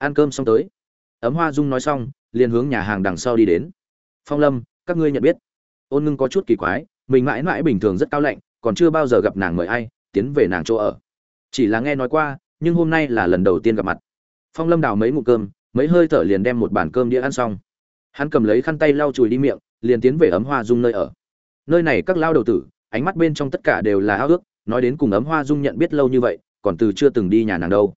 ăn cơm xong tới. Ấm hoa dung nói xong, liền hướng nhà hàng đằng sau đi đến. Phong lâm, các ngươi nhận biết. Ôn ngưng có chút kỳ quái, mình mãi mãi bình thường rất cao lạnh, còn chưa bao giờ gặp nàng mời ai, tiến về nàng chỗ ở. Chỉ là nghe nói qua, nhưng hôm nay là lần đầu tiên gặp mặt. Phong lâm đào mấy ngụ cơm, mấy hơi thở liền đem một bàn cơm đĩa ăn xong. Hắn cầm lấy khăn tay lau chùi đi miệng, liền tiến về ấm hoa dung nơi ở. Nơi này các lao đầu tử, ánh mắt bên trong tất cả đều là ao ước, nói đến cùng ấm hoa dung nhận biết lâu như vậy, còn từ chưa từng đi nhà nàng đâu.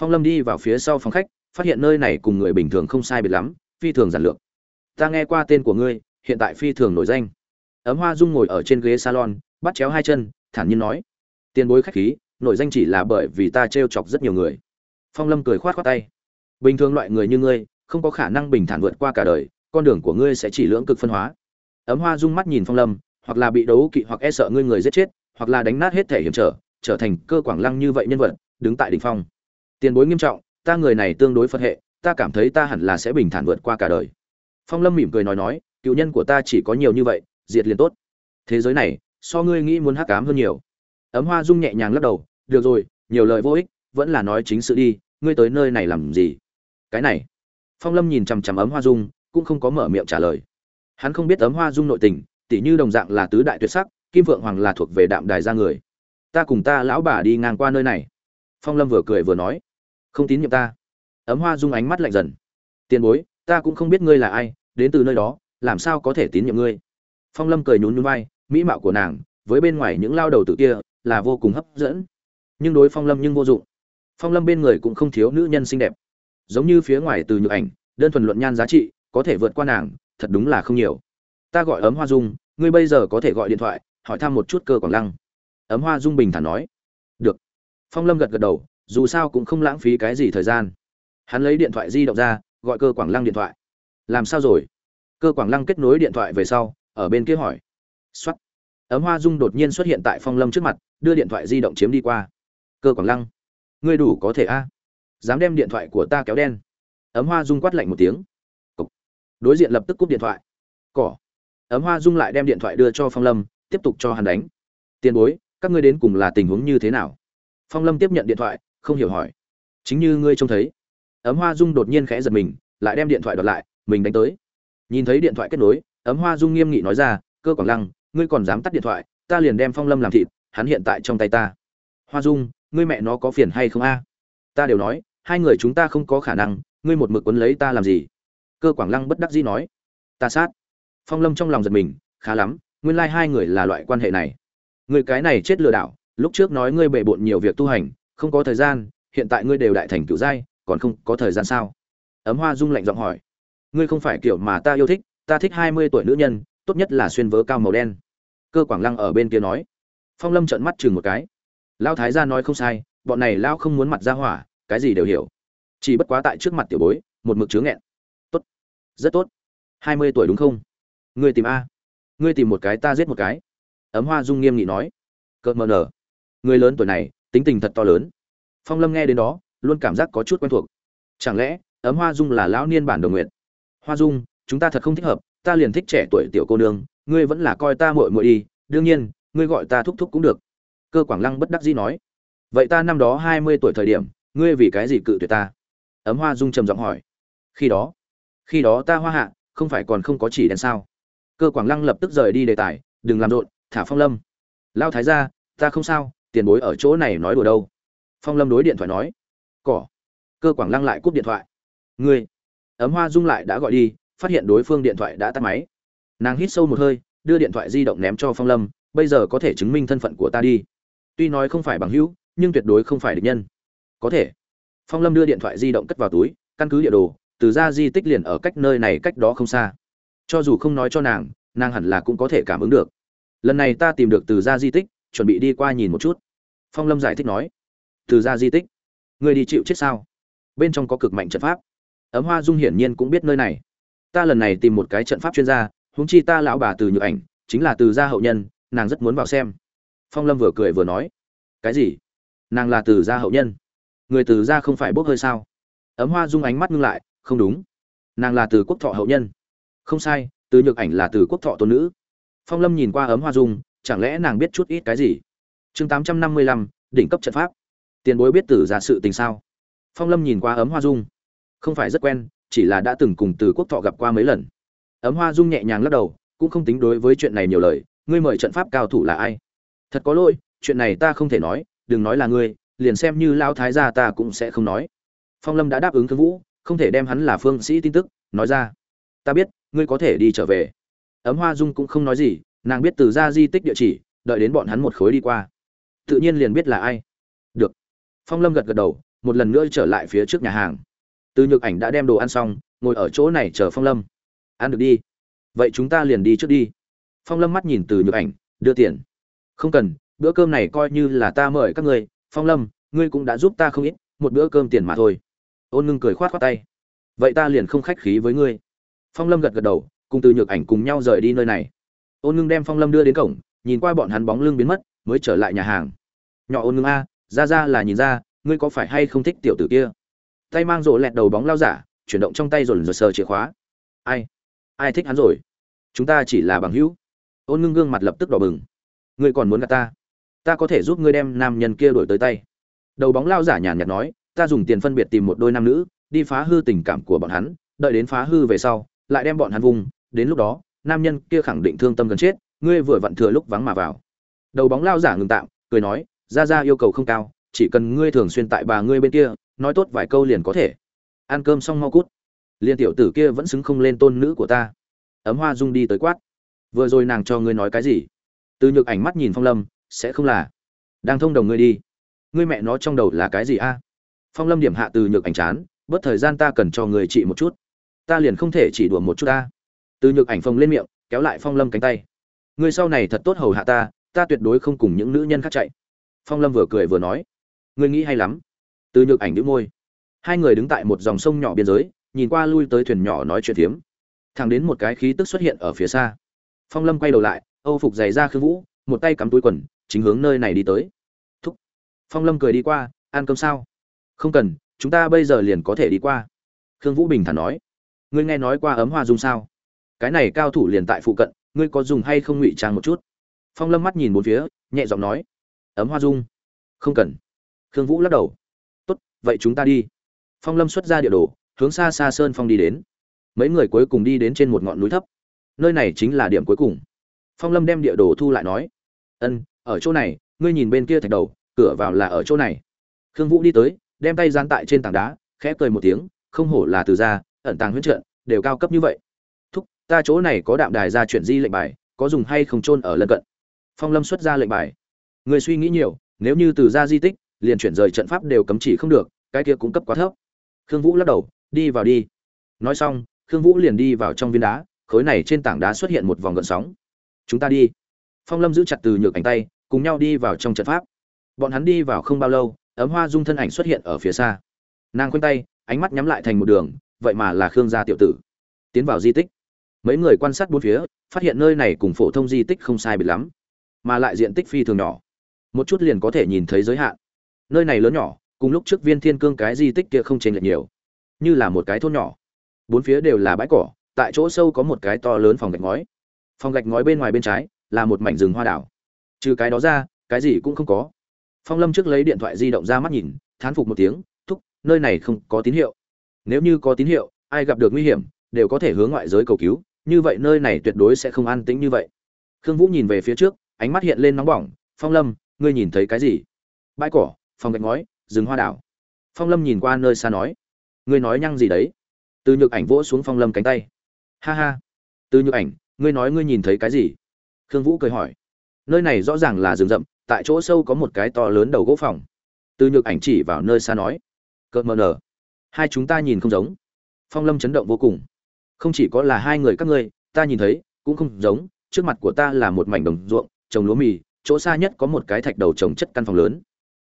Phong lâm đi vào phía sau phòng khách phát hiện nơi này cùng người bình thường không sai biệt lắm, phi thường giản lược. Ta nghe qua tên của ngươi, hiện tại phi thường nổi danh. Ấm hoa dung ngồi ở trên ghế salon, bắt chéo hai chân, thản nhiên nói. Tiền bối khách khí, nổi danh chỉ là bởi vì ta t chọc rất nhiều người. Phong lâm cười khoát khoát tay. Bình thường loại người như ngươi, không có khả năng bình thản vượt qua cả đời, con đường của ngươi sẽ chỉ lưỡng cực phân hóa. Ấm hoa dung mắt nhìn phong lâm, hoặc là bị đấu kỵ hoặc e sợ ngươi người giết chết, hoặc là đánh nát hết thể hiểm trở trở thành cơ quảng lăng như vậy nhân vật, đứng tại đỉnh phong. Tiền bối nghiêm trọng ta người này tương đối phật hệ, ta cảm thấy ta hẳn là sẽ bình thản vượt qua cả đời. Phong lâm mỉm cười nói nói, cựu nhân của ta chỉ có nhiều như vậy, diệt liền tốt. Thế giới này, so ngươi nghĩ muốn hắc cám hơn nhiều. Ấm hoa dung nhẹ nhàng lắc đầu, được rồi, nhiều lời vô ích, vẫn là nói chính sự đi, ngươi tới nơi này làm gì? Cái này. Phong lâm nhìn chằm chằm ấm hoa dung, cũng không có mở miệng trả lời. Hắn không biết ấm hoa dung nội tình, tỉ như đồng dạng là tứ đại tuyệt sắc, kim vượng hoàng là thuộc về đạm đài ra người. Ta cùng ta lão bà đi ngang qua nơi này. Phong lâm vừa cười vừa nói không tín nhiệm ta. Ấm hoa dung ánh mắt lạnh dần. Tiền bối, ta cũng không biết ngươi là ai, đến từ nơi đó, làm sao có thể tín nhiệm ngươi? Phong lâm cười nhún nhún vai, mỹ mạo của nàng, với bên ngoài những lao đầu tự kia, là vô cùng hấp dẫn. Nhưng đối phong lâm nhưng vô dụng. Phong lâm bên người cũng không thiếu nữ nhân xinh đẹp. Giống như phía ngoài từ nhược ảnh, đơn thuần luận nhan giá trị, có thể vượt qua nàng, thật đúng là không nhiều. Ta gọi ấm hoa dung, ngươi bây giờ có thể gọi điện thoại, hỏi thăm một chút cơ quảng lăng. Ấm hoa dung bình thản nói. Được. Phong lâm gật gật đầu dù sao cũng không lãng phí cái gì thời gian. Hắn lấy điện thoại di động ra, gọi cơ quảng lăng điện thoại. Làm sao rồi? Cơ quảng lăng kết nối điện thoại về sau, ở bên kia hỏi. X o á t ấm hoa dung đột nhiên xuất hiện tại phong lâm trước mặt, đưa điện thoại di động chiếm đi qua. Cơ quảng lăng, ngươi đủ có thể a. Dám đem điện thoại của ta kéo đen. Ấm hoa dung quát lạnh một tiếng. Cục. đối diện lập tức cúp điện thoại. Cỏ. Ấm hoa dung lại đem điện thoại đưa cho phong lâm, tiếp tục cho hắn đánh. Tiền bối, các ngươi đến cùng là tình huống như thế nào? Phong lâm tiếp nhận điện thoại không hiểu hỏi. Chính như ngươi trông thấy. Ấm hoa dung đột nhiên khẽ giật mình, lại đem điện thoại đoạt lại, mình đánh tới. Nhìn thấy điện thoại kết nối, ấm hoa dung nghiêm nghị nói ra, cơ quảng lăng, ngươi còn dám tắt điện thoại, ta liền đem phong lâm làm thịt, hắn hiện tại trong tay ta. Hoa dung, ngươi mẹ nó có phiền hay không a? Ta đều nói, hai người chúng ta không có khả năng, ngươi một mực quấn lấy ta làm gì? Cơ quảng lăng bất đắc dĩ nói. Ta sát. Phong lâm trong lòng giật mình, khá lắm, nguyên lai hai người là loại quan hệ này. Người cái này chết lừa đảo, lúc trước nói ngươi bề bộn nhiều việc tu hành không có thời gian, hiện tại ngươi đều đại thành cựu giai, còn không có thời gian sao? Ấm hoa dung lạnh giọng hỏi. Ngươi không phải kiểu mà ta yêu thích, ta thích hai mươi tuổi nữ nhân, tốt nhất là xuyên vớ cao màu đen. Cơ quảng lăng ở bên kia nói. Phong lâm trợn mắt chừng một cái. Lão thái gia nói không sai, bọn này lão không muốn mặt ra hỏa, cái gì đều hiểu. Chỉ bất quá tại trước mặt tiểu bối, một mực chướng nghẹn. Tốt. Rất tốt. hai mươi tuổi đúng không? Ngươi tìm a. Ngươi tìm một cái, ta giết một cái. Ấm hoa dung nghiêm nghị nói. Cợt mờ nở. Người lớn tuổi này tính tình thật to lớn. Phong lâm nghe đến đó, luôn cảm giác có chút quen thuộc. Chẳng lẽ, ấm hoa dung là lão niên bản đồng nguyện hoa dung, chúng ta thật không thích hợp, ta liền thích trẻ tuổi tiểu cô nương, ngươi vẫn là coi ta muội muội đi, đương nhiên, ngươi gọi ta thúc thúc cũng được. Cơ quảng lăng bất đắc dĩ nói. Vậy ta năm đó hai mươi tuổi thời điểm, ngươi vì cái gì cự tuyệt ta? Ấm hoa dung trầm giọng hỏi. Khi đó khi đó ta hoa hạ, không phải còn không có chỉ đèn sao? Cơ quảng lăng lập tức rời đi đề tài, đừng làm rộn, thả phong lâm. Lao thái ra ta không sao tiền bối ở chỗ này nói đùa đâu? Phong lâm đối điện thoại nói. Cỏ. Cơ quảng lăng lại cúp điện thoại. Ngươi. Ấm hoa dung lại đã gọi đi, phát hiện đối phương điện thoại đã tắt máy. Nàng hít sâu một hơi, đưa điện thoại di động ném cho phong lâm, bây giờ có thể chứng minh thân phận của ta đi. Tuy nói không phải bằng hữu, nhưng tuyệt đối không phải địch nhân. Có thể. Phong lâm đưa điện thoại di động cất vào túi, căn cứ địa đồ, từ ra di tích liền ở cách nơi này cách đó không xa. Cho dù không nói cho nàng nàng hẳn là cũng có thể cảm ứng được. Lần này ta tìm được từ ra di tích, chuẩn bị đi qua nhìn một chút phong lâm giải thích nói, từ ra di tích, người đi chịu chết sao? Bên trong có cực mạnh trận pháp. Ấm hoa dung hiển nhiên cũng biết nơi này. Ta lần này tìm một cái trận pháp chuyên gia, huống chi ta lão bà từ nhược ảnh, chính là từ gia hậu nhân, nàng rất muốn vào xem. Phong lâm vừa cười vừa nói, cái gì? Nàng là từ gia hậu nhân? Người từ gia không phải bốc hơi sao? Ấm hoa dung ánh mắt ngưng lại, không đúng. Nàng là từ quốc thọ hậu nhân. Không sai, từ nhược ảnh là từ quốc thọ tôn nữ. Phong lâm nhìn qua ấm hoa dung, chẳng lẽ nàng biết chút ít cái gì? Chương tám trăm năm mươi lăm, đỉnh cấp trận pháp. Tiền bối biết tử giả sự tình sao? Phong lâm nhìn qua ấm hoa dung. Không phải rất quen, chỉ là đã từng cùng từ quốc thọ gặp qua mấy lần. Ấm hoa dung nhẹ nhàng lắc đầu, cũng không tính đối với chuyện này nhiều lời, ngươi mời trận pháp cao thủ là ai? Thật có lỗi, chuyện này ta không thể nói, đừng nói là ngươi, liền xem như lao thái gia ta cũng sẽ không nói. Phong lâm đã đáp ứng thương vũ, không thể đem hắn là phương sĩ tin tức, nói ra. Ta biết, ngươi có thể đi trở về. Ấm hoa dung cũng không nói gì, nàng biết từ ra di tích địa chỉ, đợi đến bọn hắn một khối đi qua tự nhiên liền biết là ai. Được. Phong lâm gật gật đầu, một lần nữa trở lại phía trước nhà hàng. Từ nhược ảnh đã đem đồ ăn xong, ngồi ở chỗ này chờ phong lâm. Ăn được đi. Vậy chúng ta liền đi trước đi. Phong lâm mắt nhìn từ nhược ảnh, đưa tiền. Không cần, bữa cơm này coi như là ta mời các ngươi phong lâm, ngươi cũng đã giúp ta không ít, một bữa cơm tiền mà thôi. Ôn ngưng cười khoát khoát tay. Vậy ta liền không khách khí với ngươi. Phong lâm gật gật đầu, cùng từ nhược ảnh cùng nhau rời đi nơi này. Ôn ngưng đem phong lâm đưa đến cổng, nhìn qua bọn hắn bóng lưng biến mất mới trở lại nhà hàng. Nhỏ ôn ngưng a, ra ra là nhìn ra, ngươi có phải hay không thích tiểu tử kia? Tay mang rộ lẹt đầu bóng lao giả, chuyển động trong tay rồi rồi sờ chìa khóa. Ai? Ai thích hắn rồi? Chúng ta chỉ là bằng hữu. Ôn ngưng gương mặt lập tức đỏ bừng. Ngươi còn muốn gặp ta? Ta có thể giúp ngươi đem nam nhân kia đổi tới tay. Đầu bóng lao giả nhàn nhạt nói, ta dùng tiền phân biệt tìm một đôi nam nữ, đi phá hư tình cảm của bọn hắn, đợi đến phá hư về sau, lại đem bọn hắn vùng. Đến lúc đó, nam nhân kia khẳng định thương tâm gần chết, ngươi vừa vặn thừa lúc vắng mà vào đầu bóng lao giả ngừng tạm, cười nói, ra ra yêu cầu không cao, chỉ cần ngươi thường xuyên tại bà ngươi bên kia, nói tốt vài câu liền có thể. Ăn cơm xong mau cút. Liên tiểu tử kia vẫn xứng không lên tôn nữ của ta. Ấm hoa dung đi tới quát. Vừa rồi nàng cho ngươi nói cái gì? Từ nhược ảnh mắt nhìn phong lâm, sẽ không là. Đang thông đồng ngươi đi. Ngươi mẹ nó trong đầu là cái gì a? Phong lâm điểm hạ từ nhược ảnh chán, bớt thời gian ta cần cho người trị một chút. Ta liền không thể chỉ đùa một chút ta. Từ nhược ảnh phồng lên miệng, kéo lại phong lâm cánh tay. Ngươi sau này thật tốt hầu hạ ta ta tuyệt đối không cùng những nữ nhân khác chạy. Phong lâm vừa cười vừa nói, ngươi nghĩ hay lắm. Từ nhược ảnh đĩu môi. Hai người đứng tại một dòng sông nhỏ biên giới, nhìn qua lui tới thuyền nhỏ nói chuyện thiếm. Thẳng đến một cái khí tức xuất hiện ở phía xa. Phong lâm quay đầu lại, âu phục giày ra khương vũ, một tay cắm túi quần, chính hướng nơi này đi tới. Thúc. Phong lâm cười đi qua, ăn cơm sao? Không cần, chúng ta bây giờ liền có thể đi qua. Khương vũ bình thản nói, ngươi nghe nói qua ấm hoa dung sao? Cái này cao thủ liền tại phụ cận, ngươi có dùng hay không ngụy trang một chút? Phong lâm mắt nhìn bốn phía, nhẹ giọng nói, ấm hoa dung. Không cần. Khương vũ lắc đầu, tốt, vậy chúng ta đi. Phong lâm xuất ra địa đồ, hướng xa xa sơn phong đi đến. Mấy người cuối cùng đi đến trên một ngọn núi thấp. Nơi này chính là điểm cuối cùng. Phong lâm đem địa đồ thu lại nói, ân, ở chỗ này, ngươi nhìn bên kia thạch đầu, cửa vào là ở chỗ này. Khương vũ đi tới, đem tay gian tại trên tảng đá, khẽ cười một tiếng, không hổ là từ ra ẩn tàng huyễn trận, đều cao cấp như vậy. Thúc, ta chỗ này có đạm đài ra chuyển di lệnh bài, có dùng hay không chôn ở lân cận? Phong lâm xuất ra lệnh bài. Người suy nghĩ nhiều, nếu như từ ra di tích, liền chuyển rời trận pháp đều cấm chỉ không được, cái kia cũng cấp quá thấp. Khương vũ lắc đầu, đi vào đi. Nói xong, khương vũ liền đi vào trong viên đá, khối này trên tảng đá xuất hiện một vòng gợn sóng. Chúng ta đi. Phong lâm giữ chặt từ nhược ảnh tay, cùng nhau đi vào trong trận pháp. Bọn hắn đi vào không bao lâu, ấm hoa dung thân ảnh xuất hiện ở phía xa. Nàng khoanh tay, ánh mắt nhắm lại thành một đường, vậy mà là khương gia tiểu tử. Tiến vào di tích. Mấy người quan sát bốn phía, phát hiện nơi này cùng phổ thông di tích không sai biệt lắm mà lại diện tích phi thường nhỏ. Một chút liền có thể nhìn thấy giới hạn. Nơi này lớn nhỏ, cùng lúc trước viên thiên cương cái di tích kia không chênh lệch nhiều. Như là một cái thôn nhỏ. Bốn phía đều là bãi cỏ, tại chỗ sâu có một cái to lớn phòng gạch ngói. Phòng gạch ngói bên ngoài bên trái là một mảnh rừng hoa đảo. Trừ cái đó ra, cái gì cũng không có. Phong lâm trước lấy điện thoại di động ra mắt nhìn, thán phục một tiếng, thúc, nơi này không có tín hiệu. Nếu như có tín hiệu, ai gặp được nguy hiểm, đều có thể hướng ngoại giới cầu cứu, như vậy nơi này tuyệt đối sẽ không an tĩnh như vậy. Khương vũ nhìn về phía trước ánh mắt hiện lên nóng bỏng, phong lâm, ngươi nhìn thấy cái gì? Bãi cỏ, phòng gạch ngói, rừng hoa đảo. Phong lâm nhìn qua nơi xa nói, ngươi nói nhăng gì đấy? Từ nhược ảnh vỗ xuống phong lâm cánh tay. Ha ha, từ nhược ảnh, ngươi nói ngươi nhìn thấy cái gì? Khương vũ cười hỏi. Nơi này rõ ràng là rừng rậm, tại chỗ sâu có một cái to lớn đầu gỗ phòng. Từ nhược ảnh chỉ vào nơi xa nói, cợt mờ nở, hai chúng ta nhìn không giống. Phong lâm chấn động vô cùng. Không chỉ có là hai người các ngươi, ta nhìn thấy cũng không giống, trước mặt của ta là một mảnh đồng ruộng trồng lúa mì, chỗ xa nhất có một cái thạch đầu trồng chất căn phòng lớn.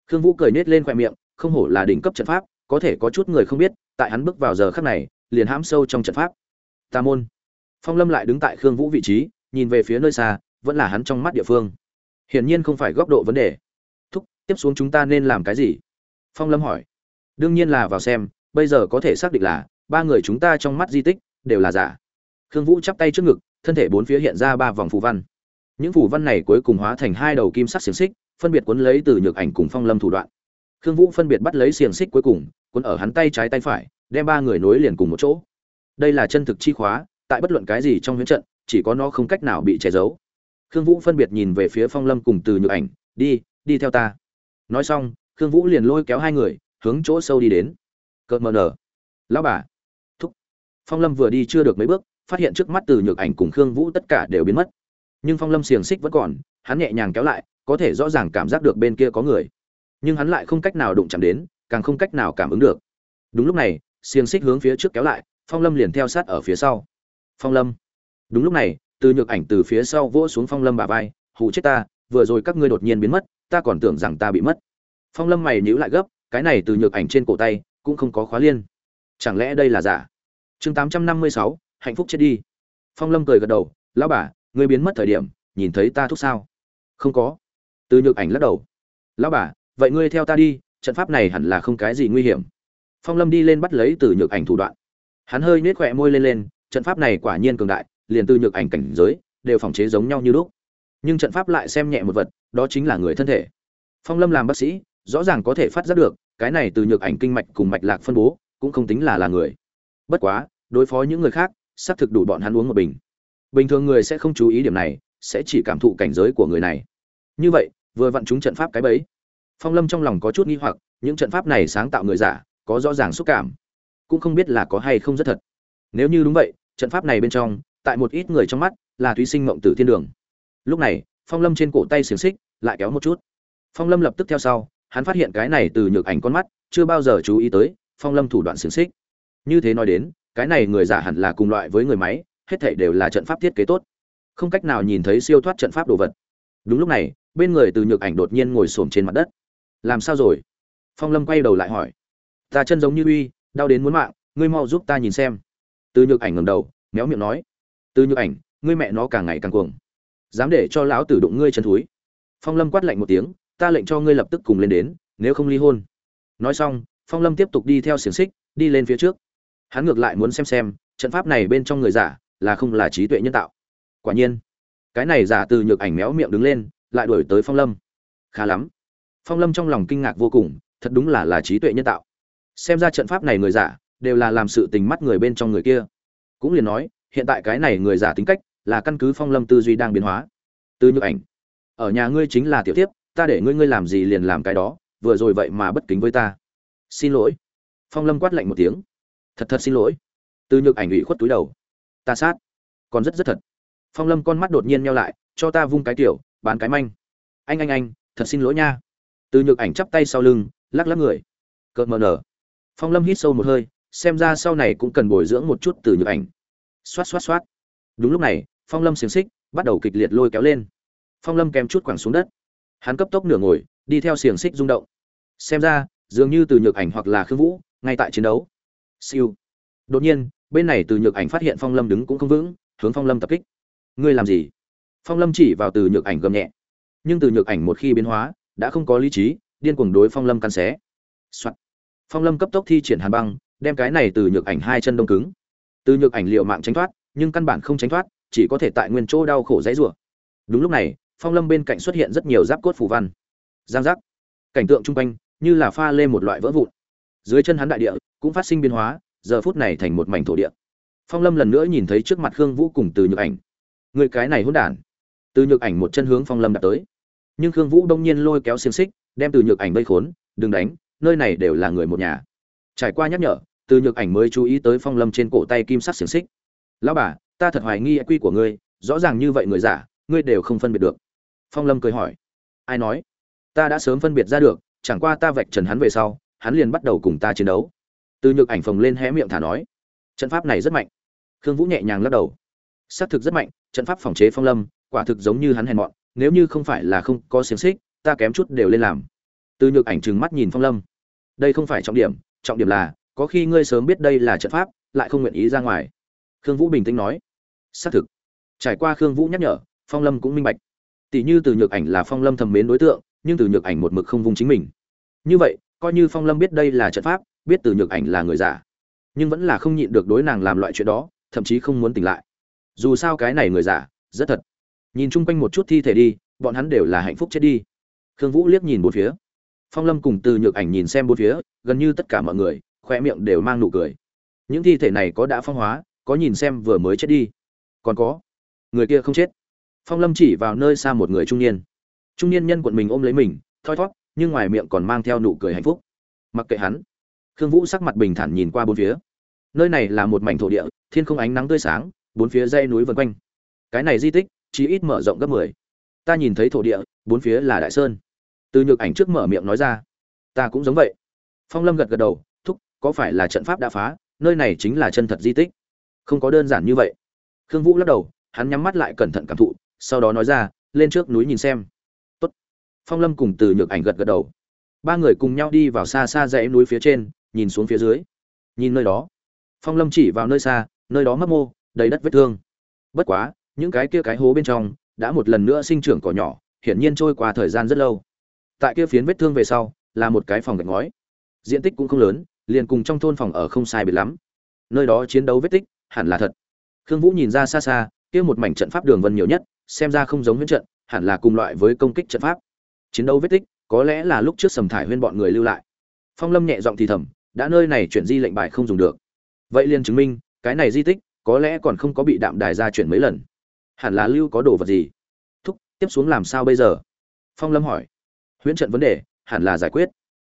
Khương vũ cười nết lên khoe miệng, không hổ là đỉnh cấp trận pháp, có thể có chút người không biết, tại hắn bước vào giờ khắc này, liền hãm sâu trong trận pháp. Tà môn. Phong lâm lại đứng tại khương vũ vị trí, nhìn về phía nơi xa, vẫn là hắn trong mắt địa phương. Hiển nhiên không phải góc độ vấn đề. Thúc, tiếp xuống chúng ta nên làm cái gì? Phong lâm hỏi. Đương nhiên là vào xem, bây giờ có thể xác định là, ba người chúng ta trong mắt di tích, đều là giả. Khương vũ chắp tay trước ngực, thân thể bốn phía hiện ra ba vòng phù văn những phù văn này cuối cùng hóa thành hai đầu kim sắc xiềng xích, phân biệt cuốn lấy từ nhược ảnh cùng phong lâm thủ đoạn. Khương vũ phân biệt bắt lấy xiềng xích cuối cùng, cuốn ở hắn tay trái tay phải, đem ba người nối liền cùng một chỗ. Đây là chân thực chi khóa, tại bất luận cái gì trong huyễn trận, chỉ có nó không cách nào bị che giấu. Khương vũ phân biệt nhìn về phía phong lâm cùng từ nhược ảnh, đi đi theo ta. Nói xong, khương vũ liền lôi kéo hai người, hướng chỗ sâu đi đến. Cợt mờ nở. Lão bà. Thúc. Phong lâm vừa đi chưa được mấy bước, phát hiện trước mắt từ nhược ảnh cùng khương vũ tất cả đều biến mất nhưng phong lâm xiềng xích vẫn còn, hắn nhẹ nhàng kéo lại, có thể rõ ràng cảm giác được bên kia có người. Nhưng hắn lại không cách nào đụng chạm đến, càng không cách nào cảm ứng được. Đúng lúc này, xiềng xích hướng phía trước kéo lại, phong lâm liền theo sát ở phía sau. Phong lâm. Đúng lúc này, từ nhược ảnh từ phía sau vỗ xuống phong lâm bà vai hụ chết ta, vừa rồi các ngươi đột nhiên biến mất, ta còn tưởng rằng ta bị mất. Phong lâm mày nhíu lại gấp, cái này từ nhược ảnh trên cổ tay, cũng không có khóa liên. Chẳng lẽ đây là giả? Chương tám trăm năm mươi sáu, hạnh phúc chết đi. Phong lâm cười gật đầu, lão bà ngươi biến mất thời điểm, nhìn thấy ta thúc sao? Không có. Từ nhược ảnh lắc đầu. Lão bà, vậy ngươi theo ta đi, trận pháp này hẳn là không cái gì nguy hiểm. Phong lâm đi lên bắt lấy từ nhược ảnh thủ đoạn. Hắn hơi nết khỏe môi lên lên, trận pháp này quả nhiên cường đại, liền từ nhược ảnh cảnh giới, đều phòng chế giống nhau như lúc. Nhưng trận pháp lại xem nhẹ một vật, đó chính là người thân thể. Phong lâm làm bác sĩ, rõ ràng có thể phát giác được, cái này từ nhược ảnh kinh mạch cùng mạch lạc phân bố, cũng không tính là là người. Bất quá, đối phó những người khác, xác thực đủ bọn hắn uống một bình bình thường người sẽ không chú ý điểm này, sẽ chỉ cảm thụ cảnh giới của người này. Như vậy, vừa vặn chúng trận pháp cái bẫy. Phong lâm trong lòng có chút nghi hoặc, những trận pháp này sáng tạo người giả, có rõ ràng xúc cảm. Cũng không biết là có hay không rất thật. Nếu như đúng vậy, trận pháp này bên trong, tại một ít người trong mắt, là thúy sinh mộng tử thiên đường. Lúc này, phong lâm trên cổ tay xiềng xích lại kéo một chút. Phong lâm lập tức theo sau, hắn phát hiện cái này từ nhược ảnh con mắt, chưa bao giờ chú ý tới phong lâm thủ đoạn xiềng xích. Như thế nói đến, cái này người giả hẳn là cùng loại với người máy hết thảy đều là trận pháp thiết kế tốt. Không cách nào nhìn thấy siêu thoát trận pháp đồ vật. Đúng lúc này, bên người từ nhược ảnh đột nhiên ngồi xổm trên mặt đất. Làm sao rồi? Phong lâm quay đầu lại hỏi. Ta chân giống như uy, đau đến muốn mạng, ngươi mau giúp ta nhìn xem. Từ nhược ảnh ngầm đầu, méo miệng nói. Từ nhược ảnh, ngươi mẹ nó càng ngày càng cuồng. Dám để cho lão tử đụng ngươi chân thúi. Phong lâm quát lạnh một tiếng, ta lệnh cho ngươi lập tức cùng lên đến, nếu không ly hôn. Nói xong, phong lâm tiếp tục đi theo xiềng xích, đi lên phía trước. Hắn ngược lại muốn xem xem, trận pháp này bên trong người giả là không là trí tuệ nhân tạo. Quả nhiên, cái này giả từ nhược ảnh méo miệng đứng lên, lại đuổi tới phong lâm. Khá lắm. Phong lâm trong lòng kinh ngạc vô cùng, thật đúng là là trí tuệ nhân tạo. Xem ra trận pháp này người giả, đều là làm sự tình mắt người bên trong người kia. Cũng liền nói, hiện tại cái này người giả tính cách, là căn cứ phong lâm tư duy đang biến hóa. Từ nhược ảnh, ở nhà ngươi chính là tiểu tiếp ta để ngươi ngươi làm gì liền làm cái đó, vừa rồi vậy mà bất kính với ta. Xin lỗi. Phong lâm quát lạnh một tiếng. Thật thật xin lỗi. Từ nhược ảnh ủy khuất túi đầu ta sát. Còn rất rất thật. Phong lâm con mắt đột nhiên nhau lại, cho ta vung cái tiểu bán cái manh. Anh anh anh, thật xin lỗi nha. Từ nhược ảnh chắp tay sau lưng, lắc lắc người. Cợt mờ nở. Phong lâm hít sâu một hơi, xem ra sau này cũng cần bồi dưỡng một chút từ nhược ảnh. Xoát xoát xoát. Đúng lúc này, phong lâm xiềng xích, bắt đầu kịch liệt lôi kéo lên. Phong lâm kèm chút quẳng xuống đất. Hắn cấp tốc nửa ngồi, đi theo xiềng xích rung động. Xem ra, dường như từ nhược ảnh hoặc là khương vũ, ngay tại chiến đấu. Siêu. Đột nhiên bên này từ nhược ảnh phát hiện phong lâm đứng cũng không vững, hướng phong lâm tập kích. Ngươi làm gì? Phong lâm chỉ vào từ nhược ảnh gầm nhẹ. Nhưng từ nhược ảnh một khi biến hóa, đã không có lý trí, điên cuồng đối phong lâm căn xé、Soạn. phong lâm cấp tốc thi triển hàn băng, đem cái này từ nhược ảnh hai chân đông cứng. Từ nhược ảnh liệu mạng tránh thoát, nhưng căn bản không tránh thoát, chỉ có thể tại nguyên chỗ đau khổ dãy rủa. Đúng lúc này, phong lâm bên cạnh xuất hiện rất nhiều giáp cốt phủ văn. Giang giác. Cảnh tượng chung quanh, như là pha lên một loại vỡ vụn. Dưới chân hắn đại địa, cũng phát sinh biến hóa giờ phút này thành một mảnh thổ địa. Phong lâm lần nữa nhìn thấy trước mặt khương vũ cùng từ nhược ảnh. Người cái này hỗn đản. Từ nhược ảnh một chân hướng phong lâm đặt tới. Nhưng khương vũ đông nhiên lôi kéo xiềng xích, đem từ nhược ảnh vây khốn, đừng đánh, nơi này đều là người một nhà. Trải qua nhắc nhở, từ nhược ảnh mới chú ý tới phong lâm trên cổ tay kim sắc xiềng xích. Lão bà, ta thật hoài nghi quy của ngươi, rõ ràng như vậy người giả, ngươi đều không phân biệt được. Phong lâm cười hỏi. Ai nói? Ta đã sớm phân biệt ra được, chẳng qua ta vạch trần hắn về sau, hắn liền bắt đầu cùng ta chiến đấu từ nhược ảnh phồng lên hé miệng thả nói, trận pháp này rất mạnh. Khương vũ nhẹ nhàng lắc đầu xác thực rất mạnh, trận pháp phòng chế phong lâm, quả thực giống như hắn hèn mọn, nếu như không phải là không có xiềng xích, ta kém chút đều lên làm. Từ nhược ảnh trừng mắt nhìn phong lâm, đây không phải trọng điểm trọng điểm là, có khi ngươi sớm biết đây là trận pháp, lại không nguyện ý ra ngoài. Khương vũ bình tĩnh nói xác thực. Trải qua khương vũ nhắc nhở, phong lâm cũng minh bạch. Tỷ như từ nhược ảnh là phong lâm thầm mến đối tượng, nhưng từ nhược ảnh một mực không vùng chính mình. Như vậy, coi như phong lâm biết đây là trận pháp biết từ nhược ảnh là người giả, nhưng vẫn là không nhịn được đối nàng làm loại chuyện đó, thậm chí không muốn tỉnh lại. Dù sao cái này người giả, rất thật. Nhìn chung quanh một chút thi thể đi, bọn hắn đều là hạnh phúc chết đi. Khương vũ liếc nhìn bốn phía. Phong lâm cùng từ nhược ảnh nhìn xem bốn phía, gần như tất cả mọi người khoe miệng đều mang nụ cười. Những thi thể này có đã phong hóa, có nhìn xem vừa mới chết đi. Còn có, người kia không chết. Phong lâm chỉ vào nơi xa một người trung niên. Trung niên nhân quận mình ôm lấy mình, thoi thót nhưng ngoài miệng còn mang theo nụ cười hạnh phúc. Mặc kệ hắn khương vũ sắc mặt bình thản nhìn qua bốn phía. Nơi này là một mảnh thổ địa, thiên không ánh nắng tươi sáng, bốn phía dãy núi vần quanh. Cái này di tích chỉ ít mở rộng gấp mười. Ta nhìn thấy thổ địa, bốn phía là đại sơn. Từ nhược ảnh trước mở miệng nói ra. Ta cũng giống vậy. Phong lâm gật gật đầu, thúc, có phải là trận pháp đã phá, nơi này chính là chân thật di tích. Không có đơn giản như vậy. Khương vũ lắc đầu, hắn nhắm mắt lại cẩn thận cảm thụ, sau đó nói ra, lên trước núi nhìn xem. Tốt. phong lâm cùng từ nhược ảnh gật gật đầu. Ba người cùng nhau đi vào xa xa dãy núi phía trên nhìn xuống phía dưới. Nhìn nơi đó. Phong lâm chỉ vào nơi xa, nơi đó mấp mô, đầy đất vết thương. Bất quá, những cái kia cái hố bên trong đã một lần nữa sinh trưởng cỏ nhỏ, hiển nhiên trôi qua thời gian rất lâu. Tại kia phiến vết thương về sau, là một cái phòng gạch ngói. Diện tích cũng không lớn, liền cùng trong thôn phòng ở không sai biệt lắm. Nơi đó chiến đấu vết tích, hẳn là thật. Khương vũ nhìn ra xa xa, kia một mảnh trận pháp đường vân nhiều nhất, xem ra không giống huyễn trận, hẳn là cùng loại với công kích trận pháp. Chiến đấu vết tích, có lẽ là lúc trước sầm thải huyên bọn người lưu lại. Phong lâm nhẹ giọng thì thầm đã nơi này chuyển di lệnh bài không dùng được. Vậy liền chứng minh, cái này di tích, có lẽ còn không có bị đạm đài ra chuyển mấy lần. Hẳn là lưu có đồ vật gì? Thúc, tiếp xuống làm sao bây giờ? Phong lâm hỏi. Huyễn trận vấn đề, hẳn là giải quyết.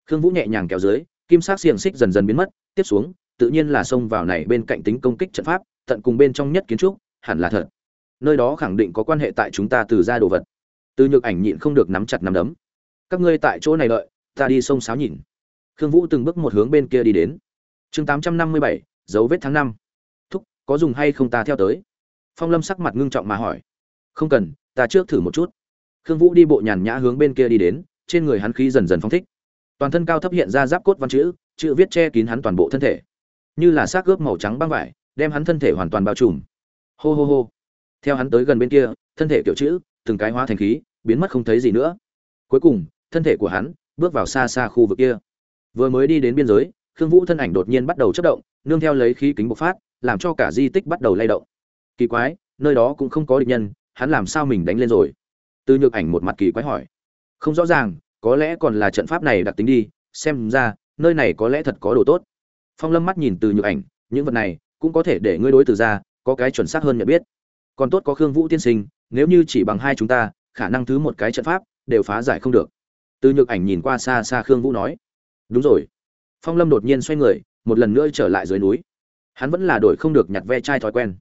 Khương vũ nhẹ nhàng kéo dưới, kim sắc xiềng xích dần dần biến mất, tiếp xuống, tự nhiên là xông vào này bên cạnh tính công kích trận pháp, tận cùng bên trong nhất kiến trúc, hẳn là thật. Nơi đó khẳng định có quan hệ tại chúng ta từ ra đồ vật. Từ nhược ảnh nhịn không được nắm chặt nắm đấm. Các ngươi tại chỗ này đợi, ta đi sông sáo nhìn khương vũ từng bước một hướng bên kia đi đến. Chương tám trăm năm mươi bảy, dấu vết tháng năm. Thúc, có dùng hay không ta theo tới? Phong lâm sắc mặt ngưng trọng mà hỏi. Không cần, ta trước thử một chút. Khương vũ đi bộ nhàn nhã hướng bên kia đi đến, trên người hắn khí dần dần phong thích. Toàn thân cao thấp hiện ra giáp cốt văn chữ chữ viết che kín hắn toàn bộ thân thể. Như là xác ướp màu trắng băng vải, đem hắn thân thể hoàn toàn bao trùm. Hô hô hô. Theo hắn tới gần bên kia, thân thể kiểu chữ, từng cái hóa thành khí, biến mất không thấy gì nữa. Cuối cùng, thân thể của hắn bước vào xa xa khu vực kia vừa mới đi đến biên giới, khương vũ thân ảnh đột nhiên bắt đầu chất động, nương theo lấy khí kính bộc phát, làm cho cả di tích bắt đầu lay động. Kỳ quái, nơi đó cũng không có địch nhân, hắn làm sao mình đánh lên rồi? Từ nhược ảnh một mặt kỳ quái hỏi. Không rõ ràng, có lẽ còn là trận pháp này đặc tính đi, xem ra, nơi này có lẽ thật có đồ tốt. Phong lâm mắt nhìn từ nhược ảnh, những vật này cũng có thể để ngươi đối từ ra, có cái chuẩn xác hơn nhận biết. Còn tốt có khương vũ tiên sinh, nếu như chỉ bằng hai chúng ta, khả năng thứ một cái trận pháp đều phá giải không được. Từ nhược ảnh nhìn qua xa xa khương vũ nói đúng rồi. Phong lâm đột nhiên xoay người, một lần nữa trở lại dưới núi. Hắn vẫn là đổi không được nhặt ve chai thói quen.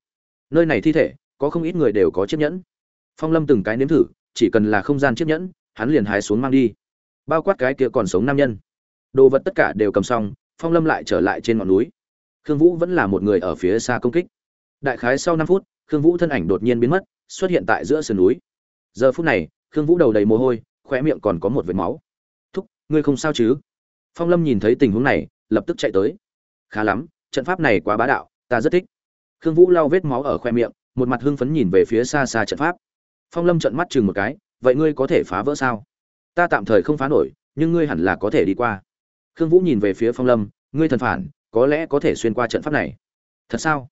Nơi này thi thể, có không ít người đều có chiếc nhẫn. Phong lâm từng cái nếm thử, chỉ cần là không gian chiếc nhẫn, hắn liền hái xuống mang đi. Bao quát cái kia còn sống nam nhân. Đồ vật tất cả đều cầm xong, phong lâm lại trở lại trên ngọn núi. Khương vũ vẫn là một người ở phía xa công kích. Đại khái sau năm phút, khương vũ thân ảnh đột nhiên biến mất, xuất hiện tại giữa sườn núi. Giờ phút này, khương vũ đầu đầy mồ hôi, khóe miệng còn có một vệt máu. Thúc, ngươi không sao chứ? Phong lâm nhìn thấy tình huống này, lập tức chạy tới. Khá lắm, trận pháp này quá bá đạo, ta rất thích. Khương vũ lau vết máu ở khoe miệng, một mặt hưng phấn nhìn về phía xa xa trận pháp. Phong lâm trận mắt chừng một cái, vậy ngươi có thể phá vỡ sao? Ta tạm thời không phá nổi, nhưng ngươi hẳn là có thể đi qua. Khương vũ nhìn về phía phong lâm, ngươi thần phản, có lẽ có thể xuyên qua trận pháp này. Thật sao?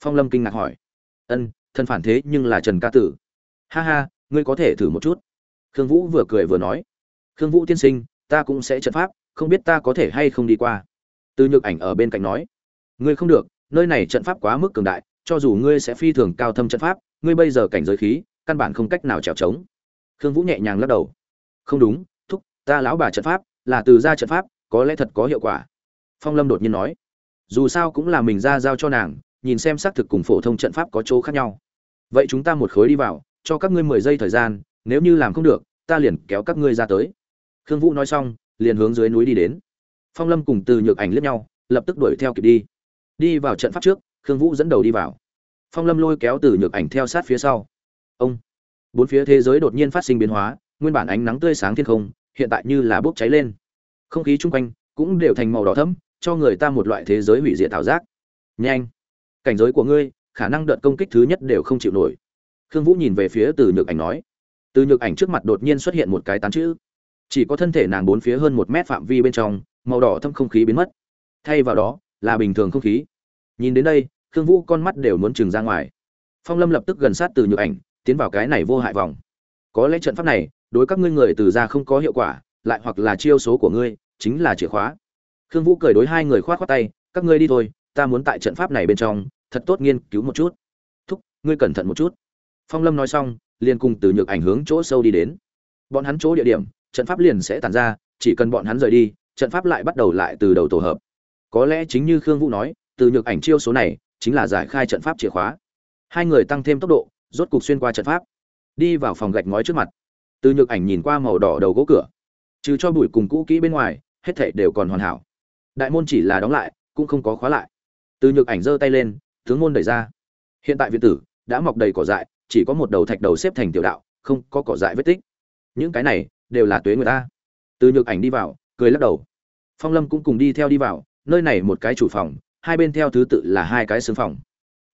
Phong lâm kinh ngạc hỏi. Ân, thần phản thế nhưng là trần ca tử. Ha ha, ngươi có thể thử một chút. Khương vũ vừa cười vừa nói. Khương vũ tiên sinh, ta cũng sẽ trận pháp không biết ta có thể hay không đi qua. Từ nhược ảnh ở bên cạnh nói, ngươi không được, nơi này trận pháp quá mức cường đại, cho dù ngươi sẽ phi thường cao thâm trận pháp, ngươi bây giờ cảnh giới khí, căn bản không cách nào trèo trống. Khương vũ nhẹ nhàng lắc đầu, không đúng, thúc, ta lão bà trận pháp, là từ ra trận pháp, có lẽ thật có hiệu quả. Phong lâm đột nhiên nói, dù sao cũng là mình ra giao cho nàng, nhìn xem xác thực cùng phổ thông trận pháp có chỗ khác nhau. Vậy chúng ta một khối đi vào, cho các ngươi mười giây thời gian, nếu như làm không được, ta liền kéo các ngươi ra tới. Khương vũ nói xong liền hướng dưới núi đi đến. Phong lâm cùng từ nhược ảnh liếc nhau, lập tức đuổi theo kịp đi. Đi vào trận pháp trước, khương vũ dẫn đầu đi vào. Phong lâm lôi kéo từ nhược ảnh theo sát phía sau. Ông! Bốn phía thế giới đột nhiên phát sinh biến hóa, nguyên bản ánh nắng tươi sáng thiên không, hiện tại như là bốc cháy lên. Không khí chung quanh cũng đều thành màu đỏ thẫm, cho người ta một loại thế giới hủy diệt thảo giác. Nhanh! Cảnh giới của ngươi, khả năng đợt công kích thứ nhất đều không chịu nổi. Khương vũ nhìn về phía từ nhược ảnh nói. Từ nhược ảnh trước mặt đột nhiên xuất hiện một cái tán chữ chỉ có thân thể nàng bốn phía hơn một mét phạm vi bên trong, màu đỏ thâm không khí biến mất. Thay vào đó, là bình thường không khí. Nhìn đến đây, khương vũ con mắt đều muốn trừng ra ngoài. Phong lâm lập tức gần sát từ nhược ảnh, tiến vào cái này vô hại vòng. Có lẽ trận pháp này, đối các ngươi người từ ra không có hiệu quả, lại hoặc là chiêu số của ngươi, chính là chìa khóa. Khương vũ cười đối hai người khoát khoát tay, các ngươi đi thôi, ta muốn tại trận pháp này bên trong, thật tốt nghiên cứu một chút. Thúc, ngươi cẩn thận một chút. Phong lâm nói xong, liền cùng từ nhược ảnh hướng chỗ sâu đi đến. Bọn hắn chỗ địa điểm trận pháp liền sẽ tàn ra, chỉ cần bọn hắn rời đi, trận pháp lại bắt đầu lại từ đầu tổ hợp. Có lẽ chính như khương vũ nói, từ nhược ảnh chiêu số này chính là giải khai trận pháp chìa khóa. Hai người tăng thêm tốc độ, rốt cục xuyên qua trận pháp, đi vào phòng gạch ngói trước mặt. Từ nhược ảnh nhìn qua màu đỏ đầu gỗ cửa, trừ cho bụi cùng cũ kỹ bên ngoài, hết thảy đều còn hoàn hảo. Đại môn chỉ là đóng lại, cũng không có khóa lại. Từ nhược ảnh giơ tay lên, tướng môn đẩy ra. Hiện tại viện tử đã mọc đầy cỏ dại, chỉ có một đầu thạch đầu xếp thành tiểu đạo, không có cỏ dại vết tích. Những cái này đều là tuế người ta. Từ nhược ảnh đi vào, cười lắc đầu. Phong lâm cũng cùng đi theo đi vào, nơi này một cái chủ phòng, hai bên theo thứ tự là hai cái xương phòng.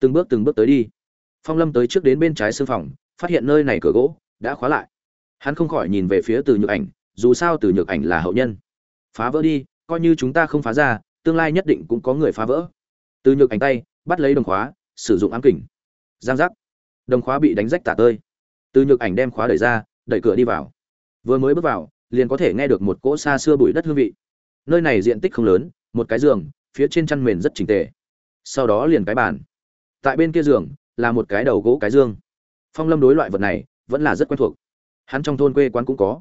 Từng bước từng bước tới đi. Phong lâm tới trước đến bên trái xương phòng, phát hiện nơi này cửa gỗ đã khóa lại. Hắn không khỏi nhìn về phía từ nhược ảnh, dù sao từ nhược ảnh là hậu nhân. Phá vỡ đi, coi như chúng ta không phá ra, tương lai nhất định cũng có người phá vỡ. Từ nhược ảnh tay, bắt lấy đồng khóa, sử dụng ám kỉnh giang giác. Đồng khóa bị đánh rách tả tơi. Từ nhược ảnh đem khóa đẩy ra, đẩy cửa đi vào vừa mới bước vào, liền có thể nghe được một cỗ xa xưa bụi đất hương vị. Nơi này diện tích không lớn, một cái giường, phía trên chăn mền rất chỉnh tề. Sau đó liền cái bàn. Tại bên kia giường, là một cái đầu gỗ cái dương. Phong lâm đối loại vật này, vẫn là rất quen thuộc. Hắn trong thôn quê quán cũng có.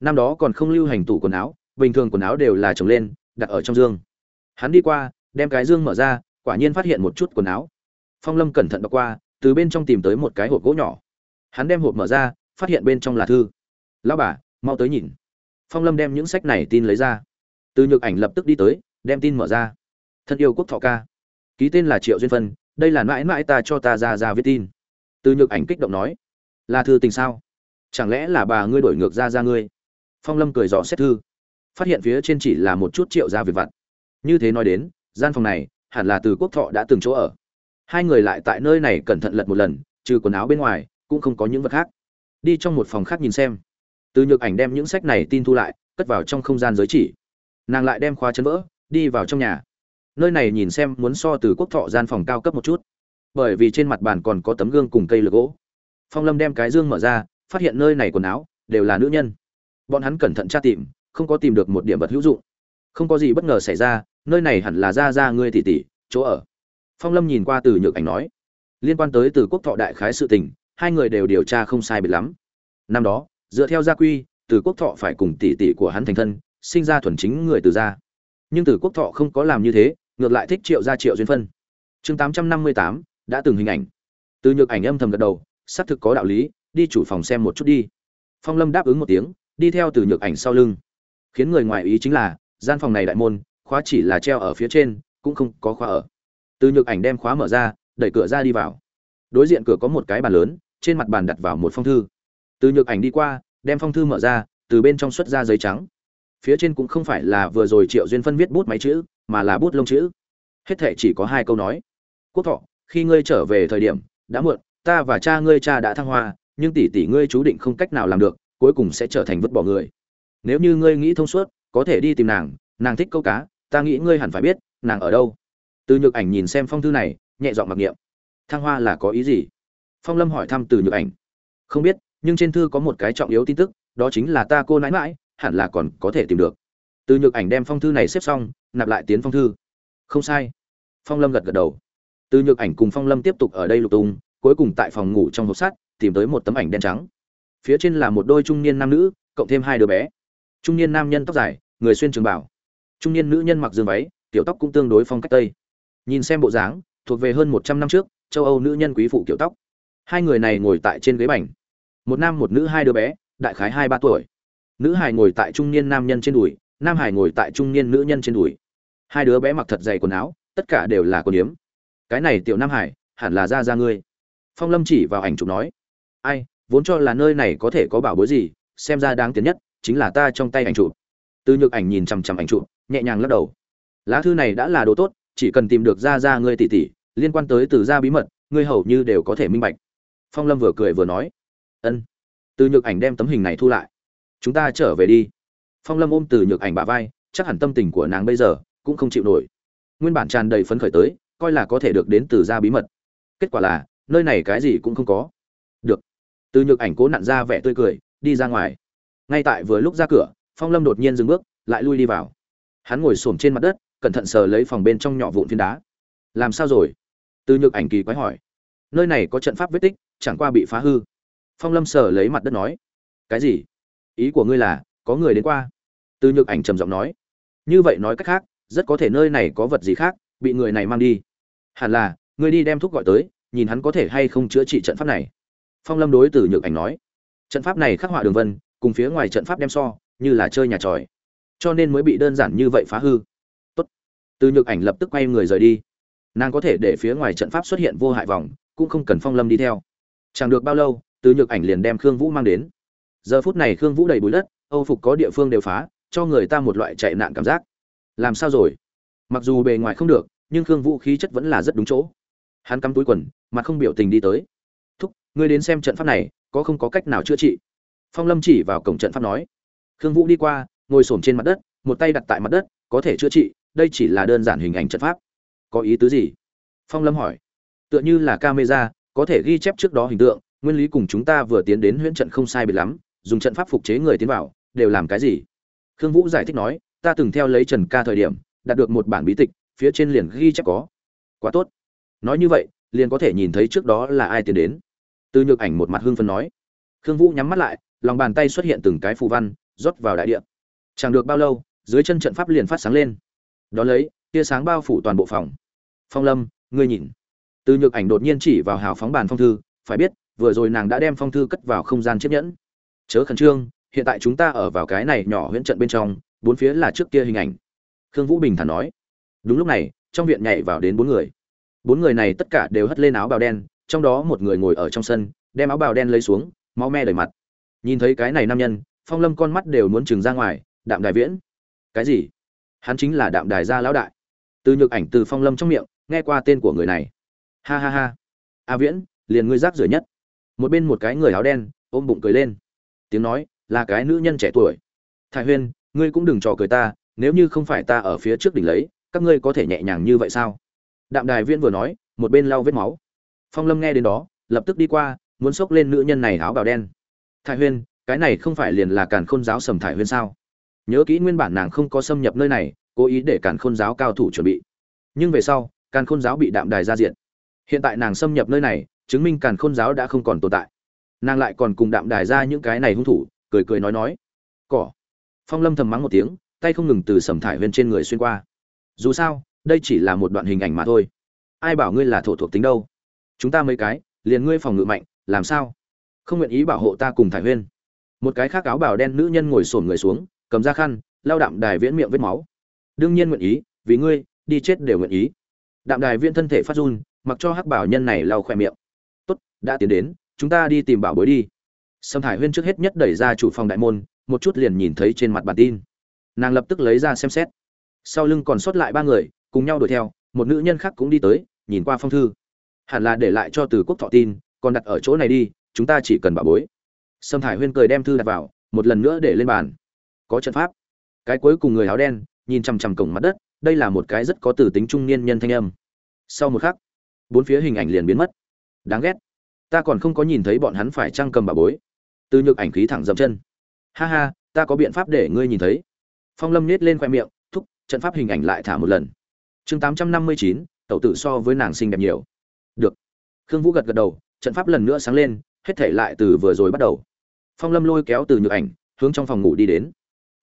Năm đó còn không lưu hành tủ quần áo, bình thường quần áo đều là trồng lên, đặt ở trong dương. Hắn đi qua, đem cái dương mở ra, quả nhiên phát hiện một chút quần áo. Phong lâm cẩn thận đọc qua, từ bên trong tìm tới một cái hộp gỗ nhỏ. Hắn đem hộp mở ra, phát hiện bên trong là thư lão bà, mau tới nhìn. Phong lâm đem những sách này tin lấy ra. Từ nhược ảnh lập tức đi tới, đem tin mở ra. Thân yêu quốc thọ ca. Ký tên là triệu duyên phân, đây là mãi mãi ta cho ta ra ra viết tin. Từ nhược ảnh kích động nói. Là thư tình sao? Chẳng lẽ là bà ngươi đổi ngược ra ra ngươi? Phong lâm cười dò xét thư. Phát hiện phía trên chỉ là một chút triệu ra việc vặt. Như thế nói đến, gian phòng này, hẳn là từ quốc thọ đã từng chỗ ở. Hai người lại tại nơi này cẩn thận lật một lần, trừ quần áo bên ngoài, cũng không có những vật khác. Đi trong một phòng khác nhìn xem từ nhược ảnh đem những sách này tin thu lại, cất vào trong không gian giới chỉ. Nàng lại đem khóa chân vỡ, đi vào trong nhà. Nơi này nhìn xem muốn so từ quốc thọ gian phòng cao cấp một chút. Bởi vì trên mặt bàn còn có tấm gương cùng cây lược gỗ. Phong lâm đem cái dương mở ra, phát hiện nơi này quần áo đều là nữ nhân. Bọn hắn cẩn thận tra tìm, không có tìm được một điểm vật hữu dụng. Không có gì bất ngờ xảy ra, nơi này hẳn là ra ra ngươi tỷ tỷ, chỗ ở. Phong lâm nhìn qua từ nhược ảnh nói. Liên quan tới từ quốc thọ đại khái sự tình, hai người đều điều tra không sai biệt lắm. Năm đó dựa theo gia quy, từ quốc thọ phải cùng tỷ tỷ của hắn thành thân, sinh ra thuần chính người từ gia. Nhưng từ quốc thọ không có làm như thế, ngược lại thích triệu gia triệu duyên phân. Chương tám trăm năm mươi tám, đã từng hình ảnh. Từ nhược ảnh âm thầm gật đầu, xác thực có đạo lý, đi chủ phòng xem một chút đi. Phong lâm đáp ứng một tiếng, đi theo từ nhược ảnh sau lưng. Khiến người ngoài ý chính là, gian phòng này đại môn, khóa chỉ là treo ở phía trên, cũng không có khóa ở. Từ nhược ảnh đem khóa mở ra, đẩy cửa ra đi vào. Đối diện cửa có một cái bàn lớn, trên mặt bàn đặt vào một phong thư từ nhược ảnh đi qua, đem phong thư mở ra, từ bên trong xuất ra giấy trắng. Phía trên cũng không phải là vừa rồi triệu duyên phân viết bút máy chữ, mà là bút lông chữ. Hết thệ chỉ có hai câu nói. Quốc thọ, khi ngươi trở về thời điểm, đã muộn, ta và cha ngươi cha đã thăng hoa, nhưng tỷ tỷ ngươi chú định không cách nào làm được, cuối cùng sẽ trở thành vứt bỏ người. Nếu như ngươi nghĩ thông suốt, có thể đi tìm nàng nàng thích câu cá, ta nghĩ ngươi hẳn phải biết, nàng ở đâu. Từ nhược ảnh nhìn xem phong thư này, nhẹ giọng mặc niệm. Thăng hoa là có ý gì? Phong lâm hỏi thăm từ nhược ảnh. Không biết nhưng trên thư có một cái trọng yếu tin tức, đó chính là ta cô nãi mãi, hẳn là còn có thể tìm được. Từ nhược ảnh đem phong thư này xếp xong, nạp lại tiến phong thư. Không sai. Phong lâm gật gật đầu. Từ nhược ảnh cùng phong lâm tiếp tục ở đây lục tung, cuối cùng tại phòng ngủ trong hộp sắt, tìm tới một tấm ảnh đen trắng. Phía trên là một đôi trung niên nam nữ, cộng thêm hai đứa bé. Trung niên nam nhân tóc dài, người xuyên trường bảo trung niên nữ nhân mặc dương váy tiểu tóc cũng tương đối phong cách tây. Nhìn xem bộ dáng, thuộc về hơn một trăm năm trước, châu âu nữ nhân quý phụ kiểu tóc. Hai người này ngồi tại trên ghế bành một nam một nữ hai đứa bé, đại khái hai ba tuổi. Nữ hải ngồi tại trung niên nam nhân trên đùi, nam hải ngồi tại trung niên nữ nhân trên đùi. Hai đứa bé mặc thật dày quần áo, tất cả đều là quần yếm. Cái này tiểu nam hải hẳn là ra ra ngươi. Phong lâm chỉ vào ảnh chụp nói, ai, vốn cho là nơi này có thể có bảo bối gì, xem ra đáng tiến nhất chính là ta trong tay ảnh chụp. Từ nhược ảnh nhìn chằm chằm ảnh chụp, nhẹ nhàng lắc đầu. Lá thư này đã là đồ tốt, chỉ cần tìm được ra ra ngươi tỷ tỷ, liên quan tới từ gia bí mật, ngươi hầu như đều có thể minh bạch. Phong lâm vừa cười vừa nói ân. Từ nhược ảnh đem tấm hình này thu lại. Chúng ta trở về đi. Phong lâm ôm từ nhược ảnh bả vai, chắc hẳn tâm tình của nàng bây giờ cũng không chịu nổi. Nguyên bản tràn đầy phấn khởi tới, coi là có thể được đến từ gia bí mật. Kết quả là, nơi này cái gì cũng không có. Được. Từ nhược ảnh cố nặn ra vẻ tươi cười, đi ra ngoài. Ngay tại vừa lúc ra cửa, phong lâm đột nhiên dừng bước, lại lui đi vào. Hắn ngồi xổm trên mặt đất, cẩn thận sờ lấy phòng bên trong nhỏ vụn phiến đá. Làm sao rồi? Từ nhược ảnh kỳ quái hỏi. Nơi này có trận pháp vết tích, chẳng qua bị phá hư phong lâm sờ lấy mặt đất nói, cái gì? Ý của ngươi là, có người đến qua? Từ nhược ảnh trầm giọng nói, như vậy nói cách khác, rất có thể nơi này có vật gì khác, bị người này mang đi. Hẳn là, ngươi đi đem thuốc gọi tới, nhìn hắn có thể hay không chữa trị trận pháp này. Phong lâm đối từ nhược ảnh nói, trận pháp này khắc họa đường vân, cùng phía ngoài trận pháp đem so, như là chơi nhà tròi. Cho nên mới bị đơn giản như vậy phá hư. Tốt. từ nhược ảnh lập tức quay người rời đi. Nàng có thể để phía ngoài trận pháp xuất hiện vô hại vòng, cũng không cần phong lâm đi theo. Chẳng được bao lâu từ nhược ảnh liền đem khương vũ mang đến. Giờ phút này khương vũ đầy bụi đất, âu phục có địa phương đều phá, cho người ta một loại chạy nạn cảm giác. Làm sao rồi? Mặc dù bề ngoài không được, nhưng khương vũ khí chất vẫn là rất đúng chỗ. Hắn cắm túi quần mà không biểu tình đi tới. Thúc, ngươi đến xem trận pháp này, có không có cách nào chữa trị? Phong lâm chỉ vào cổng trận pháp nói. Khương vũ đi qua, ngồi xổm trên mặt đất, một tay đặt tại mặt đất, có thể chữa trị, đây chỉ là đơn giản hình ảnh trận pháp. Có ý tứ gì? Phong lâm hỏi. Tựa như là camera, có thể ghi chép trước đó hình tượng nguyên lý cùng chúng ta vừa tiến đến huyễn trận không sai biệt lắm, dùng trận pháp phục chế người tiến vào, đều làm cái gì? Khương vũ giải thích nói, ta từng theo lấy trần ca thời điểm, đạt được một bản bí tịch, phía trên liền ghi chép có. Quá tốt. Nói như vậy, liền có thể nhìn thấy trước đó là ai tiến đến. Từ nhược ảnh một mặt hương phân nói. Khương vũ nhắm mắt lại, lòng bàn tay xuất hiện từng cái phù văn, rót vào đại địa. Chẳng được bao lâu, dưới chân trận pháp liền phát sáng lên. Đó lấy, tia sáng bao phủ toàn bộ phòng. Phong lâm, ngươi nhìn. Từ nhược ảnh đột nhiên chỉ vào hào phóng bàn phong thư, phải biết vừa rồi nàng đã đem phong thư cất vào không gian chiếc nhẫn. Chớ khẩn trương, hiện tại chúng ta ở vào cái này nhỏ huyễn trận bên trong, bốn phía là trước kia hình ảnh. Khương vũ bình thản nói. Đúng lúc này, trong viện nhảy vào đến bốn người. Bốn người này tất cả đều hất lên áo bào đen, trong đó một người ngồi ở trong sân, đem áo bào đen lấy xuống, máu me đầy mặt. Nhìn thấy cái này nam nhân, phong lâm con mắt đều muốn trừng ra ngoài, đạm đài viễn. Cái gì? Hắn chính là đạm đài gia lão đại. Từ nhược ảnh từ phong lâm trong miệng, nghe qua tên của người này. Ha ha ha. A viễn, liền ngươi rác rưởi nhất một bên một cái người áo đen, ôm bụng cười lên. Tiếng nói, là cái nữ nhân trẻ tuổi. Thái huyên ngươi cũng đừng trò cười ta, nếu như không phải ta ở phía trước đỉnh lấy, các ngươi có thể nhẹ nhàng như vậy sao? Đạm đài viên vừa nói, một bên lau vết máu. Phong lâm nghe đến đó, lập tức đi qua, muốn xốc lên nữ nhân này áo bào đen. Thái huyên cái này không phải liền là càn khôn giáo sầm thải huyên sao? Nhớ kỹ nguyên bản nàng không có xâm nhập nơi này, cố ý để càn khôn giáo cao thủ chuẩn bị. Nhưng về sau, càn khôn giáo bị đạm đài ra diện. Hiện tại nàng xâm nhập nơi này chứng minh càn khôn giáo đã không còn tồn tại. Nàng lại còn cùng đạm đài ra những cái này hung thủ, cười cười nói nói. Cỏ. Phong lâm thầm mắng một tiếng, tay không ngừng từ sầm thải huyên trên người xuyên qua. Dù sao, đây chỉ là một đoạn hình ảnh mà thôi. Ai bảo ngươi là thổ thuộc tính đâu? Chúng ta mấy cái, liền ngươi phòng ngự mạnh, làm sao? Không nguyện ý bảo hộ ta cùng thải huyên. Một cái khác áo bảo đen nữ nhân ngồi xổm người xuống, cầm ra khăn lao đạm đài viễn miệng vết máu. Đương nhiên nguyện ý, vì ngươi, đi chết đều nguyện ý. Đạm đài viễn thân thể phát run, mặc cho hắc bảo nhân này lau khỏe miệng đã tiến đến, chúng ta đi tìm bảo bối đi. Sâm thải huyên trước hết nhất đẩy ra chủ phòng đại môn, một chút liền nhìn thấy trên mặt bản tin. Nàng lập tức lấy ra xem xét. Sau lưng còn sót lại ba người, cùng nhau đuổi theo, một nữ nhân khác cũng đi tới, nhìn qua phong thư. Hẳn là để lại cho từ quốc thọ tin, còn đặt ở chỗ này đi, chúng ta chỉ cần bảo bối. Sâm thải huyên cười đem thư đặt vào, một lần nữa để lên bàn. Có trận pháp. Cái cuối cùng người áo đen, nhìn chằm chằm cổng mặt đất, đây là một cái rất có từ tính trung niên nhân thanh âm. Sau một khắc, bốn phía hình ảnh liền biến mất. Đáng ghét ta còn không có nhìn thấy bọn hắn phải trăng cầm bà bối. Từ nhược ảnh khí thẳng dậm chân. Ha ha, ta có biện pháp để ngươi nhìn thấy. Phong lâm nết lên khoe miệng, thúc, trận pháp hình ảnh lại thả một lần. Chương tám trăm năm mươi chín, tẩu tử so với nàng xinh đẹp nhiều. Được. Khương vũ gật gật đầu, trận pháp lần nữa sáng lên, hết thể lại từ vừa rồi bắt đầu. Phong lâm lôi kéo từ nhược ảnh, hướng trong phòng ngủ đi đến.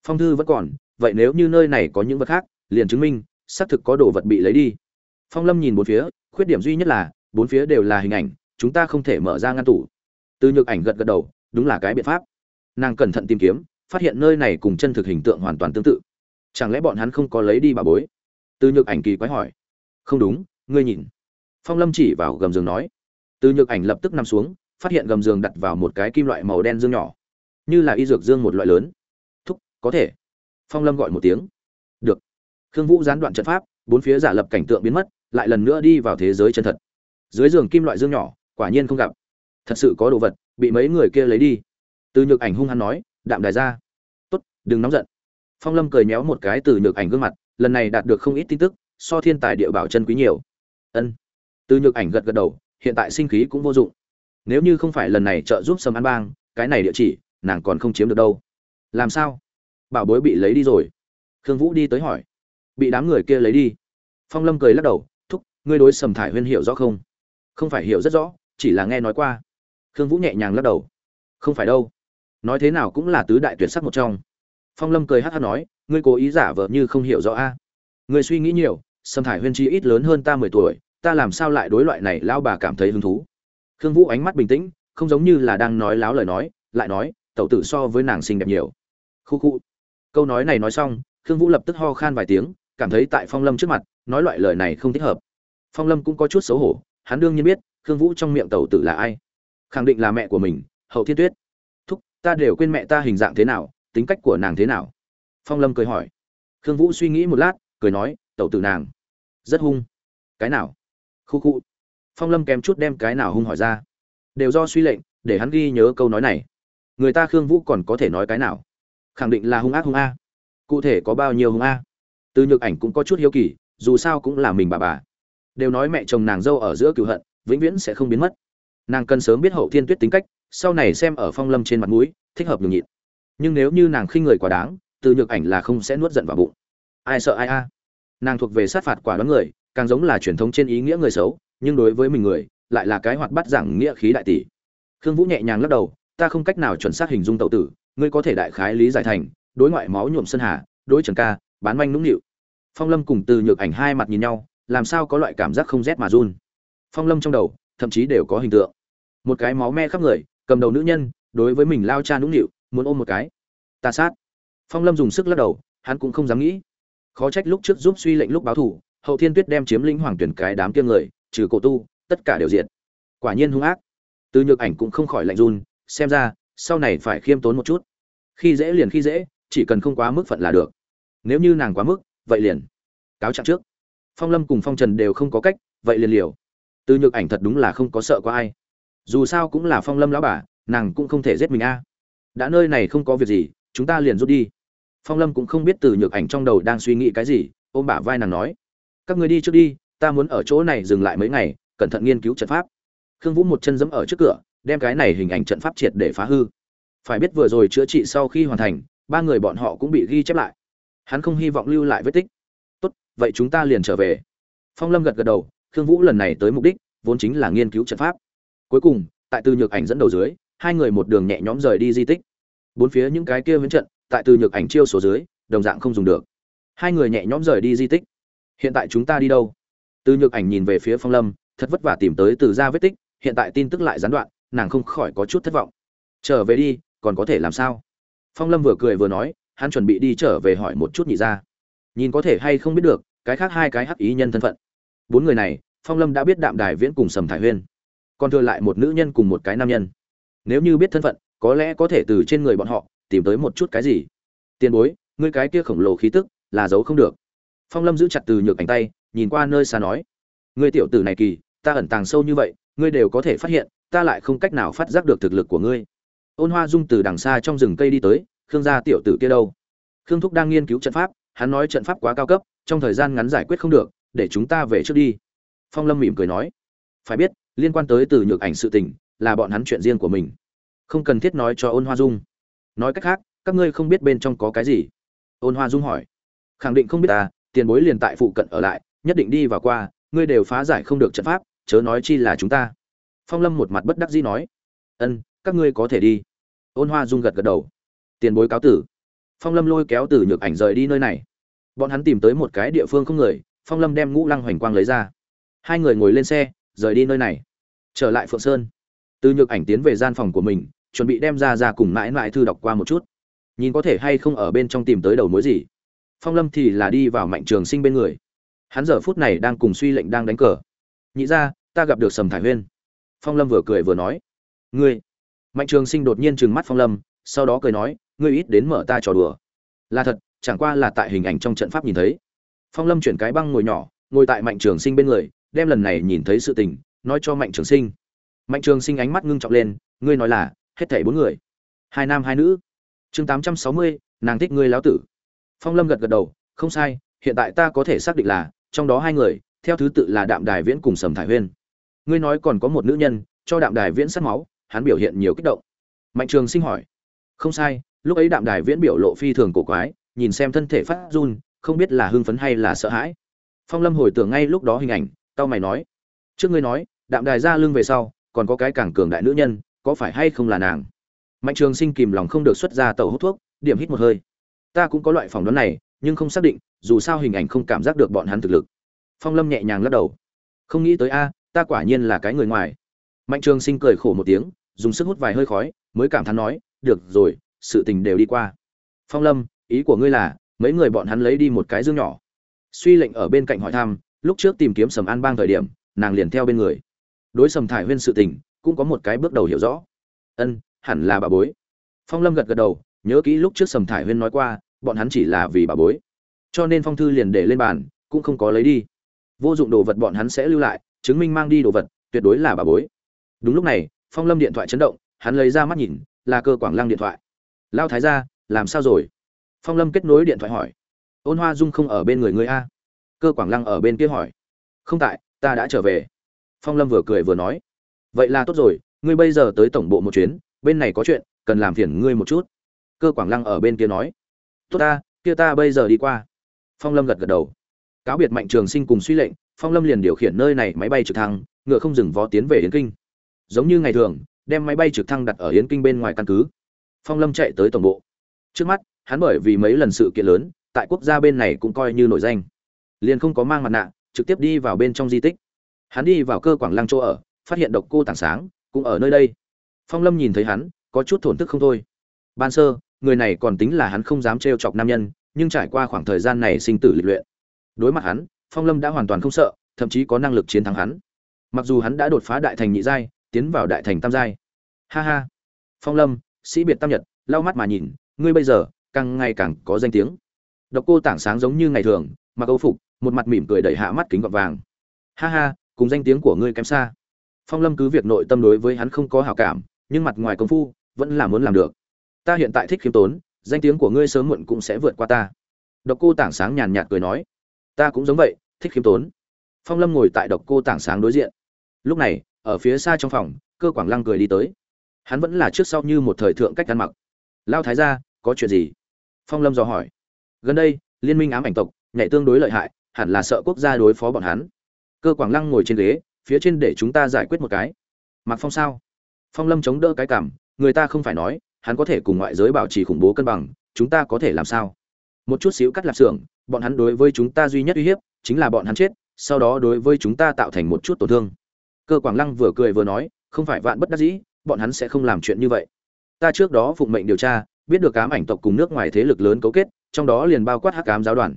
Phong thư vẫn còn, vậy nếu như nơi này có những vật khác, liền chứng minh, xác thực có đồ vật bị lấy đi. Phong lâm nhìn bốn phía, khuyết điểm duy nhất là, bốn phía đều là hình ảnh chúng ta không thể mở ra ngăn tủ. Từ nhược ảnh gật gật đầu, đúng là cái biện pháp. Nàng cẩn thận tìm kiếm, phát hiện nơi này cùng chân thực hình tượng hoàn toàn tương tự. Chẳng lẽ bọn hắn không có lấy đi bà bối? Từ nhược ảnh kỳ quái hỏi. Không đúng, ngươi nhìn. Phong lâm chỉ vào gầm giường nói. Từ nhược ảnh lập tức nằm xuống, phát hiện gầm giường đặt vào một cái kim loại màu đen dương nhỏ. Như là y dược dương một loại lớn. Thúc, có thể. Phong lâm gọi một tiếng. Được. Khương vũ gián đoạn trận pháp, bốn phía giả lập cảnh tượng biến mất, lại lần nữa đi vào thế giới chân thật. Dưới giường kim loại dương nhỏ quả nhiên không gặp. Thật sự có đồ vật, bị mấy người kia lấy đi. Từ nhược ảnh hung hăng nói, đạm đài ra. Tốt, đừng nóng giận. Phong lâm cười méo một cái từ nhược ảnh gương mặt, lần này đạt được không ít tin tức, so thiên tài địa bảo chân quý nhiều. Ân. Từ nhược ảnh gật gật đầu, hiện tại sinh khí cũng vô dụng. Nếu như không phải lần này trợ giúp sầm an bang, cái này địa chỉ, nàng còn không chiếm được đâu. Làm sao? Bảo bối bị lấy đi rồi. Khương vũ đi tới hỏi. Bị đám người kia lấy đi. Phong lâm cười lắc đầu, thúc, ngươi đối sầm thải huyên hiểu rõ không? Không phải hiểu rất rõ chỉ là nghe nói qua. Khương vũ nhẹ nhàng lắc đầu. Không phải đâu. Nói thế nào cũng là tứ đại tuyệt sắc một trong. Phong lâm cười hát hát nói, ngươi cố ý giả vờ như không hiểu rõ a. Ngươi suy nghĩ nhiều, sâm thải huyên chi ít lớn hơn ta mười tuổi, ta làm sao lại đối loại này lao bà cảm thấy hứng thú? Khương vũ ánh mắt bình tĩnh, không giống như là đang nói láo lời nói, lại nói, tẩu tử so với nàng xinh đẹp nhiều. Khu khu. Câu nói này nói xong, khương vũ lập tức ho khan vài tiếng, cảm thấy tại phong lâm trước mặt, nói loại lời này không thích hợp. Phong lâm cũng có chút xấu hổ, hắn đương nhiên biết khương vũ trong miệng tẩu tử là ai? Khẳng định là mẹ của mình, hậu thiên tuyết. Thúc, ta đều quên mẹ ta hình dạng thế nào, tính cách của nàng thế nào? Phong lâm cười hỏi. Khương vũ suy nghĩ một lát, cười nói, tẩu tử nàng. Rất hung. Cái nào? Khu khu. Phong lâm kém chút đem cái nào hung hỏi ra. Đều do suy lệnh, để hắn ghi nhớ câu nói này. Người ta khương vũ còn có thể nói cái nào? Khẳng định là hung ác hung a. Cụ thể có bao nhiêu hung a? Từ nhược ảnh cũng có chút hiếu kỳ, dù sao cũng là mình bà bà. Đều nói mẹ chồng nàng dâu ở giữa cựu hận vĩnh viễn sẽ không biến mất. Nàng cần sớm biết hậu thiên tuyết tính cách, sau này xem ở phong lâm trên mặt mũi, thích hợp nhường nhịn. Nhưng nếu như nàng khinh người quá đáng, từ nhược ảnh là không sẽ nuốt giận vào bụng. Ai sợ ai a? Nàng thuộc về sát phạt quả đoán người, càng giống là truyền thống trên ý nghĩa người xấu, nhưng đối với mình người, lại là cái hoạt bắt giảng nghĩa khí đại tỷ. Khương vũ nhẹ nhàng lắc đầu, ta không cách nào chuẩn xác hình dung tậu tử, ngươi có thể đại khái lý giải thành, đối ngoại máu nhuộm sơn hà, đối trần ca, bán manh nũng nịu. Phong lâm cùng từ nhược ảnh hai mặt nhìn nhau, làm sao có loại cảm giác không rét mà run phong lâm trong đầu, thậm chí đều có hình tượng. Một cái máu me khắp người, cầm đầu nữ nhân, đối với mình lao cha nũng nịu, muốn ôm một cái. Ta sát. Phong lâm dùng sức lắc đầu, hắn cũng không dám nghĩ. Khó trách lúc trước giúp suy lệnh lúc báo thủ, hậu thiên tuyết đem chiếm lĩnh hoàng tuyển cái đám kia người, trừ cổ tu, tất cả đều diệt. Quả nhiên hung ác. Từ nhược ảnh cũng không khỏi lạnh run, xem ra, sau này phải khiêm tốn một chút. Khi dễ liền khi dễ, chỉ cần không quá mức phận là được. Nếu như nàng quá mức, vậy liền cáo trạng trước. Phong lâm cùng phong trần đều không có cách, vậy liền liều từ nhược ảnh thật đúng là không có sợ có ai. Dù sao cũng là phong lâm lão bà, nàng cũng không thể giết mình a. Đã nơi này không có việc gì, chúng ta liền rút đi. Phong lâm cũng không biết từ nhược ảnh trong đầu đang suy nghĩ cái gì, ôm bả vai nàng nói. Các người đi trước đi, ta muốn ở chỗ này dừng lại mấy ngày, cẩn thận nghiên cứu trận pháp. Khương vũ một chân giẫm ở trước cửa, đem cái này hình ảnh trận pháp triệt để phá hư. Phải biết vừa rồi chữa trị sau khi hoàn thành, ba người bọn họ cũng bị ghi chép lại. Hắn không hy vọng lưu lại vết tích. Tốt, vậy chúng ta liền trở về. Phong lâm gật gật đầu khương vũ lần này tới mục đích vốn chính là nghiên cứu trận pháp. Cuối cùng, tại từ nhược ảnh dẫn đầu dưới, hai người một đường nhẹ nhõm rời đi di tích. Bốn phía những cái kia viễn trận, tại từ nhược ảnh chiêu số dưới, đồng dạng không dùng được. Hai người nhẹ nhõm rời đi di tích. Hiện tại chúng ta đi đâu? Từ nhược ảnh nhìn về phía phong lâm, thật vất vả tìm tới từ ra vết tích, hiện tại tin tức lại gián đoạn, nàng không khỏi có chút thất vọng. Trở về đi, còn có thể làm sao? Phong lâm vừa cười vừa nói, hắn chuẩn bị đi trở về hỏi một chút nhị ra nhìn có thể hay không biết được, cái khác hai cái hắc ý nhân thân phận bốn người này, phong lâm đã biết đạm đài viễn cùng sầm thải huyên. Còn thừa lại một nữ nhân cùng một cái nam nhân. Nếu như biết thân phận, có lẽ có thể từ trên người bọn họ tìm tới một chút cái gì. Tiền bối, ngươi cái kia khổng lồ khí tức, là giấu không được. Phong lâm giữ chặt từ nhược ảnh tay, nhìn qua nơi xa nói. Ngươi tiểu tử này kỳ, ta ẩn tàng sâu như vậy, ngươi đều có thể phát hiện, ta lại không cách nào phát giác được thực lực của ngươi. Ôn hoa dung từ đằng xa trong rừng cây đi tới, khương gia tiểu tử kia đâu? Khương thúc đang nghiên cứu trận pháp, hắn nói trận pháp quá cao cấp, trong thời gian ngắn giải quyết không được để chúng ta về trước đi. Phong lâm mỉm cười nói. Phải biết, liên quan tới từ nhược ảnh sự tình, là bọn hắn chuyện riêng của mình. Không cần thiết nói cho ôn hoa dung. Nói cách khác, các ngươi không biết bên trong có cái gì. Ôn hoa dung hỏi. Khẳng định không biết ta tiền bối liền tại phụ cận ở lại, nhất định đi và qua, ngươi đều phá giải không được trận pháp, chớ nói chi là chúng ta. Phong lâm một mặt bất đắc dĩ nói. Ân, các ngươi có thể đi. Ôn hoa dung gật gật đầu. Tiền bối cáo tử. Phong lâm lôi kéo từ nhược ảnh rời đi nơi này. Bọn hắn tìm tới một cái địa phương không người phong lâm đem ngũ lăng hoành quang lấy ra. Hai người ngồi lên xe, rời đi nơi này. Trở lại phượng sơn. Từ nhược ảnh tiến về gian phòng của mình, chuẩn bị đem ra ra cùng mãi mãi thư đọc qua một chút. Nhìn có thể hay không ở bên trong tìm tới đầu mối gì. Phong lâm thì là đi vào mạnh trường sinh bên người. Hắn giờ phút này đang cùng suy lệnh đang đánh cờ. Nhị ra ta gặp được sầm thải huyên. Phong lâm vừa cười vừa nói. Ngươi. Mạnh trường sinh đột nhiên trừng mắt phong lâm, sau đó cười nói, ngươi ít đến mở ta trò đùa. Là thật, chẳng qua là tại hình ảnh trong trận pháp nhìn thấy phong lâm chuyển cái băng ngồi nhỏ, ngồi tại mạnh trường sinh bên người, đem lần này nhìn thấy sự tình, nói cho mạnh trường sinh. Mạnh trường sinh ánh mắt ngưng trọng lên, ngươi nói là, hết thảy bốn người. Hai nam, hai nữ. Chương tám trăm sáu mươi, nàng thích ngươi lão tử. Phong lâm gật gật đầu, không sai, hiện tại ta có thể xác định là, trong đó hai người, theo thứ tự là đạm đài viễn cùng sầm thải huyên. Ngươi nói còn có một nữ nhân, cho đạm đài viễn sát máu, hắn biểu hiện nhiều kích động. Mạnh trường sinh hỏi. Không sai, lúc ấy đạm đài viễn biểu lộ phi thường cổ quái, nhìn xem thân thể phát run không biết là hưng phấn hay là sợ hãi. Phong lâm hồi tưởng ngay lúc đó hình ảnh tao mày nói, trước ngươi nói, đạm đài ra lưng về sau, còn có cái càng cường đại nữ nhân, có phải hay không là nàng? Mạnh trường sinh kìm lòng không được xuất ra tàu hút thuốc, điểm hít một hơi. Ta cũng có loại phỏng đoán này, nhưng không xác định, dù sao hình ảnh không cảm giác được bọn hắn thực lực. Phong lâm nhẹ nhàng lắc đầu. Không nghĩ tới a, ta quả nhiên là cái người ngoài. Mạnh trường sinh cười khổ một tiếng, dùng sức hút vài hơi khói, mới cảm thán nói, được rồi, sự tình đều đi qua. Phong lâm, ý của ngươi là mấy người bọn hắn lấy đi một cái dương nhỏ. Suy lệnh ở bên cạnh hỏi thăm, lúc trước tìm kiếm sầm an bang thời điểm, nàng liền theo bên người. Đối sầm thải huyên sự tình, cũng có một cái bước đầu hiểu rõ. Ân, hẳn là bà bối. Phong lâm gật gật đầu, nhớ kỹ lúc trước sầm thải huyên nói qua, bọn hắn chỉ là vì bà bối. Cho nên phong thư liền để lên bàn, cũng không có lấy đi. Vô dụng đồ vật bọn hắn sẽ lưu lại, chứng minh mang đi đồ vật, tuyệt đối là bà bối. Đúng lúc này, phong lâm điện thoại chấn động, hắn lấy ra mắt nhìn, là cơ quảng lăng điện thoại. Lao thái ra làm sao rồi? Phong lâm kết nối điện thoại hỏi. Ôn hoa dung không ở bên người ngươi a? Cơ quảng lăng ở bên kia hỏi. Không tại, ta đã trở về. Phong lâm vừa cười vừa nói. Vậy là tốt rồi, ngươi bây giờ tới tổng bộ một chuyến, bên này có chuyện, cần làm phiền ngươi một chút. Cơ quảng lăng ở bên kia nói. Tốt ta, kia ta bây giờ đi qua. Phong lâm gật gật đầu. Cáo biệt mạnh trường sinh cùng suy lệnh, phong lâm liền điều khiển nơi này máy bay trực thăng, ngựa không dừng vó tiến về yến kinh. Giống như ngày thường, đem máy bay trực thăng đặt ở yến kinh bên ngoài căn cứ. Phong lâm chạy tới tổng bộ. Trước mắt hắn bởi vì mấy lần sự kiện lớn, tại quốc gia bên này cũng coi như nổi danh. Liền không có mang mặt nạ, trực tiếp đi vào bên trong di tích. Hắn đi vào cơ quảng lăng chỗ ở, phát hiện độc cô tảng sáng, cũng ở nơi đây. Phong lâm nhìn thấy hắn, có chút thổn thức không thôi. Ban sơ, người này còn tính là hắn không dám trêu chọc nam nhân, nhưng trải qua khoảng thời gian này sinh tử lịch luyện. Đối mặt hắn, phong lâm đã hoàn toàn không sợ, thậm chí có năng lực chiến thắng hắn. Mặc dù hắn đã đột phá đại thành nhị giai, tiến vào đại thành tam giai. Ha ha. Phong lâm, sĩ biệt tam nhật, lau mắt mà nhìn, ngươi bây giờ càng ngày càng có danh tiếng. Độc cô tảng sáng giống như ngày thường, mặc âu phục, một mặt mỉm cười đẩy hạ mắt kính gọt vàng. Ha ha, cùng danh tiếng của ngươi kém xa. Phong lâm cứ việc nội tâm đối với hắn không có hảo cảm, nhưng mặt ngoài công phu, vẫn là muốn làm được. Ta hiện tại thích khiêm tốn, danh tiếng của ngươi sớm muộn cũng sẽ vượt qua ta. Độc cô tảng sáng nhàn nhạt cười nói. Ta cũng giống vậy, thích khiêm tốn. Phong lâm ngồi tại độc cô tảng sáng đối diện. Lúc này, ở phía xa trong phòng, cơ quảng lăng cười đi tới. Hắn vẫn là trước sau như một thời thượng cách ăn mặc. Lao thái gia, có chuyện gì? Phong lâm dò hỏi. Gần đây, liên minh ám ảnh tộc, nhảy tương đối lợi hại, hẳn là sợ quốc gia đối phó bọn hắn. Cơ quảng lăng ngồi trên ghế, phía trên để chúng ta giải quyết một cái. Mặc phong sao? Phong lâm chống đỡ cái cảm, người ta không phải nói, hắn có thể cùng ngoại giới bảo trì khủng bố cân bằng, chúng ta có thể làm sao? Một chút xíu cắt lạp xưởng, bọn hắn đối với chúng ta duy nhất uy hiếp, chính là bọn hắn chết, sau đó đối với chúng ta tạo thành một chút tổn thương. Cơ quảng lăng vừa cười vừa nói, không phải vạn bất đắc dĩ, bọn hắn sẽ không làm chuyện như vậy. Ta trước đó phụng mệnh điều tra biết được ám ảnh tộc cùng nước ngoài thế lực lớn cấu kết, trong đó liền bao quát hắc ám giáo đoàn.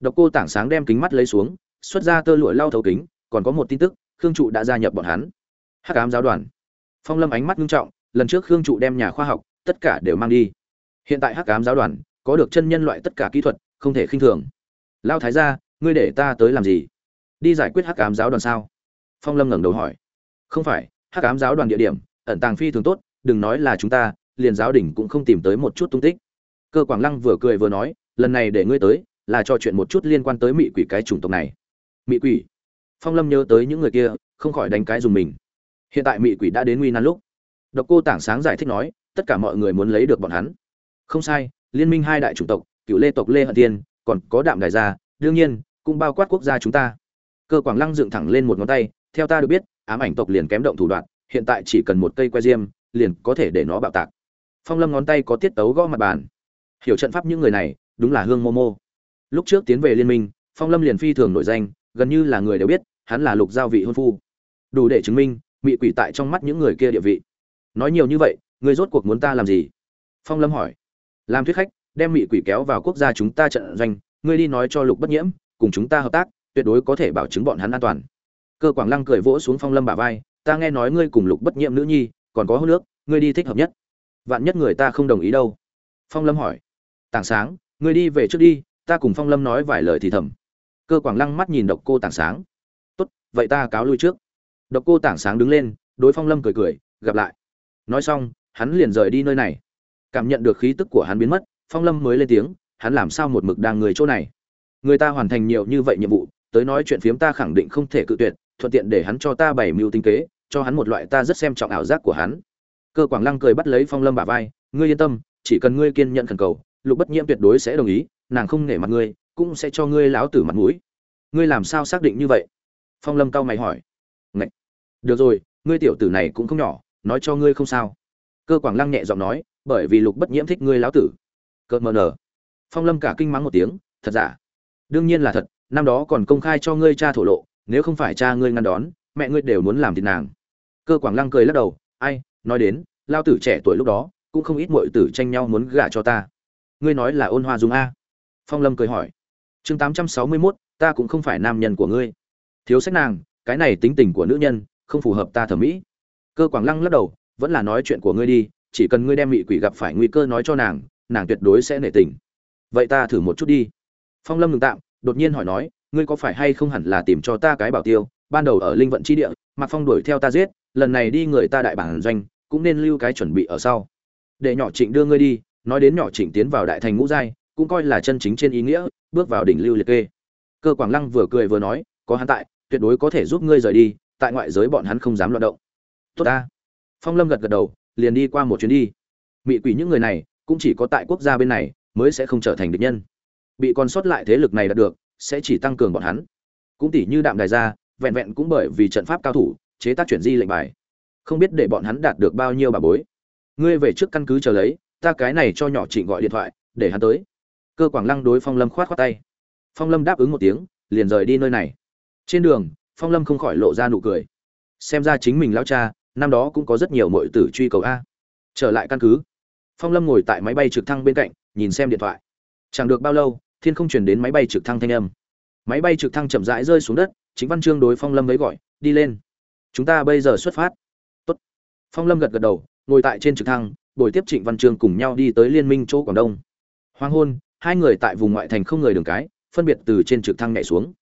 Độc cô tảng sáng đem kính mắt lấy xuống, xuất ra tơ lụa lau thấu kính, còn có một tin tức, khương trụ đã gia nhập bọn hắn. Hắc ám giáo đoàn. Phong lâm ánh mắt nghiêm trọng, lần trước khương trụ đem nhà khoa học, tất cả đều mang đi. Hiện tại hắc ám giáo đoàn, có được chân nhân loại tất cả kỹ thuật, không thể khinh thường. Lao thái gia, ngươi để ta tới làm gì? Đi giải quyết hắc ám giáo đoàn sao? Phong lâm ngẩng đầu hỏi. Không phải, hắc ám giáo đoàn địa điểm, ẩn tàng phi thường tốt, đừng nói là chúng ta liền giáo đình cũng không tìm tới một chút tung tích. Cơ quảng lăng vừa cười vừa nói, lần này để ngươi tới, là cho chuyện một chút liên quan tới mị quỷ cái chủng tộc này. Mị quỷ? Phong lâm nhớ tới những người kia, không khỏi đánh cái dùng mình. Hiện tại mị quỷ đã đến nguy nan lúc. Độc cô tảng sáng giải thích nói, tất cả mọi người muốn lấy được bọn hắn. Không sai, liên minh hai đại chủng tộc, cựu lê tộc lê hận tiên còn có đạm đại gia, đương nhiên, cũng bao quát quốc gia chúng ta. Cơ quảng lăng dựng thẳng lên một ngón tay, theo ta được biết, ám ảnh tộc liền kém động thủ đoạn, hiện tại chỉ cần một cây que diêm, liền có thể để nó bạo tạc phong lâm ngón tay có tiết tấu gõ mặt bàn. Hiểu trận pháp những người này, đúng là hương momo. Lúc trước tiến về liên minh, phong lâm liền phi thường nổi danh, gần như là người đều biết, hắn là lục giao vị hôn phu. Đủ để chứng minh, mị quỷ tại trong mắt những người kia địa vị. Nói nhiều như vậy, người rốt cuộc muốn ta làm gì? Phong lâm hỏi. Làm thuyết khách, đem mị quỷ kéo vào quốc gia chúng ta trận doanh, ngươi đi nói cho lục bất nhiễm, cùng chúng ta hợp tác, tuyệt đối có thể bảo chứng bọn hắn an toàn. Cơ quảng lăng cười vỗ xuống phong lâm bả vai, ta nghe nói ngươi cùng lục bất nhiễm nữ nhi, còn có hô nước ngươi đi thích hợp nhất vạn nhất người ta không đồng ý đâu. Phong lâm hỏi. Tảng sáng người đi về trước đi, ta cùng phong lâm nói vài lời thì thầm. Cơ quảng lăng mắt nhìn độc cô tảng sáng. Tốt, vậy ta cáo lui trước. Độc cô tảng sáng đứng lên, đối phong lâm cười cười, gặp lại. Nói xong, hắn liền rời đi nơi này. Cảm nhận được khí tức của hắn biến mất, phong lâm mới lên tiếng, hắn làm sao một mực đang người chỗ này? Người ta hoàn thành nhiều như vậy nhiệm vụ, tới nói chuyện phiếm ta khẳng định không thể cự tuyệt, thuận tiện để hắn cho ta bảy mưu tinh kế, cho hắn một loại ta rất xem trọng ảo giác của hắn cơ quảng lăng cười bắt lấy phong lâm bả vai, ngươi yên tâm, chỉ cần ngươi kiên nhận khẩn cầu, lục bất nhiễm tuyệt đối sẽ đồng ý, nàng không nể mặt ngươi, cũng sẽ cho ngươi láo tử mặt mũi. Ngươi làm sao xác định như vậy? Phong lâm cau mày hỏi. Ngậy. được rồi, ngươi tiểu tử này cũng không nhỏ, nói cho ngươi không sao. Cơ quảng lăng nhẹ giọng nói, bởi vì lục bất nhiễm thích ngươi lão tử. Cợt mờ nở. Phong lâm cả kinh mắng một tiếng, thật giả? Đương nhiên là thật, năm đó còn công khai cho ngươi cha thổ lộ, nếu không phải cha ngươi ngăn đón, mẹ ngươi đều muốn làm thịt nàng. Cơ quảng lăng cười lắc đầu, ai nói đến, lao tử trẻ tuổi lúc đó, cũng không ít muội tử tranh nhau muốn gả cho ta. Ngươi nói là ôn hoa dung a. Phong lâm cười hỏi. Chương tám trăm sáu mươi mốt, ta cũng không phải nam nhân của ngươi. Thiếu sách nàng, cái này tính tình của nữ nhân, không phù hợp ta thẩm mỹ. Cơ quảng lăng lắc đầu, vẫn là nói chuyện của ngươi đi, chỉ cần ngươi đem mị quỷ gặp phải nguy cơ nói cho nàng nàng tuyệt đối sẽ nể tình. Vậy ta thử một chút đi. Phong lâm ngừng tạm, đột nhiên hỏi nói, ngươi có phải hay không hẳn là tìm cho ta cái bảo tiêu? Ban đầu ở linh vận chi địa mặc phong đuổi theo ta giết, lần này đi người ta đại bản doanh cũng nên lưu cái chuẩn bị ở sau. Để nhỏ trịnh đưa ngươi đi, nói đến nhỏ trịnh tiến vào đại thành ngũ giai, cũng coi là chân chính trên ý nghĩa, bước vào đỉnh lưu liệt kê. Cơ quảng lăng vừa cười vừa nói, có hắn tại, tuyệt đối có thể giúp ngươi rời đi, tại ngoại giới bọn hắn không dám loạt động. Tốt ta. Phong lâm gật gật đầu, liền đi qua một chuyến đi. Mị quỷ những người này, cũng chỉ có tại quốc gia bên này, mới sẽ không trở thành địch nhân. Bị còn sót lại thế lực này đạt được, sẽ chỉ tăng cường bọn hắn. Cũng tỷ như đạm đài gia, vẹn vẹn cũng bởi vì trận pháp cao thủ, chế tác chuyển di lệnh bài không biết để bọn hắn đạt được bao nhiêu bà bối. Ngươi về trước căn cứ chờ lấy, ta cái này cho nhỏ trịnh gọi điện thoại, để hắn tới. Cơ quảng lăng đối phong lâm khoát khoát tay. Phong lâm đáp ứng một tiếng, liền rời đi nơi này. Trên đường, phong lâm không khỏi lộ ra nụ cười. Xem ra chính mình lao cha, năm đó cũng có rất nhiều mọi tử truy cầu a. Trở lại căn cứ. Phong lâm ngồi tại máy bay trực thăng bên cạnh, nhìn xem điện thoại. Chẳng được bao lâu, thiên không chuyển đến máy bay trực thăng thanh âm. Máy bay trực thăng chậm rãi rơi xuống đất chính văn chương đối phong lâm mới gọi, đi lên. Chúng ta bây giờ xuất phát phong lâm gật gật đầu, ngồi tại trên trực thăng, buổi tiếp trịnh văn trương cùng nhau đi tới liên minh chỗ quảng đông. Hoàng hôn, hai người tại vùng ngoại thành không người đường cái, phân biệt từ trên trực thăng nhảy xuống.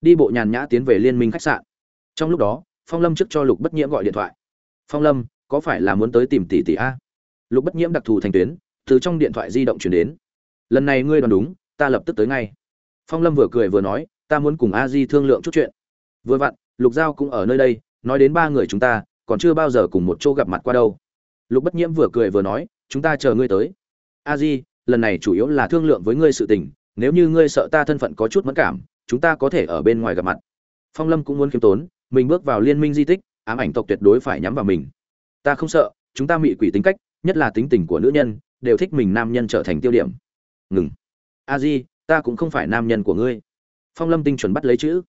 Đi bộ nhàn nhã tiến về liên minh khách sạn. Trong lúc đó, phong lâm trước cho lục bất nhiễm gọi điện thoại. Phong lâm, có phải là muốn tới tìm tỷ tỷ a? Lục bất nhiễm đặc thù thành tuyến, từ trong điện thoại di động chuyển đến. Lần này ngươi đoán đúng, ta lập tức tới ngay. Phong lâm vừa cười vừa nói, ta muốn cùng a di thương lượng chút chuyện. Vừa vặn, lục giao cũng ở nơi đây, nói đến ba người chúng ta còn chưa bao giờ cùng một chỗ gặp mặt qua đâu. Lục bất nhiễm vừa cười vừa nói, chúng ta chờ ngươi tới. A di, lần này chủ yếu là thương lượng với ngươi sự tình, nếu như ngươi sợ ta thân phận có chút mẫn cảm, chúng ta có thể ở bên ngoài gặp mặt. Phong lâm cũng muốn khiêm tốn, mình bước vào liên minh di tích, ám ảnh tộc tuyệt đối phải nhắm vào mình. Ta không sợ, chúng ta mị quỷ tính cách, nhất là tính tình của nữ nhân, đều thích mình nam nhân trở thành tiêu điểm. Ngừng. A di, ta cũng không phải nam nhân của ngươi. Phong lâm tinh chuẩn bắt lấy chữ.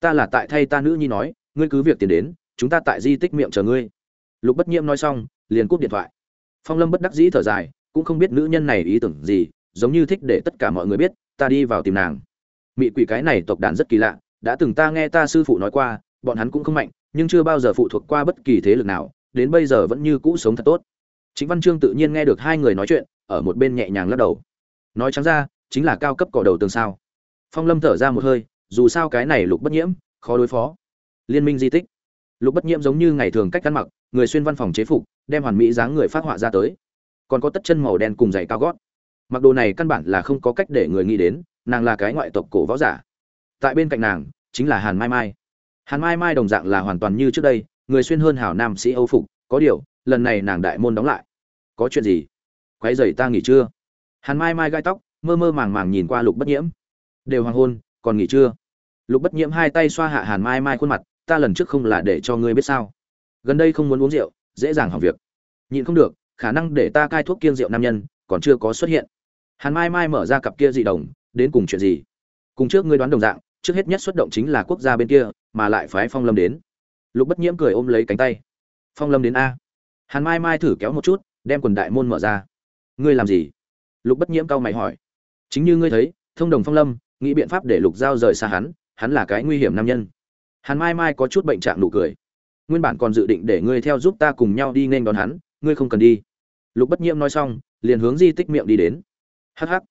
Ta là tại thay ta nữ nhi nói, ngươi cứ việc tiền đến chúng ta tại di tích miệng chờ ngươi. Lục bất nhiễm nói xong, liền cúp điện thoại. Phong lâm bất đắc dĩ thở dài, cũng không biết nữ nhân này ý tưởng gì, giống như thích để tất cả mọi người biết, ta đi vào tìm nàng. Mị quỷ cái này tộc đàn rất kỳ lạ, đã từng ta nghe ta sư phụ nói qua, bọn hắn cũng không mạnh, nhưng chưa bao giờ phụ thuộc qua bất kỳ thế lực nào, đến bây giờ vẫn như cũ sống thật tốt. Chính văn chương tự nhiên nghe được hai người nói chuyện, ở một bên nhẹ nhàng lắc đầu. Nói trắng ra, chính là cao cấp cỏ đầu tường sao. Phong lâm thở ra một hơi, dù sao cái này lục bất nhiễm, khó đối phó. Liên minh di tích lục bất nhiễm giống như ngày thường cách ăn mặc, người xuyên văn phòng chế phục, đem hoàn mỹ dáng người phát họa ra tới. Còn có tất chân màu đen cùng giày cao gót. Mặc đồ này căn bản là không có cách để người nghĩ đến, nàng là cái ngoại tộc cổ võ giả. Tại bên cạnh nàng, chính là hàn mai mai. Hàn mai mai đồng dạng là hoàn toàn như trước đây, người xuyên hơn hảo nam sĩ âu phục, có điều, lần này nàng đại môn đóng lại. Có chuyện gì? Quái dày ta nghỉ chưa hàn mai mai gai tóc, mơ mơ màng màng nhìn qua lục bất nhiễm. Đều hoàng hôn, còn nghỉ chưa lục bất nhiễm hai tay xoa hạ hàn mai mai khuôn mặt ta lần trước không là để cho ngươi biết sao. Gần đây không muốn uống rượu, dễ dàng hỏng việc. Nhịn không được, khả năng để ta cai thuốc kiêng rượu nam nhân, còn chưa có xuất hiện. Hàn mai mai mở ra cặp kia dị đồng, đến cùng chuyện gì? Cùng trước ngươi đoán đồng dạng, trước hết nhất xuất động chính là quốc gia bên kia, mà lại phái phong lâm đến. Lục bất nhiễm cười ôm lấy cánh tay. Phong lâm đến a. Hàn mai mai thử kéo một chút, đem quần đại môn mở ra. Ngươi làm gì? Lục bất nhiễm cau mày hỏi. Chính như ngươi thấy, thông đồng phong lâm, nghĩ biện pháp để lục giao rời xa hắn hắn là cái nguy hiểm nam nhân hàn mai mai có chút bệnh trạng nụ cười. Nguyên bản còn dự định để ngươi theo giúp ta cùng nhau đi nên đón hắn, ngươi không cần đi. Lục bất nhiễm nói xong, liền hướng di tích miệng đi đến. Hắc hắc,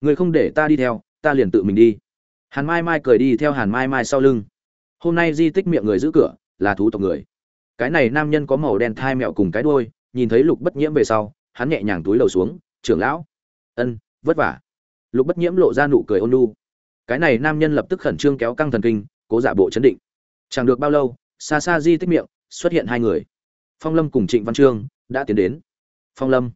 ngươi không để ta đi theo, ta liền tự mình đi. Hàn mai mai cười đi theo hàn mai mai sau lưng. Hôm nay di tích miệng người giữ cửa, là thú tộc người. Cái này nam nhân có màu đen thai mẹo cùng cái đuôi, nhìn thấy lục bất nhiễm về sau, hắn nhẹ nhàng túi đầu xuống, trưởng lão. Ân, vất vả. Lục bất nhiễm lộ ra nụ cười ôn lu cái này nam nhân lập tức khẩn trương kéo căng thần kinh, cố giả bộ chấn định chẳng được bao lâu xa xa di tích miệng xuất hiện hai người. Phong lâm cùng trịnh văn trương đã tiến đến. Phong lâm,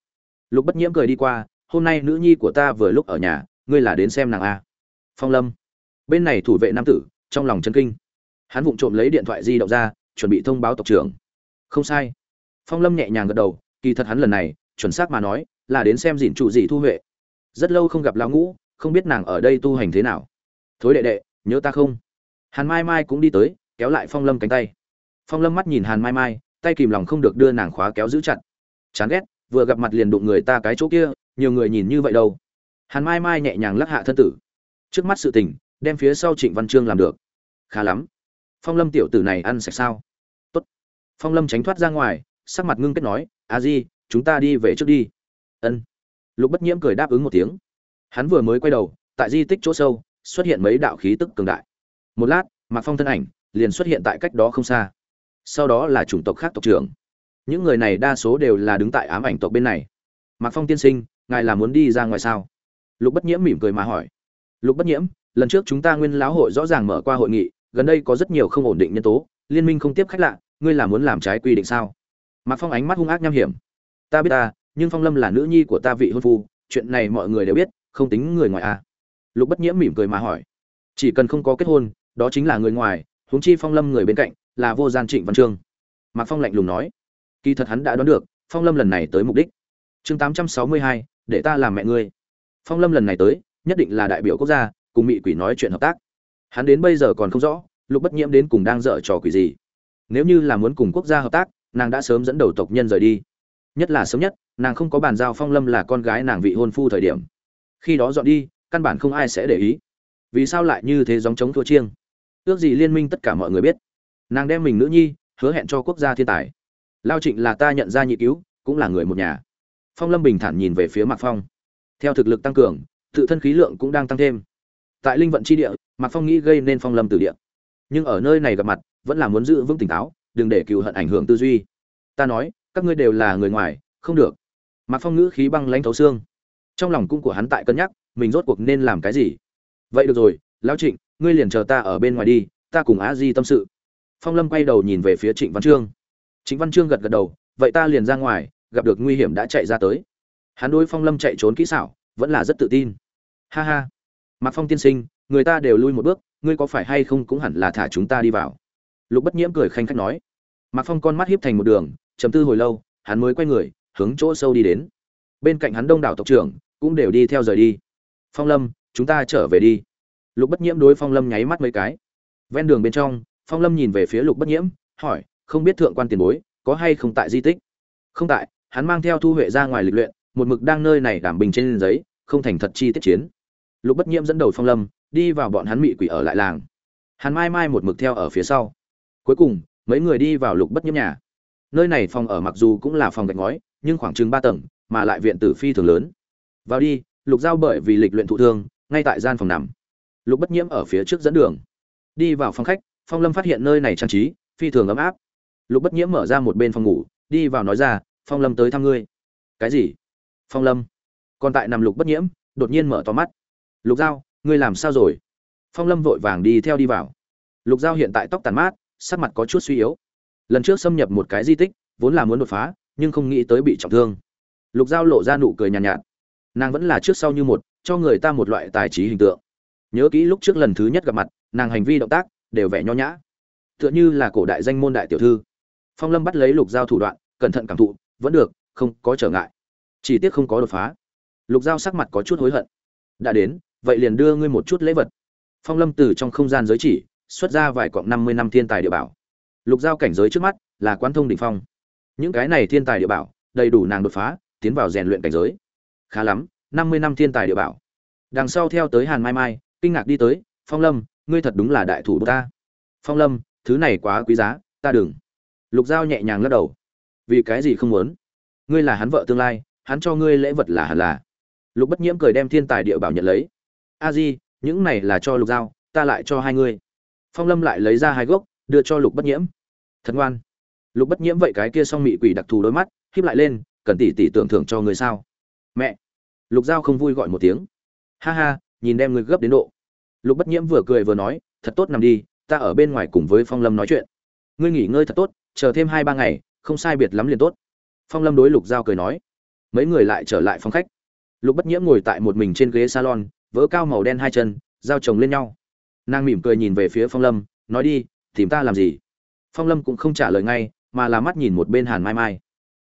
lục bất nhiễm cười đi qua, hôm nay nữ nhi của ta vừa lúc ở nhà, ngươi là đến xem nàng a phong lâm, bên này thủ vệ nam tử, trong lòng chân kinh. Hắn vụng trộm lấy điện thoại di động ra, chuẩn bị thông báo tộc trưởng. Không sai. Phong lâm nhẹ nhàng gật đầu, kỳ thật hắn lần này, chuẩn xác mà nói, là đến xem dìn trụ gì thu huệ. Rất lâu không gặp lão ngũ, không biết nàng ở đây tu hành thế nào. Thối đệ đệ, nhớ ta không? Hàn mai mai cũng đi tới kéo lại phong lâm cánh tay. Phong lâm mắt nhìn hàn mai mai, tay kìm lòng không được đưa nàng khóa kéo giữ chặt. Chán ghét, vừa gặp mặt liền đụng người ta cái chỗ kia, nhiều người nhìn như vậy đâu. Hàn mai mai nhẹ nhàng lắc hạ thân tử. Trước mắt sự tình, đem phía sau trịnh văn trương làm được. Khá lắm. Phong lâm tiểu tử này ăn sạch sao? Tốt. phong lâm tránh thoát ra ngoài, sắc mặt ngưng kết nói, a di, chúng ta đi về trước đi. Ân. Lục bất nhiễm cười đáp ứng một tiếng. Hắn vừa mới quay đầu, tại di tích chỗ sâu, xuất hiện mấy đạo khí tức cường đại. Một lát, mạc phong thân ảnh liền xuất hiện tại cách đó không xa. Sau đó là chủng tộc khác tộc trưởng. Những người này đa số đều là đứng tại ám ảnh tộc bên này. Mạc phong tiên sinh, ngài là muốn đi ra ngoài sao? Lục bất nhiễm mỉm cười mà hỏi. Lục bất nhiễm, lần trước chúng ta nguyên lão hội rõ ràng mở qua hội nghị, gần đây có rất nhiều không ổn định nhân tố, liên minh không tiếp khách lạ, ngươi là muốn làm trái quy định sao? Mạc phong ánh mắt hung ác nham hiểm. Ta biết ta, nhưng phong lâm là nữ nhi của ta vị hôn phu, chuyện này mọi người đều biết, không tính người ngoài à. lục bất nhiễm mỉm cười mà hỏi. Chỉ cần không có kết hôn, đó chính là người ngoài huống chi phong lâm người bên cạnh là vô gian trịnh văn trương. Mạc phong lạnh lùng nói, kỳ thật hắn đã đoán được, phong lâm lần này tới mục đích. Chương tám trăm sáu mươi hai, để ta làm mẹ ngươi. Phong lâm lần này tới, nhất định là đại biểu quốc gia, cùng mỹ quỷ nói chuyện hợp tác. Hắn đến bây giờ còn không rõ, lục bất nhiễm đến cùng đang dở trò quỷ gì. Nếu như là muốn cùng quốc gia hợp tác, nàng đã sớm dẫn đầu tộc nhân rời đi. Nhất là sớm nhất, nàng không có bàn giao phong lâm là con gái nàng vị hôn phu thời điểm. Khi đó dọn đi, căn bản không ai sẽ để ý. Vì sao lại như thế dòng chống thua chiêng? Ước gì liên minh tất cả mọi người biết. Nàng đem mình nữ nhi, hứa hẹn cho quốc gia thiên tài. Lao trịnh là ta nhận ra nhị cứu, cũng là người một nhà. Phong lâm bình thản nhìn về phía mạc phong. Theo thực lực tăng cường, tự thân khí lượng cũng đang tăng thêm. Tại linh vận chi địa, mạc phong nghĩ gây nên phong lâm từ địa. Nhưng ở nơi này gặp mặt, vẫn là muốn giữ vững tỉnh táo, đừng để cựu hận ảnh hưởng tư duy. Ta nói, các ngươi đều là người ngoài, không được. Mạc phong ngữ khí băng lãnh thấu xương. Trong lòng cung của hắn tại cân nhắc, mình rốt cuộc nên làm cái gì? Vậy được rồi lão trịnh ngươi liền chờ ta ở bên ngoài đi, ta cùng á di tâm sự. Phong lâm quay đầu nhìn về phía trịnh văn trương. Trịnh văn trương gật gật đầu, vậy ta liền ra ngoài, gặp được nguy hiểm đã chạy ra tới. Hắn đối phong lâm chạy trốn kỹ xảo, vẫn là rất tự tin. Ha ha. Mạc phong tiên sinh, người ta đều lui một bước, ngươi có phải hay không cũng hẳn là thả chúng ta đi vào. Lục bất nhiễm cười khanh khách nói. Mạc phong con mắt hiếp thành một đường chấm tư hồi lâu, hắn mới quay người, hướng chỗ sâu đi đến. Bên cạnh hắn đông đảo tộc trưởng, cũng đều đi theo rời đi. Phong lâm, chúng ta trở về đi lục bất nhiễm đối phong lâm nháy mắt mấy cái. Ven đường bên trong, phong lâm nhìn về phía lục bất nhiễm, hỏi, không biết thượng quan tiền bối, có hay không tại di tích? Không tại, hắn mang theo thu huệ ra ngoài lịch luyện, một mực đang nơi này đảm bình trên giấy, không thành thật chi tiết chiến. Lục bất nhiễm dẫn đầu phong lâm, đi vào bọn hắn mị quỷ ở lại làng. Hắn mai mai một mực theo ở phía sau. Cuối cùng, mấy người đi vào lục bất nhiễm nhà. Nơi này phòng ở mặc dù cũng là phòng gạch ngói, nhưng khoảng chừng ba tầng, mà lại viện tử phi thường lớn. Vào đi, lục giao bởi vì lịch luyện thụ thương, ngay tại gian phòng nằm lục bất nhiễm ở phía trước dẫn đường. Đi vào phòng khách phong lâm phát hiện nơi này trang trí phi thường ấm áp. Lục bất nhiễm mở ra một bên phòng ngủ đi vào nói ra phong lâm tới thăm ngươi. Cái gì? Phong lâm. Còn tại nằm lục bất nhiễm đột nhiên mở to mắt. Lục giao ngươi làm sao rồi? Phong lâm vội vàng đi theo đi vào. Lục giao hiện tại tóc tàn mát sắc mặt có chút suy yếu. Lần trước xâm nhập một cái di tích vốn là muốn đột phá nhưng không nghĩ tới bị trọng thương. Lục giao lộ ra nụ cười nhàn nhạt, nhạt nàng vẫn là trước sau như một cho người ta một loại tài trí hình tượng nhớ kỹ lúc trước lần thứ nhất gặp mặt, nàng hành vi động tác đều vẻ nho nhã. Tựa như là cổ đại danh môn đại tiểu thư. Phong lâm bắt lấy lục giao thủ đoạn, cẩn thận cảm thụ, vẫn được, không có trở ngại. Chỉ tiếc không có đột phá. Lục giao sắc mặt có chút hối hận. Đã đến, vậy liền đưa ngươi một chút lễ vật. Phong lâm từ trong không gian giới chỉ, xuất ra vài cọng năm mươi năm thiên tài địa bảo. Lục giao cảnh giới trước mắt là quan thông đ ỉ n h phong. Những cái này thiên tài địa bảo, đầy đủ nàng đột phá, tiến vào rèn luyện cảnh giới. Khá lắm, năm mươi năm thiên tài địa bảo. Đằng sau theo tới hàn mai mai kinh ngạc đi tới, phong lâm, ngươi thật đúng là đại thủ ta. Phong lâm, thứ này quá quý giá, ta đừng. Lục giao nhẹ nhàng lắc đầu. Vì cái gì không muốn? Ngươi là hắn vợ tương lai, hắn cho ngươi lễ vật là hẳn là. Lục bất nhiễm cười đem thiên tài địa bảo nhận lấy. A di, những này là cho lục giao, ta lại cho hai ngươi. Phong lâm lại lấy ra hai gốc, đưa cho lục bất nhiễm. Thật ngoan. Lục bất nhiễm vậy cái kia xong mị quỷ đặc thù đôi mắt, híp lại lên, cần tỷ tỷ tưởng thưởng cho người sao? Mẹ. Lục giao không vui gọi một tiếng. Ha ha nhìn đem người gấp đến độ. Lục bất nhiễm vừa cười vừa nói, thật tốt, nằm đi, ta ở bên ngoài cùng với phong lâm nói chuyện. Ngươi nghỉ ngơi thật tốt, chờ thêm hai ba ngày, không sai biệt lắm liền tốt. Phong lâm đối lục giao cười nói. Mấy người lại trở lại phòng khách. Lục bất nhiễm ngồi tại một mình trên ghế salon, vỡ cao màu đen hai chân, giao chồng lên nhau. Nàng mỉm cười nhìn về phía phong lâm, nói đi, tìm ta làm gì? Phong lâm cũng không trả lời ngay, mà là mắt nhìn một bên hàn mai mai.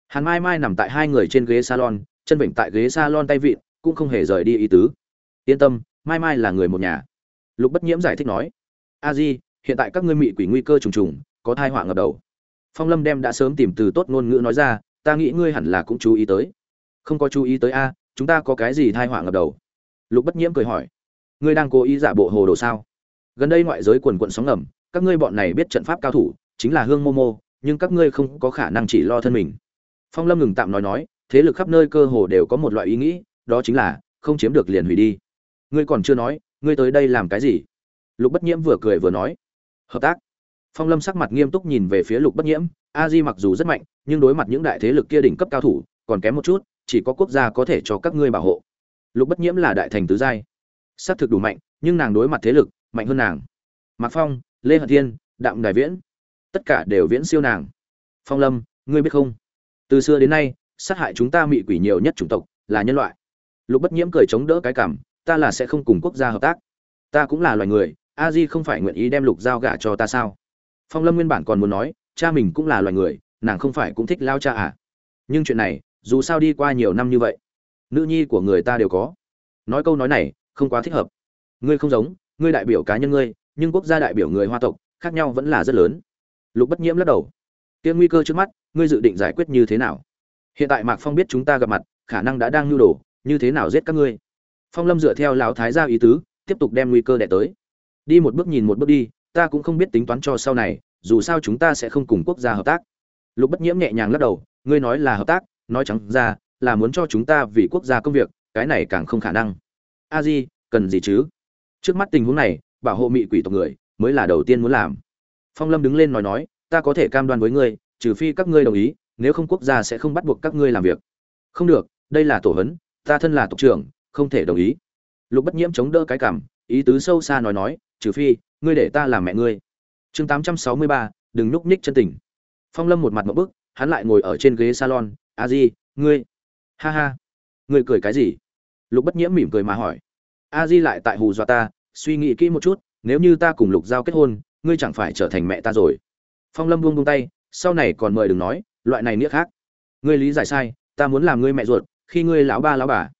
Hàn mai mai nằm tại hai người trên ghế salon, chân bệnh tại ghế salon tay vịn, cũng không hề rời đi ý tứ. Yên tâm mai mai là người một nhà. Lục bất nhiễm giải thích nói, a di, hiện tại các ngươi mị quỷ nguy cơ trùng trùng, có thai họa ngập đầu. Phong lâm đem đã sớm tìm từ tốt ngôn ngữ nói ra, ta nghĩ ngươi hẳn là cũng chú ý tới. Không có chú ý tới a, chúng ta có cái gì thai họa ngập đầu? Lục bất nhiễm cười hỏi, ngươi đang cố ý giả bộ hồ đồ sao? Gần đây ngoại giới quần quận sóng ngầm, các ngươi bọn này biết trận pháp cao thủ, chính là hương momo nhưng các ngươi không có khả năng chỉ lo thân mình. Phong lâm ngừng tạm nói nói, thế lực khắp nơi cơ hồ đều có một loại ý nghĩ, đó chính là không chiếm được liền hủy đi ngươi còn chưa nói, ngươi tới đây làm cái gì? Lục bất nhiễm vừa cười vừa nói. Hợp tác. Phong lâm sắc mặt nghiêm túc nhìn về phía lục bất nhiễm. A di mặc dù rất mạnh, nhưng đối mặt những đại thế lực kia đỉnh cấp cao thủ, còn kém một chút, chỉ có quốc gia có thể cho các ngươi bảo hộ. Lục bất nhiễm là đại thành tứ giai. Xác thực đủ mạnh, nhưng nàng đối mặt thế lực, mạnh hơn nàng. Mạc phong, lê hận thiên, đạm đài viễn, tất cả đều viễn siêu nàng. Phong lâm, ngươi biết không? Từ xưa đến nay, sát hại chúng ta mị quỷ nhiều nhất chủng tộc là nhân loại. Lục bất nhiễm cười chống đỡ cái cảm ta là sẽ không cùng quốc gia hợp tác. Ta cũng là loài người, a di không phải nguyện ý đem lục giao gả cho ta sao? Phong lâm nguyên bản còn muốn nói, cha mình cũng là loài người, nàng không phải cũng thích lao cha à? Nhưng chuyện này, dù sao đi qua nhiều năm như vậy, nữ nhi của người ta đều có. Nói câu nói này, không quá thích hợp. Ngươi không giống, ngươi đại biểu cá nhân ngươi, nhưng quốc gia đại biểu người hoa tộc, khác nhau vẫn là rất lớn. Lục bất nhiễm lắc đầu. Tiên nguy cơ trước mắt, ngươi dự định giải quyết như thế nào? Hiện tại mạc phong biết chúng ta gặp mặt, khả năng đã đang nhu đồ, như thế nào giết các ngươi? Phong lâm dựa theo lão thái gia ý tứ, tiếp tục đem nguy cơ đẻ tới. Đi một bước nhìn một bước đi, ta cũng không biết tính toán cho sau này, dù sao chúng ta sẽ không cùng quốc gia hợp tác. Lục bất nhiễm nhẹ nhàng lắc đầu, ngươi nói là hợp tác, nói trắng ra, là muốn cho chúng ta vì quốc gia công việc, cái này càng không khả năng. A di, cần gì chứ? Trước mắt tình huống này, bảo hộ mị quỷ tộc người, mới là đầu tiên muốn làm. Phong lâm đứng lên nói nói, ta có thể cam đoan với ngươi, trừ phi các ngươi đồng ý, nếu không quốc gia sẽ không bắt buộc các ngươi làm việc. Không được, đây là tổ hấn ta thân là tộc trưởng không thể đồng ý. Lục bất nhiễm chống đỡ cái cảm, ý tứ sâu xa nói nói, trừ phi, ngươi để ta làm mẹ ngươi. Chương tám trăm sáu mươi ba, đừng núp ních chân tình. Phong lâm một mặt một bức, hắn lại ngồi ở trên ghế salon, a di, ngươi, ha ha, ngươi cười cái gì? Lục bất nhiễm mỉm cười mà hỏi, a di lại tại hù dọa ta, suy nghĩ kỹ một chút, nếu như ta cùng lục giao kết hôn, ngươi chẳng phải trở thành mẹ ta rồi. Phong lâm buông buông tay, sau này còn mời đừng nói, loại này nghĩa khác. Ngươi lý giải sai, ta muốn làm ngươi mẹ ruột, khi ngươi lão ba lão bà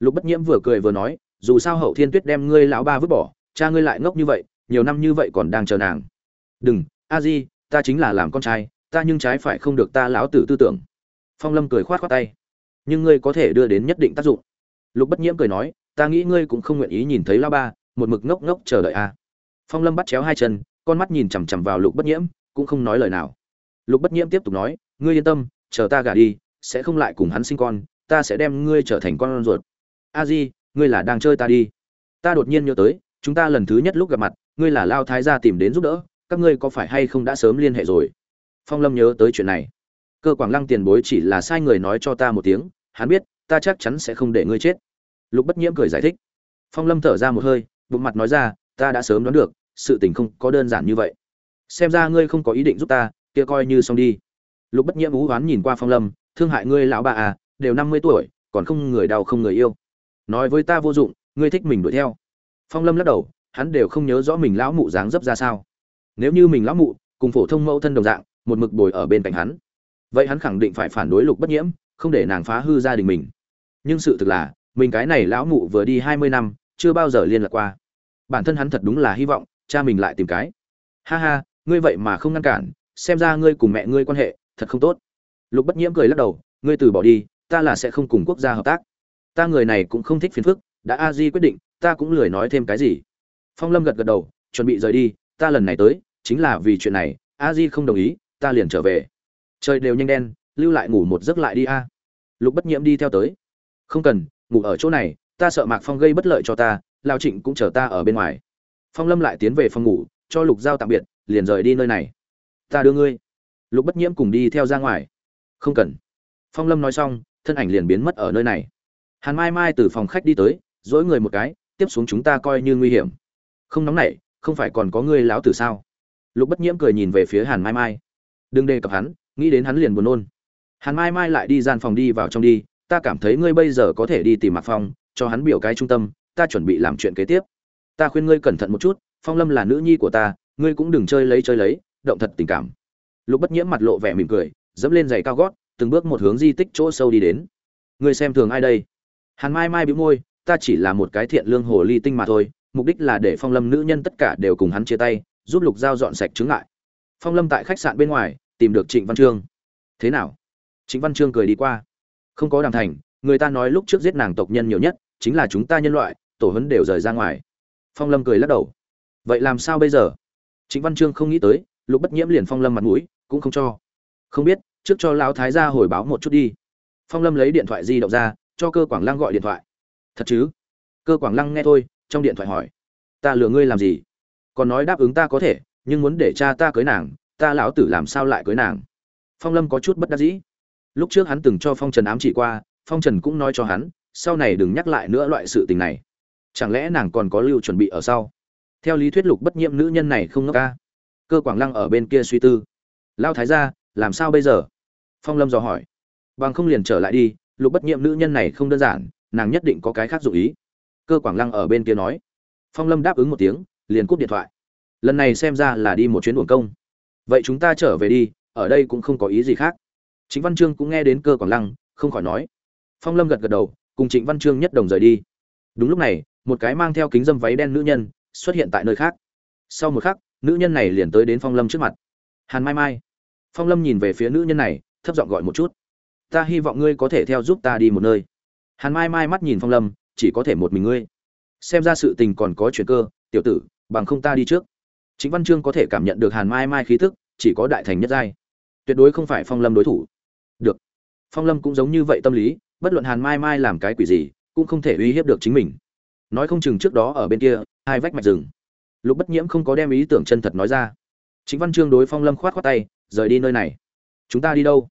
lục bất nhiễm vừa cười vừa nói, dù sao hậu thiên tuyết đem ngươi lão ba vứt bỏ, cha ngươi lại ngốc như vậy, nhiều năm như vậy còn đang chờ nàng. Đừng, a di, ta chính là làm con trai, ta nhưng trái phải không được ta lão tử tư tưởng. Phong lâm cười khoát khoát tay. Nhưng ngươi có thể đưa đến nhất định tác dụng. Lục bất nhiễm cười nói, ta nghĩ ngươi cũng không nguyện ý nhìn thấy lão ba, một mực ngốc ngốc chờ đợi a. Phong lâm bắt chéo hai chân, con mắt nhìn chằm chằm vào lục bất nhiễm, cũng không nói lời nào. Lục bất nhiễm tiếp tục nói, ngươi yên tâm, chờ ta gả đi, sẽ không lại cùng hắn sinh con, ta sẽ đem ngươi trở thành con ruột a di, ngươi là đang chơi ta đi. Ta đột nhiên nhớ tới, chúng ta lần thứ nhất lúc gặp mặt, ngươi là lao thái gia tìm đến giúp đỡ, các ngươi có phải hay không đã sớm liên hệ rồi? Phong lâm nhớ tới chuyện này. Cơ quảng lăng tiền bối chỉ là sai người nói cho ta một tiếng, hắn biết, ta chắc chắn sẽ không để ngươi chết. Lục bất nhiễm cười giải thích. Phong lâm thở ra một hơi, bụng mặt nói ra, ta đã sớm đoán được, sự tình không có đơn giản như vậy. Xem ra ngươi không có ý định giúp ta, kia coi như xong đi. Lục bất nhiễm ú oán nhìn qua phong lâm, thương hại ngươi lão bà à đều năm mươi tuổi, còn không người đau không người yêu nói với ta vô dụng, ngươi thích mình đuổi theo. Phong lâm lắc đầu, hắn đều không nhớ rõ mình lão mụ dáng dấp ra sao. Nếu như mình lão mụ cùng phổ thông mẫu thân đồng dạng, một mực bồi ở bên cạnh hắn, vậy hắn khẳng định phải phản đối lục bất nhiễm, không để nàng phá hư gia đình mình. Nhưng sự thực là, mình cái này lão mụ vừa đi hai mươi năm, chưa bao giờ liên lạc qua. Bản thân hắn thật đúng là hy vọng, cha mình lại tìm cái. Ha ha, ngươi vậy mà không ngăn cản, xem ra ngươi cùng mẹ ngươi quan hệ, thật không tốt. Lục bất nhiễm cười lắc đầu, ngươi từ bỏ đi, ta là sẽ không cùng quốc gia hợp tác ta người này cũng không thích phiền phức, đã a di quyết định, ta cũng lười nói thêm cái gì. Phong lâm gật gật đầu, chuẩn bị rời đi, ta lần này tới, chính là vì chuyện này, a di không đồng ý, ta liền trở về. Trời đều nhanh đen, lưu lại ngủ một giấc lại đi a. Lục bất nhiễm đi theo tới. Không cần, ngủ ở chỗ này, ta sợ mạc phong gây bất lợi cho ta lao trịnh cũng chờ ta ở bên ngoài. Phong lâm lại tiến về phòng ngủ, cho lục giao tạm biệt, liền rời đi nơi này. Ta đưa ngươi. Lục bất nhiễm cùng đi theo ra ngoài. Không cần. Phong lâm nói xong, thân ảnh liền biến mất ở nơi này hàn mai mai từ phòng khách đi tới, dỗi người một cái, tiếp xuống chúng ta coi như nguy hiểm. Không nóng nảy, không phải còn có ngươi láo tử sao? Lục bất nhiễm cười nhìn về phía hàn mai mai. Đừng đề cập hắn, nghĩ đến hắn liền buồn nôn. Hàn mai mai lại đi gian phòng đi vào trong đi, ta cảm thấy ngươi bây giờ có thể đi tìm mạc phong, cho hắn biểu cái trung tâm, ta chuẩn bị làm chuyện kế tiếp. Ta khuyên ngươi cẩn thận một chút, phong lâm là nữ nhi của ta, ngươi cũng đừng chơi lấy chơi lấy, động thật tình cảm. Lục bất nhiễm mặt lộ vẻ mỉm cười, dẫm lên giày cao gót, từng bước một hướng di tích chỗ sâu đi đến. Ngươi xem thường ai đây? Hàn mai mai bĩu môi, ta chỉ là một cái thiện lương hồ ly tinh mà thôi, mục đích là để phong lâm nữ nhân tất cả đều cùng hắn chia tay, giúp lục giao dọn sạch chứng ngại. Phong lâm tại khách sạn bên ngoài, tìm được trịnh văn trương. Thế nào? Trịnh văn trương cười đi qua. Không có đàm thành, người ta nói lúc trước giết nàng tộc nhân nhiều nhất, chính là chúng ta nhân loại, tổ hấn đều rời ra ngoài. Phong lâm cười lắc đầu. Vậy làm sao bây giờ? Trịnh văn trương không nghĩ tới, lục bất nhiễm liền phong lâm mặt mũi, cũng không cho. Không biết, trước cho lão thái gia hồi báo một chút đi. Phong lâm lấy điện thoại di động ra cho cơ quảng lăng gọi điện thoại. Thật chứ? Cơ quảng lăng nghe thôi, trong điện thoại hỏi. Ta lừa ngươi làm gì? Còn nói đáp ứng ta có thể, nhưng muốn để cha ta cưới nàng, ta lão tử làm sao lại cưới nàng? Phong lâm có chút bất đắc dĩ. Lúc trước hắn từng cho phong trần ám chỉ qua, phong trần cũng nói cho hắn, sau này đừng nhắc lại nữa loại sự tình này. Chẳng lẽ nàng còn có lưu chuẩn bị ở sau? Theo lý thuyết lục bất nhiễm nữ nhân này không ngốc ca. Cơ quảng lăng ở bên kia suy tư. Lao thái ra làm sao bây giờ? Phong lâm dò hỏi. Bằng không liền trở lại đi lục bất nhiệm nữ nhân này không đơn giản, nàng nhất định có cái khác dụ ý. Cơ quảng lăng ở bên kia nói. Phong lâm đáp ứng một tiếng, liền cúp điện thoại. Lần này xem ra là đi một chuyến uổng công. Vậy chúng ta trở về đi, ở đây cũng không có ý gì khác. Trịnh văn trương cũng nghe đến cơ quảng lăng, không khỏi nói. Phong lâm gật gật đầu, cùng trịnh văn trương nhất đồng rời đi. Đúng lúc này, một cái mang theo kính dâm váy đen nữ nhân xuất hiện tại nơi khác. Sau một khắc, nữ nhân này liền tới đến phong lâm trước mặt. Hàn mai mai. Phong lâm nhìn về phía nữ nhân này, thấp giọng gọi một chút ta hy vọng ngươi có thể theo giúp ta đi một nơi. Hàn mai mai mắt nhìn phong lâm, chỉ có thể một mình ngươi. Xem ra sự tình còn có chuyện cơ, tiểu tử, bằng không ta đi trước. Chính văn chương có thể cảm nhận được hàn mai mai khí thức chỉ có đại thành nhất giai. Tuyệt đối không phải phong lâm đối thủ. Được. Phong lâm cũng giống như vậy tâm lý, bất luận hàn mai mai làm cái quỷ gì, cũng không thể uy hiếp được chính mình. Nói không chừng trước đó ở bên kia, hai vách mạch rừng. Lục bất nhiễm không có đem ý tưởng chân thật nói ra. Chính văn chương đối phong lâm khoát khoát tay, rời đi nơi này. Chúng ta đi đâu?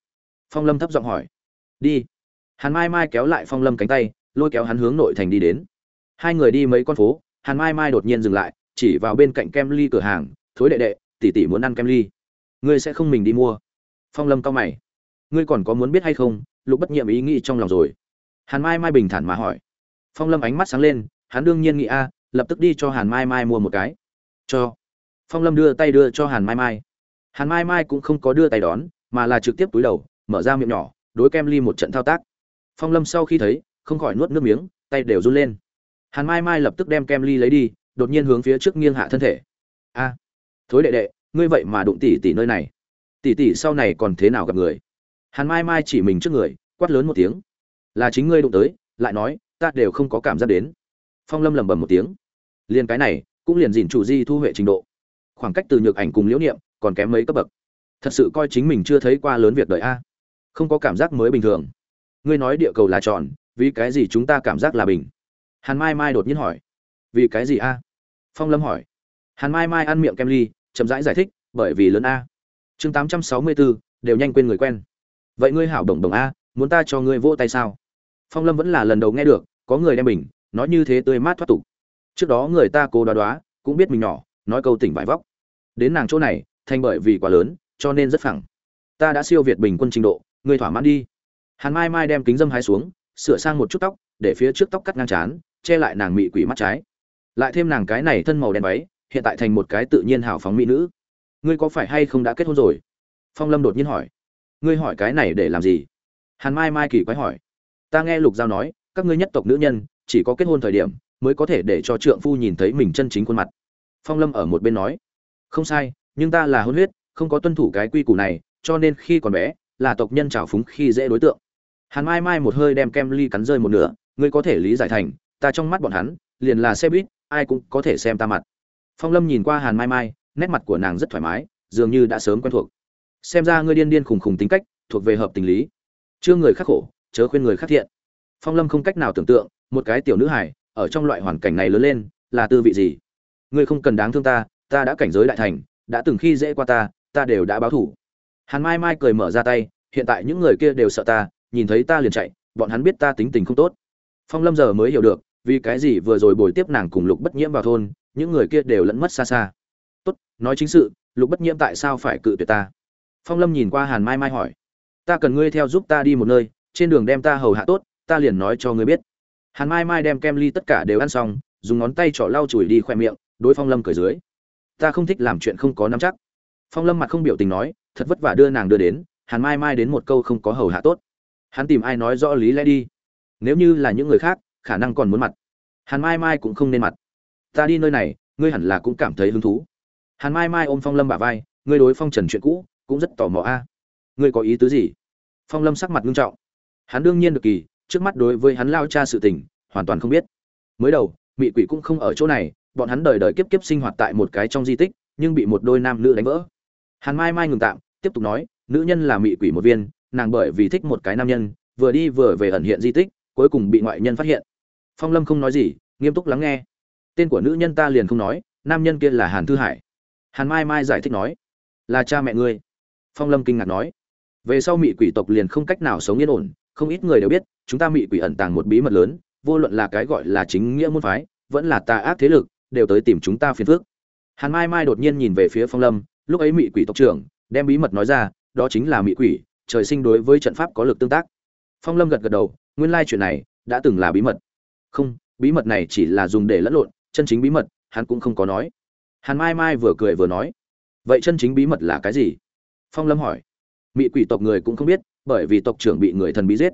Phong lâm thấp giọng hỏi. Đi. Hàn mai mai kéo lại phong lâm cánh tay, lôi kéo hắn hướng nội thành đi đến. Hai người đi mấy con phố, hàn mai mai đột nhiên dừng lại, chỉ vào bên cạnh kem ly cửa hàng, thối đệ đệ, tỷ tỷ muốn ăn kem ly. Ngươi sẽ không mình đi mua. Phong lâm cao mày. Ngươi còn có muốn biết hay không? Lục bất nhiệm ý nghĩ trong lòng rồi. Hàn mai mai bình thản mà hỏi. Phong lâm ánh mắt sáng lên, hắn đương nhiên nghĩ a, lập tức đi cho hàn mai mai mua một cái. Cho. Phong lâm đưa tay đưa cho hàn mai mai. Hàn mai mai cũng không có đưa tay đón, mà là trực tiếp túi đầu mở ra miệng nhỏ, đối kem ly một trận thao tác. Phong lâm sau khi thấy, không khỏi nuốt nước miếng, tay đều run lên. Hàn mai mai lập tức đem kem ly lấy đi, đột nhiên hướng phía trước nghiêng hạ thân thể. A, thối đệ đệ, ngươi vậy mà đụng tỷ tỷ nơi này. Tỷ tỷ sau này còn thế nào gặp người? Hàn mai mai chỉ mình trước người, quát lớn một tiếng. Là chính ngươi đụng tới, lại nói, ta đều không có cảm giác đến. Phong lâm lẩm bẩm một tiếng. Liền cái này, cũng liền dìn chủ di thu huệ trình độ. Khoảng cách từ nhược ảnh cùng liễu niệm còn kém mấy cấp bậc. Thật sự coi chính mình chưa thấy qua lớn việc đời a không có cảm giác mới bình thường. Ngươi nói địa cầu là tròn vì cái gì chúng ta cảm giác là bình? Hàn mai mai đột nhiên hỏi. Vì cái gì a? Phong lâm hỏi. Hàn mai mai ăn miệng kem ly chậm rãi giải, giải thích bởi vì lớn a. Chương tám trăm sáu mươi bốn đều nhanh quên người quen. Vậy ngươi hảo đồng đồng a muốn ta cho ngươi vỗ tay sao? Phong lâm vẫn là lần đầu nghe được có người đem bình nói như thế tươi mát thoát tục. Trước đó người ta cố đoá đoá cũng biết mình nhỏ nói câu tỉnh vải vóc. Đến nàng chỗ này thành bởi vì quá lớn cho nên rất phẳng. Ta đã siêu việt bình quân trình độ ngươi thỏa mãn đi. Hàn mai mai đem kính dâm hái xuống, sửa sang một chút tóc, để phía trước tóc cắt ngang chán che lại nàng mị quỷ mắt trái. Lại thêm nàng cái này thân màu đen váy, hiện tại thành một cái tự nhiên hào phóng mỹ nữ. Ngươi có phải hay không đã kết hôn rồi? Phong lâm đột nhiên hỏi. Ngươi hỏi cái này để làm gì? Hàn mai mai kỳ quái hỏi. Ta nghe lục giao nói, các ngươi nhất tộc nữ nhân, chỉ có kết hôn thời điểm, mới có thể để cho trượng phu nhìn thấy mình chân chính khuôn mặt. Phong lâm ở một bên nói. Không sai, nhưng ta là hôn huyết, không có tuân thủ cái quy củ này, cho nên khi còn bé là tộc nhân trào phúng khi dễ đối tượng. Hàn mai mai một hơi đem kem ly cắn rơi một nửa, ngươi có thể lý giải thành, ta trong mắt bọn hắn, liền là xe buýt, ai cũng có thể xem ta mặt. Phong lâm nhìn qua hàn mai mai, nét mặt của nàng rất thoải mái, dường như đã sớm quen thuộc. Xem ra ngươi điên điên khùng khùng tính cách, thuộc về hợp tình lý. Chưa người khắc khổ, chớ khuyên người khắc thiện. Phong lâm không cách nào tưởng tượng, một cái tiểu nữ hải ở trong loại hoàn cảnh này lớn lên, là tư vị gì? Ngươi không cần đáng thương ta ta đã cảnh giới đại thành, đã từng khi dễ qua ta ta đều đã báo thủ hàn mai mai cười mở ra tay, hiện tại những người kia đều sợ ta, nhìn thấy ta liền chạy, bọn hắn biết ta tính tình không tốt. Phong lâm giờ mới hiểu được, vì cái gì vừa rồi buổi tiếp nàng cùng lục bất nhiễm vào thôn, những người kia đều lẫn mất xa xa. Tốt, nói chính sự, lục bất nhiễm tại sao phải cự tuyệt ta? Phong lâm nhìn qua hàn mai mai hỏi. Ta cần ngươi theo giúp ta đi một nơi, trên đường đem ta hầu hạ tốt, ta liền nói cho ngươi biết. Hàn mai mai đem kem ly tất cả đều ăn xong, dùng ngón tay trỏ lau chùi đi khoe miệng, đối phong lâm cười dưới. Ta không thích làm chuyện không có nắm chắc. Phong lâm mặt không biểu tình nói thật vất vả đưa nàng đưa đến, hàn mai mai đến một câu không có hầu hạ tốt. Hắn tìm ai nói rõ lý lẽ đi? Nếu như là những người khác, khả năng còn muốn mặt. Hàn mai mai cũng không nên mặt. Ta đi nơi này, ngươi hẳn là cũng cảm thấy hứng thú. Hàn mai mai ôm phong lâm bả vai, ngươi đối phong trần chuyện cũ, cũng rất tò mò a. Ngươi có ý tứ gì? Phong lâm sắc mặt nghiêm trọng. Hắn đương nhiên được kỳ, trước mắt đối với hắn lao cha sự tình, hoàn toàn không biết. Mới đầu, mị quỷ cũng không ở chỗ này, bọn hắn đời đời kiếp kiếp sinh hoạt tại một cái trong di tích, nhưng bị một đôi nam nữ đánh vỡ. Hàn mai mai ngừng tạm tiếp tục nói, nữ nhân là mị quỷ một viên, nàng bởi vì thích một cái nam nhân, vừa đi vừa về ẩn hiện di tích, cuối cùng bị ngoại nhân phát hiện. Phong lâm không nói gì, nghiêm túc lắng nghe. Tên của nữ nhân ta liền không nói, nam nhân kia là hàn thư hải. Hàn mai mai giải thích nói, là cha mẹ ngươi. Phong lâm kinh ngạc nói, về sau mị quỷ tộc liền không cách nào sống yên ổn, không ít người đều biết, chúng ta mị quỷ ẩn tàng một bí mật lớn, vô luận là cái gọi là chính nghĩa môn phái, vẫn là tà ác thế lực, đều tới tìm chúng ta phiền phước hàn mai mai đột nhiên nhìn về phía phong lâm, lúc ấy mị quỷ tộc trưởng đem bí mật nói ra, đó chính là mỹ quỷ, trời sinh đối với trận pháp có lực tương tác. Phong lâm gật gật đầu, nguyên lai chuyện này đã từng là bí mật. Không, bí mật này chỉ là dùng để lẫn lộn, chân chính bí mật, hắn cũng không có nói. Hàn mai mai vừa cười vừa nói, vậy chân chính bí mật là cái gì? Phong lâm hỏi. Mỹ quỷ tộc người cũng không biết, bởi vì tộc trưởng bị người thần bí giết.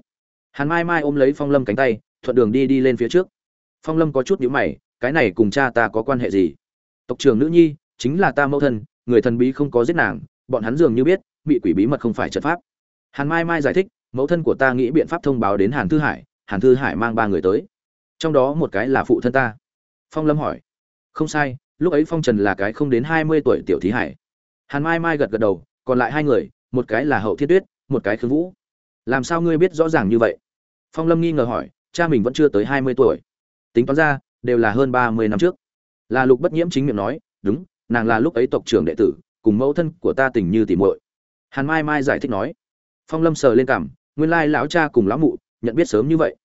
Hàn mai mai ôm lấy phong lâm cánh tay, thuận đường đi đi lên phía trước. Phong lâm có chút nhíu mày, cái này cùng cha ta có quan hệ gì? Tộc trưởng nữ nhi, chính là ta mẫu thân, người thần bí không có giết nàng bọn hắn dường như biết bị quỷ bí mật không phải trận pháp. Hàn mai mai giải thích, mẫu thân của ta nghĩ biện pháp thông báo đến hàn thư hải, hàn thư hải mang ba người tới. Trong đó một cái là phụ thân ta. Phong lâm hỏi, không sai, lúc ấy phong trần là cái không đến hai mươi tuổi tiểu thí hải. Hàn mai mai gật gật đầu, còn lại hai người, một cái là hậu thiết tuyết, một cái khương vũ. Làm sao ngươi biết rõ ràng như vậy? Phong lâm nghi ngờ hỏi, cha mình vẫn chưa tới hai mươi tuổi. Tính toán ra, đều là hơn ba mươi năm trước. Là lục bất nhiễm chính miệng nói, đúng, nàng là lúc ấy tộc trưởng đệ tử cùng mẫu thân của ta tình như tỉ muội. Hàn mai mai giải thích nói. Phong lâm sờ lên cảm, nguyên lai lão cha cùng lão mụ nhận biết sớm như vậy.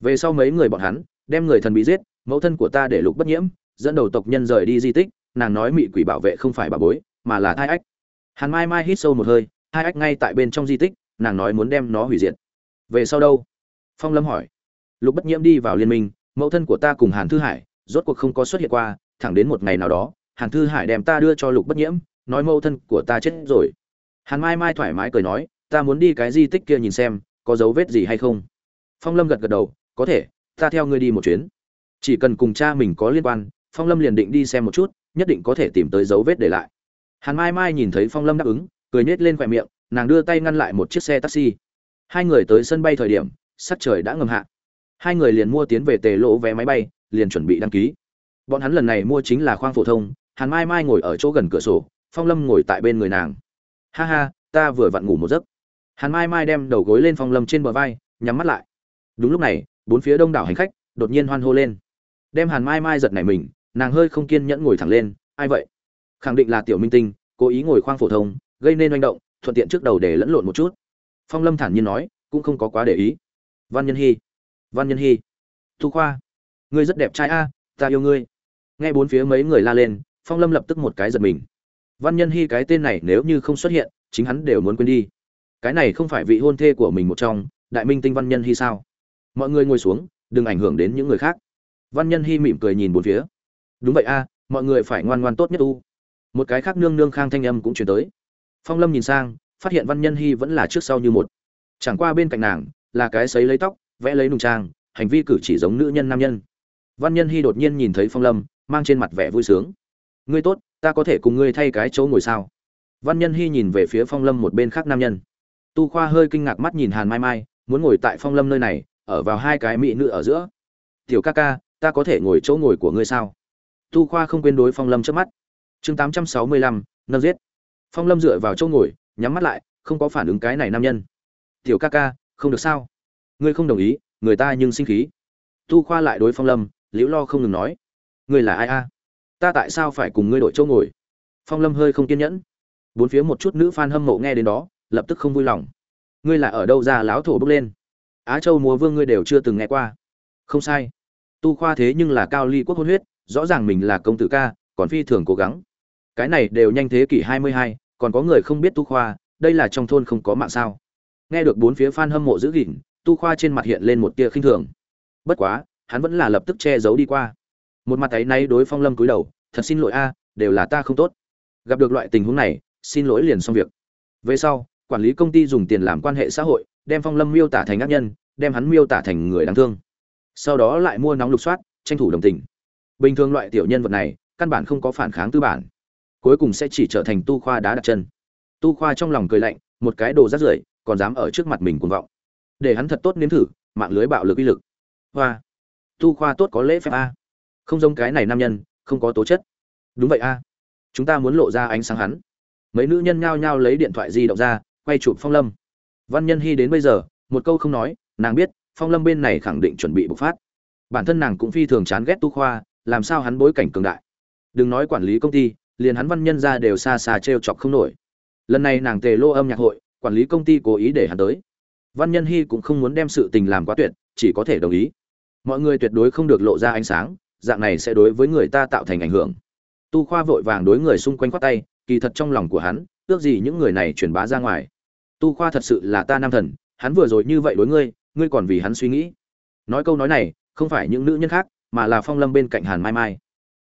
Về sau mấy người bọn hắn đem người thần bị giết, mẫu thân của ta để lục bất nhiễm, dẫn đầu tộc nhân rời đi di tích, nàng nói mị quỷ bảo vệ không phải bà bối, mà là thai ách. Hàn mai mai hít sâu một hơi hai ách ngay tại bên trong di tích, nàng nói muốn đem nó hủy diệt. Về sau đâu? Phong lâm hỏi. Lục bất nhiễm đi vào liên minh, mẫu thân của ta cùng hàn thư hải rốt cuộc không có xuất hiện qua, thẳng đến một ngày nào đó, hàn thư hải đem ta đưa cho lục bất nhiễm nói mẫu thân của ta chết rồi. Hàn mai mai thoải mái cười nói, ta muốn đi cái di tích kia nhìn xem, có dấu vết gì hay không? Phong lâm gật gật đầu, có thể, ta theo ngươi đi một chuyến. Chỉ cần cùng cha mình có liên quan, phong lâm liền định đi xem một chút, nhất định có thể tìm tới dấu vết để lại. Hàn mai mai nhìn thấy phong lâm đáp ứng, cười nhét lên khoe miệng, nàng đưa tay ngăn lại một chiếc xe taxi. Hai người tới sân bay thời điểm, sắc trời đã ngầm hạ. Hai người liền mua tiến về tề lỗ vé máy bay, liền chuẩn bị đăng ký. Bọn hắn lần này mua chính là khoang phổ thông, hàn mai mai ngồi ở chỗ gần cửa sổ phong lâm ngồi tại bên người nàng. Ha ha, ta vừa vặn ngủ một giấc. Hàn mai mai đem đầu gối lên phong lâm trên bờ vai, nhắm mắt lại. Đúng lúc này, bốn phía đông đảo hành khách đột nhiên hoan hô lên. Đem hàn mai mai giật nảy mình, nàng hơi không kiên nhẫn ngồi thẳng lên, ai vậy? Khẳng định là tiểu minh tinh, cố ý ngồi khoang phổ thông, gây nên manh động, thuận tiện trước đầu để lẫn lộn một chút. Phong lâm thản nhiên nói, cũng không có quá để ý. Văn nhân hy văn nhân hy thu khoa, ngươi rất đẹp trai a, ta yêu ngươi. Nghe bốn phía mấy người la lên, phong lâm lập tức một cái giật mình văn nhân hy cái tên này nếu như không xuất hiện, chính hắn đều muốn quên đi. Cái này không phải vị hôn thê của mình một trong, đại minh tinh văn nhân hy sao? Mọi người ngồi xuống, đừng ảnh hưởng đến những người khác. Văn nhân hy mỉm cười nhìn bốn phía. Đúng vậy a, mọi người phải ngoan ngoan tốt nhất u. Một cái khác nương nương khang thanh âm cũng chuyển tới. Phong lâm nhìn sang, phát hiện văn nhân hy vẫn là trước sau như một. Chẳng qua bên cạnh nàng, là cái sấy lấy tóc, vẽ lấy nùng trang, hành vi cử chỉ giống nữ nhân nam nhân. Văn nhân hy đột nhiên nhìn thấy phong lâm, mang trên mặt vẻ vui sướng ngươi tốt, ta có thể cùng ngươi thay cái chỗ ngồi sao? Văn nhân hy nhìn về phía phong lâm một bên khác nam nhân. Tu khoa hơi kinh ngạc mắt nhìn hàn mai mai, muốn ngồi tại phong lâm nơi này, ở vào hai cái mỹ nữ ở giữa. Tiểu ca ca, ta có thể ngồi chỗ ngồi của ngươi sao? Tu khoa không quên đối phong lâm trước mắt. Chương tám trăm sáu mươi lăm, nâng giết. Phong lâm dựa vào chỗ ngồi, nhắm mắt lại, không có phản ứng cái này nam nhân. Tiểu ca ca, không được sao? Ngươi không đồng ý, người ta nhưng sinh khí. Tu khoa lại đối phong lâm, liễu lo không ngừng nói. Ngươi là ai a? Ta tại sao phải cùng ngươi đổi chỗ ngồi? Phong lâm hơi không kiên nhẫn. Bốn phía một chút nữ f a n hâm mộ nghe đến đó, lập tức không vui lòng. Ngươi là ở đâu ra láo thổ bước lên? Á châu múa vương ngươi đều chưa từng nghe qua. Không sai. Tu khoa thế nhưng là cao ly quốc hôn huyết, rõ ràng mình là công tử ca, còn phi thường cố gắng. Cái này đều nhanh thế kỷ hai mươi hai, còn có người không biết tu khoa, đây là trong thôn không có mạng sao. Nghe được bốn phía f a n hâm mộ giữ gìn, tu khoa trên mặt hiện lên một tia khinh thường. Bất quá, hắn vẫn là lập tức che giấu đi qua một mặt ấy nay đối phong lâm cúi đầu, thật xin lỗi a, đều là ta không tốt. Gặp được loại tình huống này, xin lỗi liền xong việc. Về sau, quản lý công ty dùng tiền làm quan hệ xã hội, đem phong lâm miêu tả thành ác nhân, đem hắn miêu tả thành người đáng thương. Sau đó lại mua nóng lục soát, tranh thủ đồng tình. Bình thường loại tiểu nhân vật này, căn bản không có phản kháng tư bản. Cuối cùng sẽ chỉ trở thành tu khoa đá đặt chân. Tu khoa trong lòng cười lạnh, một cái đồ rát rưởi, còn dám ở trước mặt mình cuồng vọng. Để hắn thật tốt nếm thử, mạng lưới bạo lực uy lực. Hoa. Tu khoa tốt có lễ phép a không giống cái này nam nhân, không có tố chất. Đúng vậy a. Chúng ta muốn lộ ra ánh sáng hắn. Mấy nữ nhân nhao nhao lấy điện thoại di động ra, quay chụp phong lâm. Văn nhân hy đến bây giờ, một câu không nói, nàng biết, phong lâm bên này khẳng định chuẩn bị bộc phát. Bản thân nàng cũng phi thường chán ghét tu khoa, làm sao hắn bối cảnh cường đại. Đừng nói quản lý công ty, liền hắn văn nhân ra đều xa xa t r e o chọc không nổi. Lần này nàng tề lô âm nhạc hội, quản lý công ty cố ý để hắn tới. Văn nhân hy cũng không muốn đem sự tình làm quá tuyệt, chỉ có thể đồng ý. Mọi người tuyệt đối không được lộ ra ánh sáng dạng này sẽ đối với người ta tạo thành ảnh hưởng. Tu khoa vội vàng đối người xung quanh khoát tay, kỳ thật trong lòng của hắn, ước gì những người này truyền bá ra ngoài. Tu khoa thật sự là ta nam thần, hắn vừa rồi như vậy đối ngươi ngươi còn vì hắn suy nghĩ. Nói câu nói này, không phải những nữ nhân khác, mà là phong lâm bên cạnh hàn mai mai.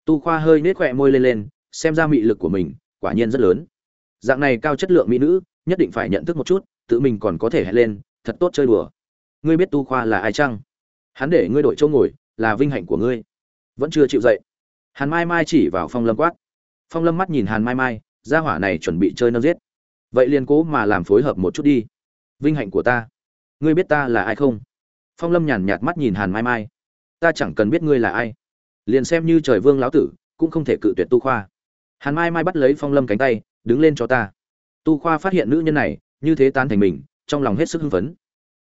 Tu khoa hơi nết khỏe môi lên lên, xem ra mị lực của mình, quả nhiên rất lớn. Dạng này cao chất lượng mỹ nữ, nhất định phải nhận thức một chút, tự mình còn có thể hẹn lên, thật tốt chơi đùa. Ngươi biết tu khoa là ai chăng? Hắn để ngươi đổi chỗ ngồi, là vinh hạnh của ngươi vẫn chưa chịu dậy. Hàn mai mai chỉ vào phong lâm quát. Phong lâm mắt nhìn hàn mai mai, gia hỏa này chuẩn bị chơi nâng giết. Vậy liền cố mà làm phối hợp một chút đi. Vinh hạnh của ta. Ngươi biết ta là ai không? Phong lâm nhàn nhạt mắt nhìn hàn mai mai. Ta chẳng cần biết ngươi là ai. Liền xem như trời vương lão tử, cũng không thể cự tuyệt tu khoa. Hàn mai mai bắt lấy phong lâm cánh tay, đứng lên cho ta. Tu khoa phát hiện nữ nhân này, như thế tán thành mình, trong lòng hết sức hưng phấn.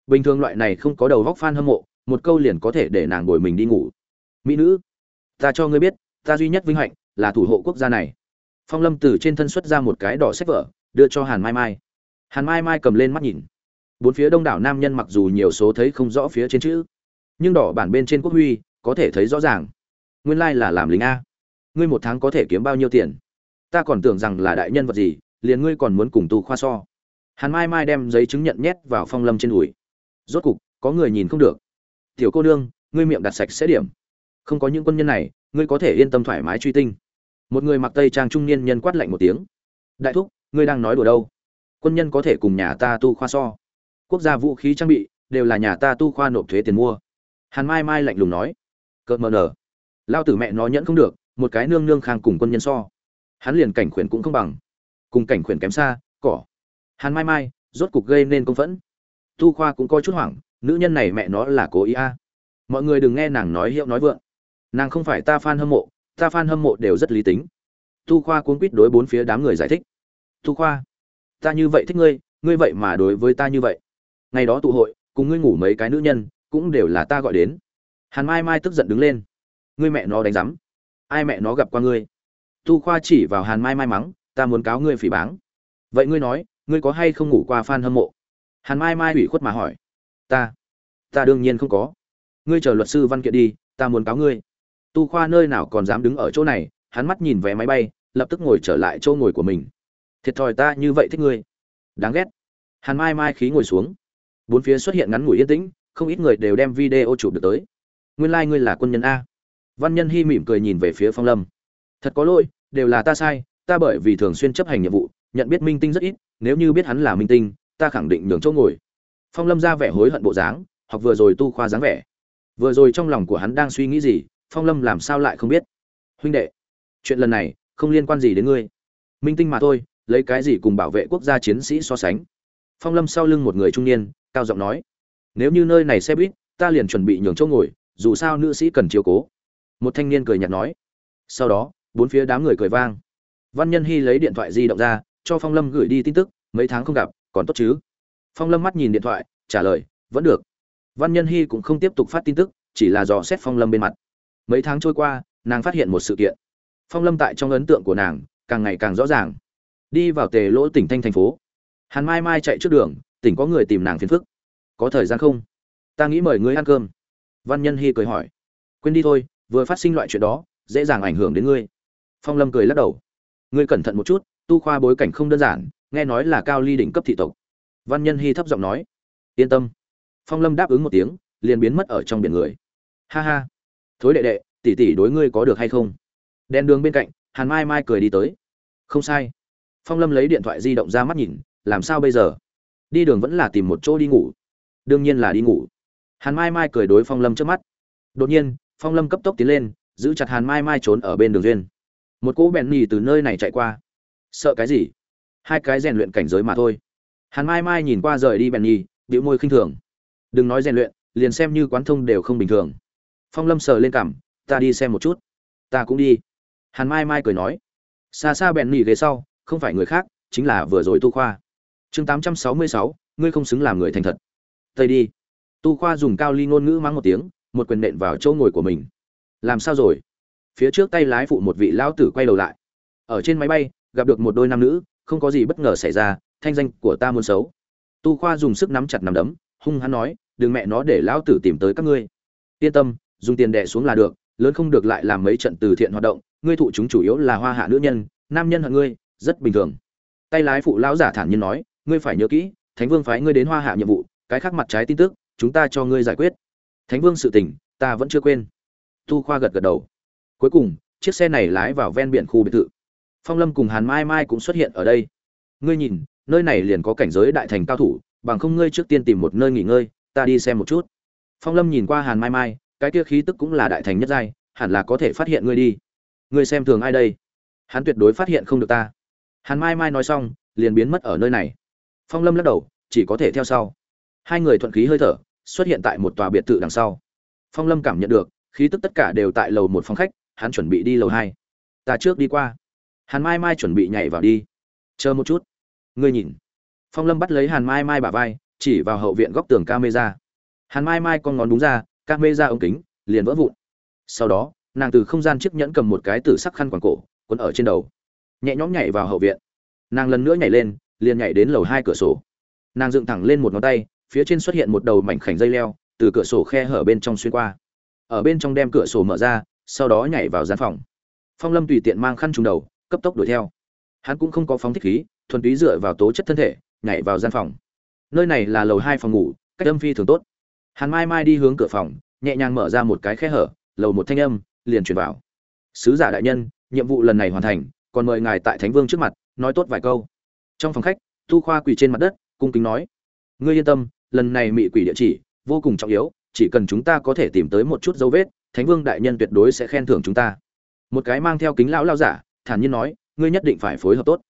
Bình thường loại này không có đầu góc f hâm mộ, một câu liền có thể để nàng ngồi mình đi ngủ. Mỹ nữ ta cho ngươi biết, ta duy nhất vinh hạnh là thủ hộ quốc gia này. Phong lâm từ trên thân xuất ra một cái đỏ sách vở, đưa cho hàn mai mai. Hàn mai mai cầm lên mắt nhìn. Bốn phía đông đảo nam nhân mặc dù nhiều số thấy không rõ phía trên chữ, nhưng đỏ bản bên trên quốc huy, có thể thấy rõ ràng. Nguyên lai、like、là làm lính a. Ngươi một tháng có thể kiếm bao nhiêu tiền? Ta còn tưởng rằng là đại nhân vật gì, liền ngươi còn muốn cùng tu khoa so. Hàn mai mai đem giấy chứng nhận nhét vào phong lâm trên đùi. Rốt cục, có người nhìn không được. Tiểu cô nương, ngươi miệng đặt sạch sẽ điểm không có những quân nhân này, ngươi có thể yên tâm thoải mái truy tinh. Một người mặc tây trang trung niên nhân quát lạnh một tiếng. Đại thúc, ngươi đang nói đùa đâu? Quân nhân có thể cùng nhà ta tu khoa so. Quốc gia vũ khí trang bị, đều là nhà ta tu khoa nộp thuế tiền mua. Hàn mai mai lạnh lùng nói. Cợt mờ nở. Lao tử mẹ nó nhẫn không được, một cái nương nương khang cùng quân nhân so. Hắn liền cảnh khuyển cũng không bằng. Cùng cảnh khuyển kém xa, cỏ. Hàn mai mai, rốt cục gây nên công phẫn. Tu khoa cũng coi chút hoảng, nữ nhân này mẹ nó là cố ý a. Mọi người đừng nghe nàng nói hiệu nói vượng nàng không phải ta fan hâm mộ, ta fan hâm mộ đều rất lý tính. Tu khoa cuốn quýt đối bốn phía đám người giải thích. Tu khoa, ta như vậy thích ngươi ngươi vậy mà đối với ta như vậy. Ngày đó tụ hội, cùng ngươi ngủ mấy cái nữ nhân, cũng đều là ta gọi đến. Hàn mai mai tức giận đứng lên. Ngươi mẹ nó đánh rắm ai mẹ nó gặp qua ngươi? Tu khoa chỉ vào hàn mai mai mắng, ta muốn cáo ngươi phỉ báng. Vậy ngươi nói, ngươi có hay không ngủ qua fan hâm mộ? Hàn mai mai ủy khuất mà hỏi. Ta ta đương nhiên không có. Ngươi chờ luật sư văn kiện đi, ta muốn cáo ngươi tu khoa nơi nào còn dám đứng ở chỗ này, hắn mắt nhìn vé máy bay, lập tức ngồi trở lại chỗ ngồi của mình. Thiệt thòi ta như vậy thích ngươi. Đáng ghét. Hàn mai mai khí ngồi xuống. Bốn phía xuất hiện ngắn ngủi yên tĩnh, không ít người đều đem video chụp được tới. Nguyên lai、like、ngươi là quân nhân a. Văn nhân hy mỉm cười nhìn về phía phong lâm. Thật có lỗi, đều là ta sai, ta bởi vì thường xuyên chấp hành nhiệm vụ, nhận biết minh tinh rất ít, nếu như biết hắn là minh tinh, ta khẳng định nhường chỗ ngồi. Phong lâm ra vẻ hối hận bộ dáng hoặc vừa rồi tu khoa dáng vẻ. Vừa rồi trong lòng của hắn đang suy nghĩ gì phong lâm làm sao lại không biết? Huynh đệ, chuyện lần này không liên quan gì đến ngươi. Minh tinh mà thôi, lấy cái gì cùng bảo vệ quốc gia chiến sĩ so sánh? Phong lâm sau lưng một người trung niên, cao giọng nói, nếu như nơi này xe buýt, ta liền chuẩn bị nhường chỗ ngồi, dù sao nữ sĩ cần chiếu cố. Một thanh niên cười nhạt nói. Sau đó, bốn phía đám người cười vang. Văn nhân hy lấy điện thoại di động ra, cho phong lâm gửi đi tin tức, mấy tháng không gặp, còn tốt chứ? Phong lâm mắt nhìn điện thoại, trả lời, vẫn được. Văn nhân hy cũng không tiếp tục phát tin tức, chỉ là dò xét phong lâm bên mặt mấy tháng trôi qua, nàng phát hiện một sự kiện. Phong lâm tại trong ấn tượng của nàng, càng ngày càng rõ ràng. Đi vào tề lỗ tỉnh thanh thành phố. Hàn mai mai chạy trước đường, tỉnh có người tìm nàng phiền phức. Có thời gian không? Ta nghĩ mời ngươi ăn cơm. Văn nhân hy cười hỏi. Quên đi thôi, vừa phát sinh loại chuyện đó, dễ dàng ảnh hưởng đến ngươi. Phong lâm cười lắc đầu. Ngươi cẩn thận một chút, tu khoa bối cảnh không đơn giản, nghe nói là cao ly đỉnh cấp thị tộc. Văn nhân hy thấp giọng nói. Yên tâm. Phong lâm đáp ứng một tiếng, liền biến mất ở trong biển người. Ha ha thối đệ đệ, tỷ tỷ đối ngươi có được hay không? Đèn đường bên cạnh, hàn mai mai cười đi tới. Không sai. Phong lâm lấy điện thoại di động ra mắt nhìn, làm sao bây giờ? Đi đường vẫn là tìm một chỗ đi ngủ. Đương nhiên là đi ngủ. Hàn mai mai cười đối phong lâm trước mắt. Đột nhiên, phong lâm cấp tốc tiến lên, giữ chặt hàn mai mai trốn ở bên đường duyên. Một cỗ bẹn nhì từ nơi này chạy qua. Sợ cái gì? Hai cái rèn luyện cảnh giới mà thôi. Hàn mai mai nhìn qua rời đi bẹn nhì, bĩu môi khinh thường. Đừng nói rèn luyện, liền xem như quán thông đều không bình thường phong lâm sờ lên cảm ta đi xem một chút. Ta cũng đi. Hàn mai mai cười nói. Xa xa bẹn nhì ghế sau, không phải người khác, chính là vừa rồi tu khoa. Chương tám trăm sáu mươi sáu, ngươi không xứng làm người thành thật. Tây đi. Tu khoa dùng cao ly ngôn ngữ mắng một tiếng, một quyền nện vào chỗ ngồi của mình. Làm sao rồi? Phía trước tay lái phụ một vị lão tử quay đầu lại. Ở trên máy bay, gặp được một đôi nam nữ, không có gì bất ngờ xảy ra, thanh danh của ta muốn xấu. Tu khoa dùng sức nắm chặt nắm đấm, hung hắn nói, đừng mẹ nó để lão tử tìm tới các ngươi. Yên tâm dùng tiền đẻ xuống là được, lớn không được lại làm mấy trận từ thiện hoạt động, ngươi thụ chúng chủ yếu là hoa hạ nữ nhân, nam nhân hận ngươi, rất bình thường. Tay lái phụ lão giả thản nhiên nói, ngươi phải nhớ kỹ, thánh vương phái ngươi đến hoa hạ nhiệm vụ, cái khác mặt trái tin tức, chúng ta cho ngươi giải quyết. Thánh vương sự tình, ta vẫn chưa quên. Tu khoa gật gật đầu. Cuối cùng, chiếc xe này lái vào ven biển khu biệt thự. Phong lâm cùng hàn mai mai cũng xuất hiện ở đây. Ngươi nhìn, nơi này liền có cảnh giới đại thành cao thủ, bằng không ngươi trước tiên tìm một nơi nghỉ ngơi, ta đi xem một chút. Phong lâm nhìn qua hàn mai mai cái kia khí tức cũng là đại thành nhất giai, hẳn là có thể phát hiện ngươi đi. Ngươi xem thường ai đây? Hắn tuyệt đối phát hiện không được ta. Hàn mai mai nói xong, liền biến mất ở nơi này. Phong lâm lắc đầu, chỉ có thể theo sau. Hai người thuận khí hơi thở, xuất hiện tại một tòa biệt thự đằng sau. Phong lâm cảm nhận được, khí tức tất cả đều tại lầu một phòng khách, hắn chuẩn bị đi lầu hai. Ta trước đi qua. Hàn mai mai chuẩn bị nhảy vào đi. Chờ một chút. Ngươi nhìn. Phong lâm bắt lấy hàn mai mai bả vai, chỉ vào hậu viện góc tường camera. Hàn mai mai con ngón đúng ra camera ống kính, liền vỡ vụn. Sau đó, nàng từ không gian chiếc nhẫn cầm một cái tử sắc khăn quàng cổ, quấn ở trên đầu. Nhẹ nhõm nhảy vào hậu viện. Nàng lần nữa nhảy lên, liền nhảy đến lầu hai cửa sổ. Nàng dựng thẳng lên một ngón tay, phía trên xuất hiện một đầu mảnh khảnh dây leo, từ cửa sổ khe hở bên trong xuyên qua. Ở bên trong đem cửa sổ mở ra, sau đó nhảy vào gian phòng. Phong lâm tùy tiện mang khăn trùng đầu, cấp tốc đuổi theo. Hắn cũng không có phóng thích khí, thuần túy dựa vào tố chất thân thể, nhảy vào gian phòng. Nơi này là lầu hai phòng ngủ, cách âm phi thường tốt. Hàn mai mai đi hướng cửa phòng, nhẹ nhàng mở ra một cái khe hở, lầu một thanh âm, liền truyền vào. Sứ giả đại nhân, nhiệm vụ lần này hoàn thành, còn mời ngài tại thánh vương trước mặt, nói tốt vài câu. Trong phòng khách, tu khoa quỳ trên mặt đất, cung kính nói, ngươi yên tâm, lần này mị quỷ địa chỉ, vô cùng trọng yếu, chỉ cần chúng ta có thể tìm tới một chút dấu vết, thánh vương đại nhân tuyệt đối sẽ khen thưởng chúng ta. Một cái mang theo kính lão lao giả, thản nhiên nói, ngươi nhất định phải phối hợp tốt.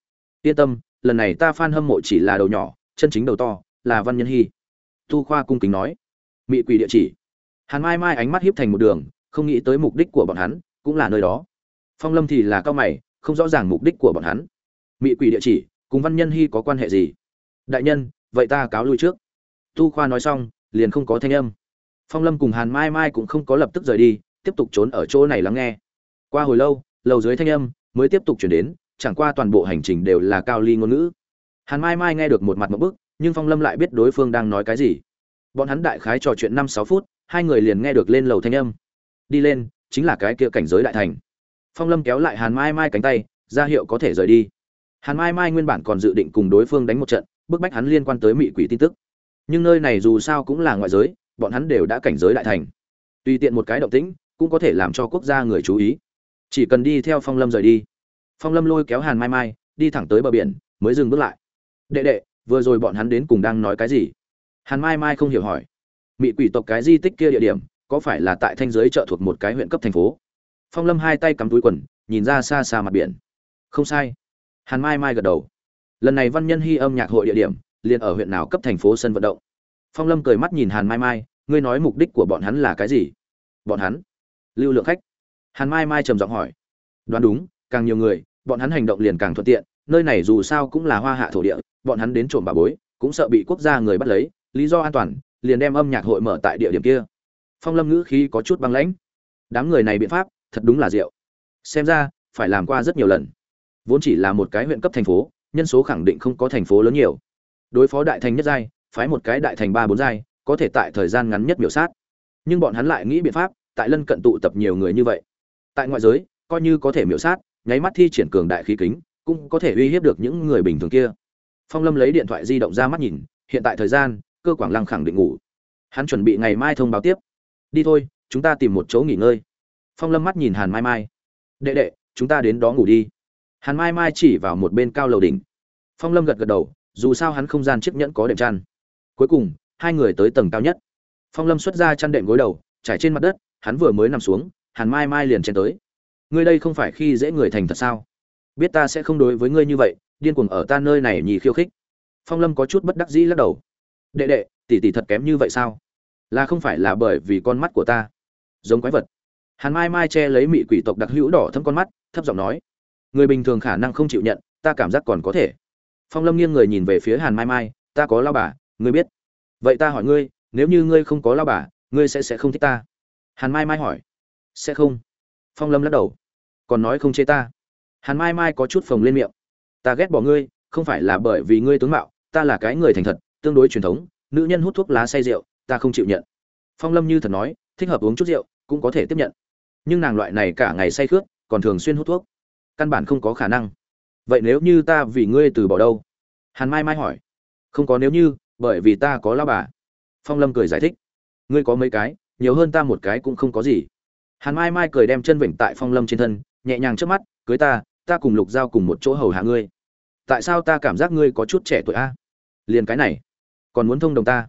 Yên tâm, lần này ta phan hâm mộ chỉ là đầu nhỏ, chân chính đầu to, là văn nhân hy. Tu khoa cung kính nói mị quỷ địa chỉ. Hàn mai mai ánh mắt hiếp thành một đường, không nghĩ tới mục đích của bọn hắn cũng là nơi đó. Phong lâm thì là cao mày, không rõ ràng mục đích của bọn hắn. Mị quỷ địa chỉ, cùng văn nhân hy có quan hệ gì? Đại nhân, vậy ta cáo lui trước. Tu khoa nói xong, liền không có thanh âm. Phong lâm cùng hàn mai mai cũng không có lập tức rời đi, tiếp tục trốn ở chỗ này lắng nghe. Qua hồi lâu, lầu dưới thanh âm mới tiếp tục chuyển đến, chẳng qua toàn bộ hành trình đều là cao ly ngôn ngữ. Hàn mai mai nghe được một mặt một bức, nhưng phong lâm lại biết đối phương đang nói cái gì bọn hắn đại khái trò chuyện năm sáu phút, hai người liền nghe được lên lầu thanh âm. Đi lên, chính là cái kia cảnh giới đại thành. Phong lâm kéo lại hàn mai mai cánh tay, ra hiệu có thể rời đi. Hàn mai mai nguyên bản còn dự định cùng đối phương đánh một trận, bức bách hắn liên quan tới mị quỷ tin tức. Nhưng nơi này dù sao cũng là ngoại giới, bọn hắn đều đã cảnh giới đại thành. Tùy tiện một cái động tĩnh, cũng có thể làm cho quốc gia người chú ý. Chỉ cần đi theo phong lâm rời đi. Phong lâm lôi kéo hàn mai mai, đi thẳng tới bờ biển, mới dừng bước lại. Đệ đệ, vừa rồi bọn hắn đến cùng đang nói cái gì? Hàn mai mai không hiểu hỏi. Mị quỷ tộc cái di tích kia địa điểm, có phải là tại thanh giới trợ thuộc một cái huyện cấp thành phố? Phong lâm hai tay cắm túi quần, nhìn ra xa xa mặt biển. Không sai. Hàn mai mai gật đầu. Lần này văn nhân hy âm nhạc hội địa điểm, liền ở huyện nào cấp thành phố sân vận động. Phong lâm cười mắt nhìn hàn mai mai, ngươi nói mục đích của bọn hắn là cái gì? Bọn hắn? Lưu lượng khách. Hàn mai mai trầm giọng hỏi. Đoán đúng, càng nhiều người, bọn hắn hành động liền càng thuận tiện, nơi này dù sao cũng là hoa hạ thổ địa, bọn hắn đến trộm bà bối, cũng sợ bị quốc gia người bắt lấy lý do an toàn, liền đem âm nhạc hội mở tại địa điểm kia. Phong lâm ngữ khí có chút băng lãnh. Đám người này biện pháp, thật đúng là rượu xem ra, phải làm qua rất nhiều lần. Vốn chỉ là một cái huyện cấp thành phố, nhân số khẳng định không có thành phố lớn nhiều. Đối phó đại thành nhất giai, phái một cái đại thành ba bốn giai, có thể tại thời gian ngắn nhất biểu sát. Nhưng bọn hắn lại nghĩ biện pháp, tại lân cận tụ tập nhiều người như vậy. Tại ngoại giới, coi như có thể miểu sát, nháy mắt thi triển cường đại khí kính, cũng có thể uy hiếp được những người bình thường kia. Phong lâm lấy điện thoại di động ra mắt nhìn, hiện tại thời gian cơ quảng lăng khẳng định ngủ. Hắn chuẩn bị ngày mai thông báo tiếp. Đi thôi, chúng ta tìm một chỗ nghỉ ngơi. Phong lâm mắt nhìn hàn mai mai. Đệ đệ, chúng ta đến đó ngủ đi. Hàn mai mai chỉ vào một bên cao lầu đỉnh. Phong lâm gật gật đầu, dù sao hắn không gian chiếc nhẫn có đệm chăn. Cuối cùng, hai người tới tầng cao nhất. Phong lâm xuất ra chăn đệm gối đầu, trải trên mặt đất, hắn vừa mới nằm xuống, hàn mai mai liền chen tới. Ngươi đây không phải khi dễ người thành thật sao? Biết ta sẽ không đối với ngươi như vậy, điên cuồng ở ta nơi này nhì khiêu khích. Phong lâm có chút bất đắc dĩ lắc đầu đệ đệ, tỷ tỷ thật kém như vậy sao? Là không phải là bởi vì con mắt của ta. Giống quái vật. Hàn mai mai che lấy mị quỷ tộc đặc hữu đỏ thâm con mắt, thấp giọng nói. Người bình thường khả năng không chịu nhận, ta cảm giác còn có thể. Phong lâm nghiêng người nhìn về phía hàn mai mai, ta có lao bà, ngươi biết. Vậy ta hỏi ngươi, nếu như ngươi không có lao bà, ngươi sẽ sẽ không thích ta? Hàn mai mai hỏi. Sẽ không. Phong lâm lắc đầu. Còn nói không chê ta. Hàn mai mai có chút phồng lên miệng. Ta ghét bỏ ngươi, không phải là bởi vì ngươi tướng mạo, ta là cái người thành thật tương đối truyền thống, nữ nhân hút thuốc lá say rượu, ta không chịu nhận. Phong lâm như thật nói, thích hợp uống chút rượu, cũng có thể tiếp nhận. Nhưng nàng loại này cả ngày say khướt, còn thường xuyên hút thuốc. Căn bản không có khả năng. Vậy nếu như ta vì ngươi từ bỏ đâu? Hàn mai mai hỏi. Không có nếu như, bởi vì ta có lao bà. Phong lâm cười giải thích. Ngươi có mấy cái, nhiều hơn ta một cái cũng không có gì. Hàn mai mai cười đem chân vịnh tại phong lâm trên thân, nhẹ nhàng trước mắt, cưới ta ta cùng lục giao cùng một chỗ hầu hạ ngươi. Tại sao ta cảm giác ngươi có chút trẻ tuổi a? Liền cái này còn muốn thông đồng ta.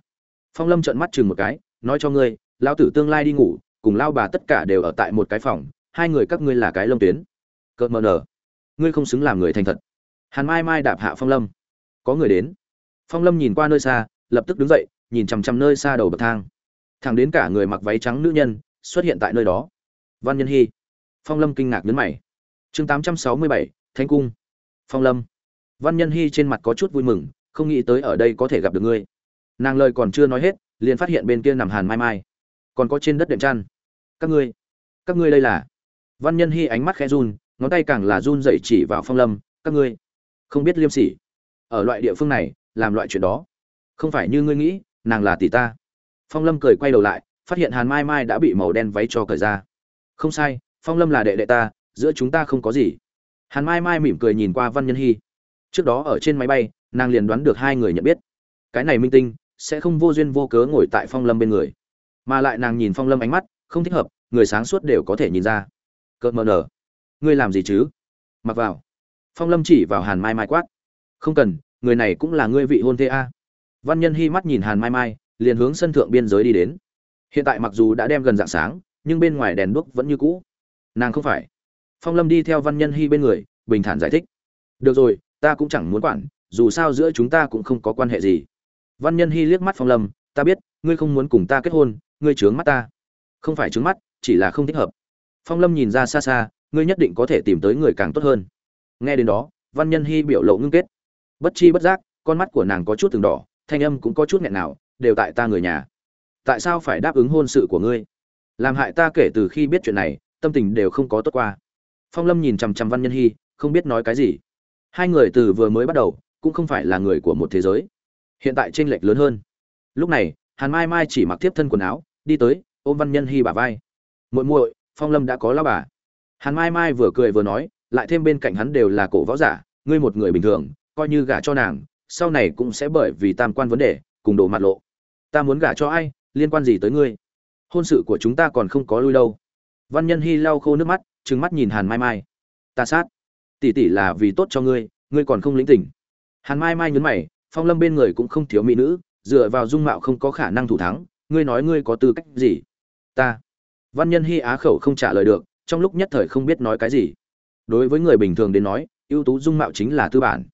Phong lâm trợn mắt chừng một cái, nói cho ngươi lao tử tương lai đi ngủ, cùng lao bà tất cả đều ở tại một cái phòng, hai người các ngươi là cái lông tuyến. Cợt mờ nở. Ngươi không xứng làm người thành thật. Hàn mai mai đạp hạ phong lâm. Có người đến. Phong lâm nhìn qua nơi xa, lập tức đứng dậy, nhìn chằm chằm nơi xa đầu bậc thang. Thẳng đến cả người mặc váy trắng nữ nhân xuất hiện tại nơi đó. Văn nhân hy. Phong lâm kinh ngạc nhấn mày. Chương tám trăm sáu mươi bảy, thánh cung. Phong lâm. Văn nhân hy trên mặt có chút vui mừng, không nghĩ tới ở đây có thể gặp được ngươi nàng lời còn chưa nói hết, liền phát hiện bên kia nằm hàn mai mai. Còn có trên đất đệm chăn. Các ngươi các ngươi đây là? Văn nhân hy ánh mắt khẽ run, ngón tay càng là run dậy chỉ vào phong lâm, các ngươi, không biết liêm sỉ. Ở loại địa phương này, làm loại chuyện đó. Không phải như ngươi nghĩ, nàng là tỷ ta. Phong lâm cười quay đầu lại, phát hiện hàn mai mai đã bị màu đen váy cho cởi ra. Không sai, phong lâm là đệ đệ ta, giữa chúng ta không có gì. Hàn mai mai mỉm cười nhìn qua văn nhân hy trước đó ở trên máy bay, nàng liền đoán được hai người nhận biết. Cái này minh tinh sẽ không vô duyên vô cớ ngồi tại phong lâm bên người. Mà lại nàng nhìn phong lâm ánh mắt, không thích hợp, người sáng suốt đều có thể nhìn ra. Cợt mờ nở. Ngươi làm gì chứ? Mặc vào. Phong lâm chỉ vào hàn mai mai quát. Không cần, người này cũng là ngươi vị hôn thê a. Văn nhân hy mắt nhìn hàn mai mai, liền hướng sân thượng biên giới đi đến. Hiện tại mặc dù đã đem gần dạng sáng, nhưng bên ngoài đèn đuốc vẫn như cũ. Nàng không phải. Phong lâm đi theo văn nhân hy bên người, bình thản giải thích. Được rồi, ta cũng chẳng muốn quản, dù sao giữa chúng ta cũng không có quan hệ gì văn nhân hy liếc mắt phong lâm, ta biết, ngươi không muốn cùng ta kết hôn, ngươi trướng mắt ta. Không phải trướng mắt, chỉ là không thích hợp. Phong lâm nhìn ra xa xa, ngươi nhất định có thể tìm tới người càng tốt hơn. Nghe đến đó, văn nhân hy biểu lộ ngưng kết. Bất chi bất giác, con mắt của nàng có chút từng đỏ, thanh âm cũng có chút nghẹn nào, đều tại ta người nhà. Tại sao phải đáp ứng hôn sự của ngươi? Làm hại ta kể từ khi biết chuyện này, tâm tình đều không có tốt qua. Phong lâm nhìn chằm chằm văn nhân hy không biết nói cái gì. Hai người từ vừa mới bắt đầu, cũng không phải là người của một thế giới hiện tại tranh lệch lớn hơn. Lúc này, hàn mai mai chỉ mặc tiếp thân quần áo, đi tới, ôm văn nhân hy bà vai. Muội muội, phong lâm đã có lao bà. Hàn mai mai vừa cười vừa nói, lại thêm bên cạnh hắn đều là cổ võ giả, ngươi một người bình thường, coi như gả cho nàng, sau này cũng sẽ bởi vì tam quan vấn đề, cùng đổ mặt lộ. Ta muốn gả cho ai, liên quan gì tới ngươi? Hôn sự của chúng ta còn không có lui đâu. Văn nhân hy lau khô nước mắt, trừng mắt nhìn hàn mai mai. Ta sát. Tỷ tỷ là vì tốt cho ngươi ngươi còn không lĩnh tỉnh hàn mai mai nhấn mày phong lâm bên người cũng không thiếu mỹ nữ, dựa vào dung mạo không có khả năng thủ thắng. Ngươi nói ngươi có tư cách gì? Ta. Văn nhân hy á khẩu không trả lời được, trong lúc nhất thời không biết nói cái gì. Đối với người bình thường đến nói, ưu tú dung mạo chính là tư bản.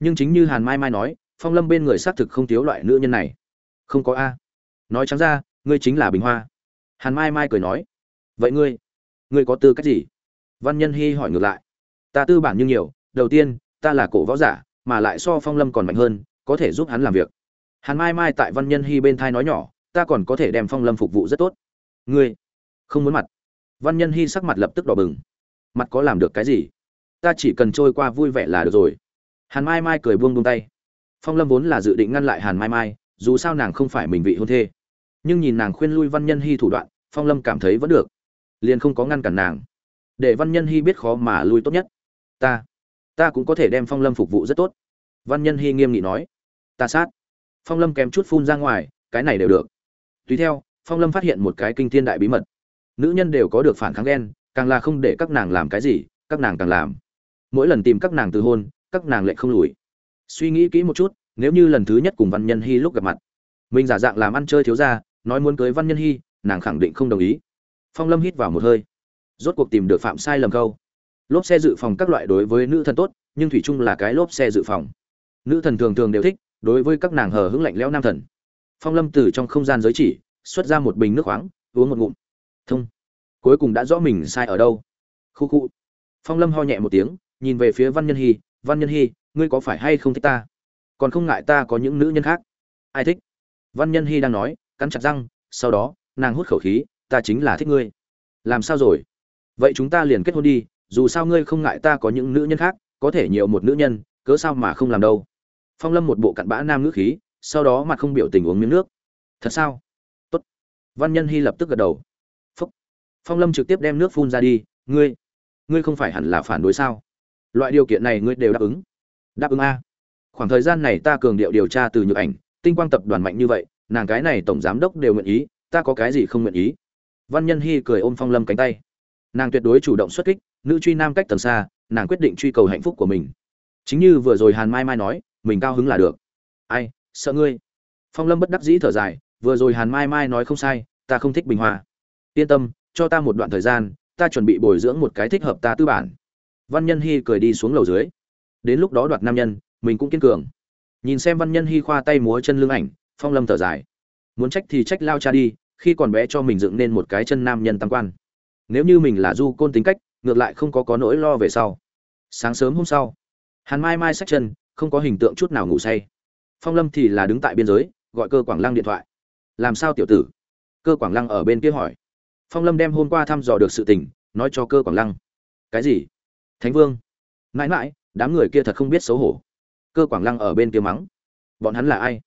Nhưng chính như hàn mai mai nói, phong lâm bên người xác thực không thiếu loại nữ nhân này. Không có a. Nói trắng ra, ngươi chính là bình hoa. Hàn mai mai cười nói. Vậy ngươi ngươi có tư cách gì? Văn nhân hy hỏi ngược lại. Ta tư bản như nhiều, đầu tiên, ta là cổ võ giả, mà lại so phong lâm còn mạnh hơn có thể giúp hắn làm việc. Hàn mai mai tại văn nhân hy bên thai nói nhỏ, ta còn có thể đem phong lâm phục vụ rất tốt. Ngươi? Không muốn mặt. Văn nhân hy sắc mặt lập tức đỏ bừng. Mặt có làm được cái gì? Ta chỉ cần trôi qua vui vẻ là được rồi. Hàn mai mai cười buông buông tay. Phong lâm vốn là dự định ngăn lại hàn mai mai, dù sao nàng không phải mình vị hôn thê. Nhưng nhìn nàng khuyên lui văn nhân hy thủ đoạn, phong lâm cảm thấy vẫn được. Liền không có ngăn cản nàng. Để văn nhân hy biết khó mà lui tốt nhất. Ta ta cũng có thể đem phong lâm phục vụ rất tốt. Văn nhân hy nghiêm nghị nói ta sát. Phong lâm kém chút phun ra ngoài, cái này đều được. Tùy theo, phong lâm phát hiện một cái kinh thiên đại bí mật. Nữ nhân đều có được phản kháng ghen, càng là không để các nàng làm cái gì, các nàng càng làm. Mỗi lần tìm các nàng từ hôn, các nàng lại không lùi. Suy nghĩ kỹ một chút, nếu như lần thứ nhất cùng văn nhân hy lúc gặp mặt, mình giả dạng làm ăn chơi thiếu ra nói muốn cưới văn nhân hy nàng khẳng định không đồng ý. Phong lâm hít vào một hơi. Rốt cuộc tìm được phạm sai lầm câu. Lốp xe dự phòng các loại đối với nữ thần tốt, nhưng thủy chung là cái lốp xe dự phòng. Nữ thần thường thường đều thích đối với các nàng hờ hững lạnh lẽo nam thần. Phong lâm từ trong không gian giới chỉ, xuất ra một bình nước khoáng, uống một ngụm. Thông. Cuối cùng đã rõ mình sai ở đâu. Khu khu. Phong lâm ho nhẹ một tiếng, nhìn về phía văn nhân hy, văn nhân hy, ngươi có phải hay không thích ta? Còn không ngại ta có những nữ nhân khác? Ai thích? Văn nhân hy đang nói, cắn chặt răng, sau đó, nàng hút khẩu khí, ta chính là thích ngươi. Làm sao rồi? Vậy chúng ta liền kết hôn đi, dù sao ngươi không ngại ta có những nữ nhân khác, có thể nhiều một nữ nhân, cớ sao mà không làm đâu? Phong lâm một bộ cặn bã nam ngữ khí, sau đó mặt không biểu tình uống miếng nước. Thật sao? Tốt. Văn nhân hy lập tức gật đầu. Phúc. phong lâm trực tiếp đem nước phun ra đi. Ngươi ngươi không phải hẳn là phản đối sao? Loại điều kiện này ngươi đều đáp ứng. Đáp ứng a. Khoảng thời gian này ta cường điệu điều tra từ nhược ảnh, tinh quang tập đoàn mạnh như vậy, nàng cái này tổng giám đốc đều nguyện ý, ta có cái gì không nguyện ý? Văn nhân hy cười ôm phong lâm cánh tay. Nàng tuyệt đối chủ động xuất kích, nữ truy nam cách tầng xa, nàng quyết định truy cầu hạnh phúc của mình. Chính như vừa rồi hàn mai mai nói mình cao hứng là được. Ai, sợ ngươi? Phong lâm bất đắc dĩ thở dài, vừa rồi hàn mai mai nói không sai, ta không thích bình hòa yên tâm, cho ta một đoạn thời gian, ta chuẩn bị bồi dưỡng một cái thích hợp ta tư bản. Văn nhân hy cười đi xuống lầu dưới. Đến lúc đó đoạt nam nhân, mình cũng kiên cường. Nhìn xem văn nhân hy khoa tay múa chân lưng ảnh, phong lâm thở dài. Muốn trách thì trách lao cha đi, khi còn bé cho mình dựng nên một cái chân nam nhân tam quan. Nếu như mình là du côn tính cách, ngược lại không có có nỗi lo về sau. Sáng sớm hôm sau, hàn mai mai xách chân không có hình tượng chút nào ngủ say. Phong lâm thì là đứng tại biên giới, gọi cơ quảng lăng điện thoại. Làm sao tiểu tử? Cơ quảng lăng ở bên kia hỏi. Phong lâm đem hôm qua thăm dò được sự tình, nói cho cơ quảng lăng. Cái gì? Thánh vương. Mãi mãi, đám người kia thật không biết xấu hổ. Cơ quảng lăng ở bên kia mắng. Bọn hắn là ai?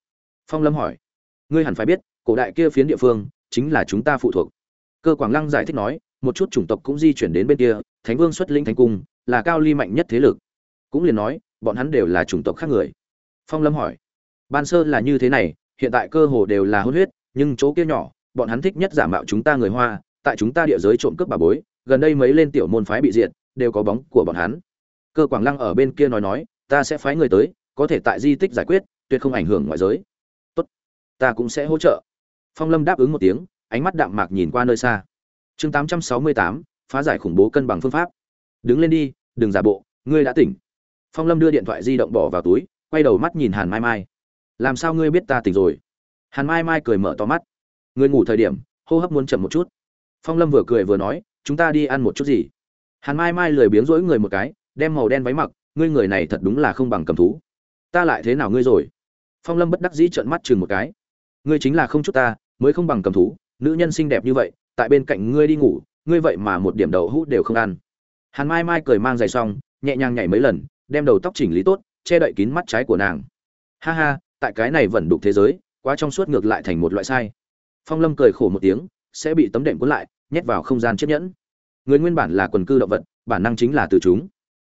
Phong lâm hỏi. Ngươi hẳn phải biết, cổ đại kia phiến địa phương, chính là chúng ta phụ thuộc. Cơ quảng lăng giải thích nói, một chút chủng tộc cũng di chuyển đến bên kia, thánh vương xuất linh thánh cung, là cao ly mạnh nhất thế lực. Cũng liền nói bọn hắn đều là chủng tộc khác người. Phong lâm hỏi, ban sơ là như thế này, hiện tại cơ hồ đều là hôn huyết, nhưng chỗ kia nhỏ, bọn hắn thích nhất giả mạo chúng ta người hoa, tại chúng ta địa giới trộm cướp bà bối, gần đây mấy lên tiểu môn phái bị diệt, đều có bóng của bọn hắn. Cơ quảng lăng ở bên kia nói nói, ta sẽ phái người tới, có thể tại di tích giải quyết, tuyệt không ảnh hưởng ngoại giới. Tốt, ta cũng sẽ hỗ trợ. Phong lâm đáp ứng một tiếng, ánh mắt đạm mạc nhìn qua nơi xa. Chương tám trăm sáu mươi tám, phá giải khủng bố cân bằng phương pháp. Đứng lên đi, đừng giả bộ, ngươi đã tỉnh phong lâm đưa điện thoại di động bỏ vào túi, quay đầu mắt nhìn hàn mai mai. Làm sao ngươi biết ta tỉnh rồi? Hàn mai mai cười mở to mắt. Ngươi ngủ thời điểm, hô hấp muốn chậm một chút. Phong lâm vừa cười vừa nói, chúng ta đi ăn một chút gì? Hàn mai mai lười biếng rỗi người một cái, đem màu đen váy mặc, ngươi người này thật đúng là không bằng cầm thú. Ta lại thế nào ngươi rồi? Phong lâm bất đắc dĩ trợn mắt chừng một cái. Ngươi chính là không chút ta, mới không bằng cầm thú, nữ nhân xinh đẹp như vậy, tại bên cạnh ngươi đi ngủ, ngươi vậy mà một điểm đầu hút đều không ăn. Hàn mai mai cười mang giày xong, nhẹ nhàng nhảy mấy lần đem đầu tóc chỉnh lý tốt, che đậy kín mắt trái của nàng. Ha ha, tại cái này vẫn đục thế giới, quá trong suốt ngược lại thành một loại sai. Phong lâm cười khổ một tiếng, sẽ bị tấm đệm cuốn lại, nhét vào không gian chiếc nhẫn. Người nguyên bản là quần cư động vật, bản năng chính là từ chúng.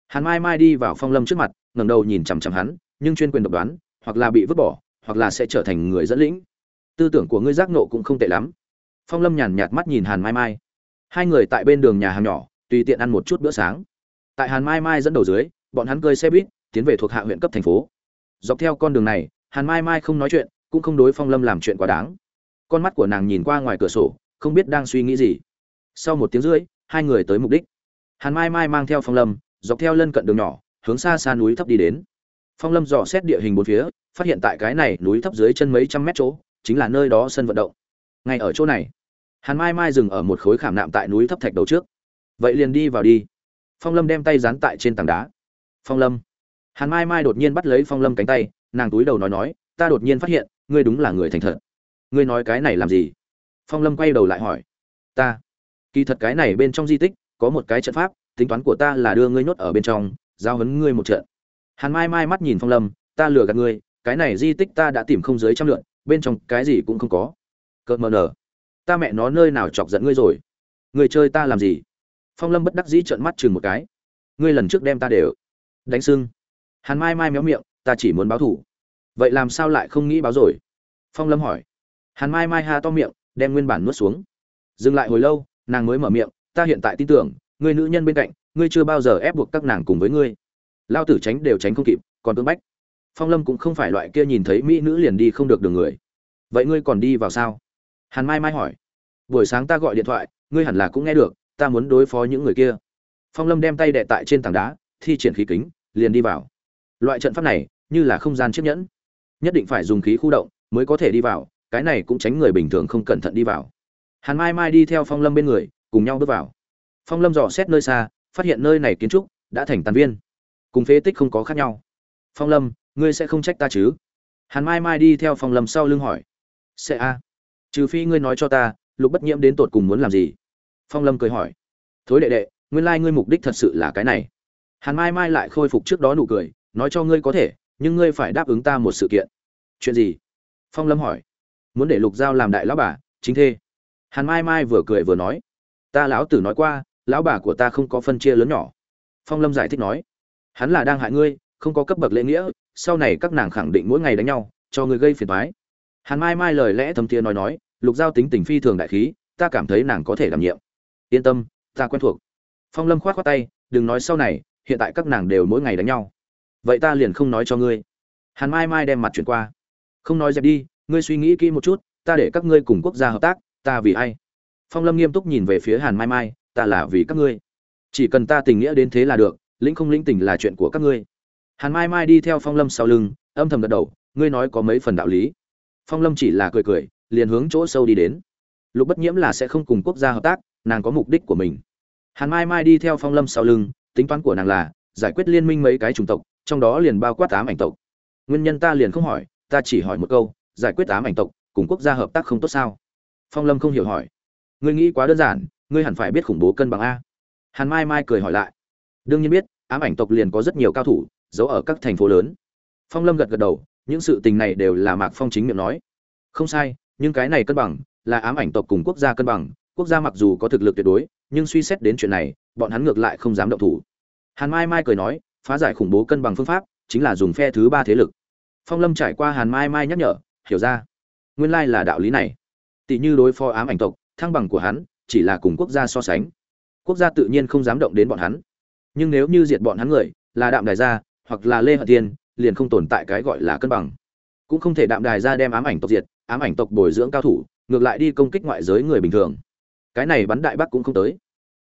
Hàn mai mai đi vào phong lâm trước mặt, ngẩng đầu nhìn chằm chằm hắn, nhưng chuyên quyền độc đoán, hoặc là bị vứt bỏ, hoặc là sẽ trở thành người dẫn lĩnh. Tư tưởng của ngươi giác nộ cũng không tệ lắm. Phong lâm nhàn nhạt mắt nhìn hàn mai mai. Hai người tại bên đường nhà hàng nhỏ, tùy tiện ăn một chút bữa sáng. Tại hàn mai mai dẫn đầu dưới bọn hắn cơi xe buýt, tiến về thuộc hạ huyện cấp thành phố. Dọc theo con đường này, hàn mai mai không nói chuyện, cũng không đối phong lâm làm chuyện quá đáng. Con mắt của nàng nhìn qua ngoài cửa sổ, không biết đang suy nghĩ gì. Sau một tiếng rưỡi, hai người tới mục đích. Hàn mai mai mang theo phong lâm, dọc theo lân cận đường nhỏ, hướng xa xa núi thấp đi đến. Phong lâm dò xét địa hình bốn phía, phát hiện tại cái này núi thấp dưới chân mấy trăm mét chỗ, chính là nơi đó sân vận động. Ngay ở chỗ này, hàn mai mai dừng ở một khối khảm nạm tại núi thấp thạch đầu trước. Vậy liền đi vào đi. Phong lâm đem tay dán tại trên tảng đá phong lâm. Hàn mai mai đột nhiên bắt lấy phong lâm cánh tay, nàng túi đầu nói nói, ta đột nhiên phát hiện, ngươi đúng là người thành thật. Ngươi nói cái này làm gì? Phong lâm quay đầu lại hỏi. Ta. Kỳ thật cái này bên trong di tích, có một cái trận pháp, tính toán của ta là đưa ngươi nhốt ở bên trong, giao hấn ngươi một trận. Hàn mai mai mắt nhìn phong lâm, ta lừa gạt ngươi, cái này di tích ta đã tìm không dưới trăm lượn bên trong cái gì cũng không có. Cợt mờ nở. Ta mẹ nó nơi nào chọc giận ngươi rồi? Ngươi chơi ta làm gì? Phong lâm bất đắc dĩ trợn mắt chừng một cái. Ngươi lần trước đem ta đều đánh sưng. Hàn mai mai méo miệng, ta chỉ muốn báo thủ. Vậy làm sao lại không nghĩ báo rồi? Phong lâm hỏi. Hàn mai mai ha to miệng, đem nguyên bản nuốt xuống. Dừng lại hồi lâu, nàng mới mở miệng, ta hiện tại tin tưởng người nữ nhân bên cạnh, ngươi chưa bao giờ ép buộc các nàng cùng với ngươi. Lao tử tránh đều tránh không kịp, còn cưỡng bách. Phong lâm cũng không phải loại kia nhìn thấy mỹ nữ liền đi không được đường người. Vậy ngươi còn đi vào sao? Hàn mai mai hỏi. Buổi sáng ta gọi điện thoại, ngươi hẳn là cũng nghe được, ta muốn đối phó những người kia. Phong lâm đem tay đệ tại trên tảng đá, thi triển khí kính liền đi vào. Loại trận pháp này, như là không gian chiếc nhẫn. Nhất định phải dùng khí khu động mới có thể đi vào, cái này cũng tránh người bình thường không cẩn thận đi vào. Hàn mai mai đi theo phong lâm bên người, cùng nhau bước vào. Phong lâm dò xét nơi xa, phát hiện nơi này kiến trúc đã thành tàn viên. Cùng phế tích không có khác nhau. Phong lâm, ngươi sẽ không trách ta chứ? Hàn mai mai đi theo phong lâm sau lưng hỏi. Sẽ a. Trừ phi ngươi nói cho ta, lục bất nhiễm đến tột cùng muốn làm gì? Phong lâm cười hỏi. Thối đệ đệ, nguyên lai ngươi mục đích thật sự là cái này hàn mai mai lại khôi phục trước đó nụ cười, nói cho ngươi có thể, nhưng ngươi phải đáp ứng ta một sự kiện. Chuyện gì? Phong lâm hỏi. Muốn để lục giao làm đại lão bà, chính thê. Hàn mai mai vừa cười vừa nói. Ta lão tử nói qua, lão bà của ta không có phân chia lớn nhỏ. Phong lâm giải thích nói. Hắn là đang hại ngươi, không có cấp bậc lễ nghĩa, sau này các nàng khẳng định mỗi ngày đánh nhau, cho ngươi gây phiền toái. Hàn mai mai lời lẽ thấm thiế nói nói, lục giao tính tình phi thường đại khí, ta cảm thấy nàng có thể đảm nhiệm. Yên tâm, ta quen thuộc. Phong lâm khoát khoát tay, đừng nói sau này hiện tại các nàng đều mỗi ngày đánh nhau. Vậy ta liền không nói cho ngươi. Hàn mai mai đem mặt chuyển qua. Không nói dẹp đi, ngươi suy nghĩ kỹ một chút, ta để các ngươi cùng quốc gia hợp tác, ta vì ai? Phong lâm nghiêm túc nhìn về phía hàn mai mai, ta là vì các ngươi. Chỉ cần ta tình nghĩa đến thế là được, lĩnh không lĩnh tình là chuyện của các ngươi. Hàn mai mai đi theo phong lâm sau lưng, âm thầm gật đầu, ngươi nói có mấy phần đạo lý. Phong lâm chỉ là cười cười, liền hướng chỗ sâu đi đến. Lục bất nhiễm là sẽ không cùng quốc gia hợp tác, nàng có mục đích của mình. Hàn mai mai đi theo phong lâm sau lưng tính toán của nàng là, giải quyết liên minh mấy cái chủng tộc, trong đó liền bao quát tám ảnh tộc. Nguyên nhân ta liền không hỏi, ta chỉ hỏi một câu, giải quyết tám ảnh tộc, cùng quốc gia hợp tác không tốt sao? Phong lâm không hiểu hỏi. Ngươi nghĩ quá đơn giản, ngươi hẳn phải biết khủng bố cân bằng a. Hàn mai mai cười hỏi lại. Đương nhiên biết, ám ảnh tộc liền có rất nhiều cao thủ, giấu ở các thành phố lớn. Phong lâm gật gật đầu, những sự tình này đều là mạc phong chính miệng nói. Không sai, nhưng cái này cân bằng, là ám ảnh tộc cùng quốc gia cân bằng, quốc gia mặc dù có thực lực tuyệt đối nhưng suy xét đến chuyện này, bọn hắn ngược lại không dám động thủ. Hàn mai mai cười nói, phá giải khủng bố cân bằng phương pháp, chính là dùng phe thứ ba thế lực. Phong lâm trải qua hàn mai mai nhắc nhở, hiểu ra. Nguyên lai là đạo lý này. Tỷ như đối phó ám ảnh tộc, thăng bằng của hắn, chỉ là cùng quốc gia so sánh. Quốc gia tự nhiên không dám động đến bọn hắn. Nhưng nếu như diệt bọn hắn người, là đạm đài gia, hoặc là lê hận tiên liền không tồn tại cái gọi là cân bằng. Cũng không thể đạm đài gia đem ám ảnh tộc diệt, ám ảnh tộc bồi dưỡng cao thủ, ngược lại đi công kích ngoại giới người bình thường cái này bắn đại bắc cũng không tới.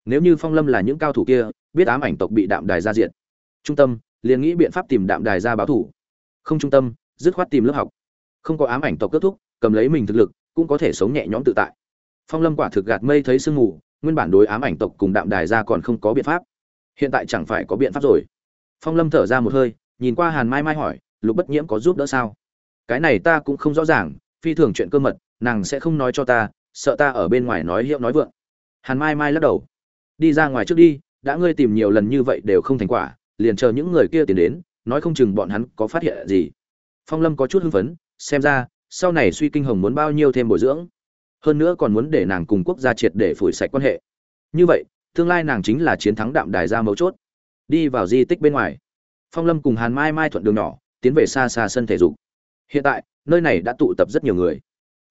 Nếu như phong lâm là những cao thủ kia biết ám ảnh tộc bị đạm đài ra diện, trung tâm liền nghĩ biện pháp tìm đạm đài ra báo thủ. Không trung tâm dứt khoát tìm lớp học. Không có ám ảnh tộc kết thúc cầm lấy mình thực lực cũng có thể sống nhẹ nhõm tự tại. Phong lâm quả thực gạt mây thấy sương mù nguyên bản đối ám ảnh tộc cùng đạm đài gia còn không có biện pháp. Hiện tại chẳng phải có biện pháp rồi. Phong lâm thở ra một hơi nhìn qua hàn mai mai hỏi lục bất nhiễm có giúp đỡ sao? Cái này ta cũng không rõ ràng phi thường chuyện cơ mật nàng sẽ không nói cho ta sợ ta ở bên ngoài nói hiệu nói vượng. Hàn mai mai lắc đầu. Đi ra ngoài trước đi, đã ngươi tìm nhiều lần như vậy đều không thành quả, liền chờ những người kia tiến đến, nói không chừng bọn hắn có phát hiện gì. Phong lâm có chút hưng phấn, xem ra, sau này suy kinh hồng muốn bao nhiêu thêm bồi dưỡng. Hơn nữa còn muốn để nàng cùng quốc gia triệt để phủi sạch quan hệ. Như vậy, tương lai nàng chính là chiến thắng đạm đài ra mấu chốt. Đi vào di tích bên ngoài. Phong lâm cùng hàn mai mai thuận đường nhỏ, tiến về xa xa sân thể dục. Hiện tại, nơi này đã tụ tập rất nhiều người.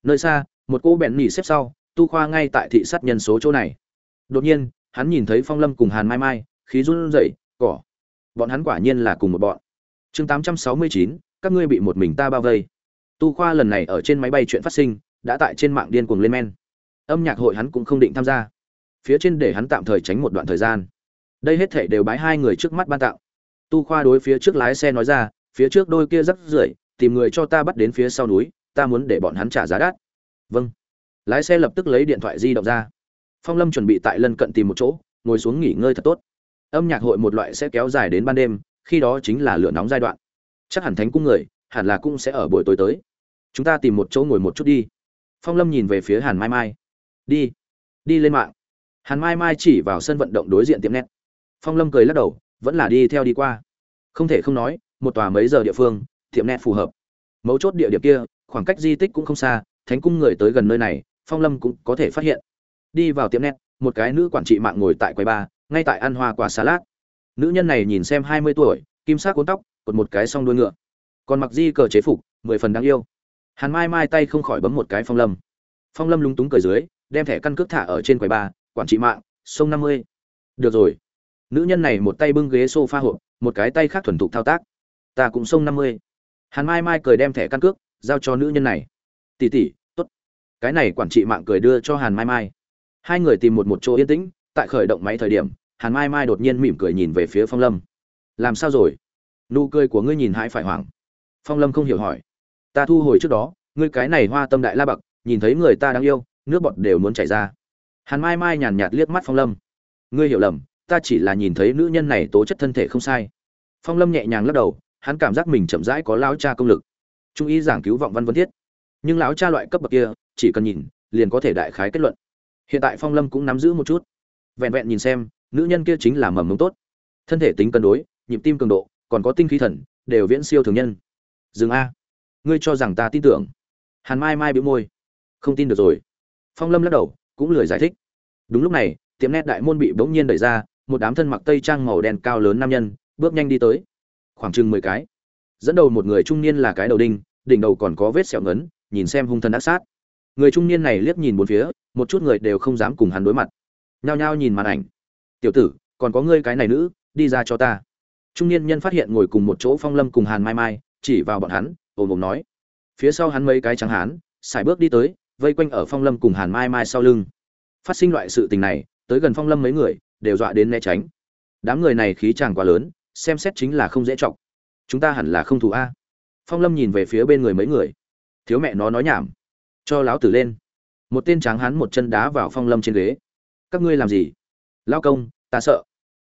Nơi xa một cô bèn nỉ xếp sau, tu khoa ngay tại thị sát nhân số chỗ này. Đột nhiên, hắn nhìn thấy phong lâm cùng hàn mai mai, khí run rẩy, cỏ. Bọn hắn quả nhiên là cùng một bọn. Chương tám trăm sáu mươi chín, các ngươi bị một mình ta bao vây. Tu khoa lần này ở trên máy bay chuyện phát sinh, đã tại trên mạng điên cuồng lên men. Âm nhạc hội hắn cũng không định tham gia. Phía trên để hắn tạm thời tránh một đoạn thời gian. Đây hết thể đều bái hai người trước mắt ban tạo. Tu khoa đối phía trước lái xe nói ra, phía trước đôi kia rắc rưởi, tìm người cho ta bắt đến phía sau núi, ta muốn để bọn hắn trả giá đắt vâng. Lái xe lập tức lấy điện thoại di động ra. Phong lâm chuẩn bị tại lân cận tìm một chỗ, ngồi xuống nghỉ ngơi thật tốt. Âm nhạc hội một loại sẽ kéo dài đến ban đêm, khi đó chính là lửa nóng giai đoạn. Chắc hẳn thánh cung người, hẳn là cũng sẽ ở buổi tối tới. Chúng ta tìm một chỗ ngồi một chút đi. Phong lâm nhìn về phía hàn mai mai. Đi. Đi lên mạng. Hàn mai mai chỉ vào sân vận động đối diện tiệm nét phong lâm cười lắc đầu, vẫn là đi theo đi qua. Không thể không nói, một tòa mấy giờ địa phương, tiệm nét phù hợp. Mấu chốt địa điểm kia, khoảng cách di tích cũng không xa thánh cung người tới gần nơi này, phong lâm cũng có thể phát hiện. Đi vào tiệm nét một cái nữ quản trị mạng ngồi tại quầy ba ngay tại ăn hoa quả salad. Nữ nhân này nhìn xem hai mươi tuổi, kim sắc cuốn tóc, cột một cái song đuôi ngựa. Còn mặc di cờ chế phục, mười phần đáng yêu. Hàn mai mai tay không khỏi bấm một cái phong lâm. Phong lâm lúng túng cười dưới, đem thẻ căn cước thả ở trên quầy ba quản trị mạng sông năm mươi. Được rồi. Nữ nhân này một tay bưng ghế sofa hộp, một cái tay khác thuần thục thao tác. Ta cũng xông năm mươi. Hàn mai mai cười đem thẻ căn cước giao cho nữ nhân này tỷ tỷ tốt. Cái này quản trị mạng cười đưa cho hàn mai mai. Hai người tìm một một chỗ yên tĩnh, tại khởi động máy thời điểm, hàn mai mai đột nhiên mỉm cười nhìn về phía phong lâm. Làm sao rồi? Nụ cười của ngươi nhìn hãi phải hoảng. Phong lâm không hiểu hỏi. Ta thu hồi trước đó, ngươi cái này hoa tâm đại la bậc, nhìn thấy người ta đáng yêu, nước bọt đều muốn chảy ra. Hàn mai mai nhàn nhạt liếc mắt phong lâm. Ngươi hiểu lầm, ta chỉ là nhìn thấy nữ nhân này tố chất thân thể không sai. Phong lâm nhẹ nhàng lắc đầu, hắn cảm giác mình chậm rãi có lao cha công lực. Trung ý giảng cứu vọng văn vân thiết nhưng lão cha loại cấp bậc kia, chỉ cần nhìn, liền có thể đại khái kết luận. Hiện tại phong lâm cũng nắm giữ một chút. Vẹn vẹn nhìn xem, nữ nhân kia chính là mầm mống tốt. Thân thể tính cân đối, nhịp tim cường độ, còn có tinh khí thần, đều viễn siêu thường nhân. Dừng a. Ngươi cho rằng ta tin tưởng. Hàn mai mai bĩu môi. Không tin được rồi. Phong lâm lắc đầu, cũng lười giải thích. Đúng lúc này, tiệm nét đại môn bị bỗng nhiên đẩy ra, một đám thân mặc tây trang màu đen cao lớn nam nhân, bước nhanh đi tới. Khoảng chừng mười cái. Dẫn đầu một người trung niên là cái đầu đinh, đỉnh đầu còn có vết sẹo ngấn nhìn xem hung thần ác sát. Người trung niên này liếc nhìn bốn phía, một chút người đều không dám cùng hắn đối mặt. Nhao nhao nhìn màn ảnh. Tiểu tử, còn có ngươi cái này nữ, đi ra cho ta. Trung niên nhân phát hiện ngồi cùng một chỗ phong lâm cùng hàn mai mai, chỉ vào bọn hắn, ồm ồm nói. Phía sau hắn mấy cái trắng hán, xài bước đi tới, vây quanh ở phong lâm cùng hàn mai mai sau lưng. Phát sinh loại sự tình này, tới gần phong lâm mấy người, đều dọa đến né tránh. Đám người này khí chàng quá lớn, xem xét chính là không dễ trọng chúng ta hẳn là không thù a. Phong lâm nhìn về phía bên người mấy người thiếu mẹ nó nói nhảm. Cho lão tử lên. Một tên tráng hán một chân đá vào phong lâm trên ghế. Các ngươi làm gì? Lao công, ta sợ.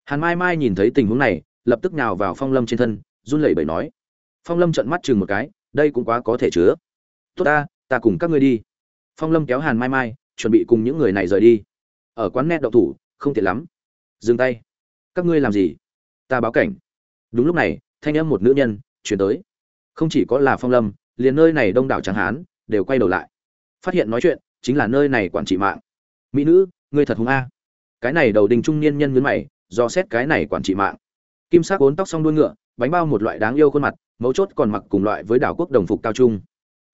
Hàn mai mai nhìn thấy tình huống này, lập tức nhào vào phong lâm trên thân, run lẩy bẩy nói. Phong lâm trợn mắt chừng một cái, đây cũng quá có thể chứa. Tốt ta ta cùng các ngươi đi. Phong lâm kéo hàn mai mai, chuẩn bị cùng những người này rời đi. Ở quán net đậu thủ, không tiện lắm. Dừng tay. Các ngươi làm gì? Ta báo cảnh. Đúng lúc này, thanh âm một nữ nhân chuyển tới. Không chỉ có là phong lâm liền nơi này đông đảo tráng hán đều quay đầu lại. Phát hiện nói chuyện chính là nơi này quản trị mạng. Mỹ nữ, ngươi thật hùng a. Cái này đầu đình trung niên nhân nhấn mày, do xét cái này quản trị mạng. Kim sắc ốn tóc xong đuôi ngựa, bánh bao một loại đáng yêu khuôn mặt, mấu chốt còn mặc cùng loại với đảo quốc đồng phục cao trung.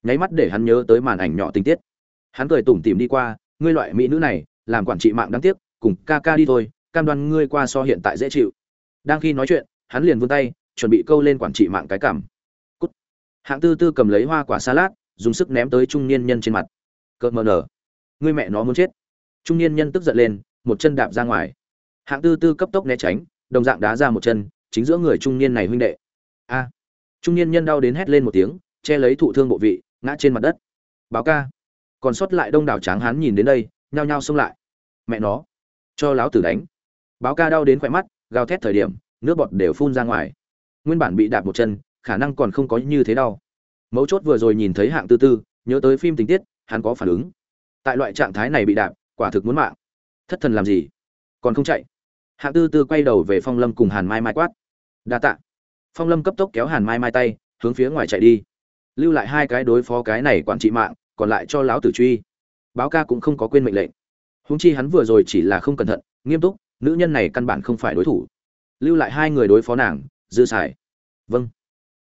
Nháy mắt để hắn nhớ tới màn ảnh nhỏ tình tiết. Hắn cười tủm tỉm đi qua, ngươi loại mỹ nữ này, làm quản trị mạng đáng tiếc, cùng ca ca đi thôi, cam đoan ngươi qua so hiện tại dễ chịu. Đang khi nói chuyện, hắn liền vươn tay, chuẩn bị câu lên quản trị mạng cái cảm hạng tư tư cầm lấy hoa quả salad, dùng sức ném tới trung niên nhân trên mặt. Cợt mờ nở. Ngươi mẹ nó muốn chết. Trung niên nhân tức giận lên, một chân đạp ra ngoài. Hạng tư tư cấp tốc né tránh, đồng dạng đá ra một chân, chính giữa người trung niên này huynh đệ. A. Trung niên nhân đau đến hét lên một tiếng, che lấy thụ thương bộ vị, ngã trên mặt đất. Báo ca. Còn sót lại đông đảo tráng hán nhìn đến đây, nhao nhao xông lại. Mẹ nó. Cho láo tử đánh. Báo ca đau đến khỏe mắt, gào thét thời điểm, nước bọt đều phun ra ngoài. Nguyên bản bị đạp một chân khả năng còn không có như thế đau. Mấu chốt vừa rồi nhìn thấy hạng tư tư, nhớ tới phim tình tiết, hắn có phản ứng. Tại loại trạng thái này bị đạp, quả thực muốn mạng. Thất thần làm gì? Còn không chạy. Hạng tư tư quay đầu về phong lâm cùng hàn mai mai quát. Đa tạ. Phong lâm cấp tốc kéo hàn mai mai tay, hướng phía ngoài chạy đi. Lưu lại hai cái đối phó cái này quản trị mạng, còn lại cho lão tử truy. Báo ca cũng không có quên mệnh lệnh. Húng chi hắn vừa rồi chỉ là không cẩn thận, nghiêm túc, nữ nhân này căn bản không phải đối thủ. Lưu lại hai người đối phó nàng, dư xài. Vâng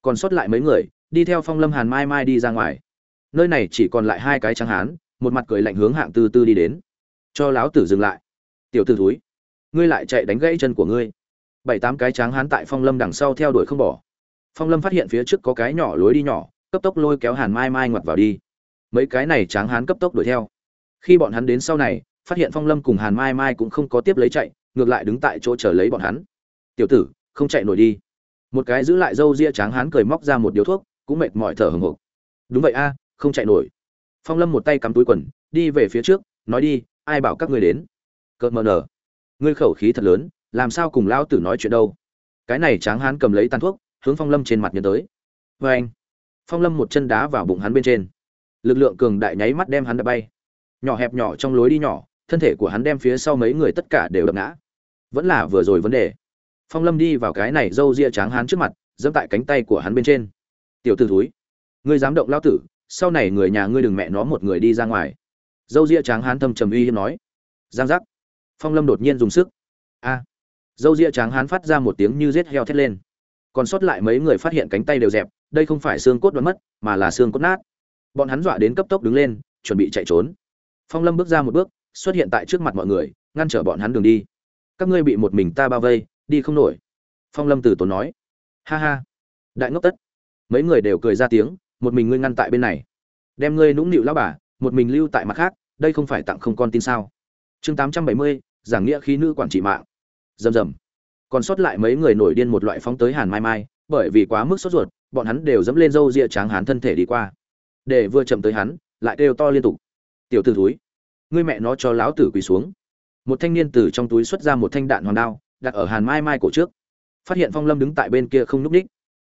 còn sót lại mấy người, đi theo phong lâm hàn mai mai đi ra ngoài. Nơi này chỉ còn lại hai cái trắng hán, một mặt cười lạnh hướng hạng tư tư đi đến. Cho lão tử dừng lại. Tiểu t ử thúi, ngươi lại chạy đánh gãy chân của ngươi. Bảy tám cái tráng hán tại phong lâm đằng sau theo đuổi không bỏ. Phong lâm phát hiện phía trước có cái nhỏ lối đi nhỏ, cấp tốc lôi kéo hàn mai mai ngoặt vào đi. Mấy cái này tráng hán cấp tốc đuổi theo. Khi bọn hắn đến sau này, phát hiện phong lâm cùng hàn mai mai cũng không có tiếp lấy chạy, ngược lại đứng tại chỗ chờ lấy bọn hắn. Tiểu tử, không chạy nổi đi một cái giữ lại râu ria tráng hán cười móc ra một điếu thuốc, cũng mệt mỏi thở hồng hộc đúng vậy a, không chạy nổi. Phong lâm một tay cắm túi quần, đi về phía trước, nói đi, ai bảo các người đến? Cợt mờ nở. Ngươi khẩu khí thật lớn, làm sao cùng lão tử nói chuyện đâu? Cái này tráng hán cầm lấy tàn thuốc, hướng phong lâm trên mặt nhớ tới. Vê anh, phong lâm một chân đá vào bụng hắn bên trên. Lực lượng cường đại nháy mắt đem hắn đập bay. Nhỏ hẹp nhỏ trong lối đi nhỏ, thân thể của hắn đem phía sau mấy người tất cả đều đập ngã. Vẫn là vừa rồi vấn đề phong lâm đi vào cái này râu ria tráng hán trước mặt dẫm tại cánh tay của hắn bên trên. Tiểu t ử thúi, ngươi dám động lao tử, sau này người nhà ngươi đừng mẹ nó một người đi ra ngoài. Dâu ria tráng hán thâm trầm uy hiếp nói. Giang giác. Phong lâm đột nhiên dùng sức. A. Dâu ria tráng hán phát ra một tiếng như rết heo thét lên. Còn sót lại mấy người phát hiện cánh tay đều dẹp, đây không phải xương cốt đoán mất, mà là xương cốt nát. Bọn hắn dọa đến cấp tốc đứng lên, chuẩn bị chạy trốn. Phong lâm bước ra một bước, xuất hiện tại trước mặt mọi người, ngăn trở bọn hắn đường đi. Các ngươi bị một mình ta bao vây đi không nổi. Phong lâm từ tốn nói. Ha ha. Đại ngốc tất. Mấy người đều cười ra tiếng, một mình ngươi ngăn tại bên này. Đem ngươi nũng nịu lao bà, một mình lưu tại mặt khác, đây không phải tặng không con tin sao? Chương tám trăm bảy mươi, giảng nghĩa khí nữ quản trị mạng. Rầm rầm. Còn sót lại mấy người nổi điên một loại phóng tới hàn mai mai, bởi vì quá mức sốt ruột, bọn hắn đều dẫm lên râu ria tráng hán thân thể đi qua. Để vừa chậm tới hắn, lại kêu to liên tục. Tiểu t ử túi ngươi mẹ nó cho lão tử quỳ xuống. Một thanh niên từ trong túi xuất ra một thanh đạn hoàng đao đặt ở hàn mai mai cổ trước. Phát hiện phong lâm đứng tại bên kia không n ú c ních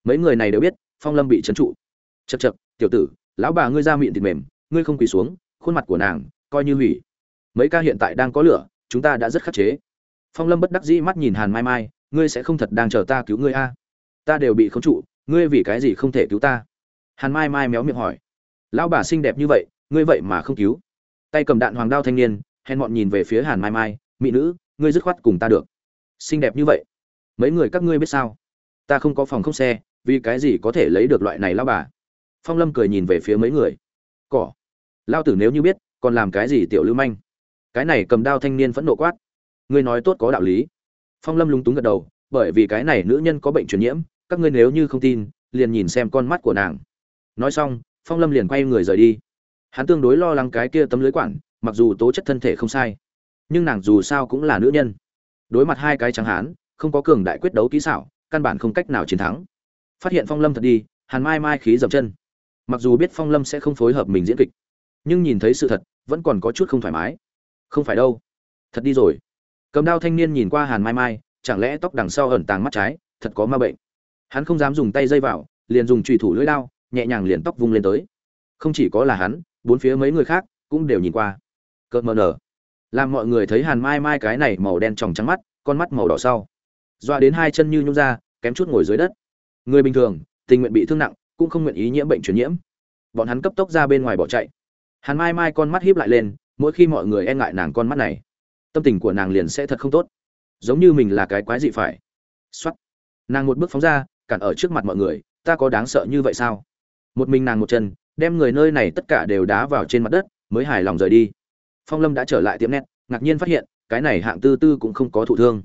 mấy người này đều biết, phong lâm bị trấn trụ. Chật chật tiểu tử, lão bà ngươi ra miệng thịt mềm, ngươi không quỳ xuống, khuôn mặt của nàng coi như hủy. Mấy ca hiện tại đang có lửa, chúng ta đã rất khắc chế. Phong lâm bất đắc dĩ mắt nhìn hàn mai mai, ngươi sẽ không thật đang chờ ta cứu ngươi a? Ta đều bị khống trụ, ngươi vì cái gì không thể cứu ta? Hàn mai mai méo miệng hỏi. Lão bà xinh đẹp như vậy, ngươi vậy mà không cứu? Tay cầm đạn hoàng đao thanh niên, hèn mọn nhìn về phía hàn mai mai, mỹ nữ, ngươi dứt khoát cùng ta được xinh đẹp như vậy. Mấy người các ngươi biết sao? Ta không có phòng không xe, vì cái gì có thể lấy được loại này lão bà? Phong lâm cười nhìn về phía mấy người. Cỏ. Lao tử nếu như biết, còn làm cái gì tiểu lưu manh? Cái này cầm đao thanh niên phẫn nộ quát. Ngươi nói tốt có đạo lý. Phong lâm lúng túng gật đầu, bởi vì cái này nữ nhân có bệnh truyền nhiễm, các ngươi nếu như không tin, liền nhìn xem con mắt của nàng. Nói xong, phong lâm liền quay người rời đi. Hắn tương đối lo lắng cái kia tấm lưới quản, mặc dù tố chất thân thể không sai, nhưng nàng dù sao cũng là nữ nhân đối mặt hai cái trắng hán không có cường đại quyết đấu kỹ xảo căn bản không cách nào chiến thắng. Phát hiện phong lâm thật đi hàn mai mai khí dậm chân. Mặc dù biết phong lâm sẽ không phối hợp mình diễn kịch nhưng nhìn thấy sự thật vẫn còn có chút không thoải mái. Không phải đâu. Thật đi rồi. Cầm đao thanh niên nhìn qua hàn mai mai chẳng lẽ tóc đằng sau ẩn tàng mắt trái thật có ma bệnh. Hắn không dám dùng tay dây vào liền dùng trùy thủ lưỡi lao, nhẹ nhàng liền tóc vung lên tới. Không chỉ có là hắn bốn phía mấy người khác cũng đều nhìn qua. Cợt mờ nở làm mọi người thấy hàn mai mai cái này màu đen tròng trắng mắt, con mắt màu đỏ sau. Doa đến hai chân như nhung ra, kém chút ngồi dưới đất. Người bình thường, tình nguyện bị thương nặng, cũng không nguyện ý nhiễm bệnh truyền nhiễm. Bọn hắn cấp tốc ra bên ngoài bỏ chạy. Hàn mai mai con mắt híp lại lên, mỗi khi mọi người e ngại nàng con mắt này, tâm tình của nàng liền sẽ thật không tốt. Giống như mình là cái quái dị phải. Xuất nàng một bước phóng ra, cản ở trước mặt mọi người, ta có đáng sợ như vậy sao? Một mình nàng một chân, đem người nơi này tất cả đều đá vào trên mặt đất, mới hài lòng rời đi phong lâm đã trở lại tiệm nét ngạc nhiên phát hiện, cái này hạng tư tư cũng không có thụ thương.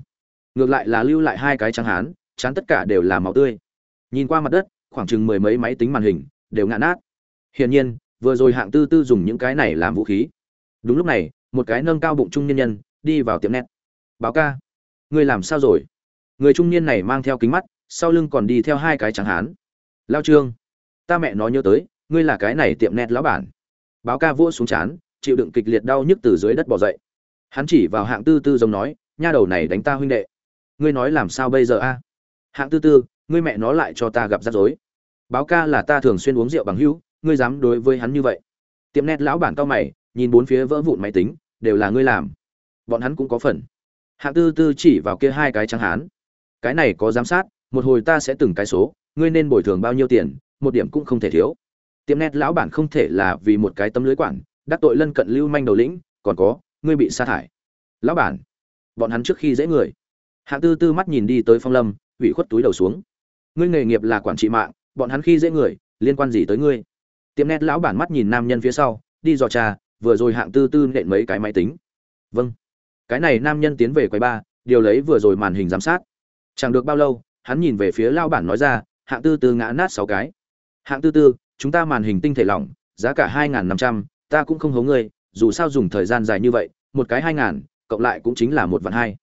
Ngược lại là lưu lại hai cái trắng hán, chán tất cả đều là màu tươi. Nhìn qua mặt đất, khoảng chừng mười mấy máy tính màn hình, đều ngã nát. Hiển nhiên, vừa rồi hạng tư tư dùng những cái này làm vũ khí. Đúng lúc này, một cái nâng cao bụng trung nhân nhân, đi vào tiệm nét báo ca, ngươi làm sao rồi? Người trung niên này mang theo kính mắt, sau lưng còn đi theo hai cái trắng hán. Lao trương, ta mẹ nói nhớ tới, ngươi là cái này tiệm nét lão bản. Báo ca vua xuống chán chịu đựng kịch liệt đau nhức từ dưới đất bò dậy. Hắn chỉ vào hạng tư tư giống nói, nha đầu này đánh ta huynh đệ. Ngươi nói làm sao bây giờ a? Hạng tư tư, ngươi mẹ nó lại cho ta gặp rắc rối. Báo ca là ta thường xuyên uống rượu bằng hữu, ngươi dám đối với hắn như vậy? Tiệm nét lão bản cao mày, nhìn bốn phía vỡ vụn máy tính, đều là ngươi làm. Bọn hắn cũng có phần. Hạng tư tư chỉ vào kia hai cái trắng hán. Cái này có giám sát, một hồi ta sẽ từng cái số, ngươi nên bồi thường bao nhiêu tiền, một điểm cũng không thể thiếu. Tiệm nét lão bản không thể là vì một cái tấm lưới quản đắc tội lân cận lưu manh đầu lĩnh, còn có, ngươi bị sa thải. Lão bản, bọn hắn trước khi dễ người. Hạng tư tư mắt nhìn đi tới phong lâm, ủy khuất túi đầu xuống. Ngươi nghề nghiệp là quản trị mạng, bọn hắn khi dễ người, liên quan gì tới ngươi? Tiệm nét lão bản mắt nhìn nam nhân phía sau, đi dò trà, vừa rồi hạng tư tư nện mấy cái máy tính. Vâng. Cái này nam nhân tiến về quầy ba, điều lấy vừa rồi màn hình giám sát. Chẳng được bao lâu, hắn nhìn về phía lao bản nói ra, hạng tư tư ngã nát sáu cái. Hạng tư tư, chúng ta màn hình tinh thể lỏng, giá cả hai n g h n năm trăm ta cũng không hố ngươi, dù sao dùng thời gian dài như vậy, một cái hai ngàn, cộng lại cũng chính là một vạn hai.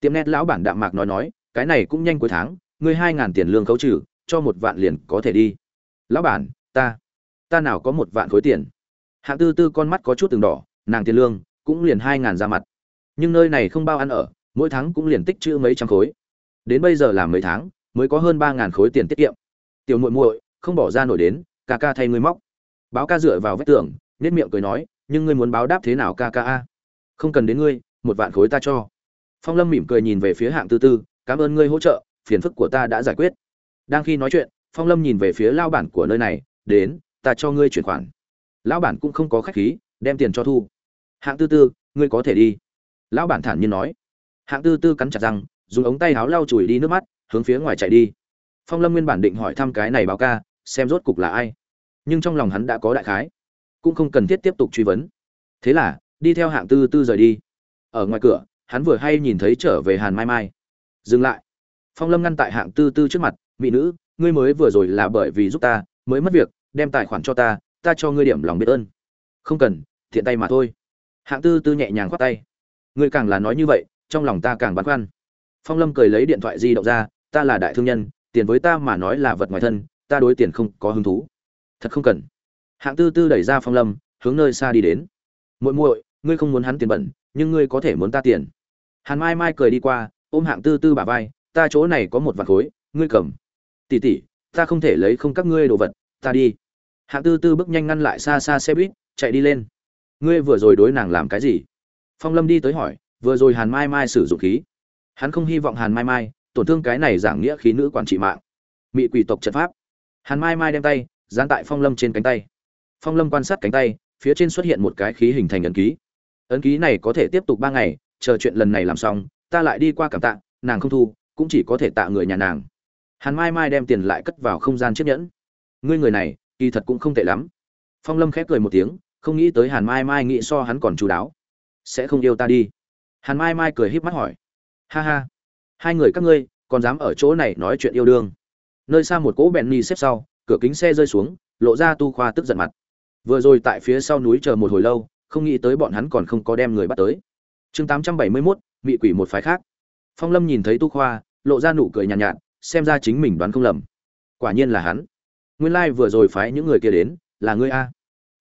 Tiệm nét lão bản đạm mạc nói nói, cái này cũng nhanh cuối tháng, ngươi hai ngàn tiền lương khấu trừ, cho một vạn liền có thể đi. Lão bản, ta ta nào có một vạn khối tiền? Hạng tư tư con mắt có chút từng đỏ, nàng tiền lương cũng liền hai ngàn ra mặt. Nhưng nơi này không bao ăn ở, mỗi tháng cũng liền tích chữ mấy trăm khối. Đến bây giờ là mấy tháng, mới có hơn ba ngàn khối tiền tiết kiệm. Tiểu muội muội, không bỏ ra nổi đến, ca ca thay ngươi móc. Báo ca dựa vào vết tường nét miệng cười nói, nhưng ngươi muốn báo đáp thế nào ca ca a? Không cần đến ngươi, một vạn khối ta cho. Phong lâm mỉm cười nhìn về phía hạng tư tư, cảm ơn ngươi hỗ trợ, phiền phức của ta đã giải quyết. Đang khi nói chuyện, phong lâm nhìn về phía lao bản của nơi này, đến, ta cho ngươi chuyển khoản. Lão bản cũng không có khách khí, đem tiền cho thu. Hạng tư tư, ngươi có thể đi. Lão bản thản nhiên nói. Hạng tư tư cắn chặt răng, dùng ống tay áo lau chùi đi nước mắt, hướng phía ngoài chạy đi. Phong lâm nguyên bản định hỏi thăm cái này báo ca, xem rốt cục là ai. Nhưng trong lòng hắn đã có đại khái cũng không cần thiết tiếp tục truy vấn. Thế là, đi theo hạng tư tư rời đi. Ở ngoài cửa, hắn vừa hay nhìn thấy trở về hàn mai mai. Dừng lại. Phong lâm ngăn tại hạng tư tư trước mặt, mỹ nữ, ngươi mới vừa rồi là bởi vì giúp ta, mới mất việc, đem tài khoản cho ta ta cho ngươi điểm lòng biết ơn. Không cần, thiện tay mà thôi. Hạng tư tư nhẹ nhàng khoát tay. Ngươi càng là nói như vậy, trong lòng ta càng băn khoăn. Phong lâm cười lấy điện thoại di động ra, ta là đại thương nhân, tiền với ta mà nói là vật ngoài thân, ta đối tiền không có hứng thú. Thật không cần hạng tư tư đẩy ra phong lâm, hướng nơi xa đi đến. Muội muội, ngươi không muốn hắn tiền bẩn, nhưng ngươi có thể muốn ta tiền. Hàn mai mai cười đi qua, ôm hạng tư tư bả vai, ta chỗ này có một vạt khối, ngươi cầm. Tỷ tỷ, ta không thể lấy không các ngươi đồ vật, ta đi. Hạng tư tư bước nhanh ngăn lại xa xa xe buýt, chạy đi lên. Ngươi vừa rồi đối nàng làm cái gì? Phong lâm đi tới hỏi, vừa rồi hàn mai mai sử dụng khí. Hắn không hy vọng hàn mai mai tổn thương cái này giảng nghĩa khí nữ quản trị mạng. Mị quỷ tộc trận pháp. Hàn mai mai đem tay, dán tại phong lâm trên cánh tay phong lâm quan sát cánh tay, phía trên xuất hiện một cái khí hình thành ấn ký. Ấn ký này có thể tiếp tục ba ngày, chờ chuyện lần này làm xong, ta lại đi qua cảm tạ, nàng không thu, cũng chỉ có thể tạ người nhà nàng. Hàn mai mai đem tiền lại cất vào không gian chiếc nhẫn. Ngươi người này, kỳ thật cũng không tệ lắm. Phong lâm khép cười một tiếng, không nghĩ tới hàn mai mai nghĩ so hắn còn chú đáo. Sẽ không yêu ta đi. Hàn mai mai cười híp mắt hỏi. Ha ha. Hai người các ngươi, còn dám ở chỗ này nói chuyện yêu đương. Nơi xa một cỗ bẹn ni xếp sau, cửa kính xe rơi xuống, lộ ra tu khoa tức giận mặt vừa rồi tại phía sau núi chờ một hồi lâu không nghĩ tới bọn hắn còn không có đem người bắt tới. Chương tám trăm bảy mươi 871, bị quỷ một phái khác. Phong lâm nhìn thấy tu khoa lộ ra nụ cười nhàn nhạt, nhạt xem ra chính mình đoán không lầm. Quả nhiên là hắn. Nguyên lai vừa rồi phái những người kia đến là ngươi a.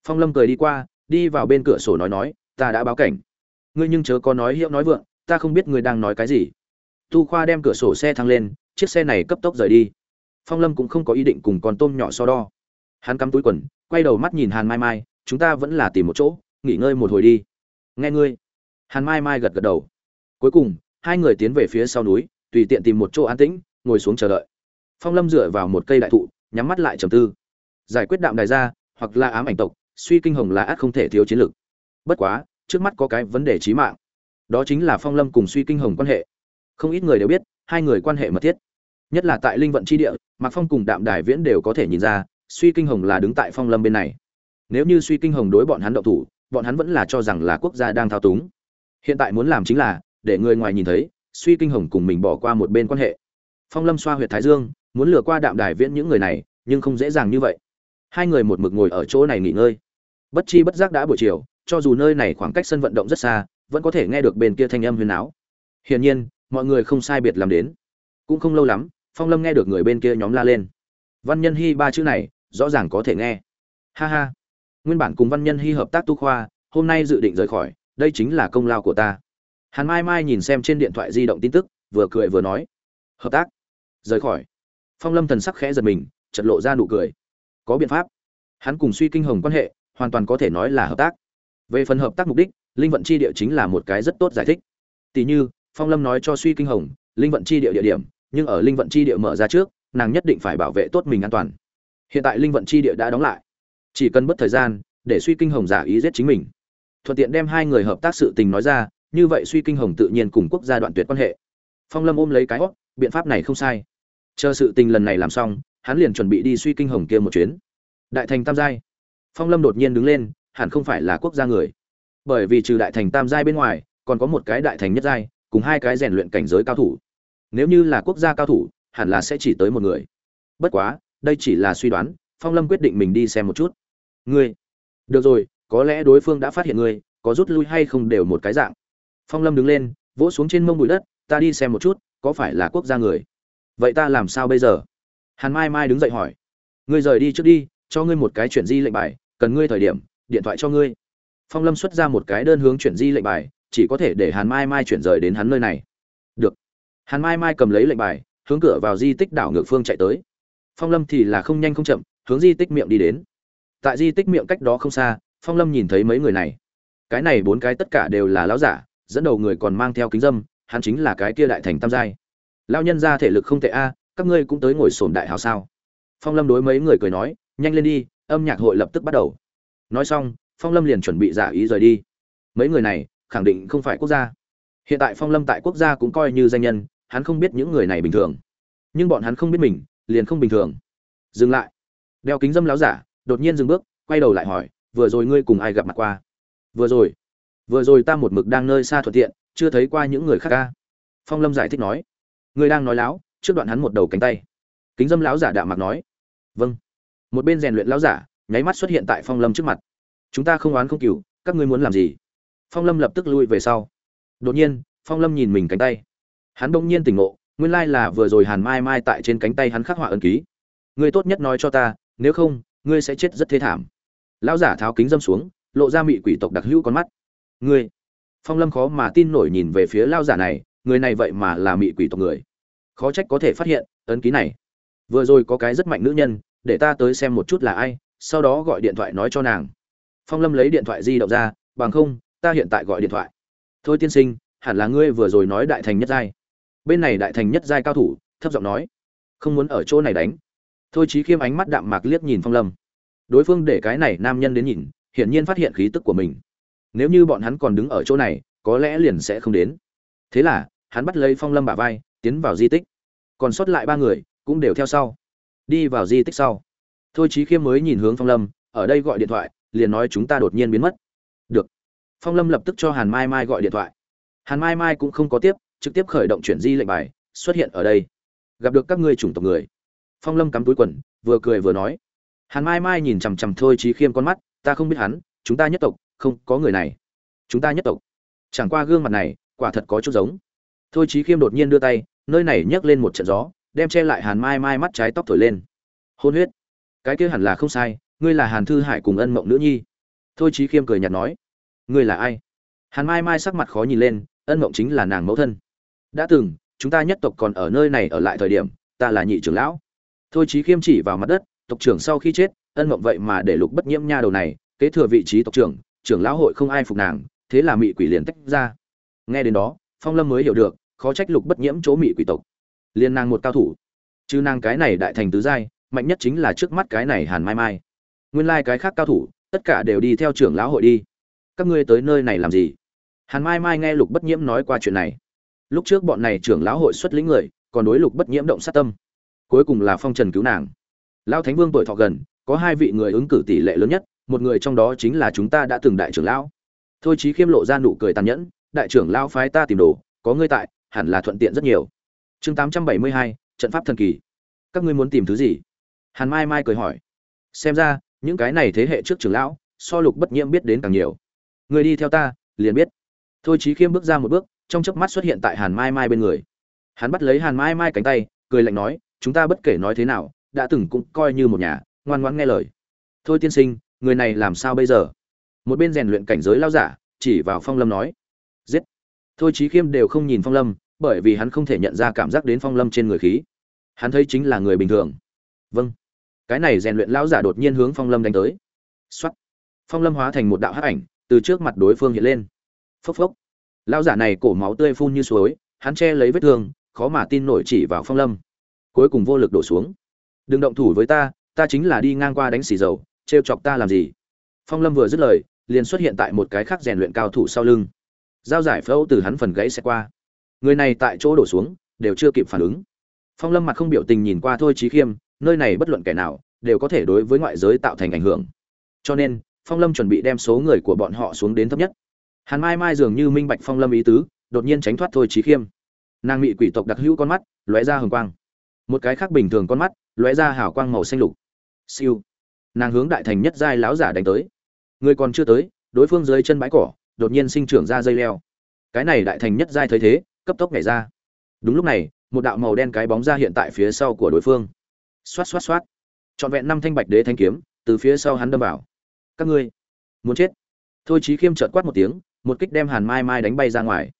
Phong lâm cười đi qua đi vào bên cửa sổ nói nói ta đã báo cảnh. Ngươi nhưng chớ có nói hiệu nói vượng ta không biết ngươi đang nói cái gì. Tu khoa đem cửa sổ xe thăng lên chiếc xe này cấp tốc rời đi. Phong lâm cũng không có ý định cùng con tôm nhỏ so đo hắn cắm túi quần, quay đầu mắt nhìn hàn mai mai, chúng ta vẫn là tìm một chỗ, nghỉ ngơi một hồi đi. Nghe ngươi. Hàn mai mai gật gật đầu. Cuối cùng, hai người tiến về phía sau núi, tùy tiện tìm một chỗ an tĩnh, ngồi xuống chờ đợi. Phong lâm dựa vào một cây đại thụ, nhắm mắt lại trầm tư. Giải quyết đạm đài ra, hoặc là ám ảnh tộc, suy kinh hồng là ác không thể thiếu chiến lược. Bất quá, trước mắt có cái vấn đề trí mạng. Đó chính là phong lâm cùng suy kinh hồng quan hệ. Không ít người đều biết, hai người quan hệ mật thiết. Nhất là tại linh vận tri địa, mạc phong cùng đạm đài viễn đều có thể nhìn ra suy kinh hồng là đứng tại phong lâm bên này. Nếu như suy kinh hồng đối bọn hắn động thủ, bọn hắn vẫn là cho rằng là quốc gia đang thao túng. Hiện tại muốn làm chính là, để người ngoài nhìn thấy, suy kinh hồng cùng mình bỏ qua một bên quan hệ. Phong lâm xoa huyệt thái dương, muốn lừa qua đạm đài viễn những người này, nhưng không dễ dàng như vậy. Hai người một mực ngồi ở chỗ này nghỉ ngơi. Bất chi bất giác đã buổi chiều, cho dù nơi này khoảng cách sân vận động rất xa, vẫn có thể nghe được bên kia thanh âm huyền áo hiển nhiên, mọi người không sai biệt làm đến. Cũng không lâu lắm, phong lâm nghe được người bên kia nhóm la lên. Văn nhân hy ba chữ này rõ ràng có thể nghe. Ha ha. Nguyên bản cùng văn nhân hy hợp tác tu khoa, hôm nay dự định rời khỏi, đây chính là công lao của ta. Hàn mai mai nhìn xem trên điện thoại di động tin tức, vừa cười vừa nói. Hợp tác. Rời khỏi. Phong lâm thần sắc khẽ giật mình chật lộ ra nụ cười. Có biện pháp. Hắn cùng suy kinh hồng quan hệ, hoàn toàn có thể nói là hợp tác. Về phần hợp tác mục đích, linh vận chi địa chính là một cái rất tốt giải thích. Tỷ như, phong lâm nói cho suy kinh hồng, linh vận chi địa địa điểm, nhưng ở linh vận chi địa mở ra trước, nàng nhất định phải bảo vệ tốt mình an toàn hiện tại linh vận chi địa đã đóng lại. Chỉ cần mất thời gian, để suy kinh hồng giả ý giết chính mình. Thuận tiện đem hai người hợp tác sự tình nói ra, như vậy suy kinh hồng tự nhiên cùng quốc gia đoạn tuyệt quan hệ. Phong lâm ôm lấy cái hót biện pháp này không sai. Chờ sự tình lần này làm xong, hắn liền chuẩn bị đi suy kinh hồng kia một chuyến. Đại thành tam giai. Phong lâm đột nhiên đứng lên, hẳn không phải là quốc gia người. Bởi vì trừ đại thành tam giai bên ngoài, còn có một cái đại thành nhất giai, cùng hai cái rèn luyện cảnh giới cao thủ. Nếu như là quốc gia cao thủ, hẳn là sẽ chỉ tới một người. Bất quá đây chỉ là suy đoán, phong lâm quyết định mình đi xem một chút. Ngươi, được rồi, có lẽ đối phương đã phát hiện ngươi, có rút lui hay không đều một cái dạng. Phong lâm đứng lên, vỗ xuống trên mông bụi đất, ta đi xem một chút, có phải là quốc gia người? Vậy ta làm sao bây giờ? Hàn mai mai đứng dậy hỏi. Ngươi rời đi trước đi, cho ngươi một cái chuyển di lệnh bài, cần ngươi thời điểm, điện thoại cho ngươi. Phong lâm xuất ra một cái đơn hướng chuyển di lệnh bài, chỉ có thể để hàn mai mai chuyển rời đến hắn nơi này. Được. Hàn mai mai cầm lấy lệnh bài, hướng cửa vào di tích đảo ngược phương chạy tới phong lâm thì là không nhanh không chậm, hướng di tích miệng đi đến. Tại di tích miệng cách đó không xa, phong lâm nhìn thấy mấy người này. Cái này bốn cái tất cả đều là lão giả, dẫn đầu người còn mang theo kính dâm, hắn chính là cái kia đại thành tam giai. Lao nhân ra thể lực không tệ a, các ngươi cũng tới ngồi sổm đại hào sao? Phong lâm đối mấy người cười nói, nhanh lên đi, âm nhạc hội lập tức bắt đầu. Nói xong, phong lâm liền chuẩn bị giả ý rời đi. Mấy người này, khẳng định không phải quốc gia. Hiện tại phong lâm tại quốc gia cũng coi như danh nhân, hắn không biết những người này bình thường. Nhưng bọn hắn không biết mình liền không bình thường. Dừng lại. Đeo kính dâm láo giả, đột nhiên dừng bước, quay đầu lại hỏi, vừa rồi ngươi cùng ai gặp mặt qua? Vừa rồi. Vừa rồi ta một mực đang nơi xa thuận tiện, chưa thấy qua những người khác ca. Phong lâm giải thích nói. Ngươi đang nói láo, trước đoạn hắn một đầu cánh tay. Kính dâm lão giả đạm mặt nói. Vâng. Một bên rèn luyện lão giả, nháy mắt xuất hiện tại phong lâm trước mặt. Chúng ta không oán không cừu, các ngươi muốn làm gì? Phong lâm lập tức lui về sau. Đột nhiên, phong lâm nhìn mình cánh tay. Hắn bỗng nhiên tỉnh ngộ nguyên lai là vừa rồi hàn mai mai tại trên cánh tay hắn khắc họa ân ký. Ngươi tốt nhất nói cho ta, nếu không, ngươi sẽ chết rất thê thảm. Lão giả tháo kính dâm xuống, lộ ra mị quỷ tộc đặc hữu con mắt. Ngươi, phong lâm khó mà tin nổi nhìn về phía lao giả này, người này vậy mà là mị quỷ tộc người. Khó trách có thể phát hiện ấn ký này. Vừa rồi có cái rất mạnh nữ nhân, để ta tới xem một chút là ai, sau đó gọi điện thoại nói cho nàng. Phong lâm lấy điện thoại di động ra, bằng không, ta hiện tại gọi điện thoại. Thôi tiên sinh, hẳn là ngươi vừa rồi nói đại thành nhất giai bên này đại thành nhất giai cao thủ, thấp giọng nói, không muốn ở chỗ này đánh. Thôi chí khiêm ánh mắt đạm mạc liếc nhìn phong lâm. Đối phương để cái này nam nhân đến nhìn, hiển nhiên phát hiện khí tức của mình. Nếu như bọn hắn còn đứng ở chỗ này, có lẽ liền sẽ không đến. Thế là, hắn bắt lấy phong lâm bả vai, tiến vào di tích. Còn sót lại ba người, cũng đều theo sau. Đi vào di tích sau. Thôi chí khiêm mới nhìn hướng phong lâm, ở đây gọi điện thoại, liền nói chúng ta đột nhiên biến mất. Được. Phong lâm lập tức cho hàn mai mai gọi điện thoại. Hàn mai mai cũng không có tiếp trực tiếp khởi động chuyển di lệnh bài, xuất hiện ở đây. Gặp được các ngươi chủng tộc người. Phong lâm cắm túi quần, vừa cười vừa nói. Hàn mai mai nhìn chằm chằm thôi trí khiêm con mắt, ta không biết hắn, chúng ta nhất tộc, không có người này. Chúng ta nhất tộc. Chẳng qua gương mặt này, quả thật có chút giống. Thôi trí khiêm đột nhiên đưa tay, nơi này nhấc lên một trận gió, đem che lại hàn mai mai mắt trái tóc thổi lên. Hôn huyết. Cái kia hẳn là không sai, ngươi là hàn thư hải cùng ân mộng nữ nhi. Thôi trí khiêm cười nhạt nói. Ngươi là ai? Hàn mai mai sắc mặt khó nhìn lên, ân mộng chính là nàng mẫu thân đã từng, chúng ta nhất tộc còn ở nơi này ở lại thời điểm, ta là nhị trưởng lão. Thôi chí khiêm chỉ vào mặt đất, tộc trưởng sau khi chết, ân mộng vậy mà để lục bất nhiễm nha đầu này, kế thừa vị trí tộc trưởng trưởng lão hội không ai phục nàng, thế là mị quỷ liền tách ra. Nghe đến đó, phong lâm mới hiểu được, khó trách lục bất nhiễm chỗ mị quỷ tộc. Liên nàng một cao thủ. Chứ nàng cái này đại thành tứ giai, mạnh nhất chính là trước mắt cái này hàn mai mai. Nguyên lai cái khác cao thủ, tất cả đều đi theo trưởng lão hội đi. Các ngươi tới nơi này làm gì? Hàn mai mai nghe lục bất nhiễm nói qua chuyện này lúc trước bọn này trưởng lão hội xuất lĩnh người, còn đối lục bất nhiễm động sát tâm. Cuối cùng là phong trần cứu nàng. Lão thánh vương tuổi thọ gần, có hai vị người ứng cử tỷ lệ lớn nhất, một người trong đó chính là chúng ta đã từng đại trưởng lão. Thôi chí khiêm lộ ra nụ cười tàn nhẫn, đại trưởng lão phái ta tìm đồ, có ngươi tại, hẳn là thuận tiện rất nhiều. Chương tám trăm bảy mươi hai, trận pháp thần kỳ. Các ngươi muốn tìm thứ gì? Hàn mai mai cười hỏi. Xem ra, những cái này thế hệ trước trưởng lão, so lục bất nhiễm biết đến càng nhiều. Người đi theo ta, liền biết. Thôi chí khiêm bước ra một bước trong chớp mắt xuất hiện tại hàn mai mai bên người. Hắn bắt lấy hàn mai mai cánh tay, cười lạnh nói, chúng ta bất kể nói thế nào, đã từng cũng coi như một nhà, ngoan ngoãn nghe lời. Thôi tiên sinh, người này làm sao bây giờ? Một bên rèn luyện cảnh giới lao giả, chỉ vào phong lâm nói. Giết. Thôi chí khiêm đều không nhìn phong lâm, bởi vì hắn không thể nhận ra cảm giác đến phong lâm trên người khí. Hắn thấy chính là người bình thường. Vâng. Cái này rèn luyện lão giả đột nhiên hướng phong lâm đánh tới. Soát. phong lâm hóa thành một đạo hắc ảnh, từ trước mặt đối phương hiện lên. Phốc phốc lão giả này cổ máu tươi phun như suối, hắn che lấy vết thương, khó mà tin nổi chỉ vào phong lâm. Cuối cùng vô lực đổ xuống. Đừng động thủ với ta ta chính là đi ngang qua đánh xì dầu, trêu chọc ta làm gì? Phong lâm vừa dứt lời, liền xuất hiện tại một cái khác rèn luyện cao thủ sau lưng. Giao giải phẫu từ hắn phần gãy xe qua. Người này tại chỗ đổ xuống, đều chưa kịp phản ứng. Phong lâm mặt không biểu tình nhìn qua thôi trí khiêm, nơi này bất luận kẻ nào đều có thể đối với ngoại giới tạo thành ảnh hưởng. Cho nên, phong lâm chuẩn bị đem số người của bọn họ xuống đến thấp nhất hàn mai mai dường như minh bạch phong lâm ý tứ, đột nhiên tránh thoát thôi trí khiêm. Nàng bị quỷ tộc đặc hữu con mắt, lóe ra hồng quang. Một cái khác bình thường con mắt, lóe ra hào quang màu xanh lục. Siêu. Nàng hướng đại thành nhất giai láo giả đánh tới. Người còn chưa tới, đối phương dưới chân bãi cỏ, đột nhiên sinh trưởng ra dây leo. Cái này đại thành nhất giai thấy thế, cấp tốc nhảy ra. Đúng lúc này, một đạo màu đen cái bóng ra hiện tại phía sau của đối phương. Xoát xoát xoát. Trọn vẹn năm thanh bạch đế thanh kiếm, từ phía sau hắn đâm vào. Các ngươi, muốn chết. Thôi chí khiêm trợt quát một tiếng một kích đem hàn mai mai đánh bay ra ngoài.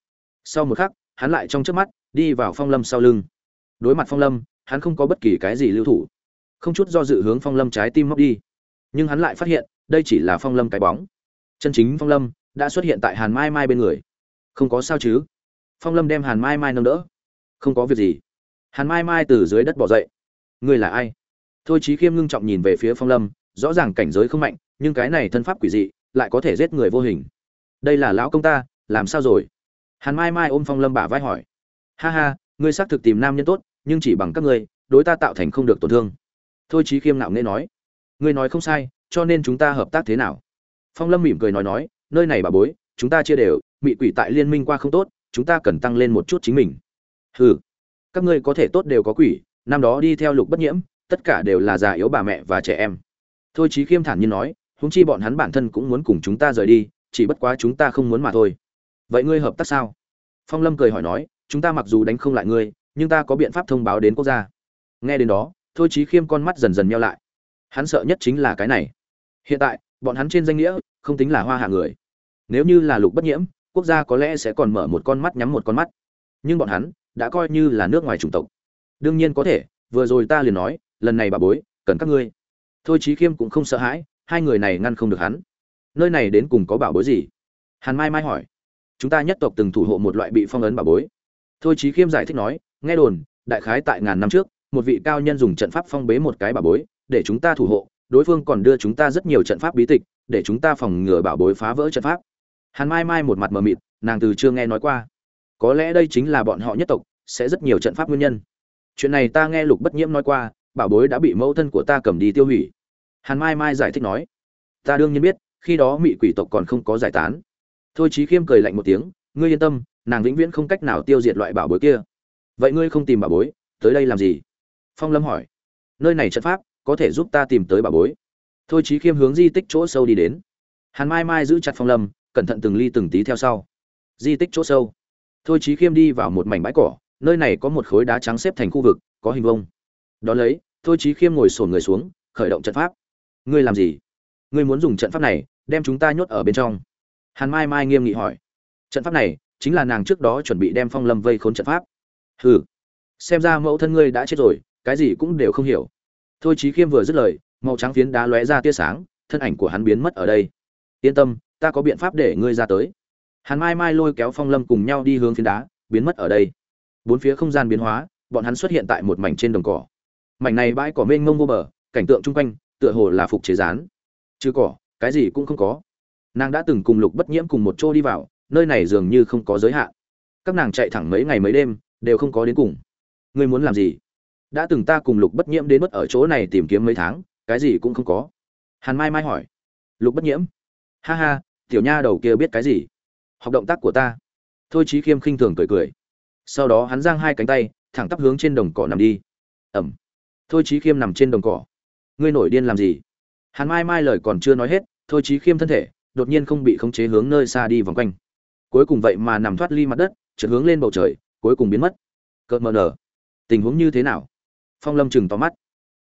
Sau một khắc, hắn lại trong chớp mắt, đi vào phong lâm sau lưng. Đối mặt phong lâm, hắn không có bất kỳ cái gì lưu thủ. Không chút do dự hướng phong lâm trái tim móc đi. Nhưng hắn lại phát hiện, đây chỉ là phong lâm cái bóng. Chân chính phong lâm đã xuất hiện tại hàn mai mai bên người. Không có sao chứ? Phong lâm đem hàn mai mai nâng đỡ. Không có việc gì. Hàn mai mai từ dưới đất bỏ dậy. Ngươi là ai? Thôi chí khiêm ngưng trọng nhìn về phía phong lâm, rõ ràng cảnh giới không mạnh, nhưng cái này thân pháp quỷ dị, lại có thể giết người vô hình đây là lão công ta, làm sao rồi? Hàn mai mai ôm phong lâm bả vai hỏi. Ha ha, ngươi xác thực tìm nam nhân tốt, nhưng chỉ bằng các ngươi, đối ta tạo thành không được tổn thương. Thôi chí khiêm nạo nghe nói. Ngươi nói không sai, cho nên chúng ta hợp tác thế nào? Phong lâm mỉm cười nói nói. Nơi này bà bối, chúng ta chia đều, mị quỷ tại liên minh qua không tốt, chúng ta cần tăng lên một chút chính mình. Hừ, các ngươi có thể tốt đều có quỷ, năm đó đi theo lục bất nhiễm, tất cả đều là già yếu bà mẹ và trẻ em. Thôi chí khiêm thản nhiên nói. Huống chi bọn hắn bản thân cũng muốn cùng chúng ta rời đi chỉ bất quá chúng ta không muốn mà thôi. Vậy ngươi hợp tác sao? Phong lâm cười hỏi nói, chúng ta mặc dù đánh không lại ngươi, nhưng ta có biện pháp thông báo đến quốc gia. Nghe đến đó, thôi chí khiêm con mắt dần dần meo lại. Hắn sợ nhất chính là cái này. Hiện tại, bọn hắn trên danh nghĩa, không tính là hoa hạ người. Nếu như là lục bất nhiễm, quốc gia có lẽ sẽ còn mở một con mắt nhắm một con mắt. Nhưng bọn hắn, đã coi như là nước ngoài chủng tộc. Đương nhiên có thể, vừa rồi ta liền nói, lần này bà bối, cần các ngươi. Thôi chí khiêm cũng không sợ hãi, hai người này ngăn không được hắn nơi này đến cùng có bảo bối gì? Hàn mai mai hỏi. Chúng ta nhất tộc từng thủ hộ một loại bị phong ấn bảo bối. Thôi chí khiêm giải thích nói, nghe đồn, đại khái tại ngàn năm trước, một vị cao nhân dùng trận pháp phong bế một cái bảo bối, để chúng ta thủ hộ, đối phương còn đưa chúng ta rất nhiều trận pháp bí tịch, để chúng ta phòng ngừa bảo bối phá vỡ trận pháp. Hàn mai mai một mặt mờ mịt, nàng từ chưa nghe nói qua. Có lẽ đây chính là bọn họ nhất tộc, sẽ rất nhiều trận pháp nguyên nhân. Chuyện này ta nghe lục bất nhiễm nói qua, bảo bối đã bị mẫu thân của ta cầm đi tiêu hủy. Hàn mai mai giải thích nói. Ta đương nhiên biết khi đó mị quỷ tộc còn không có giải tán. Thôi chí khiêm cười lạnh một tiếng, ngươi yên tâm, nàng vĩnh viễn không cách nào tiêu diệt loại bảo bối kia. Vậy ngươi không tìm bảo bối, tới đây làm gì? Phong lâm hỏi. Nơi này trận pháp, có thể giúp ta tìm tới bảo bối. Thôi chí khiêm hướng di tích chỗ sâu đi đến. Hàn mai mai giữ chặt phong lâm, cẩn thận từng ly từng tí theo sau. Di tích chỗ sâu. Thôi chí khiêm đi vào một mảnh bãi cỏ, nơi này có một khối đá trắng xếp thành khu vực, có hình vông Đó lấy, thôi chí khiêm ngồi sổn người xuống, khởi động trận pháp. Ngươi làm gì? Ngươi muốn dùng trận pháp này đem chúng ta nhốt ở bên trong. Hàn mai mai nghiêm nghị hỏi. Trận pháp này chính là nàng trước đó chuẩn bị đem phong lâm vây khốn trận pháp. Hừ, xem ra mẫu thân ngươi đã chết rồi, cái gì cũng đều không hiểu. Thôi trí khiêm vừa dứt lời, màu trắng phiến đá lóe ra tia sáng, thân ảnh của hắn biến mất ở đây. Yên tâm, ta có biện pháp để ngươi ra tới. Hàn mai mai lôi kéo phong lâm cùng nhau đi hướng phiến đá, biến mất ở đây. Bốn phía không gian biến hóa, bọn hắn xuất hiện tại một mảnh trên đồng cỏ. Mảnh này bãi cỏ mênh mông vô bờ, cảnh tượng chung quanh, tựa hồ là phục chế rán. Chứ cỏ cái gì cũng không có. Nàng đã từng cùng lục bất nhiễm cùng một chỗ đi vào, nơi này dường như không có giới hạn. Các nàng chạy thẳng mấy ngày mấy đêm, đều không có đến cùng. Ngươi muốn làm gì? Đã từng ta cùng lục bất nhiễm đến mất ở chỗ này tìm kiếm mấy tháng, cái gì cũng không có. Hàn mai mai hỏi. Lục bất nhiễm? Ha ha, tiểu nha đầu kia biết cái gì? Học động tác của ta. Thôi trí khiêm khinh thường cười cười. Sau đó hắn giang hai cánh tay, thẳng tắp hướng trên đồng cỏ nằm đi. Ẩm. Thôi trí khiêm nằm trên đồng cỏ. Ngươi nổi điên làm gì? Hàn mai mai lời còn chưa nói hết thôi chí khiêm thân thể đột nhiên không bị khống chế hướng nơi xa đi vòng quanh. Cuối cùng vậy mà nằm thoát ly mặt đất trượt hướng lên bầu trời, cuối cùng biến mất. Cợt mờ nở. Tình huống như thế nào? Phong lâm chừng tóm mắt.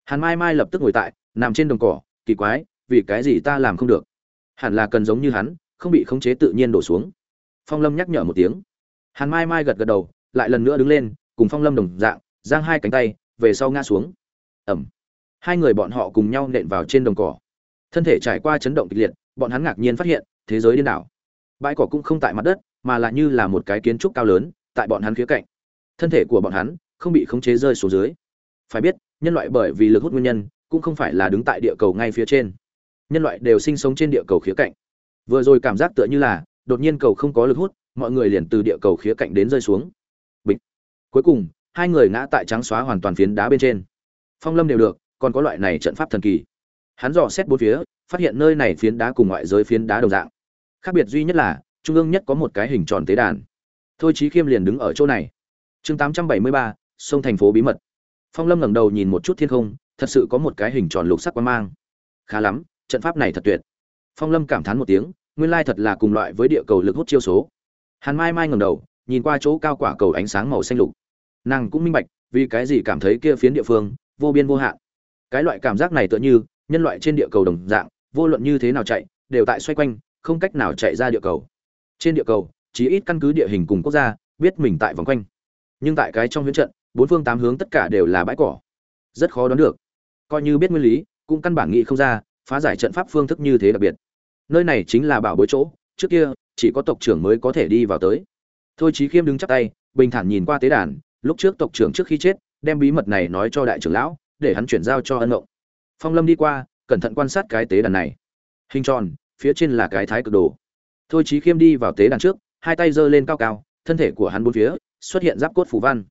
Hàn mai mai lập tức ngồi tại, nằm trên đồng cỏ, kỳ quái, vì cái gì ta làm không được? Hẳn là cần giống như hắn, không bị khống chế tự nhiên đổ xuống. Phong lâm nhắc nhở một tiếng. Hàn mai mai gật gật đầu, lại lần nữa đứng lên, cùng phong lâm đồng dạng, giang hai cánh tay, về sau ngã xuống. Ẩm. Hai người bọn họ cùng nhau nện vào trên đồng cỏ thân thể trải qua chấn động kịch liệt, bọn hắn ngạc nhiên phát hiện, thế giới điên đảo. Bãi cỏ cũng không tại mặt đất, mà là như là một cái kiến trúc cao lớn, tại bọn hắn khía cạnh. Thân thể của bọn hắn không bị khống chế rơi xuống dưới. Phải biết, nhân loại bởi vì lực hút nguyên nhân, cũng không phải là đứng tại địa cầu ngay phía trên. Nhân loại đều sinh sống trên địa cầu khía cạnh. Vừa rồi cảm giác tựa như là, đột nhiên cầu không có lực hút, mọi người liền từ địa cầu khía cạnh đến rơi xuống. Bịch. Cuối cùng, hai người ngã tại trắng xóa hoàn toàn phiến đá bên trên. Phong lâm đều được, còn có loại này trận pháp thần kỳ hắn dò xét bốn phía, phát hiện nơi này phiến đá cùng ngoại giới phiến đá đồng dạng. Khác biệt duy nhất là, trung ương nhất có một cái hình tròn tế đàn. Thôi chí khiêm liền đứng ở chỗ này. Chương tám trăm bảy mươi ba, sông thành phố bí mật. Phong lâm ngẩng đầu nhìn một chút thiên không, thật sự có một cái hình tròn lục sắc quan mang. Khá lắm, trận pháp này thật tuyệt. Phong lâm cảm thán một tiếng, nguyên lai thật là cùng loại với địa cầu lực hút chiêu số. Hàn mai mai ngẩng đầu, nhìn qua chỗ cao quả cầu ánh sáng màu xanh lục. Nàng cũng minh bạch, vì cái gì cảm thấy kia phiến địa phương vô biên vô hạn. Cái loại cảm giác này tựa như nhân loại trên địa cầu đồng dạng, vô luận như thế nào chạy, đều tại xoay quanh, không cách nào chạy ra địa cầu. Trên địa cầu chỉ ít căn cứ địa hình cùng quốc gia, biết mình tại vòng quanh. Nhưng tại cái trong huyễn trận, bốn phương tám hướng tất cả đều là bãi cỏ. Rất khó đoán được. Coi như biết nguyên lý, cũng căn bản nghĩ không ra, phá giải trận pháp phương thức như thế đặc biệt. Nơi này chính là bảo bối chỗ, trước kia, chỉ có tộc trưởng mới có thể đi vào tới. Thôi chí khiêm đứng chắp tay, bình thản nhìn qua tế đàn, lúc trước tộc trưởng trước khi chết, đem bí mật này nói cho đại trưởng lão, để hắn chuyển giao cho ân ngộng phong lâm đi qua, cẩn thận quan sát cái tế đàn này. Hình tròn, phía trên là cái thái cực đồ. Thôi chí khiêm đi vào tế đàn trước, hai tay giơ lên cao cao, thân thể của hắn bốn phía, xuất hiện giáp cốt phủ văn.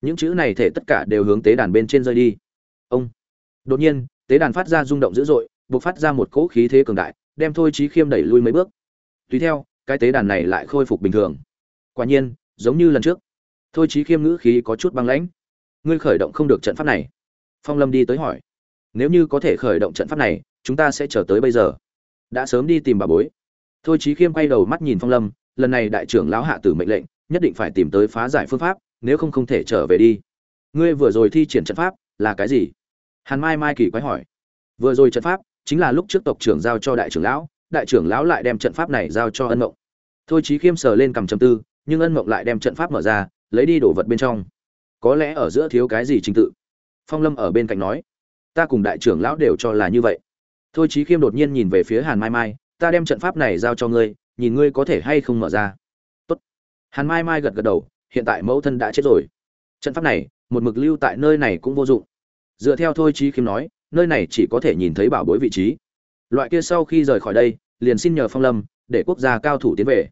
Những chữ này thể tất cả đều hướng tế đàn bên trên rơi đi. Ông. Đột nhiên, tế đàn phát ra rung động dữ dội buộc phát ra một cỗ khí thế cường đại, đem thôi chí khiêm đẩy lui mấy bước. Tùy theo, cái tế đàn này lại khôi phục bình thường. Quả nhiên, giống như lần trước. Thôi chí khiêm ngữ khí có chút băng lãnh. Ngươi khởi động không được trận pháp này. Phong lâm đi tới hỏi nếu như có thể khởi động trận pháp này, chúng ta sẽ chờ tới bây giờ. Đã sớm đi tìm bà bối. Thôi chí khiêm quay đầu mắt nhìn phong lâm, lần này đại trưởng lão hạ tử mệnh lệnh, nhất định phải tìm tới phá giải phương pháp, nếu không không thể trở về đi. Ngươi vừa rồi thi triển trận pháp, là cái gì? Hàn mai mai kỳ quái hỏi. Vừa rồi trận pháp, chính là lúc trước tộc trưởng giao cho đại trưởng lão, đại trưởng lão lại đem trận pháp này giao cho ân mộng. Thôi chí khiêm sờ lên cầm chầm tư, nhưng ân mộng lại đem trận pháp mở ra, lấy đi đồ vật bên trong. Có lẽ ở giữa thiếu cái gì trình tự? Phong lâm ở bên cạnh nói ta cùng đại trưởng lão đều cho là như vậy. Thôi chí khiêm đột nhiên nhìn về phía hàn mai mai, ta đem trận pháp này giao cho ngươi, nhìn ngươi có thể hay không mở ra. Tốt. hàn mai mai gật gật đầu, hiện tại mẫu thân đã chết rồi. Trận pháp này, một mực lưu tại nơi này cũng vô dụng. Dựa theo thôi chí khiêm nói, nơi này chỉ có thể nhìn thấy bảo bối vị trí. Loại kia sau khi rời khỏi đây, liền xin nhờ phong lâm, để quốc gia cao thủ tiến về.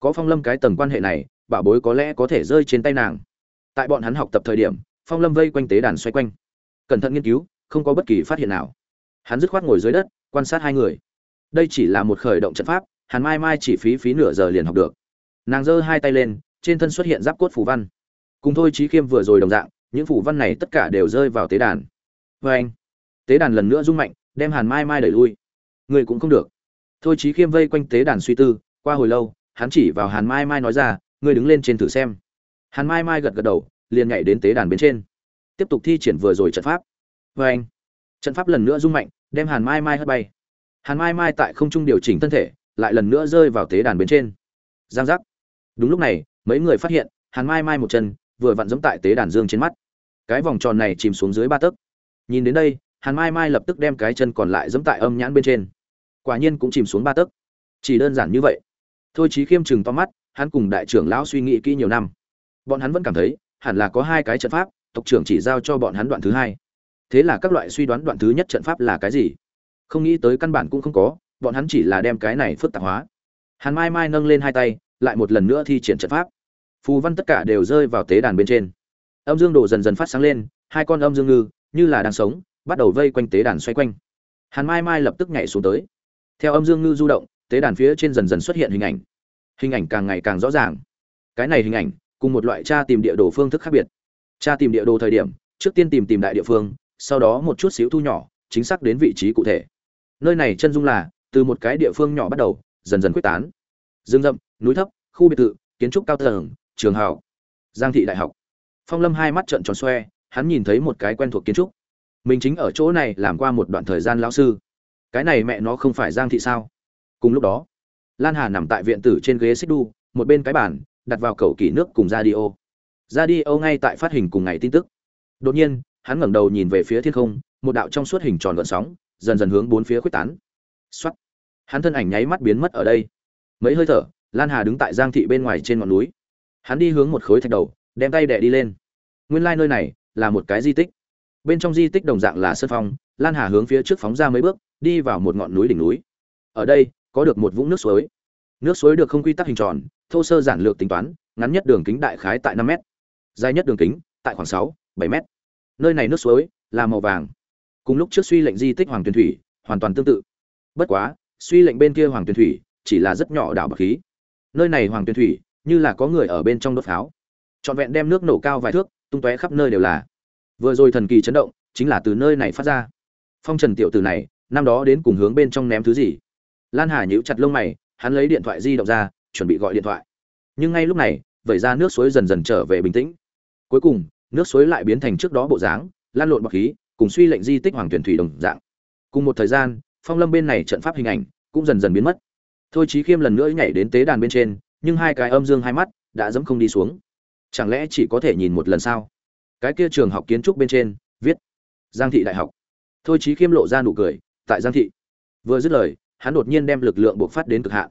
Có phong lâm cái tầng quan hệ này, bảo bối có lẽ có thể rơi trên tay nàng. Tại bọn hắn học tập thời điểm, phong lâm vây quanh tế đàn xoay quanh. Cẩn thận nghiên cứu không có bất kỳ phát hiện nào. Hắn dứt khoát ngồi dưới đất, quan sát hai người. Đây chỉ là một khởi động trận pháp, hàn mai mai chỉ phí phí nửa giờ liền học được. Nàng giơ hai tay lên, trên thân xuất hiện giáp cốt phủ văn. Cùng thôi trí khiêm vừa rồi đồng dạng, những phủ văn này tất cả đều rơi vào tế đàn. Vê anh, tế đàn lần nữa rung mạnh, đem hàn mai mai đẩy lui. Người cũng không được. Thôi trí khiêm vây quanh tế đàn suy tư, qua hồi lâu, hắn chỉ vào hàn mai mai nói ra, ngươi đứng lên trên thử xem. Hàn mai mai gật gật đầu, liền nhảy đến tế đàn bên trên. Tiếp tục thi triển vừa rồi trận pháp vê anh, trận pháp lần nữa rung mạnh, đem hàn mai mai hất bay. Hàn mai mai tại không trung điều chỉnh thân thể, lại lần nữa rơi vào tế đàn bên trên. Giang giác. Đúng lúc này, mấy người phát hiện, hàn mai mai một chân vừa vặn giẫm tại tế đàn dương trên mắt. Cái vòng tròn này chìm xuống dưới ba tấc. Nhìn đến đây, hàn mai mai lập tức đem cái chân còn lại giẫm tại âm nhãn bên trên. Quả nhiên cũng chìm xuống ba tấc. Chỉ đơn giản như vậy. Thôi chí khiêm chừng to mắt, hắn cùng đại trưởng lão suy nghĩ kỹ nhiều năm. Bọn hắn vẫn cảm thấy, hẳn là có hai cái trận pháp, tộc trưởng chỉ giao cho bọn hắn đoạn thứ hai thế là các loại suy đoán đoạn thứ nhất trận pháp là cái gì? Không nghĩ tới căn bản cũng không có, bọn hắn chỉ là đem cái này phức tạp hóa. Hàn mai mai nâng lên hai tay, lại một lần nữa thi triển trận pháp. Phù văn tất cả đều rơi vào tế đàn bên trên. Âm dương đồ dần dần phát sáng lên, hai con âm dương ngư, như là đang sống, bắt đầu vây quanh tế đàn xoay quanh. Hàn mai mai lập tức nhảy xuống tới. Theo âm dương ngư du động, tế đàn phía trên dần dần xuất hiện hình ảnh. Hình ảnh càng ngày càng rõ ràng. Cái này hình ảnh, cùng một loại tra tìm địa đồ phương thức khác biệt. Tra tìm địa đồ thời điểm, trước tiên tìm tìm đại địa phương sau đó một chút xíu thu nhỏ, chính xác đến vị trí cụ thể. Nơi này chân dung là, từ một cái địa phương nhỏ bắt đầu, dần dần quyết tán. Dương rậm, núi thấp, khu biệt thự, kiến trúc cao tầng, trường học, giang thị đại học. Phong lâm hai mắt trợn tròn xoe, hắn nhìn thấy một cái quen thuộc kiến trúc. Mình chính ở chỗ này làm qua một đoạn thời gian lão sư. Cái này mẹ nó không phải giang thị sao? Cùng lúc đó, lan hà nằm tại viện tử trên ghế xích đu, một bên cái bàn, đặt vào cầu kỷ nước cùng radio radio ngay tại phát hình cùng ngày tin tức. Đột nhiên hắn ngẩng đầu nhìn về phía thiên không, một đạo trong suốt hình tròn gợn sóng, dần dần hướng bốn phía khuếch tán. Soát. hắn thân ảnh nháy mắt biến mất ở đây. Mấy hơi thở, lan hà đứng tại giang thị bên ngoài trên ngọn núi. Hắn đi hướng một khối thạch đầu, đem tay đè đi lên. Nguyên lai nơi này là một cái di tích. Bên trong di tích đồng dạng là sơn phong, lan hà hướng phía trước phóng ra mấy bước, đi vào một ngọn núi đỉnh núi. Ở đây, có được một vũng nước suối. Nước suối được không quy tắc hình tròn, thô sơ giản lược tính toán, ngắn nhất đường kính đại khái tại năm m dài nhất đường kính tại khoảng sáu, bảy m nơi này nước suối là màu vàng. Cùng lúc trước suy lệnh di tích hoàng tuyền thủy, hoàn toàn tương tự. Bất quá, suy lệnh bên kia hoàng tuyền thủy chỉ là rất nhỏ đảo bạc khí. Nơi này hoàng tuyền thủy như là có người ở bên trong đốt pháo. Trọn vẹn đem nước nổ cao vài thước, tung tóe khắp nơi đều là. Vừa rồi thần kỳ chấn động, chính là từ nơi này phát ra. Phong trần tiểu từ này, năm đó đến cùng hướng bên trong ném thứ gì? Lan hà nhíu chặt lông mày, hắn lấy điện thoại di động ra, chuẩn bị gọi điện thoại. Nhưng ngay lúc này, vẩy ra nước suối dần dần trở về bình tĩnh. Cuối cùng nước suối lại biến thành trước đó bộ dáng, lan lộn bọc khí, cùng suy lệnh di tích hoàng tuyển thủy đồng dạng. Cùng một thời gian, phong lâm bên này trận pháp hình ảnh cũng dần dần biến mất. Thôi chí khiêm lần nữa nhảy đến tế đàn bên trên, nhưng hai cái âm dương hai mắt đã dẫm không đi xuống. Chẳng lẽ chỉ có thể nhìn một lần sao? Cái kia trường học kiến trúc bên trên, viết, giang thị đại học. Thôi chí khiêm lộ ra nụ cười, tại giang thị. Vừa dứt lời, hắn đột nhiên đem lực lượng buộc phát đến cực hạn,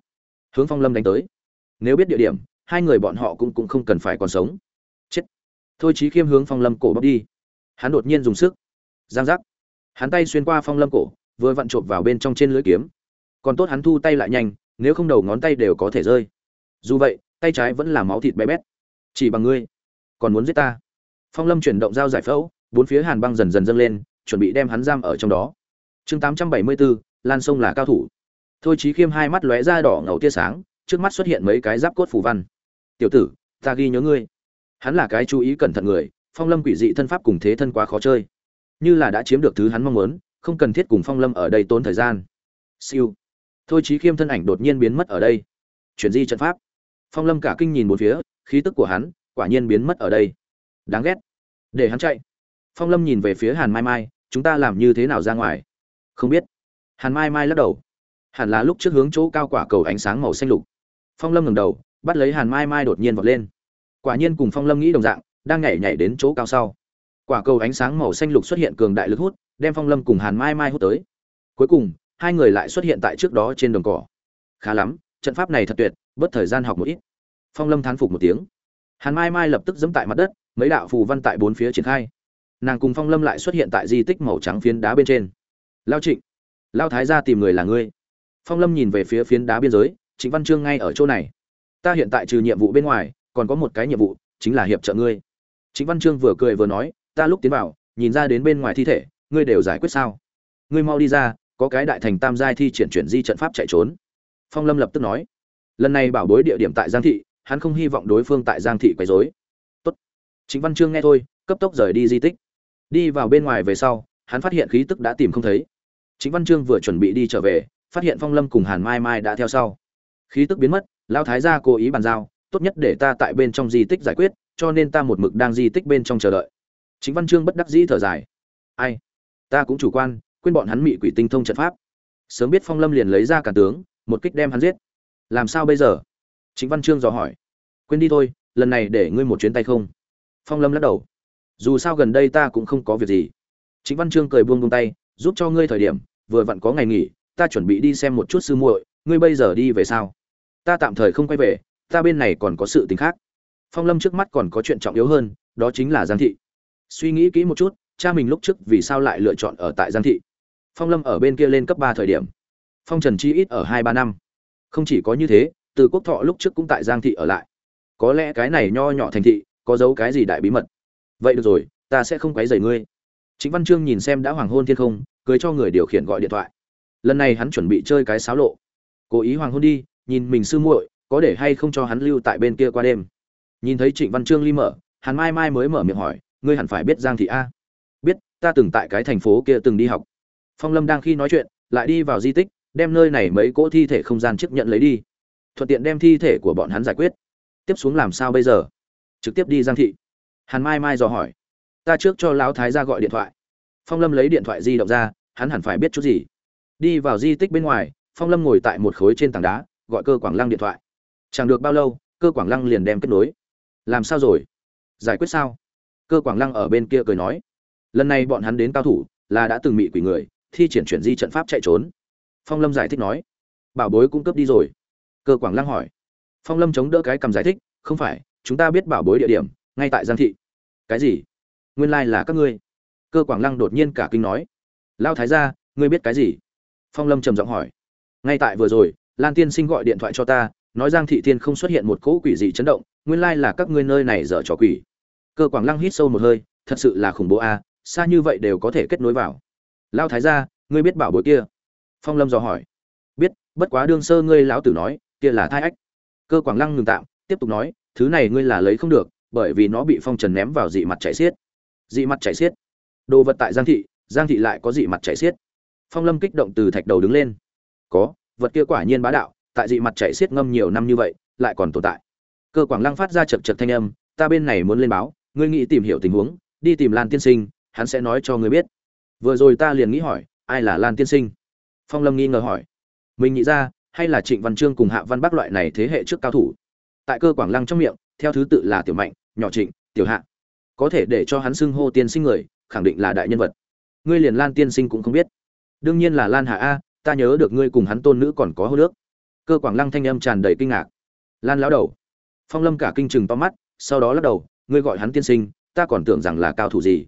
hướng phong lâm đánh tới. Nếu biết địa điểm, hai người bọn họ cũng cũng không cần phải còn sống thôi chí khiêm hướng phong lâm cổ bóc đi. Hắn đột nhiên dùng sức. Giang giác. Hắn tay xuyên qua phong lâm cổ, vừa vặn trộm vào bên trong trên lưỡi kiếm. Còn tốt hắn thu tay lại nhanh, nếu không đầu ngón tay đều có thể rơi. Dù vậy, tay trái vẫn là máu thịt bé bét. Chỉ bằng ngươi, còn muốn giết ta. Phong lâm chuyển động dao giải phẫu, bốn phía hàn băng dần dần dâng lên, chuẩn bị đem hắn giam ở trong đó. Chương tám trăm bảy mươi bốn lan sông là cao thủ. Thôi chí khiêm hai mắt lóe ra đỏ ngầu tia sáng, trước mắt xuất hiện mấy cái giáp cốt phù văn. Tiểu tử, ta ghi nhớ ngươi hắn là cái chú ý cẩn thận người, phong lâm quỷ dị thân pháp cùng thế thân quá khó chơi. Như là đã chiếm được thứ hắn mong muốn, không cần thiết cùng phong lâm ở đây tốn thời gian. Siêu. Thôi trí khiêm thân ảnh đột nhiên biến mất ở đây. Chuyển di trận pháp. Phong lâm cả kinh nhìn một phía, khí tức của hắn quả nhiên biến mất ở đây. Đáng ghét. Để hắn chạy. Phong lâm nhìn về phía hàn mai mai, chúng ta làm như thế nào ra ngoài? Không biết. Hàn mai mai lắc đầu. Hẳn là lúc trước hướng chỗ cao quả cầu ánh sáng màu xanh lục. Phong lâm ngẩng đầu, bắt lấy hàn mai mai đột nhiên vọt lên quả nhiên cùng phong lâm nghĩ đồng dạng, đang nhảy nhảy đến chỗ cao sau. Quả cầu ánh sáng màu xanh lục xuất hiện cường đại lực hút, đem phong lâm cùng hàn mai mai hút tới. Cuối cùng, hai người lại xuất hiện tại trước đó trên đồng cỏ. Khá lắm, trận pháp này thật tuyệt, bớt thời gian học một ít. Phong lâm thán phục một tiếng. Hàn mai mai lập tức dẫm tại mặt đất, mấy đạo phù văn tại bốn phía triển khai. Nàng cùng phong lâm lại xuất hiện tại di tích màu trắng phiến đá bên trên. Lao trịnh, lao thái ra tìm người là ngươi. Phong lâm nhìn về phía phiến đá biên giới, trịnh văn trương ngay ở chỗ này. Ta hiện tại trừ nhiệm vụ bên ngoài còn có một cái nhiệm vụ, chính là hiệp trợ ngươi. Chính văn Chương vừa cười vừa nói, ta lúc tiến vào, nhìn ra đến bên ngoài thi thể, ngươi đều giải quyết sao? Ngươi mau đi ra, có cái đại thành tam giai thi triển chuyển di trận pháp chạy trốn. Phong lâm lập tức nói. Lần này bảo bối địa điểm tại giang thị, hắn không hy vọng đối phương tại giang thị quấy rối. Tốt. Chính văn chương nghe thôi, cấp tốc rời đi di tích. Đi vào bên ngoài về sau, hắn phát hiện khí tức đã tìm không thấy. Chính văn chương vừa chuẩn bị đi trở về, phát hiện phong lâm cùng hàn mai mai đã theo sau. Khí tức biến mất lao thái gia cố ý bàn giao tốt nhất để ta tại bên trong di tích giải quyết, cho nên ta một mực đang di tích bên trong chờ đợi. Chính văn chương bất đắc dĩ thở dài. Ai? Ta cũng chủ quan, quên bọn hắn mị quỷ tinh thông trận pháp. Sớm biết phong lâm liền lấy ra cả tướng, một kích đem hắn giết. Làm sao bây giờ? Chính văn chương dò hỏi. Quên đi thôi, lần này để ngươi một chuyến tay không? Phong lâm lắc đầu. Dù sao gần đây ta cũng không có việc gì. Chính văn chương cười buông buông tay, giúp cho ngươi thời điểm, vừa vặn có ngày nghỉ, ta chuẩn bị đi xem một chút sư muội, ngươi bây giờ đi về sao? Ta tạm thời không quay về ta bên này còn có sự tình khác. Phong lâm trước mắt còn có chuyện trọng yếu hơn, đó chính là giang thị. Suy nghĩ kỹ một chút, cha mình lúc trước vì sao lại lựa chọn ở tại giang thị? Phong lâm ở bên kia lên cấp ba thời điểm. Phong trần chi ít ở hai ba năm. Không chỉ có như thế, từ quốc thọ lúc trước cũng tại giang thị ở lại. Có lẽ cái này nho nhỏ thành thị, có giấu cái gì đại bí mật? Vậy được rồi, ta sẽ không quấy rầy ngươi. Chính văn chương nhìn xem đã hoàng hôn thiên không, cười cho người điều khiển gọi điện thoại. Lần này hắn chuẩn bị chơi cái xáo lộ. Cố ý hoàng hôn đi, nhìn mình sư muội có để hay không cho hắn lưu tại bên kia qua đêm. Nhìn thấy trịnh văn chương ly mở hắn mai mai mới mở miệng hỏi, ngươi hẳn phải biết giang thị a? Biết, ta từng tại cái thành phố kia từng đi học. Phong lâm đang khi nói chuyện, lại đi vào di tích, đem nơi này mấy cỗ thi thể không gian chấp nhận lấy đi. Thuận tiện đem thi thể của bọn hắn giải quyết. Tiếp xuống làm sao bây giờ? Trực tiếp đi giang thị. Hàn mai mai dò hỏi. Ta trước cho lão thái ra gọi điện thoại. Phong lâm lấy điện thoại di động ra, hắn hẳn phải biết chút gì. Đi vào di tích bên ngoài, phong lâm ngồi tại một khối trên tảng đá, gọi cơ quảng lăng điện thoại chẳng được bao lâu, cơ quảng lăng liền đem kết nối. Làm sao rồi? Giải quyết sao? Cơ quảng lăng ở bên kia cười nói. Lần này bọn hắn đến cao thủ, là đã từng mị quỷ người, thi triển chuyển di trận pháp chạy trốn. Phong lâm giải thích nói. Bảo bối cung cấp đi rồi. Cơ quảng lăng hỏi. Phong lâm chống đỡ cái cầm giải thích, không phải, chúng ta biết bảo bối địa điểm, ngay tại giang thị. Cái gì? Nguyên lai、like、là các ngươi. Cơ quảng lăng đột nhiên cả kinh nói. Lao thái ra ngươi biết cái gì? Phong lâm trầm giọng hỏi. Ngay tại vừa rồi, lan tiên sinh gọi điện thoại cho ta nói giang thị thiên không xuất hiện một cỗ quỷ dị chấn động, nguyên lai là các ngươi nơi này dở trò quỷ. Cơ quảng lăng hít sâu một hơi, thật sự là khủng bố a, xa như vậy đều có thể kết nối vào. Lao thái ra ngươi biết bảo bối kia? Phong lâm dò hỏi. Biết, bất quá đương sơ ngươi lão tử nói, kia là thai ách. Cơ quảng lăng ngừng tạm, tiếp tục nói, thứ này ngươi là lấy không được, bởi vì nó bị phong trần ném vào dị mặt chảy xiết. Dị mặt chảy xiết. Đồ vật tại giang thị giang thị lại có dị mặt chảy xiết. Phong lâm kích động từ thạch đầu đứng lên. Có, vật kia quả nhiên bá đạo tại dị mặt chảy xiết ngâm nhiều năm như vậy, lại còn tồn tại. Cơ quảng lăng phát ra chật chật thanh âm, ta bên này muốn lên báo, ngươi nghĩ tìm hiểu tình huống, đi tìm lan tiên sinh, hắn sẽ nói cho ngươi biết. Vừa rồi ta liền nghĩ hỏi, ai là lan tiên sinh? Phong lâm nghi ngờ hỏi. Mình nghĩ ra, hay là trịnh văn trương cùng hạ văn bắc loại này thế hệ trước cao thủ? Tại cơ quảng lăng trong miệng, theo thứ tự là tiểu mạnh, nhỏ trịnh, tiểu hạ. Có thể để cho hắn xưng hô tiên sinh người, khẳng định là đại nhân vật. Ngươi liền lan tiên sinh cũng không biết. Đương nhiên là lan hạ a, ta nhớ được ngươi cùng hắn tôn nữ còn có hô nước cơ quảng lăng thanh âm tràn đầy kinh ngạc. Lan lão đầu. Phong lâm cả kinh chừng to mắt, sau đó lắc đầu, ngươi gọi hắn tiên sinh, ta còn tưởng rằng là cao thủ gì?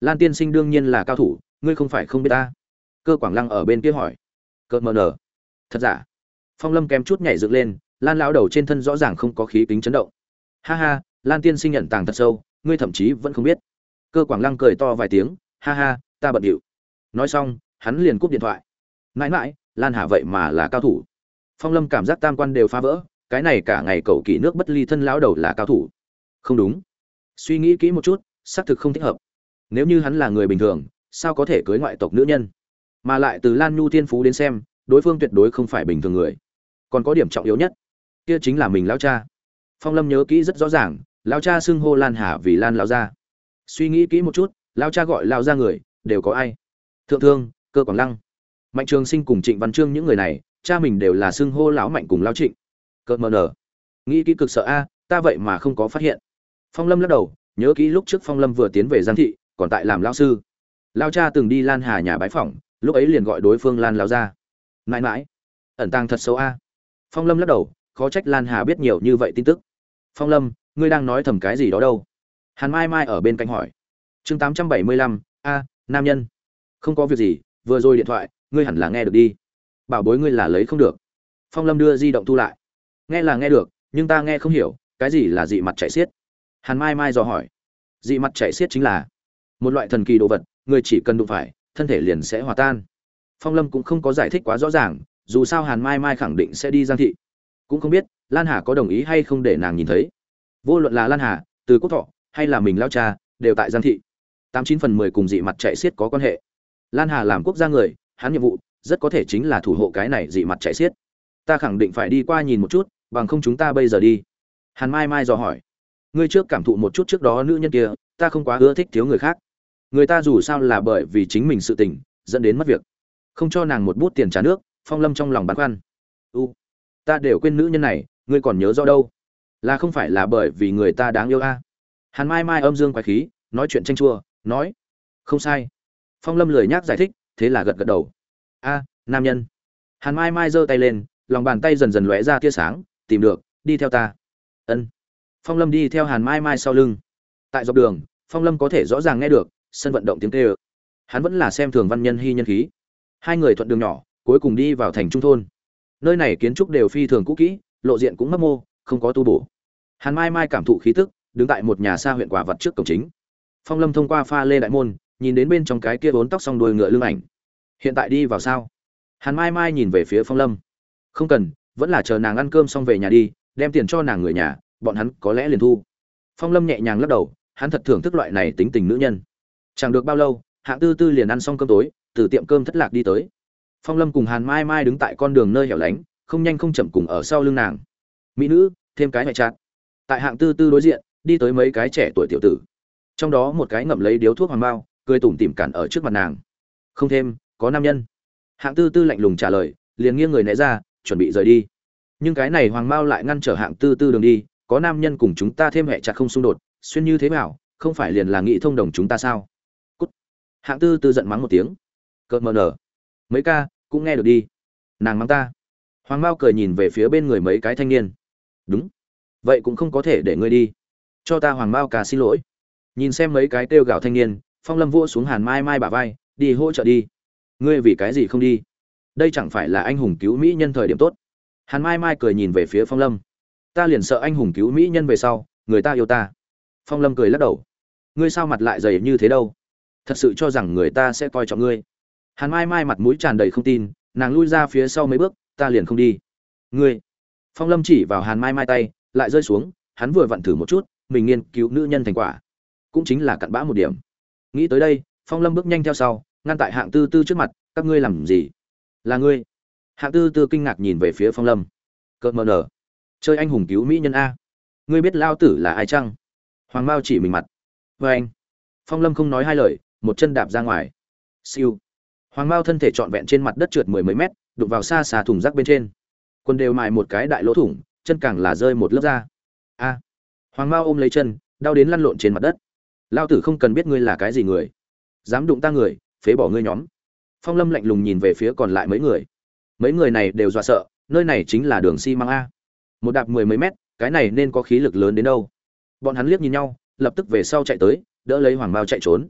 Lan tiên sinh đương nhiên là cao thủ, ngươi không phải không biết ta. Cơ quảng lăng ở bên kia hỏi. Cơ mờ nở thật giả? Phong lâm kém chút nhảy dựng lên, lan lão đầu trên thân rõ ràng không có khí kính chấn động. Ha ha, lan tiên sinh nhận tàng thật sâu, ngươi thậm chí vẫn không biết. Cơ quảng lăng cười to vài tiếng, ha ha, ta bận điệu. Nói xong, hắn liền cúp điện thoại. Mãi mãi, lan hà vậy mà là cao thủ phong lâm cảm giác tam quan đều phá vỡ, cái này cả ngày cậu kỳ nước bất ly thân lão đầu là cao thủ. Không đúng. Suy nghĩ kỹ một chút, xác thực không thích hợp. Nếu như hắn là người bình thường, sao có thể cưới ngoại tộc nữ nhân? Mà lại từ lan nhu thiên phú đến xem, đối phương tuyệt đối không phải bình thường người. Còn có điểm trọng yếu nhất, kia chính là mình lao cha. Phong lâm nhớ kỹ rất rõ ràng lao cha xưng hô lan hà vì lan lao gia. Suy nghĩ kỹ một chút lao cha gọi lao ra người, đều có ai? Thượng thương, cơ quảng lăng. Mạnh trường sinh cùng trịnh văn trương những người này cha mình đều là xưng hô lão mạnh cùng lao trịnh. Cợt mờ nở. Nghĩ kỹ cực sợ a, ta vậy mà không có phát hiện. Phong lâm lắc đầu, nhớ kỹ lúc trước phong lâm vừa tiến về giang thị, còn tại làm lao sư. Lao cha từng đi lan hà nhà bái phỏng, lúc ấy liền gọi đối phương lan lao ra mãi mãi. Ẩn tàng thật xấu a. Phong lâm lắc đầu, khó trách lan hà biết nhiều như vậy tin tức. Phong lâm, ngươi đang nói thầm cái gì đó đâu? Hàn mai mai ở bên cạnh hỏi. Chương tám trăm bảy mươi lăm, a, nam nhân. Không có việc gì, vừa rồi điện thoại, ngươi hẳn là nghe được đi bảo bối ngươi là lấy không được. Phong lâm đưa di động thu lại. Nghe là nghe được, nhưng ta nghe không hiểu, cái gì là dị mặt chạy xiết? Hàn mai mai dò hỏi. Dị mặt chạy xiết chính là một loại thần kỳ đồ vật, người chỉ cần đụng phải, thân thể liền sẽ hòa tan. Phong lâm cũng không có giải thích quá rõ ràng, dù sao hàn mai mai khẳng định sẽ đi giang thị. Cũng không biết, lan hà có đồng ý hay không để nàng nhìn thấy. Vô luận là lan hà, từ quốc thọ, hay là mình lao cha, đều tại giang thị. Tám chín phần mười cùng dị mặt chạy xiết có quan hệ. Lan hà làm quốc gia người, hắn nhiệm vụ rất có thể chính là thủ hộ cái này dị mặt chạy xiết. Ta khẳng định phải đi qua nhìn một chút, bằng không chúng ta bây giờ đi. Hàn mai mai dò hỏi. Ngươi trước cảm thụ một chút trước đó nữ nhân kia, ta không quá ưa thích thiếu người khác. Người ta dù sao là bởi vì chính mình sự tình, dẫn đến mất việc. Không cho nàng một bút tiền trả nước, phong lâm trong lòng băn khoăn. U, ta đều quên nữ nhân này, ngươi còn nhớ rõ đâu? Là không phải là bởi vì người ta đáng yêu a? Hàn mai mai âm dương quái khí, nói chuyện tranh chua, nói, không sai. Phong lâm lười nhác giải thích, thế là gật gật đầu a, nam nhân. Hàn mai mai giơ tay lên, lòng bàn tay dần dần lóe ra tia sáng, tìm được, đi theo ta. Ân. Phong lâm đi theo hàn mai mai sau lưng. Tại dọc đường, phong lâm có thể rõ ràng nghe được, sân vận động tiếng tê ơ hắn vẫn là xem thường văn nhân hy nhân khí. Hai người thuận đường nhỏ, cuối cùng đi vào thành trung thôn. Nơi này kiến trúc đều phi thường cũ kỹ, lộ diện cũng mấp mô, không có tu bổ. Hàn mai mai cảm thụ khí tức, đứng tại một nhà xa huyện quả vật trước cổng chính. Phong lâm thông qua pha lê đại môn, nhìn đến bên trong cái kia bốn tóc xong đuôi ngựa lưng ảnh hiện tại đi vào sao? Hàn mai mai nhìn về phía phong lâm. Không cần, vẫn là chờ nàng ăn cơm xong về nhà đi, đem tiền cho nàng người nhà, bọn hắn có lẽ liền thu. Phong lâm nhẹ nhàng lắc đầu, hắn thật thưởng thức loại này tính tình nữ nhân. Chẳng được bao lâu, hạng tư tư liền ăn xong cơm tối, từ tiệm cơm thất lạc đi tới. Phong lâm cùng hàn mai mai đứng tại con đường nơi hẻo lánh, không nhanh không chậm cùng ở sau lưng nàng. Mỹ nữ, thêm cái mẹ chát tại hạng tư tư đối diện, đi tới mấy cái trẻ tuổi tiểu tử. Trong đó một cái ngậm lấy điếu thuốc hoàng bao, cười tủm tỉm cản ở trước mặt nàng. Không thêm có nam nhân. Hạng tư tư lạnh lùng trả lời, liền nghiêng người né ra, chuẩn bị rời đi. Nhưng cái này hoàng mao lại ngăn trở hạng tư tư đường đi, có nam nhân cùng chúng ta thêm hệ chặt không xung đột, xuyên như thế bảo, không phải liền là nghị thông đồng chúng ta sao? Cút. Hạng tư tư giận mắng một tiếng. Cợt mờ nở. Mấy ca, cũng nghe được đi. Nàng mắng ta. Hoàng mao cười nhìn về phía bên người mấy cái thanh niên. Đúng. Vậy cũng không có thể để ngươi đi. Cho ta hoàng mao cà xin lỗi. Nhìn xem mấy cái kêu gạo thanh niên, phong lâm vua xuống hàn mai mai bả vai, đi hỗ trợ đi ngươi vì cái gì không đi? Đây chẳng phải là anh hùng cứu mỹ nhân thời điểm tốt. Hàn mai mai cười nhìn về phía phong lâm. Ta liền sợ anh hùng cứu mỹ nhân về sau, người ta yêu ta. Phong lâm cười lắc đầu. Ngươi sao mặt lại dày như thế đâu? Thật sự cho rằng người ta sẽ coi trọng ngươi. Hàn mai mai mặt mũi tràn đầy không tin, nàng lui ra phía sau mấy bước, ta liền không đi. Ngươi. Phong lâm chỉ vào hàn mai mai tay, lại rơi xuống, hắn vừa vặn thử một chút, mình nghiên cứu nữ nhân thành quả. Cũng chính là cặn bã một điểm. Nghĩ tới đây, phong lâm bước nhanh theo sau ngăn tại hạng tư tư trước mặt, các ngươi làm gì? Là ngươi. Hạng tư tư kinh ngạc nhìn về phía phong lâm. Cợt mờ nở. Chơi anh hùng cứu mỹ nhân a. Ngươi biết lao tử là ai chăng? Hoàng mao chỉ mình mặt. Vê anh. Phong lâm không nói hai lời, một chân đạp ra ngoài. Siêu. Hoàng mao thân thể trọn vẹn trên mặt đất trượt mười mấy mét, đụng vào xa xà thùng rác bên trên. Quân đều mài một cái đại lỗ thủng, chân càng là rơi một lớp da a. Hoàng mao ôm lấy chân, đau đến lăn lộn trên mặt đất. Lao tử không cần biết ngươi là cái gì người. Dám đụng ta người phế bỏ ngươi nhóm. Phong lâm lạnh lùng nhìn về phía còn lại mấy người. Mấy người này đều dọa sợ, nơi này chính là đường xi、si、măng a. Một đạp mười mấy mét, cái này nên có khí lực lớn đến đâu. Bọn hắn liếc nhìn nhau, lập tức về sau chạy tới, đỡ lấy hoàng mao chạy trốn.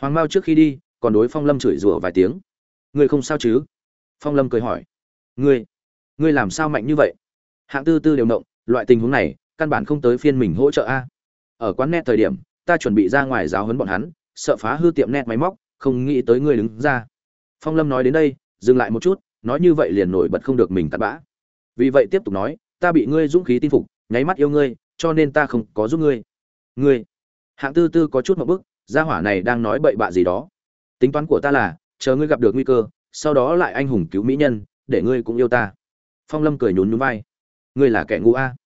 Hoàng mao trước khi đi, còn đối phong lâm chửi rủa vài tiếng. Ngươi không sao chứ? Phong lâm cười hỏi. Ngươi ngươi làm sao mạnh như vậy? Hạng tư tư đều động, loại tình huống này, căn bản không tới phiên mình hỗ trợ a. Ở quán net thời điểm, ta chuẩn bị ra ngoài giáo huấn bọn hắn, sợ phá hư tiệm net máy móc không nghĩ tới ngươi đứng ra. Phong lâm nói đến đây, dừng lại một chút, nói như vậy liền nổi bật không được mình tạt bã. Vì vậy tiếp tục nói, ta bị ngươi dũng khí tin phục, nháy mắt yêu ngươi, cho nên ta không có giúp ngươi. Ngươi? Hạng tư tư có chút một bức, gia hỏa này đang nói bậy bạ gì đó. Tính toán của ta là, chờ ngươi gặp được nguy cơ, sau đó lại anh hùng cứu mỹ nhân, để ngươi cũng yêu ta. Phong lâm cười nhún nhún vai. Ngươi là kẻ ngu a?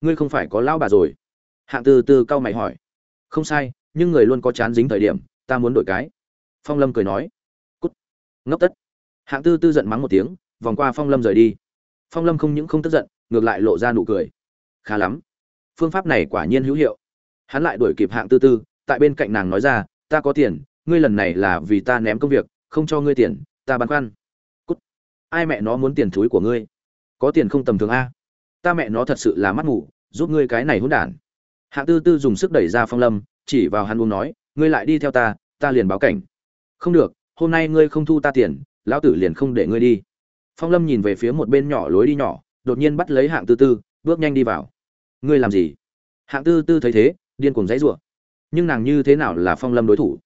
Ngươi không phải có lão bà rồi? Hạng tư tư cau mày hỏi. Không sai, nhưng người luôn có chán dính thời điểm, ta muốn đổi cái phong lâm cười nói. Cút. Ngốc tất. Hạng tư tư giận mắng một tiếng, vòng qua phong lâm rời đi. Phong lâm không những không tức giận, ngược lại lộ ra nụ cười. Khá lắm. Phương pháp này quả nhiên hữu hiệu. Hắn lại đuổi kịp hạng tư tư, tại bên cạnh nàng nói ra, ta có tiền, ngươi lần này là vì ta ném công việc, không cho ngươi tiền, ta băn khoăn. Cút. Ai mẹ nó muốn tiền thúi của ngươi? Có tiền không tầm thường a. Ta mẹ nó thật sự là mắt ngủ giúp ngươi cái này hỗn đản. Hạng tư tư dùng sức đẩy ra phong lâm, chỉ vào hắn uống nói, ngươi lại đi theo ta ta liền báo cảnh không được, hôm nay ngươi không thu ta tiền, lão tử liền không để ngươi đi. Phong lâm nhìn về phía một bên nhỏ lối đi nhỏ, đột nhiên bắt lấy hạng tư tư, bước nhanh đi vào. Ngươi làm gì? Hạng tư tư thấy thế, điên cuồng dãy rủa nhưng nàng như thế nào là phong lâm đối thủ?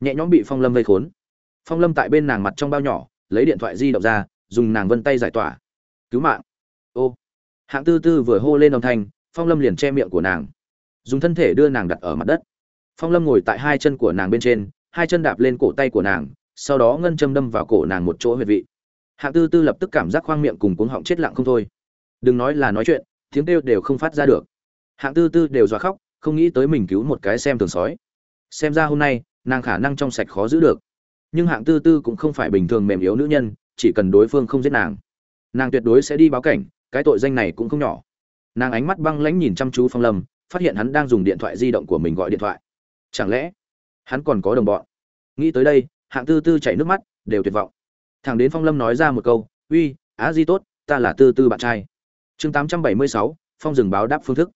Nhẹ nhõm bị phong lâm vây khốn. Phong lâm tại bên nàng mặt trong bao nhỏ, lấy điện thoại di động ra, dùng nàng vân tay giải tỏa. Cứu mạng. Ô. Hạng tư tư vừa hô lên âm thanh, phong lâm liền che miệng của nàng. Dùng thân thể đưa nàng đặt ở mặt đất. Phong lâm ngồi tại hai chân của nàng bên trên hai chân đạp lên cổ tay của nàng, sau đó ngân châm đâm vào cổ nàng một chỗ huyệt vị. Hạng tư tư lập tức cảm giác khoang miệng cùng cuống họng chết lặng không thôi. Đừng nói là nói chuyện, tiếng kêu đều không phát ra được. Hạng tư tư đều dọa khóc, không nghĩ tới mình cứu một cái xem thường sói. Xem ra hôm nay, nàng khả năng trong sạch khó giữ được. Nhưng hạng tư tư cũng không phải bình thường mềm yếu nữ nhân, chỉ cần đối phương không giết nàng nàng tuyệt đối sẽ đi báo cảnh, cái tội danh này cũng không nhỏ. Nàng ánh mắt băng lãnh nhìn chăm chú phong lâm, phát hiện hắn đang dùng điện thoại di động của mình gọi điện thoại. Chẳng lẽ hắn còn có đồng bọn. Nghĩ tới đây, hạng tư tư chảy nước mắt, đều tuyệt vọng. Thằng đến phong lâm nói ra một câu, uy, á di tốt, ta là tư tư bạn trai. Chương tám trăm bảy mươi sáu, phong dừng báo đáp phương thức.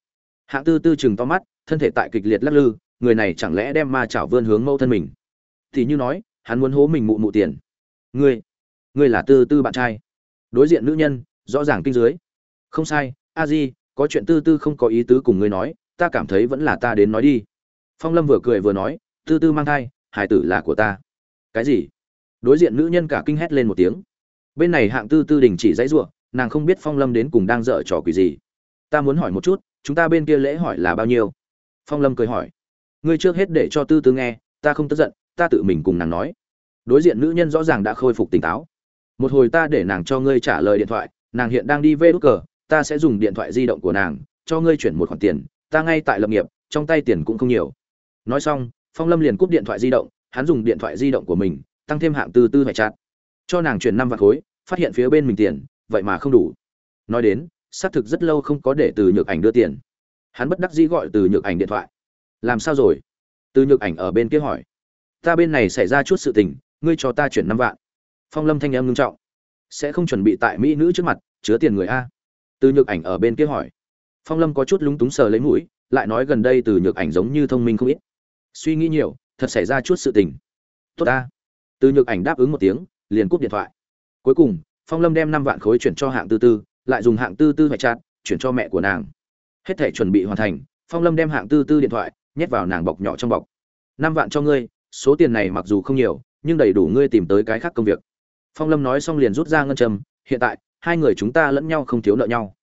Hạng tư tư chừng to mắt, thân thể tại kịch liệt lắc lư, người này chẳng lẽ đem ma chảo vươn hướng mâu thân mình? Thì như nói, hắn muốn hố mình mụ mụ tiền. Ngươi ngươi là tư tư bạn trai. Đối diện nữ nhân, rõ ràng kinh dưới. Không sai a di, có chuyện tư tư không có ý tứ cùng ngươi nói, ta cảm thấy vẫn là ta đến nói đi. Phong lâm vừa cười vừa nói tư tư mang thai, hải tử là của ta. Cái gì? Đối diện nữ nhân cả kinh hét lên một tiếng. Bên này hạng tư tư đình chỉ dãy giụa nàng không biết phong lâm đến cùng đang dở trò quỷ gì. Ta muốn hỏi một chút, chúng ta bên kia lễ hỏi là bao nhiêu? Phong lâm cười hỏi. Ngươi trước hết để cho tư tư nghe, ta không tức giận, ta tự mình cùng nàng nói. Đối diện nữ nhân rõ ràng đã khôi phục tỉnh táo. Một hồi ta để nàng cho ngươi trả lời điện thoại, nàng hiện đang đi vê đốt cờ, ta sẽ dùng điện thoại di động của nàng, cho ngươi chuyển một khoản tiền, ta ngay tại lập nghiệp, trong tay tiền cũng không nhiều. Nói xong phong lâm liền cúp điện thoại di động, hắn dùng điện thoại di động của mình, tăng thêm hạng tư tư phải chặt cho nàng chuyển năm vạn khối, phát hiện phía bên mình tiền, vậy mà không đủ. Nói đến, xác thực rất lâu không có để từ nhược ảnh đưa tiền. Hắn bất đắc dĩ gọi từ nhược ảnh điện thoại. Làm sao rồi? Từ nhược ảnh ở bên kia hỏi. Ta bên này xảy ra chút sự tình, ngươi cho ta chuyển năm vạn. Phong lâm thanh em ngưng trọng. Sẽ không chuẩn bị tại mỹ nữ trước mặt, chứa tiền người a. Từ nhược ảnh ở bên kia hỏi. Phong lâm có chút lúng túng sờ lấy mũi, lại nói gần đây từ nhược ảnh giống như thông minh không ít suy nghĩ nhiều, thật xảy ra chút sự tình. Tốt ta. Từ nhược ảnh đáp ứng một tiếng, liền cúp điện thoại. Cuối cùng, phong lâm đem năm vạn khối chuyển cho hạng tư tư, lại dùng hạng tư tư phải chặt, chuyển cho mẹ của nàng. Hết thể chuẩn bị hoàn thành, phong lâm đem hạng tư tư điện thoại nhét vào nàng bọc nhỏ trong bọc. Năm vạn cho ngươi, số tiền này mặc dù không nhiều, nhưng đầy đủ ngươi tìm tới cái khác công việc. Phong lâm nói xong liền rút ra ngân châm, hiện tại, hai người chúng ta lẫn nhau không thiếu nợ nhau.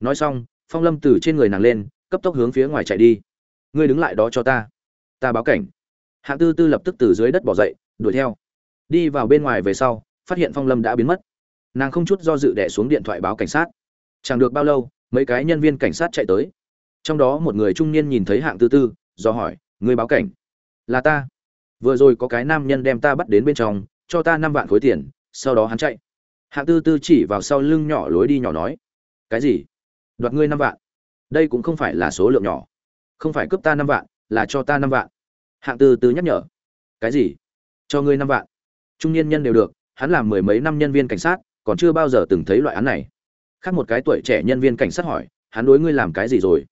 Nói xong, phong lâm từ trên người nàng lên, cấp tốc hướng phía ngoài chạy đi. Ngươi đứng lại đó cho ta ta báo cảnh. Hạng tư tư lập tức từ dưới đất bỏ dậy, đuổi theo. Đi vào bên ngoài về sau, phát hiện phong lâm đã biến mất. Nàng không chút do dự đẻ xuống điện thoại báo cảnh sát. Chẳng được bao lâu, mấy cái nhân viên cảnh sát chạy tới. Trong đó một người trung niên nhìn thấy hạng tư tư, do hỏi người báo cảnh? Là ta. Vừa rồi có cái nam nhân đem ta bắt đến bên trong, cho ta năm vạn khối tiền, sau đó hắn chạy. Hạng tư tư chỉ vào sau lưng nhỏ lối đi nhỏ nói, cái gì? Đoạt ngươi năm vạn? Đây cũng không phải là số lượng nhỏ. Không phải cướp ta năm vạn là cho ta năm vạn. Hạng tư tư nhắc nhở. Cái gì? Cho ngươi năm vạn. Trung niên nhân đều được, hắn làm mười mấy năm nhân viên cảnh sát, còn chưa bao giờ từng thấy loại án này. Khác một cái tuổi trẻ nhân viên cảnh sát hỏi, hắn đối ngươi làm cái gì rồi?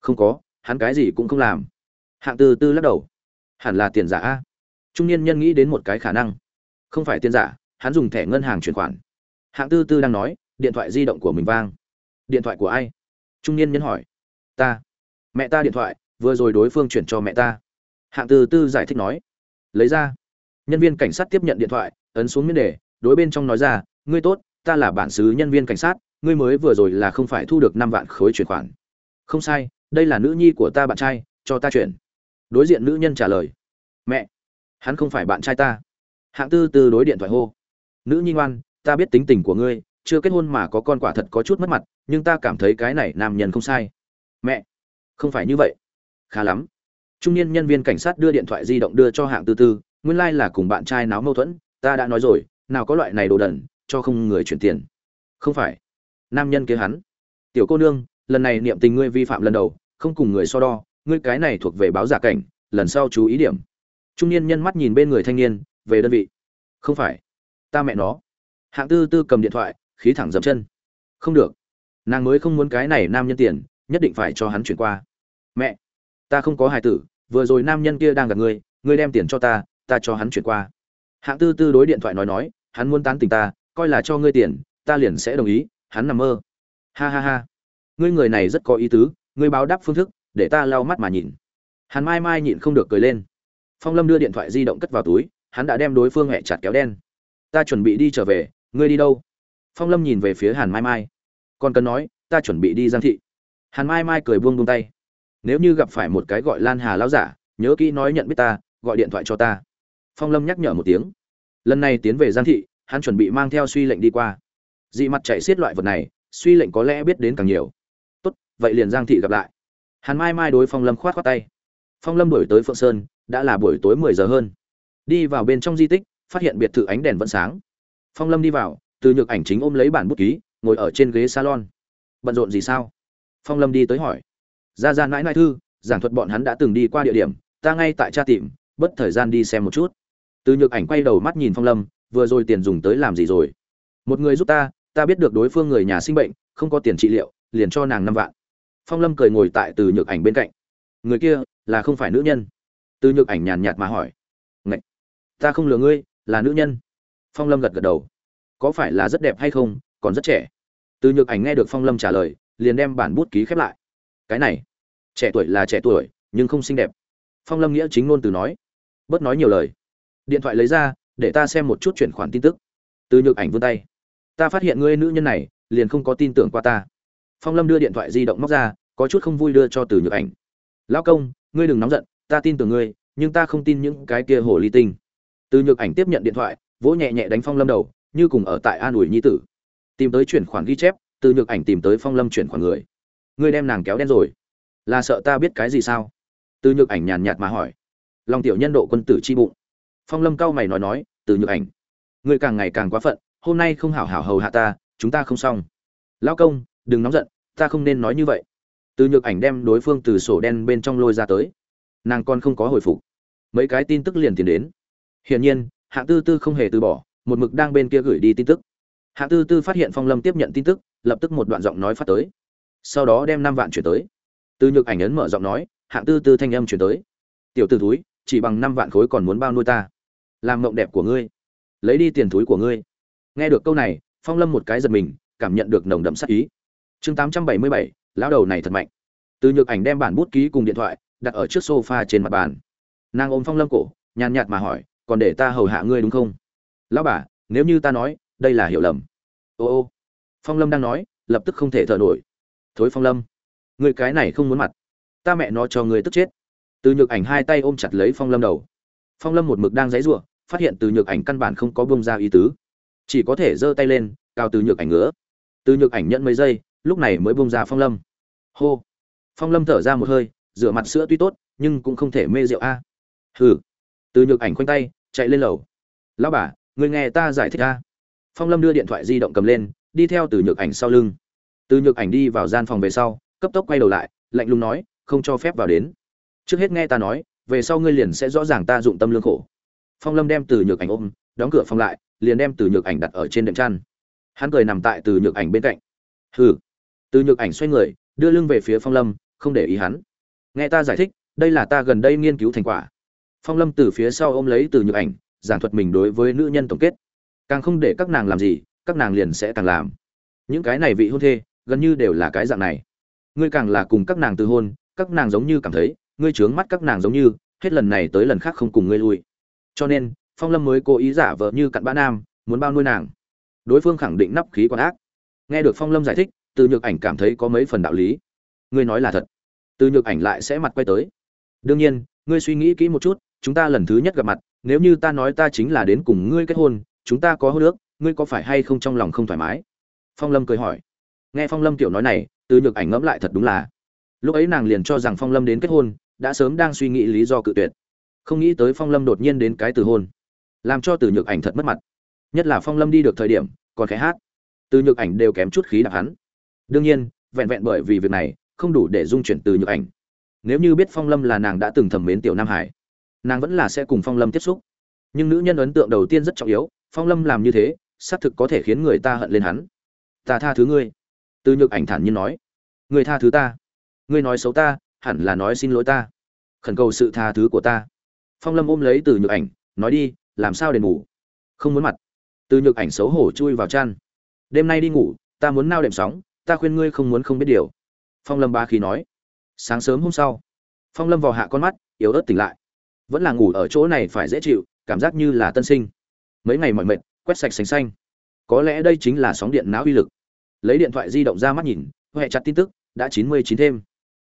Không có, hắn cái gì cũng không làm. Hạng tư tư lắc đầu. Hẳn là tiền giả a. Trung niên nhân nghĩ đến một cái khả năng. Không phải tiền giả, hắn dùng thẻ ngân hàng chuyển khoản. Hạng tư tư đang nói, điện thoại di động của mình vang. Điện thoại của ai? Trung niên nhân hỏi. Ta. Mẹ ta điện thoại vừa rồi đối phương chuyển cho mẹ ta. Hạng tư tư giải thích nói, lấy ra. Nhân viên cảnh sát tiếp nhận điện thoại, ấn xuống miếng đề, đối bên trong nói ra, ngươi tốt, ta là bản xứ nhân viên cảnh sát, ngươi mới vừa rồi là không phải thu được năm vạn khối chuyển khoản. Không sai, đây là nữ nhi của ta bạn trai, cho ta chuyển. Đối diện nữ nhân trả lời, mẹ, hắn không phải bạn trai ta. Hạng tư tư đối điện thoại hô, nữ nhi ngoan, ta biết tính tình của ngươi, chưa kết hôn mà có con quả thật có chút mất mặt, nhưng ta cảm thấy cái này nam nhân không sai. Mẹ, không phải như vậy khá lắm. Trung niên nhân viên cảnh sát đưa điện thoại di động đưa cho hạng tư tư, nguyên lai、like、là cùng bạn trai náo mâu thuẫn, ta đã nói rồi, nào có loại này đồ đẩn cho không người chuyển tiền. Không phải. Nam nhân kia hắn. Tiểu cô nương, lần này niệm tình ngươi vi phạm lần đầu, không cùng người so đo, ngươi cái này thuộc về báo giả cảnh, lần sau chú ý điểm. Trung niên nhân mắt nhìn bên người thanh niên, về đơn vị. Không phải. Ta mẹ nó. Hạng tư tư cầm điện thoại, khí thẳng dậm chân. Không được. Nàng mới không muốn cái này nam nhân tiền, nhất định phải cho hắn chuyển qua. Mẹ ta không có hài tử, vừa rồi nam nhân kia đang gặp ngươi ngươi đem tiền cho ta ta cho hắn chuyển qua. Hạng tư tư đối điện thoại nói nói, hắn muốn tán tình ta, coi là cho ngươi tiền, ta liền sẽ đồng ý, hắn nằm mơ. Ha ha ha. Ngươi người này rất có ý tứ, ngươi báo đáp phương thức, để ta lau mắt mà nhìn. Hắn mai mai nhịn không được cười lên. Phong lâm đưa điện thoại di động cất vào túi, hắn đã đem đối phương hẹ chặt kéo đen. Ta chuẩn bị đi trở về, ngươi đi đâu? Phong lâm nhìn về phía hàn mai mai. Còn cần nói, ta chuẩn bị đi giang thị. Hàn mai mai cười buông buông tay nếu như gặp phải một cái gọi lan hà lão giả, nhớ kỹ nói nhận biết ta, gọi điện thoại cho ta. Phong lâm nhắc nhở một tiếng. Lần này tiến về giang thị, hắn chuẩn bị mang theo suy lệnh đi qua. Dị mặt chạy xiết loại vật này, suy lệnh có lẽ biết đến càng nhiều. Tốt, vậy liền giang thị gặp lại. Hắn mai mai đối phong lâm khoát khoát tay. Phong lâm đổi tới phượng sơn, đã là buổi tối mười giờ hơn. Đi vào bên trong di tích, phát hiện biệt thự ánh đèn vẫn sáng. Phong lâm đi vào, từ nhược ảnh chính ôm lấy bản bút ký, ngồi ở trên ghế salon. Bận rộn gì sao? Phong lâm đi tới hỏi ra ra mãi mãi thư, giảng thuật bọn hắn đã từng đi qua địa điểm, ta ngay tại cha tìm, bất thời gian đi xem một chút. Từ nhược ảnh quay đầu mắt nhìn phong lâm, vừa rồi tiền dùng tới làm gì rồi? Một người giúp ta ta biết được đối phương người nhà sinh bệnh, không có tiền trị liệu, liền cho nàng năm vạn. Phong lâm cười ngồi tại từ nhược ảnh bên cạnh. Người kia là không phải nữ nhân. Từ nhược ảnh nhàn nhạt mà hỏi. Ngậy! ta không lừa ngươi, là nữ nhân. Phong lâm gật gật đầu. Có phải là rất đẹp hay không, còn rất trẻ? Từ nhược ảnh nghe được phong lâm trả lời, liền đem bản bút ký khép lại. Cái này trẻ tuổi là trẻ tuổi, nhưng không xinh đẹp. Phong lâm nghĩa chính ngôn từ nói, bớt nói nhiều lời. Điện thoại lấy ra, để ta xem một chút chuyển khoản tin tức. Từ nhược ảnh vươn tay, ta phát hiện ngươi nữ nhân này, liền không có tin tưởng qua ta. Phong lâm đưa điện thoại di động móc ra, có chút không vui đưa cho từ nhược ảnh. Lão công, ngươi đừng nóng giận, ta tin tưởng ngươi, nhưng ta không tin những cái kia hồ ly tinh. Từ nhược ảnh tiếp nhận điện thoại, vỗ nhẹ nhẹ đánh phong lâm đầu, như cùng ở tại an ủi nhi tử. Tìm tới chuyển khoản ghi chép, từ nhược ảnh tìm tới phong lâm chuyển khoản người. Ngươi đem nàng kéo đen rồi là sợ ta biết cái gì sao? Từ nhược ảnh nhàn nhạt mà hỏi. Lòng tiểu nhân độ quân tử chi bụng. Phong lâm cao mày nói nói, từ nhược ảnh, ngươi càng ngày càng quá phận, hôm nay không hảo hảo hầu hạ ta, chúng ta không xong. Lão công, đừng nóng giận, ta không nên nói như vậy. Từ nhược ảnh đem đối phương từ sổ đen bên trong lôi ra tới. Nàng còn không có hồi phục. Mấy cái tin tức liền tiến đến. Hiển nhiên, hạng tư tư không hề từ bỏ, một mực đang bên kia gửi đi tin tức. Hạng tư tư phát hiện phong lâm tiếp nhận tin tức, lập tức một đoạn giọng nói phát tới. Sau đó đem năm vạn chuyển tới từ nhược ảnh ấn mở giọng nói, hạng tư tư thanh âm chuyển tới. Tiểu t ử túi chỉ bằng năm vạn khối còn muốn bao nuôi ta. Làm mộng đẹp của ngươi. Lấy đi tiền túi của ngươi. Nghe được câu này, phong lâm một cái giật mình, cảm nhận được nồng đậm sắc ý. Chương tám trăm bảy mươi bảy, lão đầu này thật mạnh. Từ nhược ảnh đem bản bút ký cùng điện thoại, đặt ở trước sofa trên mặt bàn. Nàng ôm phong lâm cổ, nhàn nhạt mà hỏi, còn để ta hầu hạ ngươi đúng không? Lão bà, nếu như ta nói, đây là hiểu lầm. Ô ô. Phong lâm đang nói, lập tức không thể thở nổi. Thối phong lâm người cái này không muốn mặt. Ta mẹ nó cho người tức chết. Từ nhược ảnh hai tay ôm chặt lấy phong lâm đầu. Phong lâm một mực đang dãy giụa, phát hiện từ nhược ảnh căn bản không có bông ra ý tứ. Chỉ có thể giơ tay lên cao từ nhược ảnh ngứa. Từ nhược ảnh nhận mấy giây, lúc này mới bông ra phong lâm. Hô. Phong lâm thở ra một hơi, rửa mặt sữa tuy tốt, nhưng cũng không thể mê rượu a. Hừ. Từ nhược ảnh khoanh tay, chạy lên lầu. Lão bà người nghe ta giải thích a. Phong lâm đưa điện thoại di động cầm lên, đi theo từ nhược ảnh sau lưng. Từ nhược ảnh đi vào gian phòng về sau cấp tốc quay đầu lại, lạnh lùng nói, không cho phép vào đến. Trước hết nghe ta nói, về sau ngươi liền sẽ rõ ràng ta dụng tâm lương khổ. Phong lâm đem từ nhược ảnh ôm, đóng cửa phòng lại, liền đem từ nhược ảnh đặt ở trên đệm chăn. Hắn cười nằm tại từ nhược ảnh bên cạnh. Hừ. Từ nhược ảnh xoay người, đưa lưng về phía phong lâm, không để ý hắn. Nghe ta giải thích, đây là ta gần đây nghiên cứu thành quả. Phong lâm từ phía sau ôm lấy từ nhược ảnh, giảng thuật mình đối với nữ nhân tổng kết. Càng không để các nàng làm gì, các nàng liền sẽ càng làm. Những cái này vị hôn thê, gần như đều là cái dạng này ngươi càng là cùng các nàng từ hôn, các nàng giống như cảm thấy, ngươi trướng mắt các nàng giống như, hết lần này tới lần khác không cùng ngươi lui. Cho nên, phong lâm mới cố ý giả vợ như cặn bã nam, muốn bao nuôi nàng. Đối phương khẳng định nắp khí quan ác. Nghe được phong lâm giải thích, từ nhược ảnh cảm thấy có mấy phần đạo lý. Ngươi nói là thật. Từ nhược ảnh lại sẽ mặt quay tới. Đương nhiên, ngươi suy nghĩ kỹ một chút, chúng ta lần thứ nhất gặp mặt, nếu như ta nói ta chính là đến cùng ngươi kết hôn, chúng ta có hô nước ngươi có phải hay không trong lòng không thoải mái? Phong lâm cười hỏi. Nghe phong lâm kiểu nói này từ nhược ảnh ngẫm lại thật đúng là. Lúc ấy nàng liền cho rằng phong lâm đến kết hôn, đã sớm đang suy nghĩ lý do cự tuyệt. Không nghĩ tới phong lâm đột nhiên đến cái từ hôn. Làm cho từ nhược ảnh thật mất mặt. Nhất là phong lâm đi được thời điểm, còn khẽ hát. Từ nhược ảnh đều kém chút khí đạp hắn. Đương nhiên, vẹn vẹn bởi vì việc này, không đủ để dung chuyển từ nhược ảnh. Nếu như biết phong lâm là nàng đã từng thầm mến tiểu nam hải, nàng vẫn là sẽ cùng phong lâm tiếp xúc. Nhưng nữ nhân ấn tượng đầu tiên rất trọng yếu, phong lâm làm như thế, xác thực có thể khiến người ta hận lên hắn. Ta tha thứ ngươi từ nhược ảnh thản nhiên nói, người tha thứ ta. Ngươi nói xấu ta, hẳn là nói xin lỗi ta. Khẩn cầu sự tha thứ của ta. Phong lâm ôm lấy từ nhược ảnh, nói đi, làm sao để ngủ không muốn mặt. Từ nhược ảnh xấu hổ chui vào chăn. Đêm nay đi ngủ, ta muốn nao đệm sóng, ta khuyên ngươi không muốn không biết điều. Phong lâm ba khí nói, sáng sớm hôm sau. Phong lâm vào hạ con mắt, yếu ớt tỉnh lại. Vẫn là ngủ ở chỗ này phải dễ chịu, cảm giác như là tân sinh. Mấy ngày mỏi mệt, quét sạch sành xanh. Có lẽ đây chính là sóng điện não uy lực lấy điện thoại di động ra mắt nhìn huệ chặt tin tức, đã chín mươi chín thêm.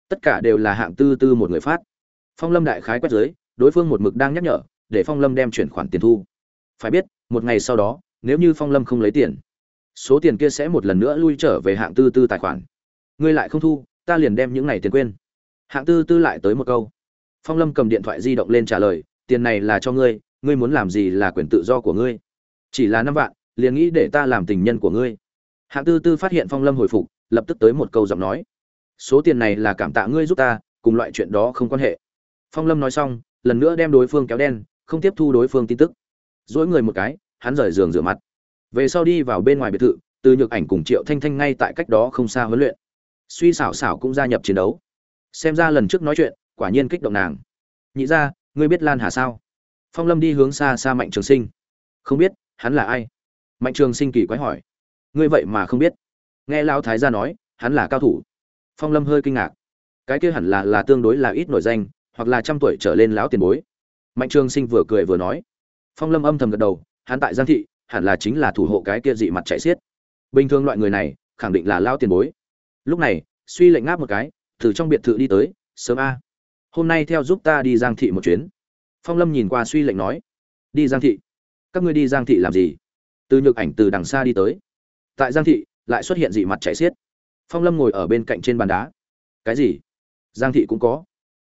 Tất cả đều là hạng tư tư một người phát. Phong lâm đại khái quét dưới đối phương một mực đang nhắc nhở, để phong lâm đem chuyển khoản tiền thu. Phải biết, một ngày sau đó, nếu như phong lâm không lấy tiền, số tiền kia sẽ một lần nữa lui trở về hạng tư tư tài khoản. Ngươi lại không thu, ta liền đem những này tiền quên. Hạng tư tư lại tới một câu. Phong lâm cầm điện thoại di động lên trả lời, tiền này là cho ngươi ngươi muốn làm gì là quyền tự do của ngươi. Chỉ là năm vạn, liền nghĩ để ta làm tình nhân của ngươi hạng tư tư phát hiện phong lâm hồi phục, lập tức tới một câu giọng nói. Số tiền này là cảm tạ ngươi giúp ta, cùng loại chuyện đó không quan hệ. Phong lâm nói xong, lần nữa đem đối phương kéo đen, không tiếp thu đối phương tin tức. Dỗi người một cái, hắn rời giường rửa mặt. Về sau đi vào bên ngoài biệt thự, từ nhược ảnh cùng triệu thanh thanh ngay tại cách đó không xa huấn luyện. Suy xảo xảo cũng gia nhập chiến đấu. Xem ra lần trước nói chuyện, quả nhiên kích động nàng. Nhị ra, ngươi biết lan hà sao? Phong lâm đi hướng xa xa mạnh trường sinh. Không biết, hắn là ai? Mạnh trường sinh kỳ quái hỏi ngươi vậy mà không biết. Nghe lão thái gia nói, hắn là cao thủ. Phong lâm hơi kinh ngạc. Cái kia hẳn là là tương đối là ít nổi danh, hoặc là trăm tuổi trở lên lão tiền bối. Mạnh trường sinh vừa cười vừa nói. Phong lâm âm thầm gật đầu, hắn tại giang thị, hẳn là chính là thủ hộ cái kia dị mặt chạy xiết. Bình thường loại người này, khẳng định là lão tiền bối. Lúc này, suy lệnh ngáp một cái, từ trong biệt thự đi tới, sớm a, hôm nay theo giúp ta đi giang thị một chuyến. Phong lâm nhìn qua suy lệnh nói. Đi giang thị? Các ngươi đi giang thị làm gì? Từ nhược ảnh từ đằng xa đi tới tại giang thị lại xuất hiện dị mặt chảy xiết. Phong lâm ngồi ở bên cạnh trên bàn đá. Cái gì? Giang thị cũng có.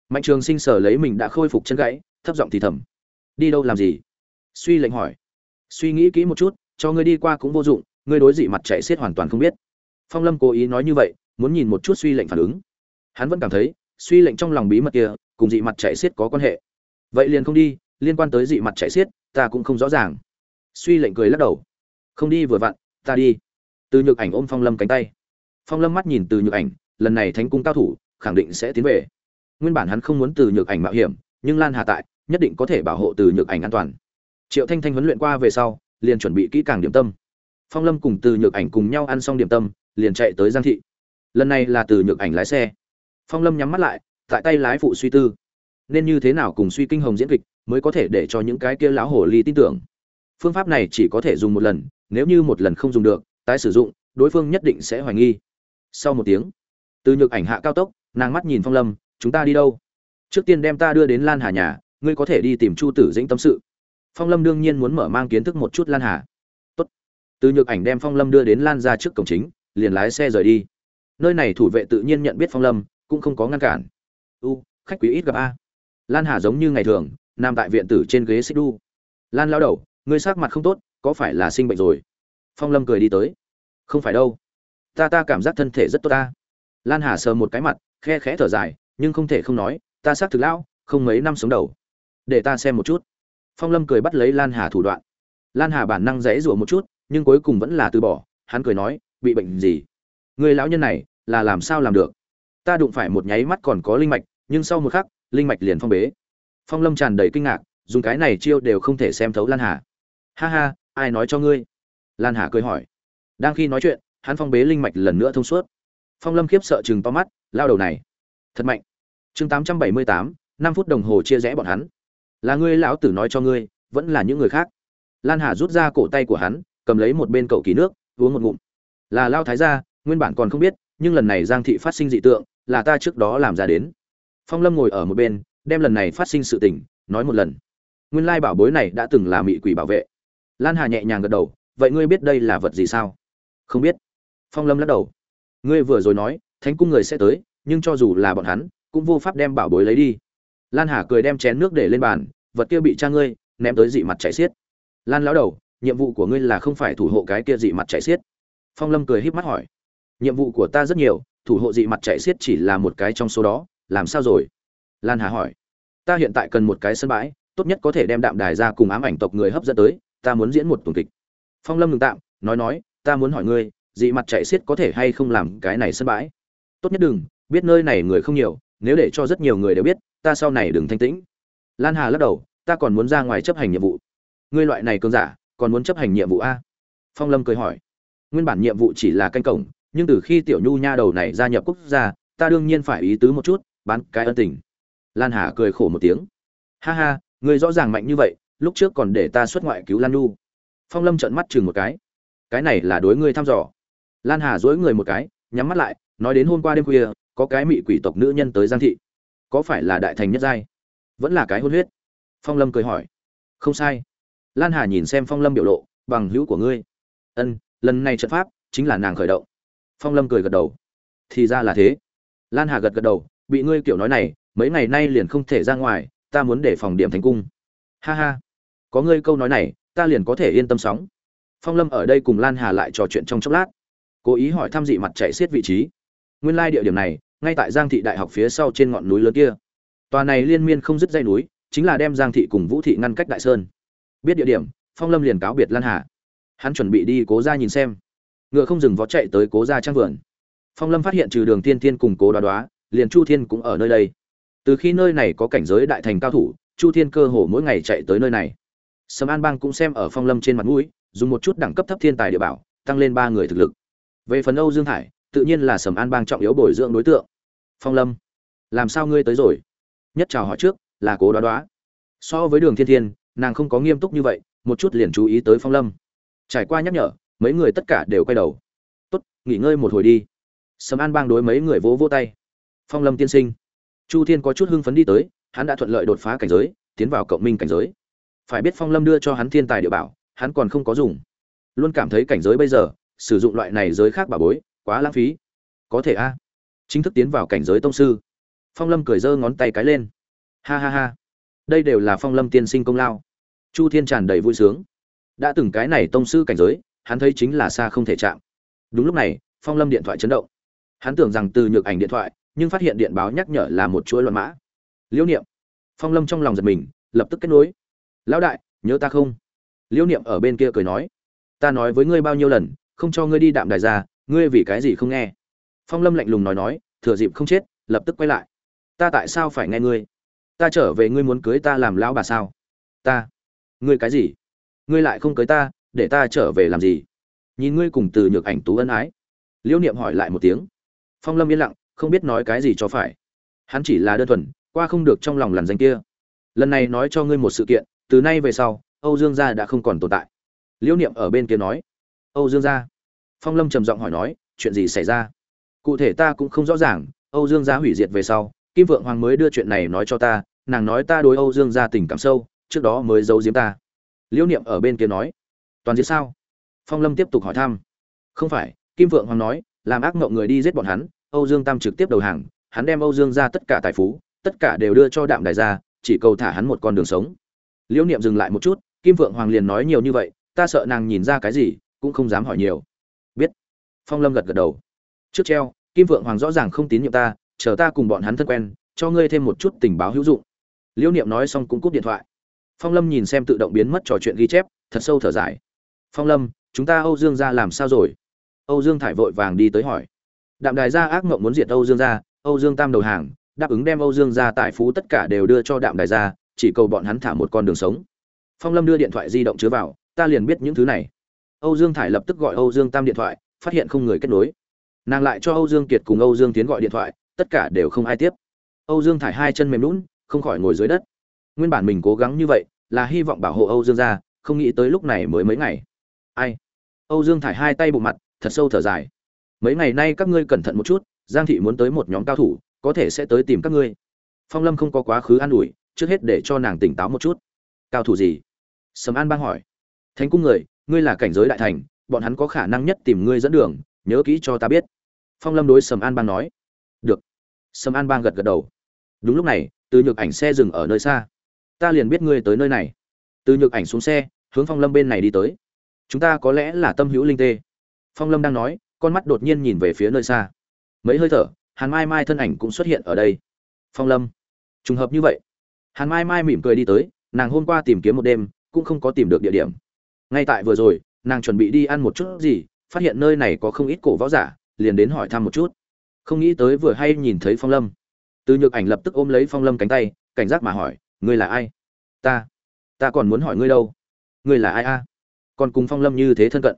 Mạnh trường sinh sở lấy mình đã khôi phục chân gãy, thấp giọng thì thầm. Đi đâu làm gì? Suy lệnh hỏi. Suy nghĩ kỹ một chút, cho ngươi đi qua cũng vô dụng, ngươi đối dị mặt chạy xiết hoàn toàn không biết. Phong lâm cố ý nói như vậy, muốn nhìn một chút suy lệnh phản ứng. Hắn vẫn cảm thấy, suy lệnh trong lòng bí mật kia, cùng dị mặt chạy xiết có quan hệ. Vậy liền không đi, liên quan tới dị mặt chạy xiết, ta cũng không rõ ràng. Suy lệnh cười lắc đầu. Không đi vừa vặn, ta đi từ nhược ảnh ôm phong lâm cánh tay. Phong lâm mắt nhìn từ nhược ảnh, lần này thánh cung cao thủ, khẳng định sẽ tiến về. Nguyên bản hắn không muốn từ nhược ảnh mạo hiểm, nhưng lan hà tại, nhất định có thể bảo hộ từ nhược ảnh an toàn. Triệu thanh thanh huấn luyện qua về sau, liền chuẩn bị kỹ càng điểm tâm. Phong lâm cùng từ nhược ảnh cùng nhau ăn xong điểm tâm, liền chạy tới giang thị. Lần này là từ nhược ảnh lái xe. Phong lâm nhắm mắt lại, tại tay lái phụ suy tư. Nên như thế nào cùng suy kinh hồng diễn kịch mới có thể để cho những cái kia lão hồ ly tin tưởng? Phương pháp này chỉ có thể dùng một lần, nếu như một lần không dùng được tái sử dụng, đối phương nhất định sẽ hoài nghi. Sau một tiếng, từ nhược ảnh hạ cao tốc, nàng mắt nhìn phong lâm, chúng ta đi đâu? Trước tiên đem ta đưa đến lan hà nhà, ngươi có thể đi tìm chu tử dĩnh tâm sự. Phong lâm đương nhiên muốn mở mang kiến thức một chút lan hà. Tốt. từ nhược ảnh đem phong lâm đưa đến lan ra trước cổng chính, liền lái xe rời đi. Nơi này thủ vệ tự nhiên nhận biết phong lâm, cũng không có ngăn cản. U, khách quý ít gặp a. Lan hà giống như ngày thường, nằm tại viện tử trên ghế xích đu lan lao đầu, ngươi sắc mặt không tốt, có phải là sinh bệnh rồi? Phong lâm cười đi tới. Không phải đâu. Ta ta cảm giác thân thể rất tốt ta. Lan hà sờ một cái mặt, khe khẽ thở dài, nhưng không thể không nói, ta xác thực lão, không mấy năm sống đầu. Để ta xem một chút. Phong lâm cười bắt lấy lan hà thủ đoạn. Lan hà bản năng dãy rủa một chút, nhưng cuối cùng vẫn là từ bỏ. Hắn cười nói, bị bệnh gì? Người lão nhân này, là làm sao làm được? Ta đụng phải một nháy mắt còn có linh mạch, nhưng sau một khắc, linh mạch liền phong bế. Phong lâm tràn đầy kinh ngạc, dùng cái này chiêu đều không thể xem thấu lan hà. Ha ha, ai nói cho ngươi? Lan hà cười hỏi. Đang khi nói chuyện, hắn phong bế linh mạch lần nữa thông suốt. Phong lâm khiếp sợ chừng to mắt, lao đầu này. Thật mạnh. Chương tám trăm bảy mươi tám, năm phút đồng hồ chia rẽ bọn hắn. Là ngươi lão tử nói cho ngươi, vẫn là những người khác. Lan hà rút ra cổ tay của hắn, cầm lấy một bên cậu kỳ nước, uống một ngụm. Là lao thái gia, nguyên bản còn không biết, nhưng lần này giang thị phát sinh dị tượng, là ta trước đó làm ra đến. Phong lâm ngồi ở một bên, đem lần này phát sinh sự tình, nói một lần. Nguyên lai bảo bối này đã từng là mị quỷ bảo vệ. Lan hà nhẹ nhàng gật đầu vậy ngươi biết đây là vật gì sao? Không biết. Phong lâm lắc đầu. Ngươi vừa rồi nói, thánh cung người sẽ tới, nhưng cho dù là bọn hắn, cũng vô pháp đem bảo bối lấy đi. Lan hà cười đem chén nước để lên bàn, vật kia bị cha ngươi ném tới dị mặt chạy xiết. Lan lão đầu, nhiệm vụ của ngươi là không phải thủ hộ cái kia dị mặt chạy xiết. Phong lâm cười híp mắt hỏi. Nhiệm vụ của ta rất nhiều, thủ hộ dị mặt chạy xiết chỉ là một cái trong số đó, làm sao rồi? Lan hà hỏi. Ta hiện tại cần một cái sân bãi, tốt nhất có thể đem đạm đài ra cùng ám ảnh tộc người hấp dẫn tới, ta muốn diễn một tuần kịch phong lâm ngừng tạm, nói nói, ta muốn hỏi ngươi, dị mặt chạy xiết có thể hay không làm cái này sân bãi? Tốt nhất đừng, biết nơi này người không nhiều, nếu để cho rất nhiều người đều biết, ta sau này đừng thanh tĩnh. Lan hà lắc đầu, ta còn muốn ra ngoài chấp hành nhiệm vụ. Ngươi loại này cơn giả, còn muốn chấp hành nhiệm vụ a? Phong lâm cười hỏi. Nguyên bản nhiệm vụ chỉ là canh cổng, nhưng từ khi tiểu nhu nha đầu này gia nhập quốc gia, ta đương nhiên phải ý tứ một chút, bán cái ân tình. Lan hà cười khổ một tiếng. Ha ha, ngươi rõ ràng mạnh như vậy, lúc trước còn để ta xuất ngoại cứu lan nhu phong lâm trợn mắt chừng một cái. Cái này là đối ngươi thăm dò. Lan hà dối người một cái, nhắm mắt lại, nói đến hôm qua đêm khuya, có cái mị quỷ tộc nữ nhân tới giang thị. Có phải là đại thành nhất giai? Vẫn là cái hôn huyết. Phong lâm cười hỏi. Không sai. Lan hà nhìn xem phong lâm biểu lộ, bằng hữu của ngươi. Ân, lần này trận pháp chính là nàng khởi động. Phong lâm cười gật đầu. Thì ra là thế. Lan hà gật gật đầu, bị ngươi kiểu nói này, mấy ngày nay liền không thể ra ngoài, ta muốn để phòng điểm thành cung. Ha ha. Có ngươi câu nói này ta liền có thể yên tâm sóng. Phong lâm ở đây cùng lan hà lại trò chuyện trong chốc lát. Cố ý hỏi thăm dị mặt chạy xiết vị trí. Nguyên lai địa điểm này, ngay tại giang thị đại học phía sau trên ngọn núi lớn kia. Tòa này liên miên không dứt dây núi, chính là đem giang thị cùng vũ thị ngăn cách đại sơn. Biết địa điểm, phong lâm liền cáo biệt lan hà. Hắn chuẩn bị đi cố ra nhìn xem. Ngựa không dừng vó chạy tới cố ra trang vườn. Phong lâm phát hiện trừ đường tiên tiên cùng cố đoá đoá, liền chu thiên cũng ở nơi đây. Từ khi nơi này có cảnh giới đại thành cao thủ, chu thiên cơ hồ mỗi ngày chạy tới nơi này sầm an bang cũng xem ở phong lâm trên mặt mũi, dùng một chút đẳng cấp thấp thiên tài địa bảo, tăng lên ba người thực lực. Về phần âu dương hải, tự nhiên là sầm an bang trọng yếu bồi dưỡng đối tượng. Phong lâm, làm sao ngươi tới rồi? Nhất chào hỏi trước, là cố đoá đoá. So với đường thiên thiên, nàng không có nghiêm túc như vậy, một chút liền chú ý tới phong lâm. Trải qua nhắc nhở, mấy người tất cả đều quay đầu. Tốt, nghỉ ngơi một hồi đi. Sầm an bang đối mấy người vỗ vỗ tay. Phong lâm tiên sinh. Chu thiên có chút hưng phấn đi tới, hắn đã thuận lợi đột phá cảnh giới, tiến vào cộng minh cảnh giới phải biết phong lâm đưa cho hắn thiên tài địa bảo, hắn còn không có dùng. Luôn cảm thấy cảnh giới bây giờ, sử dụng loại này giới khác bà bối, quá lãng phí. Có thể a. Chính thức tiến vào cảnh giới tông sư. Phong lâm cười giơ ngón tay cái lên. Ha ha ha. Đây đều là phong lâm tiên sinh công lao. Chu thiên tràn đầy vui sướng. Đã từng cái này tông sư cảnh giới, hắn thấy chính là xa không thể chạm. Đúng lúc này, phong lâm điện thoại chấn động. Hắn tưởng rằng từ nhược ảnh điện thoại, nhưng phát hiện điện báo nhắc nhở là một chuỗi loạn mã. Liễu niệm. Phong lâm trong lòng giật mình, lập tức kết nối lão đại, nhớ ta không? Liễu niệm ở bên kia cười nói. Ta nói với ngươi bao nhiêu lần, không cho ngươi đi đạm đài ra, ngươi vì cái gì không nghe? Phong lâm lạnh lùng nói nói, thừa dịp không chết, lập tức quay lại. Ta tại sao phải nghe ngươi? Ta trở về ngươi muốn cưới ta làm lão bà sao? Ta. Ngươi cái gì? Ngươi lại không cưới ta, để ta trở về làm gì? Nhìn ngươi cùng từ nhược ảnh tú ân ái. Liễu niệm hỏi lại một tiếng. Phong lâm yên lặng, không biết nói cái gì cho phải. Hắn chỉ là đơn thuần, qua không được trong lòng làn danh kia. Lần này nói cho ngươi một sự kiện từ nay về sau, âu dương gia đã không còn tồn tại. Liễu niệm ở bên kia nói, âu dương gia? Phong lâm trầm giọng hỏi nói, chuyện gì xảy ra? Cụ thể ta cũng không rõ ràng, âu dương gia hủy diệt về sau, kim vượng hoàng mới đưa chuyện này nói cho ta, nàng nói ta đối âu dương gia tình cảm sâu, trước đó mới giấu giếm ta. Liễu niệm ở bên kia nói, toàn diệt sao? Phong lâm tiếp tục hỏi thăm, không phải, kim vượng hoàng nói, làm ác mộng người đi giết bọn hắn, âu dương tam trực tiếp đầu hàng, hắn đem âu dương ra tất cả tài phú, tất cả đều đưa cho đạm đại gia chỉ cầu thả hắn một con đường sống liễu niệm dừng lại một chút, kim vượng hoàng liền nói nhiều như vậy, ta sợ nàng nhìn ra cái gì, cũng không dám hỏi nhiều. Biết. Phong lâm gật gật đầu. Trước treo, kim vượng hoàng rõ ràng không tín nhiệm ta, chờ ta cùng bọn hắn thân quen, cho ngươi thêm một chút tình báo hữu dụng. Liễu niệm nói xong cũng cúp điện thoại. Phong lâm nhìn xem tự động biến mất trò chuyện ghi chép, thật sâu thở dài. Phong lâm, chúng ta âu dương ra làm sao rồi? Âu dương thải vội vàng đi tới hỏi. Đạm đài gia ác mộng muốn diệt âu dương gia, âu dương tam đầu hàng, đáp ứng đem âu dương gia tài phú tất cả đều đưa cho đạm đài gia chỉ cầu bọn hắn thả một con đường sống. Phong lâm đưa điện thoại di động chứa vào, ta liền biết những thứ này. Âu dương thải lập tức gọi âu dương tam điện thoại, phát hiện không người kết nối. Nàng lại cho âu dương kiệt cùng âu dương tiến gọi điện thoại, tất cả đều không ai tiếp. Âu dương thải hai chân mềm lún không khỏi ngồi dưới đất. Nguyên bản mình cố gắng như vậy, là hy vọng bảo hộ âu dương gia, không nghĩ tới lúc này mới mấy ngày. Ai? Âu dương thải hai tay bụng mặt, thật sâu thở dài. Mấy ngày nay các ngươi cẩn thận một chút, giang thị muốn tới một nhóm cao thủ, có thể sẽ tới tìm các ngươi. Phong lâm không có quá khứ an ủi trước hết để cho nàng tỉnh táo một chút. Cao thủ gì? Sầm an bang hỏi. Thánh cung người, ngươi là cảnh giới đại thành, bọn hắn có khả năng nhất tìm ngươi dẫn đường, nhớ kỹ cho ta biết. Phong lâm đối sầm an bang nói. Được. Sầm an bang gật gật đầu. Đúng lúc này, từ nhược ảnh xe dừng ở nơi xa. Ta liền biết ngươi tới nơi này. Từ nhược ảnh xuống xe, hướng phong lâm bên này đi tới. Chúng ta có lẽ là tâm hữu linh tê. Phong lâm đang nói, con mắt đột nhiên nhìn về phía nơi xa. Mấy hơi thở, hàn mai mai thân ảnh cũng xuất hiện ở đây. Phong lâm. Trùng hợp như vậy hàn mai mai mỉm cười đi tới, nàng hôm qua tìm kiếm một đêm, cũng không có tìm được địa điểm. Ngay tại vừa rồi, nàng chuẩn bị đi ăn một chút gì, phát hiện nơi này có không ít cổ võ giả, liền đến hỏi thăm một chút. Không nghĩ tới vừa hay nhìn thấy phong lâm. Từ nhược ảnh lập tức ôm lấy phong lâm cánh tay, cảnh giác mà hỏi, ngươi là ai? Ta ta còn muốn hỏi ngươi đâu. Ngươi là ai a? Còn cùng phong lâm như thế thân cận.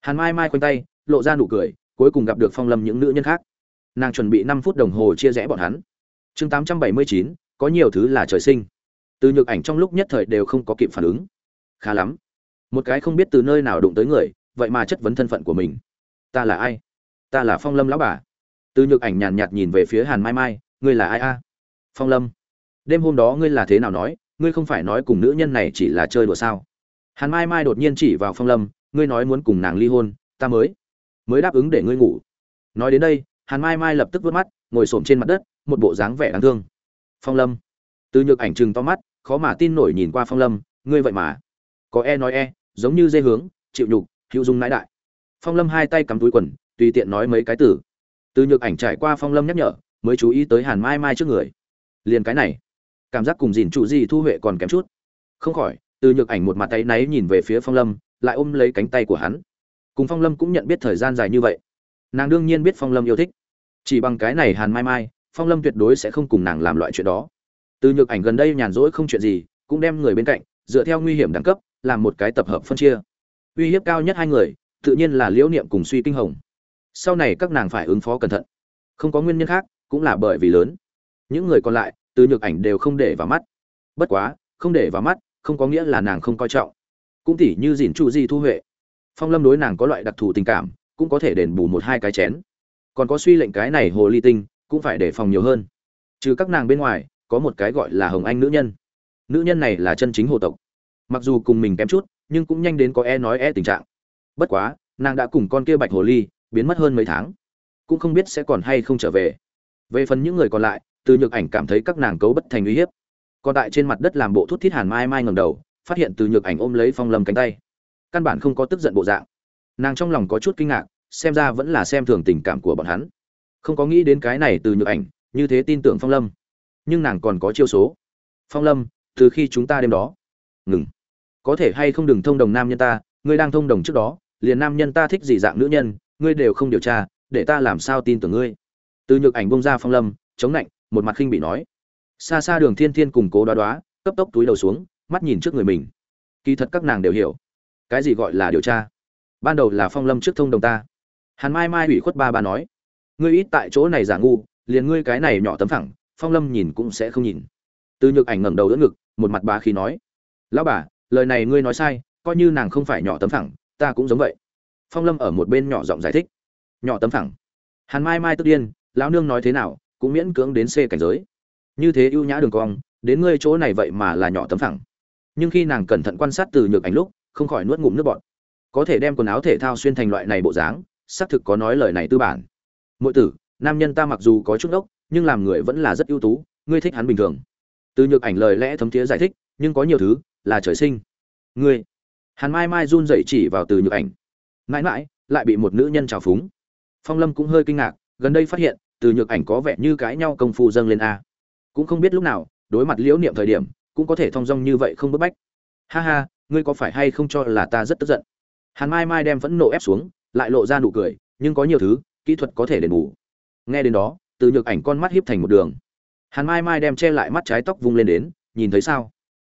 Hàn mai mai khoanh tay, lộ ra nụ cười, cuối cùng gặp được phong lâm những nữ nhân khác. Nàng chuẩn bị năm phút đồng hồ chia rẽ bọn hắn. Chương tám trăm bảy mươi chín có nhiều thứ là trời sinh. Từ nhược ảnh trong lúc nhất thời đều không có kịp phản ứng. Khá lắm. Một cái không biết từ nơi nào đụng tới người, vậy mà chất vấn thân phận của mình. Ta là ai? Ta là phong lâm lão bà. Từ nhược ảnh nhàn nhạt nhìn về phía hàn mai mai, ngươi là ai a? Phong lâm. Đêm hôm đó ngươi là thế nào nói, ngươi không phải nói cùng nữ nhân này chỉ là chơi đùa sao? Hàn mai mai đột nhiên chỉ vào phong lâm, ngươi nói muốn cùng nàng ly hôn, ta mới mới đáp ứng để ngươi ngủ. Nói đến đây, hàn mai mai lập tức vớt mắt, ngồi xổm trên mặt đất, một bộ dáng vẻ đáng thương phong lâm. Từ nhược ảnh chừng to mắt, khó mà tin nổi nhìn qua phong lâm, ngươi vậy mà. Có e nói e giống như dây hướng, chịu nhục, hữu dung nãi đại. Phong lâm hai tay cắm túi quần, tùy tiện nói mấy cái từ. Từ nhược ảnh trải qua phong lâm nhắc nhở, mới chú ý tới hàn mai mai trước người. Liền cái này. Cảm giác cùng dìn trụ gì thu huệ còn kém chút. Không khỏi, từ nhược ảnh một mặt tay náy nhìn về phía phong lâm, lại ôm lấy cánh tay của hắn. Cùng phong lâm cũng nhận biết thời gian dài như vậy. Nàng đương nhiên biết phong lâm yêu thích. Chỉ bằng cái này hàn mai mai phong lâm tuyệt đối sẽ không cùng nàng làm loại chuyện đó. Từ nhược ảnh gần đây nhàn rỗi không chuyện gì, cũng đem người bên cạnh, dựa theo nguy hiểm đẳng cấp, làm một cái tập hợp phân chia. Uy hiếp cao nhất hai người, tự nhiên là liễu niệm cùng suy kinh hồng. Sau này các nàng phải ứng phó cẩn thận. Không có nguyên nhân khác, cũng là bởi vì lớn. Những người còn lại, từ nhược ảnh đều không để vào mắt. Bất quá, không để vào mắt, không có nghĩa là nàng không coi trọng. Cũng tỉ như dìn trụ di thu huệ. Phong lâm đối nàng có loại đặc thù tình cảm, cũng có thể đền bù một hai cái chén. Còn có suy lệnh cái này hồ ly tinh cũng phải đề phòng nhiều hơn. Trừ các nàng bên ngoài, có một cái gọi là hồng anh nữ nhân. Nữ nhân này là chân chính hồ tộc. Mặc dù cùng mình kém chút, nhưng cũng nhanh đến có e nói e tình trạng. Bất quá, nàng đã cùng con kia bạch hồ ly biến mất hơn mấy tháng. Cũng không biết sẽ còn hay không trở về. Về phần những người còn lại, từ nhược ảnh cảm thấy các nàng cấu bất thành uy hiếp. Còn tại trên mặt đất làm bộ thút thít hàn mai mai ngầm đầu, phát hiện từ nhược ảnh ôm lấy phong lâm cánh tay. Căn bản không có tức giận bộ dạng. Nàng trong lòng có chút kinh ngạc, xem ra vẫn là xem thường tình cảm của bọn hắn không có nghĩ đến cái này từ nhược ảnh, như thế tin tưởng phong lâm. Nhưng nàng còn có chiêu số. Phong lâm, từ khi chúng ta đêm đó. Ngừng. Có thể hay không đừng thông đồng nam nhân ta, ngươi đang thông đồng trước đó, liền nam nhân ta thích gì dạng nữ nhân, ngươi đều không điều tra, để ta làm sao tin tưởng ngươi. Từ nhược ảnh bông ra phong lâm, chống lạnh một mặt khinh bị nói. Xa xa đường thiên thiên cùng cố đoá đoá, cấp tốc túi đầu xuống, mắt nhìn trước người mình. Kỳ thật các nàng đều hiểu. Cái gì gọi là điều tra? Ban đầu là phong lâm trước thông đồng ta. Hàn mai mai ủy khuất ba ba nói ngươi ít tại chỗ này giả ngu, liền ngươi cái này nhỏ tấm phẳng, phong lâm nhìn cũng sẽ không nhìn. Từ nhược ảnh ngẩng đầu đỡ ngực, một mặt bá khí nói, lão bà, lời này ngươi nói sai, coi như nàng không phải nhỏ tấm phẳng, ta cũng giống vậy. Phong lâm ở một bên nhỏ giọng giải thích, nhỏ tấm phẳng? Hàn mai mai tức điên, lão nương nói thế nào, cũng miễn cưỡng đến xê cảnh giới. Như thế ưu nhã đường cong, đến ngươi chỗ này vậy mà là nhỏ tấm phẳng. Nhưng khi nàng cẩn thận quan sát từ nhược ảnh lúc, không khỏi nuốt ngụm nước bọt. Có thể đem quần áo thể thao xuyên thành loại này bộ dáng, xác thực có nói lời này tư bản mỗi tử, nam nhân ta mặc dù có chút ốc nhưng làm người vẫn là rất ưu tú, ngươi thích hắn bình thường. Từ nhược ảnh lời lẽ thấm thiế giải thích, nhưng có nhiều thứ là trời sinh. Ngươi? Hàn mai mai run dậy chỉ vào từ nhược ảnh. Mãi mãi, lại bị một nữ nhân trào phúng. Phong lâm cũng hơi kinh ngạc, gần đây phát hiện, từ nhược ảnh có vẻ như cãi nhau công phu dâng lên a. Cũng không biết lúc nào, đối mặt liễu niệm thời điểm, cũng có thể thong dong như vậy không bức bách. Ha ha, ngươi có phải hay không cho là ta rất tức giận? Hàn mai mai đem phẫn nộ ép xuống, lại lộ ra nụ cười, nhưng có nhiều thứ kỹ thuật có thể đền bù. Nghe đến đó, từ nhược ảnh con mắt hiếp thành một đường. Hàn mai mai đem che lại mắt trái tóc vung lên đến, nhìn thấy sao?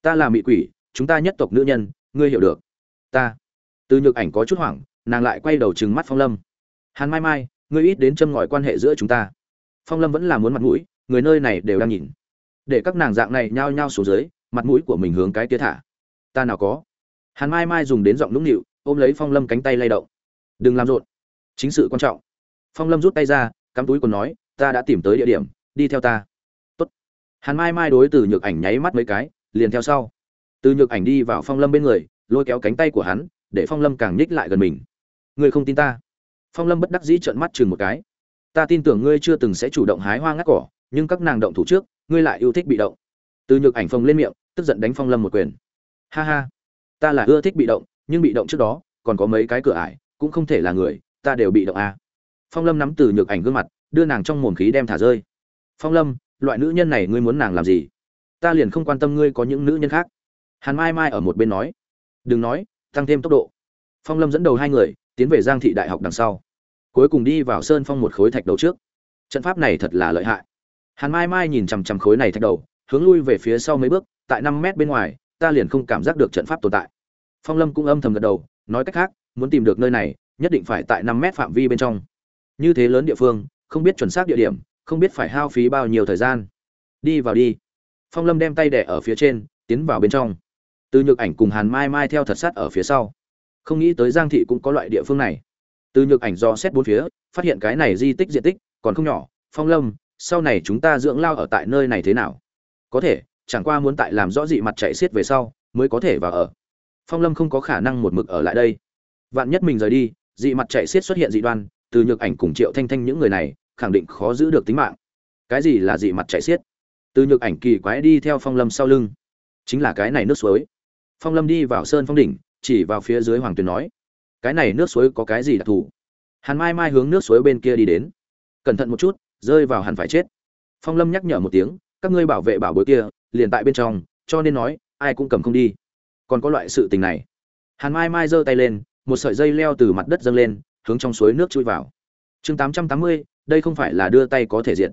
Ta là mỹ quỷ, chúng ta nhất tộc nữ nhân, ngươi hiểu được. Ta. Từ nhược ảnh có chút hoảng, nàng lại quay đầu trừng mắt phong lâm. Hàn mai mai, ngươi ít đến châm ngòi quan hệ giữa chúng ta. Phong lâm vẫn là muốn mặt mũi, người nơi này đều đang nhìn. Để các nàng dạng này nhao nhao xuống dưới, mặt mũi của mình hướng cái tía thả. Ta nào có. Hàn mai mai dùng đến giọng nũng nịu, ôm lấy phong lâm cánh tay lay động. Đừng làm rộn. Chính sự quan trọng phong lâm rút tay ra, cắm túi còn nói, ta đã tìm tới địa điểm, đi theo ta. Tốt. hàn mai mai đối từ nhược ảnh nháy mắt mấy cái, liền theo sau. Từ nhược ảnh đi vào phong lâm bên người, lôi kéo cánh tay của hắn, để phong lâm càng nhích lại gần mình. Ngươi không tin ta? Phong lâm bất đắc dĩ trợn mắt chừng một cái. Ta tin tưởng ngươi chưa từng sẽ chủ động hái hoa ngắt cỏ, nhưng các nàng động thủ trước, ngươi lại yêu thích bị động. Từ nhược ảnh phồng lên miệng, tức giận đánh phong lâm một quyền. Ha ha, ta là ưa thích bị động, nhưng bị động trước đó, còn có mấy cái cửa ải, cũng không thể là người, ta đều bị động à phong lâm nắm từ nhược ảnh gương mặt, đưa nàng trong mồm khí đem thả rơi. Phong lâm, loại nữ nhân này ngươi muốn nàng làm gì? Ta liền không quan tâm ngươi có những nữ nhân khác. Hàn mai mai ở một bên nói. Đừng nói, tăng thêm tốc độ. Phong lâm dẫn đầu hai người, tiến về giang thị đại học đằng sau. Cuối cùng đi vào sơn phong một khối thạch đầu trước. Trận pháp này thật là lợi hại. Hàn mai mai nhìn chằm chằm khối này thạch đầu, hướng lui về phía sau mấy bước, tại năm mét bên ngoài, ta liền không cảm giác được trận pháp tồn tại. Phong lâm cũng âm thầm gật đầu, nói cách khác, muốn tìm được nơi này, nhất định phải tại năm mét phạm vi bên trong như thế lớn địa phương, không biết chuẩn xác địa điểm, không biết phải hao phí bao nhiêu thời gian. Đi vào đi. Phong lâm đem tay đẻ ở phía trên, tiến vào bên trong. Từ nhược ảnh cùng hàn mai mai theo thật sát ở phía sau. Không nghĩ tới giang thị cũng có loại địa phương này. Từ nhược ảnh do xét bốn phía, phát hiện cái này di tích diện tích còn không nhỏ. Phong lâm, sau này chúng ta dưỡng lao ở tại nơi này thế nào? Có thể, chẳng qua muốn tại làm rõ dị mặt chạy xiết về sau, mới có thể vào ở. Phong lâm không có khả năng một mực ở lại đây. Vạn nhất mình rời đi, dị mặt chạy xiết xuất hiện dị đoan từ nhược ảnh cùng triệu thanh thanh những người này, khẳng định khó giữ được tính mạng. Cái gì là dị mặt chạy xiết? Từ nhược ảnh kỳ quái đi theo phong lâm sau lưng. Chính là cái này nước suối. Phong lâm đi vào sơn phong đỉnh, chỉ vào phía dưới hoàng tuyền nói, cái này nước suối có cái gì đặc thù? Hàn mai mai hướng nước suối bên kia đi đến. Cẩn thận một chút, rơi vào hẳn phải chết. Phong lâm nhắc nhở một tiếng, các ngươi bảo vệ bảo bối kia, liền tại bên trong, cho nên nói, ai cũng cầm không đi. Còn có loại sự tình này. Hàn mai mai giơ tay lên, một sợi dây leo từ mặt đất dâng lên hướng trong suối nước chui vào. Chương tám trăm tám mươi, đây không phải là đưa tay có thể diện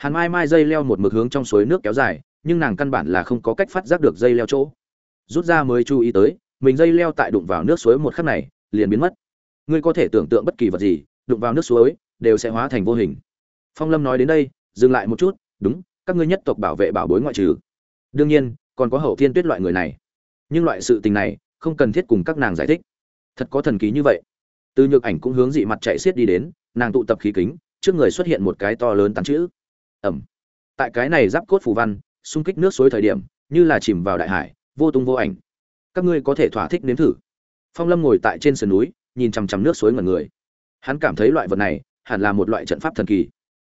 hàn mai mai dây leo một mực hướng trong suối nước kéo dài, nhưng nàng căn bản là không có cách phát giác được dây leo chỗ. Rút ra mới chú ý tới, mình dây leo tại đụng vào nước suối một khắc này, liền biến mất. Ngươi có thể tưởng tượng bất kỳ vật gì, đụng vào nước suối, đều sẽ hóa thành vô hình. Phong lâm nói đến đây, dừng lại một chút, đúng, các ngươi nhất tộc bảo vệ bảo bối ngoại trừ. Đương nhiên, còn có hậu thiên tuyết loại người này. Nhưng loại sự tình này, không cần thiết cùng các nàng giải thích. Thật có thần ký như vậy từ nhược ảnh cũng hướng dị mặt chạy xiết đi đến, nàng tụ tập khí kính, trước người xuất hiện một cái to lớn tán chữ. Ẩm. Tại cái này giáp cốt phù văn, xung kích nước suối thời điểm, như là chìm vào đại hải, vô tung vô ảnh. Các ngươi có thể thỏa thích nếm thử. Phong lâm ngồi tại trên sườn núi, nhìn chằm chằm nước suối ngần người. Hắn cảm thấy loại vật này hẳn là một loại trận pháp thần kỳ.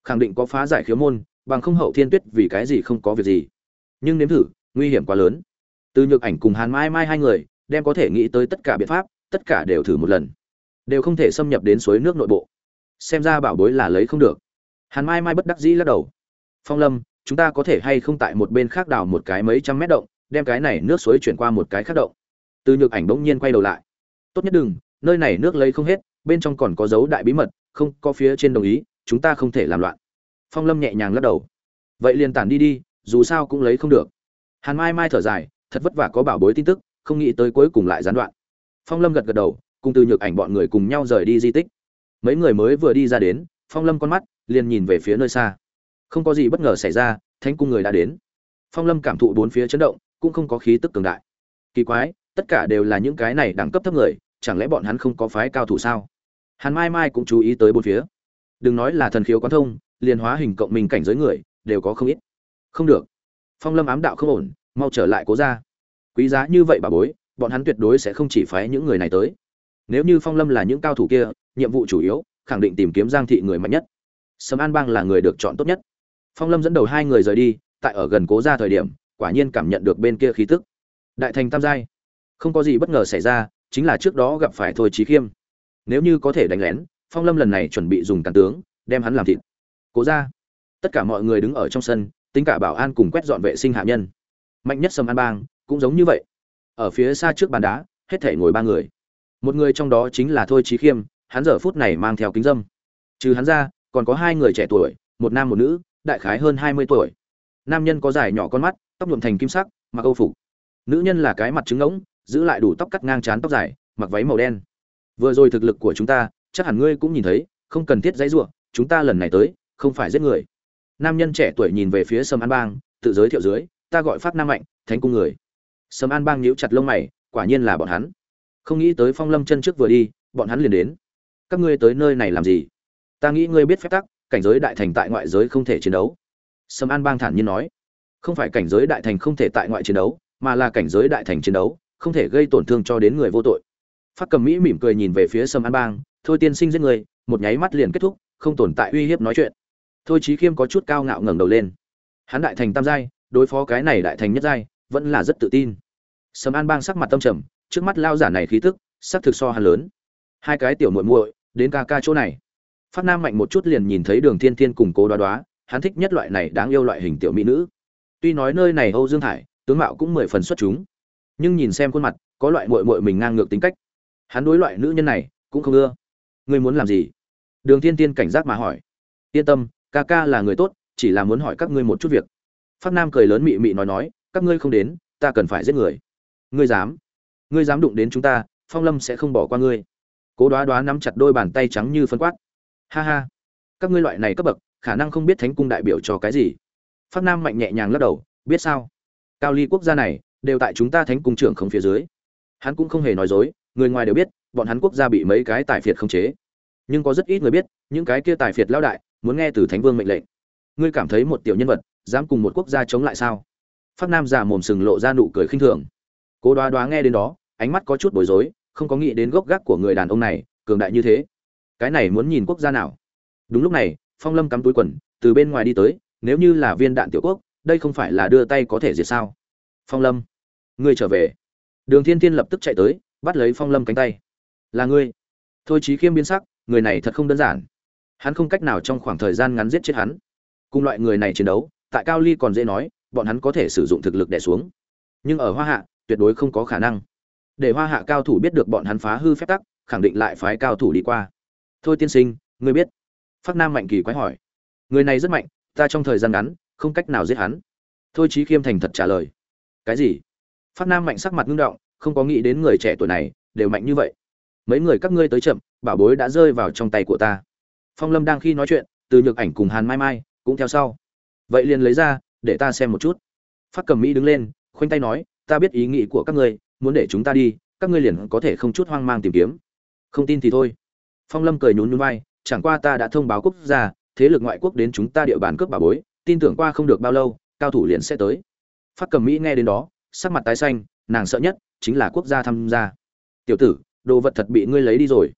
Khẳng định có phá giải khiếu môn, bằng không hậu thiên tuyết vì cái gì không có việc gì. Nhưng nếm thử, nguy hiểm quá lớn. Từ nhược ảnh cùng hàn mai mai hai người, đem có thể nghĩ tới tất cả biện pháp, tất cả đều thử một lần đều không thể xâm nhập đến suối nước nội bộ. Xem ra bảo bối là lấy không được. Hàn mai mai bất đắc dĩ lắc đầu. Phong lâm, chúng ta có thể hay không tại một bên khác đào một cái mấy trăm mét động, đem cái này nước suối chuyển qua một cái khác động. Từ nhược ảnh bỗng nhiên quay đầu lại. Tốt nhất đừng, nơi này nước lấy không hết, bên trong còn có dấu đại bí mật, không có phía trên đồng ý, chúng ta không thể làm loạn. Phong lâm nhẹ nhàng lắc đầu. Vậy liền tản đi đi, dù sao cũng lấy không được. Hàn mai mai thở dài, thật vất vả có bảo bối tin tức, không nghĩ tới cuối cùng lại gián đoạn. Phong lâm gật gật đầu cùng từ nhược ảnh bọn người cùng nhau rời đi di tích. Mấy người mới vừa đi ra đến, phong lâm con mắt liền nhìn về phía nơi xa. Không có gì bất ngờ xảy ra, thánh cung người đã đến. Phong lâm cảm thụ bốn phía chấn động, cũng không có khí tức cường đại. Kỳ quái, tất cả đều là những cái này đẳng cấp thấp người, chẳng lẽ bọn hắn không có phái cao thủ sao? Hàn mai mai cũng chú ý tới bốn phía. Đừng nói là thần khiếu quán thông, liền hóa hình cộng mình cảnh giới người, đều có không ít. Không được. Phong lâm ám đạo không ổn, mau trở lại cố ra quý giá như vậy bà bối, bọn hắn tuyệt đối sẽ không chỉ phái những người này tới nếu như phong lâm là những cao thủ kia, nhiệm vụ chủ yếu, khẳng định tìm kiếm giang thị người mạnh nhất. Sầm an bang là người được chọn tốt nhất. Phong lâm dẫn đầu hai người rời đi, tại ở gần cố ra thời điểm, quả nhiên cảm nhận được bên kia khí tức. Đại thành tam giai. Không có gì bất ngờ xảy ra, chính là trước đó gặp phải thôi trí khiêm. Nếu như có thể đánh lén, phong lâm lần này chuẩn bị dùng càn tướng, đem hắn làm thịt. Cố ra tất cả mọi người đứng ở trong sân, tính cả bảo an cùng quét dọn vệ sinh hạ nhân. Mạnh nhất sầm an bang, cũng giống như vậy. Ở phía xa trước bàn đá, hết thể ngồi ba người một người trong đó chính là thôi trí khiêm, hắn giờ phút này mang theo kính dâm. Trừ hắn ra, còn có hai người trẻ tuổi, một nam một nữ, đại khái hơn hai mươi tuổi. Nam nhân có dài nhỏ con mắt, tóc nhuộm thành kim sắc, mặc âu phục. Nữ nhân là cái mặt trứng ngỗng, giữ lại đủ tóc cắt ngang trán tóc dài, mặc váy màu đen. Vừa rồi thực lực của chúng ta, chắc hẳn ngươi cũng nhìn thấy, không cần thiết dãy ruộng chúng ta lần này tới, không phải giết người. Nam nhân trẻ tuổi nhìn về phía sầm an bang, tự giới thiệu dưới, ta gọi phát nam mạnh, thánh cung người. Sầm an bang nhíu chặt lông mày, quả nhiên là bọn hắn không nghĩ tới phong lâm chân trước vừa đi, bọn hắn liền đến. Các ngươi tới nơi này làm gì? Ta nghĩ ngươi biết phép tắc, cảnh giới đại thành tại ngoại giới không thể chiến đấu. Sầm an bang thản nhiên nói. Không phải cảnh giới đại thành không thể tại ngoại chiến đấu, mà là cảnh giới đại thành chiến đấu, không thể gây tổn thương cho đến người vô tội. Phát cầm mỹ mỉm cười nhìn về phía sâm an bang, thôi tiên sinh giết người, một nháy mắt liền kết thúc, không tồn tại uy hiếp nói chuyện. Thôi chí khiêm có chút cao ngạo ngẩng đầu lên. Hắn đại thành tam giai, đối phó cái này đại thành nhất giai, vẫn là rất tự tin. Sâm an bang sắc mặt tâm trầm trước mắt lao giả này khí tức sắc thực so hắn lớn. Hai cái tiểu muội muội, đến ca ca chỗ này. Phát nam mạnh một chút liền nhìn thấy đường thiên thiên cùng cố đoá đoá, hắn thích nhất loại này đáng yêu loại hình tiểu mỹ nữ. Tuy nói nơi này âu dương hải, tướng mạo cũng mười phần xuất chúng, nhưng nhìn xem khuôn mặt, có loại muội muội mình ngang ngược tính cách. Hắn đối loại nữ nhân này, cũng không ưa. Ngươi muốn làm gì? Đường thiên thiên cảnh giác mà hỏi. Yên tâm, ca ca là người tốt, chỉ là muốn hỏi các ngươi một chút việc. Phát nam cười lớn mị mị nói nói, các ngươi không đến, ta cần phải giết người. Ngươi dám? Ngươi dám đụng đến chúng ta, phong lâm sẽ không bỏ qua ngươi. Cố đoá đoá nắm chặt đôi bàn tay trắng như phân quát. Ha ha, các ngươi loại này cấp bậc, khả năng không biết thánh cung đại biểu cho cái gì. Phát nam mạnh nhẹ nhàng lắc đầu, biết sao? Cao ly quốc gia này, đều tại chúng ta thánh cung trưởng không phía dưới. Hắn cũng không hề nói dối, người ngoài đều biết, bọn hắn quốc gia bị mấy cái tài phiệt khống chế. Nhưng có rất ít người biết, những cái kia tài phiệt lao đại, muốn nghe từ thánh vương mệnh lệnh. Ngươi cảm thấy một tiểu nhân vật, dám cùng một quốc gia chống lại sao? Phát nam già mồm sừng lộ ra nụ cười khinh thường. Cố đoá đoá nghe đến đó ánh mắt có chút bối rối, không có nghĩ đến gốc gác của người đàn ông này, cường đại như thế. Cái này muốn nhìn quốc gia nào? Đúng lúc này, phong lâm cắm túi quần, từ bên ngoài đi tới, nếu như là viên đạn tiểu quốc, đây không phải là đưa tay có thể diệt sao? Phong lâm, ngươi trở về. Đường thiên thiên lập tức chạy tới, bắt lấy phong lâm cánh tay. Là ngươi. Thôi chí khiêm biến sắc, người này thật không đơn giản. Hắn không cách nào trong khoảng thời gian ngắn giết chết hắn. Cùng loại người này chiến đấu, tại cao ly còn dễ nói, bọn hắn có thể sử dụng thực lực đè xuống. Nhưng ở hoa hạ, tuyệt đối không có khả năng để hoa hạ cao thủ biết được bọn hắn phá hư phép tắc, khẳng định lại phái cao thủ đi qua. Thôi tiên sinh, ngươi biết. Phát nam mạnh kỳ quái hỏi. Người này rất mạnh, ta trong thời gian ngắn, không cách nào giết hắn. Thôi chí khiêm thành thật trả lời. Cái gì? Phát nam mạnh sắc mặt ngưng động, không có nghĩ đến người trẻ tuổi này đều mạnh như vậy. Mấy người các ngươi tới chậm, bảo bối đã rơi vào trong tay của ta. Phong lâm đang khi nói chuyện, từ nhược ảnh cùng hàn mai mai cũng theo sau. Vậy liền lấy ra, để ta xem một chút. Phát cầm mỹ đứng lên, khoanh tay nói, ta biết ý nghĩ của các ngươi muốn để chúng ta đi, các ngươi liền có thể không chút hoang mang tìm kiếm. Không tin thì thôi. Phong lâm cười nhún nhún vai, chẳng qua ta đã thông báo quốc gia, thế lực ngoại quốc đến chúng ta địa bàn cướp bà bối, tin tưởng qua không được bao lâu, cao thủ liền sẽ tới. Phát cầm mỹ nghe đến đó, sắc mặt tái xanh, nàng sợ nhất chính là quốc gia tham gia. Tiểu tử, đồ vật thật bị ngươi lấy đi rồi.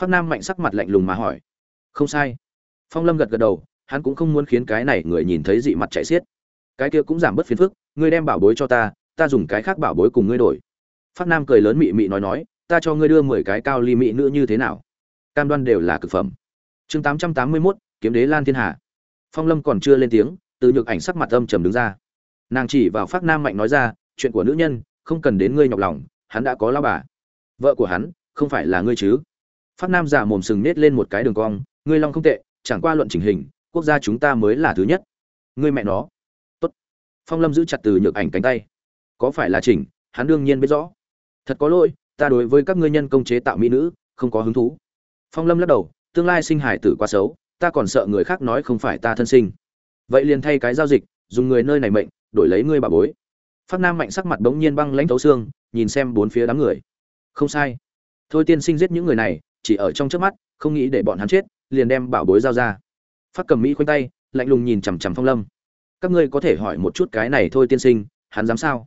Phát nam mạnh sắc mặt lạnh lùng mà hỏi. Không sai. Phong lâm gật gật đầu, hắn cũng không muốn khiến cái này người nhìn thấy dị mặt chạy xiết. Cái kia cũng giảm bớt phiền phức, ngươi đem bảo bối cho ta ta dùng cái khác bảo bối cùng ngươi đổi phát nam cười lớn mị mị nói nói, ta cho ngươi đưa mười cái cao ly mị nữ như thế nào? Cam đoan đều là cực phẩm. Chương tám trăm tám mươi mốt, kiếm đế lan thiên hà. Phong lâm còn chưa lên tiếng, từ nhược ảnh sắc mặt âm trầm đứng ra. Nàng chỉ vào phát nam mạnh nói ra, chuyện của nữ nhân, không cần đến ngươi nhọc lòng, hắn đã có lão bà. Vợ của hắn, không phải là ngươi chứ? Phát nam giả mồm sừng nết lên một cái đường cong, ngươi long không tệ, chẳng qua luận chỉnh hình, quốc gia chúng ta mới là thứ nhất. Ngươi mẹ nó. Tốt. Phong lâm giữ chặt từ nhược ảnh cánh tay. Có phải là chỉnh, hắn đương nhiên biết rõ thật có lỗi, ta đối với các ngươi nhân công chế tạo mỹ nữ, không có hứng thú. Phong lâm lắc đầu, tương lai sinh hải tử quá xấu, ta còn sợ người khác nói không phải ta thân sinh. Vậy liền thay cái giao dịch, dùng người nơi này mệnh, đổi lấy ngươi bà bối. Phát nam mạnh sắc mặt bỗng nhiên băng lãnh thấu xương, nhìn xem bốn phía đám người. Không sai. Thôi tiên sinh giết những người này, chỉ ở trong trước mắt, không nghĩ để bọn hắn chết, liền đem bảo bối giao ra. Phát cầm mỹ khoanh tay, lạnh lùng nhìn chằm chằm phong lâm. Các ngươi có thể hỏi một chút cái này thôi tiên sinh, hắn dám sao?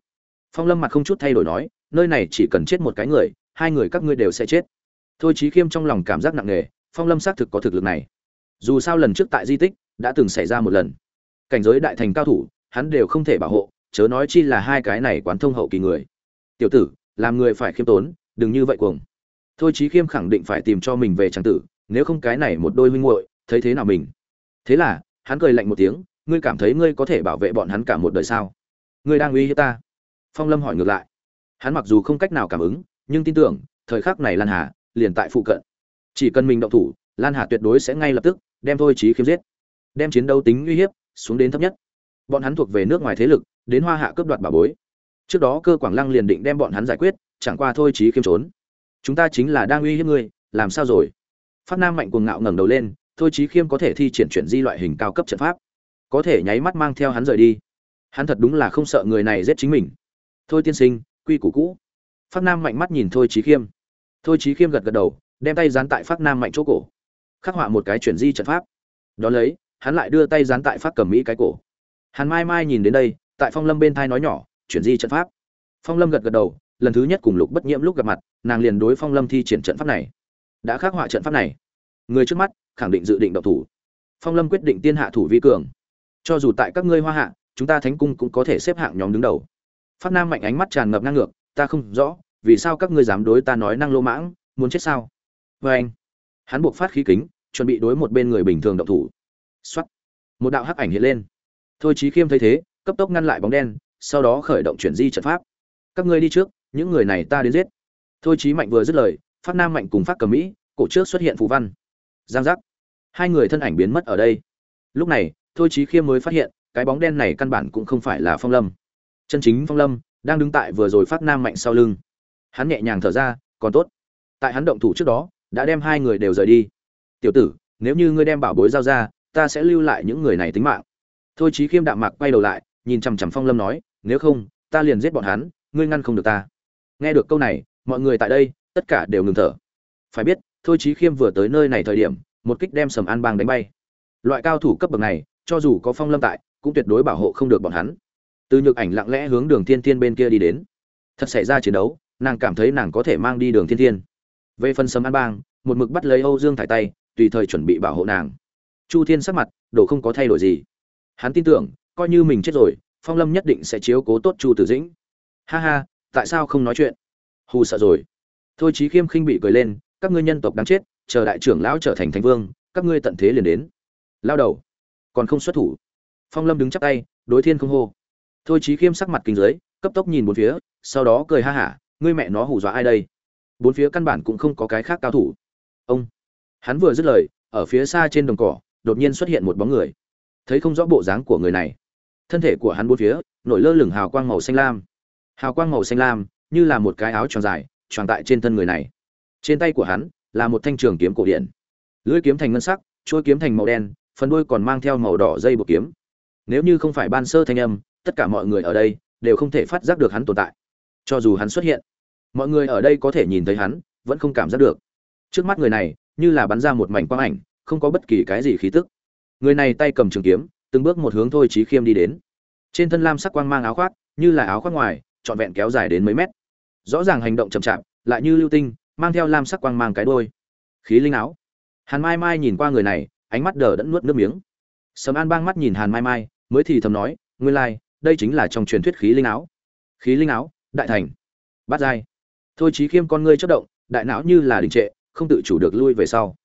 Phong lâm mặt không chút thay đổi nói nơi này chỉ cần chết một cái người, hai người các ngươi đều sẽ chết. Thôi chí khiêm trong lòng cảm giác nặng nề, phong lâm xác thực có thực lực này. Dù sao lần trước tại di tích, đã từng xảy ra một lần. Cảnh giới đại thành cao thủ, hắn đều không thể bảo hộ, chớ nói chi là hai cái này quán thông hậu kỳ người. Tiểu tử, làm người phải khiêm tốn, đừng như vậy cuồng. Thôi chí khiêm khẳng định phải tìm cho mình về tràng tử, nếu không cái này một đôi huynh muội, thấy thế nào mình? Thế là, hắn cười lạnh một tiếng, ngươi cảm thấy ngươi có thể bảo vệ bọn hắn cả một đời sao? Ngươi đang uy hiếp ta. Phong lâm hỏi ngược lại hắn mặc dù không cách nào cảm ứng, nhưng tin tưởng, thời khắc này lan hà liền tại phụ cận. Chỉ cần mình động thủ, lan hà tuyệt đối sẽ ngay lập tức đem thôi trí khiếm giết. Đem chiến đấu tính uy hiếp xuống đến thấp nhất. Bọn hắn thuộc về nước ngoài thế lực, đến hoa hạ cướp đoạt bà bối. Trước đó cơ quảng lăng liền định đem bọn hắn giải quyết, chẳng qua thôi trí khiêm trốn. Chúng ta chính là đang uy hiếp ngươi, làm sao rồi? Phát nam mạnh cuồng ngạo ngẩng đầu lên, thôi trí khiêm có thể thi triển chuyển di loại hình cao cấp trận pháp. Có thể nháy mắt mang theo hắn rời đi. Hắn thật đúng là không sợ người này giết chính mình. Thôi tiên sinh quy củ cũ. Phát nam mạnh mắt nhìn thôi trí khiêm. Thôi trí khiêm gật gật đầu, đem tay dán tại phát nam mạnh chỗ cổ. Khắc họa một cái chuyển di trận pháp. Đón lấy, hắn lại đưa tay dán tại phát cầm mỹ cái cổ. Hàn mai mai nhìn đến đây, tại phong lâm bên thai nói nhỏ, chuyển di trận pháp. Phong lâm gật gật đầu, lần thứ nhất cùng lục bất nhiễm lúc gặp mặt, nàng liền đối phong lâm thi triển trận pháp này. Đã khắc họa trận pháp này. Người trước mắt, khẳng định dự định độc thủ. Phong lâm quyết định tiên hạ thủ vi cường. Cho dù tại các ngươi hoa hạ, chúng ta thánh cung cũng có thể xếp hạng nhóm đứng đầu phát nam mạnh ánh mắt tràn ngập ngang ngược, ta không rõ, vì sao các ngươi dám đối ta nói năng lô mãng, muốn chết sao? Và anh, hắn buộc phát khí kính, chuẩn bị đối một bên người bình thường động thủ. Xuất một đạo hắc ảnh hiện lên. Thôi chí khiêm thấy thế, cấp tốc ngăn lại bóng đen, sau đó khởi động chuyển di trận pháp. Các ngươi đi trước, những người này ta đến giết. Thôi chí mạnh vừa dứt lời, phát nam mạnh cùng phát cầm mỹ, cổ trước xuất hiện phù văn. Giang giác. Hai người thân ảnh biến mất ở đây. Lúc này, thôi chí khiêm mới phát hiện, cái bóng đen này căn bản cũng không phải là phong lâm chân chính phong lâm đang đứng tại vừa rồi phát nam mạnh sau lưng. Hắn nhẹ nhàng thở ra, còn tốt. Tại hắn động thủ trước đó, đã đem hai người đều rời đi. Tiểu tử, nếu như ngươi đem bảo bối giao ra, ta sẽ lưu lại những người này tính mạng. Thôi chí khiêm đạm mạc quay đầu lại, nhìn chằm chằm phong lâm nói, nếu không, ta liền giết bọn hắn, ngươi ngăn không được ta. Nghe được câu này, mọi người tại đây, tất cả đều ngừng thở. Phải biết, thôi chí khiêm vừa tới nơi này thời điểm, một kích đem sầm an bang đánh bay. Loại cao thủ cấp bậc này, cho dù có phong lâm tại, cũng tuyệt đối bảo hộ không được bọn hắn từ nhược ảnh lặng lẽ hướng đường thiên thiên bên kia đi đến. Thật xảy ra chiến đấu, nàng cảm thấy nàng có thể mang đi đường thiên thiên. Về phần sấm an bang, một mực bắt lấy âu dương thải tay, tùy thời chuẩn bị bảo hộ nàng. Chu thiên sắc mặt, đồ không có thay đổi gì. Hắn tin tưởng, coi như mình chết rồi, phong lâm nhất định sẽ chiếu cố tốt chu tử dĩnh. Ha ha, tại sao không nói chuyện? Hù sợ rồi. Thôi chí khiêm khinh bị cười lên, các ngươi nhân tộc đáng chết, chờ đại trưởng lão trở thành thánh vương, các ngươi tận thế liền đến. Lao đầu, còn không xuất thủ. Phong lâm đứng chắp tay, đối thiên không hô thôi chí khiêm sắc mặt kinh giới, cấp tốc nhìn bốn phía, sau đó cười ha hả, ngươi mẹ nó hù dọa ai đây? Bốn phía căn bản cũng không có cái khác cao thủ. Ông, hắn vừa dứt lời, ở phía xa trên đồng cỏ, đột nhiên xuất hiện một bóng người. Thấy không rõ bộ dáng của người này, thân thể của hắn bốn phía, nổi lơ lửng hào quang màu xanh lam. Hào quang màu xanh lam, như là một cái áo tròn dài tròn tại trên thân người này. Trên tay của hắn, là một thanh trường kiếm cổ điển. Lưỡi kiếm thành ngân sắc, chuôi kiếm thành màu đen, phần đuôi còn mang theo màu đỏ dây buộc kiếm. Nếu như không phải ban sơ thanh âm tất cả mọi người ở đây đều không thể phát giác được hắn tồn tại. Cho dù hắn xuất hiện, mọi người ở đây có thể nhìn thấy hắn, vẫn không cảm giác được. Trước mắt người này, như là bắn ra một mảnh quang ảnh, không có bất kỳ cái gì khí tức. Người này tay cầm trường kiếm, từng bước một hướng thôi trí khiêm đi đến. Trên thân lam sắc quang mang áo khoác, như là áo khoác ngoài, trọn vẹn kéo dài đến mấy mét. Rõ ràng hành động chậm chạp, lại như lưu tinh, mang theo lam sắc quang mang cái đôi khí linh áo. Hàn mai mai nhìn qua người này, ánh mắt đờ đẫn nuốt nước miếng. Sầm an bang mắt nhìn hàn mai mai, mới thì thầm nói, nguyên lai đây chính là trong truyền thuyết khí linh áo. Khí linh áo, đại thành. Bát giai. Thôi chí khiêm con ngươi chất động, đại não như là đình trệ, không tự chủ được lui về sau.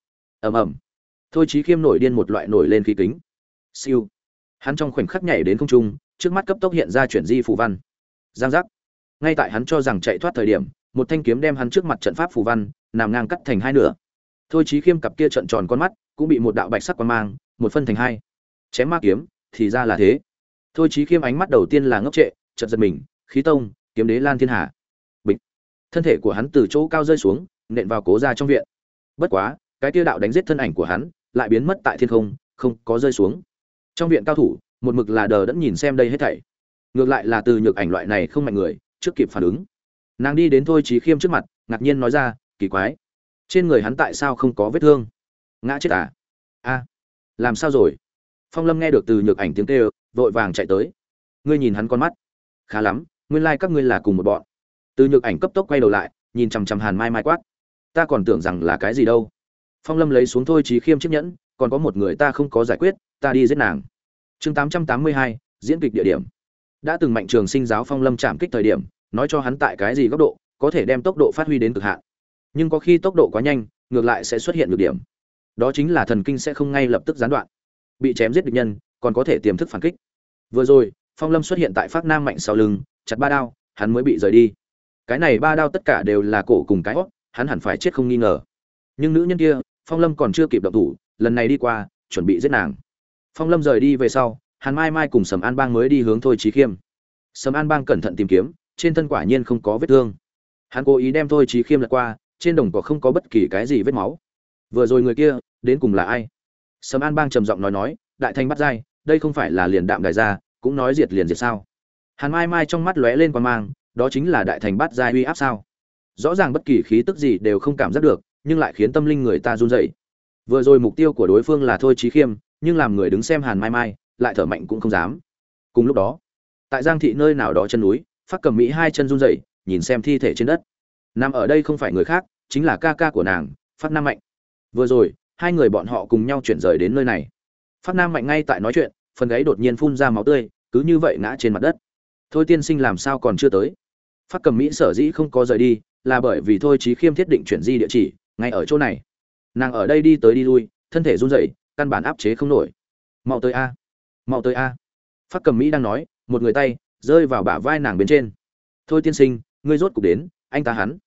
Ầm ầm. Thôi chí khiêm nổi điên một loại nổi lên khí kính. Siêu. Hắn trong khoảnh khắc nhảy đến không trung, trước mắt cấp tốc hiện ra chuyển di phù văn. Giang giác. Ngay tại hắn cho rằng chạy thoát thời điểm, một thanh kiếm đem hắn trước mặt trận pháp phù văn, nằm ngang cắt thành hai nửa. Thôi chí khiêm cặp kia trận tròn con mắt cũng bị một đạo bạch sắc quan mang, một phân thành hai. Chém ma kiếm, thì ra là thế thôi chí khiêm ánh mắt đầu tiên là ngốc trệ chật giật mình, khí tông, kiếm đế lan thiên hà. Bịch. Thân thể của hắn từ chỗ cao rơi xuống, nện vào cố ra trong viện. Bất quá, cái tiêu đạo đánh giết thân ảnh của hắn lại biến mất tại thiên không không có rơi xuống. Trong viện cao thủ, một mực là đờ đẫn nhìn xem đây hết thảy. Ngược lại là từ nhược ảnh loại này không mạnh người, trước kịp phản ứng. Nàng đi đến thôi Chí khiêm trước mặt, ngạc nhiên nói ra, kỳ quái, trên người hắn tại sao không có vết thương? Ngã chết à? A, làm sao rồi? Phong lâm nghe được từ nhược ảnh tiếng kêu vội vàng chạy tới. Ngươi nhìn hắn con mắt. Khá lắm, nguyên lai、like、các ngươi là cùng một bọn. Từ nhược ảnh cấp tốc quay đầu lại, nhìn chằm chằm hàn mai mai quát. Ta còn tưởng rằng là cái gì đâu. Phong lâm lấy xuống thôi trí khiêm chiếc nhẫn, còn có một người ta không có giải quyết, ta đi giết nàng. Chương tám trăm tám mươi hai, diễn kịch địa điểm. Đã từng mạnh trường sinh giáo phong lâm chạm kích thời điểm, nói cho hắn tại cái gì góc độ, có thể đem tốc độ phát huy đến cực hạn. Nhưng có khi tốc độ quá nhanh, ngược lại sẽ xuất hiện được điểm. Đó chính là thần kinh sẽ không ngay lập tức gián đoạn. Bị chém giết địch nhân còn có thể tiềm thức phản kích. Vừa rồi, phong lâm xuất hiện tại phát nam mạnh sau lưng, chặt ba đao, hắn mới bị rời đi. Cái này ba đao tất cả đều là cổ cùng cái hót hắn hẳn phải chết không nghi ngờ. Nhưng nữ nhân kia, phong lâm còn chưa kịp động thủ, lần này đi qua, chuẩn bị giết nàng. Phong lâm rời đi về sau hàn mai mai cùng sầm an bang mới đi hướng thôi trí khiêm. Sầm an bang cẩn thận tìm kiếm, trên thân quả nhiên không có vết thương. Hắn cố ý đem thôi trí khiêm lật qua, trên đồng cỏ không có bất kỳ cái gì vết máu. Vừa rồi người kia, đến cùng là ai? Sầm an bang trầm giọng nói nói đại thanh bắt dai đây không phải là liền đạm đại gia cũng nói diệt liền diệt sao. Hàn mai mai trong mắt lóe lên quan mang, đó chính là đại thành bắt giai uy áp sao. Rõ ràng bất kỳ khí tức gì đều không cảm giác được, nhưng lại khiến tâm linh người ta run rẩy. Vừa rồi mục tiêu của đối phương là thôi trí khiêm, nhưng làm người đứng xem hàn mai mai, lại thở mạnh cũng không dám. Cùng lúc đó, tại giang thị nơi nào đó chân núi, phát cầm mỹ hai chân run rẩy, nhìn xem thi thể trên đất. Nằm ở đây không phải người khác, chính là ca ca của nàng, phát nam mạnh. Vừa rồi, hai người bọn họ cùng nhau chuyển rời đến nơi này phát nam mạnh ngay tại nói chuyện, phần gáy đột nhiên phun ra máu tươi, cứ như vậy ngã trên mặt đất. Thôi tiên sinh làm sao còn chưa tới? Phát cầm mỹ sở dĩ không có rời đi, là bởi vì thôi chí khiêm thiết định chuyển di địa chỉ, ngay ở chỗ này. Nàng ở đây đi tới đi lui, thân thể run rẩy, căn bản áp chế không nổi. Mau tới a. Mau tới a. Phát cầm mỹ đang nói, một người tay, rơi vào bả vai nàng bên trên. Thôi tiên sinh, ngươi rốt cục đến, anh ta hắn.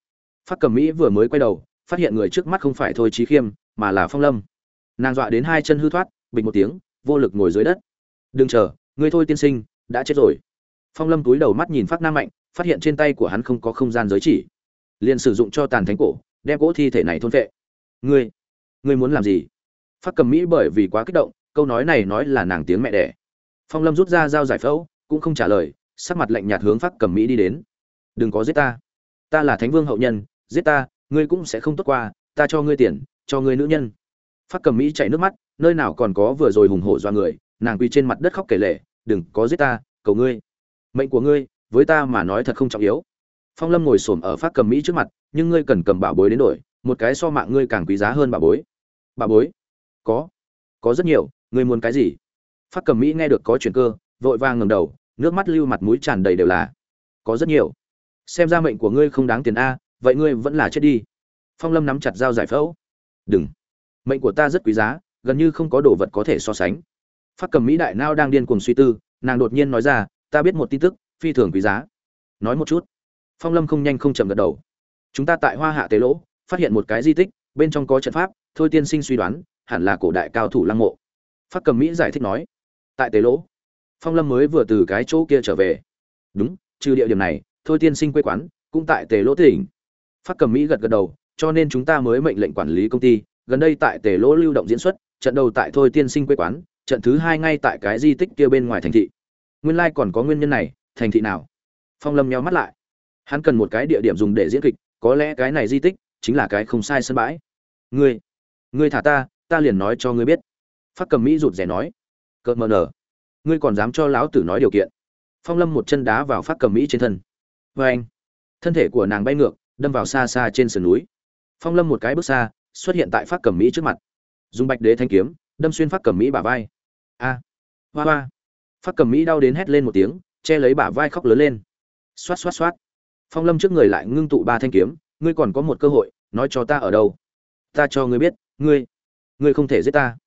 Phát cầm mỹ vừa mới quay đầu, phát hiện người trước mắt không phải thôi Chí khiêm, mà là phong lâm. Nàng dọa đến hai chân hư thoát bình một tiếng, vô lực ngồi dưới đất. Đừng chờ, ngươi thôi tiên sinh, đã chết rồi. Phong lâm túi đầu mắt nhìn phát nam mạnh, phát hiện trên tay của hắn không có không gian giới chỉ. Liền sử dụng cho tàn thánh cổ, đem cỗ thi thể này thôn vệ. Ngươi ngươi muốn làm gì? Phát cầm mỹ bởi vì quá kích động, câu nói này nói là nàng tiếng mẹ đẻ. Phong lâm rút ra dao giải phẫu, cũng không trả lời, sắc mặt lạnh nhạt hướng phát cầm mỹ đi đến. Đừng có giết ta. Ta là thánh vương hậu nhân, giết ta, ngươi cũng sẽ không tốt qua, ta cho ngươi tiền, cho ngươi nữ nhân. Phát cầm mỹ chạy nước mắt nơi nào còn có vừa rồi hùng hổ do người, nàng quỳ trên mặt đất khóc kể lệ đừng có giết ta, cầu ngươi. Mệnh của ngươi, với ta mà nói thật không trọng yếu. Phong lâm ngồi s ổ m ở phát cầm mỹ trước mặt, nhưng ngươi cần cầm bảo bối đến đổi, một cái so mạng ngươi càng quý giá hơn bảo bối. Bảo bối? Có. Có rất nhiều, ngươi muốn cái gì? Phát cầm mỹ nghe được có chuyện cơ, vội vàng ngầm đầu, nước mắt lưu mặt mũi tràn đầy đều là, có rất nhiều. Xem ra mệnh của ngươi không đáng tiền a, vậy ngươi vẫn là chết đi. Phong lâm nắm chặt dao giải phẫu. Đừng. Mệnh của ta rất quý giá gần như không có đồ vật có thể so sánh. Phát cầm mỹ đại nao đang điên cuồng suy tư, nàng đột nhiên nói ra, ta biết một tin tức, phi thường quý giá. Nói một chút. Phong lâm không nhanh không chậm gật đầu. Chúng ta tại hoa hạ tế lỗ, phát hiện một cái di tích, bên trong có trận pháp, thôi tiên sinh suy đoán, hẳn là cổ đại cao thủ lăng mộ. Phát cầm mỹ giải thích nói. Tại tế lỗ. Phong lâm mới vừa từ cái chỗ kia trở về. Đúng, trừ địa điểm này, thôi tiên sinh quê quán cũng tại tề lỗ tỉnh. Phát cầm mỹ gật gật đầu, cho nên chúng ta mới mệnh lệnh quản lý công ty, gần đây tại tề lỗ lưu động diễn xuất trận đầu tại thôi tiên sinh quê quán, trận thứ hai ngay tại cái di tích kia bên ngoài thành thị. Nguyên lai còn có nguyên nhân này, thành thị nào? Phong lâm nheo mắt lại. Hắn cần một cái địa điểm dùng để diễn kịch, có lẽ cái này di tích chính là cái không sai sân bãi. Ngươi ngươi thả ta ta liền nói cho ngươi biết. Phát cầm mỹ rụt rè nói. Cợt mờ nở. Ngươi còn dám cho lão tử nói điều kiện. Phong lâm một chân đá vào phát cầm mỹ trên thân. Vê anh, thân thể của nàng bay ngược, đâm vào xa xa trên sườn núi. Phong lâm một cái bước xa, xuất hiện tại phát cầm mỹ trước mặt dùng bạch đế thanh kiếm, đâm xuyên phát cầm mỹ bả vai. A. Hoa hoa. Phát cầm mỹ đau đến hét lên một tiếng, che lấy bả vai khóc lớn lên. Xoát xoát xoát. Phong lâm trước người lại ngưng tụ ba thanh kiếm, ngươi còn có một cơ hội, nói cho ta ở đâu? Ta cho ngươi biết, ngươi ngươi không thể giết ta.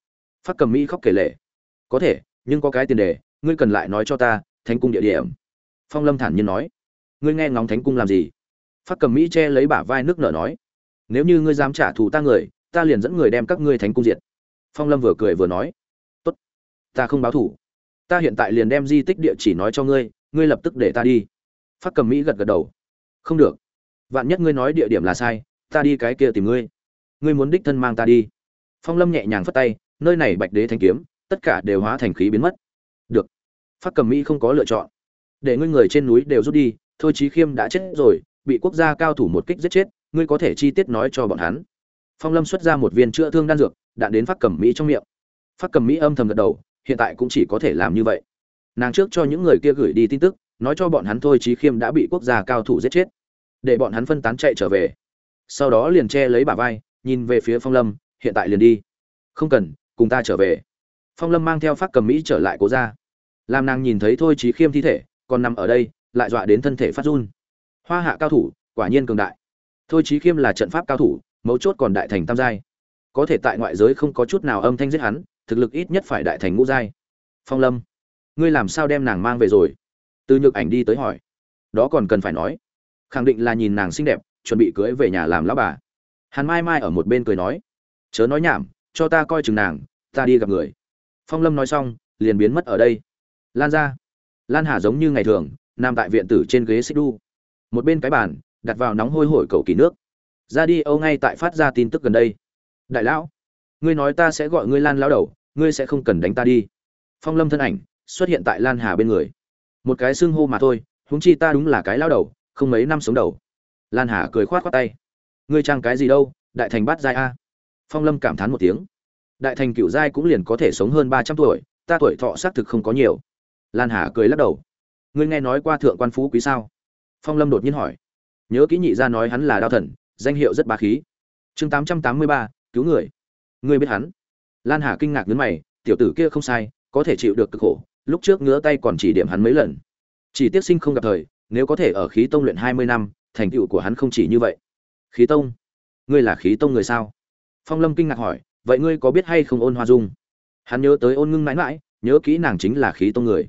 Phát cầm mỹ khóc kể lệ có thể, nhưng có cái tiền đề, ngươi cần lại nói cho ta, thánh cung địa điểm. Phong lâm thản nhiên nói. Ngươi nghe ngóng thánh cung làm gì? Phát cầm mỹ che lấy bả vai nước nở nói. Nếu như ngươi dám trả thù ta người ta liền dẫn người đem các ngươi thánh cung diệt. Phong lâm vừa cười vừa nói, tốt, ta không báo thủ. Ta hiện tại liền đem di tích địa chỉ nói cho ngươi ngươi lập tức để ta đi. Phát cầm mỹ gật gật đầu, không được. Vạn nhất ngươi nói địa điểm là sai, ta đi cái kia tìm ngươi. Ngươi muốn đích thân mang ta đi. Phong lâm nhẹ nhàng phất tay, nơi này bạch đế thanh kiếm, tất cả đều hóa thành khí biến mất. Được. Phát cầm mỹ không có lựa chọn. Để ngươi người trên núi đều rút đi, thôi chí khiêm đã chết rồi, bị quốc gia cao thủ một kích giết chết, ngươi có thể chi tiết nói cho bọn hắn phong lâm xuất ra một viên chữa thương đan dược, đạn đến phát cầm mỹ trong miệng. Phát cầm mỹ âm thầm gật đầu, hiện tại cũng chỉ có thể làm như vậy. Nàng trước cho những người kia gửi đi tin tức, nói cho bọn hắn thôi chí khiêm đã bị quốc gia cao thủ giết chết. Để bọn hắn phân tán chạy trở về. Sau đó liền che lấy bả vai, nhìn về phía phong lâm, hiện tại liền đi. Không cần, cùng ta trở về. Phong lâm mang theo phát cầm mỹ trở lại cố ra làm nàng nhìn thấy thôi chí khiêm thi thể, còn nằm ở đây, lại dọa đến thân thể phát run. Hoa hạ cao thủ, quả nhiên cường đại. Thôi chí khiêm là trận pháp cao thủ mấu chốt còn đại thành tam giai. Có thể tại ngoại giới không có chút nào âm thanh giết hắn, thực lực ít nhất phải đại thành ngũ giai. Phong lâm, ngươi làm sao đem nàng mang về rồi? Từ nhược ảnh đi tới hỏi. Đó còn cần phải nói. Khẳng định là nhìn nàng xinh đẹp, chuẩn bị cưới về nhà làm lão bà. Hàn mai mai ở một bên cười nói. Chớ nói nhảm, cho ta coi chừng nàng, ta đi gặp người. Phong lâm nói xong, liền biến mất ở đây. Lan ra. Lan hà giống như ngày thường, nằm tại viện tử trên ghế xích đu một bên cái bàn, đặt vào nóng hôi hổi cầu kỳ nước ra đi, âu ngay tại phát ra tin tức gần đây. Đại lão, ngươi nói ta sẽ gọi ngươi lan lao đầu, ngươi sẽ không cần đánh ta đi. Phong lâm thân ảnh xuất hiện tại lan hà bên người. Một cái xưng hô mà thôi, huống chi ta đúng là cái lao đầu, không mấy năm sống đầu. Lan hà cười khoát khoát tay. Ngươi trang cái gì đâu, đại thành bát giai a. Phong lâm cảm thán một tiếng. Đại thành cựu giai cũng liền có thể sống hơn ba trăm tuổi, ta tuổi thọ xác thực không có nhiều. Lan hà cười lắc đầu. Ngươi nghe nói qua thượng quan phú quý sao? Phong lâm đột nhiên hỏi. Nhớ kỹ nhị ra nói hắn là đao thần danh hiệu rất bá khí. Chương tám trăm tám mươi ba, cứu người. Ngươi biết hắn? Lan hà kinh ngạc nhấn mày, tiểu tử kia không sai, có thể chịu được cực khổ, lúc trước ngứa tay còn chỉ điểm hắn mấy lần. Chỉ tiếc sinh không gặp thời, nếu có thể ở khí tông luyện hai mươi năm, thành tựu của hắn không chỉ như vậy. Khí tông? Ngươi là khí tông người sao? Phong lâm kinh ngạc hỏi, vậy ngươi có biết hay không ôn hoa dung? Hắn nhớ tới ôn ngưng mãi mãi, nhớ kỹ nàng chính là khí tông người.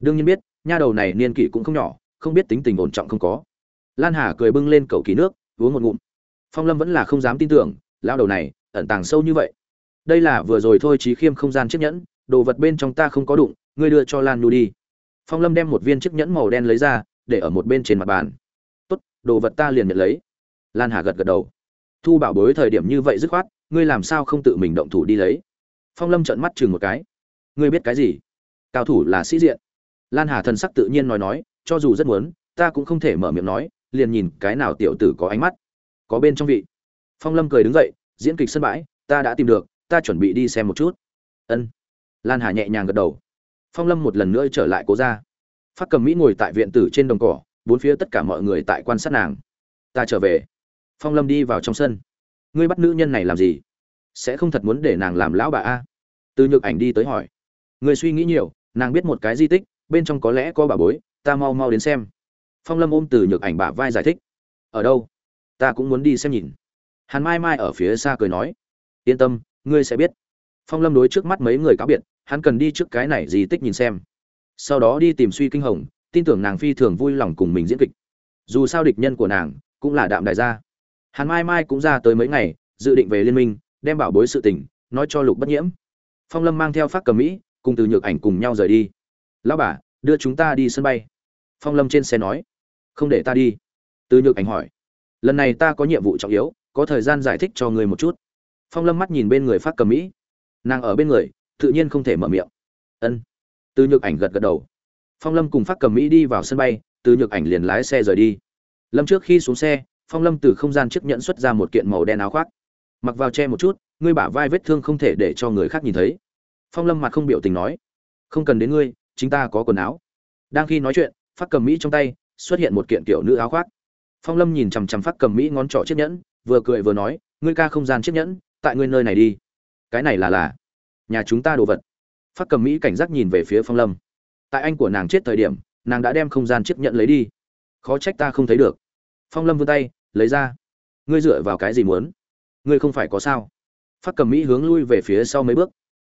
Đương nhiên biết, nha đầu này niên kỷ cũng không nhỏ, không biết tính tình ổn trọng không có. Lan hà cười bưng lên cầu kỳ nước uống một ngụm. Phong lâm vẫn là không dám tin tưởng lao đầu này, ẩn tàng sâu như vậy. Đây là vừa rồi thôi trí khiêm không gian chiếc nhẫn, đồ vật bên trong ta không có đụng, ngươi đưa cho lan nhu đi. Phong lâm đem một viên chiếc nhẫn màu đen lấy ra, để ở một bên trên mặt bàn. Tốt, đồ vật ta liền nhận lấy. Lan hà gật gật đầu. Thu bảo bối thời điểm như vậy dứt khoát, ngươi làm sao không tự mình động thủ đi lấy? Phong lâm trợn mắt chừng một cái. Ngươi biết cái gì? Cao thủ là sĩ diện. Lan hà thần sắc tự nhiên nói nói, cho dù rất muốn, ta cũng không thể mở miệng nói liền nhìn cái nào tiểu tử có ánh mắt. Có bên trong vị. Phong lâm cười đứng dậy, diễn kịch sân bãi, ta đã tìm được, ta chuẩn bị đi xem một chút. Ân. Lan hà nhẹ nhàng gật đầu. Phong lâm một lần nữa trở lại cố ra phát cầm mỹ ngồi tại viện tử trên đồng cỏ, bốn phía tất cả mọi người tại quan sát nàng. Ta trở về. Phong lâm đi vào trong sân. Ngươi bắt nữ nhân này làm gì? Sẽ không thật muốn để nàng làm lão bà a? Từ nhược ảnh đi tới hỏi. Người suy nghĩ nhiều, nàng biết một cái di tích, bên trong có lẽ có bà bối, ta mau mau đến xem phong lâm ôm từ nhược ảnh bả vai giải thích. Ở đâu? Ta cũng muốn đi xem nhìn. Hàn mai mai ở phía xa cười nói. Yên tâm, ngươi sẽ biết. Phong lâm đối trước mắt mấy người cáo biệt, hắn cần đi trước cái này di tích nhìn xem. Sau đó đi tìm suy kinh hồng, tin tưởng nàng phi thường vui lòng cùng mình diễn kịch. Dù sao địch nhân của nàng cũng là đạm đại gia. Hàn mai mai cũng ra tới mấy ngày, dự định về liên minh, đem bảo bối sự tình nói cho lục bất nhiễm. Phong lâm mang theo phát cầm mỹ, cùng từ nhược ảnh cùng nhau rời đi. Lão bà, đưa chúng ta đi sân bay. Phong lâm trên xe nói không để ta đi. Từ nhược ảnh hỏi. Lần này ta có nhiệm vụ trọng yếu, có thời gian giải thích cho người một chút. Phong lâm mắt nhìn bên người phát cầm mỹ. Nàng ở bên người, tự nhiên không thể mở miệng. Ân. Từ nhược ảnh gật gật đầu. Phong lâm cùng phát cầm mỹ đi vào sân bay từ nhược ảnh liền lái xe rời đi. Lâm trước khi xuống xe, phong lâm từ không gian chiếc nhẫn xuất ra một kiện màu đen áo khoác. Mặc vào che một chút, ngươi bả vai vết thương không thể để cho người khác nhìn thấy. Phong lâm mặt không biểu tình nói. Không cần đến ngươi, chính ta có quần áo. Đang khi nói chuyện, phát cầm mỹ trong tay xuất hiện một kiện kiểu nữ áo khoác. Phong lâm nhìn chằm chằm phát cầm mỹ ngón trỏ chiếc nhẫn, vừa cười vừa nói, ngươi ca không gian chiếc nhẫn, tại ngươi nơi này đi. Cái này là là nhà chúng ta đồ vật. Phát cầm mỹ cảnh giác nhìn về phía phong lâm. Tại anh của nàng chết thời điểm, nàng đã đem không gian chiếc nhẫn lấy đi. Khó trách ta không thấy được. Phong lâm vươn tay, lấy ra. Ngươi dựa vào cái gì muốn? Ngươi không phải có sao? Phát cầm mỹ hướng lui về phía sau mấy bước.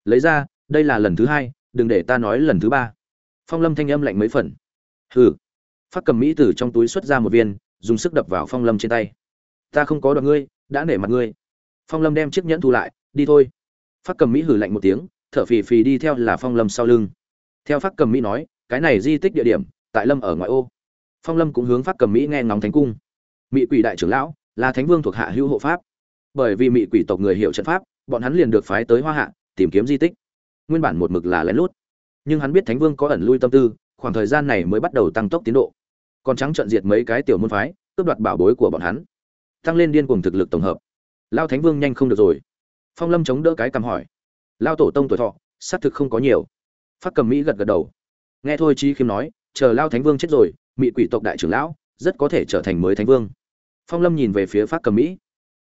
Lấy ra, đây là lần thứ hai, đừng để ta nói lần thứ ba. Phong lâm thanh âm lạnh mấy phần. Hừ phát cầm mỹ từ trong túi xuất ra một viên, dùng sức đập vào phong lâm trên tay. Ta không có đoạn ngươi, đã nể mặt ngươi. Phong lâm đem chiếc nhẫn thu lại, đi thôi. Phát cầm mỹ hử lạnh một tiếng, thở phì phì đi theo là phong lâm sau lưng. Theo phát cầm mỹ nói, cái này di tích địa điểm, tại lâm ở ngoại ô. Phong lâm cũng hướng phát cầm mỹ nghe ngóng thánh cung. Mỹ quỷ đại trưởng lão, là thánh vương thuộc hạ hữu hộ pháp. Bởi vì mỹ quỷ tộc người hiểu trận pháp, bọn hắn liền được phái tới hoa hạ, tìm kiếm di tích. Nguyên bản một mực là lén lút. Nhưng hắn biết thánh vương có ẩn lui tâm tư, khoảng thời gian này mới bắt đầu tăng tốc tiến độ còn trắng trận diệt mấy cái tiểu môn phái, cướp đoạt bảo bối của bọn hắn. Tăng lên điên cuồng thực lực tổng hợp. Lao thánh vương nhanh không được rồi. Phong lâm chống đỡ cái cầm hỏi. Lao tổ tông tuổi thọ, xác thực không có nhiều. Phát cầm mỹ gật gật đầu. Nghe thôi chi khiêm nói, chờ lao thánh vương chết rồi mỹ quỷ tộc đại trưởng lão, rất có thể trở thành mới thánh vương. Phong lâm nhìn về phía phát cầm mỹ.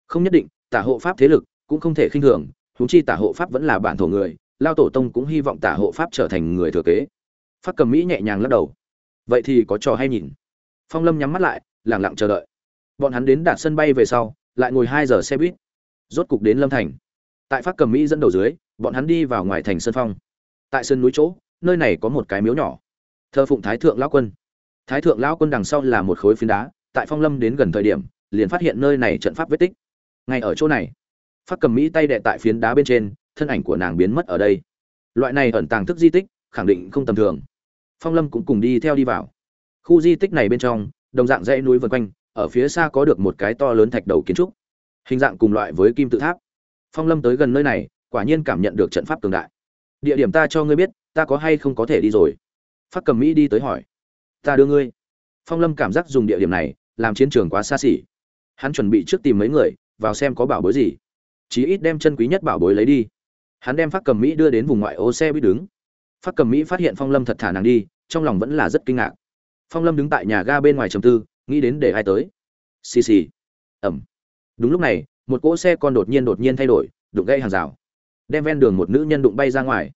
Không nhất định, tả hộ pháp thế lực cũng không thể khinh thường, huống chi tả hộ pháp vẫn là bản thổ người, lao tổ tông cũng hy vọng tả hộ pháp trở thành người thừa kế. Phát cầm mỹ nhẹ nhàng lắc đầu. Vậy thì có trò hay nhìn phong lâm nhắm mắt lại, lẳng lặng chờ đợi. Bọn hắn đến đạt sân bay về sau, lại ngồi hai giờ xe buýt. Rốt cục đến lâm thành. Tại phát cầm mỹ dẫn đầu dưới, bọn hắn đi vào ngoài thành sân phong. Tại sân núi chỗ, nơi này có một cái miếu nhỏ. Thơ phụng thái thượng lão quân. Thái thượng lão quân đằng sau là một khối phiến đá, tại phong lâm đến gần thời điểm, liền phát hiện nơi này trận pháp vết tích. Ngay ở chỗ này phát cầm mỹ tay đệ tại phiến đá bên trên, thân ảnh của nàng biến mất ở đây. Loại này ẩn tàng thức di tích, khẳng định không tầm thường. Phong lâm cũng cùng đi theo đi vào khu di tích này bên trong, đồng dạng dãy núi vân quanh, ở phía xa có được một cái to lớn thạch đầu kiến trúc. Hình dạng cùng loại với kim tự tháp. Phong lâm tới gần nơi này, quả nhiên cảm nhận được trận pháp cường đại. Địa điểm ta cho ngươi biết, ta có hay không có thể đi rồi? Phát cầm mỹ đi tới hỏi. Ta đưa ngươi. Phong lâm cảm giác dùng địa điểm này, làm chiến trường quá xa xỉ. Hắn chuẩn bị trước tìm mấy người, vào xem có bảo bối gì. Chí ít đem chân quý nhất bảo bối lấy đi. Hắn đem phát cầm mỹ đưa đến vùng ngoại ô xe buýt đứng. Phát cầm mỹ phát hiện phong lâm thật thả nàng đi, trong lòng vẫn là rất kinh ngạc phong lâm đứng tại nhà ga bên ngoài trầm tư, nghĩ đến để ai tới. Xì xì. Ẩm. Đúng lúc này, một cỗ xe con đột nhiên đột nhiên thay đổi, đụng gây hàng rào. Đem ven đường một nữ nhân đụng bay ra ngoài.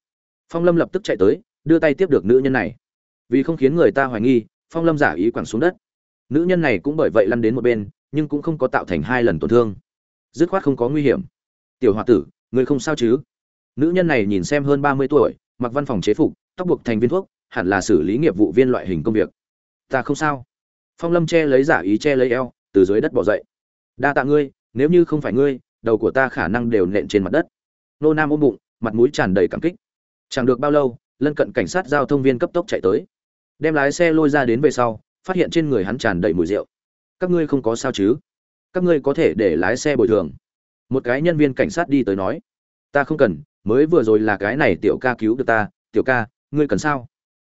Phong lâm lập tức chạy tới, đưa tay tiếp được nữ nhân này. Vì không khiến người ta hoài nghi, phong lâm giả ý quẳng xuống đất. Nữ nhân này cũng bởi vậy lăn đến một bên, nhưng cũng không có tạo thành hai lần tổn thương. Dứt khoát không có nguy hiểm. Tiểu h o a tử, người không sao chứ? Nữ nhân này nhìn xem hơn ba mươi tuổi, mặc văn phòng chế phục, tóc buộc thành viên thuốc, hẳn là xử lý nghiệp vụ viên loại hình công việc ta không sao. Phong lâm che lấy giả ý che lấy eo, từ dưới đất bỏ dậy. Đa tạ ngươi, nếu như không phải ngươi, đầu của ta khả năng đều nện trên mặt đất. Nô nam ôm bụng, mặt mũi tràn đầy cảm kích. Chẳng được bao lâu, lân cận cảnh sát giao thông viên cấp tốc chạy tới. Đem lái xe lôi ra đến về sau, phát hiện trên người hắn tràn đầy mùi rượu. Các ngươi không có sao chứ? Các ngươi có thể để lái xe bồi thường. Một cái nhân viên cảnh sát đi tới nói. Ta không cần, mới vừa rồi là cái này tiểu ca cứu được ta. Tiểu ca, ngươi cần sao?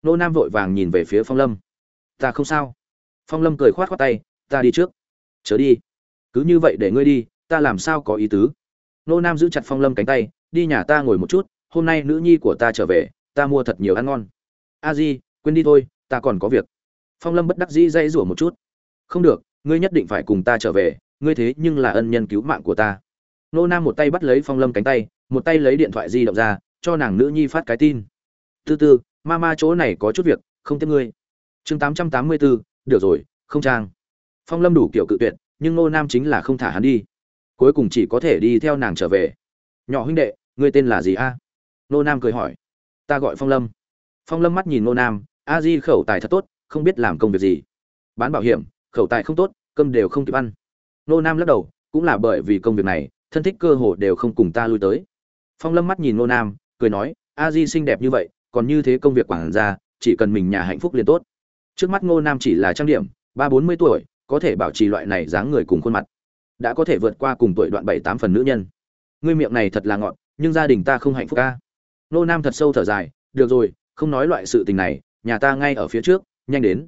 Nô nam vội vàng nhìn về phía phong lâm ta không sao. Phong lâm cười khoát khoát tay, ta đi trước. Chớ đi. Cứ như vậy để ngươi đi, ta làm sao có ý tứ? Nô nam giữ chặt phong lâm cánh tay, đi nhà ta ngồi một chút, hôm nay nữ nhi của ta trở về, ta mua thật nhiều ăn ngon. A di, quên đi thôi, ta còn có việc. Phong lâm bất đắc dĩ dây rủa một chút. Không được, ngươi nhất định phải cùng ta trở về, ngươi thế nhưng là ân nhân cứu mạng của ta. Nô nam một tay bắt lấy phong lâm cánh tay, một tay lấy điện thoại di động ra, cho nàng nữ nhi phát cái tin. Tư tư ma ma chỗ này có chút việc, không tiếp ngươi chương tám trăm tám mươi bốn được rồi, không trang. Phong lâm đủ kiểu cự tuyệt, nhưng nô nam chính là không thả hắn đi. Cuối cùng chỉ có thể đi theo nàng trở về. Nhỏ huynh đệ, ngươi tên là gì a? Nô nam cười hỏi. Ta gọi phong lâm. Phong lâm mắt nhìn nô nam, a di khẩu tài thật tốt, không biết làm công việc gì. Bán bảo hiểm, khẩu tài không tốt, cơm đều không kịp ăn. Nô nam lắc đầu, cũng là bởi vì công việc này, thân thích cơ hồ đều không cùng ta lui tới. Phong lâm mắt nhìn nô nam, cười nói, a di xinh đẹp như vậy, còn như thế công việc quản gia, chỉ cần mình nhà hạnh phúc liền tốt trước mắt ngô nam chỉ là trang điểm, ba bốn mươi tuổi, có thể bảo trì loại này dáng người cùng khuôn mặt. Đã có thể vượt qua cùng tuổi đoạn bảy tám phần nữ nhân. Ngươi miệng này thật là ngọn nhưng gia đình ta không hạnh phúc ca ngô nam thật sâu thở dài, được rồi, không nói loại sự tình này, nhà ta ngay ở phía trước, nhanh đến.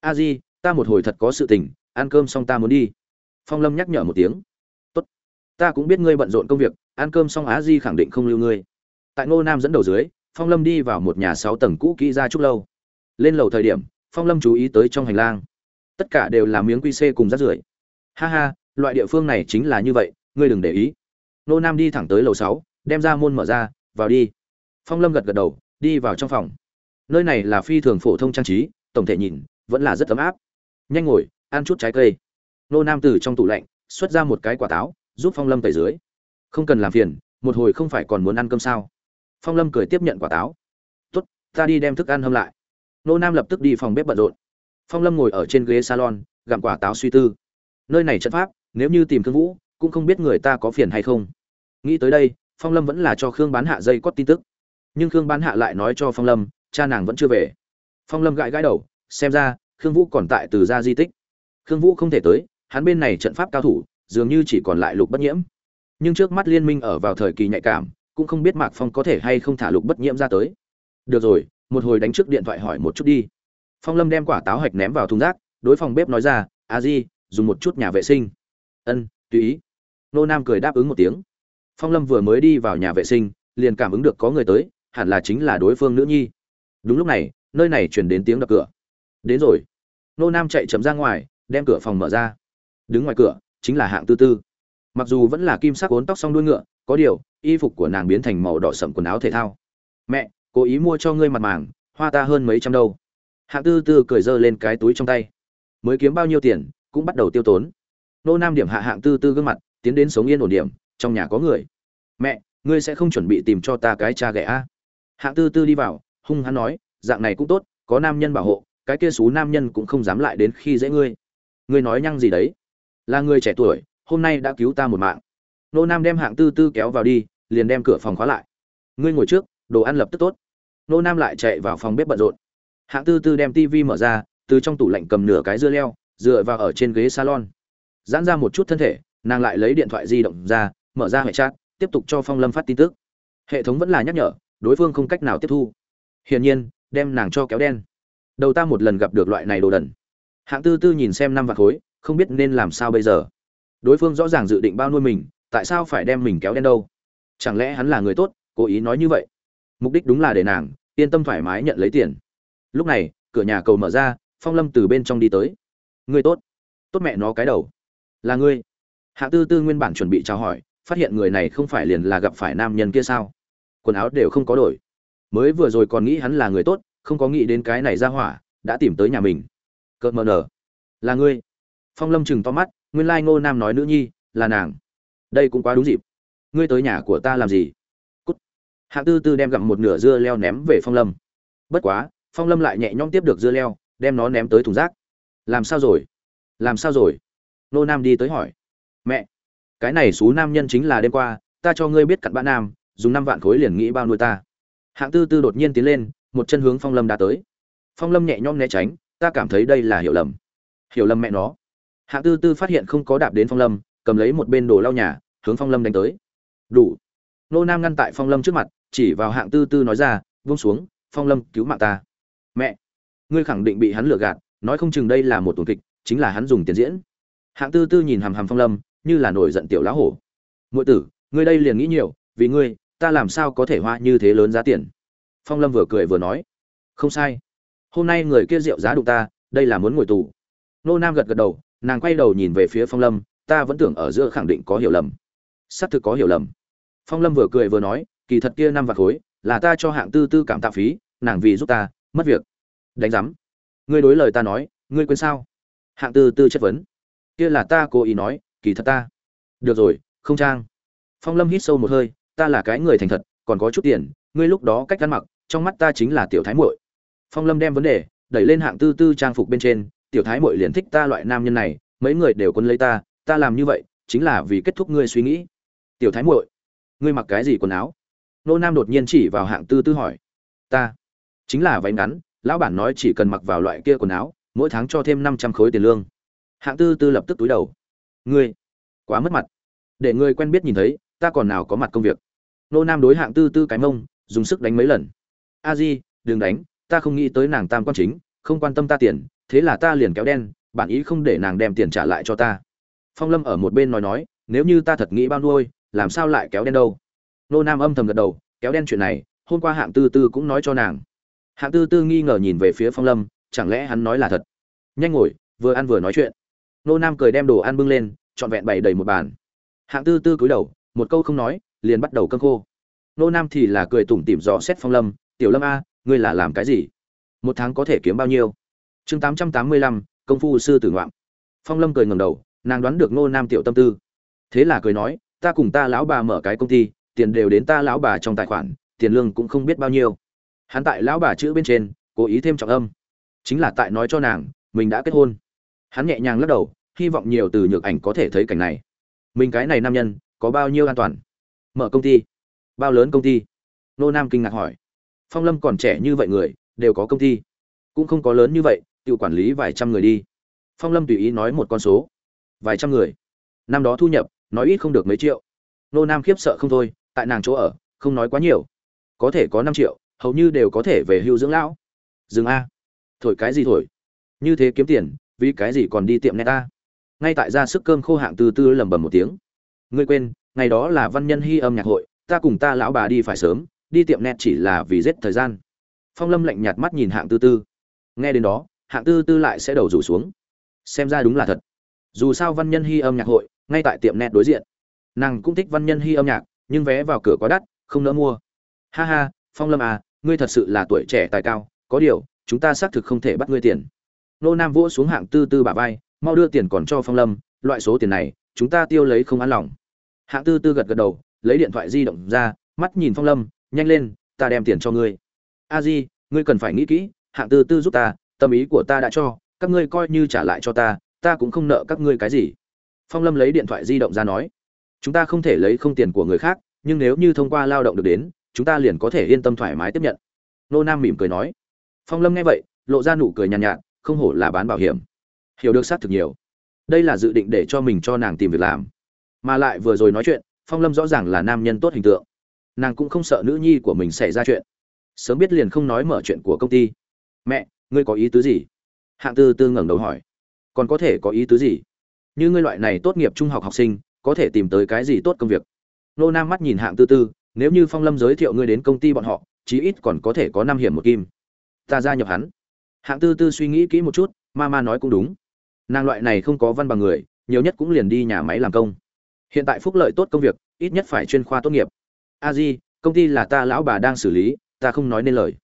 A di, ta một hồi thật có sự tình, ăn cơm xong ta muốn đi. Phong lâm nhắc nhở một tiếng. Tốt. Ta cũng biết ngươi bận rộn công việc, ăn cơm xong a di khẳng định không lưu ngươi. Tại ngô nam dẫn đầu dưới, phong lâm đi vào một nhà sáu tầng cũ kỹ ra trúc lâu. Lên lầu thời điểm phong lâm chú ý tới trong hành lang. Tất cả đều là miếng quy c cùng rác rưởi. Ha ha, loại địa phương này chính là như vậy, ngươi đừng để ý. Nô nam đi thẳng tới lầu sáu, đem ra môn mở ra, vào đi. Phong lâm gật gật đầu, đi vào trong phòng. Nơi này là phi thường phổ thông trang trí, tổng thể nhìn, vẫn là rất ấm áp. Nhanh ngồi, ăn chút trái cây. Nô nam từ trong tủ lạnh, xuất ra một cái quả táo, giúp phong lâm tẩy dưới. Không cần làm phiền, một hồi không phải còn muốn ăn cơm sao? Phong lâm cười tiếp nhận quả táo. Tốt, ta đi đem thức ăn hâm lại nô nam lập tức đi phòng bếp bận rộn. Phong lâm ngồi ở trên ghế salon, gặm quả táo suy tư. Nơi này trận pháp, nếu như tìm thương vũ, cũng không biết người ta có phiền hay không. Nghĩ tới đây, phong lâm vẫn là cho khương bán hạ dây cót tin tức. Nhưng khương bán hạ lại nói cho phong lâm, cha nàng vẫn chưa về. Phong lâm gãi gãi đầu, xem ra, khương vũ còn tại từ ra di tích. Khương vũ không thể tới, hắn bên này trận pháp cao thủ, dường như chỉ còn lại lục bất nhiễm. Nhưng trước mắt liên minh ở vào thời kỳ nhạy cảm, cũng không biết mạc phong có thể hay không thả lục bất nhiễm ra tới. Được rồi một hồi đánh trước điện thoại hỏi một chút đi. Phong lâm đem quả táo hạch ném vào thùng rác, đối phòng bếp nói ra, a di, dùng một chút nhà vệ sinh. Ân, tùy ý. Nô nam cười đáp ứng một tiếng. Phong lâm vừa mới đi vào nhà vệ sinh, liền cảm ứng được có người tới, hẳn là chính là đối phương nữ nhi. Đúng lúc này, nơi này chuyển đến tiếng đập cửa. Đến rồi. Nô nam chạy chậm ra ngoài, đem cửa phòng mở ra. Đứng ngoài cửa, chính là hạng tư tư. Mặc dù vẫn là kim sắc ốn tóc xong đuôi ngựa, có điều, y phục của nàng biến thành màu đỏ sậm quần áo thể thao. Mẹ cố ý mua cho ngươi mặt màng, hoa ta hơn mấy trăm đâu. Hạng tư tư cười giơ lên cái túi trong tay. Mới kiếm bao nhiêu tiền, cũng bắt đầu tiêu tốn. Nô nam điểm hạ hạng tư tư gương mặt, tiến đến sống yên ổn điểm, trong nhà có người. Mẹ, ngươi sẽ không chuẩn bị tìm cho ta cái cha ghẻ a? Hạng tư tư đi vào, hung hắn nói, dạng này cũng tốt, có nam nhân bảo hộ, cái kia xú nam nhân cũng không dám lại đến khi dễ ngươi. Ngươi nói nhăng gì đấy? Là người trẻ tuổi, hôm nay đã cứu ta một mạng. Nô nam đem hạng tư tư kéo vào đi, liền đem cửa phòng khóa lại. Ngươi ngồi trước, đồ ăn lập tức tốt nô nam lại chạy vào phòng bếp bận rộn. Hạng tư tư đem tivi mở ra, từ trong tủ lạnh cầm nửa cái dưa leo, dựa vào ở trên ghế salon. Giãn ra một chút thân thể, nàng lại lấy điện thoại di động ra, mở ra hệ chat, tiếp tục cho phong lâm phát tin tức. Hệ thống vẫn là nhắc nhở, đối phương không cách nào tiếp thu. Hiển nhiên, đem nàng cho kéo đen. Đầu ta một lần gặp được loại này đồ đần. Hạng tư tư nhìn xem năm vạt khối, không biết nên làm sao bây giờ. Đối phương rõ ràng dự định bao nuôi mình, tại sao phải đem mình kéo đen đâu? Chẳng lẽ hắn là người tốt, cố ý nói như vậy? Mục đích đúng là để nàng yên tâm thoải mái nhận lấy tiền. Lúc này, cửa nhà cầu mở ra, phong lâm từ bên trong đi tới. Ngươi tốt. Tốt mẹ nó cái đầu. Là ngươi. Hạ tư tư nguyên bản chuẩn bị chào hỏi, phát hiện người này không phải liền là gặp phải nam nhân kia sao? Quần áo đều không có đổi. Mới vừa rồi còn nghĩ hắn là người tốt, không có nghĩ đến cái này ra hỏa, đã tìm tới nhà mình. Cợt mờ nở. Là ngươi. Phong lâm chừng to mắt, nguyên lai ngô nam nói nữ nhi, là nàng. Đây cũng quá đúng dịp. Ngươi tới nhà của ta làm gì? Hạng tư tư đem gặm một nửa dưa leo ném về phong lâm. Bất quá, phong lâm lại nhẹ nhõm tiếp được dưa leo, đem nó ném tới thùng rác. Làm sao rồi? Làm sao rồi? Nô nam đi tới hỏi. Mẹ, cái này xú nam nhân chính là đêm qua, ta cho ngươi biết cặn bã nam, dùng năm vạn khối liền nghĩ bao nuôi ta. Hạng tư tư đột nhiên tiến lên, một chân hướng phong lâm đã tới. Phong lâm nhẹ nhõm né tránh, ta cảm thấy đây là hiểu lầm. Hiểu lầm mẹ nó. Hạng tư tư phát hiện không có đạp đến phong lâm, cầm lấy một bên đồ lau nhà, hướng phong lâm đánh tới. Đủ. Nô nam ngăn tại phong lâm trước mặt chỉ vào hạng tư tư nói ra, vung xuống, phong lâm, cứu mạng ta. Mẹ, ngươi khẳng định bị hắn lừa gạt, nói không chừng đây là một tuần kịch, chính là hắn dùng tiền diễn. Hạng tư tư nhìn hàm hàm phong lâm, như là nổi giận tiểu lá hổ. Ngụy tử, ngươi đây liền nghĩ nhiều, vì ngươi, ta làm sao có thể hoa như thế lớn giá tiền? Phong lâm vừa cười vừa nói. Không sai. Hôm nay người kia rượu giá đụng ta, đây là muốn ngồi tù. Nô nam gật gật đầu, nàng quay đầu nhìn về phía phong lâm, ta vẫn tưởng ở giữa khẳng định có hiểu lầm. Xác thực có hiểu lầm. Phong lâm vừa cười vừa nói kỳ thật kia năm vạn khối, là ta cho hạng tư tư cảm tạ phí, nàng vì giúp ta, mất việc. Đánh giám. Ngươi đối lời ta nói, ngươi quên sao? Hạng tư tư chất vấn. Kia là ta cố ý nói, kỳ thật ta. Được rồi, không trang. Phong lâm hít sâu một hơi, ta là cái người thành thật, còn có chút tiền, ngươi lúc đó cách ăn mặc, trong mắt ta chính là tiểu thái muội. Phong lâm đem vấn đề, đẩy lên hạng tư tư trang phục bên trên, tiểu thái muội liền thích ta loại nam nhân này, mấy người đều quân lấy ta ta làm như vậy, chính là vì kết thúc ngươi suy nghĩ. Tiểu thái muội, ngươi mặc cái gì quần áo? Nô nam đột nhiên chỉ vào hạng tư tư hỏi. Ta, chính là váy ngắn, lão bản nói chỉ cần mặc vào loại kia quần áo, mỗi tháng cho thêm năm trăm khối tiền lương. Hạng tư tư lập tức túi đầu. Ngươi, quá mất mặt. Để ngươi quen biết nhìn thấy, ta còn nào có mặt công việc. Nô nam đối hạng tư tư cái mông, dùng sức đánh mấy lần. A di, đừng đánh, ta không nghĩ tới nàng tam quan chính, không quan tâm ta tiền, thế là ta liền kéo đen, bản ý không để nàng đem tiền trả lại cho ta. Phong lâm ở một bên nói nói, nếu như ta thật nghĩ bao nuôi, làm sao lại kéo đen đâu? Nô nam âm thầm gật đầu, kéo đen chuyện này, hôm qua hạng tư tư cũng nói cho nàng. Hạng tư tư nghi ngờ nhìn về phía phong lâm, chẳng lẽ hắn nói là thật? Nhanh ngồi, vừa ăn vừa nói chuyện. Nô nam cười đem đồ ăn bưng lên, trọn vẹn bày đầy một bàn. Hạng tư tư cúi đầu, một câu không nói, liền bắt đầu cơm khô. Nô nam thì là cười tủm tỉm dò xét phong lâm, tiểu lâm a, ngươi là làm cái gì? Một tháng có thể kiếm bao nhiêu? Chương tám trăm tám mươi lăm, công phu sư tử ngoạm. Phong lâm cười ngầm đầu, nàng đoán được nô nam tiểu tâm tư. Thế là cười nói, ta cùng ta lão bà mở cái công ty tiền đều đến ta lão bà trong tài khoản, tiền lương cũng không biết bao nhiêu. Hắn tại lão bà chữ bên trên, cố ý thêm trọng âm. Chính là tại nói cho nàng, mình đã kết hôn. Hắn nhẹ nhàng lắc đầu, hy vọng nhiều từ nhược ảnh có thể thấy cảnh này. Mình cái này nam nhân, có bao nhiêu an toàn? Mở công ty. Bao lớn công ty? Nô nam kinh ngạc hỏi. Phong lâm còn trẻ như vậy người, đều có công ty. Cũng không có lớn như vậy, tự quản lý vài trăm người đi. Phong lâm tùy ý nói một con số. Vài trăm người. Năm đó thu nhập, nói ít không được mấy triệu. Nô nam khiếp sợ không thôi tại nàng chỗ ở, không nói quá nhiều. Có thể có năm triệu, hầu như đều có thể về hưu dưỡng lão. Dừng a. Thổi cái gì thổi? Như thế kiếm tiền, vì cái gì còn đi tiệm net ta ngay tại ra sức cơm khô hạng từ tư lẩm bẩm một tiếng. Ngươi quên, ngày đó là văn nhân hy âm nhạc hội, ta cùng ta lão bà đi phải sớm, đi tiệm net chỉ là vì giết thời gian. Phong lâm lạnh nhạt mắt nhìn hạng tư tư. Nghe đến đó, hạng tư tư lại sẽ đầu rủ xuống. Xem ra đúng là thật. Dù sao văn nhân hy âm nhạc hội, ngay tại tiệm net đối diện. Nàng cũng thích văn nhân hy âm nhạc nhưng vé vào cửa quá đắt, không nỡ mua. Ha ha, phong lâm à ngươi thật sự là tuổi trẻ tài cao, có điều, chúng ta xác thực không thể bắt ngươi tiền. Nô nam vỗ xuống hạng tư tư bà vai, mau đưa tiền còn cho phong lâm, loại số tiền này, chúng ta tiêu lấy không an lòng. Hạng tư tư gật gật đầu, lấy điện thoại di động ra, mắt nhìn phong lâm, nhanh lên, ta đem tiền cho ngươi. A di, ngươi cần phải nghĩ kỹ, hạng tư tư giúp ta, tâm ý của ta đã cho, các ngươi coi như trả lại cho ta ta cũng không nợ các ngươi cái gì. Phong lâm lấy điện thoại di động ra nói chúng ta không thể lấy không tiền của người khác nhưng nếu như thông qua lao động được đến chúng ta liền có thể yên tâm thoải mái tiếp nhận. Nô nam mỉm cười nói. Phong lâm nghe vậy lộ ra nụ cười nhàn nhạt, nhạt không hổ là bán bảo hiểm. Hiểu được xác thực nhiều. Đây là dự định để cho mình cho nàng tìm việc làm. Mà lại vừa rồi nói chuyện phong lâm rõ ràng là nam nhân tốt hình tượng. Nàng cũng không sợ nữ nhi của mình xảy ra chuyện. Sớm biết liền không nói mở chuyện của công ty. Mẹ ngươi có ý tứ gì? Hạng tư tư ngẩng đầu hỏi. Còn có thể có ý tứ gì? Như ngươi loại này tốt nghiệp trung học học sinh có thể tìm tới cái gì tốt công việc. Nô nam mắt nhìn hạng tư tư, nếu như phong lâm giới thiệu ngươi đến công ty bọn họ, chí ít còn có thể có năm hiểm một kim. Ta gia nhập hắn. Hạng tư tư suy nghĩ kỹ một chút, ma ma nói cũng đúng. Nàng loại này không có văn bằng người, nhiều nhất cũng liền đi nhà máy làm công. Hiện tại phúc lợi tốt công việc, ít nhất phải chuyên khoa tốt nghiệp. A di, công ty là ta lão bà đang xử lý, ta không nói nên lời.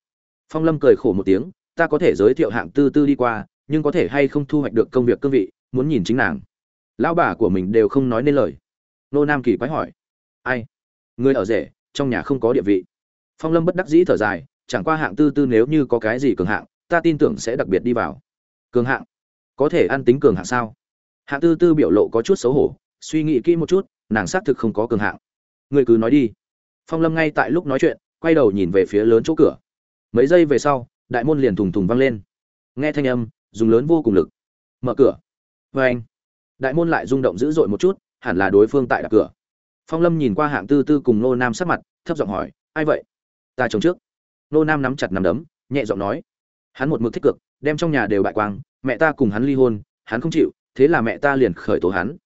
Phong lâm cười khổ một tiếng, ta có thể giới thiệu hạng tư tư đi qua, nhưng có thể hay không thu hoạch được công việc cương vị, muốn nhìn chính nàng lão bà của mình đều không nói nên lời. Nô nam kỳ quái hỏi. Ai? Người ở rể, trong nhà không có địa vị. Phong lâm bất đắc dĩ thở dài, chẳng qua hạng tư tư nếu như có cái gì cường hạng, ta tin tưởng sẽ đặc biệt đi vào. Cường hạng? Có thể ăn tính cường hạng sao? Hạng tư tư biểu lộ có chút xấu hổ, suy nghĩ kỹ một chút, nàng xác thực không có cường hạng. Người cứ nói đi. Phong lâm ngay tại lúc nói chuyện, quay đầu nhìn về phía lớn chỗ cửa. Mấy giây về sau, đại môn liền thùng thùng văng lên. Nghe thanh âm, dùng lớn vô cùng lực. Mở cửa. Vê anh đại môn lại rung động dữ dội một chút, hẳn là đối phương tại đập cửa. Phong lâm nhìn qua hạng tư tư cùng nô nam sắc mặt, thấp giọng hỏi, ai vậy? Ta chồng trước. Nô nam nắm chặt nắm đấm, nhẹ giọng nói, hắn một mực thích cực, đem trong nhà đều bại quang, mẹ ta cùng hắn ly hôn, hắn không chịu, thế là mẹ ta liền khởi tố hắn.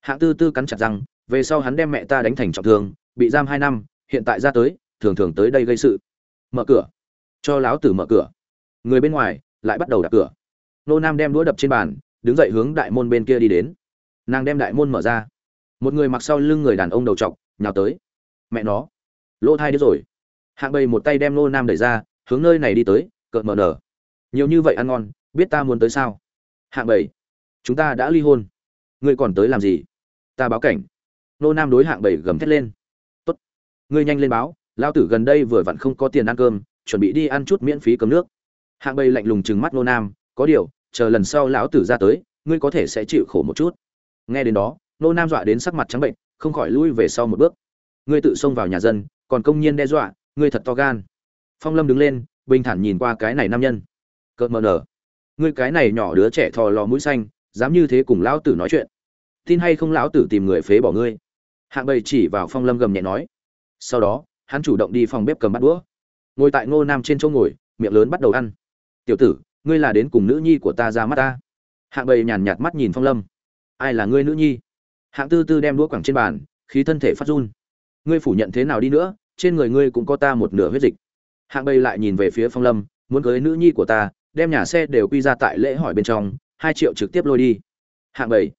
Hạng tư tư cắn chặt răng, về sau hắn đem mẹ ta đánh thành trọng thương, bị giam hai năm, hiện tại ra tới, thường thường tới đây gây sự. Mở cửa. Cho láo tử mở cửa. Người bên ngoài lại bắt đầu đập cửa. Nô nam đem đũa đập trên bàn đứng dậy hướng đại môn bên kia đi đến. Nàng đem đại môn mở ra. Một người mặc sau lưng người đàn ông đầu t nhào tới. Mẹ nó, lỗ thai đứa rồi. Hạng bầy một tay đem lô nam đẩy ra, hướng nơi này đi tới, cợt mờ nở. Nhiều như vậy ăn ngon, biết ta muốn tới sao? Hạng bảy chúng ta đã ly hôn. Ngươi còn tới làm gì? Ta báo cảnh. Nô nam đối hạng bảy gầm thét lên. Tốt. Ngươi nhanh lên báo lao tử gần đây vừa vặn không có tiền ăn cơm, chuẩn bị đi ăn chút miễn phí cơm nước. Hạng bảy lạnh lùng chừng mắt nô nam, có điều chờ lần sau lão tử ra tới, ngươi có thể sẽ chịu khổ một chút. Nghe đến đó, nô nam dọa đến sắc mặt trắng bệnh, không khỏi lui về sau một bước. Ngươi tự xông vào nhà dân, còn công nhiên đe dọa, ngươi thật to gan. Phong lâm đứng lên, bình thản nhìn qua cái này nam nhân. Cợt mờ nở. Ngươi cái này nhỏ đứa trẻ thò lò mũi xanh, dám như thế cùng lão tử nói chuyện. Tin hay không lão tử tìm người phế bỏ ngươi? Hạng bầy chỉ vào phong lâm gầm nhẹ nói. Sau đó, hắn chủ động đi phòng bếp cầm bát đũa. Ngồi tại ngô nam trên chỗ ngồi, miệng lớn bắt đầu ăn. Tiểu tử ngươi là đến cùng nữ nhi của ta ra mắt ta. Hạng bầy nhàn nhạt mắt nhìn phong lâm. Ai là ngươi nữ nhi? Hạng tư tư đem đũa quẳng trên bàn, khí thân thể phát run. Ngươi phủ nhận thế nào đi nữa, trên người ngươi cũng có ta một nửa huyết dịch. Hạng bầy lại nhìn về phía phong lâm, muốn cưới nữ nhi của ta, đem nhà xe đều quy ra tại lễ hỏi bên trong, hai triệu trực tiếp lôi đi. Hạng bảy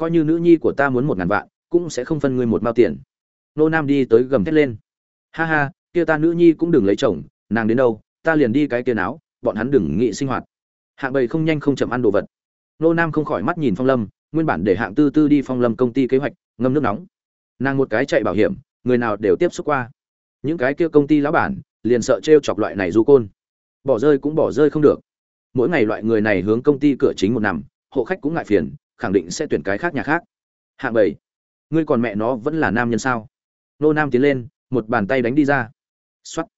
coi như nữ nhi của ta muốn một ngàn vạn, cũng sẽ không phân ngươi một mao tiền. Nô nam đi tới gầm thét lên. Ha ha, kia ta nữ nhi cũng đừng lấy chồng, nàng đến đâu, ta liền đi cái kia áo bọn hắn đừng nghị sinh hoạt. Hạng bảy không nhanh không chậm ăn đồ vật. Nô nam không khỏi mắt nhìn phong lâm, nguyên bản để hạng tư tư đi phong lâm công ty kế hoạch, ngâm nước nóng. Nàng một cái chạy bảo hiểm, người nào đều tiếp xúc qua. Những cái kia công ty lão bản, liền sợ t chọc loại này du côn. Bỏ rơi cũng bỏ rơi không được. Mỗi ngày loại người này hướng công ty cửa chính một nằm, hộ khách cũng ngại phiền, khẳng định sẽ tuyển cái khác nhà khác. Hạng bảy ngươi còn mẹ nó vẫn là nam nhân sao? Nô nam tiến lên, một bàn tay đánh đi ra. X o á t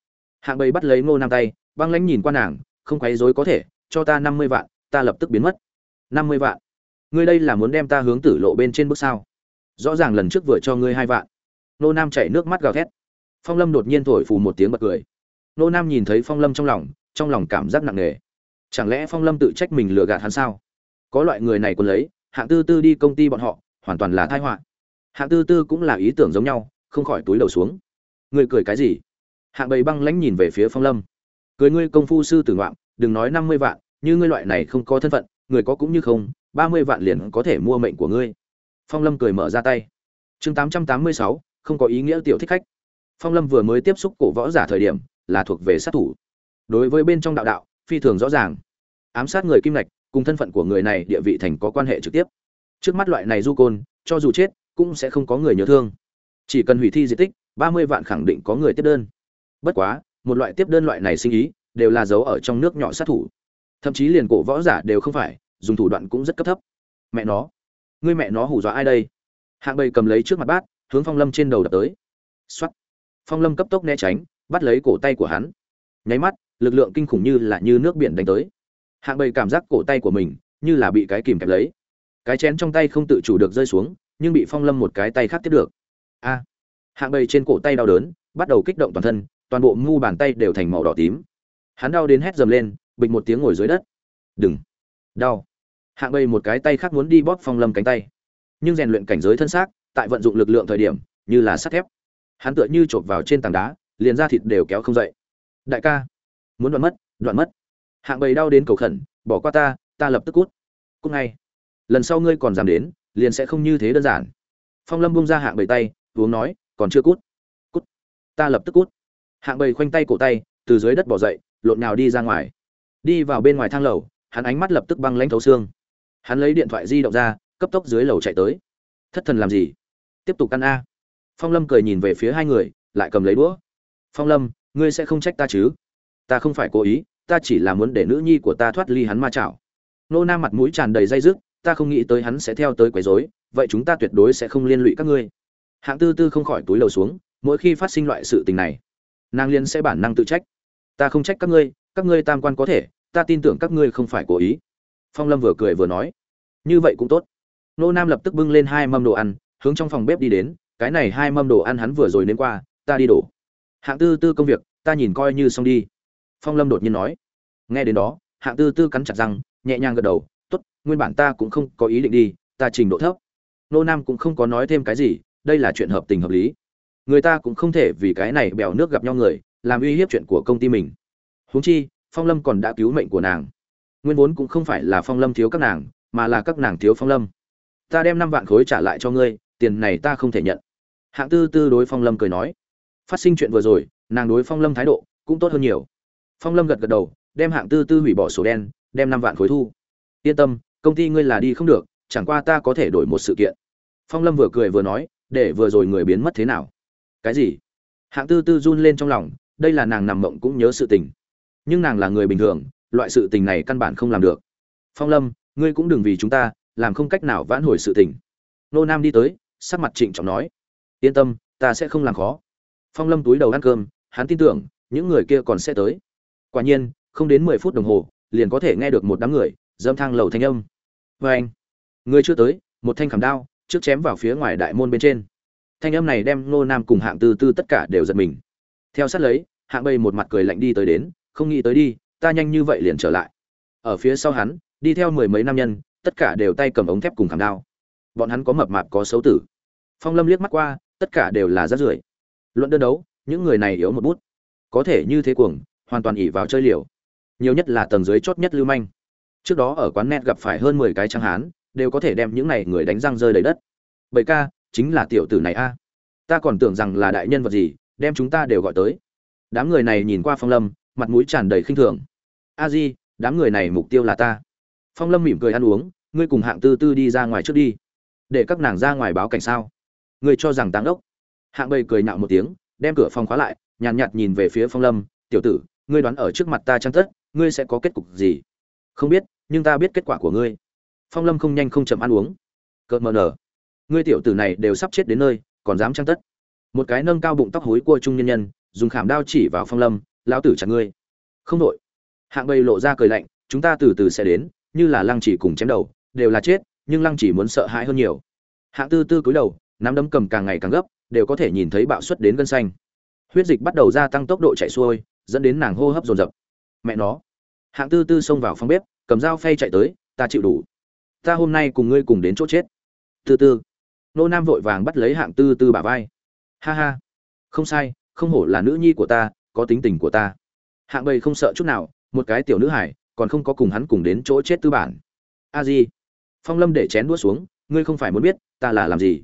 hạng bảy bắt lấy ngô nam tay, băng lãnh nhìn qua nàng không quấy dối có thể, cho ta năm mươi vạn, ta lập tức biến mất. năm mươi vạn. Ngươi đây là muốn đem ta hướng tử lộ bên trên bước sao? Rõ ràng lần trước vừa cho ngươi hai vạn. Nô nam chảy nước mắt gào thét. Phong lâm đột nhiên thổi phù một tiếng bật cười. Nô nam nhìn thấy phong lâm trong lòng trong lòng cảm giác nặng nề. Chẳng lẽ phong lâm tự trách mình lừa gạt hắn sao? Có loại người này còn lấy, hạng tư tư đi công ty bọn họ, hoàn toàn là tai họa. Hạng tư tư cũng là ý tưởng giống nhau, không khỏi túi đầu xuống. Người cười cái gì? Hạng bầy băng lãnh nhìn về phía phong lâm cười ngươi công phu sư tử ngoạm, đừng nói năm mươi vạn, như ngươi loại này không có thân phận, người có cũng như không, ba mươi vạn liền có thể mua mệnh của ngươi. Phong lâm cười mở ra tay. Chương tám trăm tám mươi sáu, không có ý nghĩa tiểu thích khách. Phong lâm vừa mới tiếp xúc cổ võ giả thời điểm, là thuộc về sát thủ. Đối với bên trong đạo đạo, phi thường rõ ràng. Ám sát người kim lạch cùng thân phận của người này địa vị thành có quan hệ trực tiếp. Trước mắt loại này du côn, cho dù chết, cũng sẽ không có người nhớ thương. Chỉ cần hủy thi di tích, ba mươi vạn khẳng định có người tiếp đơn. Bất quá một loại tiếp đơn loại này sinh ý, đều là giấu ở trong nước nhỏ sát thủ. Thậm chí liền cổ võ giả đều không phải, dùng thủ đoạn cũng rất cấp thấp. Mẹ nó, ngươi mẹ nó hù dọa ai đây? Hạng bầy cầm lấy trước mặt bát, hướng phong lâm trên đầu đập tới. X phong lâm cấp tốc né tránh, bắt lấy cổ tay của hắn. Nháy mắt, lực lượng kinh khủng như là như nước biển đánh tới. Hạng bầy cảm giác cổ tay của mình như là bị cái kìm kẹp lấy. Cái chén trong tay không tự chủ được rơi xuống, nhưng bị phong lâm một cái tay khác tiếp được. A. Hạng bầy trên cổ tay đau đớn, bắt đầu kích động toàn thân toàn bộ ngu bàn tay đều thành màu đỏ tím. Hắn đau đến hét dầm lên, bịch một tiếng ngồi dưới đất. Đừng. Đau. Hạng bầy một cái tay khác muốn đi bóp phong lâm cánh tay. Nhưng rèn luyện cảnh giới thân xác, tại vận dụng lực lượng thời điểm, như là sắt thép. Hắn tựa như chộp vào trên tảng đá, liền ra thịt đều kéo không dậy. Đại ca. Muốn đoạn mất đoạn mất. Hạng bầy đau đến cầu khẩn, bỏ qua ta ta lập tức cút. Cút ngay. Lần sau ngươi còn dám đến, liền sẽ không như thế đơn giản. Phong lâm bung ra hạng bầy tay, uống nói, còn chưa cút. Cút. Ta lập tức cút hạng bầy khoanh tay cổ tay, từ dưới đất bỏ dậy, lộn nào đi ra ngoài. Đi vào bên ngoài thang lầu, hắn ánh mắt lập tức băng lãnh thấu xương. Hắn lấy điện thoại di động ra, cấp tốc dưới lầu chạy tới. Thất thần làm gì? Tiếp tục ăn a. Phong lâm cười nhìn về phía hai người, lại cầm lấy đũa. Phong lâm, ngươi sẽ không trách ta chứ? Ta không phải cố ý, ta chỉ là muốn để nữ nhi của ta thoát ly hắn ma chảo. Nô nam mặt mũi tràn đầy dây dứt, ta không nghĩ tới hắn sẽ theo tới quấy rối, vậy chúng ta tuyệt đối sẽ không liên lụy các ngươi. Hạng tư tư không khỏi túi lầu xuống, mỗi khi phát sinh loại sự tình này nàng liên sẽ bản năng tự trách. Ta không trách các ngươi các ngươi tam quan có thể, ta tin tưởng các ngươi không phải cố ý. Phong lâm vừa cười vừa nói. Như vậy cũng tốt. Nô nam lập tức bưng lên hai mâm đồ ăn, hướng trong phòng bếp đi đến, cái này hai mâm đồ ăn hắn vừa rồi nên qua, ta đi đổ. Hạng tư tư công việc, ta nhìn coi như xong đi. Phong lâm đột nhiên nói. Nghe đến đó, hạng tư tư cắn chặt răng, nhẹ nhàng gật đầu t ố t nguyên bản ta cũng không có ý định đi, ta trình độ thấp. Nô nam cũng không có nói thêm cái gì, đây là chuyện hợp tình hợp lý người ta cũng không thể vì cái này bèo nước gặp nhau người, làm uy hiếp chuyện của công ty mình. Huống chi, phong lâm còn đã cứu mệnh của nàng. Nguyên vốn cũng không phải là phong lâm thiếu các nàng, mà là các nàng thiếu phong lâm. Ta đem năm vạn khối trả lại cho ngươi, tiền này ta không thể nhận. Hạng tư tư đối phong lâm cười nói. Phát sinh chuyện vừa rồi, nàng đối phong lâm thái độ cũng tốt hơn nhiều. Phong lâm gật gật đầu, đem hạng tư tư hủy bỏ sổ đen, đem năm vạn khối thu. Yên tâm, công ty ngươi là đi không được, chẳng qua ta có thể đổi một sự kiện. Phong lâm vừa cười vừa nói, để vừa rồi người biến mất thế nào? Cái gì? Hạng tư tư run lên trong lòng, đây là nàng nằm mộng cũng nhớ sự tình. Nhưng nàng là người bình thường, loại sự tình này căn bản không làm được. Phong lâm, ngươi cũng đừng vì chúng ta, làm không cách nào vãn hồi sự tình. Nô nam đi tới, sắc mặt trịnh trọng nói. Yên tâm, ta sẽ không làm khó. Phong lâm túi đầu ăn cơm, hắn tin tưởng, những người kia còn sẽ tới. Quả nhiên, không đến mười phút đồng hồ, liền có thể nghe được một đám người, dâm thang lầu thanh âm. Vê anh, người chưa tới, một thanh khảm đao, trước chém vào phía ngoài đại môn bên trên thanh âm này đem nô nam cùng hạng tư tư tất cả đều giật mình. Theo sát lấy, hạng bầy một mặt cười lạnh đi tới đến, không nghĩ tới đi, ta nhanh như vậy liền trở lại. Ở phía sau hắn, đi theo mười mấy nam nhân, tất cả đều tay cầm ống thép cùng khảm đao. Bọn hắn có mập mạp, có xấu tử. Phong lâm liếc mắt qua, tất cả đều là rát rưởi. Luận đơn đấu, những người này yếu một bút. Có thể như thế cuồng, hoàn toàn ỉ vào chơi liều. Nhiều nhất là tầng dưới chót nhất lưu manh. Trước đó ở quán net gặp phải hơn mười cái trang hán, đều có thể đem những này người đánh răng rơi đầy đất. Bảy ca chính là tiểu tử này a. Ta còn tưởng rằng là đại nhân vật gì đem chúng ta đều gọi tới. Đám người này nhìn qua phong lâm mặt mũi tràn đầy khinh thường. A di đám người này mục tiêu là ta. Phong lâm mỉm cười ăn uống ngươi cùng hạng tư tư đi ra ngoài trước đi. Để các nàng ra ngoài báo cảnh sao? Ngươi cho rằng táng ốc hạng bầy cười nạo một tiếng đem cửa phòng khóa lại nhàn nhạt, nhạt nhìn về phía phong lâm tiểu tử ngươi đoán ở trước mặt ta chăng tất ngươi sẽ có kết cục gì? Không biết nhưng ta biết kết quả của ngươi. Phong lâm không nhanh không chậm ăn uống. Cợt mờ nở ngươi tiểu tử này đều sắp chết đến nơi, còn dám trang tất. Một cái nâng cao bụng tóc hối cua trung nhân nhân, dùng khảm đao chỉ vào phong lâm, lão tử chặt ngươi. Không đội hạng bầy lộ ra cười lạnh, chúng ta từ từ sẽ đến, như là lăng chỉ cùng chém đầu, đều là chết, nhưng lăng chỉ muốn sợ hãi hơn nhiều. Hạng tư tư cúi đầu, nắm đấm cầm càng ngày càng gấp, đều có thể nhìn thấy bạo suất đến gân xanh. Huyết dịch bắt đầu gia tăng tốc độ chạy xuôi, dẫn đến nàng hô hấp dồn dập. Mẹ nó. Hạng tư tư xông vào phòng bếp, cầm dao phay chạy tới, ta chịu đủ. Ta hôm nay cùng ngươi cùng đến chỗ chết. Tư tư nô nam vội vàng bắt lấy hạng tư tư bà vai. Ha ha. Không sai, không hổ là nữ nhi của ta, có tính tình của ta. Hạng bầy không sợ chút nào, một cái tiểu nữ hải, còn không có cùng hắn cùng đến chỗ chết tư bản. A di. Phong lâm để chén đũa xuống, ngươi không phải muốn biết, ta là làm gì?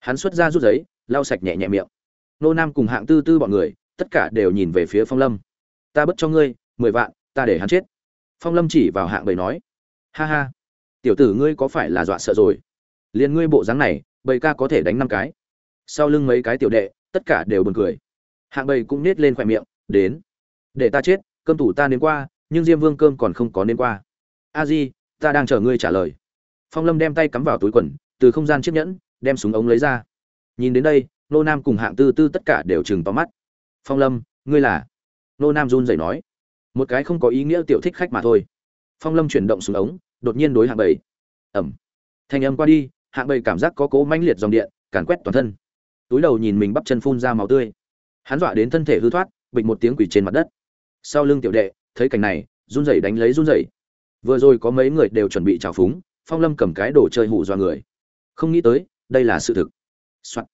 Hắn xuất ra rút giấy, lau sạch nhẹ nhẹ miệng. Nô nam cùng hạng tư tư bọn người, tất cả đều nhìn về phía phong lâm. Ta bất cho ngươi, mười vạn, ta để hắn chết. Phong lâm chỉ vào hạng bầy nói. Ha ha. Tiểu tử ngươi có phải là dọa sợ rồi? Liền ngươi bộ dáng này bầy ca có thể đánh năm cái. Sau lưng mấy cái tiểu đệ, tất cả đều buồn cười. Hạng bầy cũng nết lên khoe miệng, đến. Để ta chết, cơm thủ ta nếm qua, nhưng diêm vương cơm còn không có nên qua. A di, ta đang chờ ngươi trả lời. Phong lâm đem tay cắm vào túi quần, từ không gian chiếc nhẫn, đem súng ống lấy ra. Nhìn đến đây, nô nam cùng hạng tư tư tất cả đều chừng tóm mắt. Phong lâm, ngươi là? Nô nam run rẩy nói. Một cái không có ý nghĩa tiểu thích khách mà thôi. Phong lâm chuyển động súng ống, đột nhiên đối hạng bảy ẩm. Thanh âm qua đi hạng bầy cảm giác có cố mãnh liệt dòng điện, càn quét toàn thân. Túi đầu nhìn mình bắp chân phun ra máu tươi. Hắn dọa đến thân thể hư thoát, bịch một tiếng quỷ trên mặt đất. Sau lưng tiểu đệ, thấy cảnh này, run rẩy đánh lấy run rẩy. Vừa rồi có mấy người đều chuẩn bị trào phúng, phong lâm cầm cái đồ chơi hụ do người. Không nghĩ tới, đây là sự thực、Soạn.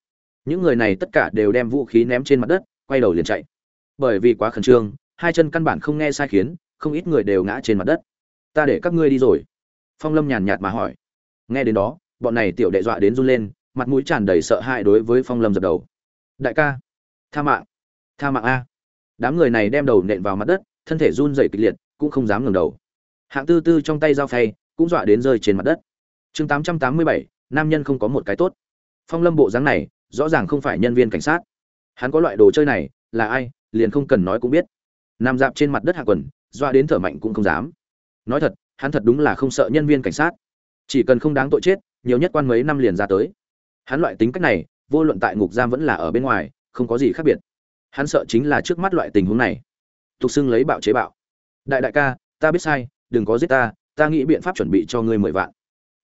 những người này tất cả đều đem vũ khí ném trên mặt đất, quay đầu liền chạy. Bởi vì quá khẩn trương, hai chân căn bản không nghe sai khiến, không ít người đều ngã trên mặt đất. Ta để các ngươi đi rồi. Phong lâm nhàn nhạt mà hỏi. Nghe đến đó bọn này tiểu đệ dọa đến run lên, mặt mũi tràn đầy sợ hãi đối với phong lâm dập đầu. Đại ca, tha mạng tha mạng a. Đám người này đem đầu nện vào mặt đất, thân thể run dày kịch liệt, cũng không dám ngừng đầu. Hạng tư tư trong tay dao phay, cũng dọa đến rơi trên mặt đất. Chương tám trăm tám mươi bảy, nam nhân không có một cái tốt. Phong lâm bộ dáng này, rõ ràng không phải nhân viên cảnh sát. Hắn có loại đồ chơi này, là ai, liền không cần nói cũng biết. Nằm dạp trên mặt đất hạ quần, dọa đến thở mạnh cũng không dám. Nói thật, hắn thật đúng là không sợ nhân viên cảnh sát. Chỉ cần không đáng tội chết nhiều nhất quan mấy năm liền ra tới. Hắn loại tính cách này, vô luận tại ngục giam vẫn là ở bên ngoài, không có gì khác biệt. Hắn sợ chính là trước mắt loại tình huống này. Tục xưng lấy bạo chế bạo. Đại đại ca, ta biết sai, đừng có giết ta ta nghĩ biện pháp chuẩn bị cho ngươi mười vạn.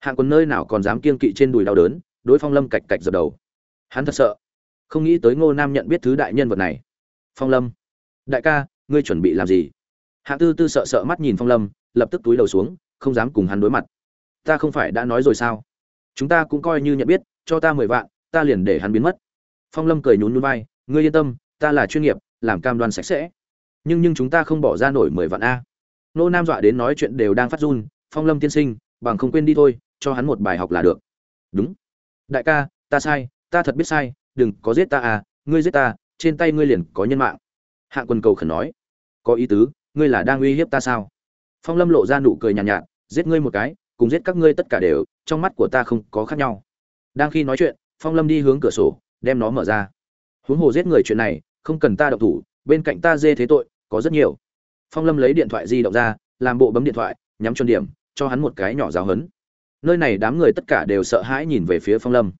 Hạng còn nơi nào còn dám kiên kỵ trên đùi đau đớn, đối phong lâm cạch cạch dập đầu. Hắn thật sợ. Không nghĩ tới ngô nam nhận biết thứ đại nhân vật này. Phong lâm. Đại ca, ngươi chuẩn bị làm gì? Hạng tư tư sợ sợ mắt nhìn phong lâm, lập tức túi đầu xuống, không dám cùng hắn đối mặt. Ta không phải đã nói rồi sao? Chúng ta cũng coi như nhận biết cho ta mười vạn ta liền để hắn biến mất. Phong lâm cười nhún nhún vai ngươi yên tâm ta là chuyên nghiệp làm cam đoan sạch sẽ. Nhưng nhưng chúng ta không bỏ ra nổi mười vạn a. Nô nam dọa đến nói chuyện đều đang phát run phong lâm tiên sinh bằng không quên đi thôi cho hắn một bài học là được. Đúng. Đại ca ta sai ta thật biết sai đừng có giết ta à ngươi giết ta trên tay ngươi liền có nhân mạng. Hạng quân cầu khẩn nói. Có ý tứ ngươi là đang uy hiếp ta sao? Phong lâm lộ ra nụ cười nhàn nhạt, nhạt giết ngươi một cái cùng giết các ngươi tất cả đều, trong mắt của ta không có khác nhau. Đang khi nói chuyện, phong lâm đi hướng cửa sổ, đem nó mở ra. Huống hồ giết người chuyện này, không cần ta động thủ, bên cạnh ta dê thế tội, có rất nhiều. Phong lâm lấy điện thoại di động ra, làm bộ bấm điện thoại, nhắm chuẩn điểm, cho hắn một cái nhỏ giáo hấn nơi này đám người tất cả đều sợ hãi nhìn về phía phong lâm.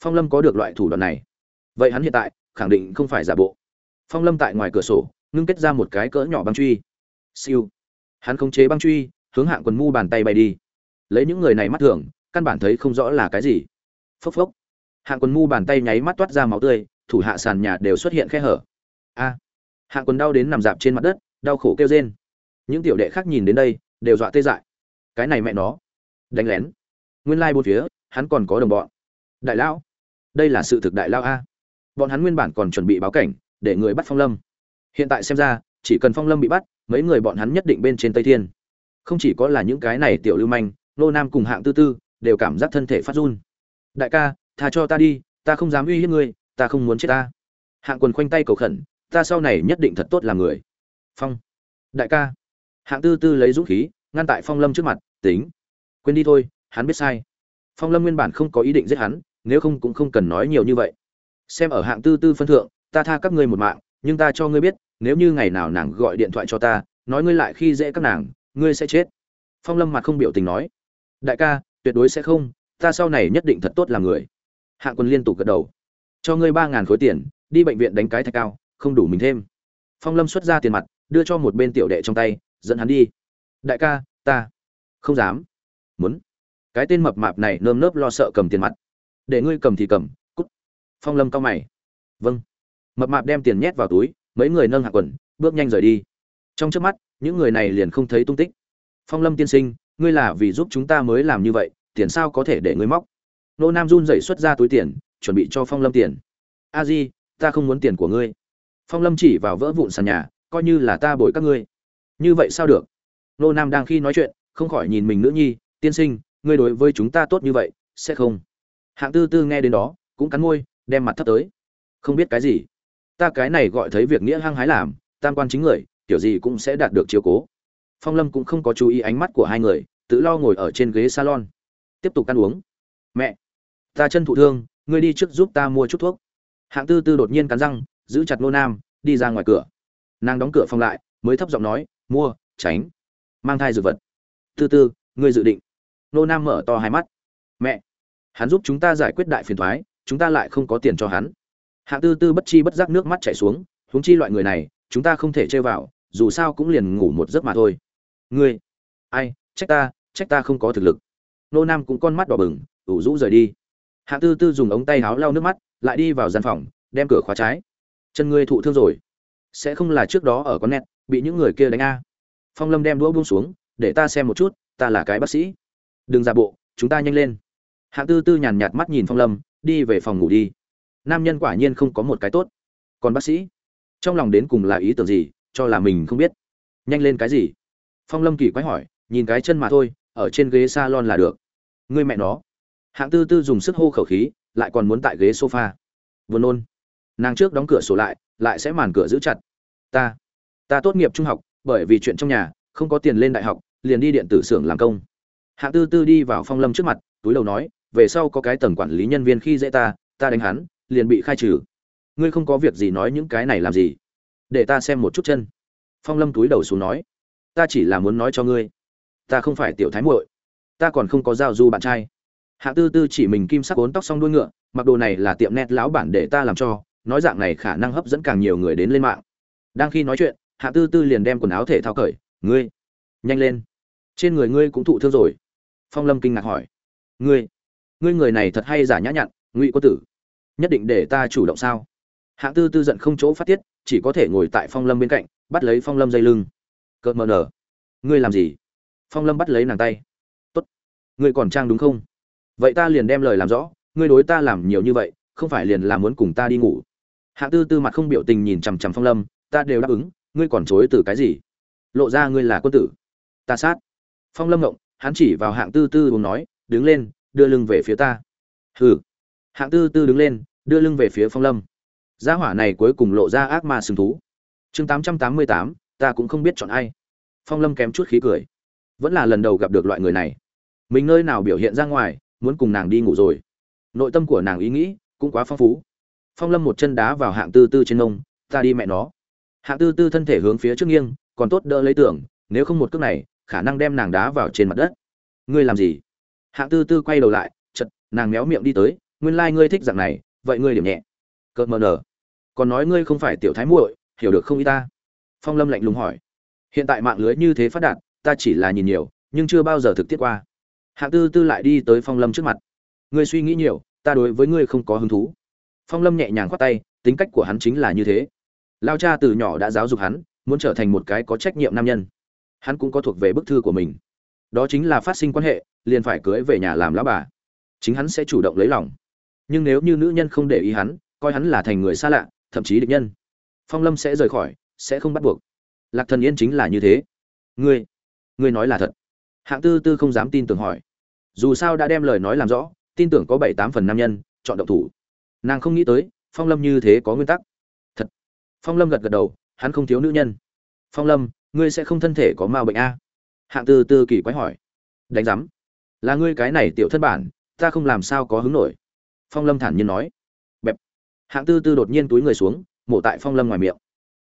Phong lâm có được loại thủ đoạn này? Vậy hắn hiện tại, khẳng định không phải giả bộ. Phong lâm tại ngoài cửa sổ, ngưng kết ra một cái cỡ nhỏ băng truy. Siêu. Hắn khống chế băng truy, hướng hạng quần mu bàn tay bay đi lấy những người này mắt thường, căn bản thấy không rõ là cái gì. Phốc phốc. Hạng quần mu bàn tay nháy mắt toát ra máu tươi, thủ hạ sàn nhà đều xuất hiện khe hở. A. Hạng quần đau đến nằm dạp trên mặt đất, đau khổ kêu rên. Những tiểu đệ khác nhìn đến đây, đều dọa tê dại. Cái này mẹ nó. Đánh lén. Nguyên lai phía, hắn còn có đồng bọn. Đại lão. Đây là sự thực đại lao a. Bọn hắn nguyên bản còn chuẩn bị báo cảnh, để người bắt phong lâm. Hiện tại xem ra, chỉ cần phong lâm bị bắt, mấy người bọn hắn nhất định bên trên tây thiên. Không chỉ có là những cái này tiểu lưu manh nô nam cùng hạng tư tư đều cảm giác thân thể phát run. Đại ca, tha cho ta đi, ta không dám uy hiếp ngươi, ta không muốn chết ta. Hạng quần khoanh tay cầu khẩn, ta sau này nhất định thật tốt làm người. Phong. Đại ca. Hạng tư tư lấy dũng khí, ngăn tại phong lâm trước mặt, tính. Quên đi thôi, hắn biết sai. Phong lâm nguyên bản không có ý định giết hắn, nếu không cũng không cần nói nhiều như vậy. Xem ở hạng tư tư phân thượng, ta tha các ngươi một mạng, nhưng ta cho ngươi biết, nếu như ngày nào nàng gọi điện thoại cho ta, nói ngươi lại khi dễ các nàng, ngươi sẽ chết. Phong lâm mặt không biểu tình nói đại ca, tuyệt đối sẽ không, ta sau này nhất định thật tốt làm người. Hạng quân liên tục gật đầu. Cho ngươi ba ngàn khối tiền, đi bệnh viện đánh cái thạch cao, không đủ mình thêm. Phong lâm xuất ra tiền mặt, đưa cho một bên tiểu đệ trong tay, dẫn hắn đi. Đại ca, ta không dám. Muốn. Cái tên mập mạp này nơm nớp lo sợ cầm tiền mặt. Để ngươi cầm thì cầm, cút. Phong lâm cao mày. Vâng. Mập mạp đem tiền nhét vào túi, mấy người nâng hạ quần bước nhanh rời đi. Trong trước mắt, những người này liền không thấy tung tích. Phong lâm tiên sinh ngươi là vì giúp chúng ta mới làm như vậy, tiền sao có thể để ngươi móc? Nô nam run dậy xuất ra túi tiền, chuẩn bị cho phong lâm tiền. A di, ta không muốn tiền của ngươi. Phong lâm chỉ vào vỡ vụn sàn nhà, coi như là ta bồi các ngươi. Như vậy sao được? Nô nam đang khi nói chuyện, không khỏi nhìn mình nữ nhi, tiên sinh, ngươi đối với chúng ta tốt như vậy, sẽ không? Hạng tư tư nghe đến đó, cũng cắn môi, đem mặt thấp tới. Không biết cái gì. Ta cái này gọi thấy việc nghĩa hăng hái làm, tam quan chính người, kiểu gì cũng sẽ đạt được chiều cố phong lâm cũng không có chú ý ánh mắt của hai người, tự lo ngồi ở trên ghế salon. Tiếp tục ăn uống. Mẹ, ta chân thụ thương, ngươi đi trước giúp ta mua chút thuốc. Hạng tư tư đột nhiên cắn răng, giữ chặt nô nam, đi ra ngoài cửa. Nàng đóng cửa phòng lại, mới thấp giọng nói, mua, tránh. Mang thai dược vật. Tư tư, ngươi dự định. Nô nam mở to hai mắt. Mẹ, hắn giúp chúng ta giải quyết đại phiền thoái, chúng ta lại không có tiền cho hắn. Hạng tư tư bất chi bất giác nước mắt chảy xuống, huống chi loại người này, chúng ta không thể chơi vào, dù sao cũng liền ngủ một giấc mà thôi ngươi. Ai, trách ta trách ta không có thực lực. Nô nam cũng con mắt đỏ bừng, ủ rũ rời đi. Hạ tư tư dùng ống tay áo lau nước mắt, lại đi vào gian phòng, đem cửa khóa trái. Chân ngươi thụ thương rồi. Sẽ không là trước đó ở con nét bị những người kia đánh a. Phong lâm đem đũa buông xuống, để ta xem một chút, ta là cái bác sĩ. Đừng giả bộ, chúng ta nhanh lên. Hạ tư tư nhàn nhạt mắt nhìn phong lâm, đi về phòng ngủ đi. Nam nhân quả nhiên không có một cái tốt. Còn bác sĩ? Trong lòng đến cùng là ý tưởng gì, cho là mình không biết. Nhanh lên cái gì? Phong lâm kỳ quái hỏi, nhìn cái chân mà thôi, ở trên ghế salon là được. Ngươi mẹ nó. Hạng tư tư dùng sức hô khẩu khí, lại còn muốn tại ghế sofa. Vừa nôn. Nàng trước đóng cửa sổ lại lại sẽ màn cửa giữ chặt. Ta ta tốt nghiệp trung học, bởi vì chuyện trong nhà, không có tiền lên đại học, liền đi điện tử xưởng làm công. Hạng tư tư đi vào phong lâm trước mặt, túi đầu nói, về sau có cái tầng quản lý nhân viên khi dễ ta ta đánh hắn, liền bị khai trừ. Ngươi không có việc gì nói những cái này làm gì. Để ta xem một chút chân. Phong lâm túi đầu xuống nói ta chỉ là muốn nói cho ngươi. Ta không phải tiểu thái muội. Ta còn không có giao du bạn trai. Hạ tư tư chỉ mình kim sắc ốn tóc xong đuôi ngựa, mặc đồ này là tiệm nét lão bản để ta làm cho, nói dạng này khả năng hấp dẫn càng nhiều người đến lên mạng. Đang khi nói chuyện, hạ tư tư liền đem quần áo thể thao cởi, ngươi, nhanh lên. Trên người ngươi cũng thụ thương rồi. Phong lâm kinh ngạc hỏi, ngươi ngươi người này thật hay giả nhã nhặn, ngụy quân tử. Nhất định để ta chủ động sao? Hạ tư tư giận không chỗ phát tiết, chỉ có thể ngồi tại phong lâm bên cạnh, bắt lấy phong lâm dây lưng cợt mờ nở. Ngươi làm gì? Phong lâm bắt lấy nàng tay. Tốt. Ngươi còn trang đúng không? Vậy ta liền đem lời làm rõ. Ngươi đối ta làm nhiều như vậy không phải liền là muốn cùng ta đi ngủ. Hạ tư tư mặt không biểu tình nhìn chằm chằm phong lâm ta đều đáp ứng. Ngươi còn chối từ cái gì? Lộ ra ngươi là quân tử. Ta sát. Phong lâm ngộng hắn chỉ vào hạng tư tư uống nói đứng lên đưa lưng về phía ta. Hừ. Hạng tư tư đứng lên đưa lưng về phía phong lâm. Gia hỏa này cuối cùng lộ ra ác ma sừng thú. Chương 888, ta cũng không biết chọn ai. Phong lâm kém chút khí cười. Vẫn là lần đầu gặp được loại người này. Mình nơi nào biểu hiện ra ngoài, muốn cùng nàng đi ngủ rồi. Nội tâm của nàng ý nghĩ cũng quá phong phú. Phong lâm một chân đá vào hạng tư tư trên nông ta đi mẹ nó. Hạng tư tư thân thể hướng phía trước nghiêng, còn tốt đỡ lấy tưởng, nếu không một cước này, khả năng đem nàng đá vào trên mặt đất. Ngươi làm gì? Hạng tư tư quay đầu lại, chật, nàng méo miệng đi tới, nguyên lai、like、ngươi thích dạng này, vậy ngươi điểm nhẹ. Cợt mờ nở. Còn nói ngươi không phải tiểu thái muội, hiểu được không y ta? Phong lâm lạnh lùng hỏi. Hiện tại mạng lưới như thế phát đạt, ta chỉ là nhìn nhiều, nhưng chưa bao giờ thực tiết qua. Hạng tư tư lại đi tới phong lâm trước mặt. Ngươi suy nghĩ nhiều, ta đối với ngươi không có hứng thú. Phong lâm nhẹ nhàng khoát tay, tính cách của hắn chính là như thế. Lao cha từ nhỏ đã giáo dục hắn, muốn trở thành một cái có trách nhiệm nam nhân. Hắn cũng có thuộc về bức thư của mình. Đó chính là phát sinh quan hệ, liền phải cưới về nhà làm lão bà. Chính hắn sẽ chủ động lấy lòng. Nhưng nếu như nữ nhân không để ý hắn, coi hắn là thành người xa lạ, thậm chí địch nhân, phong lâm sẽ rời khỏi sẽ không bắt buộc. Lạc thần yên chính là như thế. Ngươi ngươi nói là thật. Hạng tư tư không dám tin tưởng hỏi. Dù sao đã đem lời nói làm rõ, tin tưởng có bảy tám phần nam nhân, chọn động thủ. Nàng không nghĩ tới, phong lâm như thế có nguyên tắc. Thật. Phong lâm gật gật đầu, hắn không thiếu nữ nhân. Phong lâm, ngươi sẽ không thân thể có ma bệnh a? Hạng tư tư kỳ quái hỏi. Đánh giám. Là ngươi cái này tiểu thân bản, ta không làm sao có hứng nổi. Phong lâm thản nhiên nói. Bẹp. Hạng tư tư đột nhiên túi người xuống, mổ tại phong lâm ngoài miệng.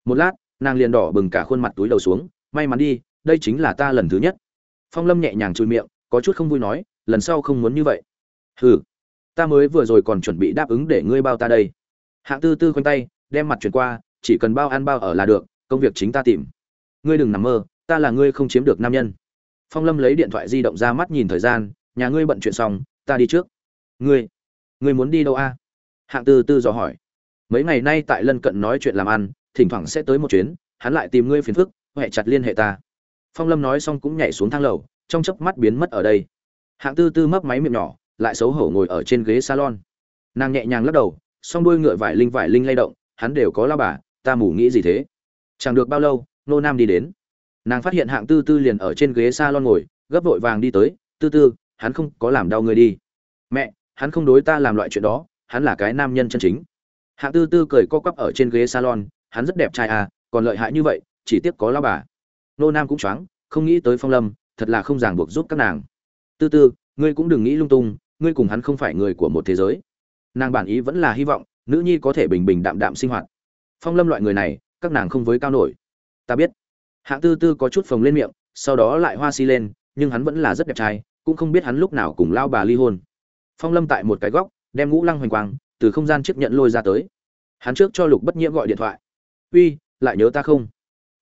Một lát nàng liền đỏ bừng cả khuôn mặt túi đầu xuống, may mắn đi, đây chính là ta lần thứ nhất. Phong lâm nhẹ nhàng chui miệng, có chút không vui nói, lần sau không muốn như vậy. Hừ, ta mới vừa rồi còn chuẩn bị đáp ứng để ngươi bao ta đây. Hạng tư tư khoanh tay, đem mặt chuyển qua, chỉ cần bao ăn bao ở là được, công việc chính ta tìm. Ngươi đừng nằm mơ, ta là ngươi không chiếm được nam nhân. Phong lâm lấy điện thoại di động ra mắt nhìn thời gian, nhà ngươi bận chuyện xong, ta đi trước. Ngươi ngươi muốn đi đâu a? Hạng tư tư dò hỏi mấy ngày nay tại lân cận nói chuyện làm ăn, thỉnh thoảng sẽ tới một chuyến, hắn lại tìm ngươi phiền phức huệ chặt liên hệ ta. Phong lâm nói xong cũng nhảy xuống thang lầu, trong chớp mắt biến mất ở đây. Hạng tư tư mấp máy miệng nhỏ, lại xấu hổ ngồi ở trên ghế salon. Nàng nhẹ nhàng lắc đầu, song đuôi ngựa vải linh vải linh lay động, hắn đều có lao bà, ta mủ nghĩ gì thế? Chẳng được bao lâu, nô nam đi đến. Nàng phát hiện hạng tư tư liền ở trên ghế salon ngồi, gấp vội vàng đi tới, tư tư, hắn không có làm đau người đi. Mẹ, hắn không đối ta làm loại chuyện đó, hắn là cái nam nhân chân chính hạng tư tư cười co quắp ở trên ghế salon, hắn rất đẹp trai à còn lợi hại như vậy, chỉ tiếc có lao bà. Nô nam cũng choáng, không nghĩ tới phong lâm, thật là không ràng buộc giúp các nàng. Tư tư, ngươi cũng đừng nghĩ lung tung, ngươi cùng hắn không phải người của một thế giới. Nàng bản ý vẫn là hy vọng, nữ nhi có thể bình bình đạm đạm sinh hoạt. Phong lâm loại người này, các nàng không với cao nổi. Ta biết. Hạng tư tư có chút phồng lên miệng, sau đó lại hoa si lên, nhưng hắn vẫn là rất đẹp trai, cũng không biết hắn lúc nào cùng lao bà ly hôn. Phong lâm tại một cái góc, đem ngũ lăng hoành quang từ không gian chiếc nhận lôi ra tới. Hắn trước cho lục bất nhiễm gọi điện thoại. Uy, lại nhớ ta không?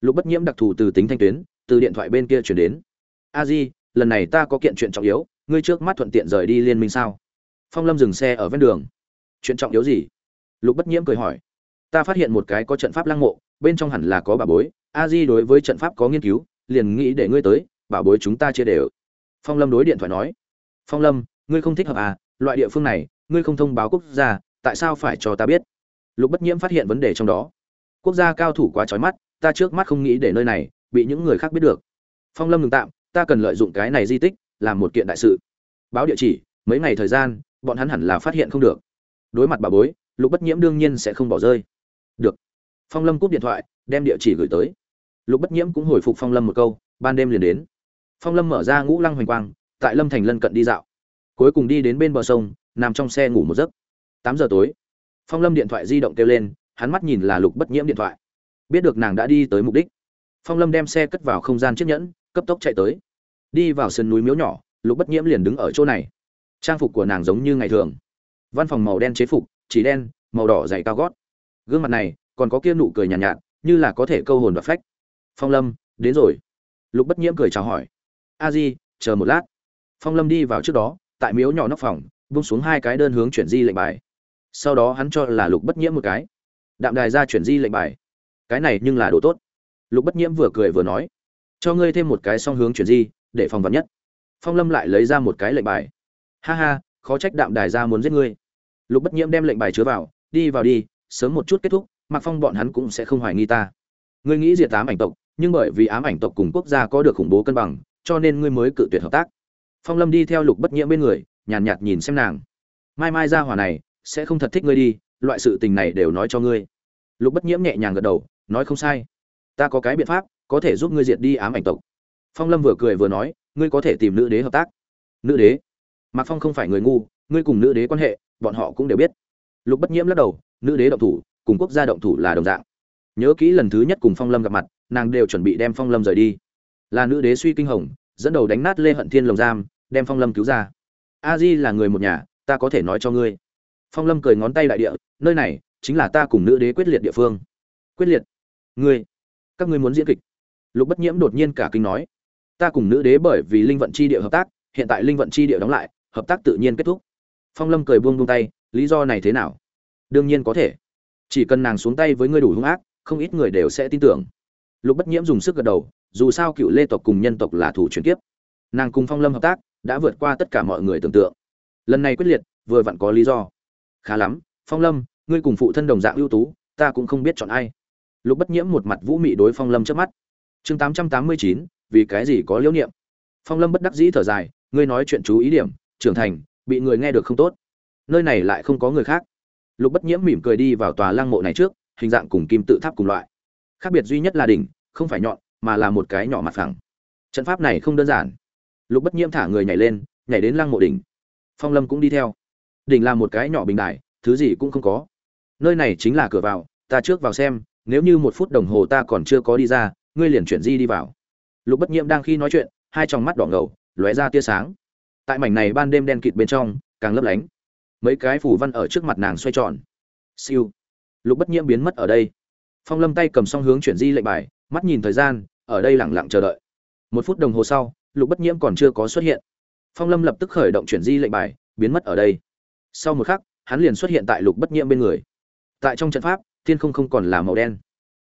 Lục bất nhiễm đặc thù từ tính thanh tuyến, từ điện thoại bên kia chuyển đến. A di, lần này ta có kiện chuyện trọng yếu, ngươi trước mắt thuận tiện rời đi liên minh sao? Phong lâm dừng xe ở ven đường. Chuyện trọng yếu gì? Lục bất nhiễm cười hỏi. Ta phát hiện một cái có trận pháp lăng mộ, bên trong hẳn là có bà bối. A di đối với trận pháp có nghiên cứu, liền nghĩ để ngươi tới bà bối chúng ta chia đều. Phong lâm đối điện thoại nói. Phong lâm, ngươi không thích hợp à? Loại địa phương này, ngươi không thông báo quốc gia tại sao phải cho ta biết? Lục bất nhiễm phát hiện vấn đề trong đó. Quốc gia cao thủ quá trói mắt, ta trước mắt không nghĩ để nơi này bị những người khác biết được. Phong lâm ngừng tạm, ta cần lợi dụng cái này di tích làm một kiện đại sự. Báo địa chỉ, mấy ngày thời gian, bọn hắn hẳn là phát hiện không được. Đối mặt bà bối, lục bất nhiễm đương nhiên sẽ không bỏ rơi. Được. Phong lâm cúp điện thoại, đem địa chỉ gửi tới. Lục bất nhiễm cũng hồi phục phong lâm một câu, ban đêm liền đến. Phong lâm mở ra ngũ lăng hoành quang, tại lâm thành lân cận đi dạo. Cuối cùng đi đến bên bờ sông, nằm trong xe ngủ một giấc tám giờ tối. Phong lâm điện thoại di động kêu lên hắn mắt nhìn là lục bất nhiễm điện thoại. Biết được nàng đã đi tới mục đích phong lâm đem xe cất vào không gian chiếc nhẫn cấp tốc chạy tới. Đi vào sườn núi miếu nhỏ lục bất nhiễm liền đứng ở chỗ này. Trang phục của nàng giống như ngày thường. Văn phòng màu đen chế phục chỉ đen màu đỏ dày cao gót. Gương mặt này còn có kia nụ cười nhàn nhạt, nhạt như là có thể câu hồn và phách. Phong lâm đến rồi. Lục bất nhiễm cười chào hỏi. A di chờ một lát. Phong lâm đi vào trước đó tại miếu nhỏ nóc phòng bung xuống hai cái đơn hướng chuyển di lệnh bài sau đó hắn cho là lục bất nhiễm một cái. Đạm đài ra chuyển di lệnh bài. Cái này nhưng là đồ tốt. Lục bất nhiễm vừa cười vừa nói cho ngươi thêm một cái song hướng chuyển di để phòng vật nhất. Phong lâm lại lấy ra một cái lệnh bài. Ha ha khó trách đạm đài ra muốn giết ngươi. Lục bất nhiễm đem lệnh bài chứa vào đi vào đi sớm một chút kết thúc mặc phong bọn hắn cũng sẽ không hoài nghi ta. Ngươi nghĩ diệt ám ảnh tộc nhưng bởi vì ám ảnh tộc cùng quốc gia có được khủng bố cân bằng cho nên ngươi mới cự tuyệt hợp tác. Phong lâm đi theo lục bất nhiễm bên người nhàn nhạt, nhạt nhìn xem nàng. Mai mai ra hỏa này sẽ không thật thích ngươi đi, loại sự tình này đều nói cho ngươi. Lục bất nhiễm nhẹ nhàng gật đầu, nói không sai. Ta có cái biện pháp, có thể giúp ngươi diệt đi ám ảnh tộc. Phong lâm vừa cười vừa nói, ngươi có thể tìm nữ đế hợp tác. Nữ đế? Mạc phong không phải người ngu, ngươi cùng nữ đế quan hệ, bọn họ cũng đều biết. Lục bất nhiễm lắc đầu, nữ đế động thủ, cùng quốc gia động thủ là đồng dạng. Nhớ kỹ lần thứ nhất cùng phong lâm gặp mặt, nàng đều chuẩn bị đem phong lâm rời đi. Là nữ đế suy kinh hồng, dẫn đầu đánh nát lê hận thiên lồng giam, đem phong lâm cứu ra. A di là người một nhà, ta có thể nói cho ngươi phong lâm cười ngón tay đại địa, nơi này chính là ta cùng nữ đế quyết liệt địa phương. Quyết liệt? Ngươi, các ngươi muốn diễn kịch? Lục bất nhiễm đột nhiên cả kinh nói, ta cùng nữ đế bởi vì linh vận chi địa hợp tác, hiện tại linh vận chi địa đóng lại, hợp tác tự nhiên kết thúc. Phong lâm cười buông buông tay, lý do này thế nào? Đương nhiên có thể. Chỉ cần nàng xuống tay với ngươi đủ hung ác, không ít người đều sẽ tin tưởng. Lục bất nhiễm dùng sức gật đầu, dù sao cựu lê tộc cùng nhân tộc là thủ chuyển kiếp. Nàng cùng phong lâm hợp tác, đã vượt qua tất cả mọi người tưởng tượng. Lần này quyết liệt, vừa vặn có lý do khá lắm, phong lâm, ngươi cùng phụ thân đồng dạng ưu tú, ta cũng không biết chọn ai. Lục bất nhiễm một mặt vũ mị đối phong lâm trước mắt. Chương tám trăm tám mươi chín, vì cái gì có liễu niệm? Phong lâm bất đắc dĩ thở dài, ngươi nói chuyện chú ý điểm, trưởng thành, bị người nghe được không tốt. Nơi này lại không có người khác. Lục bất nhiễm mỉm cười đi vào tòa lăng mộ này trước, hình dạng cùng kim tự tháp cùng loại. Khác biệt duy nhất là đỉnh, không phải nhọn, mà là một cái nhỏ mặt phẳng. Trận pháp này không đơn giản. Lục bất nhiễm thả người nhảy lên, nhảy đến lăng mộ đỉnh. Phong lâm cũng đi theo đỉnh là một cái nhỏ bình đài, thứ gì cũng không có. Nơi này chính là cửa vào, ta trước vào xem, nếu như một phút đồng hồ ta còn chưa có đi ra, ngươi liền chuyển di đi vào. Lục bất nhiễm đang khi nói chuyện, hai tròng mắt đỏ ngầu, lóe ra tia sáng. Tại mảnh này ban đêm đen kịt bên trong, càng lấp lánh. Mấy cái phủ văn ở trước mặt nàng xoay tròn. Siêu. Lục bất nhiễm biến mất ở đây. Phong lâm tay cầm song hướng chuyển di lệnh bài, mắt nhìn thời gian, ở đây lẳng lặng chờ đợi. Một phút đồng hồ sau, lục bất nhiễm còn chưa có xuất hiện. Phong lâm lập tức khởi động chuyển di lệnh bài, biến mất ở đây sau một khắc, hắn liền xuất hiện tại lục bất nhiễm bên người. Tại trong trận pháp, thiên không không còn là màu đen.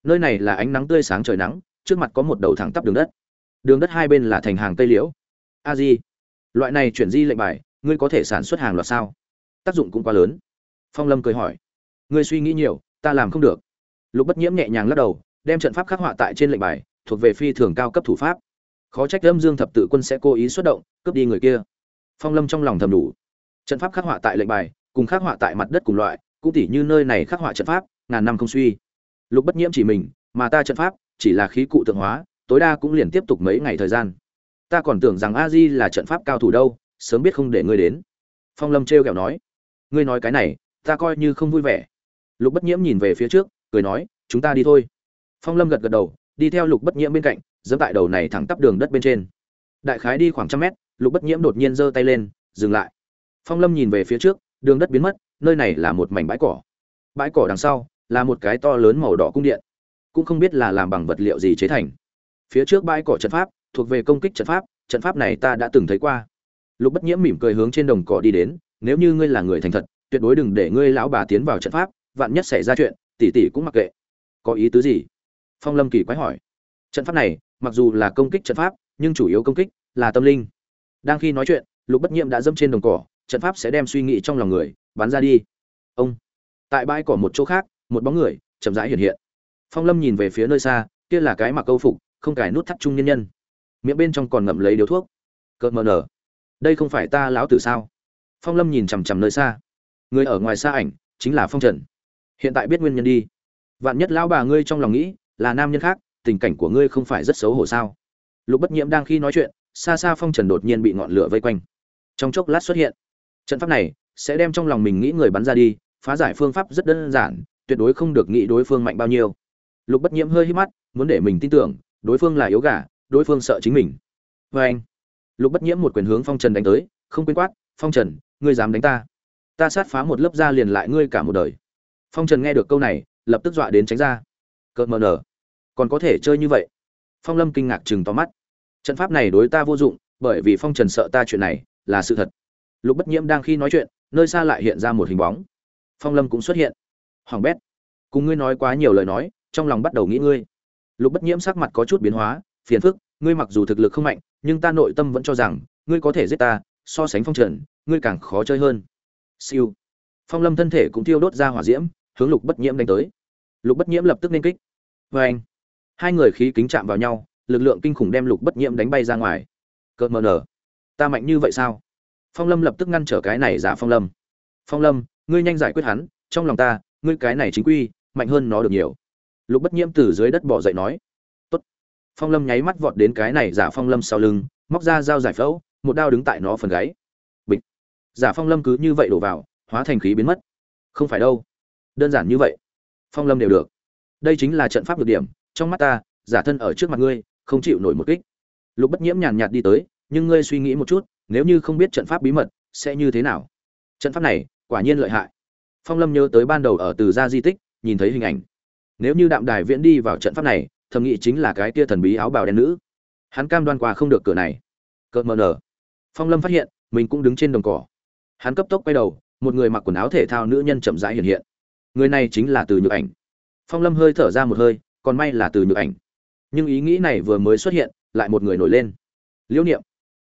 Nơi này là ánh nắng tươi sáng trời nắng, trước mặt có một đầu thẳng tắp đường đất. Đường đất hai bên là thành hàng cây liễu. A di, loại này chuyển di lệnh bài, ngươi có thể sản xuất hàng loạt sao? Tác dụng cũng quá lớn. Phong lâm cười hỏi. Ngươi suy nghĩ nhiều, ta làm không được. Lục bất nhiễm nhẹ nhàng lắc đầu, đem trận pháp khắc họa tại trên lệnh bài, thuộc về phi thường cao cấp thủ pháp. Khó trách lâm dương thập tự quân sẽ cố ý xuất động, cướp đi người kia. Phong lâm trong lòng thầm đủ trận pháp khắc họa tại lệnh bài, cùng khắc họa tại mặt đất cùng loại, cũng tỉ như nơi này khắc họa trận pháp, ngàn năm không suy. Lục bất nhiễm chỉ mình, mà ta trận pháp, chỉ là khí cụ tượng hóa, tối đa cũng liền tiếp tục mấy ngày thời gian. Ta còn tưởng rằng a di là trận pháp cao thủ đâu, sớm biết không để ngươi đến. Phong lâm trêu ghẹo nói. Ngươi nói cái này, ta coi như không vui vẻ. Lục bất nhiễm nhìn về phía trước, cười nói, chúng ta đi thôi. Phong lâm gật gật đầu, đi theo lục bất nhiễm bên cạnh dẫm tại đầu này thẳng tắp đường đất bên trên. Đại khái đi khoảng trăm mét, lục bất nhiễm đột nhiên giơ tay lên, dừng lại phong lâm nhìn về phía trước, đường đất biến mất, nơi này là một mảnh bãi cỏ. Bãi cỏ đằng sau là một cái to lớn màu đỏ cung điện, cũng không biết là làm bằng vật liệu gì chế thành. Phía trước bãi cỏ trận pháp thuộc về công kích trận pháp trận pháp này ta đã từng thấy qua. Lục bất nhiễm mỉm cười hướng trên đồng cỏ đi đến, nếu như ngươi là người thành thật, tuyệt đối đừng để ngươi lão bà tiến vào trận pháp, vạn nhất xảy ra chuyện, tỷ tỷ cũng mặc kệ. Có ý tứ gì? Phong lâm kỳ quái hỏi. Trận pháp này, mặc dù là công kích trận pháp, nhưng chủ yếu công kích là tâm linh. Đang khi nói chuyện, lục bất nhiễm đã dẫm trên đồng cỏ trận pháp sẽ đem suy nghĩ trong lòng người bắn ra đi. Ông, tại bãi cỏ một chỗ khác, một bóng người chậm rãi hiện hiện. Phong lâm nhìn về phía nơi xa, kia là cái mặc câu phục, không cài nút thắt trung nhân nhân. Miệng bên trong còn ngậm lấy điếu thuốc. Cợt mờ nở. Đây không phải ta lão tử sao? Phong lâm nhìn chằm chằm nơi xa. Người ở ngoài xa ảnh, chính là phong trần. Hiện tại biết nguyên nhân đi. Vạn nhất lão bà ngươi trong lòng nghĩ, là nam nhân khác, tình cảnh của ngươi không phải rất xấu hổ sao? Lục bất nhiễm đang khi nói chuyện, xa xa phong trần đột nhiên bị ngọn lửa vây quanh. Trong chốc lát xuất hiện trận pháp này sẽ đem trong lòng mình nghĩ người bắn ra đi, phá giải phương pháp rất đơn giản, tuyệt đối không được nghĩ đối phương mạnh bao nhiêu. Lục bất nhiễm hơi hít mắt, muốn để mình tin tưởng, đối phương là yếu gà, đối phương sợ chính mình. Vê anh, lục bất nhiễm một quyền hướng phong trần đánh tới, không quên quát, phong trần, ngươi dám đánh ta? Ta sát phá một lớp da liền lại ngươi cả một đời. Phong trần nghe được câu này, lập tức dọa đến tránh ra. Cợt mờ nở. Còn có thể chơi như vậy? Phong lâm kinh ngạc chừng to mắt. Trận pháp này đối ta vô dụng, bởi vì phong trần sợ ta chuyện này là sự thật lục bất nhiễm đang khi nói chuyện, nơi xa lại hiện ra một hình bóng. Phong lâm cũng xuất hiện. Hoàng bét, cùng ngươi nói quá nhiều lời nói, trong lòng bắt đầu nghĩ ngươi. Lục bất nhiễm sắc mặt có chút biến hóa, phiền phức, ngươi mặc dù thực lực không mạnh, nhưng ta nội tâm vẫn cho rằng, ngươi có thể giết ta, so sánh phong trần, ngươi càng khó chơi hơn. Siêu. Phong lâm thân thể cũng thiêu đốt ra hỏa diễm, hướng lục bất nhiễm đánh tới. Lục bất nhiễm lập tức nên kích. Vê anh hai người khí kính chạm vào nhau, lực lượng kinh khủng đem lục bất nhiễm đánh bay ra ngoài. Cợt mờ nở. Ta mạnh như vậy sao? Phong lâm lập tức ngăn trở cái này giả phong lâm. Phong lâm, ngươi nhanh giải quyết hắn, trong lòng ta, ngươi cái này chính quy, mạnh hơn nó được nhiều. Lục bất nhiễm từ dưới đất bỏ dậy nói. Tốt. phong lâm nháy mắt vọt đến cái này giả phong lâm sau lưng, móc ra dao giải phẫu, một đao đứng tại nó phần gáy. Bịch. Giả phong lâm cứ như vậy đổ vào, hóa thành khí biến mất. Không phải đâu. Đơn giản như vậy. Phong lâm đều được. Đây chính là trận pháp được điểm, trong mắt ta, giả thân ở trước mặt ngươi, không chịu nổi một kích. Lục bất nhiễm nhàn nhạt đi tới, nhưng ngươi suy nghĩ một chút nếu như không biết trận pháp bí mật, sẽ như thế nào? Trận pháp này, quả nhiên lợi hại. Phong lâm nhớ tới ban đầu ở từ gia di tích, nhìn thấy hình ảnh. Nếu như đạm đài viễn đi vào trận pháp này, thầm nghĩ chính là cái tia thần bí áo bào đen nữ. Hắn cam đoan quà không được cửa này. Cợt mờ nở. Phong lâm phát hiện, mình cũng đứng trên đồng cỏ. Hắn cấp tốc quay đầu, một người mặc quần áo thể thao nữ nhân chậm rãi hiện hiện. Người này chính là từ nhược ảnh. Phong lâm hơi thở ra một hơi, còn may là từ nhược ảnh. Nhưng ý nghĩ này vừa mới xuất hiện, lại một người nổi lên. Liễu niệm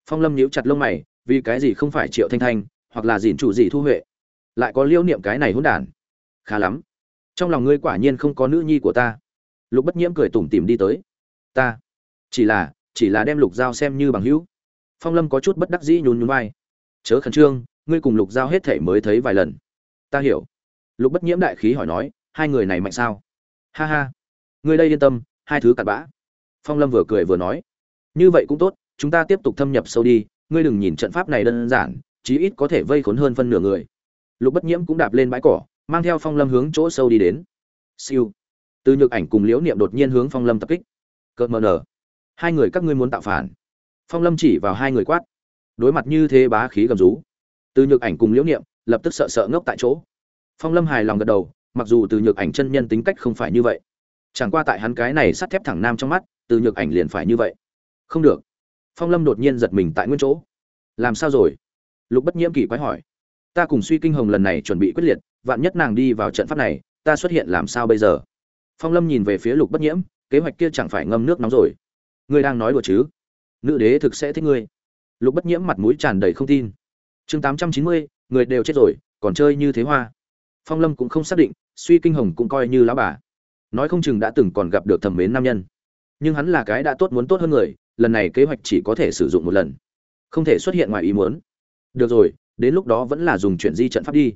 phong lâm nhíu chặt lông mày, vì cái gì không phải triệu thanh thanh, hoặc là dìn chủ gì thu huệ? Lại có liêu niệm cái này hỗn đản. Khá lắm. Trong lòng ngươi quả nhiên không có nữ nhi của ta. Lục bất nhiễm cười tủm tỉm đi tới. Ta. Chỉ là chỉ là đem lục giao xem như bằng hữu. Phong lâm có chút bất đắc dĩ nhún nhún vai. Chớ khẩn trương, ngươi cùng lục giao hết thể mới thấy vài lần. Ta hiểu. Lục bất nhiễm đại khí hỏi nói, hai người này mạnh sao? Ha ha. Ngươi đây yên tâm, hai thứ cặn bã. Phong lâm vừa cười vừa nói. Như vậy cũng tốt chúng ta tiếp tục thâm nhập sâu đi, ngươi đừng nhìn trận pháp này đơn giản, chí ít có thể vây khốn hơn phân nửa người. Lục bất nhiễm cũng đạp lên bãi cỏ, mang theo phong lâm hướng chỗ sâu đi đến. Siêu. Từ nhược ảnh cùng liễu niệm đột nhiên hướng phong lâm tập kích. Cợt mờ nở. Hai người các ngươi muốn tạo phản. Phong lâm chỉ vào hai người quát. Đối mặt như thế bá khí gầm rú. Từ nhược ảnh cùng liễu niệm lập tức sợ sợ ngốc tại chỗ. Phong lâm hài lòng gật đầu, mặc dù từ nhược ảnh chân nhân tính cách không phải như vậy. Chẳng qua tại hắn cái này sắt thép thẳng nam trong mắt, từ nhược ảnh liền phải như vậy. Không được phong lâm đột nhiên giật mình tại nguyên chỗ. Làm sao rồi? Lục bất nhiễm kỳ quái hỏi. Ta cùng suy kinh hồng lần này chuẩn bị quyết liệt, vạn nhất nàng đi vào trận pháp này, ta xuất hiện làm sao bây giờ? Phong lâm nhìn về phía lục bất nhiễm, kế hoạch kia chẳng phải ngâm nước nóng rồi. Ngươi đang nói đùa chứ? Nữ đế thực sẽ thích ngươi. Lục bất nhiễm mặt mũi tràn đầy không tin. Chương tám trăm chín mươi, người đều chết rồi, còn chơi như thế hoa. Phong lâm cũng không xác định, suy kinh hồng cũng coi như lão bà. Nói không chừng đã từng còn gặp được thẩm mến nam nhân. Nhưng hắn là cái đã tốt muốn tốt hơn người lần này kế hoạch chỉ có thể sử dụng một lần. Không thể xuất hiện ngoài ý muốn. Được rồi, đến lúc đó vẫn là dùng chuyển di trận pháp đi.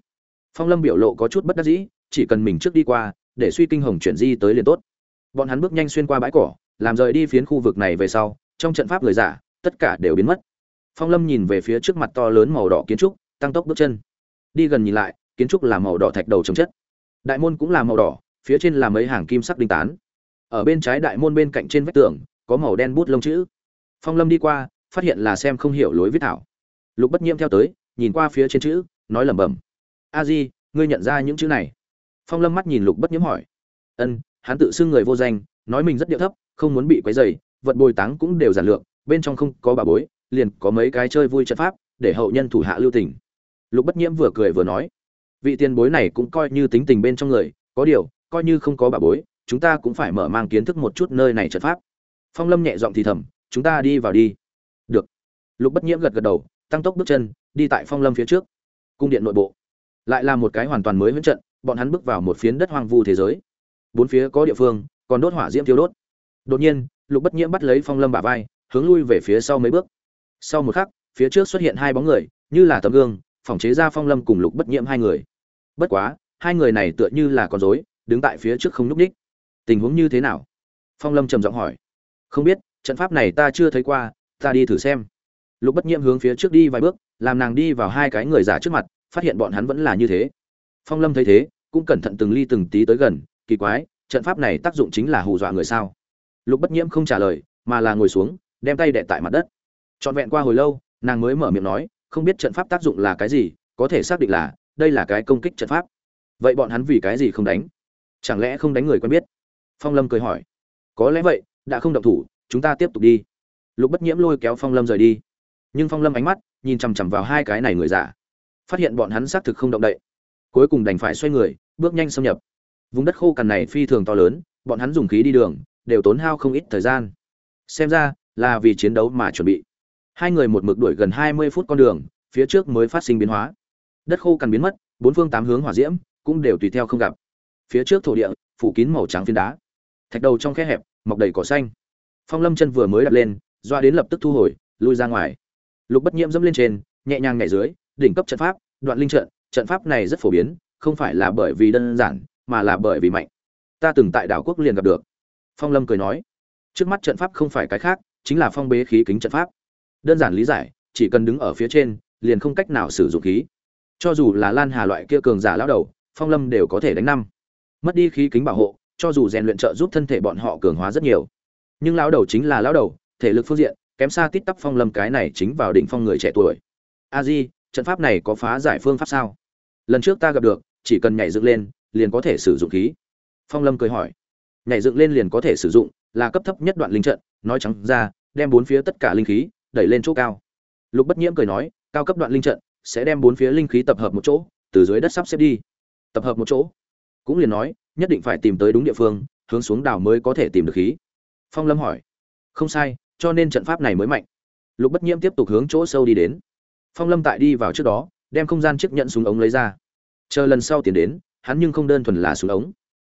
Phong lâm biểu lộ có chút bất đắc dĩ, chỉ cần mình trước đi qua, để suy kinh hồng chuyển di tới liền tốt. Bọn hắn bước nhanh xuyên qua bãi cỏ, làm rời đi phiến khu vực này về sau, trong trận pháp người giả, tất cả đều biến mất. Phong lâm nhìn về phía trước mặt to lớn màu đỏ kiến trúc, tăng tốc bước chân. Đi gần nhìn lại, kiến trúc là màu đỏ thạch đầu trồng chất. Đại môn cũng là màu đỏ, phía trên là mấy hàng kim sắc đinh tán. Ở bên trái đại môn bên cạnh trên vách tường có màu đen bút lông chữ. Phong lâm đi qua, phát hiện là xem không hiểu lối viết thảo. Lục bất nhiễm theo tới, nhìn qua phía trên chữ, nói lẩm bẩm. A di, ngươi nhận ra những chữ này? Phong lâm mắt nhìn lục bất nhiễm hỏi. Ân, hắn tự xưng người vô danh, nói mình rất điệu thấp, không muốn bị quấy dày vật bồi táng cũng đều giản lược, bên trong không có bà bối, liền có mấy cái chơi vui trận pháp, để hậu nhân thủ hạ lưu tình. Lục bất nhiễm vừa cười vừa nói. Vị tiền bối này cũng coi như tính tình bên trong người, có điều, coi như không có bà bối, chúng ta cũng phải mở mang kiến thức một chút nơi này trận pháp phong lâm nhẹ giọng thì thầm, chúng ta đi vào đi. Được. Lục bất nhiễm gật gật đầu, tăng tốc bước chân, đi tại phong lâm phía trước. Cung điện nội bộ lại là một cái hoàn toàn mới huấn trận, bọn hắn bước vào một phiến đất hoang vu thế giới. Bốn phía có địa phương, còn đốt hỏa diễm thiêu đốt. Đột nhiên, lục bất nhiễm bắt lấy phong lâm bả vai, hướng lui về phía sau mấy bước. Sau một khắc, phía trước xuất hiện hai bóng người, như là tấm gương, phòng chế ra phong lâm cùng lục bất nhiễm hai người. Bất quá, hai người này tựa như là con rối, đứng tại phía trước không nhúc ních tình huống như thế nào? Phong lâm trầm giọng hỏi không biết, trận pháp này ta chưa thấy qua, ta đi thử xem. Lục bất nhiễm hướng phía trước đi vài bước, làm nàng đi vào hai cái người giả trước mặt, phát hiện bọn hắn vẫn là như thế. Phong lâm thấy thế, cũng cẩn thận từng ly từng tí tới gần, kỳ quái, trận pháp này tác dụng chính là hù dọa người sao? Lục bất nhiễm không trả lời, mà là ngồi xuống, đem tay đệ tại mặt đất. Trọn vẹn qua hồi lâu, nàng mới mở miệng nói, không biết trận pháp tác dụng là cái gì, có thể xác định là, đây là cái công kích trận pháp. Vậy bọn hắn vì cái gì không đánh? Chẳng lẽ không đánh người quen biết? Phong lâm cười hỏi. Có lẽ vậy đã không động thủ, chúng ta tiếp tục đi. Lục bất nhiễm lôi kéo phong lâm rời đi. Nhưng phong lâm ánh mắt nhìn chằm chằm vào hai cái này người giả phát hiện bọn hắn xác thực không động đậy. Cuối cùng đành phải xoay người, bước nhanh xâm nhập. Vùng đất khô cằn này phi thường to lớn, bọn hắn dùng khí đi đường, đều tốn hao không ít thời gian. Xem ra là vì chiến đấu mà chuẩn bị. Hai người một mực đuổi gần hai mươi phút con đường, phía trước mới phát sinh biến hóa. Đất khô cằn biến mất, bốn phương tám hướng hỏa diễm cũng đều tùy theo không gặp. Phía trước thổ địa, phủ kín màu trắng phiến đá thạch đầu trong khe hẹp, mọc đầy cỏ xanh. Phong lâm chân vừa mới đặt lên, doa đến lập tức thu hồi, lui ra ngoài. Lục bất nhiễm dẫm lên trên, nhẹ nhàng nhảy dưới, đỉnh cấp trận pháp, đoạn linh trận trận pháp này rất phổ biến, không phải là bởi vì đơn giản, mà là bởi vì mạnh. Ta từng tại đảo quốc liền gặp được. Phong lâm cười nói, trước mắt trận pháp không phải cái khác, chính là phong bế khí kính trận pháp. Đơn giản lý giải, chỉ cần đứng ở phía trên, liền không cách nào sử dụng khí. Cho dù là lan hà loại kia cường giả lão đầu, phong lâm đều có thể đánh năm. Mất đi khí kính bảo hộ cho dù rèn luyện trợ giúp thân thể bọn họ cường hóa rất nhiều. Nhưng lão đầu chính là lão đầu, thể lực phương diện, kém xa tít tắp phong lâm cái này chính vào đỉnh phong người trẻ tuổi. A di, trận pháp này có phá giải phương pháp sao? Lần trước ta gặp được, chỉ cần nhảy dựng lên, liền có thể sử dụng khí. Phong lâm cười hỏi. Nhảy dựng lên liền có thể sử dụng, là cấp thấp nhất đoạn linh trận, nói trắng ra, đem bốn phía tất cả linh khí, đẩy lên chỗ cao. Lục bất nhiễm cười nói, cao cấp đoạn linh trận, sẽ đem bốn phía linh khí tập hợp một chỗ, từ dưới đất sắp xếp đi. Tập hợp một chỗ. Cũng liền nói nhất định phải tìm tới đúng địa phương, hướng xuống đảo mới có thể tìm được khí. Phong lâm hỏi. Không sai, cho nên trận pháp này mới mạnh. Lục bất nhiễm tiếp tục hướng chỗ sâu đi đến. Phong lâm tại đi vào trước đó, đem không gian chiếc nhận súng ống lấy ra. Chờ lần sau tiến đến, hắn nhưng không đơn thuần là súng ống.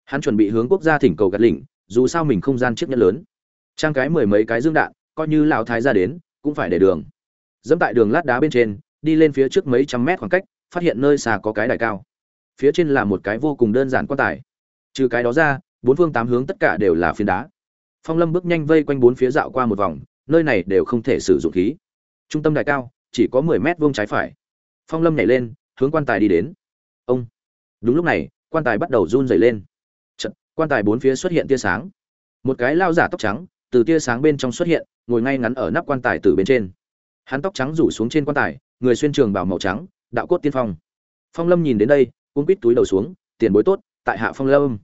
Hắn chuẩn bị hướng quốc gia thỉnh cầu gạt lỉnh, dù sao mình không gian chiếc nhẫn lớn. Trang cái mười mấy cái dương đạn, coi như lão thái ra đến, cũng phải để đường. Dẫm tại đường lát đá bên trên, đi lên phía trước mấy trăm mét khoảng cách, phát hiện nơi xa có cái đài cao. Phía trên là một cái vô cùng đơn giản quan tài trừ cái đó ra bốn phương tám hướng tất cả đều là phiến đá. Phong lâm bước nhanh vây quanh bốn phía dạo qua một vòng nơi này đều không thể sử dụng khí. Trung tâm đài cao chỉ có mười mét vuông trái phải. Phong lâm nhảy lên hướng quan tài đi đến. Ông! Đúng lúc này quan tài bắt đầu run rẩy lên. Chật, quan tài bốn phía xuất hiện tia sáng. Một cái lao giả tóc trắng từ tia sáng bên trong xuất hiện ngồi ngay ngắn ở nắp quan tài từ bên trên. Hắn tóc trắng rủ xuống trên quan tài người xuyên trường bảo màu trắng đạo cốt tiên phong. Phong lâm nhìn đến đây cuốn quít túi đầu xuống tiền bối tốt tại hạ phong lâm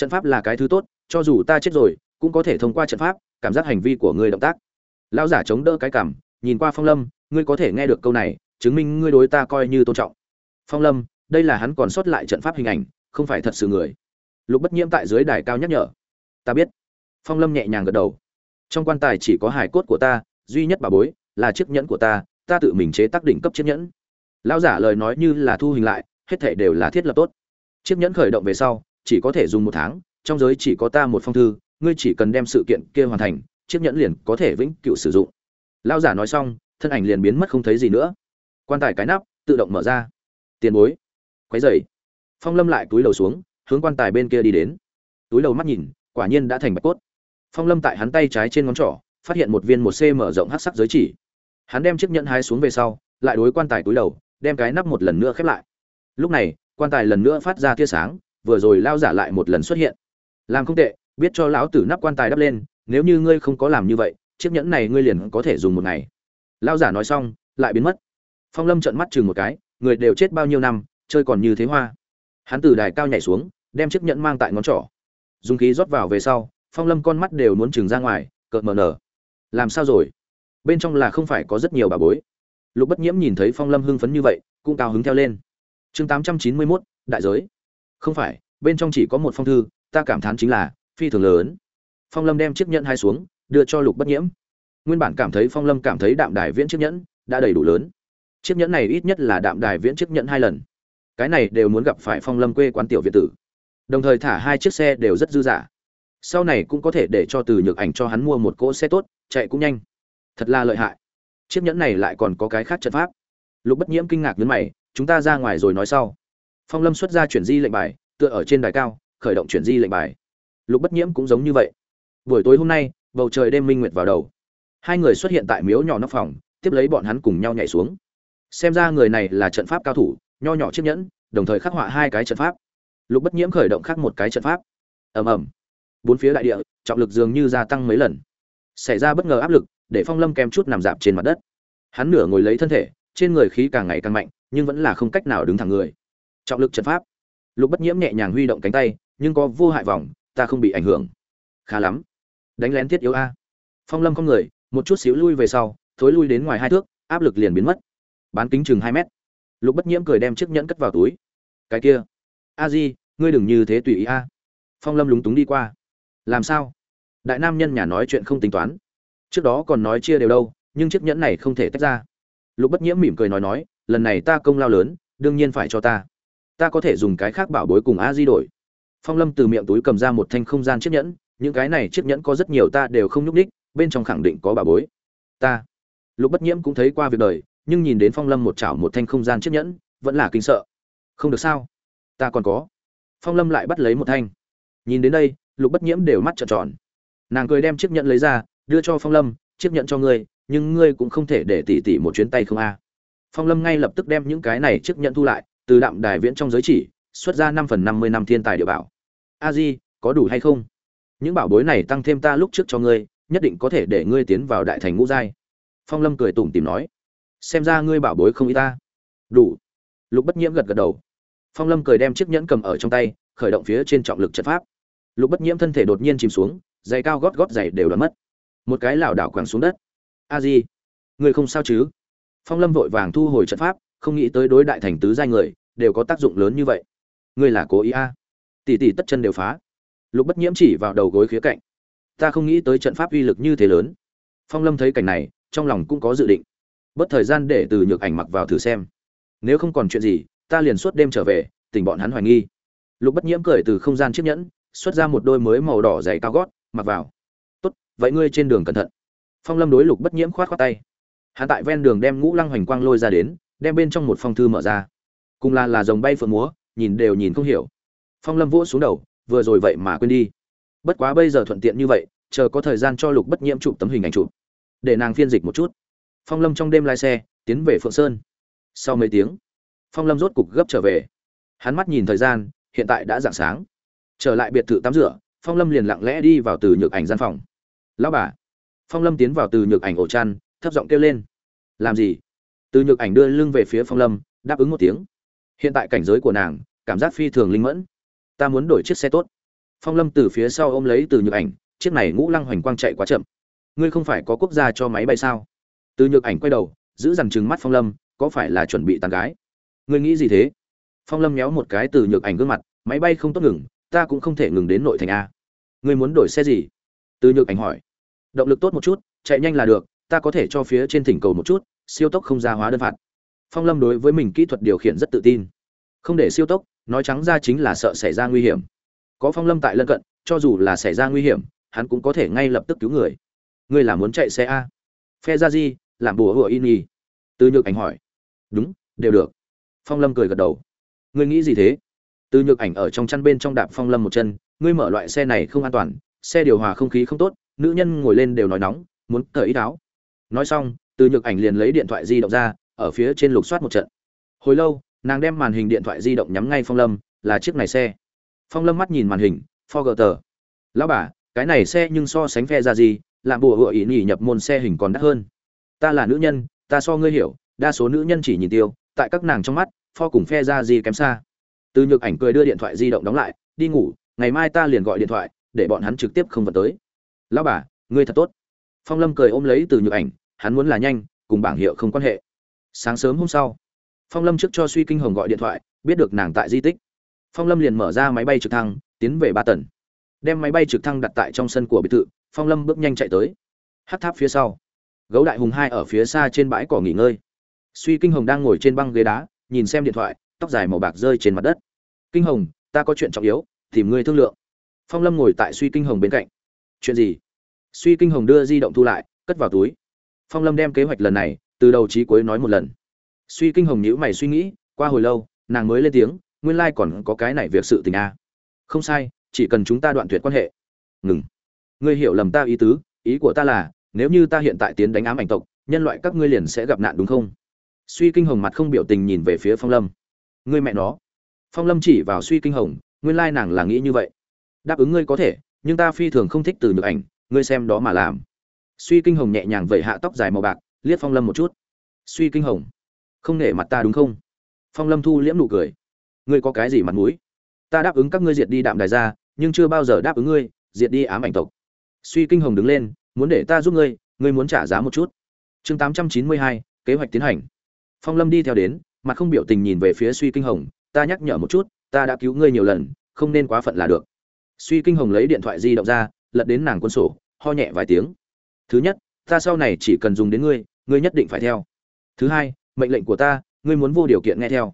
trận pháp là cái thứ tốt, cho dù ta chết rồi, cũng có thể thông qua trận pháp, cảm giác hành vi của ngươi động tác. Lão giả chống đỡ cái cảm, nhìn qua phong lâm, ngươi có thể nghe được câu này, chứng minh ngươi đối ta coi như tôn trọng. Phong lâm, đây là hắn còn sót lại trận pháp hình ảnh, không phải thật sự người. Lục bất nhiễm tại dưới đài cao nhắc nhở. Ta biết. Phong lâm nhẹ nhàng gật đầu. Trong quan tài chỉ có hải cốt của ta, duy nhất bà bối, là chiếc nhẫn của ta ta tự mình chế tác đỉnh cấp chiếc nhẫn. Lão giả lời nói như là thu hình lại, hết thể đều là thiết lập tốt. Chiếc nhẫn khởi động về sau chỉ có thể dùng một tháng, trong giới chỉ có ta một phong thư, ngươi chỉ cần đem sự kiện kia hoàn thành, chiếc nhẫn liền có thể vĩnh cửu sử dụng. Lao giả nói xong, thân ảnh liền biến mất không thấy gì nữa. Quan tài cái nắp, tự động mở ra. Tiền bối. Quấy dày phong lâm lại túi đầu xuống, hướng quan tài bên kia đi đến. Túi đầu mắt nhìn, quả nhiên đã thành bạch cốt. Phong lâm tại hắn tay trái trên ngón trỏ, phát hiện một viên một c mở rộng hát sắc giới chỉ. Hắn đem chiếc nhẫn hái xuống về sau, lại đối quan tài túi đầu đem cái nắp một lần nữa khép lại. Lúc này, quan tài lần nữa phát ra tia sáng vừa rồi lao giả lại một lần xuất hiện. Làm không tệ, biết cho lão tử nắp quan tài đắp lên, nếu như ngươi không có làm như vậy, chiếc nhẫn này ngươi liền có thể dùng một ngày. Lao giả nói xong, lại biến mất. Phong lâm trợn mắt chừng một cái, người đều chết bao nhiêu năm, chơi còn như thế hoa. Hắn từ đài cao nhảy xuống, đem chiếc nhẫn mang tại ngón trỏ. Dùng khí rót vào về sau, phong lâm con mắt đều muốn chừng ra ngoài, cợt mờ nở. Làm sao rồi? Bên trong là không phải có rất nhiều bà bối. Lục bất nhiễm nhìn thấy phong lâm hưng phấn như vậy, cũng cao hứng theo lên. Chương tám trăm chín mươi mốt, đại giới không phải, bên trong chỉ có một phong thư, ta cảm thán chính là, phi thường lớn. Phong lâm đem chiếc nhẫn hai xuống, đưa cho lục bất nhiễm. Nguyên bản cảm thấy phong lâm cảm thấy đạm đài viễn chiếc nhẫn đã đầy đủ lớn. Chiếc nhẫn này ít nhất là đạm đài viễn chiếc nhẫn hai lần. Cái này đều muốn gặp phải phong lâm quê quán tiểu việt tử. Đồng thời thả hai chiếc xe đều rất dư dả. Sau này cũng có thể để cho từ nhược ảnh cho hắn mua một cỗ xe tốt, chạy cũng nhanh. Thật là lợi hại. Chiếc nhẫn này lại còn có cái khác trận pháp. Lục bất nhiễm kinh ngạc nhấn mày, chúng ta ra ngoài rồi nói sau phong lâm xuất ra chuyển di lệnh bài, tựa ở trên đài cao, khởi động chuyển di lệnh bài. Lục bất nhiễm cũng giống như vậy. Buổi tối hôm nay, bầu trời đêm minh nguyệt vào đầu. Hai người xuất hiện tại miếu nhỏ nóc phòng, tiếp lấy bọn hắn cùng nhau nhảy xuống. Xem ra người này là trận pháp cao thủ, nho nhỏ chiếc nhẫn, đồng thời khắc họa hai cái trận pháp. Lục bất nhiễm khởi động khắc một cái trận pháp. Ầm ầm. Bốn phía đại địa, trọng lực dường như gia tăng mấy lần. Xảy ra bất ngờ áp lực, để phong lâm kèm chút nằm dạp trên mặt đất. Hắn nửa ngồi lấy thân thể, trên người khí càng ngày càng mạnh, nhưng vẫn là không cách nào đứng thẳng người trọng lực trận pháp. Lục bất nhiễm nhẹ nhàng huy động cánh tay, nhưng có vô hại vòng, ta không bị ảnh hưởng. Khá lắm. Đánh lén thiết yếu a. Phong lâm không người, một chút xíu lui về sau, thối lui đến ngoài hai thước, áp lực liền biến mất. Bán kính chừng hai mét. Lục bất nhiễm cười đem chiếc nhẫn cất vào túi. Cái kia. A di, ngươi đừng như thế tùy ý a. Phong lâm lúng túng đi qua. Làm sao? Đại nam nhân nhà nói chuyện không tính toán. Trước đó còn nói chia đều đâu, nhưng chiếc nhẫn này không thể tách ra. Lục bất nhiễm mỉm cười nói nói, lần này ta công lao lớn, đương nhiên phải cho ta ta có thể dùng cái khác bảo bối cùng a di đổi. Phong lâm từ miệng túi cầm ra một thanh không gian chiếc nhẫn, những cái này chiếc nhẫn có rất nhiều ta đều không nhúc ních bên trong khẳng định có bảo bối. Ta, lục bất nhiễm cũng thấy qua việc đời, nhưng nhìn đến phong lâm một chảo một thanh không gian chiếc nhẫn, vẫn là kinh sợ. Không được sao? Ta còn có. Phong lâm lại bắt lấy một thanh. Nhìn đến đây, lục bất nhiễm đều mắt trợn tròn. Nàng cười đem chiếc nhẫn lấy ra, đưa cho phong lâm, chiếc nhẫn cho ngươi, nhưng ngươi cũng không thể để tỉ tỉ một chuyến tay không a. Phong lâm ngay lập tức đem những cái này chiếc nhẫn thu lại từ đạm đài viễn trong giới chỉ, xuất ra năm phần năm mươi năm thiên tài địa bảo. A di, có đủ hay không? Những bảo bối này tăng thêm ta lúc trước cho ngươi, nhất định có thể để ngươi tiến vào đại thành ngũ giai. Phong lâm cười tủm tìm nói. Xem ra ngươi bảo bối không y ta. Đủ. Lục bất nhiễm gật gật đầu. Phong lâm cười đem chiếc nhẫn cầm ở trong tay, khởi động phía trên trọng lực trận pháp. Lục bất nhiễm thân thể đột nhiên chìm xuống, giày cao gót gót giày đều đoán mất. Một cái lảo đảo quẳng xuống đất. A di người không sao chứ? Phong lâm vội vàng thu hồi trận pháp, không nghĩ tới đối đại thành tứ giai người đều có tác dụng lớn như vậy. Ngươi là cố ý a? Tỷ tỷ tất chân đều phá. Lục bất nhiễm chỉ vào đầu gối khía cạnh. Ta không nghĩ tới trận pháp uy lực như thế lớn. Phong lâm thấy cảnh này, trong lòng cũng có dự định. Bất thời gian để từ nhược ảnh mặc vào thử xem. Nếu không còn chuyện gì, ta liền suốt đêm trở về, tỉnh bọn hắn hoài nghi. Lục bất nhiễm cười từ không gian chiếc nhẫn, xuất ra một đôi mới màu đỏ dày cao gót, mặc vào. Tốt, vậy ngươi trên đường cẩn thận. Phong lâm đối lục bất nhiễm khoát khoát tay. Hắn tại ven đường đem ngũ lăng hoành quang lôi ra đến, đem bên trong một phong thư mở ra cùng là là dòng bay phượng múa, nhìn đều nhìn không hiểu. Phong lâm vỗ xuống đầu, vừa rồi vậy mà quên đi. Bất quá bây giờ thuận tiện như vậy, chờ có thời gian cho lục bất nhiễm chụp tấm hình ảnh chụp. Để nàng phiên dịch một chút. Phong lâm trong đêm lái xe, tiến về phượng sơn. Sau mấy tiếng, phong lâm rốt cục gấp trở về. Hắn mắt nhìn thời gian, hiện tại đã dạng sáng. Trở lại biệt thự tắm rửa, phong lâm liền lặng lẽ đi vào từ nhược ảnh gian phòng. Lão bà. Phong lâm tiến vào từ nhược ảnh ổ chăn, thấp giọng kêu lên. Làm gì? Từ nhược ảnh đưa lưng về phía phong lâm, đáp ứng một tiếng hiện tại cảnh giới của nàng, cảm giác phi thường linh mẫn. Ta muốn đổi chiếc xe tốt. Phong lâm từ phía sau ôm lấy từ nhược ảnh, chiếc này ngũ lăng hoành quang chạy quá chậm. Ngươi không phải có quốc gia cho máy bay sao? Từ nhược ảnh quay đầu, giữ dằn chừng mắt phong lâm, có phải là chuẩn bị tàn gái? Ngươi nghĩ gì thế? Phong lâm méo một cái từ nhược ảnh gương mặt, máy bay không tốt ngừng, ta cũng không thể ngừng đến nội thành a. Ngươi muốn đổi xe gì? Từ nhược ảnh hỏi. Động lực tốt một chút, chạy nhanh là được, ta có thể cho phía trên thỉnh cầu một chút, siêu tốc không ra hóa đơn phạt phong lâm đối với mình kỹ thuật điều khiển rất tự tin. Không để siêu tốc, nói trắng ra chính là sợ xảy ra nguy hiểm. Có phong lâm tại lân cận, cho dù là xảy ra nguy hiểm, hắn cũng có thể ngay lập tức cứu người. Ngươi là muốn chạy xe a? Phe ra di làm bùa hựa in y từ nhược ảnh hỏi. Đúng, đều được. Phong lâm cười gật đầu. Ngươi nghĩ gì thế? Từ nhược ảnh ở trong chăn bên trong đạp phong lâm một chân. Ngươi mở loại xe này không an toàn, xe điều hòa không khí không tốt, nữ nhân ngồi lên đều nói nóng, muốn cởi ít áo. Nói xong từ nhược ảnh liền lấy điện thoại di động ra ở phía trên lục soát một trận. Hồi lâu, nàng đem màn hình điện thoại di động nhắm ngay phong lâm, là chiếc này xe. Phong lâm mắt nhìn màn hình forgotter lão bà, cái này xe nhưng so sánh phe ra gì làm bùa hựa ý nhỉ nhập môn xe hình còn đắt hơn. Ta là nữ nhân, ta so ngươi hiểu, đa số nữ nhân chỉ nhìn tiêu, tại các nàng trong mắt pho cùng phe ra gì kém xa. Từ nhược ảnh cười đưa điện thoại di động đóng lại, đi ngủ, ngày mai ta liền gọi điện thoại, để bọn hắn trực tiếp không vật tới. Lão bà, ngươi thật tốt. Phong lâm cười ôm lấy từ nhược ảnh, hắn muốn là nhanh, cùng bảng hiệu không quan hệ sáng sớm hôm sau, phong lâm trước cho suy kinh hồng gọi điện thoại, biết được nàng tại di tích. Phong lâm liền mở ra máy bay trực thăng, tiến về ba tần đem máy bay trực thăng đặt tại trong sân của biệt thự, phong lâm bước nhanh chạy tới. Hát tháp phía sau, gấu đại hùng hai ở phía xa trên bãi cỏ nghỉ ngơi. Suy kinh hồng đang ngồi trên băng ghế đá, nhìn xem điện thoại, tóc dài màu bạc rơi trên mặt đất. Kinh hồng, ta có chuyện trọng yếu, tìm ngươi thương lượng. Phong lâm ngồi tại suy kinh hồng bên cạnh. Chuyện gì? Suy kinh hồng đưa di động thu lại, cất vào túi. Phong lâm đem kế hoạch lần này từ đầu chí cuối nói một lần. Suy kinh hồng nhữ mày suy nghĩ, qua hồi lâu, nàng mới lên tiếng, nguyên lai còn có cái này việc sự tình a không sai, chỉ cần chúng ta đoạn tuyệt quan hệ. Ngừng. Ngươi hiểu lầm ta ý tứ, ý của ta là, nếu như ta hiện tại tiến đánh ám ảnh tộc, nhân loại các ngươi liền sẽ gặp nạn đúng không? Suy kinh hồng mặt không biểu tình nhìn về phía phong lâm. Ngươi mẹ nó. Phong lâm chỉ vào suy kinh hồng, nguyên lai nàng là nghĩ như vậy. Đáp ứng ngươi có thể, nhưng ta phi thường không thích từ nhược ảnh, ngươi xem đó mà làm. Suy kinh hồng nhẹ nhàng vẩy hạ tóc dài màu bạc liếc phong lâm một chút. Suy kinh hồng. Không nể mặt ta đúng không? Phong lâm thu liễm nụ cười. Ngươi có cái gì mặt mũi? Ta đáp ứng các ngươi diệt đi đạm đài ra, nhưng chưa bao giờ đáp ứng ngươi, diệt đi ám ảnh tộc. Suy kinh hồng đứng lên, muốn để ta giúp ngươi ngươi muốn trả giá một chút. Chương tám trăm chín mươi hai, kế hoạch tiến hành. Phong lâm đi theo đến, mặt không biểu tình nhìn về phía suy kinh hồng, ta nhắc nhở một chút, ta đã cứu ngươi nhiều lần, không nên quá phận là được. Suy kinh hồng lấy điện thoại di động ra, lật đến nàng quân sổ, ho nhẹ vài tiếng. Thứ nhất, ta sau này chỉ cần dùng đến ngươi ngươi nhất định phải theo. Thứ hai, mệnh lệnh của ta, ngươi muốn vô điều kiện nghe theo.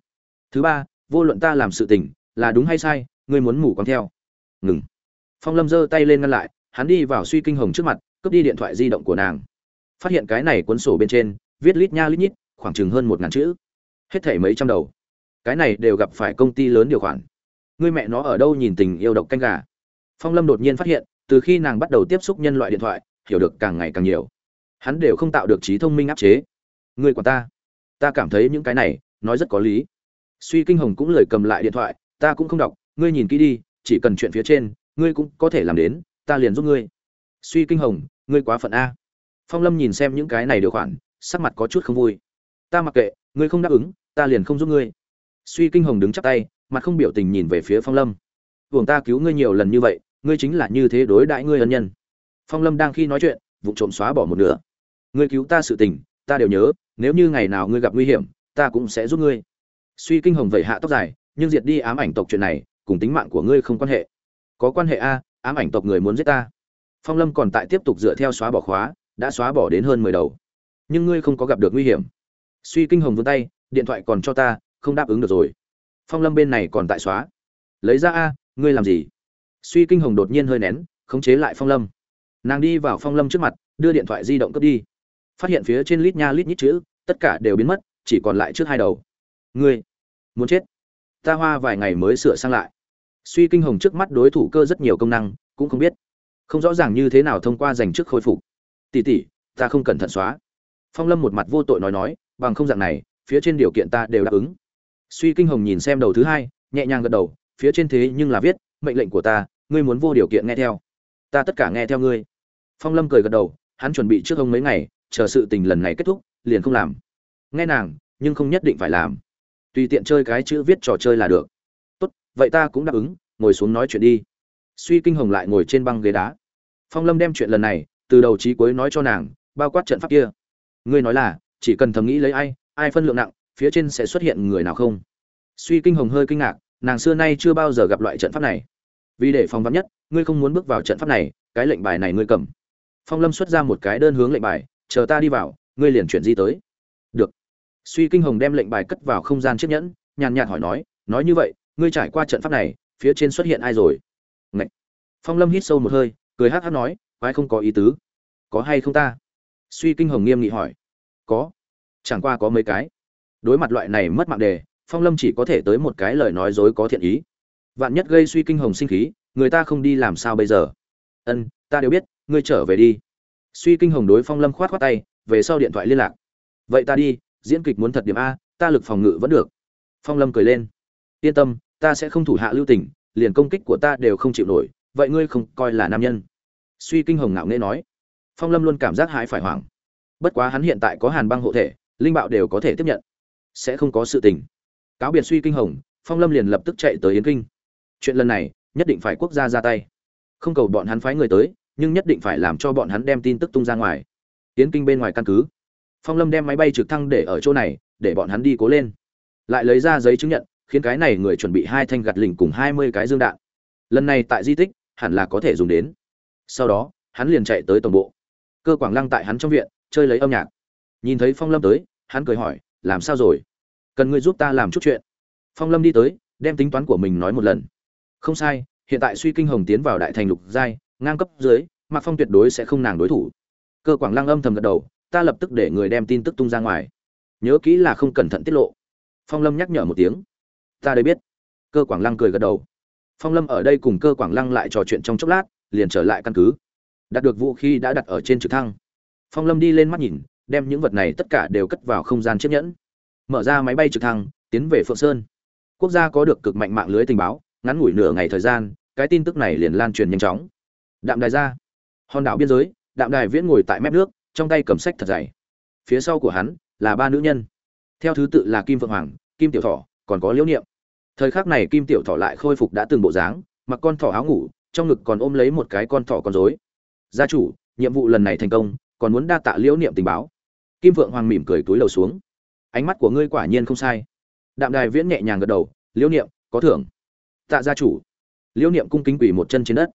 Thứ ba, vô luận ta làm sự tình, là đúng hay sai, ngươi muốn mù quáng theo. Ngừng. Phong lâm giơ tay lên ngăn lại, hắn đi vào suy kinh hồng trước mặt, cướp đi điện thoại di động của nàng. Phát hiện cái này cuốn sổ bên trên, viết lít nha lít nhít, khoảng chừng hơn một ngàn chữ. Hết thảy mấy trăm đầu. Cái này đều gặp phải công ty lớn điều khoản. Ngươi mẹ nó ở đâu nhìn tình yêu độc canh gà? Phong lâm đột nhiên phát hiện, từ khi nàng bắt đầu tiếp xúc nhân loại điện thoại, hiểu được càng ngày càng nhiều hắn đều không tạo được trí thông minh áp chế. Người của ta. Ta cảm thấy những cái này, nói rất có lý. Suy kinh hồng cũng lời cầm lại điện thoại, ta cũng không đọc, ngươi nhìn kỹ đi, chỉ cần chuyện phía trên, ngươi cũng có thể làm đến, ta liền giúp ngươi. Suy kinh hồng, ngươi quá phận a. Phong lâm nhìn xem những cái này điều khoản, sắc mặt có chút không vui. Ta mặc kệ, ngươi không đáp ứng, ta liền không giúp ngươi. Suy kinh hồng đứng chắp tay, mặt không biểu tình nhìn về phía phong lâm. Buồng ta cứu ngươi nhiều lần như vậy, ngươi chính là như thế đối đãi ngươi ân nhân. Phong lâm đang khi nói chuyện vụ trộm xóa bỏ một nửa. Ngươi cứu ta sự tình, ta đều nhớ, nếu như ngày nào ngươi gặp nguy hiểm, ta cũng sẽ giúp ngươi. Suy kinh hồng vẩy hạ tóc dài, nhưng diệt đi ám ảnh tộc chuyện này, cùng tính mạng của ngươi không quan hệ. Có quan hệ a, ám ảnh tộc người muốn giết ta. Phong lâm còn tại tiếp tục dựa theo xóa bỏ khóa, đã xóa bỏ đến hơn mười đầu. Nhưng ngươi không có gặp được nguy hiểm. Suy kinh hồng vươn tay, điện thoại còn cho ta, không đáp ứng được rồi. Phong lâm bên này còn tại xóa. Lấy ra a, ngươi làm gì? Suy kinh hồng đột nhiên hơi nén, khống chế lại phong lâm nàng đi vào phong lâm trước mặt, đưa điện thoại di động cướp đi. Phát hiện phía trên lít nha lít nhít chữ, tất cả đều biến mất, chỉ còn lại trước hai đầu. Ngươi, muốn chết. Ta hoa vài ngày mới sửa sang lại. Suy kinh hồng trước mắt đối thủ cơ rất nhiều công năng, cũng không biết. Không rõ ràng như thế nào thông qua giành trước khôi phục. Tỷ tỷ, ta không cẩn thận xóa. Phong lâm một mặt vô tội nói nói, bằng không dạng này, phía trên điều kiện ta đều đáp ứng. Suy kinh hồng nhìn xem đầu thứ hai, nhẹ nhàng gật đầu, phía trên thế nhưng là viết, mệnh lệnh của ta, ngươi muốn vô điều kiện nghe theo. Ta tất cả nghe theo ngươi phong lâm cười gật đầu, hắn chuẩn bị trước ông mấy ngày, chờ sự tình lần này kết thúc, liền không làm. Nghe nàng, nhưng không nhất định phải làm. Tùy tiện chơi cái chữ viết trò chơi là được. Tốt, vậy ta cũng đáp ứng, ngồi xuống nói chuyện đi. Suy kinh hồng lại ngồi trên băng ghế đá. Phong lâm đem chuyện lần này, từ đầu chí cuối nói cho nàng, bao quát trận pháp kia. Ngươi nói là, chỉ cần thầm nghĩ lấy ai ai phân lượng nặng, phía trên sẽ xuất hiện người nào không? Suy kinh hồng hơi kinh ngạc, nàng xưa nay chưa bao giờ gặp loại trận pháp này. Vì để phòng vắn nhất, ngươi không muốn bước vào trận pháp này, cái lệnh bài này ngươi cầm phong lâm xuất ra một cái đơn hướng lệnh bài, chờ ta đi vào, ngươi liền chuyển di tới. Được. Suy kinh hồng đem lệnh bài cất vào không gian chiếc nhẫn, nhàn nhạt hỏi nói nói như vậy, ngươi trải qua trận pháp này, phía trên xuất hiện ai rồi? Ngậy. phong lâm hít sâu một hơi, cười hát hát nói ai không có ý tứ. Có hay không ta? Suy kinh hồng nghiêm nghị hỏi. Có. Chẳng qua có mấy cái. Đối mặt loại này mất mạng đề, phong lâm chỉ có thể tới một cái lời nói dối có thiện ý. Vạn nhất gây suy kinh hồng sinh khí, người ta không đi làm sao bây giờ? Ân, ta đều biết ngươi trở về đi. Suy kinh hồng đối phong lâm khoát khoát tay, về sau điện thoại liên lạc. Vậy ta đi, diễn kịch muốn thật điểm a, ta lực phòng ngự vẫn được. Phong lâm cười lên. Yên tâm, ta sẽ không thủ hạ lưu tình, liền công kích của ta đều không chịu nổi, vậy ngươi không coi là nam nhân. Suy kinh hồng ngạo nghễ nói. Phong lâm luôn cảm giác hãi phải hoảng. Bất quá hắn hiện tại có hàn băng hộ thể, linh bạo đều có thể tiếp nhận. Sẽ không có sự tình. Cáo biệt suy kinh hồng, phong lâm liền lập tức chạy tới yến kinh. Chuyện lần này, nhất định phải quốc gia ra tay. Không cầu bọn hắn phái người tới nhưng nhất định phải làm cho bọn hắn đem tin tức tung ra ngoài. Tiến kinh bên ngoài căn cứ. Phong lâm đem máy bay trực thăng để ở chỗ này, để bọn hắn đi cố lên. Lại lấy ra giấy chứng nhận, khiến cái này người chuẩn bị hai thanh gạt lình cùng hai mươi cái dương đạn. Lần này tại di tích, hẳn là có thể dùng đến. Sau đó, hắn liền chạy tới tổng bộ. Cơ quảng lăng tại hắn trong viện, chơi lấy âm nhạc. Nhìn thấy phong lâm tới, hắn cười hỏi, làm sao rồi? Cần ngươi giúp ta làm chút chuyện. Phong lâm đi tới, đem tính toán của mình nói một lần. Không sai, hiện tại suy kinh hồng tiến vào đại thành lục giai ngang cấp dưới, mạc phong tuyệt đối sẽ không nàng đối thủ. Cơ quảng lăng âm thầm gật đầu, ta lập tức để người đem tin tức tung ra ngoài. Nhớ kỹ là không cẩn thận tiết lộ. Phong lâm nhắc nhở một tiếng. Ta đây biết. Cơ quảng lăng cười gật đầu. Phong lâm ở đây cùng cơ quảng lăng lại trò chuyện trong chốc lát, liền trở lại căn cứ. Đặt được vũ khí đã đặt ở trên trực thăng. Phong lâm đi lên mắt nhìn, đem những vật này tất cả đều cất vào không gian chiếc nhẫn. Mở ra máy bay trực thăng, tiến về phượng sơn. Quốc gia có được cực mạnh mạng lưới tình báo, ngắn ngủi nửa ngày thời gian, cái tin tức này liền lan truyền nhanh chóng đạm đài ra. Hòn đảo biên giới, đạm đài viễn ngồi tại mép nước, trong tay cầm sách thật dày. Phía sau của hắn là ba nữ nhân. Theo thứ tự là kim phượng hoàng, kim tiểu thọ còn có liễu niệm. Thời khắc này kim tiểu thọ lại khôi phục đã từng bộ dáng, mặc con thỏ áo ngủ, trong ngực còn ôm lấy một cái con thỏ con rối. Gia chủ, nhiệm vụ lần này thành công, còn muốn đa tạ liễu niệm tình báo. Kim vượng hoàng mỉm cười túi lầu xuống. Ánh mắt của ngươi quả nhiên không sai. Đạm đài viễn nhẹ nhàng gật đầu, liễu niệm, có thưởng. Tạ gia chủ. Liễu niệm cung kính quỷ một chân trên đất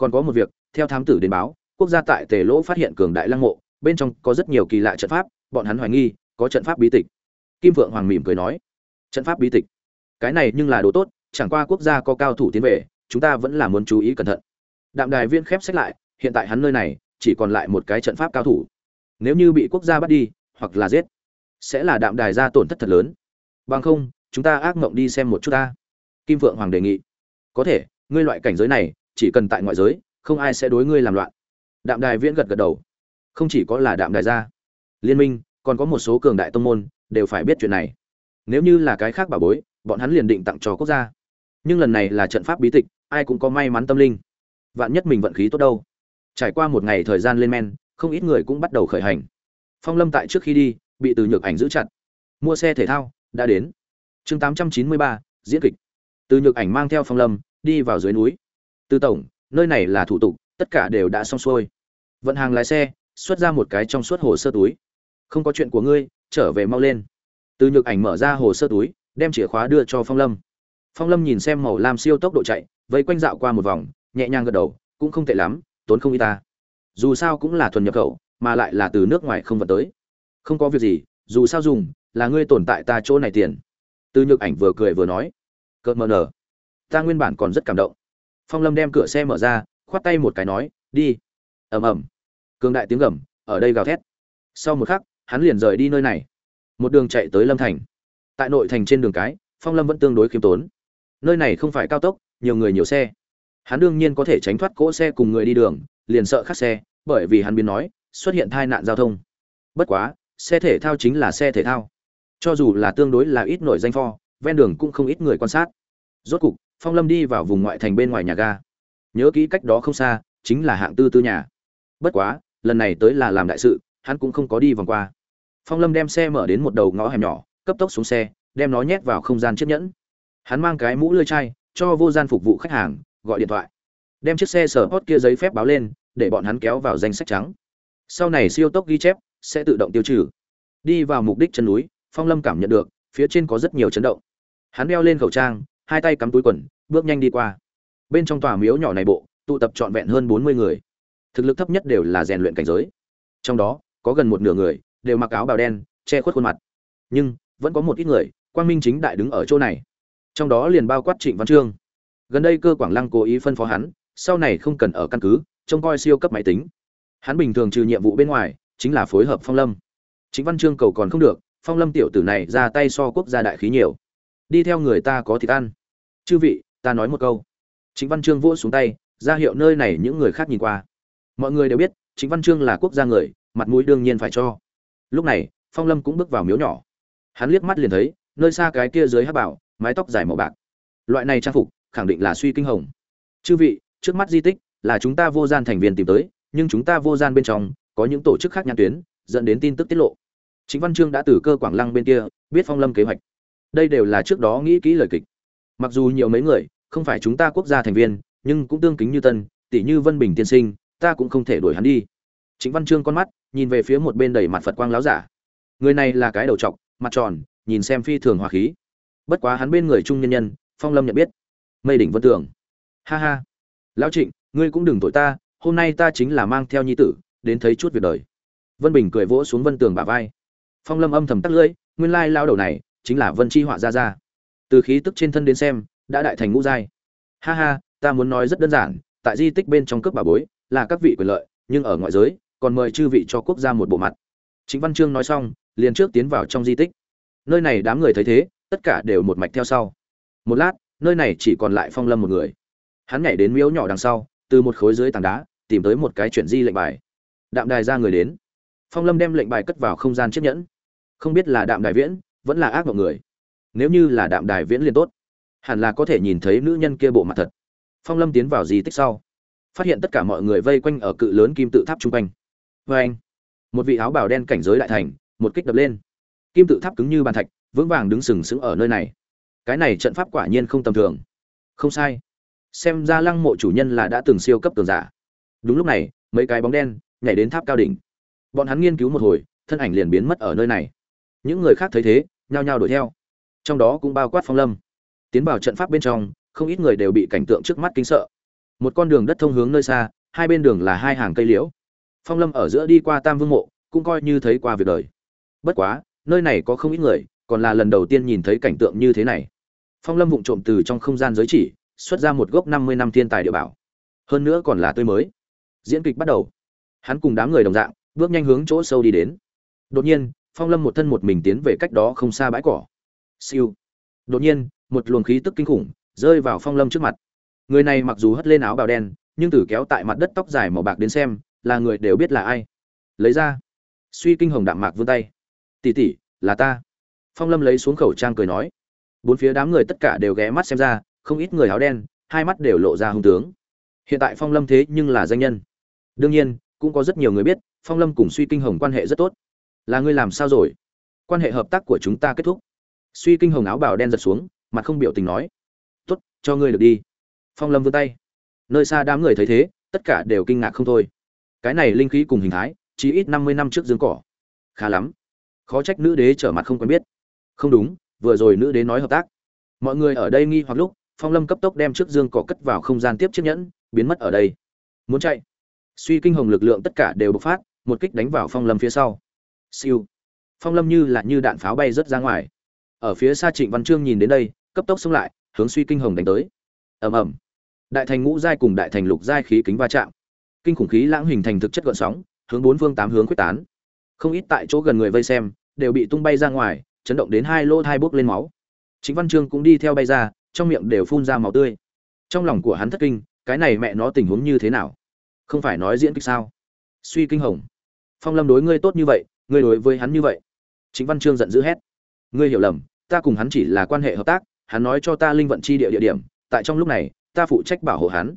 còn có một việc, theo thám tử đến báo, quốc gia tại tề lỗ phát hiện cường đại lăng mộ, bên trong có rất nhiều kỳ lạ trận pháp, bọn hắn hoài nghi, có trận pháp bí tịch. Kim vượng hoàng mỉm cười nói, trận pháp bí tịch? Cái này nhưng là đồ tốt, chẳng qua quốc gia có cao thủ tiến về, chúng ta vẫn là muốn chú ý cẩn thận. Đạm đài viên khép sách lại, hiện tại hắn nơi này, chỉ còn lại một cái trận pháp cao thủ. Nếu như bị quốc gia bắt đi, hoặc là giết, sẽ là đạm đài ra tổn thất thật lớn. Bằng không, chúng ta ác mộng đi xem một chút ta. Kim vượng hoàng đề nghị, có thể, ngươi loại cảnh giới này chỉ cần tại ngoại giới, không ai sẽ đối ngươi làm loạn. Đạm đài viễn gật gật đầu. Không chỉ có là đạm đài gia, liên minh, còn có một số cường đại tông môn, đều phải biết chuyện này. Nếu như là cái khác bà bối, bọn hắn liền định tặng cho quốc gia. Nhưng lần này là trận pháp bí tịch, ai cũng có may mắn tâm linh. Vạn nhất mình vận khí tốt đâu. Trải qua một ngày thời gian lên men, không ít người cũng bắt đầu khởi hành. Phong lâm tại trước khi đi, bị từ nhược ảnh giữ chặt. Mua xe thể thao, đã đến. Chương tám trăm chín mươi ba, diễn kịch. Từ nhược ảnh mang theo phong lâm, đi vào dưới núi từ tổng, nơi này là thủ tục, tất cả đều đã xong xuôi. Vận hàng lái xe, xuất ra một cái trong suốt hồ sơ túi. Không có chuyện của ngươi, trở về mau lên. Từ nhược ảnh mở ra hồ sơ túi, đem chìa khóa đưa cho phong lâm. Phong lâm nhìn xem màu lam siêu tốc độ chạy, vây quanh dạo qua một vòng, nhẹ nhàng gật đầu, cũng không tệ lắm, tốn không y ta. Dù sao cũng là thuần nhập khẩu, mà lại là từ nước ngoài không vận tới. Không có việc gì, dù sao dùng, là ngươi tồn tại ta chỗ này tiền. Từ nhược ảnh vừa cười vừa nói, cợt mờ nở. Ta nguyên bản còn rất cảm động phong lâm đem cửa xe mở ra, khoát tay một cái nói, đi. Ầm ầm. Cường đại tiếng gầm, ở đây gào thét. Sau một khắc, hắn liền rời đi nơi này. Một đường chạy tới lâm thành. Tại nội thành trên đường cái, phong lâm vẫn tương đối khiêm tốn. Nơi này không phải cao tốc, nhiều người nhiều xe. Hắn đương nhiên có thể tránh thoát cỗ xe cùng người đi đường, liền sợ khắc xe, bởi vì hắn biến nói, xuất hiện tai nạn giao thông. Bất quá, xe thể thao chính là xe thể thao. Cho dù là tương đối là ít nổi danh pho, ven đường cũng không ít người quan sát. Rốt cục phong lâm đi vào vùng ngoại thành bên ngoài nhà ga. Nhớ kỹ cách đó không xa, chính là hạng tư tư nhà. Bất quá, lần này tới là làm đại sự, hắn cũng không có đi vòng qua. Phong lâm đem xe mở đến một đầu ngõ hẻm nhỏ, cấp tốc xuống xe, đem nó nhét vào không gian chiếc nhẫn. Hắn mang cái mũ lưỡi chai, cho vô gian phục vụ khách hàng, gọi điện thoại. Đem chiếc xe sở hot kia giấy phép báo lên, để bọn hắn kéo vào danh sách trắng. Sau này siêu tốc ghi chép, sẽ tự động tiêu trừ. Đi vào mục đích chân núi, phong lâm cảm nhận được, phía trên có rất nhiều chấn động. Hắn đeo lên khẩu trang hai tay cắm túi quần, bước nhanh đi qua. Bên trong tòa miếu nhỏ này bộ, tụ tập trọn vẹn hơn bốn mươi người. Thực lực thấp nhất đều là rèn luyện cảnh giới. Trong đó, có gần một nửa người đều mặc áo bào đen, che khuất khuôn mặt. Nhưng, vẫn có một ít người, quang minh chính đại đứng ở chỗ này. Trong đó liền bao quát trịnh văn trương. Gần đây cơ quảng lăng cố ý phân phó hắn, sau này không cần ở căn cứ, trông coi siêu cấp máy tính. Hắn bình thường trừ nhiệm vụ bên ngoài, chính là phối hợp phong lâm. Chính văn trương cầu còn không được, phong lâm tiểu tử này ra tay so quốc gia đại khí nhiều. Đi theo người ta có thịt ăn chư vị, ta nói một câu. Chính văn Chương vỗ xuống tay, ra hiệu nơi này những người khác nhìn qua. Mọi người đều biết chính văn Chương là quốc gia người, mặt mũi đương nhiên phải cho. Lúc này, phong lâm cũng bước vào miếu nhỏ. Hắn liếc mắt liền thấy, nơi xa cái kia dưới hát bảo, mái tóc dài màu bạc. Loại này trang phục, khẳng định là suy kinh hồng. Chư vị, trước mắt di tích là chúng ta vô gian thành viên tìm tới, nhưng chúng ta vô gian bên trong, có những tổ chức khác nhãn tuyến, dẫn đến tin tức tiết lộ. Chính văn Chương đã từ cơ quảng lăng bên kia, biết phong lâm kế hoạch. Đây đều là trước đó nghĩ kỹ lời kịch mặc dù nhiều mấy người, không phải chúng ta quốc gia thành viên, nhưng cũng tương kính như tân, tỷ như vân bình tiên sinh, ta cũng không thể đuổi hắn đi. Chính văn trương con mắt, nhìn về phía một bên đầy mặt phật quang láo giả. Người này là cái đầu trọc, mặt tròn, nhìn xem phi thường hòa khí. Bất quá hắn bên người trung nhân nhân, phong lâm nhận biết. Mây đỉnh vân tường. Ha ha. Lão trịnh, ngươi cũng đừng tội ta, hôm nay ta chính là mang theo nhi tử, đến thấy chút việc đời. Vân bình cười vỗ xuống vân tường bả vai. Phong lâm âm thầm tắt lưỡi, nguyên lai lao đầu này chính là vân chi họa ra ra từ khí tức trên thân đến xem, đã đại thành ngũ giai. Ha ha, ta muốn nói rất đơn giản, tại di tích bên trong cướp bà bối là các vị quyền lợi, nhưng ở ngoại giới, còn mời chư vị cho quốc gia một bộ mặt. Chính văn chương nói xong, liền trước tiến vào trong di tích. Nơi này đám người thấy thế, tất cả đều một mạch theo sau. Một lát, nơi này chỉ còn lại phong lâm một người. Hắn nhảy đến miếu nhỏ đằng sau, từ một khối dưới tảng đá, tìm tới một cái chuyển di lệnh bài. Đạm đài ra người đến. Phong lâm đem lệnh bài cất vào không gian chiếc nhẫn. Không biết là đạm đài viễn, vẫn là ác mộng người nếu như là đạm đài viễn liền tốt. Hẳn là có thể nhìn thấy nữ nhân kia bộ mặt thật. Phong lâm tiến vào di tích sau, phát hiện tất cả mọi người vây quanh ở cự lớn kim tự tháp chung quanh. Vê anh, một vị áo bào đen cảnh giới đại thành, một kích đập lên. Kim tự tháp cứng như bàn thạch, vững vàng đứng sừng sững ở nơi này. Cái này trận pháp quả nhiên không tầm thường. Không sai. Xem ra lăng mộ chủ nhân là đã từng siêu cấp tường giả. Đúng lúc này, mấy cái bóng đen nhảy đến tháp cao đỉnh. Bọn hắn nghiên cứu một hồi, thân ảnh liền biến mất ở nơi này. Những người khác thấy thế, nhao nhao đuổi theo trong đó cũng bao quát phong lâm. Tiến vào trận pháp bên trong, không ít người đều bị cảnh tượng trước mắt kinh sợ. Một con đường đất thông hướng nơi xa, hai bên đường là hai hàng cây liễu. Phong lâm ở giữa đi qua tam vương mộ, cũng coi như thấy qua việc đời. Bất quá, nơi này có không ít người, còn là lần đầu tiên nhìn thấy cảnh tượng như thế này. Phong lâm vụng trộm từ trong không gian giới chỉ, xuất ra một gốc năm mươi năm thiên tài địa bảo. Hơn nữa còn là tươi mới. Diễn kịch bắt đầu. Hắn cùng đám người đồng dạng, bước nhanh hướng chỗ sâu đi đến. Đột nhiên, phong lâm một thân một mình tiến về cách đó không xa bãi cỏ siêu. Đột nhiên một luồng khí tức kinh khủng rơi vào phong lâm trước mặt. Người này mặc dù hất lên áo bào đen nhưng từ kéo tại mặt đất tóc dài màu bạc đến xem là người đều biết là ai. Lấy ra. Suy kinh hồng đạm mạc vươn tay. Tỷ tỷ, là ta. Phong lâm lấy xuống khẩu trang cười nói. Bốn phía đám người tất cả đều ghé mắt xem ra không ít người áo đen hai mắt đều lộ ra hung tướng. Hiện tại phong lâm thế nhưng là danh nhân. Đương nhiên cũng có rất nhiều người biết phong lâm cùng suy kinh hồng quan hệ rất tốt. Là ngươi làm sao rồi? Quan hệ hợp tác của chúng ta kết thúc suy kinh hồng áo bào đen giật xuống, mặt không biểu tình nói, tốt, cho ngươi được đi. Phong lâm vươn tay. Nơi xa đám người thấy thế, tất cả đều kinh ngạc không thôi. Cái này linh khí cùng hình thái, chỉ ít năm mươi năm trước dương cỏ. Khá lắm. Khó trách nữ đế trở mặt không quen biết. Không đúng, vừa rồi nữ đế nói hợp tác. Mọi người ở đây nghi hoặc lúc, phong lâm cấp tốc đem trước dương cỏ cất vào không gian tiếp chiếc nhẫn, biến mất ở đây. Muốn chạy. Suy kinh hồng lực lượng tất cả đều bộc phát, một kích đánh vào phong lâm phía sau. Siêu. Phong lâm như là như đạn pháo bay rớt ra ngoài ở phía xa trịnh văn trương nhìn đến đây, cấp tốc xông lại, hướng suy kinh hồng đánh tới. Ầm ầm. Đại thành ngũ giai cùng đại thành lục giai khí kính va chạm. Kinh khủng khí lãng hình thành thực chất gợn sóng, hướng bốn phương tám hướng quyết tán. Không ít tại chỗ gần người vây xem, đều bị tung bay ra ngoài, chấn động đến hai lô hai bốc lên máu. Chính văn trương cũng đi theo bay ra, trong miệng đều phun ra máu tươi. Trong lòng của hắn thất kinh, cái này mẹ nó tình huống như thế nào? Không phải nói diễn kịch sao? Suy kinh hồng. Phong lâm đối ngươi tốt như vậy, ngươi đối với hắn như vậy. Chính văn trương giận dữ hét. Ngươi hiểu lầm ta cùng hắn chỉ là quan hệ hợp tác, hắn nói cho ta linh vận chi địa địa điểm, tại trong lúc này, ta phụ trách bảo hộ hắn.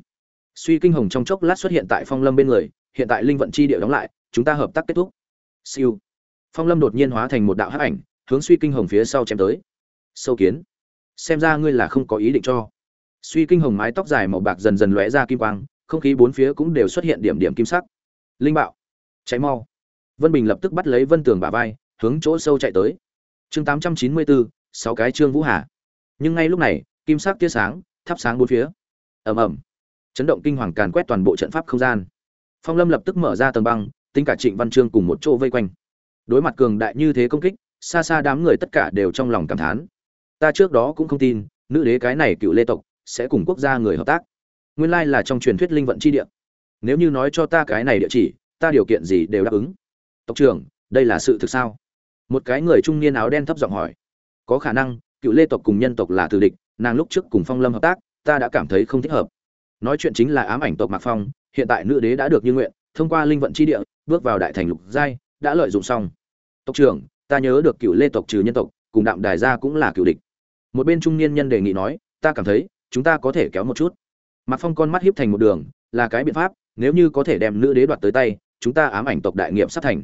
Suy Kinh Hồng trong chốc lát xuất hiện tại Phong Lâm bên người, hiện tại linh vận chi địa đóng lại, chúng ta hợp tác kết thúc. Siêu. Phong Lâm đột nhiên hóa thành một đạo hắc ảnh, hướng Suy Kinh Hồng phía sau chém tới. Sâu kiến, xem ra ngươi là không có ý định cho. Suy Kinh Hồng mái tóc dài màu bạc dần dần lóe ra kim quang, không khí bốn phía cũng đều xuất hiện điểm điểm kim sắc. Linh bạo, cháy mau. Vân Bình lập tức bắt lấy Vân Tường bả vai, hướng chỗ sâu chạy tới. Chương 894, sáu cái trương vũ hà. Nhưng ngay lúc này, kim sắc tia sáng, thắp sáng bốn phía. Ầm ầm. Chấn động kinh hoàng càn quét toàn bộ trận pháp không gian. Phong lâm lập tức mở ra tầng băng, tính cả trịnh văn trương cùng một chỗ vây quanh. Đối mặt cường đại như thế công kích, xa xa đám người tất cả đều trong lòng cảm thán. Ta trước đó cũng không tin, nữ đế cái này cựu lê tộc sẽ cùng quốc gia người hợp tác. Nguyên lai là trong truyền thuyết linh vận chi địa. Nếu như nói cho ta cái này địa chỉ, ta điều kiện gì đều đáp ứng. Tộc trưởng, đây là sự thực sao? Một cái người trung niên áo đen thấp giọng hỏi có khả năng, cựu lê tộc cùng nhân tộc là tử địch, nàng lúc trước cùng phong lâm hợp tác, ta đã cảm thấy không thích hợp. Nói chuyện chính là ám ảnh tộc mạc phong, hiện tại nữ đế đã được như nguyện, thông qua linh vận chi địa, bước vào đại thành lục giai, đã lợi dụng xong. Tộc trưởng, ta nhớ được cựu lê tộc trừ nhân tộc, cùng đạm đài gia cũng là cựu địch. Một bên trung niên nhân đề nghị nói, ta cảm thấy, chúng ta có thể kéo một chút. Mạc phong con mắt hiếp thành một đường, là cái biện pháp, nếu như có thể đem nữ đế đoạt tới tay, chúng ta ám ảnh tộc đại nghiệp sắp thành.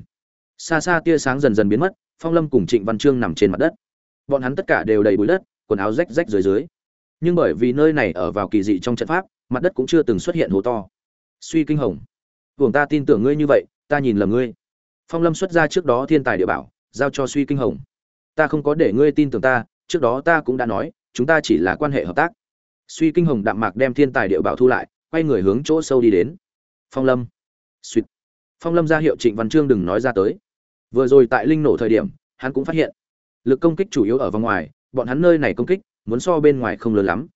Xa xa tia sáng dần dần biến mất, phong lâm cùng trịnh văn trương nằm trên mặt đất bọn hắn tất cả đều đầy bụi đất, quần áo rách rách dưới dưới. Nhưng bởi vì nơi này ở vào kỳ dị trong trận pháp, mặt đất cũng chưa từng xuất hiện hố to. Suy kinh hồng. Hưởng ta tin tưởng ngươi như vậy, ta nhìn lầm ngươi. Phong lâm xuất ra trước đó thiên tài địa bảo, giao cho suy kinh hồng. Ta không có để ngươi tin tưởng ta, trước đó ta cũng đã nói, chúng ta chỉ là quan hệ hợp tác. Suy kinh hồng đạm mạc đem thiên tài địa bảo thu lại, quay người hướng chỗ sâu đi đến. Phong lâm. Suýt phong lâm ra hiệu trịnh văn trương đừng nói ra tới. Vừa rồi tại linh nổ thời điểm, hắn cũng phát hiện lực công kích chủ yếu ở vòng ngoài, bọn hắn nơi này công kích, muốn so bên ngoài không lớn lắm.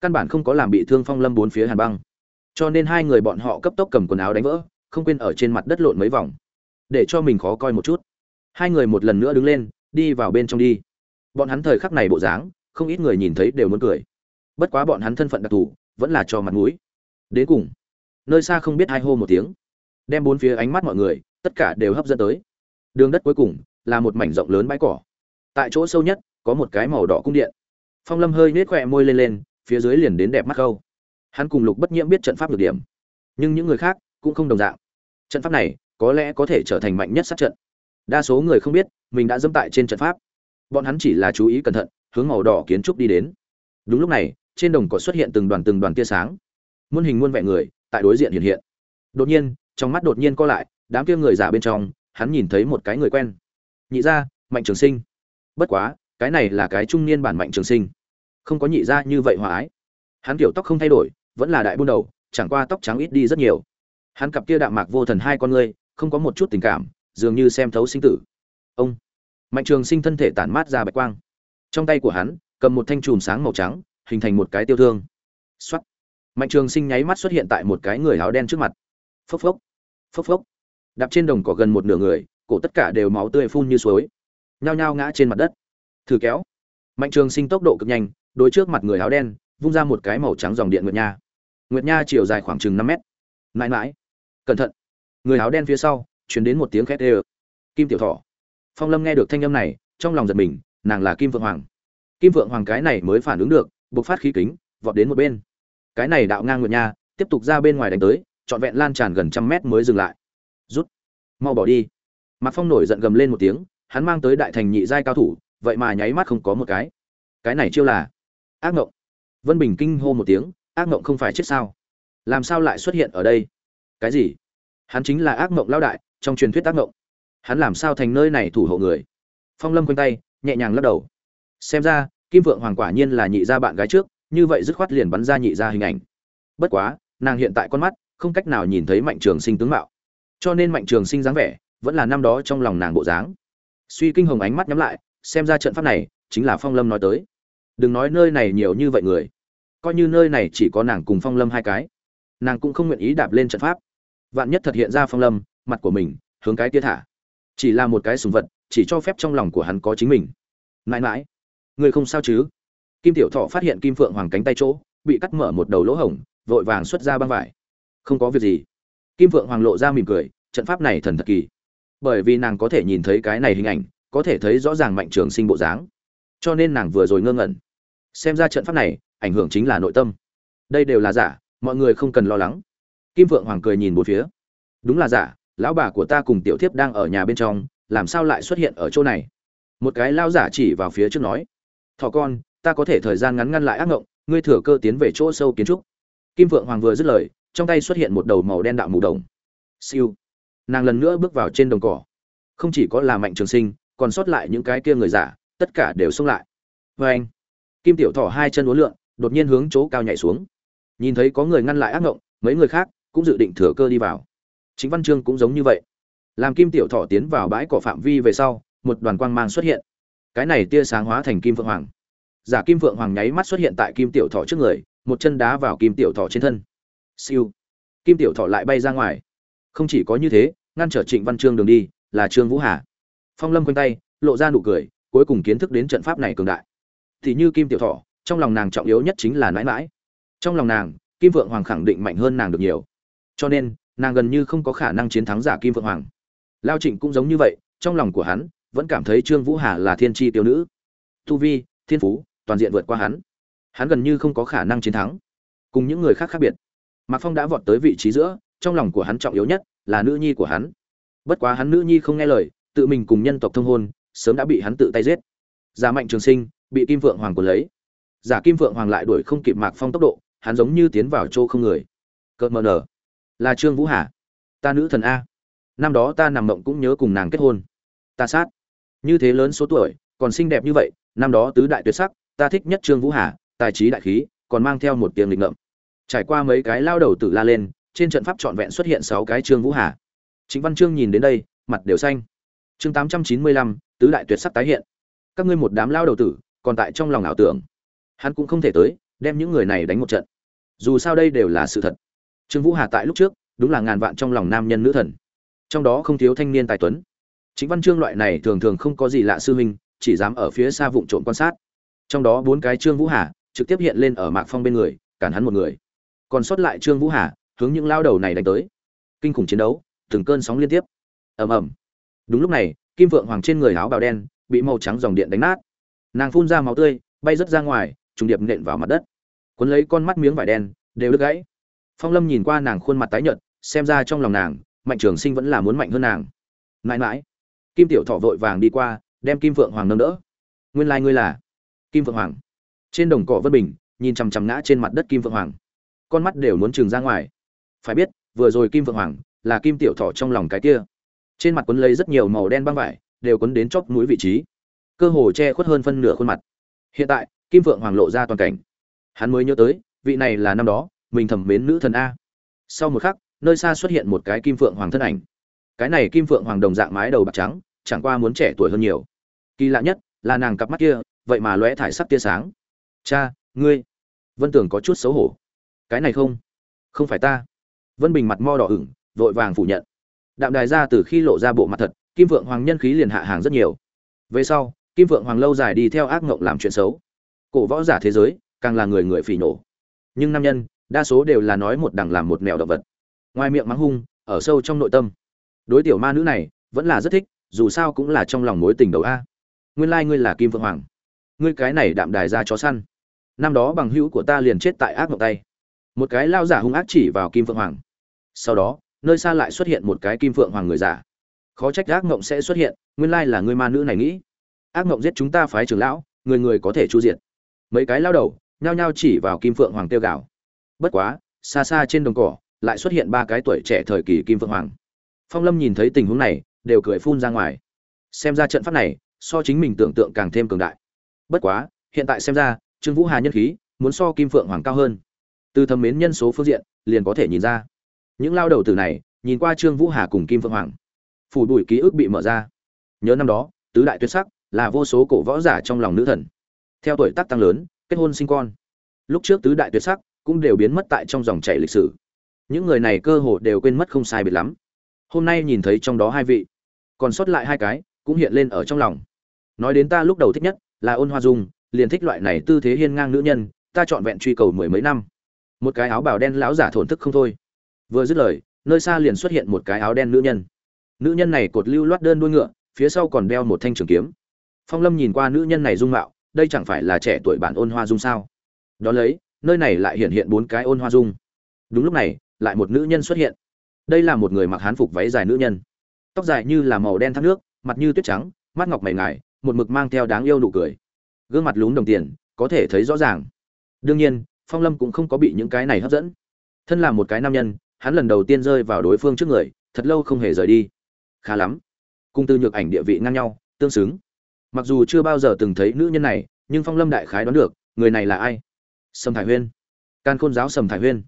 Căn bản không có làm bị thương phong lâm bốn phía hàn băng. Cho nên hai người bọn họ cấp tốc cầm quần áo đánh vỡ, không quên ở trên mặt đất lộn mấy vòng. Để cho mình khó coi một chút. Hai người một lần nữa đứng lên, đi vào bên trong đi. Bọn hắn thời khắc này bộ dáng, không ít người nhìn thấy đều muốn cười. Bất quá bọn hắn thân phận đặc thù, vẫn là cho mặt mũi. Đến cùng, nơi xa không biết hai hô một tiếng. Đem bốn phía ánh mắt mọi người, tất cả đều hấp dẫn tới. Đường đất cuối cùng, là một mảnh rộng lớn bãi cỏ tại chỗ sâu nhất, có một cái màu đỏ cung điện. Phong lâm hơi nết khỏe môi lên lên, phía dưới liền đến đẹp mắt câu. Hắn cùng lục bất nhiễm biết trận pháp được điểm. Nhưng những người khác cũng không đồng dạng. Trận pháp này có lẽ có thể trở thành mạnh nhất sát trận. Đa số người không biết, mình đã dẫm tại trên trận pháp. Bọn hắn chỉ là chú ý cẩn thận, hướng màu đỏ kiến trúc đi đến. Đúng lúc này, trên đồng cỏ xuất hiện từng đoàn từng đoàn tia sáng. Muôn hình muôn vẻ người tại đối diện hiện hiện. Đột nhiên, trong mắt đột nhiên co lại, đám kia người giả bên trong, hắn nhìn thấy một cái người quen. Nhị gia, mạnh trường sinh bất quá, cái này là cái trung niên bản mạnh trường sinh. Không có nhị ra như vậy hòa ái. Hắn kiểu tóc không thay đổi, vẫn là đại buôn đầu, chẳng qua tóc trắng ít đi rất nhiều. Hắn cặp kia đạm mạc vô thần hai con ngươi, không có một chút tình cảm, dường như xem thấu sinh tử. Ông! Mạnh trường sinh thân thể tản mát ra bạch quang. Trong tay của hắn, cầm một thanh chùm sáng màu trắng, hình thành một cái tiêu thương. Xuất mạnh trường sinh nháy mắt xuất hiện tại một cái người áo đen trước mặt. Phốc phốc! Phốc phốc! Đạp trên đồng cỏ gần một nửa người, cổ tất cả đều máu tươi phun như suối nhao nhao ngã trên mặt đất. Thử kéo. Mạnh trường sinh tốc độ cực nhanh, đối trước mặt người áo đen, vung ra một cái màu trắng dòng điện nguyệt nha. Nguyệt nha chiều dài khoảng chừng năm mét. Mãi mãi. Cẩn thận. Người áo đen phía sau chuyển đến một tiếng khét ê kim tiểu thọ phong lâm nghe được thanh âm này, trong lòng giật mình, nàng là kim vượng hoàng. Kim vượng hoàng cái này mới phản ứng được, bộc phát khí kính, vọt đến một bên. Cái này đạo ngang nguyệt nha, tiếp tục ra bên ngoài đánh tới, trọn vẹn lan tràn gần trăm mét mới dừng lại. Rút. Mau bỏ đi. Mạc phong nổi giận gầm lên một tiếng hắn mang tới đại thành nhị giai cao thủ, vậy mà nháy mắt không có một cái. Cái này chiêu là ác ngộng. Vân bình kinh hô một tiếng, ác ngộng không phải chết sao? Làm sao lại xuất hiện ở đây? Cái gì? Hắn chính là ác ngộng lao đại, trong truyền thuyết ác ngộng. Hắn làm sao thành nơi này thủ hộ người? Phong lâm quanh tay, nhẹ nhàng lắc đầu. Xem ra, kim vượng hoàng quả nhiên là nhị gia bạn gái trước, như vậy dứt khoát liền bắn ra nhị gia hình ảnh. Bất quá, nàng hiện tại con mắt không cách nào nhìn thấy mạnh trường sinh tướng mạo. Cho nên mạnh trường sinh dáng vẻ vẫn là năm đó trong lòng nàng bộ dáng suy kinh hồng ánh mắt nhắm lại, xem ra trận pháp này chính là phong lâm nói tới. Đừng nói nơi này nhiều như vậy người, coi như nơi này chỉ có nàng cùng phong lâm hai cái, nàng cũng không nguyện ý đạp lên trận pháp. Vạn nhất thật hiện ra phong lâm, mặt của mình, hướng cái tia thả. Chỉ là một cái sùng vật, chỉ cho phép trong lòng của hắn có chính mình. Mãi mãi, người không sao chứ? Kim tiểu thọ phát hiện kim phượng hoàng cánh tay chỗ, bị cắt mở một đầu lỗ hổng, vội vàng xuất ra băng vải. Không có việc gì. Kim phượng hoàng lộ ra mỉm cười, trận pháp này thần thật kỳ bởi vì nàng có thể nhìn thấy cái này hình ảnh, có thể thấy rõ ràng mạnh trường sinh bộ dáng. Cho nên nàng vừa rồi ngơ ngẩn. Xem ra trận pháp này, ảnh hưởng chính là nội tâm. Đây đều là giả, mọi người không cần lo lắng. Kim Vượng hoàng cười nhìn một phía. Đúng là giả, lão bà của ta cùng tiểu thiếp đang ở nhà bên trong, làm sao lại xuất hiện ở chỗ này? Một cái lao giả chỉ vào phía trước nói. Thỏ con, ta có thể thời gian ngắn ngăn lại ác ngộng, ngươi thừa cơ tiến về chỗ sâu kiến trúc. Kim Vượng hoàng vừa dứt lời, trong tay xuất hiện một đầu màu đen đạo mù đồng. Siêu nàng lần nữa bước vào trên đồng cỏ. Không chỉ có là mạnh trường sinh, còn sót lại những cái kia người giả tất cả đều xông lại. Vê anh, kim tiểu thỏ hai chân uốn lượn, đột nhiên hướng chỗ cao nhảy xuống. Nhìn thấy có người ngăn lại ác ngộng, mấy người khác cũng dự định thừa cơ đi vào. Chính văn chương cũng giống như vậy. Làm kim tiểu thọ tiến vào bãi cỏ phạm vi về sau, một đoàn quang mang xuất hiện. Cái này tia sáng hóa thành kim phượng hoàng. Giả kim phượng hoàng nháy mắt xuất hiện tại kim tiểu thọ trước người, một chân đá vào kim tiểu thọ trên thân. Siêu. Kim tiểu thọ lại bay ra ngoài không chỉ có như thế, ngăn trở trịnh văn trương đường đi, là trương vũ hà. Phong lâm quanh tay, lộ ra nụ cười, cuối cùng kiến thức đến trận pháp này cường đại. Thì như kim tiểu thọ, trong lòng nàng trọng yếu nhất chính là nãi mãi trong lòng nàng, kim vượng hoàng khẳng định mạnh hơn nàng được nhiều. Cho nên, nàng gần như không có khả năng chiến thắng giả kim vượng hoàng. Lao trịnh cũng giống như vậy, trong lòng của hắn, vẫn cảm thấy trương vũ hà là thiên tri tiểu nữ. Tu vi, thiên phú, toàn diện vượt qua hắn. Hắn gần như không có khả năng chiến thắng. Cùng những người khác khác biệt. Mạc phong đã vọt tới vị trí giữa trong lòng của hắn trọng yếu nhất là nữ nhi của hắn. Bất quá hắn nữ nhi không nghe lời, tự mình cùng nhân tộc thông hôn, sớm đã bị hắn tự tay giết. Giả mạnh trường sinh bị kim vượng hoàng cuốn lấy. Giả kim vượng hoàng lại đuổi không kịp mạc phong tốc độ, hắn giống như tiến vào chỗ không người. Cợt mờ nở. Là trương vũ hà. Ta nữ thần a. Năm đó ta nằm mộng cũng nhớ cùng nàng kết hôn. Ta sát. Như thế lớn số tuổi, còn xinh đẹp như vậy, năm đó tứ đại tuyệt sắc, ta thích nhất trương vũ hà, tài trí đại khí, còn mang theo một tiếng lịch ngậm trải qua mấy cái lao đầu tử la lên trên trận pháp trọn vẹn xuất hiện sáu cái trương vũ hà. Chính văn trương nhìn đến đây, mặt đều xanh. Chương tám trăm chín mươi lăm, tứ đại tuyệt sắc tái hiện. Các ngươi một đám lao đầu tử, còn tại trong lòng ảo tưởng. Hắn cũng không thể tới, đem những người này đánh một trận. Dù sao đây đều là sự thật. Trương vũ hà tại lúc trước, đúng là ngàn vạn trong lòng nam nhân nữ thần. Trong đó không thiếu thanh niên tài tuấn. Chính văn chương loại này thường thường không có gì lạ sư huynh, chỉ dám ở phía xa vụng trộm quan sát. Trong đó bốn cái trương vũ hà, trực tiếp hiện lên ở mạc phong bên người, cản hắn một người. Còn sót lại trương vũ hà hướng những lao đầu này đánh tới. Kinh khủng chiến đấu, từng cơn sóng liên tiếp. Ầm ầm. Đúng lúc này, kim vượng hoàng trên người áo bào đen bị màu trắng dòng điện đánh nát. Nàng phun ra máu tươi, bay rớt ra ngoài, trùng điệp nện vào mặt đất. Cuốn lấy con mắt miếng vải đen, đều đứt gãy. Phong lâm nhìn qua nàng khuôn mặt tái nhợt, xem ra trong lòng nàng, mạnh trường sinh vẫn là muốn mạnh hơn nàng. Mãi mãi, kim tiểu thọ vội vàng đi qua, đem kim vượng hoàng nâng đỡ. Nguyên lai、like、ngươi là kim vượng hoàng. Trên đồng cỏ vân bình, nhìn chằm chằm ngã trên mặt đất kim vượng hoàng. Con mắt đều muốn trừng ra ngoài phải biết, vừa rồi kim Vượng hoàng là kim tiểu thọ trong lòng cái kia. Trên mặt quấn lấy rất nhiều màu đen băng vải, đều quấn đến chóp mũi vị trí. Cơ hồ che khuất hơn phân nửa khuôn mặt. Hiện tại, kim Vượng hoàng lộ ra toàn cảnh. Hắn mới nhớ tới, vị này là năm đó, mình thẩm mến nữ thần a. Sau một khắc, nơi xa xuất hiện một cái kim phượng hoàng thân ảnh. Cái này kim phượng hoàng đồng dạng mái đầu bạc trắng, chẳng qua muốn trẻ tuổi hơn nhiều. Kỳ lạ nhất, là nàng cặp mắt kia, vậy mà lóe thải sắc tia sáng. Cha, ngươi, vân tưởng có chút xấu hổ. Cái này không không phải ta vân bình mặt mo đỏ ửng, vội vàng phủ nhận. Đạm đài ra từ khi lộ ra bộ mặt thật, kim vượng hoàng nhân khí liền hạ hàng rất nhiều. Về sau, kim vượng hoàng lâu dài đi theo ác ngộng làm chuyện xấu. Cổ võ giả thế giới, càng là người người phỉ nổ. Nhưng nam nhân, đa số đều là nói một đằng làm một mèo động vật. Ngoài miệng mắng hung, ở sâu trong nội tâm. Đối tiểu ma nữ này, vẫn là rất thích, dù sao cũng là trong lòng mối tình đầu a. Nguyên lai ngươi là kim vượng hoàng. Ngươi cái này đạm đài ra chó săn. Năm đó bằng hữu của ta liền chết tại ác Ngộng tay. Một cái lao giả hung ác chỉ vào kim vượng hoàng sau đó, nơi xa lại xuất hiện một cái kim phượng hoàng người giả khó trách ác mộng sẽ xuất hiện, nguyên lai là người ma nữ này nghĩ. Ác mộng giết chúng ta phái trưởng lão, người người có thể chu diệt. Mấy cái lao đầu, nhao nhao chỉ vào kim phượng hoàng tiêu gạo bất quá, xa xa trên đồng cỏ, lại xuất hiện ba cái tuổi trẻ thời kỳ kim phượng hoàng. Phong lâm nhìn thấy tình huống này, đều cười phun ra ngoài. Xem ra trận pháp này, so chính mình tưởng tượng càng thêm cường đại. Bất quá, hiện tại xem ra, trương vũ hà nhân khí, muốn so kim phượng hoàng cao hơn. Từ thầm mến nhân số phương diện, liền có thể nhìn ra những lao đầu từ này, nhìn qua trương vũ hà cùng kim vương hoàng, phủ đùi ký ức bị mở ra. Nhớ năm đó, tứ đại tuyệt sắc là vô số cổ võ giả trong lòng nữ thần. Theo tuổi tác tăng lớn, kết hôn sinh con. Lúc trước tứ đại tuyệt sắc cũng đều biến mất tại trong dòng chảy lịch sử. Những người này cơ hồ đều quên mất không sai biệt lắm. Hôm nay nhìn thấy trong đó hai vị, còn sót lại hai cái cũng hiện lên ở trong lòng. Nói đến ta lúc đầu thích nhất là ôn hoa dung, liền thích loại này tư thế hiên ngang nữ nhân, ta trọn vẹn truy cầu mười mấy năm. Một cái áo bào đen lão giả thổn thức không thôi vừa dứt lời, nơi xa liền xuất hiện một cái áo đen nữ nhân. Nữ nhân này cột lưu loát đơn đuôi ngựa, phía sau còn đeo một thanh trường kiếm. Phong lâm nhìn qua nữ nhân này dung mạo, đây chẳng phải là trẻ tuổi bản ôn hoa dung sao? Đón lấy, nơi này lại hiện hiện bốn cái ôn hoa dung. Đúng lúc này, lại một nữ nhân xuất hiện. Đây là một người mặc hán phục váy dài nữ nhân. Tóc dài như là màu đen thác nước, mặt như tuyết trắng, mắt ngọc mày ngài, một mực mang theo đáng yêu nụ cười. Gương mặt lún đồng tiền, có thể thấy rõ ràng. Đương nhiên, phong lâm cũng không có bị những cái này hấp dẫn. Thân là một cái nam nhân hắn lần đầu tiên rơi vào đối phương trước người, thật lâu không hề rời đi. Khá lắm. Cung tư nhược ảnh địa vị ngang nhau, tương xứng. Mặc dù chưa bao giờ từng thấy nữ nhân này, nhưng phong lâm đại khái đoán được, người này là ai? Sầm thải huyên. Can khôn giáo sầm thải huyên.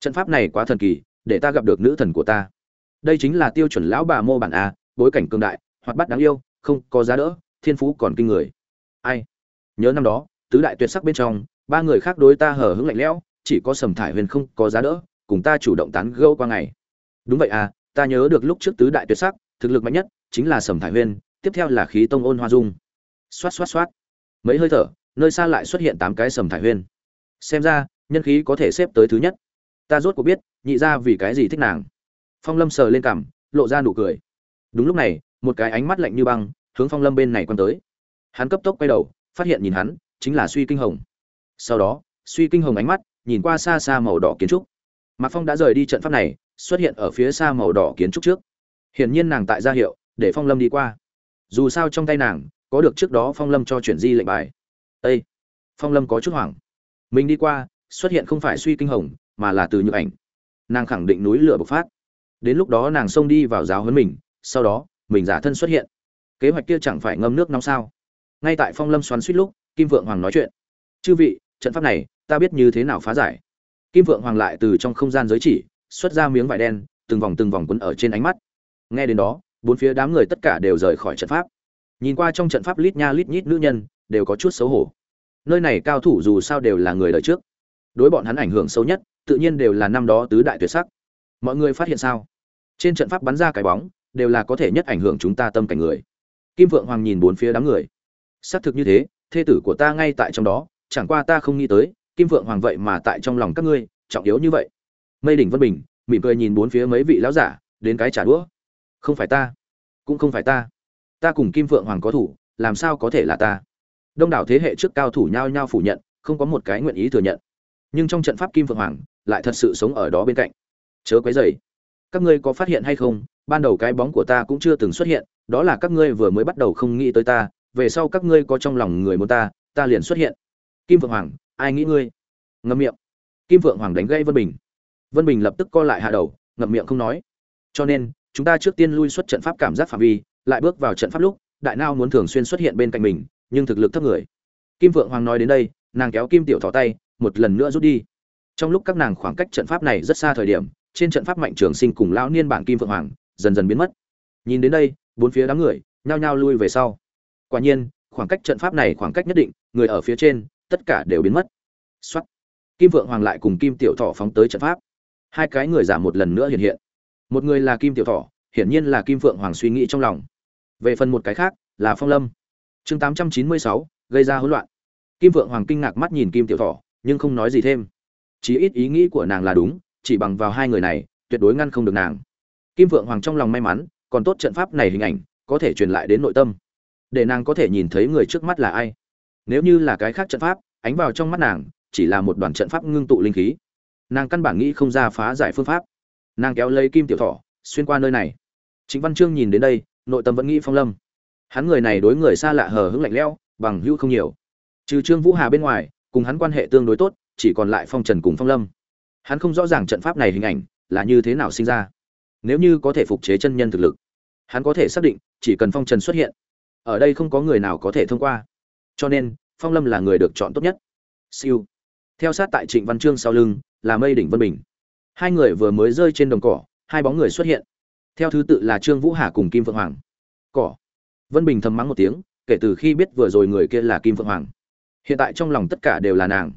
Trận pháp này quá thần kỳ, để ta gặp được nữ thần của ta. Đây chính là tiêu chuẩn lão bà mô bản a, bối cảnh cương đại, hoạt bát đáng yêu, không có giá đỡ, thiên phú còn kinh người. Ai? Nhớ năm đó, tứ đại tuyệt sắc bên trong, ba người khác đối ta hở hững lạnh lẽo, chỉ có sầm thải huyền không có giá đỡ cùng ta chủ động tán gẫu qua ngày. Đúng vậy à ta nhớ được lúc trước tứ đại tuyệt sắc, thực lực mạnh nhất chính là sầm thải huyên, tiếp theo là khí tông ôn hoa dung. Xoát xoát xoát. Mấy hơi thở, nơi xa lại xuất hiện tám cái sầm thải huyên. Xem ra, nhân khí có thể xếp tới thứ nhất. Ta rốt cuộc biết, nhị ra vì cái gì thích nàng. Phong lâm sờ lên cằm, lộ ra nụ cười. Đúng lúc này, một cái ánh mắt lạnh như băng, hướng phong lâm bên này quan tới. Hắn cấp tốc quay đầu, phát hiện nhìn hắn, chính là suy kinh hồng. Sau đó, suy kinh hồng ánh mắt, nhìn qua xa xa màu đỏ kiến trúc mạc phong đã rời đi trận pháp này, xuất hiện ở phía xa màu đỏ kiến trúc trước. Hiển nhiên nàng tại ra hiệu, để phong lâm đi qua. Dù sao trong tay nàng, có được trước đó phong lâm cho chuyển di lệnh bài. Ây phong lâm có chút hoảng. Mình đi qua, xuất hiện không phải suy kinh hồng, mà là từ nhược ảnh. Nàng khẳng định núi lửa bộc phát. Đến lúc đó nàng xông đi vào giáo huấn mình, sau đó, mình giả thân xuất hiện. Kế hoạch kia chẳng phải ngâm nước nóng sao? Ngay tại phong lâm xoắn suýt lúc, kim vượng hoàng nói chuyện. Chư vị, trận pháp này, ta biết như thế nào phá giải kim vượng hoàng lại từ trong không gian giới chỉ, xuất ra miếng vải đen, từng vòng từng vòng quấn ở trên ánh mắt. Nghe đến đó, bốn phía đám người tất cả đều rời khỏi trận pháp. Nhìn qua trong trận pháp lít nha lít nhít nữ nhân, đều có chút xấu hổ. Nơi này cao thủ dù sao đều là người đời trước. Đối bọn hắn ảnh hưởng sâu nhất, tự nhiên đều là năm đó tứ đại tuyệt sắc. Mọi người phát hiện sao? Trên trận pháp bắn ra cái bóng, đều là có thể nhất ảnh hưởng chúng ta tâm cảnh người. Kim vượng hoàng nhìn bốn phía đám người. Xác thực như thế, thê tử của ta ngay tại trong đó, chẳng qua ta không nghĩ tới kim vượng hoàng vậy mà tại trong lòng các ngươi, trọng yếu như vậy. Mây đỉnh vân bình mỉm cười nhìn bốn phía mấy vị lão giả, đến cái trả đũa. Không phải ta, cũng không phải ta. Ta cùng kim vượng hoàng có thủ, làm sao có thể là ta? Đông đảo thế hệ trước cao thủ nhao nhao phủ nhận, không có một cái nguyện ý thừa nhận. Nhưng trong trận pháp kim vượng hoàng, lại thật sự sống ở đó bên cạnh. Chớ quấy dày các ngươi có phát hiện hay không, ban đầu cái bóng của ta cũng chưa từng xuất hiện, đó là các ngươi vừa mới bắt đầu không nghĩ tới ta, về sau các ngươi có trong lòng người muốn ta ta liền xuất hiện. Kim vượng hoàng ai nghĩ ngươi? Ngậm miệng. Kim vượng hoàng đánh gây vân bình. Vân bình lập tức co lại hạ đầu, ngậm miệng không nói. Cho nên, chúng ta trước tiên lui xuất trận pháp cảm giác phạm vi, lại bước vào trận pháp lúc, đại nao muốn thường xuyên xuất hiện bên cạnh mình, nhưng thực lực thấp người. Kim vượng hoàng nói đến đây, nàng kéo kim tiểu thỏ tay, một lần nữa rút đi. Trong lúc các nàng khoảng cách trận pháp này rất xa thời điểm, trên trận pháp mạnh trường sinh cùng lão niên bản kim vượng hoàng dần dần biến mất. Nhìn đến đây, bốn phía đám người nhao nhao lui về sau. Quả nhiên, khoảng cách trận pháp này khoảng cách nhất định, người ở phía trên tất cả đều biến mất. Xuất kim vượng hoàng lại cùng kim tiểu thọ phóng tới trận pháp. Hai cái người giả một lần nữa hiện hiện. Một người là kim tiểu thọ hiển nhiên là kim vượng hoàng suy nghĩ trong lòng. Về phần một cái khác, là phong lâm. Chương tám trăm chín mươi sáu, gây ra hỗn loạn. Kim vượng hoàng kinh ngạc mắt nhìn kim tiểu thọ nhưng không nói gì thêm. Chí ít ý nghĩ của nàng là đúng, chỉ bằng vào hai người này, tuyệt đối ngăn không được nàng. Kim vượng hoàng trong lòng may mắn, còn tốt trận pháp này hình ảnh, có thể truyền lại đến nội tâm. Để nàng có thể nhìn thấy người trước mắt là ai nếu như là cái khác trận pháp, ánh vào trong mắt nàng, chỉ là một đoàn trận pháp ngưng tụ linh khí. Nàng căn bản nghĩ không ra phá giải phương pháp. Nàng kéo lấy kim tiểu thọ, xuyên qua nơi này. Chính văn trương nhìn đến đây, nội tâm vẫn nghĩ phong lâm. Hắn người này đối người xa lạ hờ hững lạnh lẽo, bằng hữu không nhiều. Trừ trương vũ hà bên ngoài, cùng hắn quan hệ tương đối tốt, chỉ còn lại phong trần cùng phong lâm. Hắn không rõ ràng trận pháp này hình ảnh, là như thế nào sinh ra. Nếu như có thể phục chế chân nhân thực lực, hắn có thể xác định, chỉ cần phong trần xuất hiện, ở đây không có người nào có thể thông qua cho nên, phong lâm là người được chọn tốt nhất. Siêu. Theo sát tại trịnh văn trương sau lưng, là mây đỉnh vân bình. Hai người vừa mới rơi trên đồng cỏ, hai bóng người xuất hiện. Theo thứ tự là trương vũ hà cùng kim phượng hoàng. Cỏ. Vân bình thầm mắng một tiếng, kể từ khi biết vừa rồi người kia là kim phượng hoàng. Hiện tại trong lòng tất cả đều là nàng.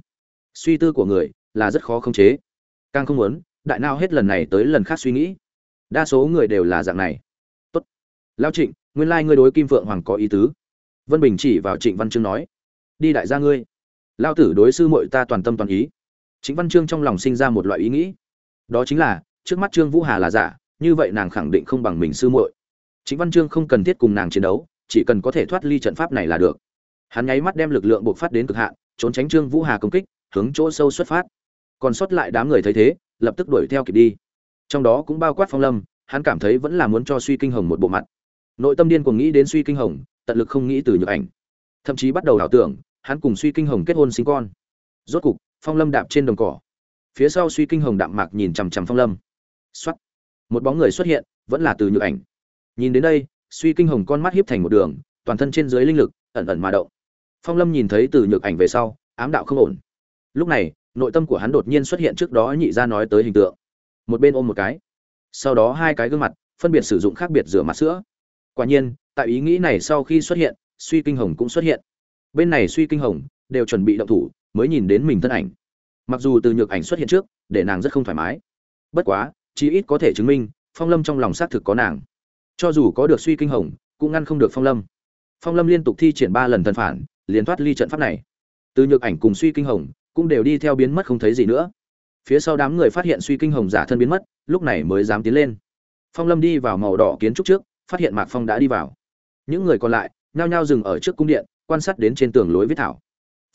Suy tư của người, là rất khó khống chế. Càng không muốn, đại nao hết lần này tới lần khác suy nghĩ. Đa số người đều là dạng này. Tốt. Lao trịnh, nguyên lai ngươi đối kim phượng hoàng có ý tứ vân bình chỉ vào trịnh văn chương nói, đi đại gia ngươi. Lao tử đối sư muội ta toàn tâm toàn ý. Chính văn chương trong lòng sinh ra một loại ý nghĩ. Đó chính là, trước mắt trương vũ hà là giả, như vậy nàng khẳng định không bằng mình sư muội. Chính văn chương không cần thiết cùng nàng chiến đấu, chỉ cần có thể thoát ly trận pháp này là được. Hắn nháy mắt đem lực lượng buộc phát đến cực hạn, trốn tránh trương vũ hà công kích, hướng chỗ sâu xuất phát. Còn sót lại đám người thấy thế, lập tức đuổi theo kịp đi. Trong đó cũng bao quát phong lâm, hắn cảm thấy vẫn là muốn cho suy kinh hồng một bộ mặt. Nội tâm điên cuồng nghĩ đến suy kinh hồng tận lực không nghĩ từ nhược ảnh. Thậm chí bắt đầu ảo tưởng, hắn cùng suy kinh hồng kết hôn sinh con. Rốt cục, phong lâm đạp trên đồng cỏ. Phía sau suy kinh hồng đạm mạc nhìn chằm chằm phong lâm. Xuất một bóng người xuất hiện, vẫn là từ nhược ảnh. Nhìn đến đây, suy kinh hồng con mắt hiếp thành một đường, toàn thân trên dưới linh lực, ẩn ẩn mà động. Phong lâm nhìn thấy từ nhược ảnh về sau, ám đạo không ổn. Lúc này, nội tâm của hắn đột nhiên xuất hiện trước đó nhị ra nói tới hình tượng. Một bên ôm một cái. Sau đó hai cái gương mặt, phân biệt sử dụng khác biệt rửa mặt sữa. Quả nhiên tại ý nghĩ này sau khi xuất hiện, suy kinh hồng cũng xuất hiện. Bên này suy kinh hồng đều chuẩn bị động thủ, mới nhìn đến mình thân ảnh. Mặc dù từ nhược ảnh xuất hiện trước, để nàng rất không thoải mái. Bất quá, chí ít có thể chứng minh, phong lâm trong lòng xác thực có nàng. Cho dù có được suy kinh hồng, cũng ngăn không được phong lâm. Phong lâm liên tục thi triển ba lần thần phản, liền thoát ly trận pháp này. Từ nhược ảnh cùng suy kinh hồng cũng đều đi theo biến mất không thấy gì nữa. Phía sau đám người phát hiện suy kinh hồng giả thân biến mất, lúc này mới dám tiến lên. Phong lâm đi vào màu đỏ kiến trúc trước, phát hiện mạc phong đã đi vào những người còn lại nhao nhao dừng ở trước cung điện, quan sát đến trên tường lối viết thảo.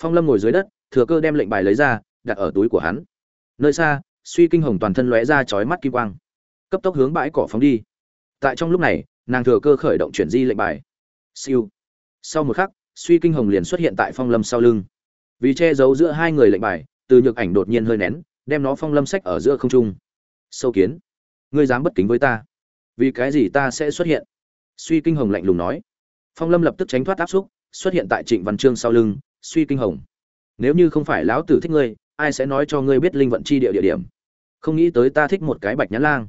Phong lâm ngồi dưới đất, thừa cơ đem lệnh bài lấy ra, đặt ở túi của hắn. Nơi xa, suy kinh hồng toàn thân lóe ra chói mắt kim quang. Cấp tốc hướng bãi cỏ phóng đi. Tại trong lúc này, nàng thừa cơ khởi động chuyển di lệnh bài. Siêu. Sau một khắc, suy kinh hồng liền xuất hiện tại phong lâm sau lưng. Vì che giấu giữa hai người lệnh bài, từ nhược ảnh đột nhiên hơi nén, đem nó phong lâm sách ở giữa không trung. Sâu kiến. Ngươi dám bất kính với ta. Vì cái gì ta sẽ xuất hiện? Suy kinh hồng lạnh lùng nói. Phong lâm lập tức tránh thoát áp xúc, xuất hiện tại trịnh văn trương sau lưng, suy kinh hồng, nếu như không phải lão tử thích ngươi, ai sẽ nói cho ngươi biết linh vận chi địa địa điểm? Không nghĩ tới ta thích một cái bạch nhãn lang.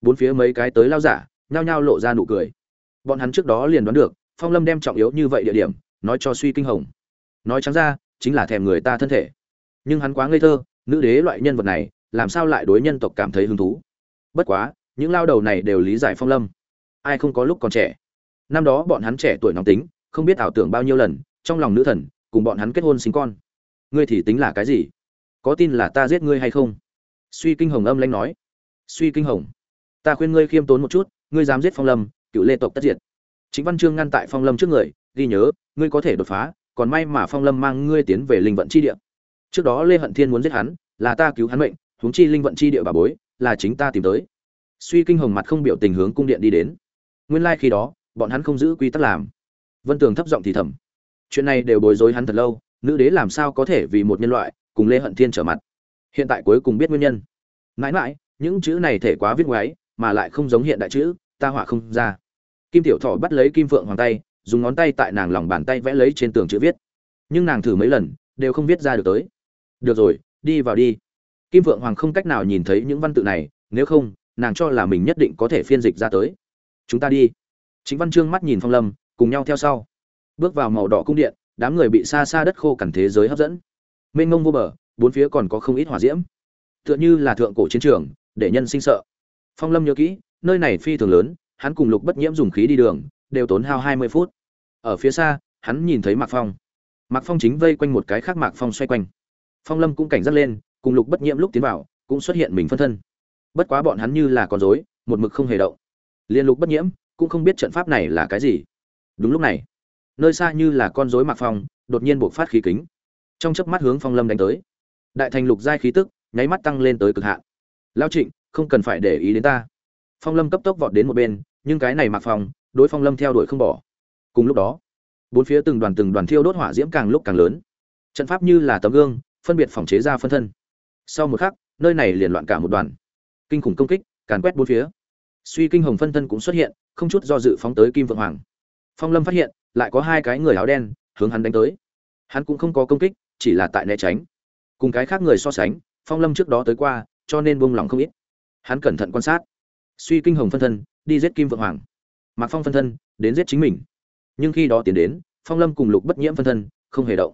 Bốn phía mấy cái tới lao giả, nhao nhao lộ ra nụ cười. Bọn hắn trước đó liền đoán được, phong lâm đem trọng yếu như vậy địa điểm, nói cho suy kinh hồng. Nói trắng ra, chính là thèm người ta thân thể. Nhưng hắn quá ngây thơ, nữ đế loại nhân vật này, làm sao lại đối nhân tộc cảm thấy hứng thú? Bất quá, những lao đầu này đều lý giải phong lâm ai không có lúc còn trẻ. Năm đó bọn hắn trẻ tuổi nóng tính, không biết ảo tưởng bao nhiêu lần, trong lòng nữ thần, cùng bọn hắn kết hôn sinh con. Ngươi thì tính là cái gì? Có tin là ta giết ngươi hay không? Suy kinh hồng âm lãnh nói. Suy kinh hồng, ta khuyên ngươi khiêm tốn một chút, ngươi dám giết phong lâm, cựu lê tộc tất diệt. Chính văn chương ngăn tại phong lâm trước người, ghi nhớ, ngươi có thể đột phá, còn may mà phong lâm mang ngươi tiến về linh vận chi địa. Trước đó lê hận thiên muốn giết hắn, là ta cứu hắn mệnh, huống chi linh vận chi địa bà bối, là chính ta tìm tới. Suy kinh hồng mặt không biểu tình hướng cung điện đi đến nguyên lai khi đó, bọn hắn không giữ quy tắc làm. Vân tường thấp giọng thì thầm. Chuyện này đều bối rối hắn thật lâu, nữ đế làm sao có thể vì một nhân loại cùng lê hận thiên trở mặt? Hiện tại cuối cùng biết nguyên nhân. Mãi mãi, những chữ này thể quá viết ngoáy, mà lại không giống hiện đại chữ, ta họa không ra. Kim tiểu thọ bắt lấy kim phượng hoàng tay, dùng ngón tay tại nàng lòng bàn tay vẽ lấy trên tường chữ viết. Nhưng nàng thử mấy lần, đều không viết ra được tới. Được rồi, đi vào đi. Kim phượng hoàng không cách nào nhìn thấy những văn tự này, nếu không, nàng cho là mình nhất định có thể phiên dịch ra tới chúng ta đi. Chính văn chương mắt nhìn phong lâm, cùng nhau theo sau. Bước vào màu đỏ cung điện, đám người bị xa xa đất khô cằn thế giới hấp dẫn. Mênh mông vô bờ, bốn phía còn có không ít hỏa diễm. Tựa như là thượng cổ chiến trường, để nhân sinh sợ. Phong lâm nhớ kỹ, nơi này phi thường lớn, hắn cùng lục bất nhiễm dùng khí đi đường, đều tốn hao hai mươi phút. Ở phía xa, hắn nhìn thấy mạc phong. Mạc phong chính vây quanh một cái khác mạc phong xoay quanh. Phong lâm cũng cảnh giác lên, cùng lục bất nhiễm lúc tiến vào, cũng xuất hiện mình phân thân. Bất quá bọn hắn như là con rối, một mực không hề động liên lục bất nhiễm, cũng không biết trận pháp này là cái gì. Đúng lúc này, nơi xa như là con rối mạc phong, đột nhiên buộc phát khí kính. Trong chớp mắt hướng phong lâm đánh tới. Đại thành lục giai khí tức, nháy mắt tăng lên tới cực hạn. Lao trịnh, không cần phải để ý đến ta. Phong lâm cấp tốc vọt đến một bên, nhưng cái này mạc phong, đối phong lâm theo đuổi không bỏ. Cùng lúc đó, bốn phía từng đoàn từng đoàn thiêu đốt hỏa diễm càng lúc càng lớn. Trận pháp như là tấm gương, phân biệt phòng chế ra phân thân. Sau một khắc, nơi này liền loạn cả một đoàn. Kinh khủng công kích, càn quét bốn phía suy kinh hồng phân thân cũng xuất hiện, không chút do dự phóng tới kim vượng hoàng. Phong lâm phát hiện, lại có hai cái người áo đen, hướng hắn đánh tới. Hắn cũng không có công kích, chỉ là tại né tránh. Cùng cái khác người so sánh, phong lâm trước đó tới qua, cho nên buông lỏng không ít. Hắn cẩn thận quan sát. Suy kinh hồng phân thân, đi giết kim vượng hoàng. Mạc phong phân thân, đến giết chính mình. Nhưng khi đó tiến đến, phong lâm cùng lục bất nhiễm phân thân, không hề động.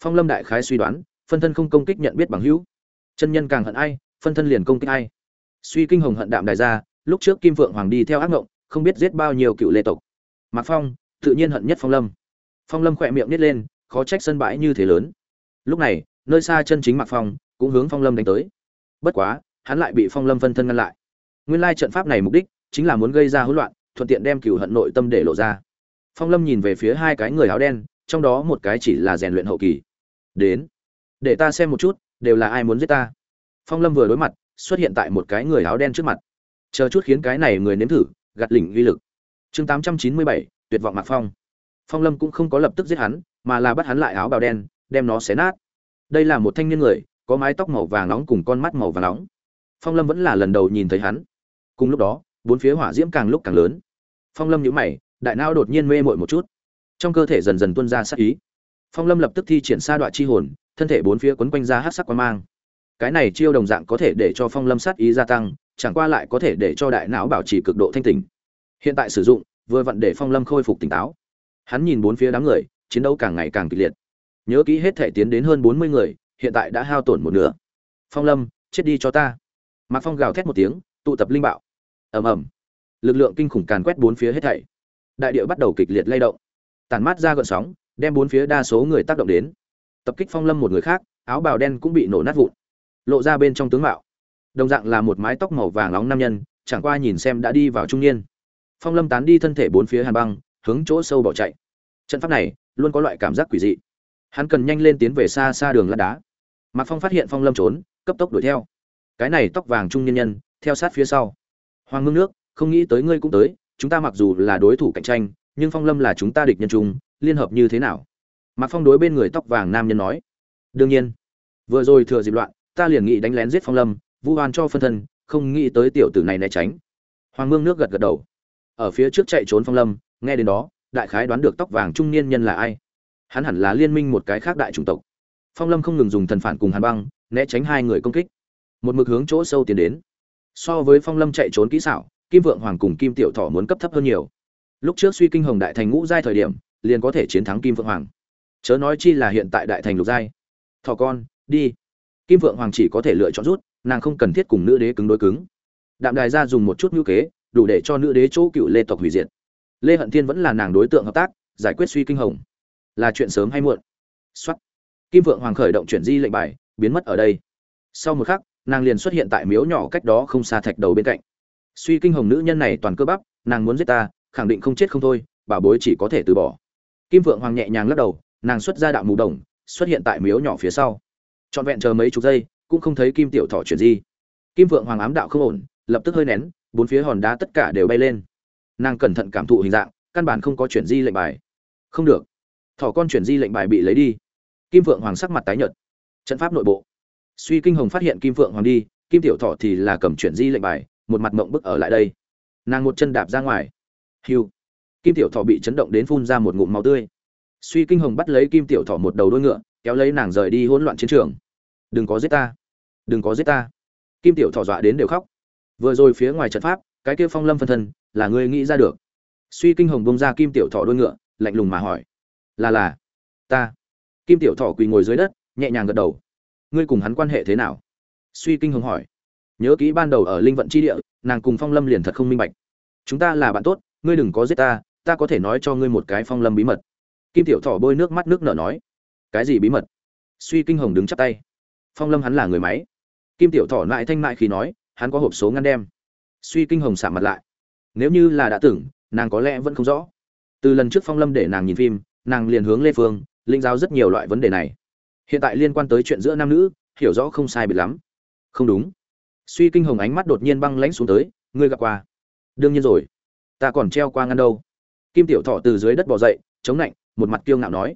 Phong lâm đại khái suy đoán, phân thân không công kích nhận biết bằng hữu. Chân nhân càng hận ai, phân thân liền công kích ai. Suy kinh hồng hận đạm đại gia lúc trước kim vượng hoàng đi theo ác ngộng, không biết giết bao nhiêu cựu lê tộc. Mạc phong, tự nhiên hận nhất phong lâm. Phong lâm khỏe miệng nít lên, khó trách sân bãi như thế lớn. Lúc này, nơi xa chân chính mạc phong cũng hướng phong lâm đánh tới. Bất quá, hắn lại bị phong lâm phân thân ngăn lại. Nguyên lai trận pháp này mục đích chính là muốn gây ra hỗn loạn, thuận tiện đem cựu hận nội tâm để lộ ra. Phong lâm nhìn về phía hai cái người áo đen, trong đó một cái chỉ là rèn luyện hậu kỳ. Đến, để ta xem một chút, đều là ai muốn giết ta? Phong lâm vừa đối mặt, xuất hiện tại một cái người áo đen trước mặt chờ chút khiến cái này người nếm thử, gạt lỉnh uy lực. Chương tám trăm chín mươi bảy, tuyệt vọng mạc phong. Phong lâm cũng không có lập tức giết hắn, mà là bắt hắn lại áo bào đen, đem nó xé nát. Đây là một thanh niên người, có mái tóc màu vàng nóng cùng con mắt màu vàng nóng. Phong lâm vẫn là lần đầu nhìn thấy hắn. Cùng lúc đó, bốn phía hỏa diễm càng lúc càng lớn. Phong lâm nhíu mày, đại não đột nhiên mê mội một chút. Trong cơ thể dần dần tuôn ra sát ý. Phong lâm lập tức thi triển sa đoạn chi hồn, thân thể bốn phía quấn quanh ra hát sắc quang mang cái này chiêu đồng dạng có thể để cho phong lâm sát ý gia tăng, chẳng qua lại có thể để cho đại não bảo trì cực độ thanh tỉnh. Hiện tại sử dụng, vừa vặn để phong lâm khôi phục tỉnh táo. Hắn nhìn bốn phía đám người, chiến đấu càng ngày càng kịch liệt. Nhớ kỹ hết thể tiến đến hơn bốn mươi người, hiện tại đã hao tổn một nửa. Phong lâm, chết đi cho ta. Mạc phong gào thét một tiếng, tụ tập linh bạo. Ầm ầm. Lực lượng kinh khủng càn quét bốn phía hết thảy. Đại địa bắt đầu kịch liệt lay động. Tàn mát ra gợn sóng, đem bốn phía đa số người tác động đến. Tập kích phong lâm một người khác, áo bào đen cũng bị nổ nát vụn lộ ra bên trong tướng mạo. Đồng dạng là một mái tóc màu vàng nóng nam nhân, chẳng qua nhìn xem đã đi vào trung niên. Phong lâm tán đi thân thể bốn phía hàn băng, hướng chỗ sâu bỏ chạy. Trận pháp này luôn có loại cảm giác quỷ dị. Hắn cần nhanh lên tiến về xa xa đường lát đá. Mạc phong phát hiện phong lâm trốn, cấp tốc đuổi theo. Cái này tóc vàng trung niên nhân, theo sát phía sau. Hoàng ngưng nước, không nghĩ tới ngươi cũng tới, chúng ta mặc dù là đối thủ cạnh tranh, nhưng phong lâm là chúng ta địch nhân chung, liên hợp như thế nào? Mạc phong đối bên người tóc vàng nam nhân nói. Đương nhiên, vừa rồi thừa dịp loạn ta liền nghĩ đánh lén giết phong lâm, vu oan cho phân thân, không nghĩ tới tiểu tử này né tránh. Hoàng mương nước gật gật đầu. Ở phía trước chạy trốn phong lâm, nghe đến đó, đại khái đoán được tóc vàng trung niên nhân là ai. Hắn hẳn là liên minh một cái khác đại chủng tộc. Phong lâm không ngừng dùng thần phản cùng hàn băng, né tránh hai người công kích. Một mực hướng chỗ sâu tiến đến. So với phong lâm chạy trốn kỹ xảo, kim vượng hoàng cùng kim tiểu thọ muốn cấp thấp hơn nhiều. Lúc trước suy kinh hồng đại thành ngũ giai thời điểm, liền có thể chiến thắng kim vượng hoàng. Chớ nói chi là hiện tại đại thành lục giai. Thọ con, đi kim vượng hoàng chỉ có thể lựa chọn rút, nàng không cần thiết cùng nữ đế cứng đối cứng. Đạm đài ra dùng một chút ngữ kế, đủ để cho nữ đế chỗ cựu lê tộc hủy diệt. Lê hận thiên vẫn là nàng đối tượng hợp tác, giải quyết suy kinh hồng. Là chuyện sớm hay muộn? Xuất kim vượng hoàng khởi động chuyển di lệnh bài, biến mất ở đây. Sau một khắc, nàng liền xuất hiện tại miếu nhỏ cách đó không xa thạch đầu bên cạnh. Suy kinh hồng nữ nhân này toàn cơ bắp, nàng muốn giết ta, khẳng định không chết không thôi, bà bối chỉ có thể từ bỏ. Kim vượng hoàng nhẹ nhàng lắc đầu, nàng xuất ra đạo mù đồng, xuất hiện tại miếu nhỏ phía sau trọn vẹn chờ mấy chục giây, cũng không thấy kim tiểu Thỏ chuyển di. Kim vượng hoàng ám đạo không ổn, lập tức hơi nén, bốn phía hòn đá tất cả đều bay lên. Nàng cẩn thận cảm thụ hình dạng, căn bản không có chuyển di lệnh bài. Không được. Thỏ con chuyển di lệnh bài bị lấy đi. Kim vượng hoàng sắc mặt tái nhợt. Trận pháp nội bộ. Suy kinh hồng phát hiện kim vượng hoàng đi, kim tiểu thọ thì là cầm chuyển di lệnh bài, một mặt mộng bức ở lại đây. Nàng một chân đạp ra ngoài. Hiu kim tiểu thọ bị chấn động đến phun ra một ngụm máu tươi. Suy kinh hồng bắt lấy kim tiểu thọ một đầu đôi ngựa kéo lấy nàng rời đi hỗn loạn chiến trường. Đừng có giết ta. Đừng có giết ta. Kim tiểu thọ dọa đến đều khóc. Vừa rồi phía ngoài trận pháp, cái kia phong lâm phân thân, là ngươi nghĩ ra được? Suy kinh hồng bông ra kim tiểu thọ đôi ngựa, lạnh lùng mà hỏi. Là là, ta. Kim tiểu thọ quỳ ngồi dưới đất, nhẹ nhàng gật đầu. Ngươi cùng hắn quan hệ thế nào? Suy kinh hồng hỏi. Nhớ kỹ ban đầu ở linh vận chi địa, nàng cùng phong lâm liền thật không minh bạch. Chúng ta là bạn tốt, ngươi đừng có giết ta ta có thể nói cho ngươi một cái phong lâm bí mật. Kim tiểu thọ bôi nước mắt nước nở nói cái gì bí mật? Suy kinh hồng đứng chắp tay. Phong lâm hắn là người máy. Kim tiểu thọ lại thanh mại khi nói, hắn có hộp số ngăn đem. Suy kinh hồng xả mặt lại. Nếu như là đã tưởng, nàng có lẽ vẫn không rõ. Từ lần trước phong lâm để nàng nhìn phim, nàng liền hướng lê phương linh giáo rất nhiều loại vấn đề này. Hiện tại liên quan tới chuyện giữa nam nữ, hiểu rõ không sai biệt lắm. Không đúng. Suy kinh hồng ánh mắt đột nhiên băng lãnh xuống tới, ngươi gặp qua? Đương nhiên rồi. Ta còn treo qua ngăn đâu. Kim tiểu thọ từ dưới đất bò dậy, chống lạnh một mặt kiêu ngạo nói.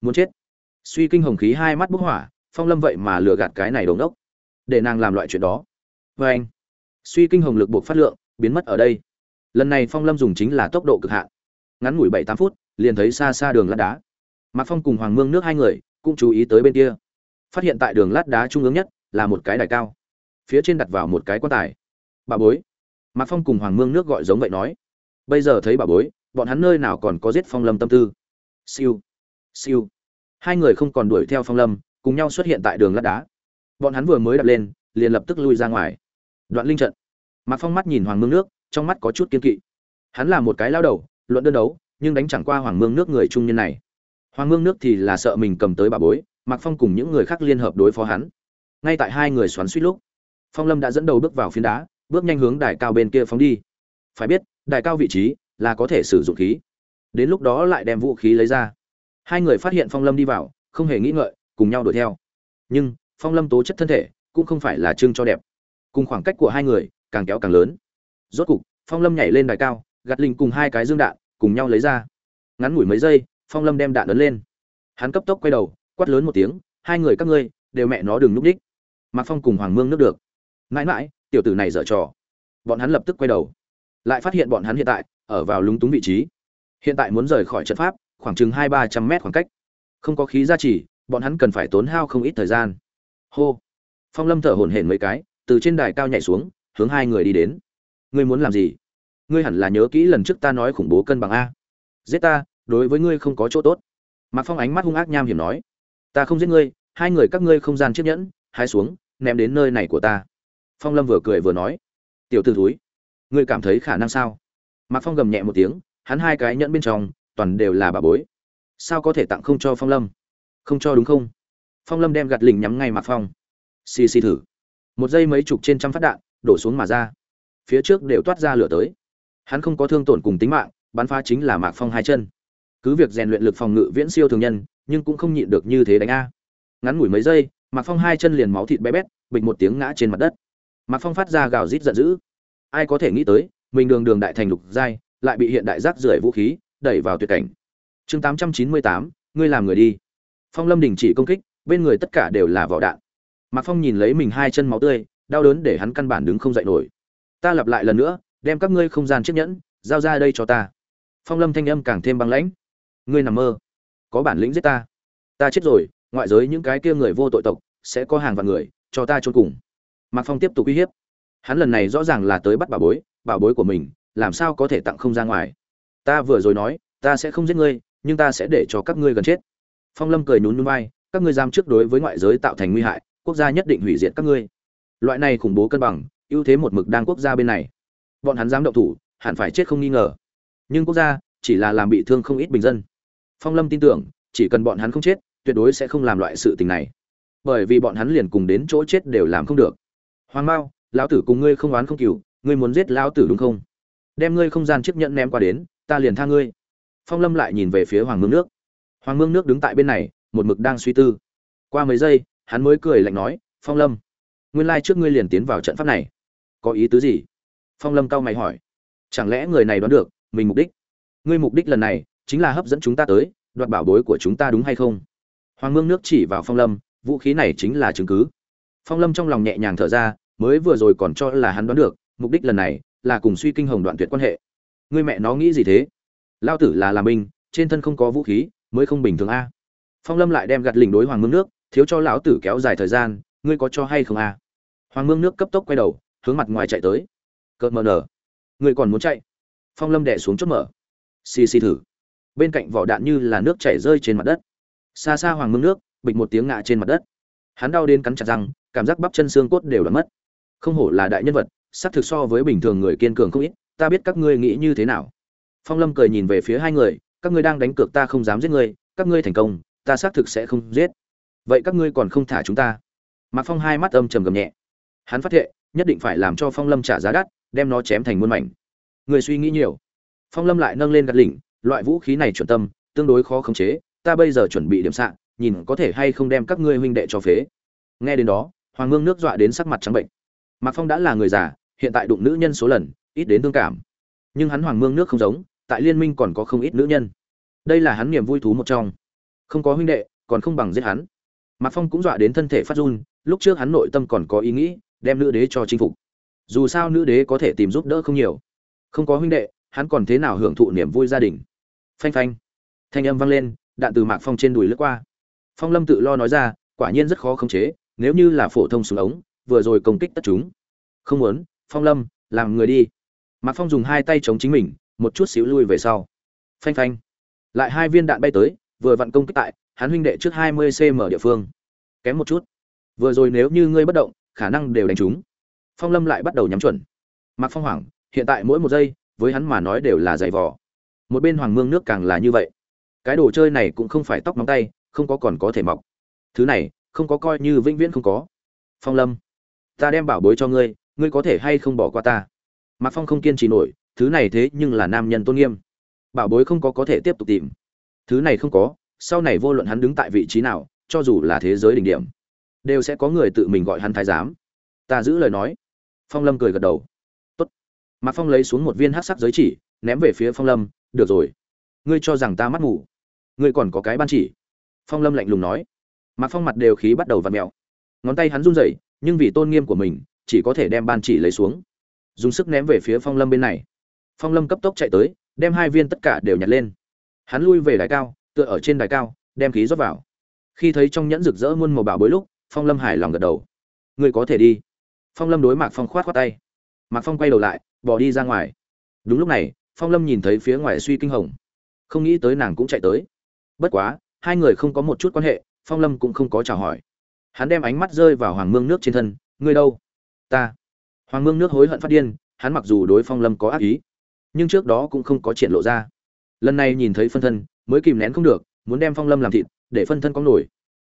Muốn chết suy kinh hồng khí hai mắt bốc hỏa, phong lâm vậy mà lừa gạt cái này đống đốc. Để nàng làm loại chuyện đó. Vê anh, suy kinh hồng lực buộc phát lượng, biến mất ở đây. Lần này phong lâm dùng chính là tốc độ cực hạn. Ngắn ngủi bảy tám phút, liền thấy xa xa đường lát đá. Mạc phong cùng hoàng mương nước hai người cũng chú ý tới bên kia. Phát hiện tại đường lát đá trung ương nhất là một cái đài cao. Phía trên đặt vào một cái quan tài. Bà bối. Mạc phong cùng hoàng mương nước gọi giống vậy nói. Bây giờ thấy bà bối, bọn hắn nơi nào còn có giết phong lâm tâm tư? Siêu. Siêu hai người không còn đuổi theo phong lâm, cùng nhau xuất hiện tại đường lát đá. Bọn hắn vừa mới đặt lên, liền lập tức lui ra ngoài. Đoạn linh trận. Mạc phong mắt nhìn hoàng mương nước, trong mắt có chút kiên kỵ. Hắn là một cái lao đầu, luận đơn đấu, nhưng đánh chẳng qua hoàng mương nước người trung nhân này. Hoàng mương nước thì là sợ mình cầm tới bà bối, mạc phong cùng những người khác liên hợp đối phó hắn. Ngay tại hai người xoắn suýt lúc, phong lâm đã dẫn đầu bước vào phiến đá, bước nhanh hướng đài cao bên kia phóng đi. Phải biết, đài cao vị trí là có thể sử dụng khí. Đến lúc đó lại đem vũ khí lấy ra hai người phát hiện phong lâm đi vào, không hề nghĩ ngợi, cùng nhau đuổi theo. Nhưng, phong lâm tố chất thân thể, cũng không phải là trưng cho đẹp. Cùng khoảng cách của hai người, càng kéo càng lớn. Rốt cục, phong lâm nhảy lên đài cao, gạt linh cùng hai cái dương đạn, cùng nhau lấy ra. Ngắn ngủi mấy giây, phong lâm đem đạn ấn lên. Hắn cấp tốc quay đầu, quát lớn một tiếng, hai người các ngươi, đều mẹ nó đừng núp đích. Mạc phong cùng hoàng mương nước được. Mãi mãi, tiểu tử này dở trò. Bọn hắn lập tức quay đầu. Lại phát hiện bọn hắn hiện tại, ở vào lúng túng vị trí. Hiện tại muốn rời khỏi trận pháp khoảng chừng hai ba trăm mét khoảng cách. Không có khí gia trì, bọn hắn cần phải tốn hao không ít thời gian. Hô. Phong lâm thở hổn hển mấy cái, từ trên đài cao nhảy xuống, hướng hai người đi đến. Ngươi muốn làm gì? Ngươi hẳn là nhớ kỹ lần trước ta nói khủng bố cân bằng a. Giết ta, đối với ngươi không có chỗ tốt. Mạc phong ánh mắt hung ác nham hiểm nói. Ta không giết ngươi, hai người các ngươi không gian chiếc nhẫn hai xuống, ném đến nơi này của ta. Phong lâm vừa cười vừa nói. Tiểu t ử thúi, ngươi cảm thấy khả năng sao? Mạc phong gầm nhẹ một tiếng, hắn hai cái nhẫn bên trong toàn đều là bà bối. Sao có thể tặng không cho phong lâm? Không cho đúng không? Phong lâm đem gạt lình nhắm ngay mặt phong. Xì xì thử. Một giây mấy chục trên trăm phát đạn, đổ xuống mà ra. Phía trước đều toát ra lửa tới. Hắn không có thương tổn cùng tính mạng, bắn phá chính là mạc phong hai chân. Cứ việc rèn luyện lực phòng ngự viễn siêu thường nhân, nhưng cũng không nhịn được như thế đánh a. Ngắn ngủi mấy giây, mạc phong hai chân liền máu thịt bé bét, bịch một tiếng ngã trên mặt đất. Mạc phong phát ra gào rít giận dữ. Ai có thể nghĩ tới, mình đường đường đại thành lục giai, lại bị hiện đại rác rưởi vũ khí đẩy vào tuyệt cảnh. Chương tám trăm chín mươi tám, ngươi làm người đi. Phong lâm đình chỉ công kích, bên người tất cả đều là vỏ đạn. Mạc phong nhìn lấy mình hai chân máu tươi, đau đớn để hắn căn bản đứng không dậy nổi. Ta lặp lại lần nữa, đem các ngươi không gian chiếc nhẫn, giao ra đây cho ta. Phong lâm thanh âm càng thêm băng lãnh. Ngươi nằm mơ. Có bản lĩnh giết ta. Ta chết rồi, ngoại giới những cái kia người vô tội tộc, sẽ có hàng vạn người, cho ta chôn cùng. Mạc phong tiếp tục uy hiếp. Hắn lần này rõ ràng là tới bắt bảo bối bảo bối của mình, làm sao có thể tặng không ra ngoài? Ta vừa rồi nói, ta sẽ không giết ngươi, nhưng ta sẽ để cho các ngươi gần chết. Phong lâm cười nhún nhún vai, các ngươi giam trước đối với ngoại giới tạo thành nguy hại, quốc gia nhất định hủy diệt các ngươi. Loại này khủng bố cân bằng, ưu thế một mực đang quốc gia bên này. Bọn hắn dám động thủ, hẳn phải chết không nghi ngờ. Nhưng quốc gia chỉ là làm bị thương không ít bình dân. Phong lâm tin tưởng, chỉ cần bọn hắn không chết, tuyệt đối sẽ không làm loại sự tình này. Bởi vì bọn hắn liền cùng đến chỗ chết đều làm không được. Hoàng mao, lão tử cùng ngươi không oán không cừu, ngươi muốn giết lão tử đúng không? Đem ngươi không gian chiếc nhẫn ném qua đến ta liền tha ngươi. Phong lâm lại nhìn về phía hoàng mương nước. Hoàng mương nước đứng tại bên này, một mực đang suy tư. Qua mấy giây, hắn mới cười lạnh nói, phong lâm, nguyên lai trước ngươi liền tiến vào trận pháp này. Có ý tứ gì? Phong lâm cau mày hỏi. Chẳng lẽ người này đoán được mình mục đích? Ngươi mục đích lần này chính là hấp dẫn chúng ta tới, đoạt bảo bối của chúng ta đúng hay không? Hoàng mương nước chỉ vào phong lâm, vũ khí này chính là chứng cứ. Phong lâm trong lòng nhẹ nhàng thở ra, mới vừa rồi còn cho là hắn đoán được, mục đích lần này là cùng suy kinh hồng đoạn tuyệt quan hệ ngươi mẹ nó nghĩ gì thế? Lao tử là làm binh, trên thân không có vũ khí, mới không bình thường a. Phong lâm lại đem gặt lình đối hoàng mương nước, thiếu cho lão tử kéo dài thời gian, ngươi có cho hay không a? Hoàng mương nước cấp tốc quay đầu, hướng mặt ngoài chạy tới. Cợt mờ nở. Ngươi còn muốn chạy? Phong lâm đẻ xuống chốt mở. Xì xì thử. Bên cạnh vỏ đạn như là nước chảy rơi trên mặt đất. Xa xa hoàng mương nước, bịch một tiếng ngã trên mặt đất. Hắn đau đến cắn chặt răng, cảm giác bắp chân xương cốt đều đã mất. Không hổ là đại nhân vật, xác thực so với bình thường người kiên cường không ít ta biết các ngươi nghĩ như thế nào. Phong lâm cười nhìn về phía hai người, các ngươi đang đánh cược ta không dám giết ngươi, các ngươi thành công, ta xác thực sẽ không giết. Vậy các ngươi còn không thả chúng ta? Mạc phong hai mắt âm trầm gầm nhẹ. Hắn phát hiện nhất định phải làm cho phong lâm trả giá đắt, đem nó chém thành muôn mảnh. Người suy nghĩ nhiều. Phong lâm lại nâng lên gạt lỉnh, loại vũ khí này chuẩn tâm, tương đối khó khống chế, ta bây giờ chuẩn bị điểm sạn nhìn có thể hay không đem các ngươi huynh đệ cho phế. Nghe đến đó, hoàng mương nước dọa đến sắc mặt trắng bệnh. Mạc phong đã là người già, hiện tại đụng nữ nhân số lần ít đến thương cảm. Nhưng hắn hoàng mương nước không giống, tại liên minh còn có không ít nữ nhân. Đây là hắn niềm vui thú một trong. Không có huynh đệ, còn không bằng giết hắn. Mạc phong cũng dọa đến thân thể phát run, lúc trước hắn nội tâm còn có ý nghĩ, đem nữ đế cho chinh phục. Dù sao nữ đế có thể tìm giúp đỡ không nhiều. Không có huynh đệ, hắn còn thế nào hưởng thụ niềm vui gia đình? Phanh phanh. Thanh âm vang lên, đạn từ mạc phong trên đùi lướt qua. Phong lâm tự lo nói ra, quả nhiên rất khó khống chế, nếu như là phổ thông súng ống, vừa rồi công kích tất chúng. Không muốn, phong lâm, làm người đi mạc phong dùng hai tay chống chính mình, một chút xíu lui về sau. Phanh phanh. Lại hai viên đạn bay tới, vừa vặn công kích tại hắn huynh đệ trước hai mươi cm địa phương. Kém một chút. Vừa rồi nếu như ngươi bất động, khả năng đều đánh trúng. Phong lâm lại bắt đầu nhắm chuẩn. Mạc phong hoảng, hiện tại mỗi một giây, với hắn mà nói đều là giày vò. Một bên hoàng mương nước càng là như vậy. Cái đồ chơi này cũng không phải tóc móng tay, không có còn có thể mọc. Thứ này, không có coi như vĩnh viễn không có. Phong lâm, ta đem bảo bối cho ngươi ngươi có thể hay không bỏ qua ta? Mạc phong không kiên trì nổi, thứ này thế nhưng là nam nhân tôn nghiêm. Bảo bối không có có thể tiếp tục tìm. Thứ này không có, sau này vô luận hắn đứng tại vị trí nào, cho dù là thế giới đỉnh điểm, đều sẽ có người tự mình gọi hắn thái giám. Ta giữ lời nói. Phong lâm cười gật đầu. Tốt. Mạc phong lấy xuống một viên hát sắc giới chỉ, ném về phía phong lâm, được rồi. Ngươi cho rằng ta mắt ngủ ngươi còn có cái ban chỉ? Phong lâm lạnh lùng nói. Mạc phong mặt đều khí bắt đầu v ặ mẹo ngón tay hắn run rẩy, nhưng vì tôn nghiêm của mình, chỉ có thể đem ban chỉ lấy xuống dùng sức ném về phía phong lâm bên này. Phong lâm cấp tốc chạy tới, đem hai viên tất cả đều nhặt lên. Hắn lui về đài cao, tựa ở trên đài cao, đem khí rót vào. Khi thấy trong nhẫn rực rỡ muôn màu bảo bối lúc, phong lâm hài lòng gật đầu. Ngươi có thể đi. Phong lâm đối mạc phong khoát khoát tay. Mạc phong quay đầu lại, bỏ đi ra ngoài. Đúng lúc này, phong lâm nhìn thấy phía ngoài suy kinh hồng. Không nghĩ tới nàng cũng chạy tới. Bất quá, hai người không có một chút quan hệ, phong lâm cũng không có chào hỏi. Hắn đem ánh mắt rơi vào hoàng mương nước trên thân. Ngươi đâu? Ta hoàng mương nước hối hận phát điên, hắn mặc dù đối phong lâm có ác ý, nhưng trước đó cũng không có triển lộ ra. Lần này nhìn thấy phân thân, mới kìm nén không được, muốn đem phong lâm làm thịt, để phân thân có nổi.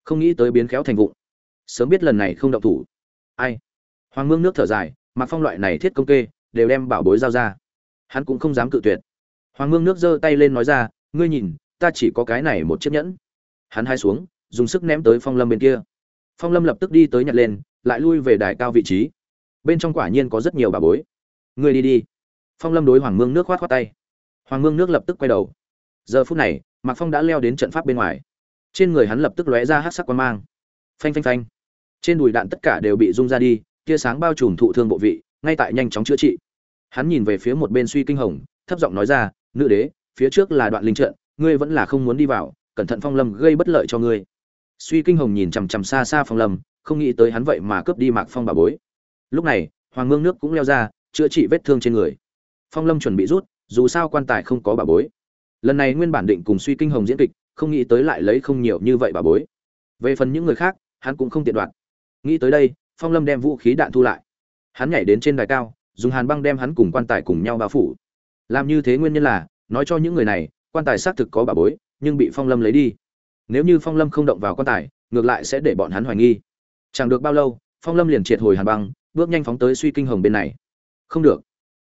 Không nghĩ tới biến khéo thành vụng. Sớm biết lần này không động thủ. Ai? Hoàng mương nước thở dài, mặc phong loại này thiết công kê, đều đem bảo bối giao ra. Hắn cũng không dám cự tuyệt. Hoàng mương nước giơ tay lên nói ra, ngươi nhìn, ta chỉ có cái này một chiếc nhẫn. Hắn hai xuống, dùng sức ném tới phong lâm bên kia. Phong lâm lập tức đi tới nhặt lên, lại lui về đài cao vị trí bên trong quả nhiên có rất nhiều bà bối. Ngươi đi đi. Phong lâm đối hoàng mương nước khoát khoát tay. Hoàng mương nước lập tức quay đầu. Giờ phút này, mạc phong đã leo đến trận pháp bên ngoài. Trên người hắn lập tức lóe ra hát sắc quan mang. Phanh phanh phanh. Trên đùi đạn tất cả đều bị rung ra đi, tia sáng bao trùm thụ thương bộ vị, ngay tại nhanh chóng chữa trị. Hắn nhìn về phía một bên suy kinh hồng, thấp giọng nói ra, nữ đế, phía trước là đoạn linh trận, ngươi vẫn là không muốn đi vào, cẩn thận phong lâm gây bất lợi cho ngươi. Suy kinh hồng nhìn chằm chằm xa xa phong lâm, không nghĩ tới hắn vậy mà cướp đi mạc phong bà bối lúc này, hoàng mương nước cũng leo ra, chữa trị vết thương trên người. Phong lâm chuẩn bị rút, dù sao quan tài không có bà bối. Lần này nguyên bản định cùng suy kinh hồng diễn kịch, không nghĩ tới lại lấy không nhiều như vậy bà bối. Về phần những người khác, hắn cũng không tiện đoạt. Nghĩ tới đây, phong lâm đem vũ khí đạn thu lại. Hắn nhảy đến trên đài cao, dùng hàn băng đem hắn cùng quan tài cùng nhau bao phủ. Làm như thế nguyên nhân là, nói cho những người này, quan tài xác thực có bà bối, nhưng bị phong lâm lấy đi. Nếu như phong lâm không động vào quan tài, ngược lại sẽ để bọn hắn hoài nghi. Chẳng được bao lâu, phong lâm liền triệt hồi hàn băng bước nhanh phóng tới suy kinh hồng bên này. Không được.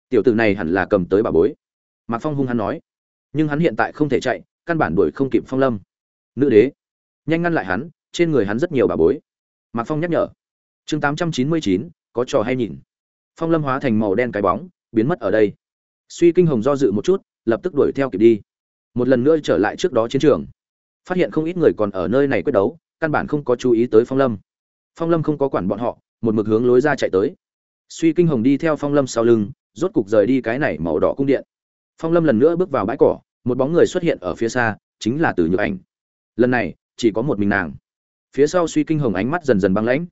Tiểu tử này hẳn là cầm tới bà bối. Mạc phong hung hắn nói. Nhưng hắn hiện tại không thể chạy, căn bản đuổi không kịp phong lâm. Nữ đế. Nhanh ngăn lại hắn, trên người hắn rất nhiều bà bối. Mạc phong nhắc nhở. Chương tám trăm chín mươi chín, có trò hay nhìn. Phong lâm hóa thành màu đen cái bóng, biến mất ở đây. Suy kinh hồng do dự một chút, lập tức đuổi theo kịp đi. Một lần nữa trở lại trước đó chiến trường. Phát hiện không ít người còn ở nơi này quyết đấu, căn bản không có chú ý tới phong lâm. Phong lâm không có quản bọn họ một mực hướng lối ra chạy tới. Suy kinh hồng đi theo phong lâm sau lưng, rốt cục rời đi cái này màu đỏ cung điện. Phong lâm lần nữa bước vào bãi cỏ, một bóng người xuất hiện ở phía xa, chính là từ nhược ảnh. Lần này, chỉ có một mình nàng. Phía sau suy kinh hồng ánh mắt dần dần băng lãnh.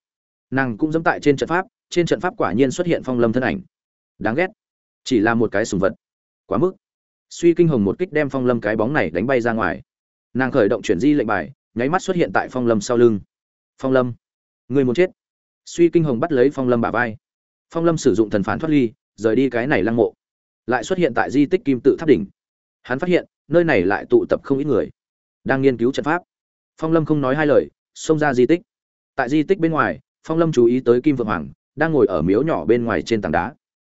Nàng cũng dẫm tại trên trận pháp, trên trận pháp quả nhiên xuất hiện phong lâm thân ảnh. Đáng ghét. Chỉ là một cái sùng vật. Quá mức. Suy kinh hồng một kích đem phong lâm cái bóng này đánh bay ra ngoài. Nàng khởi động chuyển di lệnh bài, nháy mắt xuất hiện tại phong lâm sau lưng. Phong lâm người muốn chết suy kinh hồng bắt lấy phong lâm bả vai. Phong lâm sử dụng thần phán thoát ly, rời đi cái này lăng mộ. Lại xuất hiện tại di tích kim tự tháp đỉnh. Hắn phát hiện, nơi này lại tụ tập không ít người. Đang nghiên cứu trận pháp. Phong lâm không nói hai lời, xông ra di tích. Tại di tích bên ngoài, phong lâm chú ý tới kim vượng hoàng, đang ngồi ở miếu nhỏ bên ngoài trên tảng đá.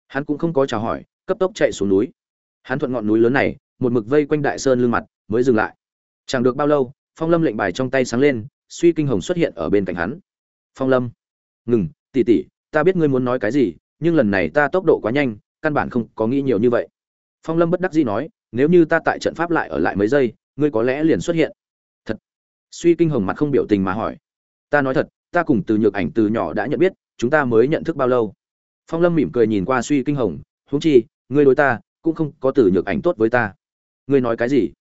Hắn cũng không có chào hỏi, cấp tốc chạy xuống núi. Hắn thuận ngọn núi lớn này, một mực vây quanh đại sơn lưng mặt, mới dừng lại. Chẳng được bao lâu, phong lâm lệnh bài trong tay sáng lên, suy kinh hồng xuất hiện ở bên cạnh hắn. Phong lâm ngừng tỉ tỉ ta biết ngươi muốn nói cái gì, nhưng lần này ta tốc độ quá nhanh, căn bản không có nghĩ nhiều như vậy. Phong lâm bất đắc dĩ nói, nếu như ta tại trận pháp lại ở lại mấy giây, ngươi có lẽ liền xuất hiện. Thật. Suy kinh hồng mặt không biểu tình mà hỏi, ta nói thật, ta cùng từ nhược ảnh từ nhỏ đã nhận biết, chúng ta mới nhận thức bao lâu? Phong lâm mỉm cười nhìn qua suy kinh hồng, huống chi, ngươi đối ta cũng không có từ nhược ảnh tốt với ta. Ngươi nói cái gì?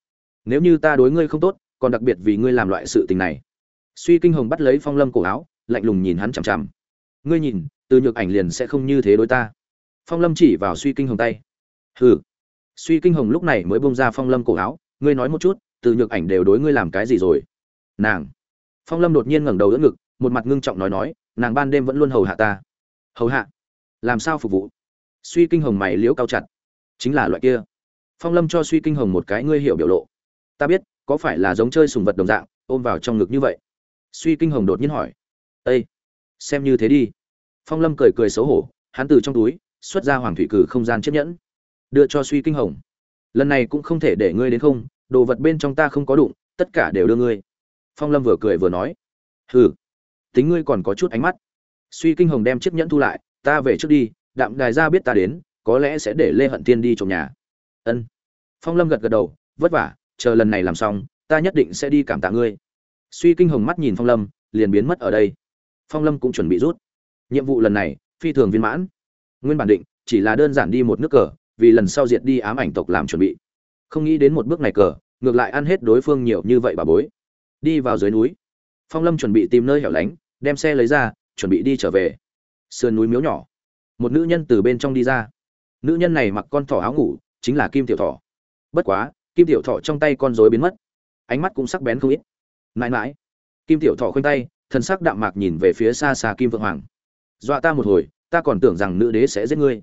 Nếu như ta đối ngươi không tốt, còn đặc biệt vì ngươi làm loại sự tình này. Suy kinh hồng bắt lấy phong lâm cổ áo lạnh lùng nhìn hắn chằm chằm. Ngươi nhìn, từ nhược ảnh liền sẽ không như thế đối ta. Phong lâm chỉ vào suy kinh hồng tay. Hừ. Suy kinh hồng lúc này mới bông ra phong lâm cổ áo, ngươi nói một chút, từ nhược ảnh đều đối ngươi làm cái gì rồi? Nàng. Phong lâm đột nhiên ngẩng đầu đỡ ngực, một mặt ngưng trọng nói nói, nàng ban đêm vẫn luôn hầu hạ ta. Hầu hạ? Làm sao phục vụ? Suy kinh hồng mày liễu cao chặt. Chính là loại kia. Phong lâm cho suy kinh hồng một cái ngươi hiểu biểu lộ. Ta biết, có phải là giống chơi sùng vật đồng dạng, ôm vào trong ngực như vậy? Suy kinh hồng đột nhiên hỏi ây xem như thế đi. Phong lâm cười cười xấu hổ, hắn từ trong túi, xuất ra hoàng thủy cử không gian chiếc nhẫn. Đưa cho suy kinh hồng. Lần này cũng không thể để ngươi đến không, đồ vật bên trong ta không có đụng, tất cả đều đưa ngươi. Phong lâm vừa cười vừa nói. Hừ, tính ngươi còn có chút ánh mắt. Suy kinh hồng đem chiếc nhẫn thu lại, ta về trước đi, đạm đài ra biết ta đến, có lẽ sẽ để lê hận tiên đi trồng nhà. Ân. Phong lâm gật gật đầu, vất vả, chờ lần này làm xong, ta nhất định sẽ đi cảm tạ ngươi. Suy kinh hồng mắt nhìn phong lâm, liền biến mất ở đây phong lâm cũng chuẩn bị rút. Nhiệm vụ lần này, phi thường viên mãn. Nguyên bản định, chỉ là đơn giản đi một nước cờ, vì lần sau diệt đi ám ảnh tộc làm chuẩn bị. Không nghĩ đến một bước này cờ, ngược lại ăn hết đối phương nhiều như vậy bà bối. Đi vào dưới núi. Phong lâm chuẩn bị tìm nơi hẻo lánh, đem xe lấy ra, chuẩn bị đi trở về. Sườn núi miếu nhỏ. Một nữ nhân từ bên trong đi ra. Nữ nhân này mặc con thỏ áo ngủ, chính là kim tiểu thỏ. Bất quá, kim tiểu thỏ trong tay con rối biến mất. Ánh mắt cũng sắc bén không ít. Mãi mãi. Kim tiểu thỏ khoanh tay thần sắc đạm mạc nhìn về phía xa xa kim vượng hoàng. Dọa ta một hồi ta còn tưởng rằng nữ đế sẽ giết ngươi.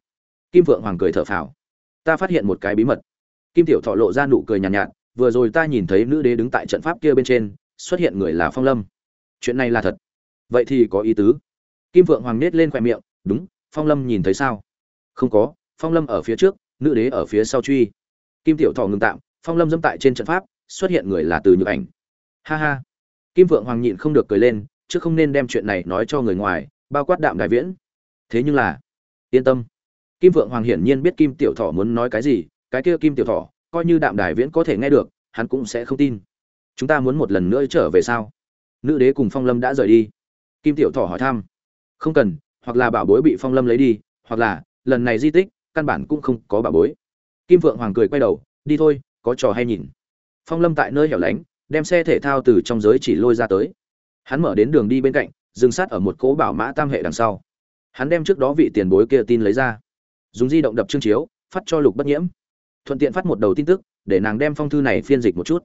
Kim vượng hoàng cười thở phào. Ta phát hiện một cái bí mật. Kim tiểu thọ lộ ra nụ cười nhàn nhạt, nhạt vừa rồi ta nhìn thấy nữ đế đứng tại trận pháp kia bên trên xuất hiện người là phong lâm. Chuyện này là thật. Vậy thì có ý tứ. Kim vượng hoàng nết lên khoe miệng đúng phong lâm nhìn thấy sao? Không có phong lâm ở phía trước nữ đế ở phía sau truy. Kim tiểu thọ ngừng tạm phong lâm dẫm tại trên trận pháp xuất hiện người là từ nhược ảnh. Ha ha. Kim vượng hoàng nhịn không được cười lên chứ không nên đem chuyện này nói cho người ngoài, bao quát đạm đại viễn. Thế nhưng là, yên tâm. Kim vượng hoàng hiển nhiên biết kim tiểu thọ muốn nói cái gì, cái kia kim tiểu thọ coi như đạm đại viễn có thể nghe được, hắn cũng sẽ không tin. Chúng ta muốn một lần nữa trở về sao? Nữ đế cùng phong lâm đã rời đi. Kim tiểu thọ hỏi thăm. Không cần, hoặc là bảo bối bị phong lâm lấy đi, hoặc là, lần này di tích, căn bản cũng không có bảo bối. Kim vượng hoàng cười quay đầu, đi thôi, có trò hay nhìn. Phong lâm tại nơi hẻo lánh, đem xe thể thao từ trong giới chỉ lôi ra tới hắn mở đến đường đi bên cạnh, dừng sát ở một cỗ bảo mã tam hệ đằng sau. Hắn đem trước đó vị tiền bối kia tin lấy ra. Dùng di động đập chương chiếu, phát cho lục bất nhiễm. Thuận tiện phát một đầu tin tức, để nàng đem phong thư này phiên dịch một chút.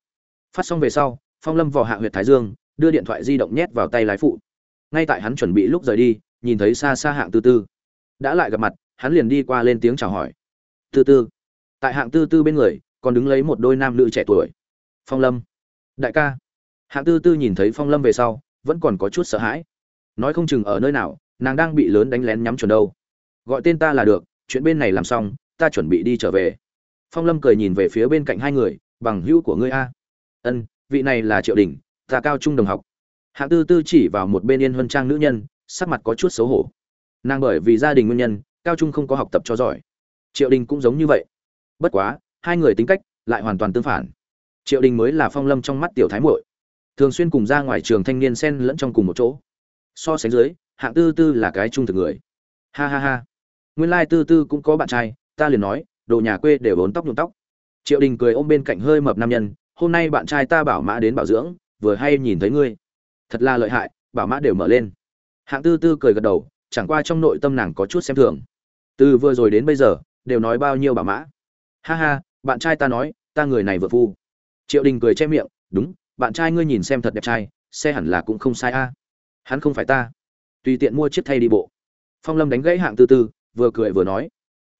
Phát xong về sau, phong lâm vào hạ huyện thái dương, đưa điện thoại di động nhét vào tay lái phụ. Ngay tại hắn chuẩn bị lúc rời đi, nhìn thấy xa xa hạng tư tư. Đã lại gặp mặt, hắn liền đi qua lên tiếng chào hỏi. Tư tư. Tại hạng tư tư bên người, còn đứng lấy một đôi nam nữ trẻ tuổi. Phong lâm. Đại ca. Hạng tư tư nhìn thấy phong lâm về sau vẫn còn có chút sợ hãi. Nói không chừng ở nơi nào, nàng đang bị lớn đánh lén nhắm chuẩn đâu. Gọi tên ta là được, chuyện bên này làm xong, ta chuẩn bị đi trở về. Phong lâm cười nhìn về phía bên cạnh hai người, bằng hữu của ngươi a. Ân, vị này là triệu đình, ta cao trung đồng học. Hạng tư tư chỉ vào một bên yên huân trang nữ nhân, sắc mặt có chút xấu hổ. Nàng bởi vì gia đình nguyên nhân, cao trung không có học tập cho giỏi. Triệu đình cũng giống như vậy. Bất quá, hai người tính cách lại hoàn toàn tương phản. Triệu đình mới là phong lâm trong mắt tiểu thái muội thường xuyên cùng ra ngoài trường thanh niên xen lẫn trong cùng một chỗ. So sánh dưới, hạng tư tư là cái trung thực người. Ha ha ha. Nguyên lai tư tư cũng có bạn trai, ta liền nói, đồ nhà quê đều bốn tóc nhuộm tóc. Triệu đình cười ôm bên cạnh hơi mập nam nhân, hôm nay bạn trai ta bảo mã đến bảo dưỡng, vừa hay nhìn thấy ngươi. Thật là lợi hại, bảo mã đều mở lên. Hạng tư tư cười gật đầu, chẳng qua trong nội tâm nàng có chút xem thường. Từ vừa rồi đến bây giờ, đều nói bao nhiêu bảo mã. Ha ha, bạn trai ta nói, ta người này vừa phu. Triệu đình cười che miệng, đúng bạn trai ngươi nhìn xem thật đẹp trai, xe hẳn là cũng không sai a. Hắn không phải ta. Tùy tiện mua chiếc thay đi bộ. Phong lâm đánh gãy hạng tư tư, vừa cười vừa nói.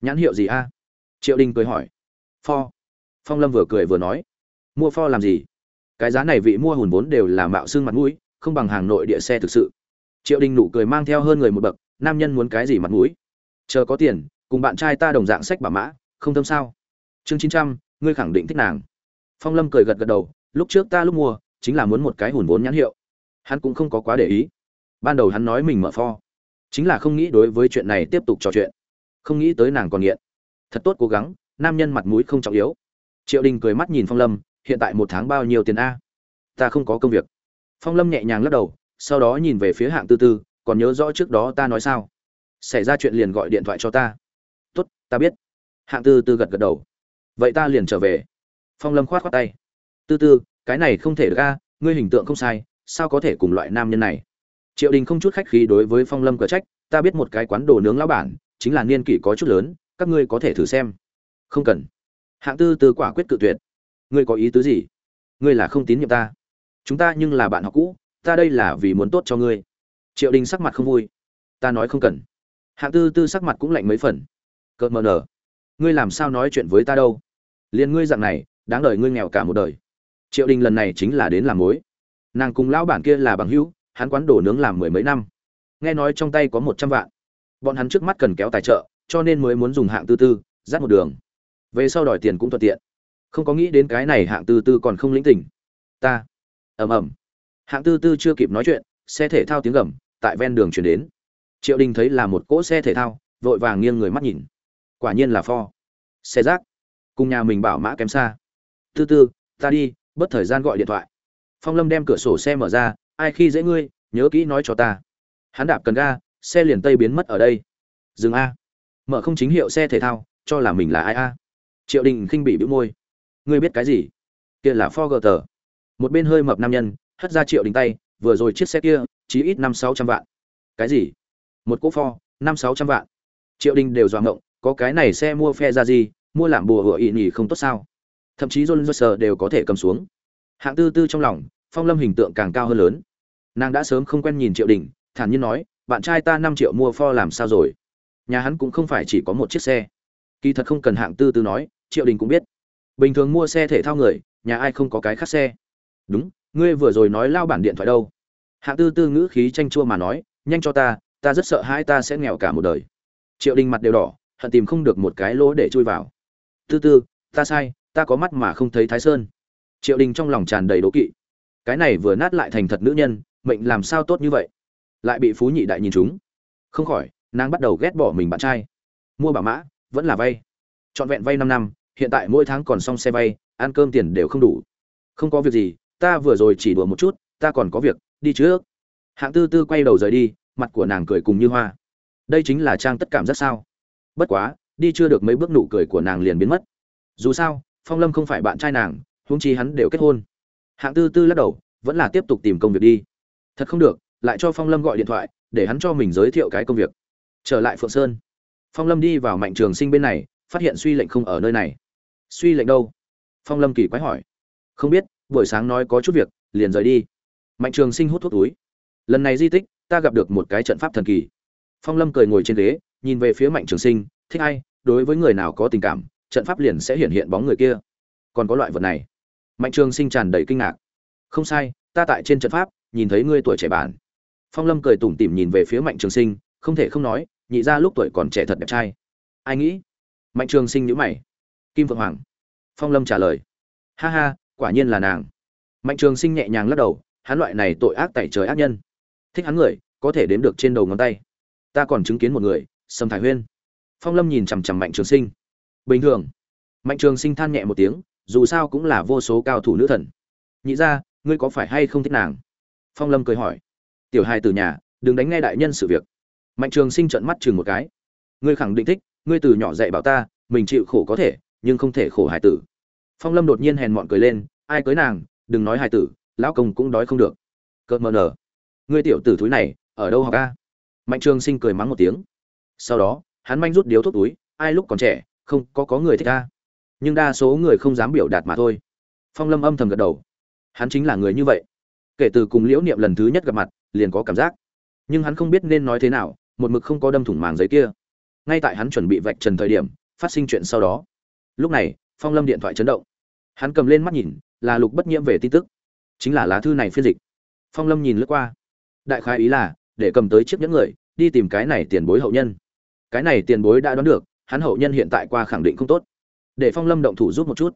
Nhãn hiệu gì a? Triệu đình cười hỏi. Pho. Phong lâm vừa cười vừa nói. Mua pho làm gì? Cái giá này vị mua hùn vốn đều là mạo xương mặt mũi, không bằng hàng nội địa xe thực sự. Triệu đình nụ cười mang theo hơn người một bậc, nam nhân muốn cái gì mặt mũi? Chờ có tiền, cùng bạn trai ta đồng dạng sách bà mã, không thâm sao? Chương chín trăm, ngươi khẳng định thích nàng. Phong lâm cười gật gật đầu lúc trước ta lúc mua, chính là muốn một cái hùn vốn nhãn hiệu. Hắn cũng không có quá để ý. Ban đầu hắn nói mình mở pho. Chính là không nghĩ đối với chuyện này tiếp tục trò chuyện. Không nghĩ tới nàng còn nghiện. Thật tốt cố gắng, nam nhân mặt mũi không trọng yếu. Triệu đình cười mắt nhìn phong lâm, hiện tại một tháng bao nhiêu tiền a? Ta không có công việc. Phong lâm nhẹ nhàng lắc đầu, sau đó nhìn về phía hạng tư tư, còn nhớ rõ trước đó ta nói sao? Xảy ra chuyện liền gọi điện thoại cho ta. Tốt, ta biết. Hạng tư tư gật gật đầu. Vậy ta liền trở về. Phong lâm khoát khoát tay tư tư, cái này không thể được a, ngươi hình tượng không sai, sao có thể cùng loại nam nhân này? Triệu đình không chút khách khí đối với phong lâm cờ trách, ta biết một cái quán đồ nướng lão bản, chính là niên kỷ có chút lớn, các ngươi có thể thử xem. Không cần. Hạng tư tư quả quyết cự tuyệt. Ngươi có ý tứ gì? Ngươi là không tín nhiệm ta. Chúng ta nhưng là bạn học cũ, ta đây là vì muốn tốt cho ngươi. Triệu đình sắc mặt không vui. Ta nói không cần. Hạng tư tư sắc mặt cũng lạnh mấy phần. Cợt mờ nở. Ngươi làm sao nói chuyện với ta đâu? Liền ngươi dạng này, đáng đời ngươi nghèo cả một đời triệu đình lần này chính là đến làm mối. Nàng cùng lão bản kia là bằng hữu, hắn quán đồ nướng làm mười mấy năm. Nghe nói trong tay có một trăm vạn. Bọn hắn trước mắt cần kéo tài trợ, cho nên mới muốn dùng hạng tư tư, dắt một đường. Về sau đòi tiền cũng thuận tiện. Không có nghĩ đến cái này hạng tư tư còn không lĩnh tỉnh. Ta. Ầm ầm. Hạng tư tư chưa kịp nói chuyện, xe thể thao tiếng gầm, tại ven đường chuyển đến. Triệu đình thấy là một cỗ xe thể thao, vội vàng nghiêng người mắt nhìn. Quả nhiên là pho xe rác. Cùng nhà mình bảo mã kém xa. Tư tư, ta đi bất thời gian gọi điện thoại. Phong lâm đem cửa sổ xe mở ra, ai khi dễ ngươi, nhớ kỹ nói cho ta. Hắn đạp cần ga, xe liền tây biến mất ở đây. Dừng a. Mở không chính hiệu xe thể thao, cho là mình là ai a. Triệu đình khinh bị bĩu môi. Ngươi biết cái gì? Kia là forgotter tờ. Một bên hơi mập nam nhân, hất ra triệu đình tay, vừa rồi chiếc xe kia chỉ ít năm sáu trăm vạn. Cái gì? Một cỗ ford, năm sáu trăm vạn. Triệu đình đều dọa ngộng, có cái này xe mua phe ra gì, mua làm bùa hựa ị nhỉ không tốt sao? Thậm chí john joser đều có thể cầm xuống. Hạng tư tư trong lòng, phong lâm hình tượng càng cao hơn lớn. Nàng đã sớm không quen nhìn triệu đình, thản nhiên nói, bạn trai ta năm triệu mua for làm sao rồi? Nhà hắn cũng không phải chỉ có một chiếc xe. Kỳ thật không cần hạng tư tư nói, triệu đình cũng biết. Bình thường mua xe thể thao người, nhà ai không có cái khác xe. Đúng, ngươi vừa rồi nói lao bản điện thoại đâu? Hạng tư tư ngữ khí tranh chua mà nói, nhanh cho ta ta rất sợ hai ta sẽ nghèo cả một đời. Triệu đình mặt đều đỏ, hận tìm không được một cái lỗ để chui vào. Tư tư, ta sai ta có mắt mà không thấy thái sơn. Triệu đình trong lòng tràn đầy đố kỵ. Cái này vừa nát lại thành thật nữ nhân, mệnh làm sao tốt như vậy? Lại bị phú nhị đại nhìn chúng. Không khỏi, nàng bắt đầu ghét bỏ mình bạn trai. Mua bảo mã, vẫn là vay. Trọn vẹn vay năm năm, hiện tại mỗi tháng còn xong xe vay, ăn cơm tiền đều không đủ. Không có việc gì, ta vừa rồi chỉ đùa một chút, ta còn có việc, đi trước. Hạng tư tư quay đầu rời đi, mặt của nàng cười cùng như hoa. Đây chính là trang tất cảm rất sao. Bất quá, đi chưa được mấy bước nụ cười của nàng liền biến mất. Dù sao phong lâm không phải bạn trai nàng, huống chi hắn đều kết hôn. Hạng tư tư lắc đầu, vẫn là tiếp tục tìm công việc đi. Thật không được, lại cho phong lâm gọi điện thoại, để hắn cho mình giới thiệu cái công việc. Trở lại phượng sơn. Phong lâm đi vào mạnh trường sinh bên này, phát hiện suy lệnh không ở nơi này. Suy lệnh đâu? Phong lâm kỳ quái hỏi. Không biết, buổi sáng nói có chút việc, liền rời đi. Mạnh trường sinh hút thuốc túi. Lần này di tích, ta gặp được một cái trận pháp thần kỳ. Phong lâm cười ngồi trên ghế, nhìn về phía mạnh trường sinh, thích ai, đối với người nào có tình cảm trận pháp liền sẽ hiện hiện bóng người kia. Còn có loại vật này. Mạnh trường sinh tràn đầy kinh ngạc. Không sai, ta tại trên trận pháp, nhìn thấy ngươi tuổi trẻ bản phong lâm cười tủm tỉm nhìn về phía mạnh trường sinh, không thể không nói, nhị ra lúc tuổi còn trẻ thật đẹp trai. Ai nghĩ? Mạnh trường sinh nhữ mày. Kim vượng hoàng. Phong lâm trả lời. Ha ha, quả nhiên là nàng. Mạnh trường sinh nhẹ nhàng lắc đầu, hắn loại này tội ác tại trời ác nhân. Thích hắn người, có thể đếm được trên đầu ngón tay. Ta còn chứng kiến một người, sâm thái huyên. Phong lâm nhìn chằm chằm mạnh trường sinh bình thường. Mạnh trường sinh than nhẹ một tiếng, dù sao cũng là vô số cao thủ nữ thần. Nhị ra ngươi có phải hay không thích nàng? Phong lâm cười hỏi. Tiểu hai từ nhà, đừng đánh nghe đại nhân sự việc. Mạnh trường sinh trợn mắt chừng một cái. Ngươi khẳng định thích, ngươi từ nhỏ dạy bảo ta, mình chịu khổ có thể, nhưng không thể khổ hải tử. Phong lâm đột nhiên hèn mọn cười lên, ai cưới nàng, đừng nói hải tử, lão công cũng đói không được. Cợt mờ nở. Ngươi tiểu tử thúi này, ở đâu học ca mạnh trường sinh cười mắng một tiếng. Sau đó, hắn manh rút điếu thuốc túi, ai lúc còn trẻ không, có có người thích ta. Nhưng đa số người không dám biểu đạt mà thôi. Phong lâm âm thầm gật đầu. Hắn chính là người như vậy. Kể từ cùng liễu niệm lần thứ nhất gặp mặt, liền có cảm giác. Nhưng hắn không biết nên nói thế nào, một mực không có đâm thủng màng giấy kia. Ngay tại hắn chuẩn bị vạch trần thời điểm, phát sinh chuyện sau đó. Lúc này, phong lâm điện thoại chấn động. Hắn cầm lên mắt nhìn, là lục bất nhiễm về tin tức. Chính là lá thư này phiên dịch. Phong lâm nhìn lướt qua. Đại khái ý là, để cầm tới chiếc nhẫn người, đi tìm cái này tiền bối hậu nhân. Cái này tiền bối đã đoán được hắn hậu nhân hiện tại qua khẳng định không tốt. Để phong lâm động thủ giúp một chút.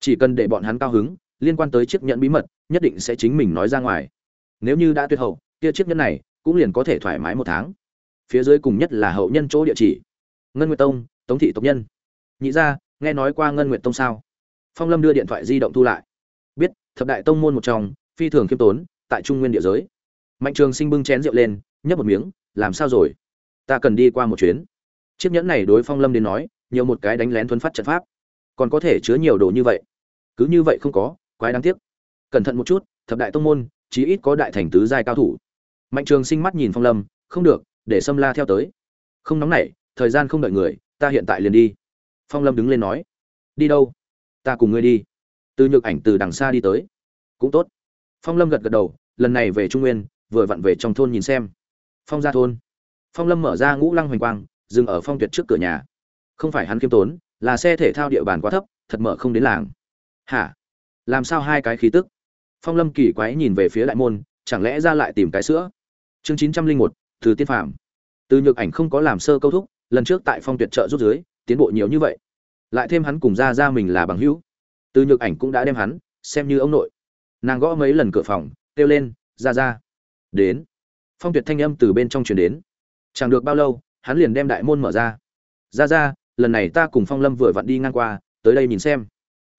Chỉ cần để bọn hắn cao hứng, liên quan tới chiếc nhẫn bí mật, nhất định sẽ chính mình nói ra ngoài. Nếu như đã tuyệt hậu, kia chiếc nhẫn này cũng liền có thể thoải mái một tháng. Phía dưới cùng nhất là hậu nhân chỗ địa chỉ. Ngân nguyệt tông, tống thị tộc nhân. Nhị ra nghe nói qua ngân nguyệt tông sao? Phong lâm đưa điện thoại di động thu lại. Biết, thập đại tông môn một trong, phi thường khiêm tốn, tại trung nguyên địa giới. Mạnh trường sinh bưng chén rượu lên, nhấp một miếng, làm sao rồi? Ta cần đi qua một chuyến chiếc nhẫn này đối phong lâm đến nói, nhiều một cái đánh lén thuấn phát trận pháp. Còn có thể chứa nhiều đồ như vậy. Cứ như vậy không có, quái đáng tiếc. Cẩn thận một chút, thập đại tông môn, chí ít có đại thành tứ giai cao thủ. Mạnh trường sinh mắt nhìn phong lâm, không được, để xâm la theo tới. Không nóng nảy, thời gian không đợi người, ta hiện tại liền đi. Phong lâm đứng lên nói, đi đâu? Ta cùng ngươi đi. Từ nhược ảnh từ đằng xa đi tới. Cũng tốt. Phong lâm gật gật đầu, lần này về trung nguyên, vừa vặn về trong thôn nhìn xem. Phong ra thôn. Phong lâm mở ra ngũ lăng hoành quang dừng ở phong tuyệt trước cửa nhà. Không phải hắn kiêm tốn, là xe thể thao địa bàn quá thấp, thật mở không đến làng. Hả? Làm sao hai cái khí tức? Phong lâm kỳ quái nhìn về phía đại môn, chẳng lẽ ra lại tìm cái sữa? Chương chín trăm linh một, từ tiên phạm từ nhược ảnh không có làm sơ câu thúc, lần trước tại phong tuyệt trợ rút dưới, tiến bộ nhiều như vậy. Lại thêm hắn cùng ra ra mình là bằng hữu. Từ nhược ảnh cũng đã đem hắn xem như ông nội. Nàng gõ mấy lần cửa phòng, kêu lên ra ra đến. Phong tuyệt thanh âm từ bên trong truyền đến. Chẳng được bao lâu hắn liền đem đại môn mở ra. Ra ra, lần này ta cùng phong lâm vừa vặn đi ngang qua, tới đây nhìn xem.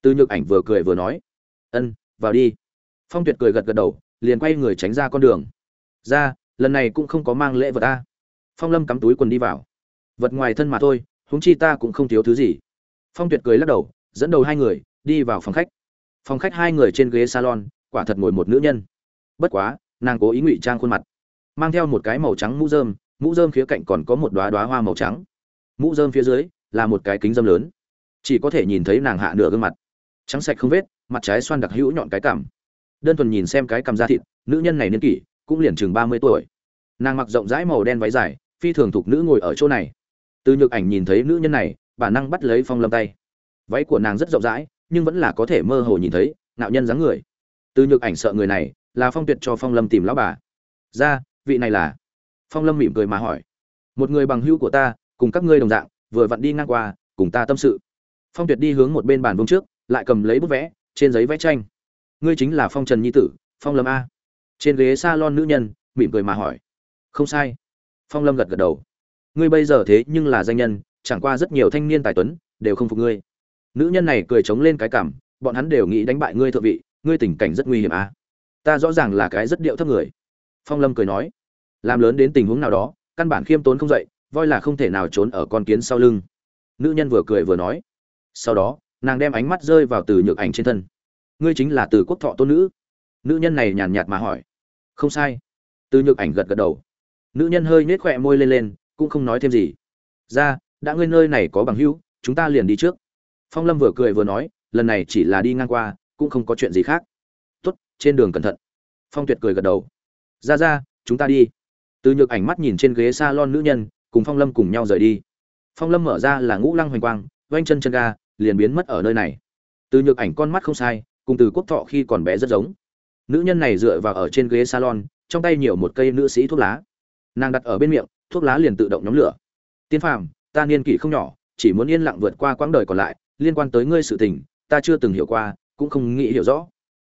Từ nhược ảnh vừa cười vừa nói. Ân, vào đi. Phong tuyệt cười gật gật đầu, liền quay người tránh ra con đường. Ra, lần này cũng không có mang lễ vật ta. Phong lâm cắm túi quần đi vào. Vật ngoài thân mà thôi, huống chi ta cũng không thiếu thứ gì. Phong tuyệt cười lắc đầu, dẫn đầu hai người, đi vào phòng khách. Phòng khách hai người trên ghế salon, quả thật ngồi một nữ nhân. Bất quá, nàng cố ý ngụy trang khuôn mặt, mang theo một cái màu trắng mũ rơm mũ dơm phía cạnh còn có một đoá đoá hoa màu trắng. Mũ dơm phía dưới là một cái kính dâm lớn. Chỉ có thể nhìn thấy nàng hạ nửa gương mặt. Trắng sạch không vết, mặt trái xoan đặc hữu nhọn cái cảm đơn thuần nhìn xem cái cằm da thịt, nữ nhân này niên kỷ, cũng liền chừng ba mươi tuổi. Nàng mặc rộng rãi màu đen váy dài, phi thường thục nữ ngồi ở chỗ này. Từ nhược ảnh nhìn thấy nữ nhân này, bản năng bắt lấy phong lâm tay. Váy của nàng rất rộng rãi, nhưng vẫn là có thể mơ hồ nhìn thấy nạo nhân dáng người. Từ nhược ảnh sợ người này, là phong tuyệt cho phong lâm tìm lão bà. Ra, vị này là phong lâm mỉm cười mà hỏi, một người bằng hữu của ta, cùng các ngươi đồng dạng, vừa vặn đi ngang qua, cùng ta tâm sự. Phong tuyệt đi hướng một bên bàn vương trước, lại cầm lấy bút vẽ, trên giấy vẽ tranh. Ngươi chính là phong trần nhi tử, phong lâm a. Trên ghế s a lon nữ nhân, mỉm cười mà hỏi, không sai. Phong lâm gật gật đầu, ngươi bây giờ thế nhưng là danh nhân, chẳng qua rất nhiều thanh niên tài tuấn, đều không phục ngươi. Nữ nhân này cười trống lên cái cảm, bọn hắn đều nghĩ đánh bại ngươi thượng vị, ngươi tình cảnh rất nguy hiểm à? Ta rõ ràng là cái rất điệu thấp người. Phong lâm cười nói làm lớn đến tình huống nào đó, căn bản khiêm tốn không dậy, voi là không thể nào trốn ở con kiến sau lưng. Nữ nhân vừa cười vừa nói. Sau đó, nàng đem ánh mắt rơi vào từ nhược ảnh trên thân. Ngươi chính là từ quốc thọ tôn nữ. Nữ nhân này nhàn nhạt mà hỏi. Không sai. Từ nhược ảnh gật gật đầu. Nữ nhân hơi nhếch khỏe môi lên lên, cũng không nói thêm gì. Ra, đã ngươi nơi này có bằng hữu, chúng ta liền đi trước. Phong lâm vừa cười vừa nói, lần này chỉ là đi ngang qua, cũng không có chuyện gì khác. Tốt, trên đường cẩn thận. Phong tuyệt cười gật đầu. Ra ra, chúng ta đi từ nhược ảnh mắt nhìn trên ghế s a lon nữ nhân, cùng phong lâm cùng nhau rời đi. Phong lâm mở ra là ngũ lăng hoành quang doanh chân chân ga, liền biến mất ở nơi này. Từ nhược ảnh con mắt không sai, cùng từ quốc thọ khi còn bé rất giống. Nữ nhân này dựa vào ở trên ghế salon, trong tay nhiều một cây nữ sĩ thuốc lá. Nàng đặt ở bên miệng, thuốc lá liền tự động nhóm lửa. Tiên phàm, ta niên kỷ không nhỏ, chỉ muốn yên lặng vượt qua quãng đời còn lại, liên quan tới ngươi sự tình, ta chưa từng hiểu qua, cũng không nghĩ hiểu rõ.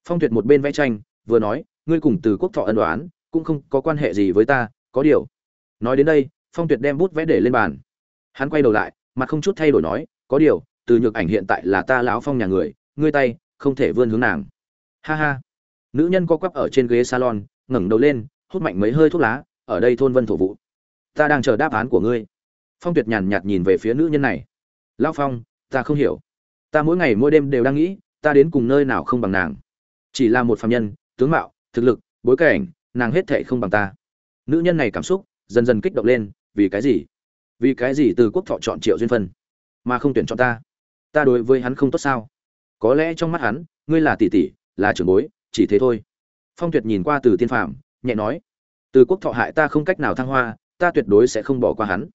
Phong tuyệt một bên vẽ tranh, vừa nói, ngươi cùng từ quốc thọ ân đoán cũng không có quan hệ gì với ta, có điều. Nói đến đây, phong tuyệt đem bút vẽ để lên bàn. Hắn quay đầu lại, mặt không chút thay đổi nói, có điều, từ nhược ảnh hiện tại là ta lão phong nhà người, ngươi tay, không thể vươn hướng nàng. Ha ha. Nữ nhân co quắp ở trên ghế salon, ngẩng đầu lên, hút mạnh mấy hơi thuốc lá, ở đây thôn vân thổ vụ ta đang chờ đáp án của ngươi. Phong tuyệt nhàn nhạt nhìn về phía nữ nhân này. Lão phong, ta không hiểu. Ta mỗi ngày mỗi đêm đều đang nghĩ, ta đến cùng nơi nào không bằng nàng. Chỉ là một phạm nhân, tướng mạo, thực lực, bối cảnh nàng hết thệ không bằng ta. Nữ nhân này cảm xúc dần dần kích động lên, vì cái gì? Vì cái gì từ quốc thọ chọn triệu duyên phân, mà không tuyển chọn ta? Ta đối với hắn không tốt sao? Có lẽ trong mắt hắn, ngươi là tỷ tỷ, là trưởng bối, chỉ thế thôi. Phong tuyệt nhìn qua từ tiên phạm nhẹ nói, từ quốc thọ hại ta không cách nào thăng hoa, ta tuyệt đối sẽ không bỏ qua hắn.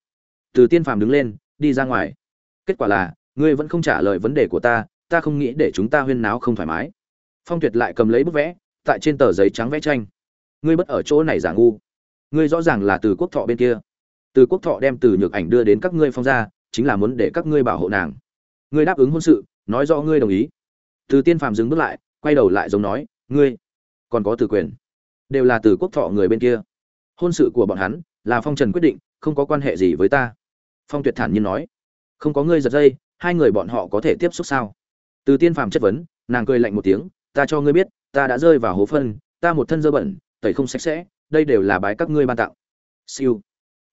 Từ tiên phạm đứng lên, đi ra ngoài. Kết quả là, ngươi vẫn không trả lời vấn đề của ta ta không nghĩ để chúng ta huyên náo không thoải mái. Phong tuyệt lại cầm lấy bức vẽ, tại trên tờ giấy trắng vẽ tranh ngươi bất ở chỗ này giả ngu. Ngươi rõ ràng là từ quốc thọ bên kia. Từ quốc thọ đem từ nhược ảnh đưa đến các ngươi phong gia, chính là muốn để các ngươi bảo hộ nàng. Ngươi đáp ứng hôn sự nói rõ ngươi đồng ý. Từ tiên phàm dừng bước lại quay đầu lại giống nói ngươi còn có từ quyền. Đều là từ quốc thọ người bên kia. Hôn sự của bọn hắn là phong trần quyết định không có quan hệ gì với ta. Phong tuyệt thản nhiên nói không có ngươi giật dây hai người bọn họ có thể tiếp xúc sao? Từ tiên phàm chất vấn nàng cười lạnh một tiếng ta cho ngươi biết ta đã rơi vào hố phân ta một thân dơ bẩn tẩy không sạch sẽ, đây đều là bái các ngươi ban tặng. Siêu.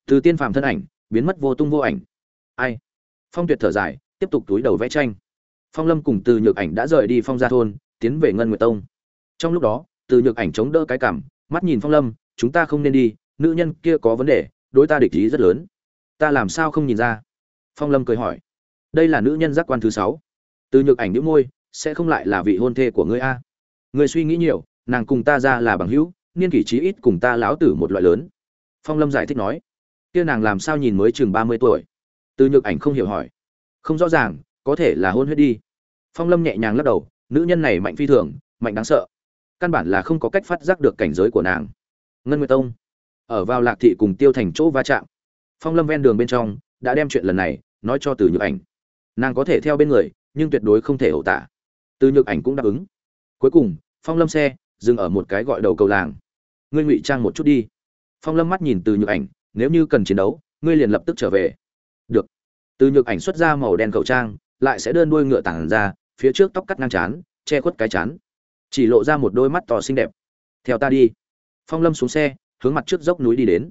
Từ tiên phàm thân ảnh, biến mất vô tung vô ảnh. Ai? Phong tuyệt thở dài, tiếp tục túi đầu vẽ tranh. Phong lâm cùng từ nhược ảnh đã rời đi phong gia thôn, tiến về ngân nguyệt tông. Trong lúc đó, từ nhược ảnh chống đỡ cái cảm, mắt nhìn phong lâm, chúng ta không nên đi, nữ nhân kia có vấn đề, đối ta địch ý rất lớn. Ta làm sao không nhìn ra? Phong lâm cười hỏi. Đây là nữ nhân giác quan thứ sáu. Từ nhược ảnh đĩu môi, sẽ không lại là vị hôn thê của ngươi a. Ngươi suy nghĩ nhiều, nàng cùng ta ra là bằng hữu niên kỷ trí ít cùng ta lão tử một loại lớn. Phong lâm giải thích nói, kia nàng làm sao nhìn mới chừng ba mươi tuổi? Từ nhược ảnh không hiểu hỏi. Không rõ ràng, có thể là hôn huyết đi. Phong lâm nhẹ nhàng lắc đầu, nữ nhân này mạnh phi thường, mạnh đáng sợ. Căn bản là không có cách phát giác được cảnh giới của nàng. Ngân nguyệt tông, ở vào lạc thị cùng tiêu thành chỗ va chạm. Phong lâm ven đường bên trong, đã đem chuyện lần này nói cho từ nhược ảnh. Nàng có thể theo bên người, nhưng tuyệt đối không thể ẩu tả. Từ nhược ảnh cũng đáp ứng. Cuối cùng, phong lâm xe dừng ở một cái gọi đầu cầu làng ngươi ngụy trang một chút đi. Phong lâm mắt nhìn từ nhược ảnh, nếu như cần chiến đấu, ngươi liền lập tức trở về. Được. Từ nhược ảnh xuất ra màu đen khẩu trang, lại sẽ đơn đuôi ngựa tản ra, phía trước tóc cắt ngang chán, che khuất cái chán. Chỉ lộ ra một đôi mắt to xinh đẹp. Theo ta đi. Phong lâm xuống xe, hướng mặt trước dốc núi đi đến.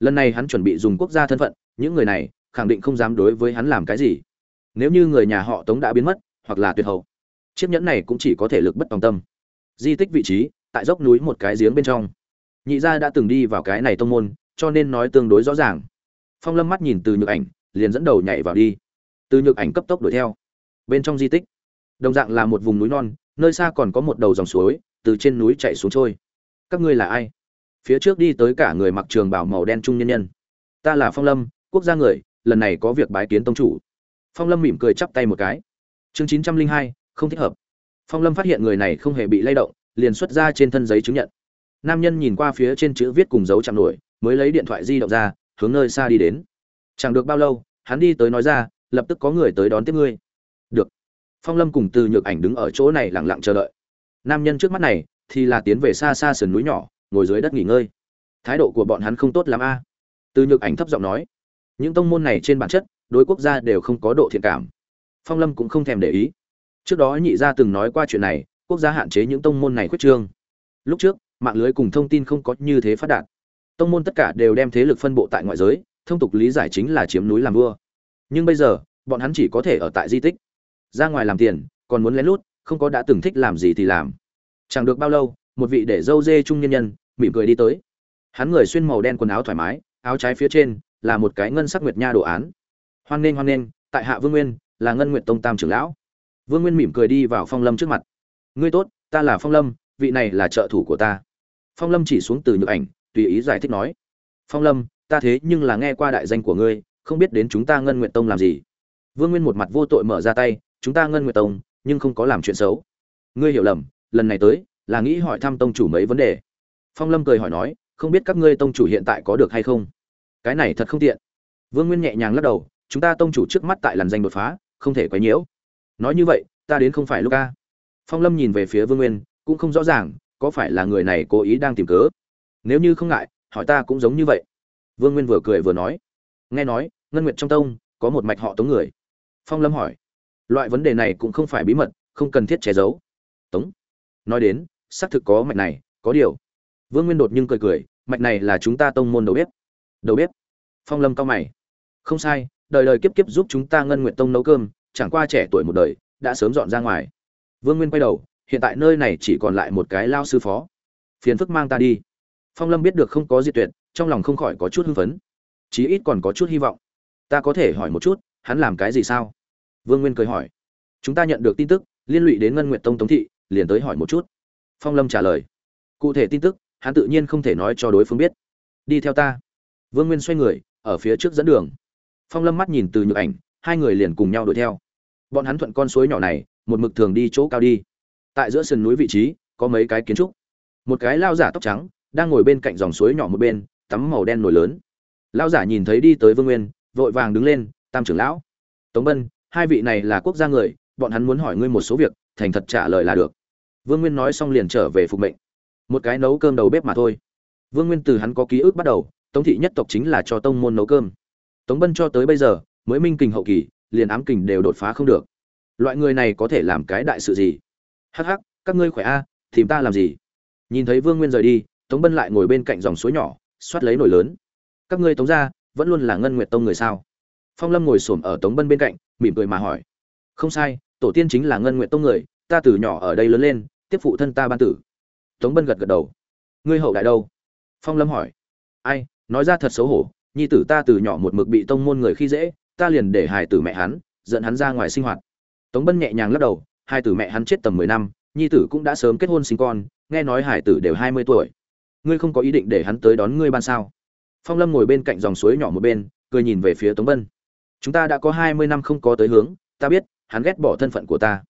Lần này hắn chuẩn bị dùng quốc gia thân phận, những người này khẳng định không dám đối với hắn làm cái gì. Nếu như người nhà họ tống đã biến mất, hoặc là tuyệt hậu, chiếc nhẫn này cũng chỉ có thể lực bất tòng tâm. Di tích vị trí, tại dốc núi một cái giếng bên trong nhị gia đã từng đi vào cái này tông môn, cho nên nói tương đối rõ ràng. Phong lâm mắt nhìn từ nhược ảnh, liền dẫn đầu nhảy vào đi. Từ nhược ảnh cấp tốc đuổi theo. Bên trong di tích, đồng dạng là một vùng núi non, nơi xa còn có một đầu dòng suối, từ trên núi chạy xuống trôi. Các ngươi là ai? Phía trước đi tới cả người mặc trường bảo màu đen trung nhân nhân. Ta là phong lâm, quốc gia người, lần này có việc bái kiến tông chủ. Phong lâm mỉm cười chắp tay một cái. Chương chín trăm linh hai, không thích hợp. Phong lâm phát hiện người này không hề bị lay động, liền xuất ra trên thân giấy chứng nhận nam nhân nhìn qua phía trên chữ viết cùng dấu chạm nổi, mới lấy điện thoại di động ra, hướng nơi xa đi đến. Chẳng được bao lâu, hắn đi tới nói ra, lập tức có người tới đón tiếp ngươi. Được. Phong lâm cùng từ nhược ảnh đứng ở chỗ này lặng lặng chờ đợi. Nam nhân trước mắt này, thì là tiến về xa xa sườn núi nhỏ, ngồi dưới đất nghỉ ngơi. Thái độ của bọn hắn không tốt lắm a. Từ nhược ảnh thấp giọng nói, những tông môn này trên bản chất, đối quốc gia đều không có độ thiện cảm. Phong lâm cũng không thèm để ý. Trước đó nhị gia từng nói qua chuyện này, quốc gia hạn chế những tông môn này khuyết trương. Lúc trước mạng lưới cùng thông tin không có như thế phát đạt. Tông môn tất cả đều đem thế lực phân bộ tại ngoại giới, thông tục lý giải chính là chiếm núi làm vua. Nhưng bây giờ, bọn hắn chỉ có thể ở tại di tích. Ra ngoài làm tiền, còn muốn lén lút, không có đã từng thích làm gì thì làm. Chẳng được bao lâu, một vị để dâu dê trung nhân nhân, mỉm cười đi tới. Hắn người xuyên màu đen quần áo thoải mái, áo trái phía trên là một cái ngân sắc nguyệt nha đồ án. Hoan nghênh hoan nghênh, tại hạ vương nguyên, là ngân nguyệt tông tam trưởng lão. Vương nguyên mỉm cười đi vào phong lâm trước mặt. Ngươi tốt, ta là phong lâm, vị này là trợ thủ của ta phong lâm chỉ xuống từ nhược ảnh, tùy ý giải thích nói, phong lâm, ta thế nhưng là nghe qua đại danh của ngươi, không biết đến chúng ta ngân nguyện tông làm gì? Vương nguyên một mặt vô tội mở ra tay, chúng ta ngân nguyện tông, nhưng không có làm chuyện xấu. Ngươi hiểu lầm, lần này tới, là nghĩ hỏi thăm tông chủ mấy vấn đề. Phong lâm cười hỏi nói, không biết các ngươi tông chủ hiện tại có được hay không? Cái này thật không tiện. Vương nguyên nhẹ nhàng lắc đầu, chúng ta tông chủ trước mắt tại làn danh đột phá, không thể quấy nhiễu. Nói như vậy, ta đến không phải lúc ca phong lâm nhìn về phía vương nguyên, cũng không rõ ràng có phải là người này cố ý đang tìm cớ? Nếu như không ngại, hỏi ta cũng giống như vậy. Vương nguyên vừa cười vừa nói. Nghe nói, ngân nguyệt trong tông có một mạch họ tống người. Phong lâm hỏi. Loại vấn đề này cũng không phải bí mật, không cần thiết che giấu. Tống? Nói đến, xác thực có mạch này, có điều. Vương nguyên đột nhưng cười cười, mạch này là chúng ta tông môn đầu bếp. Đầu bếp? Phong lâm cao mày. Không sai, đời đời kiếp kiếp giúp chúng ta ngân nguyện tông nấu cơm, chẳng qua trẻ tuổi một đời, đã sớm dọn ra ngoài. Vương nguyên quay đầu hiện tại nơi này chỉ còn lại một cái lao sư phó. Phiền phức mang ta đi. Phong lâm biết được không có diệt tuyệt, trong lòng không khỏi có chút hưng phấn. Chí ít còn có chút hy vọng. Ta có thể hỏi một chút, hắn làm cái gì sao? Vương nguyên cười hỏi. Chúng ta nhận được tin tức, liên lụy đến ngân nguyện tông tống thị, liền tới hỏi một chút. Phong lâm trả lời. Cụ thể tin tức, hắn tự nhiên không thể nói cho đối phương biết. Đi theo ta. Vương nguyên xoay người, ở phía trước dẫn đường. Phong lâm mắt nhìn từ nhược ảnh, hai người liền cùng nhau đuổi theo. Bọn hắn thuận con suối nhỏ này, một mực thường đi chỗ cao đi tại giữa sườn núi vị trí, có mấy cái kiến trúc. Một cái lao giả tóc trắng, đang ngồi bên cạnh dòng suối nhỏ một bên, tắm màu đen nổi lớn. Lao giả nhìn thấy đi tới vương nguyên, vội vàng đứng lên, tam trưởng lão. Tống bân, hai vị này là quốc gia người, bọn hắn muốn hỏi ngươi một số việc, thành thật trả lời là được. Vương nguyên nói xong liền trở về phục mệnh. Một cái nấu cơm đầu bếp mà thôi. Vương nguyên từ hắn có ký ức bắt đầu, tống thị nhất tộc chính là cho tông môn nấu cơm. Tống bân cho tới bây giờ, mới minh kình hậu kỳ, liền ám kình đều đột phá không được. Loại người này có thể làm cái đại sự gì? Hắc hắc, các ngươi khỏe a, tìm ta làm gì? Nhìn thấy vương nguyên rời đi, tống bân lại ngồi bên cạnh dòng suối nhỏ xoát lấy nồi lớn. Các ngươi tống ra vẫn luôn là ngân nguyệt tông người sao? Phong lâm ngồi s ổ m ở tống bân bên cạnh, mỉm cười mà hỏi. Không sai, tổ tiên chính là ngân nguyệt tông người, ta từ nhỏ ở đây lớn lên, tiếp phụ thân ta ban tử. Tống bân gật gật đầu. Ngươi hậu đại đâu? Phong lâm hỏi. Ai, nói ra thật xấu hổ, nhi tử ta từ nhỏ một mực bị tông môn người khi dễ, ta liền để hài tử mẹ hắn, dẫn hắn ra ngoài sinh hoạt. Tống bân nhẹ nhàng lắc đầu hai tử mẹ hắn chết tầm mười năm, nhi tử cũng đã sớm kết hôn sinh con, nghe nói hải tử đều hai mươi tuổi. Ngươi không có ý định để hắn tới đón ngươi ban sao? Phong lâm ngồi bên cạnh dòng suối nhỏ một bên, cười nhìn về phía tống bân. Chúng ta đã có hai mươi năm không có tới hướng, ta biết, hắn ghét bỏ thân phận của ta.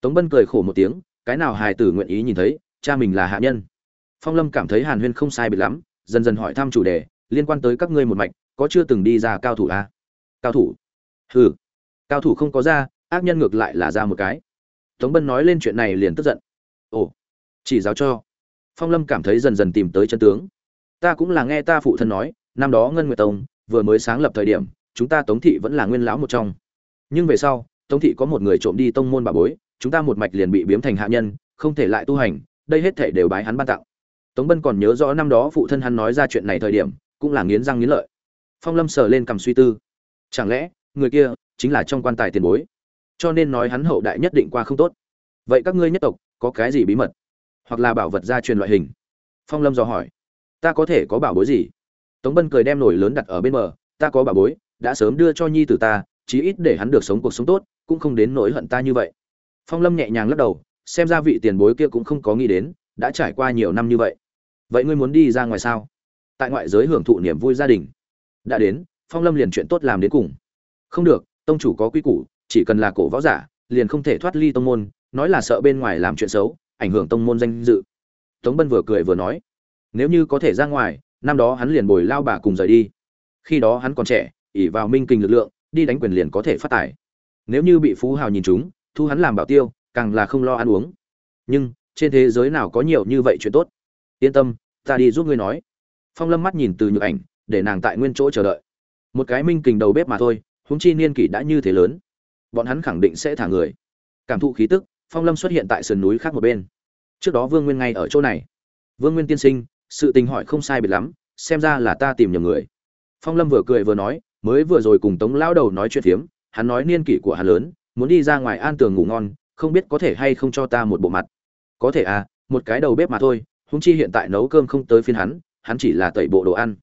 Tống bân cười khổ một tiếng, cái nào hài tử nguyện ý nhìn thấy, cha mình là hạ nhân. Phong lâm cảm thấy hàn huyên không sai biệt lắm, dần dần hỏi thăm chủ đề, liên quan tới các ngươi một mạch, có chưa từng đi ra cao thủ a à? cao thủ? Hừ. Cao thủ không có ra, ác nhân ngược lại là ra một cái tống bân nói lên chuyện này liền tức giận. Ồ, chỉ giáo cho. Phong lâm cảm thấy dần dần tìm tới chân tướng. Ta cũng là nghe ta phụ thân nói, năm đó ngân nguyệt tông vừa mới sáng lập thời điểm, chúng ta tống thị vẫn là nguyên lão một trong. Nhưng về sau, tống thị có một người trộm đi tông môn bà bối, chúng ta một mạch liền bị biếm thành hạ nhân, không thể lại tu hành, đây hết thể đều bái hắn ban tặng. Tống bân còn nhớ rõ năm đó phụ thân hắn nói ra chuyện này thời điểm, cũng là nghiến răng nghiến lợi. Phong lâm sờ lên cầm suy tư. Chẳng lẽ, người kia chính là trong quan tài tiền bối? Cho nên nói hắn hậu đại nhất định qua không tốt. Vậy các ngươi nhất tộc có cái gì bí mật? Hoặc là bảo vật gia truyền loại hình? Phong lâm dò hỏi. Ta có thể có bảo bối gì? Tống bân cười đem nổi lớn đặt ở bên bờ. Ta có bảo bối, đã sớm đưa cho nhi tử ta, chí ít để hắn được sống cuộc sống tốt, cũng không đến nỗi hận ta như vậy. Phong lâm nhẹ nhàng lắc đầu, xem ra vị tiền bối kia cũng không có nghĩ đến, đã trải qua nhiều năm như vậy. Vậy ngươi muốn đi ra ngoài sao? Tại ngoại giới hưởng thụ niềm vui gia đình. Đã đến, phong lâm liền chuyện tốt làm đến cùng. Không được, tông chủ có quy củ chỉ cần là cổ võ giả, liền không thể thoát ly tông môn, nói là sợ bên ngoài làm chuyện xấu, ảnh hưởng tông môn danh dự. Tống bân vừa cười vừa nói, nếu như có thể ra ngoài, năm đó hắn liền bồi lao bà cùng rời đi. Khi đó hắn còn trẻ ỉ vào minh kinh lực lượng, đi đánh quyền liền có thể phát tài. Nếu như bị phú hào nhìn chúng thu hắn làm bảo tiêu, càng là không lo ăn uống. Nhưng, trên thế giới nào có nhiều như vậy chuyện tốt? Yên tâm, ta đi giúp ngươi nói. Phong lâm mắt nhìn từ nhược ảnh, để nàng tại nguyên chỗ chờ đợi. Một cái minh kình đầu bếp mà thôi, huống chi niên kỷ đã như thế lớn bọn hắn khẳng định sẽ thả người. Cảm thụ khí tức, phong lâm xuất hiện tại sườn núi khác một bên. Trước đó vương nguyên ngay ở chỗ này. Vương nguyên tiên sinh, sự tình hỏi không sai biệt lắm, xem ra là ta tìm nhầm người. Phong lâm vừa cười vừa nói, mới vừa rồi cùng tống lão đầu nói chuyện phiếm, hắn nói niên kỷ của hắn lớn, muốn đi ra ngoài an tường ngủ ngon, không biết có thể hay không cho ta một bộ mặt. Có thể à một cái đầu bếp mà thôi húng chi hiện tại nấu cơm không tới phiên hắn hắn chỉ là tẩy bộ đồ ăn.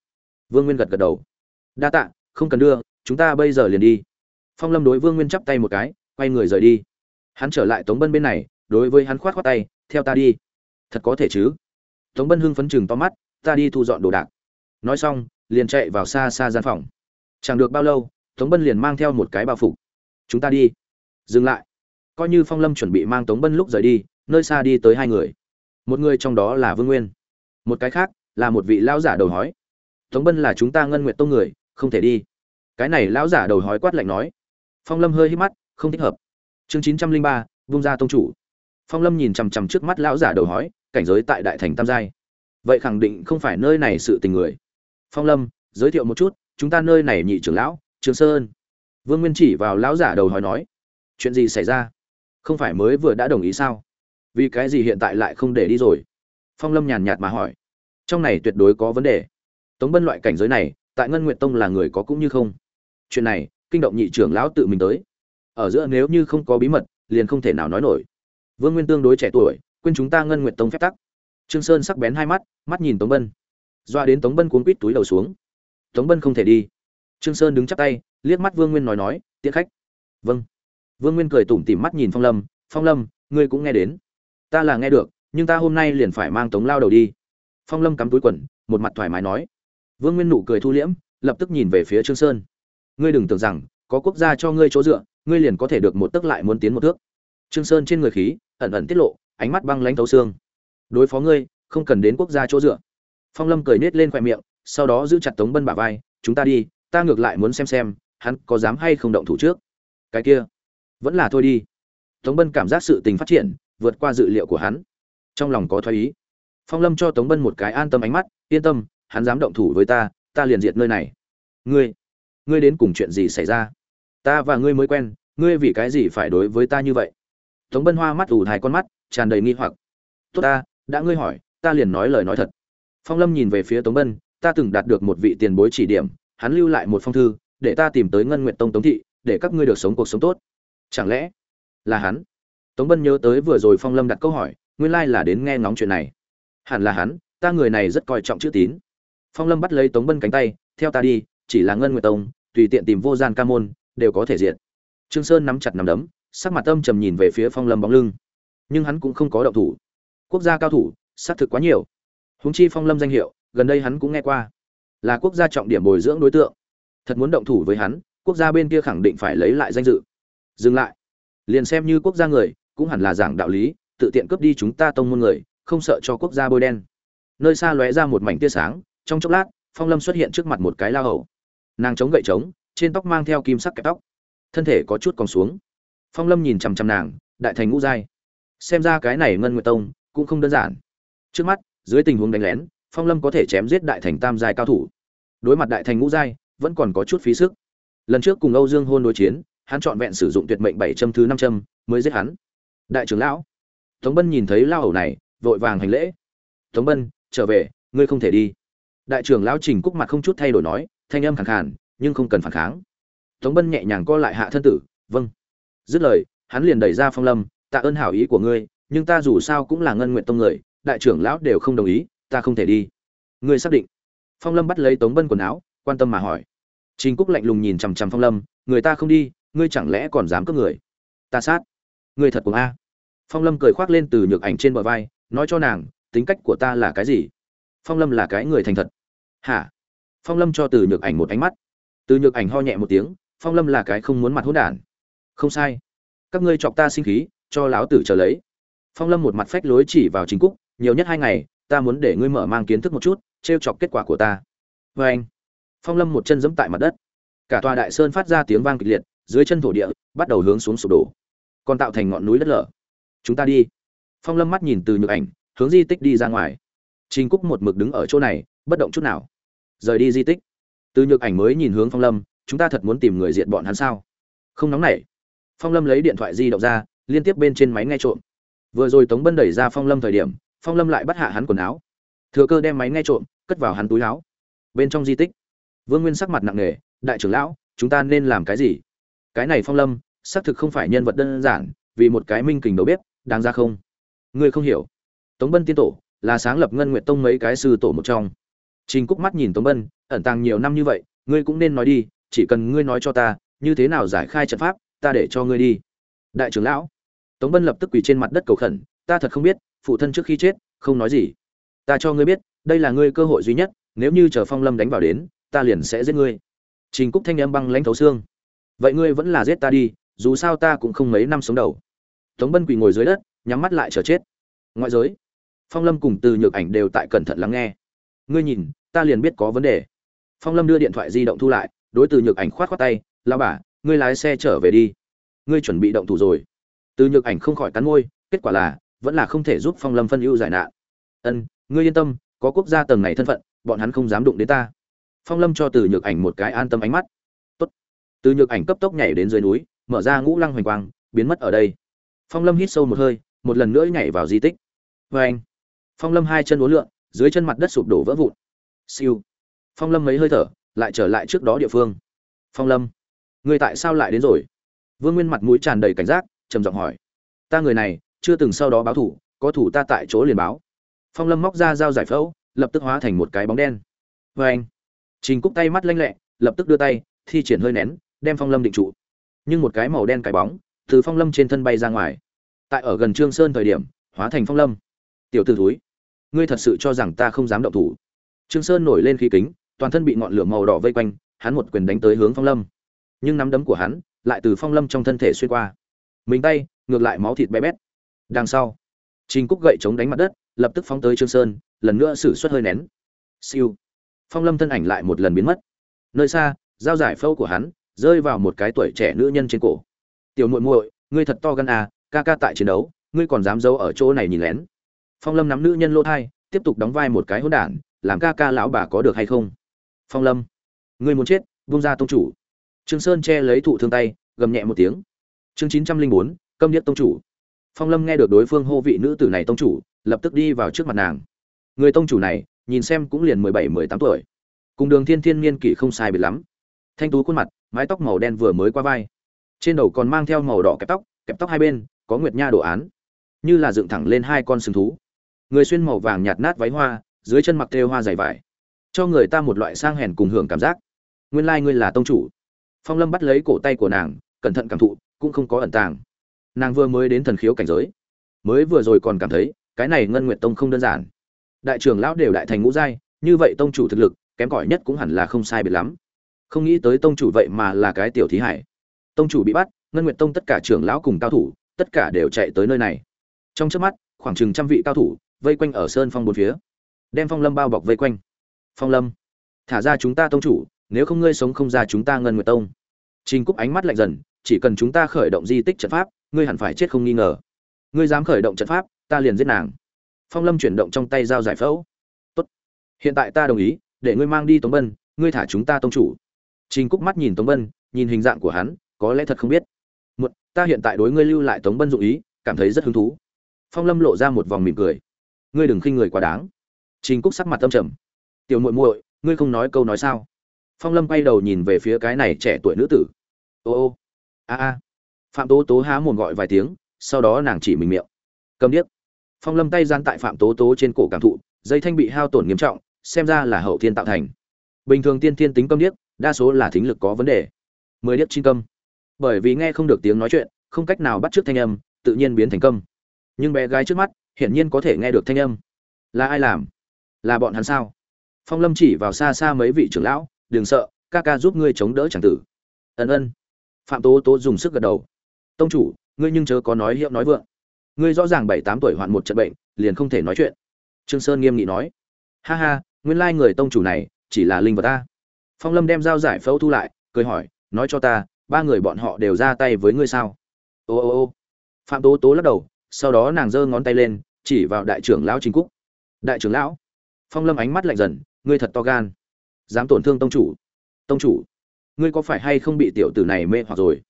Vương nguyên gật gật đầu. Đa tạ, không cần đưa, chúng ta bây giờ liền đi phong lâm đối vương nguyên chắp tay một cái, quay người rời đi. Hắn trở lại tống bân bên này, đối với hắn khoát khoát tay, theo ta đi. Thật có thể chứ? Tống bân hưng phấn chừng to mắt, ta đi thu dọn đồ đạc. Nói xong, liền chạy vào xa xa gian phòng. Chẳng được bao lâu, tống bân liền mang theo một cái bao phục. Chúng ta đi. Dừng lại. Coi như phong lâm chuẩn bị mang tống bân lúc rời đi, nơi xa đi tới hai người. Một người trong đó là vương nguyên, một cái khác là một vị lão giả đầu hói. Tống bân là chúng ta ngân nguyện tông người, không thể đi. Cái này lão giả đầu hói quát lạnh nói phong lâm hơi hít mắt, không thích hợp. Chương chín trăm linh ba, vung ra tông chủ. Phong lâm nhìn chằm chằm trước mắt lão giả đầu hói, cảnh giới tại đại thành tam giai. Vậy khẳng định không phải nơi này sự tình người. Phong lâm, giới thiệu một chút, chúng ta nơi này nhị trưởng lão, trường sơn. Vương nguyên chỉ vào lão giả đầu hói nói, chuyện gì xảy ra? Không phải mới vừa đã đồng ý sao? Vì cái gì hiện tại lại không để đi rồi? Phong lâm nhàn nhạt mà hỏi, trong này tuyệt đối có vấn đề. Tống bân loại cảnh giới này, tại ngân nguyện tông là người có cũng như không. Chuyện này kinh động nhị trưởng lão tự mình tới. Ở giữa nếu như không có bí mật, liền không thể nào nói nổi. Vương nguyên tương đối trẻ tuổi, quên chúng ta ngân nguyện tông phép tắc. Trương sơn sắc bén hai mắt mắt nhìn tống bân. Doa đến tống bân cuốn quít túi đầu xuống. Tống bân không thể đi. Trương sơn đứng chắp tay, liếc mắt vương nguyên nói nói, tiễn khách. Vâng. Vương nguyên cười tủm tỉm mắt nhìn phong lâm. Phong lâm, ngươi cũng nghe đến. Ta là nghe được, nhưng ta hôm nay liền phải mang tống lao đầu đi. Phong lâm cắm túi quần, một mặt thoải mái nói. Vương nguyên nụ cười thu liễm, lập tức nhìn về phía trương sơn ngươi đừng tưởng rằng, có quốc gia cho ngươi chỗ dựa, ngươi liền có thể được một tức lại muốn tiến một thước. Trương sơn trên người khí, ẩn ẩn tiết lộ, ánh mắt băng lãnh thấu xương. Đối phó ngươi, không cần đến quốc gia chỗ dựa. Phong lâm cười nết lên khoẹt miệng, sau đó giữ chặt tống bân bả vai, chúng ta đi, ta ngược lại muốn xem xem, hắn có dám hay không động thủ trước. Cái kia, vẫn là thôi đi. Tống bân cảm giác sự tình phát triển, vượt qua dự liệu của hắn. Trong lòng có thoái ý. Phong lâm cho tống bân một cái an tâm ánh mắt, yên tâm, hắn dám động thủ với ta ta liền diệt nơi này. Ngươi ngươi đến cùng chuyện gì xảy ra? Ta và ngươi mới quen, ngươi vì cái gì phải đối với ta như vậy? Tống bân hoa mắt ủ hai con mắt, tràn đầy nghi hoặc. Tốt ta, đã ngươi hỏi, ta liền nói lời nói thật. Phong lâm nhìn về phía tống bân, ta từng đạt được một vị tiền bối chỉ điểm, hắn lưu lại một phong thư, để ta tìm tới ngân nguyện tông tống thị, để các ngươi được sống cuộc sống tốt. Chẳng lẽ là hắn? Tống bân nhớ tới vừa rồi phong lâm đặt câu hỏi, nguyên lai là đến nghe ngóng chuyện này. Hẳn là hắn, ta người này rất coi trọng chữ tín. Phong lâm bắt lấy tống bân cánh tay, theo ta đi, chỉ là ngân nguyệt tông tùy tiện tìm vô gian ca môn, đều có thể diện trương sơn nắm chặt nắm đấm, sắc mặt âm trầm nhìn về phía phong lâm bóng lưng. Nhưng hắn cũng không có động thủ. Quốc gia cao thủ, xác thực quá nhiều. Huống chi phong lâm danh hiệu, gần đây hắn cũng nghe qua. Là quốc gia trọng điểm bồi dưỡng đối tượng. Thật muốn động thủ với hắn, quốc gia bên kia khẳng định phải lấy lại danh dự. Dừng lại. Liền xem như quốc gia người, cũng hẳn là giảng đạo lý, tự tiện cướp đi chúng ta tông môn người, không sợ cho quốc gia bôi đen. Nơi xa lóe ra một mảnh tia sáng, trong chốc lát, phong lâm xuất hiện trước mặt một cái lao hầu nàng chống gậy trống, trên tóc mang theo kim sắc kẹp tóc. Thân thể có chút còn xuống. Phong lâm nhìn chằm chằm nàng, đại thành ngũ giai. Xem ra cái này ngân nguyệt tông cũng không đơn giản. Trước mắt, dưới tình huống đánh lén, phong lâm có thể chém giết đại thành tam giai cao thủ. Đối mặt đại thành ngũ giai, vẫn còn có chút phí sức. Lần trước cùng âu dương hôn đối chiến, hắn chọn vẹn sử dụng tuyệt mệnh bảy châm thứ năm châm mới giết hắn. Đại trưởng lão, tống bân nhìn thấy lao hầu này, vội vàng hành lễ. Tống bân, trở về, ngươi không thể đi. Đại trưởng lão trình cúc mặt không chút thay đổi nói thanh âm khàn khàn, nhưng không cần phản kháng. Tống bân nhẹ nhàng co lại hạ thân tử vâng. Dứt lời, hắn liền đẩy ra phong lâm, tạ ơn hảo ý của ngươi, nhưng ta dù sao cũng là ngân nguyện tông người, đại trưởng lão đều không đồng ý, ta không thể đi. Ngươi xác định? Phong lâm bắt lấy tống bân quần áo, quan tâm mà hỏi. Trình cúc lạnh lùng nhìn chằm chằm phong lâm, người ta không đi, ngươi chẳng lẽ còn dám cướp người? Ta sát. Ngươi thật cùng a. Phong lâm cười khoác lên từ nhược ảnh trên bờ vai, nói cho nàng, tính cách của ta là cái gì? Phong lâm là cái người thành thật. Hả? Phong lâm cho từ nhược ảnh một ánh mắt. Từ nhược ảnh ho nhẹ một tiếng, phong lâm là cái không muốn mặt hỗn đản. Không sai. Các ngươi chọc ta sinh khí, cho láo tử trở lấy. Phong lâm một mặt phách lối chỉ vào chính cúc, nhiều nhất hai ngày, ta muốn để ngươi mở mang kiến thức một chút t r e o chọc kết quả của ta. Vê anh, phong lâm một chân giẫm tại mặt đất. Cả tòa đại sơn phát ra tiếng vang kịch liệt, dưới chân thổ địa, bắt đầu hướng xuống sụp đổ. Còn tạo thành ngọn núi đất lở. Chúng ta đi. Phong lâm mắt nhìn từ nhược ảnh, hướng di tích đi ra ngoài. Trình cúc một mực đứng ở chỗ này, bất động chút nào rời đi di tích. Từ nhược ảnh mới nhìn hướng phong lâm, chúng ta thật muốn tìm người diện bọn hắn sao? Không nóng nảy. Phong lâm lấy điện thoại di động ra, liên tiếp bên trên máy nghe trộm. Vừa rồi tống bân đẩy ra phong lâm thời điểm, phong lâm lại bắt hạ hắn quần áo. Thừa cơ đem máy nghe trộm, cất vào hắn túi áo. Bên trong di tích, vương nguyên sắc mặt nặng nề, đại trưởng lão, chúng ta nên làm cái gì? Cái này phong lâm, xác thực không phải nhân vật đơn giản, vì một cái minh kình đầu bếp, đáng ra không? Ngươi không hiểu. Tống bân tiên tổ, là sáng lập ngân nguyện tông mấy cái sư tổ một trong trình cúc mắt nhìn tống bân, ẩn tàng nhiều năm như vậy, ngươi cũng nên nói đi, chỉ cần ngươi nói cho ta, như thế nào giải khai trận pháp, ta để cho ngươi đi. Đại trưởng lão. Tống bân lập tức quỳ trên mặt đất cầu khẩn, ta thật không biết, phụ thân trước khi chết, không nói gì. Ta cho ngươi biết, đây là ngươi cơ hội duy nhất, nếu như chờ phong lâm đánh vào đến, ta liền sẽ giết ngươi. Trình cúc thanh âm băng lãnh thấu xương. Vậy ngươi vẫn là giết ta đi, dù sao ta cũng không mấy năm sống đầu. Tống bân quỳ ngồi dưới đất, nhắm mắt lại chờ chết. Ngoại giới. Phong lâm cùng từ nhược ảnh đều tại cẩn thận lắng nghe. Ngươi nhìn ta liền biết có vấn đề. Phong lâm đưa điện thoại di động thu lại, đối từ nhược ảnh khoát khoát tay lao bà, ngươi lái xe trở về đi. Ngươi chuẩn bị động thủ rồi. Từ nhược ảnh không khỏi cắn môi, kết quả là, vẫn là không thể giúp phong lâm phân ưu giải nạn. Ân, ngươi yên tâm, có quốc gia tầng này thân phận, bọn hắn không dám đụng đến ta. Phong lâm cho từ nhược ảnh một cái an tâm ánh mắt. Tốt. từ nhược ảnh cấp tốc nhảy đến dưới núi, mở ra ngũ lăng hoành quang, biến mất ở đây. Phong lâm hít sâu một hơi, một lần nữa nhảy vào di tích. Vê anh phong lâm hai chân uốn lượn, dưới chân mặt đất sụp đổ vỡ vụn siêu. Phong lâm mấy hơi thở, lại trở lại trước đó địa phương. Phong lâm, người tại sao lại đến rồi? Vương nguyên mặt mũi tràn đầy cảnh giác, trầm giọng hỏi. Ta người này, chưa từng sau đó báo thủ, có thủ ta tại chỗ liền báo. Phong lâm móc ra dao giải phẫu, lập tức hóa thành một cái bóng đen. Vê anh, trình cúc tay mắt lanh lẹ, lập tức đưa tay, thi triển hơi nén, đem phong lâm định trụ. Nhưng một cái màu đen cái bóng, từ phong lâm trên thân bay ra ngoài. Tại ở gần trương sơn thời điểm, hóa thành phong lâm. Tiểu t ử thúi, ngươi thật sự cho rằng ta không dám động thủ? Trương sơn nổi lên khí kính, toàn thân bị ngọn lửa màu đỏ vây quanh, hắn một quyền đánh tới hướng phong lâm. Nhưng nắm đấm của hắn lại từ phong lâm trong thân thể xuyên qua. Mình tay, ngược lại máu thịt bé bét. Đằng sau, trình cúc gậy chống đánh mặt đất, lập tức phóng tới trương sơn, lần nữa sử xuất hơi nén. Siêu. Phong lâm thân ảnh lại một lần biến mất. Nơi xa, dao giải phẫu của hắn rơi vào một cái tuổi trẻ nữ nhân trên cổ. Tiểu muội muội, ngươi thật to gan à ca ca tại chiến đấu, ngươi còn dám giấu ở chỗ này nhìn lén. Phong lâm nắm nữ nhân lỗ thai, tiếp tục đóng vai một cái hỗn đản làm ca ca lão bà có được hay không? Phong lâm, ngươi muốn chết vung ra tông chủ. Trương sơn che lấy thụ thương tay, gầm nhẹ một tiếng. Chương chín trăm linh bốn, câm điếc tông chủ. Phong lâm nghe được đối phương hô vị nữ tử này tông chủ, lập tức đi vào trước mặt nàng. Người tông chủ này, nhìn xem cũng liền mười bảy, mười tám tuổi. Cùng đường thiên thiên niên kỷ không sai biệt lắm. Thanh tú khuôn mặt, mái tóc màu đen vừa mới qua vai. Trên đầu còn mang theo màu đỏ kẹp tóc kẹp tóc hai bên, có nguyệt nha đồ án. Như là dựng thẳng lên hai con sừng thú. Người xuyên màu vàng nhạt nát váy hoa dưới chân mặc thêu hoa dày vải, cho người ta một loại sang hèn cùng hưởng cảm giác. Nguyên lai、like、ngươi là tông chủ. Phong lâm bắt lấy cổ tay của nàng, cẩn thận cảm thụ, cũng không có ẩn tàng. Nàng vừa mới đến thần khiếu cảnh giới, mới vừa rồi còn cảm thấy, cái này ngân nguyện tông không đơn giản. Đại trưởng lão đều đại thành ngũ giai, như vậy tông chủ thực lực, kém cỏi nhất cũng hẳn là không sai biệt lắm. Không nghĩ tới tông chủ vậy mà là cái tiểu thí hải. Tông chủ bị bắt, ngân nguyện tông tất cả trưởng lão cùng cao thủ, tất cả đều chạy tới nơi này. Trong trước mắt, khoảng chừng trăm vị cao thủ vây quanh ở sơn phong bốn phía đem phong lâm bao bọc vây quanh. Phong lâm, thả ra chúng ta tông chủ, nếu không ngươi sống không ra chúng ta ngân nguyệt tông. Trình cúc ánh mắt lạnh dần, chỉ cần chúng ta khởi động di tích trận pháp, ngươi hẳn phải chết không nghi ngờ. Ngươi dám khởi động trận pháp, ta liền giết nàng. Phong lâm chuyển động trong tay dao giải phẫu. Tốt. Hiện tại ta đồng ý, để ngươi mang đi tống bân, ngươi thả chúng ta tông chủ. Trình cúc mắt nhìn tống bân, nhìn hình dạng của hắn, có lẽ thật không biết. Một ta hiện tại đối ngươi lưu lại tống bân dụng ý, cảm thấy rất hứng thú. Phong lâm lộ ra một vòng mỉm cười. Ngươi đừng khinh người quá đáng trình cúc sắc mặt âm trầm. Tiểu muội muội, ngươi không nói câu nói sao? Phong lâm quay đầu nhìn về phía cái này trẻ tuổi nữ tử. Ô ô, a a. Phạm tố tố há mồm gọi vài tiếng, sau đó nàng chỉ mình miệng. Cầm điếc. Phong lâm tay gian tại phạm tố tố trên cổ cảm thụ, dây thanh bị hao tổn nghiêm trọng, xem ra là hậu thiên tạo thành. Bình thường tiên thiên tính câm điếc, đa số là thính lực có vấn đề. Mười điếc chín câm. Bởi vì nghe không được tiếng nói chuyện, không cách nào bắt chước thanh âm, tự nhiên biến thành câm. Nhưng bé gái trước mắt, hiển nhiên có thể nghe được thanh âm. Là ai làm? Là bọn hắn sao? Phong lâm chỉ vào xa xa mấy vị trưởng lão, đừng sợ, ca ca giúp ngươi chống đỡ c h ẳ n g tử. Ân ân. Phạm tố tố dùng sức gật đầu. Tông chủ, ngươi nhưng chớ có nói hiệu nói vượng. Ngươi rõ ràng bảy tám tuổi hoạn một trận bệnh, liền không thể nói chuyện. Trương sơn nghiêm nghị nói. Ha ha, nguyên lai người tông chủ này chỉ là linh vật ta. Phong lâm đem dao giải phẫu thu lại, cười hỏi, nói cho ta, ba người bọn họ đều ra tay với ngươi sao? Ô ô ô. Phạm tố tố lắc đầu, sau đó nàng giơ ngón tay lên, chỉ vào đại trưởng lão trình cúc. Đại trưởng lão phong lâm ánh mắt lạnh dần, ngươi thật to gan. Dám tổn thương tông chủ. Tông chủ, ngươi có phải hay không bị tiểu tử này mê hoặc rồi?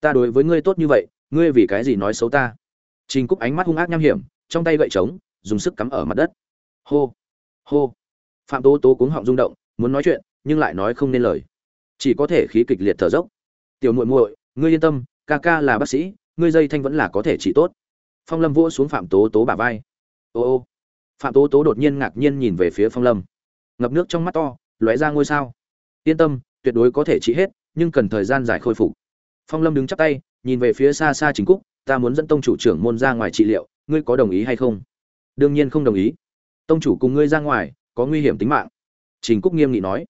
Ta đối với ngươi tốt như vậy, ngươi vì cái gì nói xấu ta? Trình cúc ánh mắt hung ác nham hiểm, trong tay gậy trống, dùng sức cắm ở mặt đất. Hô hô. Phạm tố tố cuống họng rung động, muốn nói chuyện, nhưng lại nói không nên lời. Chỉ có thể khí kịch liệt thở dốc. Tiểu muội muội, ngươi yên tâm, ca ca là bác sĩ, ngươi dây thanh vẫn là có thể trị tốt. Phong lâm vỗ xuống phạm tố tố bả vai. Ô ô phạm tố tố đột nhiên ngạc nhiên nhìn về phía phong lâm. Ngập nước trong mắt to, lóe ra ngôi sao. Yên tâm, tuyệt đối có thể trị hết, nhưng cần thời gian dài khôi phục. Phong lâm đứng chắp tay, nhìn về phía xa xa chính cúc, ta muốn dẫn tông chủ trưởng môn ra ngoài trị liệu, ngươi có đồng ý hay không? Đương nhiên không đồng ý. Tông chủ cùng ngươi ra ngoài, có nguy hiểm tính mạng. Trình cúc nghiêm nghị nói.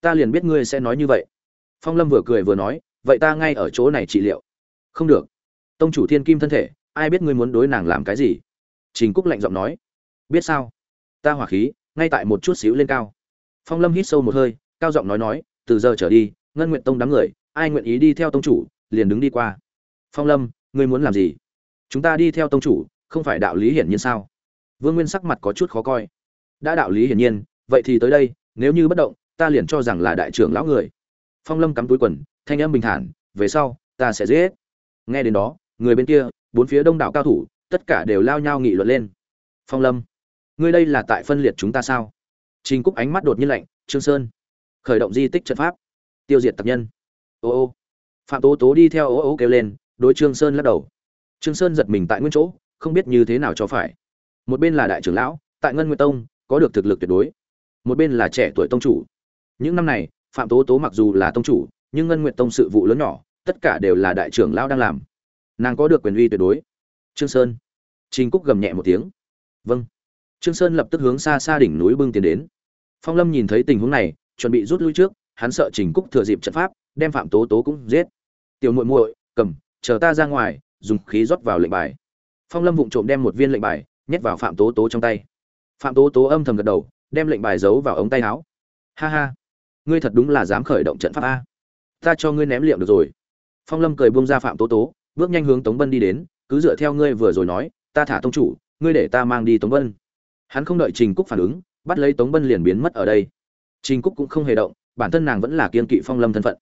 Ta liền biết ngươi sẽ nói như vậy. Phong lâm vừa cười vừa nói, vậy ta ngay ở chỗ này trị liệu. Không được. Tông chủ thiên kim thân thể, ai biết ngươi muốn đối nàng làm cái gì? Trình cúc lạnh giọng nói biết sao? Ta hỏa khí, ngay tại một chút xíu lên cao. Phong lâm hít sâu một hơi, cao giọng nói nói, từ giờ trở đi, ngân nguyện tông đám người, ai nguyện ý đi theo tông chủ, liền đứng đi qua. Phong lâm, ngươi muốn làm gì? Chúng ta đi theo tông chủ, không phải đạo lý hiển nhiên sao? Vương nguyên sắc mặt có chút khó coi. Đã đạo lý hiển nhiên, vậy thì tới đây, nếu như bất động, ta liền cho rằng là đại trưởng lão người. Phong lâm cắm túi quần, thanh âm bình thản, về sau, ta sẽ giết. Nghe đến đó, người bên kia, bốn phía đông đảo cao thủ, tất cả đều lao nhau nghị luận lên. Phong lâm ngươi đây là tại phân liệt chúng ta sao? Trình cúc ánh mắt đột nhiên lạnh, trương sơn, khởi động di tích trận pháp. Tiêu diệt tập nhân. Ô ô. Phạm tố tố đi theo ô ô kêu lên, đối trương sơn lắc đầu. Trương sơn giật mình tại nguyên chỗ, không biết như thế nào cho phải. Một bên là đại trưởng lão, tại ngân nguyên tông, có được thực lực tuyệt đối. Một bên là trẻ tuổi tông chủ. Những năm này, phạm tố tố mặc dù là tông chủ, nhưng ngân nguyện tông sự vụ lớn nhỏ, tất cả đều là đại trưởng lão đang làm. Nàng có được quyền uy tuyệt đối. Trương sơn. Trình cúc gầm nhẹ một tiếng. Vâng trương sơn lập tức hướng xa xa đỉnh núi bưng tiến đến. Phong lâm nhìn thấy tình huống này, chuẩn bị rút lui trước, hắn sợ trình cúc thừa dịp trận pháp, đem phạm tố tố cũng giết. Tiểu muội muội, cầm, chờ ta ra ngoài, dùng khí rót vào lệnh bài. Phong lâm vụng trộm đem một viên lệnh bài nhét vào phạm tố tố trong tay. Phạm tố tố âm thầm gật đầu, đem lệnh bài giấu vào ống tay áo. Ha ha, ngươi thật đúng là dám khởi động trận pháp a. Ta cho ngươi ném liệm được rồi. Phong lâm cười buông ra phạm tố tố, bước nhanh hướng tống bân đi đến, cứ dựa theo ngươi vừa rồi nói, ta thả tông chủ, ngươi để ta mang đi tống bân hắn không đợi trình cúc phản ứng, bắt lấy tống bân liền biến mất ở đây. Trình cúc cũng không hề động, bản thân nàng vẫn là kiên kỵ phong lâm thân phận.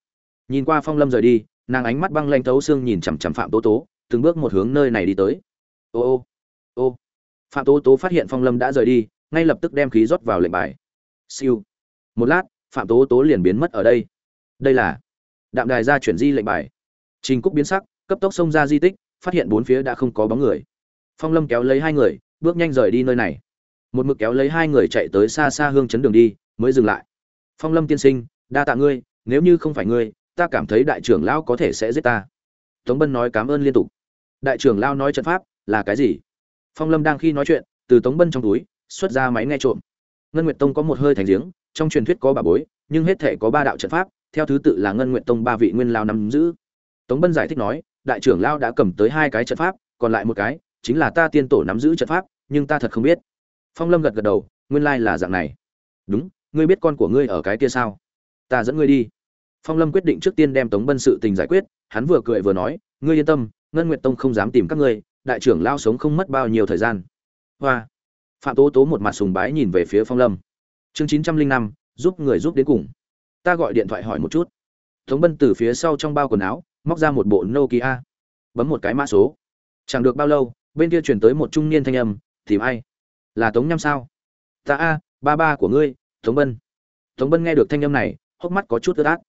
Nhìn qua phong lâm rời đi, nàng ánh mắt băng lanh thấu xương nhìn chằm chằm phạm tố tố, từng bước một hướng nơi này đi tới. Ô ô ô. Phạm tố tố phát hiện phong lâm đã rời đi, ngay lập tức đem khí rót vào lệnh bài. Siêu. Một lát, phạm tố tố liền biến mất ở đây. Đây là đạm đài ra chuyển di lệnh bài. Trình cúc biến sắc, cấp tốc xông ra di tích, phát hiện bốn phía đã không có bóng người. Phong lâm kéo lấy hai người, bước nhanh rời đi nơi này một mực kéo lấy hai người chạy tới xa xa hương chấn đường đi, mới dừng lại. Phong lâm tiên sinh, đa tạ ngươi, nếu như không phải ngươi, ta cảm thấy đại trưởng lão có thể sẽ giết ta. Tống bân nói cảm ơn liên tục. Đại trưởng lão nói trận pháp là cái gì? Phong lâm đang khi nói chuyện, từ tống bân trong túi, xuất ra máy nghe trộm. Ngân nguyệt tông có một hơi thành giếng, trong truyền thuyết có bà bối, nhưng hết thể có ba đạo trận pháp, theo thứ tự là ngân nguyệt tông ba vị nguyên lao nắm giữ. Tống bân giải thích nói, đại trưởng lao đã cầm tới hai cái trận pháp, còn lại một cái, chính là ta tiên tổ nắm giữ trận pháp, nhưng ta thật không biết phong lâm gật gật đầu, nguyên lai là dạng này. Đúng, ngươi biết con của ngươi ở cái kia sao? Ta dẫn ngươi đi. Phong lâm quyết định trước tiên đem tống bân sự tình giải quyết, hắn vừa cười vừa nói, ngươi yên tâm, ngân nguyệt tông không dám tìm các ngươi, đại trưởng lao sống không mất bao nhiêu thời gian. Hoa. Phạm tố tố một mặt sùng bái nhìn về phía phong lâm. Chương chín trăm linh năm, giúp người giúp đến cùng. Ta gọi điện thoại hỏi một chút. Tống bân từ phía sau trong bao quần áo, móc ra một bộ nokia. Bấm một cái mã số. Chẳng được bao lâu, bên kia chuyển tới một trung niên thanh âm, tìm ai? Là tống nham sao? Ta a, ba ba của ngươi, tống bân. Tống bân nghe được thanh âm này, hốc mắt có chút ướt át.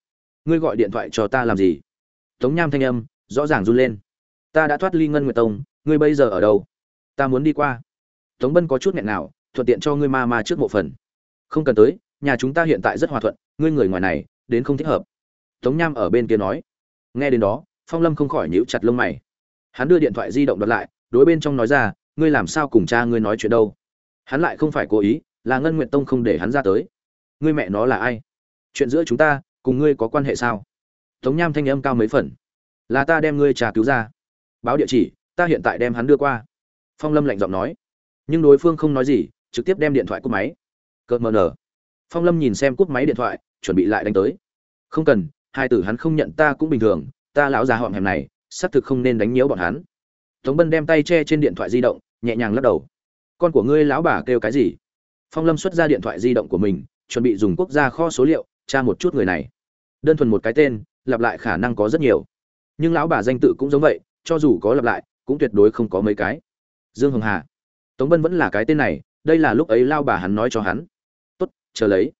Ngươi gọi điện thoại cho ta làm gì? Tống nham thanh âm, rõ ràng run lên. Ta đã thoát ly ngân nguyệt tông, ngươi bây giờ ở đâu? Ta muốn đi qua. Tống bân có chút nghẹn nào, thuận tiện cho ngươi ma ma trước mộ phần. Không cần tới, nhà chúng ta hiện tại rất hòa thuận, ngươi người ngoài này, đến không thích hợp. Tống nham ở bên kia nói. Nghe đến đó, phong lâm không khỏi nhíu chặt lông mày. Hắn đưa điện thoại di động đặt lại, đối bên trong nói ra, ngươi làm sao cùng cha ngươi nói chuyện đâu? Hắn lại không phải cố ý, là ngân nguyện tông không để hắn ra tới. Ngươi mẹ nó là ai? Chuyện giữa chúng ta, cùng ngươi có quan hệ sao? Tống nham thanh âm cao mấy phần. Là ta đem ngươi trà cứu ra. Báo địa chỉ, ta hiện tại đem hắn đưa qua. Phong lâm lạnh giọng nói. Nhưng đối phương không nói gì, trực tiếp đem điện thoại cúp máy. Cợt mờ nở. Phong lâm nhìn xem cúp máy điện thoại, chuẩn bị lại đánh tới. Không cần, hai tử hắn không nhận ta cũng bình thường, ta lão già họm hẻm này, xác thực không nên đánh nhiễu bọn hắn. Tống bân đem tay che trên điện thoại di động, nhẹ nhàng lắc đầu con của ngươi lão bà kêu cái gì? Phong lâm xuất ra điện thoại di động của mình, chuẩn bị dùng quốc gia kho số liệu, tra một chút người này. Đơn thuần một cái tên, lặp lại khả năng có rất nhiều. Nhưng lão bà danh tự cũng giống vậy, cho dù có lặp lại, cũng tuyệt đối không có mấy cái. Dương hồng hà. Tống bân vẫn là cái tên này, đây là lúc ấy lao bà hắn nói cho hắn. Tốt, chờ lấy.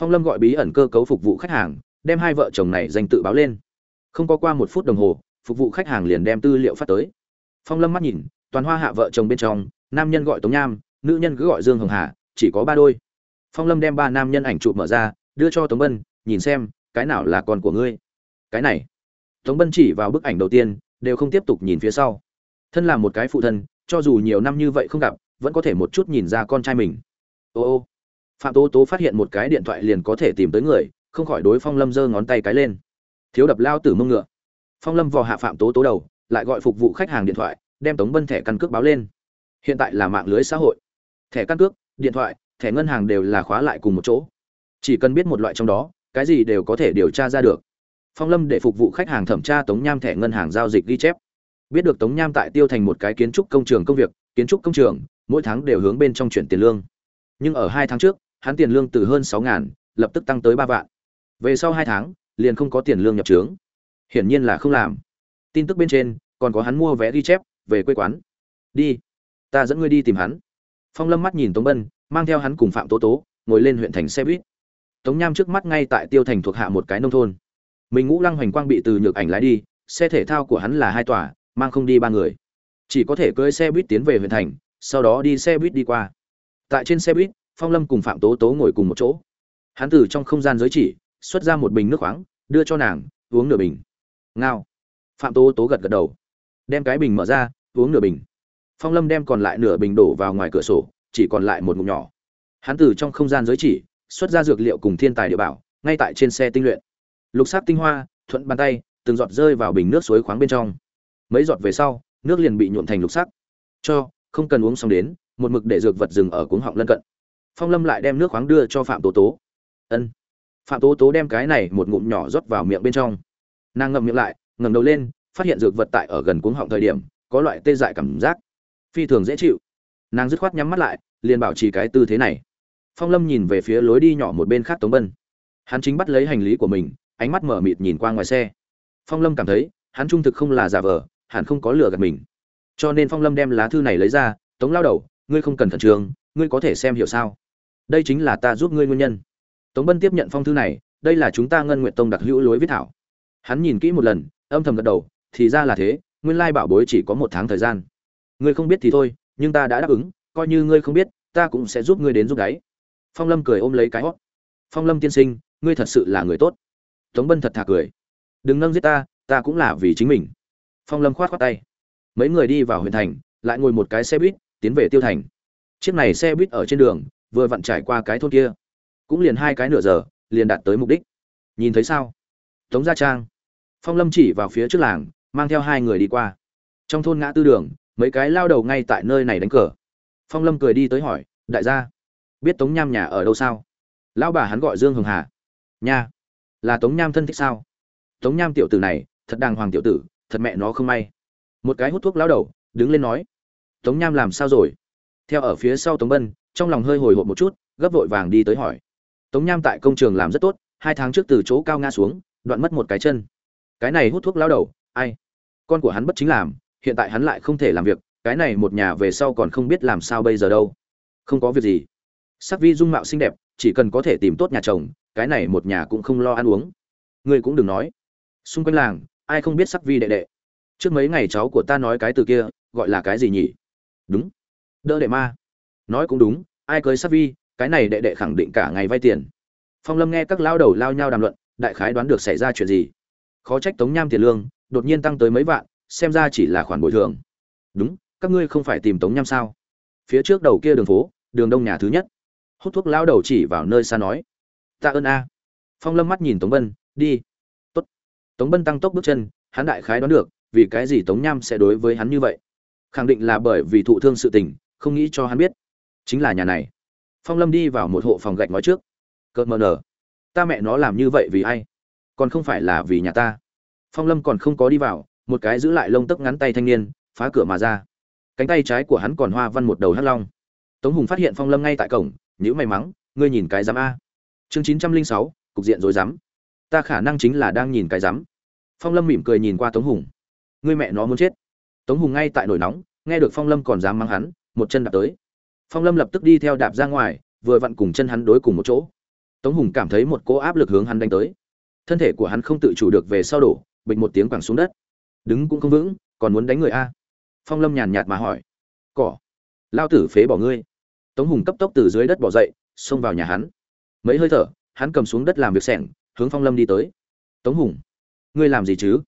Phong lâm gọi bí ẩn cơ cấu phục vụ khách hàng, đem hai vợ chồng này danh tự báo lên. Không có qua một phút đồng hồ, phục vụ khách hàng liền đem tư liệu phát tới. Phong lâm mắt nhìn, toàn hoa hạ vợ chồng bên trong nam nhân gọi tống nham, nữ nhân cứ gọi dương hồng hà, chỉ có ba đôi. Phong lâm đem ba nam nhân ảnh chụp mở ra, đưa cho tống bân, nhìn xem, cái nào là con của ngươi? Cái này. Tống bân chỉ vào bức ảnh đầu tiên, đều không tiếp tục nhìn phía sau. Thân là một cái phụ thân, cho dù nhiều năm như vậy không gặp, vẫn có thể một chút nhìn ra con trai mình. Ô ô. Phạm tố tố phát hiện một cái điện thoại liền có thể tìm tới người, không khỏi đối phong lâm giơ ngón tay cái lên. Thiếu đập lao tử mông ngựa. Phong lâm vò hạ phạm tố tố đầu, lại gọi phục vụ khách hàng điện thoại, đem tống bân thẻ căn cước báo lên hiện tại là mạng lưới xã hội. Thẻ căn cước, điện thoại, thẻ ngân hàng đều là khóa lại cùng một chỗ. Chỉ cần biết một loại trong đó, cái gì đều có thể điều tra ra được. Phong lâm để phục vụ khách hàng thẩm tra tống nham thẻ ngân hàng giao dịch ghi chép. Biết được tống nham tại tiêu thành một cái kiến trúc công trường công việc, kiến trúc công trường, mỗi tháng đều hướng bên trong chuyển tiền lương. Nhưng ở hai tháng trước, hắn tiền lương từ hơn sáu ngàn, lập tức tăng tới ba vạn. Về sau hai tháng, liền không có tiền lương nhập trướng hiển nhiên là không làm. Tin tức bên trên, còn có hắn mua vé ghi chép về quê quán. Đi ta dẫn ngươi đi tìm hắn. Phong lâm mắt nhìn tống bân, mang theo hắn cùng phạm tố tố, ngồi lên huyện thành xe buýt. Tống nham trước mắt ngay tại tiêu thành thuộc hạ một cái nông thôn. Mình ngũ lăng hoành quang bị từ nhược ảnh lái đi, xe thể thao của hắn là hai tòa, mang không đi ba người. Chỉ có thể cưỡi xe buýt tiến về huyện thành, sau đó đi xe buýt đi qua. Tại trên xe buýt, phong lâm cùng phạm tố tố ngồi cùng một chỗ. Hắn từ trong không gian giới chỉ, xuất ra một bình nước khoáng, đưa cho nàng, uống nửa bình. Ngao. Phạm tố tố gật gật đầu. Đem cái bình mở ra, uống nửa bình phong lâm đem còn lại nửa bình đổ vào ngoài cửa sổ, chỉ còn lại một ngụm nhỏ. Hắn từ trong không gian giới chỉ, xuất ra dược liệu cùng thiên tài địa bảo, ngay tại trên xe tinh luyện. Lục sắc tinh hoa, thuận bàn tay, từng giọt rơi vào bình nước suối khoáng bên trong. Mấy giọt về sau, nước liền bị nhuộm thành lục sắc. Cho, không cần uống xong đến, một mực để dược vật dừng ở cuống họng lân cận. Phong lâm lại đem nước khoáng đưa cho phạm tố tố. Ân. Phạm tố tố đem cái này một ngụm nhỏ rót vào miệng bên trong. Nàng ngậm miệng lại, ngẩng đầu lên, phát hiện dược vật tại ở gần cuống họng thời điểm, có loại tê dại cảm giác phi thường dễ chịu. Nàng dứt khoát nhắm mắt lại, liền bảo trì cái tư thế này. Phong lâm nhìn về phía lối đi nhỏ một bên khác tống bân. Hắn chính bắt lấy hành lý của mình, ánh mắt mở mịt nhìn qua ngoài xe. Phong lâm cảm thấy, hắn trung thực không là giả vờ, hẳn không có lừa gạt mình. Cho nên phong lâm đem lá thư này lấy ra, tống lao đầu, ngươi không cần khẩn trương, ngươi có thể xem hiểu sao? Đây chính là ta giúp ngươi nguyên nhân. Tống bân tiếp nhận phong thư này, đây là chúng ta ngân nguyện tông đặc hữu lối viết thảo. Hắn nhìn kỹ một lần, âm thầm gật đầu, thì ra là thế, nguyên lai bảo bối chỉ có một tháng thời gian ngươi không biết thì thôi, nhưng ta đã đáp ứng, coi như ngươi không biết, ta cũng sẽ giúp ngươi đến giúp đáy. Phong lâm cười ôm lấy cái hót. Phong lâm tiên sinh, ngươi thật sự là người tốt. Tống bân thật thà cười. Đừng nâng giết ta ta cũng là vì chính mình. Phong lâm khoát khoát tay. Mấy người đi vào huyện thành, lại ngồi một cái xe buýt, tiến về tiêu thành. Chiếc này xe buýt ở trên đường, vừa vặn trải qua cái thôn kia. Cũng liền hai cái nửa giờ, liền đạt tới mục đích. Nhìn thấy sao? Tống gia trang. Phong lâm chỉ vào phía trước làng, mang theo hai người đi qua. Trong thôn ngã tư đường mấy cái lao đầu ngay tại nơi này đánh cờ. Phong lâm cười đi tới hỏi, đại gia, biết tống nham nhà ở đâu sao? Lão bà hắn gọi dương hồng hà. Nha, là tống nham thân thích sao? Tống nham tiểu tử này, thật đàng hoàng tiểu tử, thật mẹ nó không may. Một cái hút thuốc lão đầu, đứng lên nói, tống nham làm sao rồi? Theo ở phía sau tống bân, trong lòng hơi hồi hộp một chút, gấp vội vàng đi tới hỏi, tống nham tại công trường làm rất tốt, hai tháng trước từ chỗ cao ngã xuống, đoạn mất một cái chân. Cái này hút thuốc lão đầu, ai? Con của hắn bất chính làm hiện tại hắn lại không thể làm việc, cái này một nhà về sau còn không biết làm sao bây giờ đâu. Không có việc gì. Sắc vi dung mạo xinh đẹp, chỉ cần có thể tìm tốt nhà chồng, cái này một nhà cũng không lo ăn uống. Ngươi cũng đừng nói. Xung quanh làng, ai không biết sắc vi đệ đệ. Trước mấy ngày cháu của ta nói cái từ kia, gọi là cái gì nhỉ? Đúng. Đỡ đệ ma. Nói cũng đúng, ai cưới sắc vi, cái này đệ đệ khẳng định cả ngày vay tiền. Phong lâm nghe các lao đầu lao nhau đàm luận, đại khái đoán được xảy ra chuyện gì. Khó trách tống nham tiền lương, đột nhiên tăng tới mấy vạn xem ra chỉ là khoản bồi thường. Đúng, các ngươi không phải tìm tống nham sao? Phía trước đầu kia đường phố, đường đông nhà thứ nhất. Hút thuốc lao đầu chỉ vào nơi xa nói. Tạ ơn a. Phong lâm mắt nhìn tống bân, đi. Tốt. tống bân tăng tốc bước chân, hắn đại khái đoán được, vì cái gì tống nham sẽ đối với hắn như vậy. Khẳng định là bởi vì thụ thương sự tình, không nghĩ cho hắn biết. Chính là nhà này. Phong lâm đi vào một hộ phòng gạch nói trước. Cợt mờ nở. Ta mẹ nó làm như vậy vì ai? Còn không phải là vì nhà ta. Phong lâm còn không có đi vào một cái giữ lại lông tấc ngắn tay thanh niên, phá cửa mà ra. Cánh tay trái của hắn còn hoa văn một đầu hắc long. Tống hùng phát hiện phong lâm ngay tại cổng nhữ may mắn ngươi nhìn cái giám a. Chương chín trăm linh sáu, cục diện rối rắm. Ta khả năng chính là đang nhìn cái giám. Phong lâm mỉm cười nhìn qua tống hùng. Ngươi mẹ nó muốn chết. Tống hùng ngay tại nổi nóng, nghe được phong lâm còn dám mắng hắn, một chân đạp tới. Phong lâm lập tức đi theo đạp ra ngoài, vừa vặn cùng chân hắn đối cùng một chỗ. Tống hùng cảm thấy một cỗ áp lực hướng hắn đánh tới. Thân thể của hắn không tự chủ được về sau đổ, bịch một tiếng quẳng xuống đất đứng cũng không vững, còn muốn đánh người a. Phong lâm nhàn nhạt mà hỏi. Cỏ. Lao tử phế bỏ ngươi. Tống hùng cấp tốc từ dưới đất bỏ dậy, xông vào nhà hắn. Mấy hơi thở, hắn cầm xuống đất làm việc sẻng, hướng phong lâm đi tới. Tống hùng. Ngươi làm gì chứ?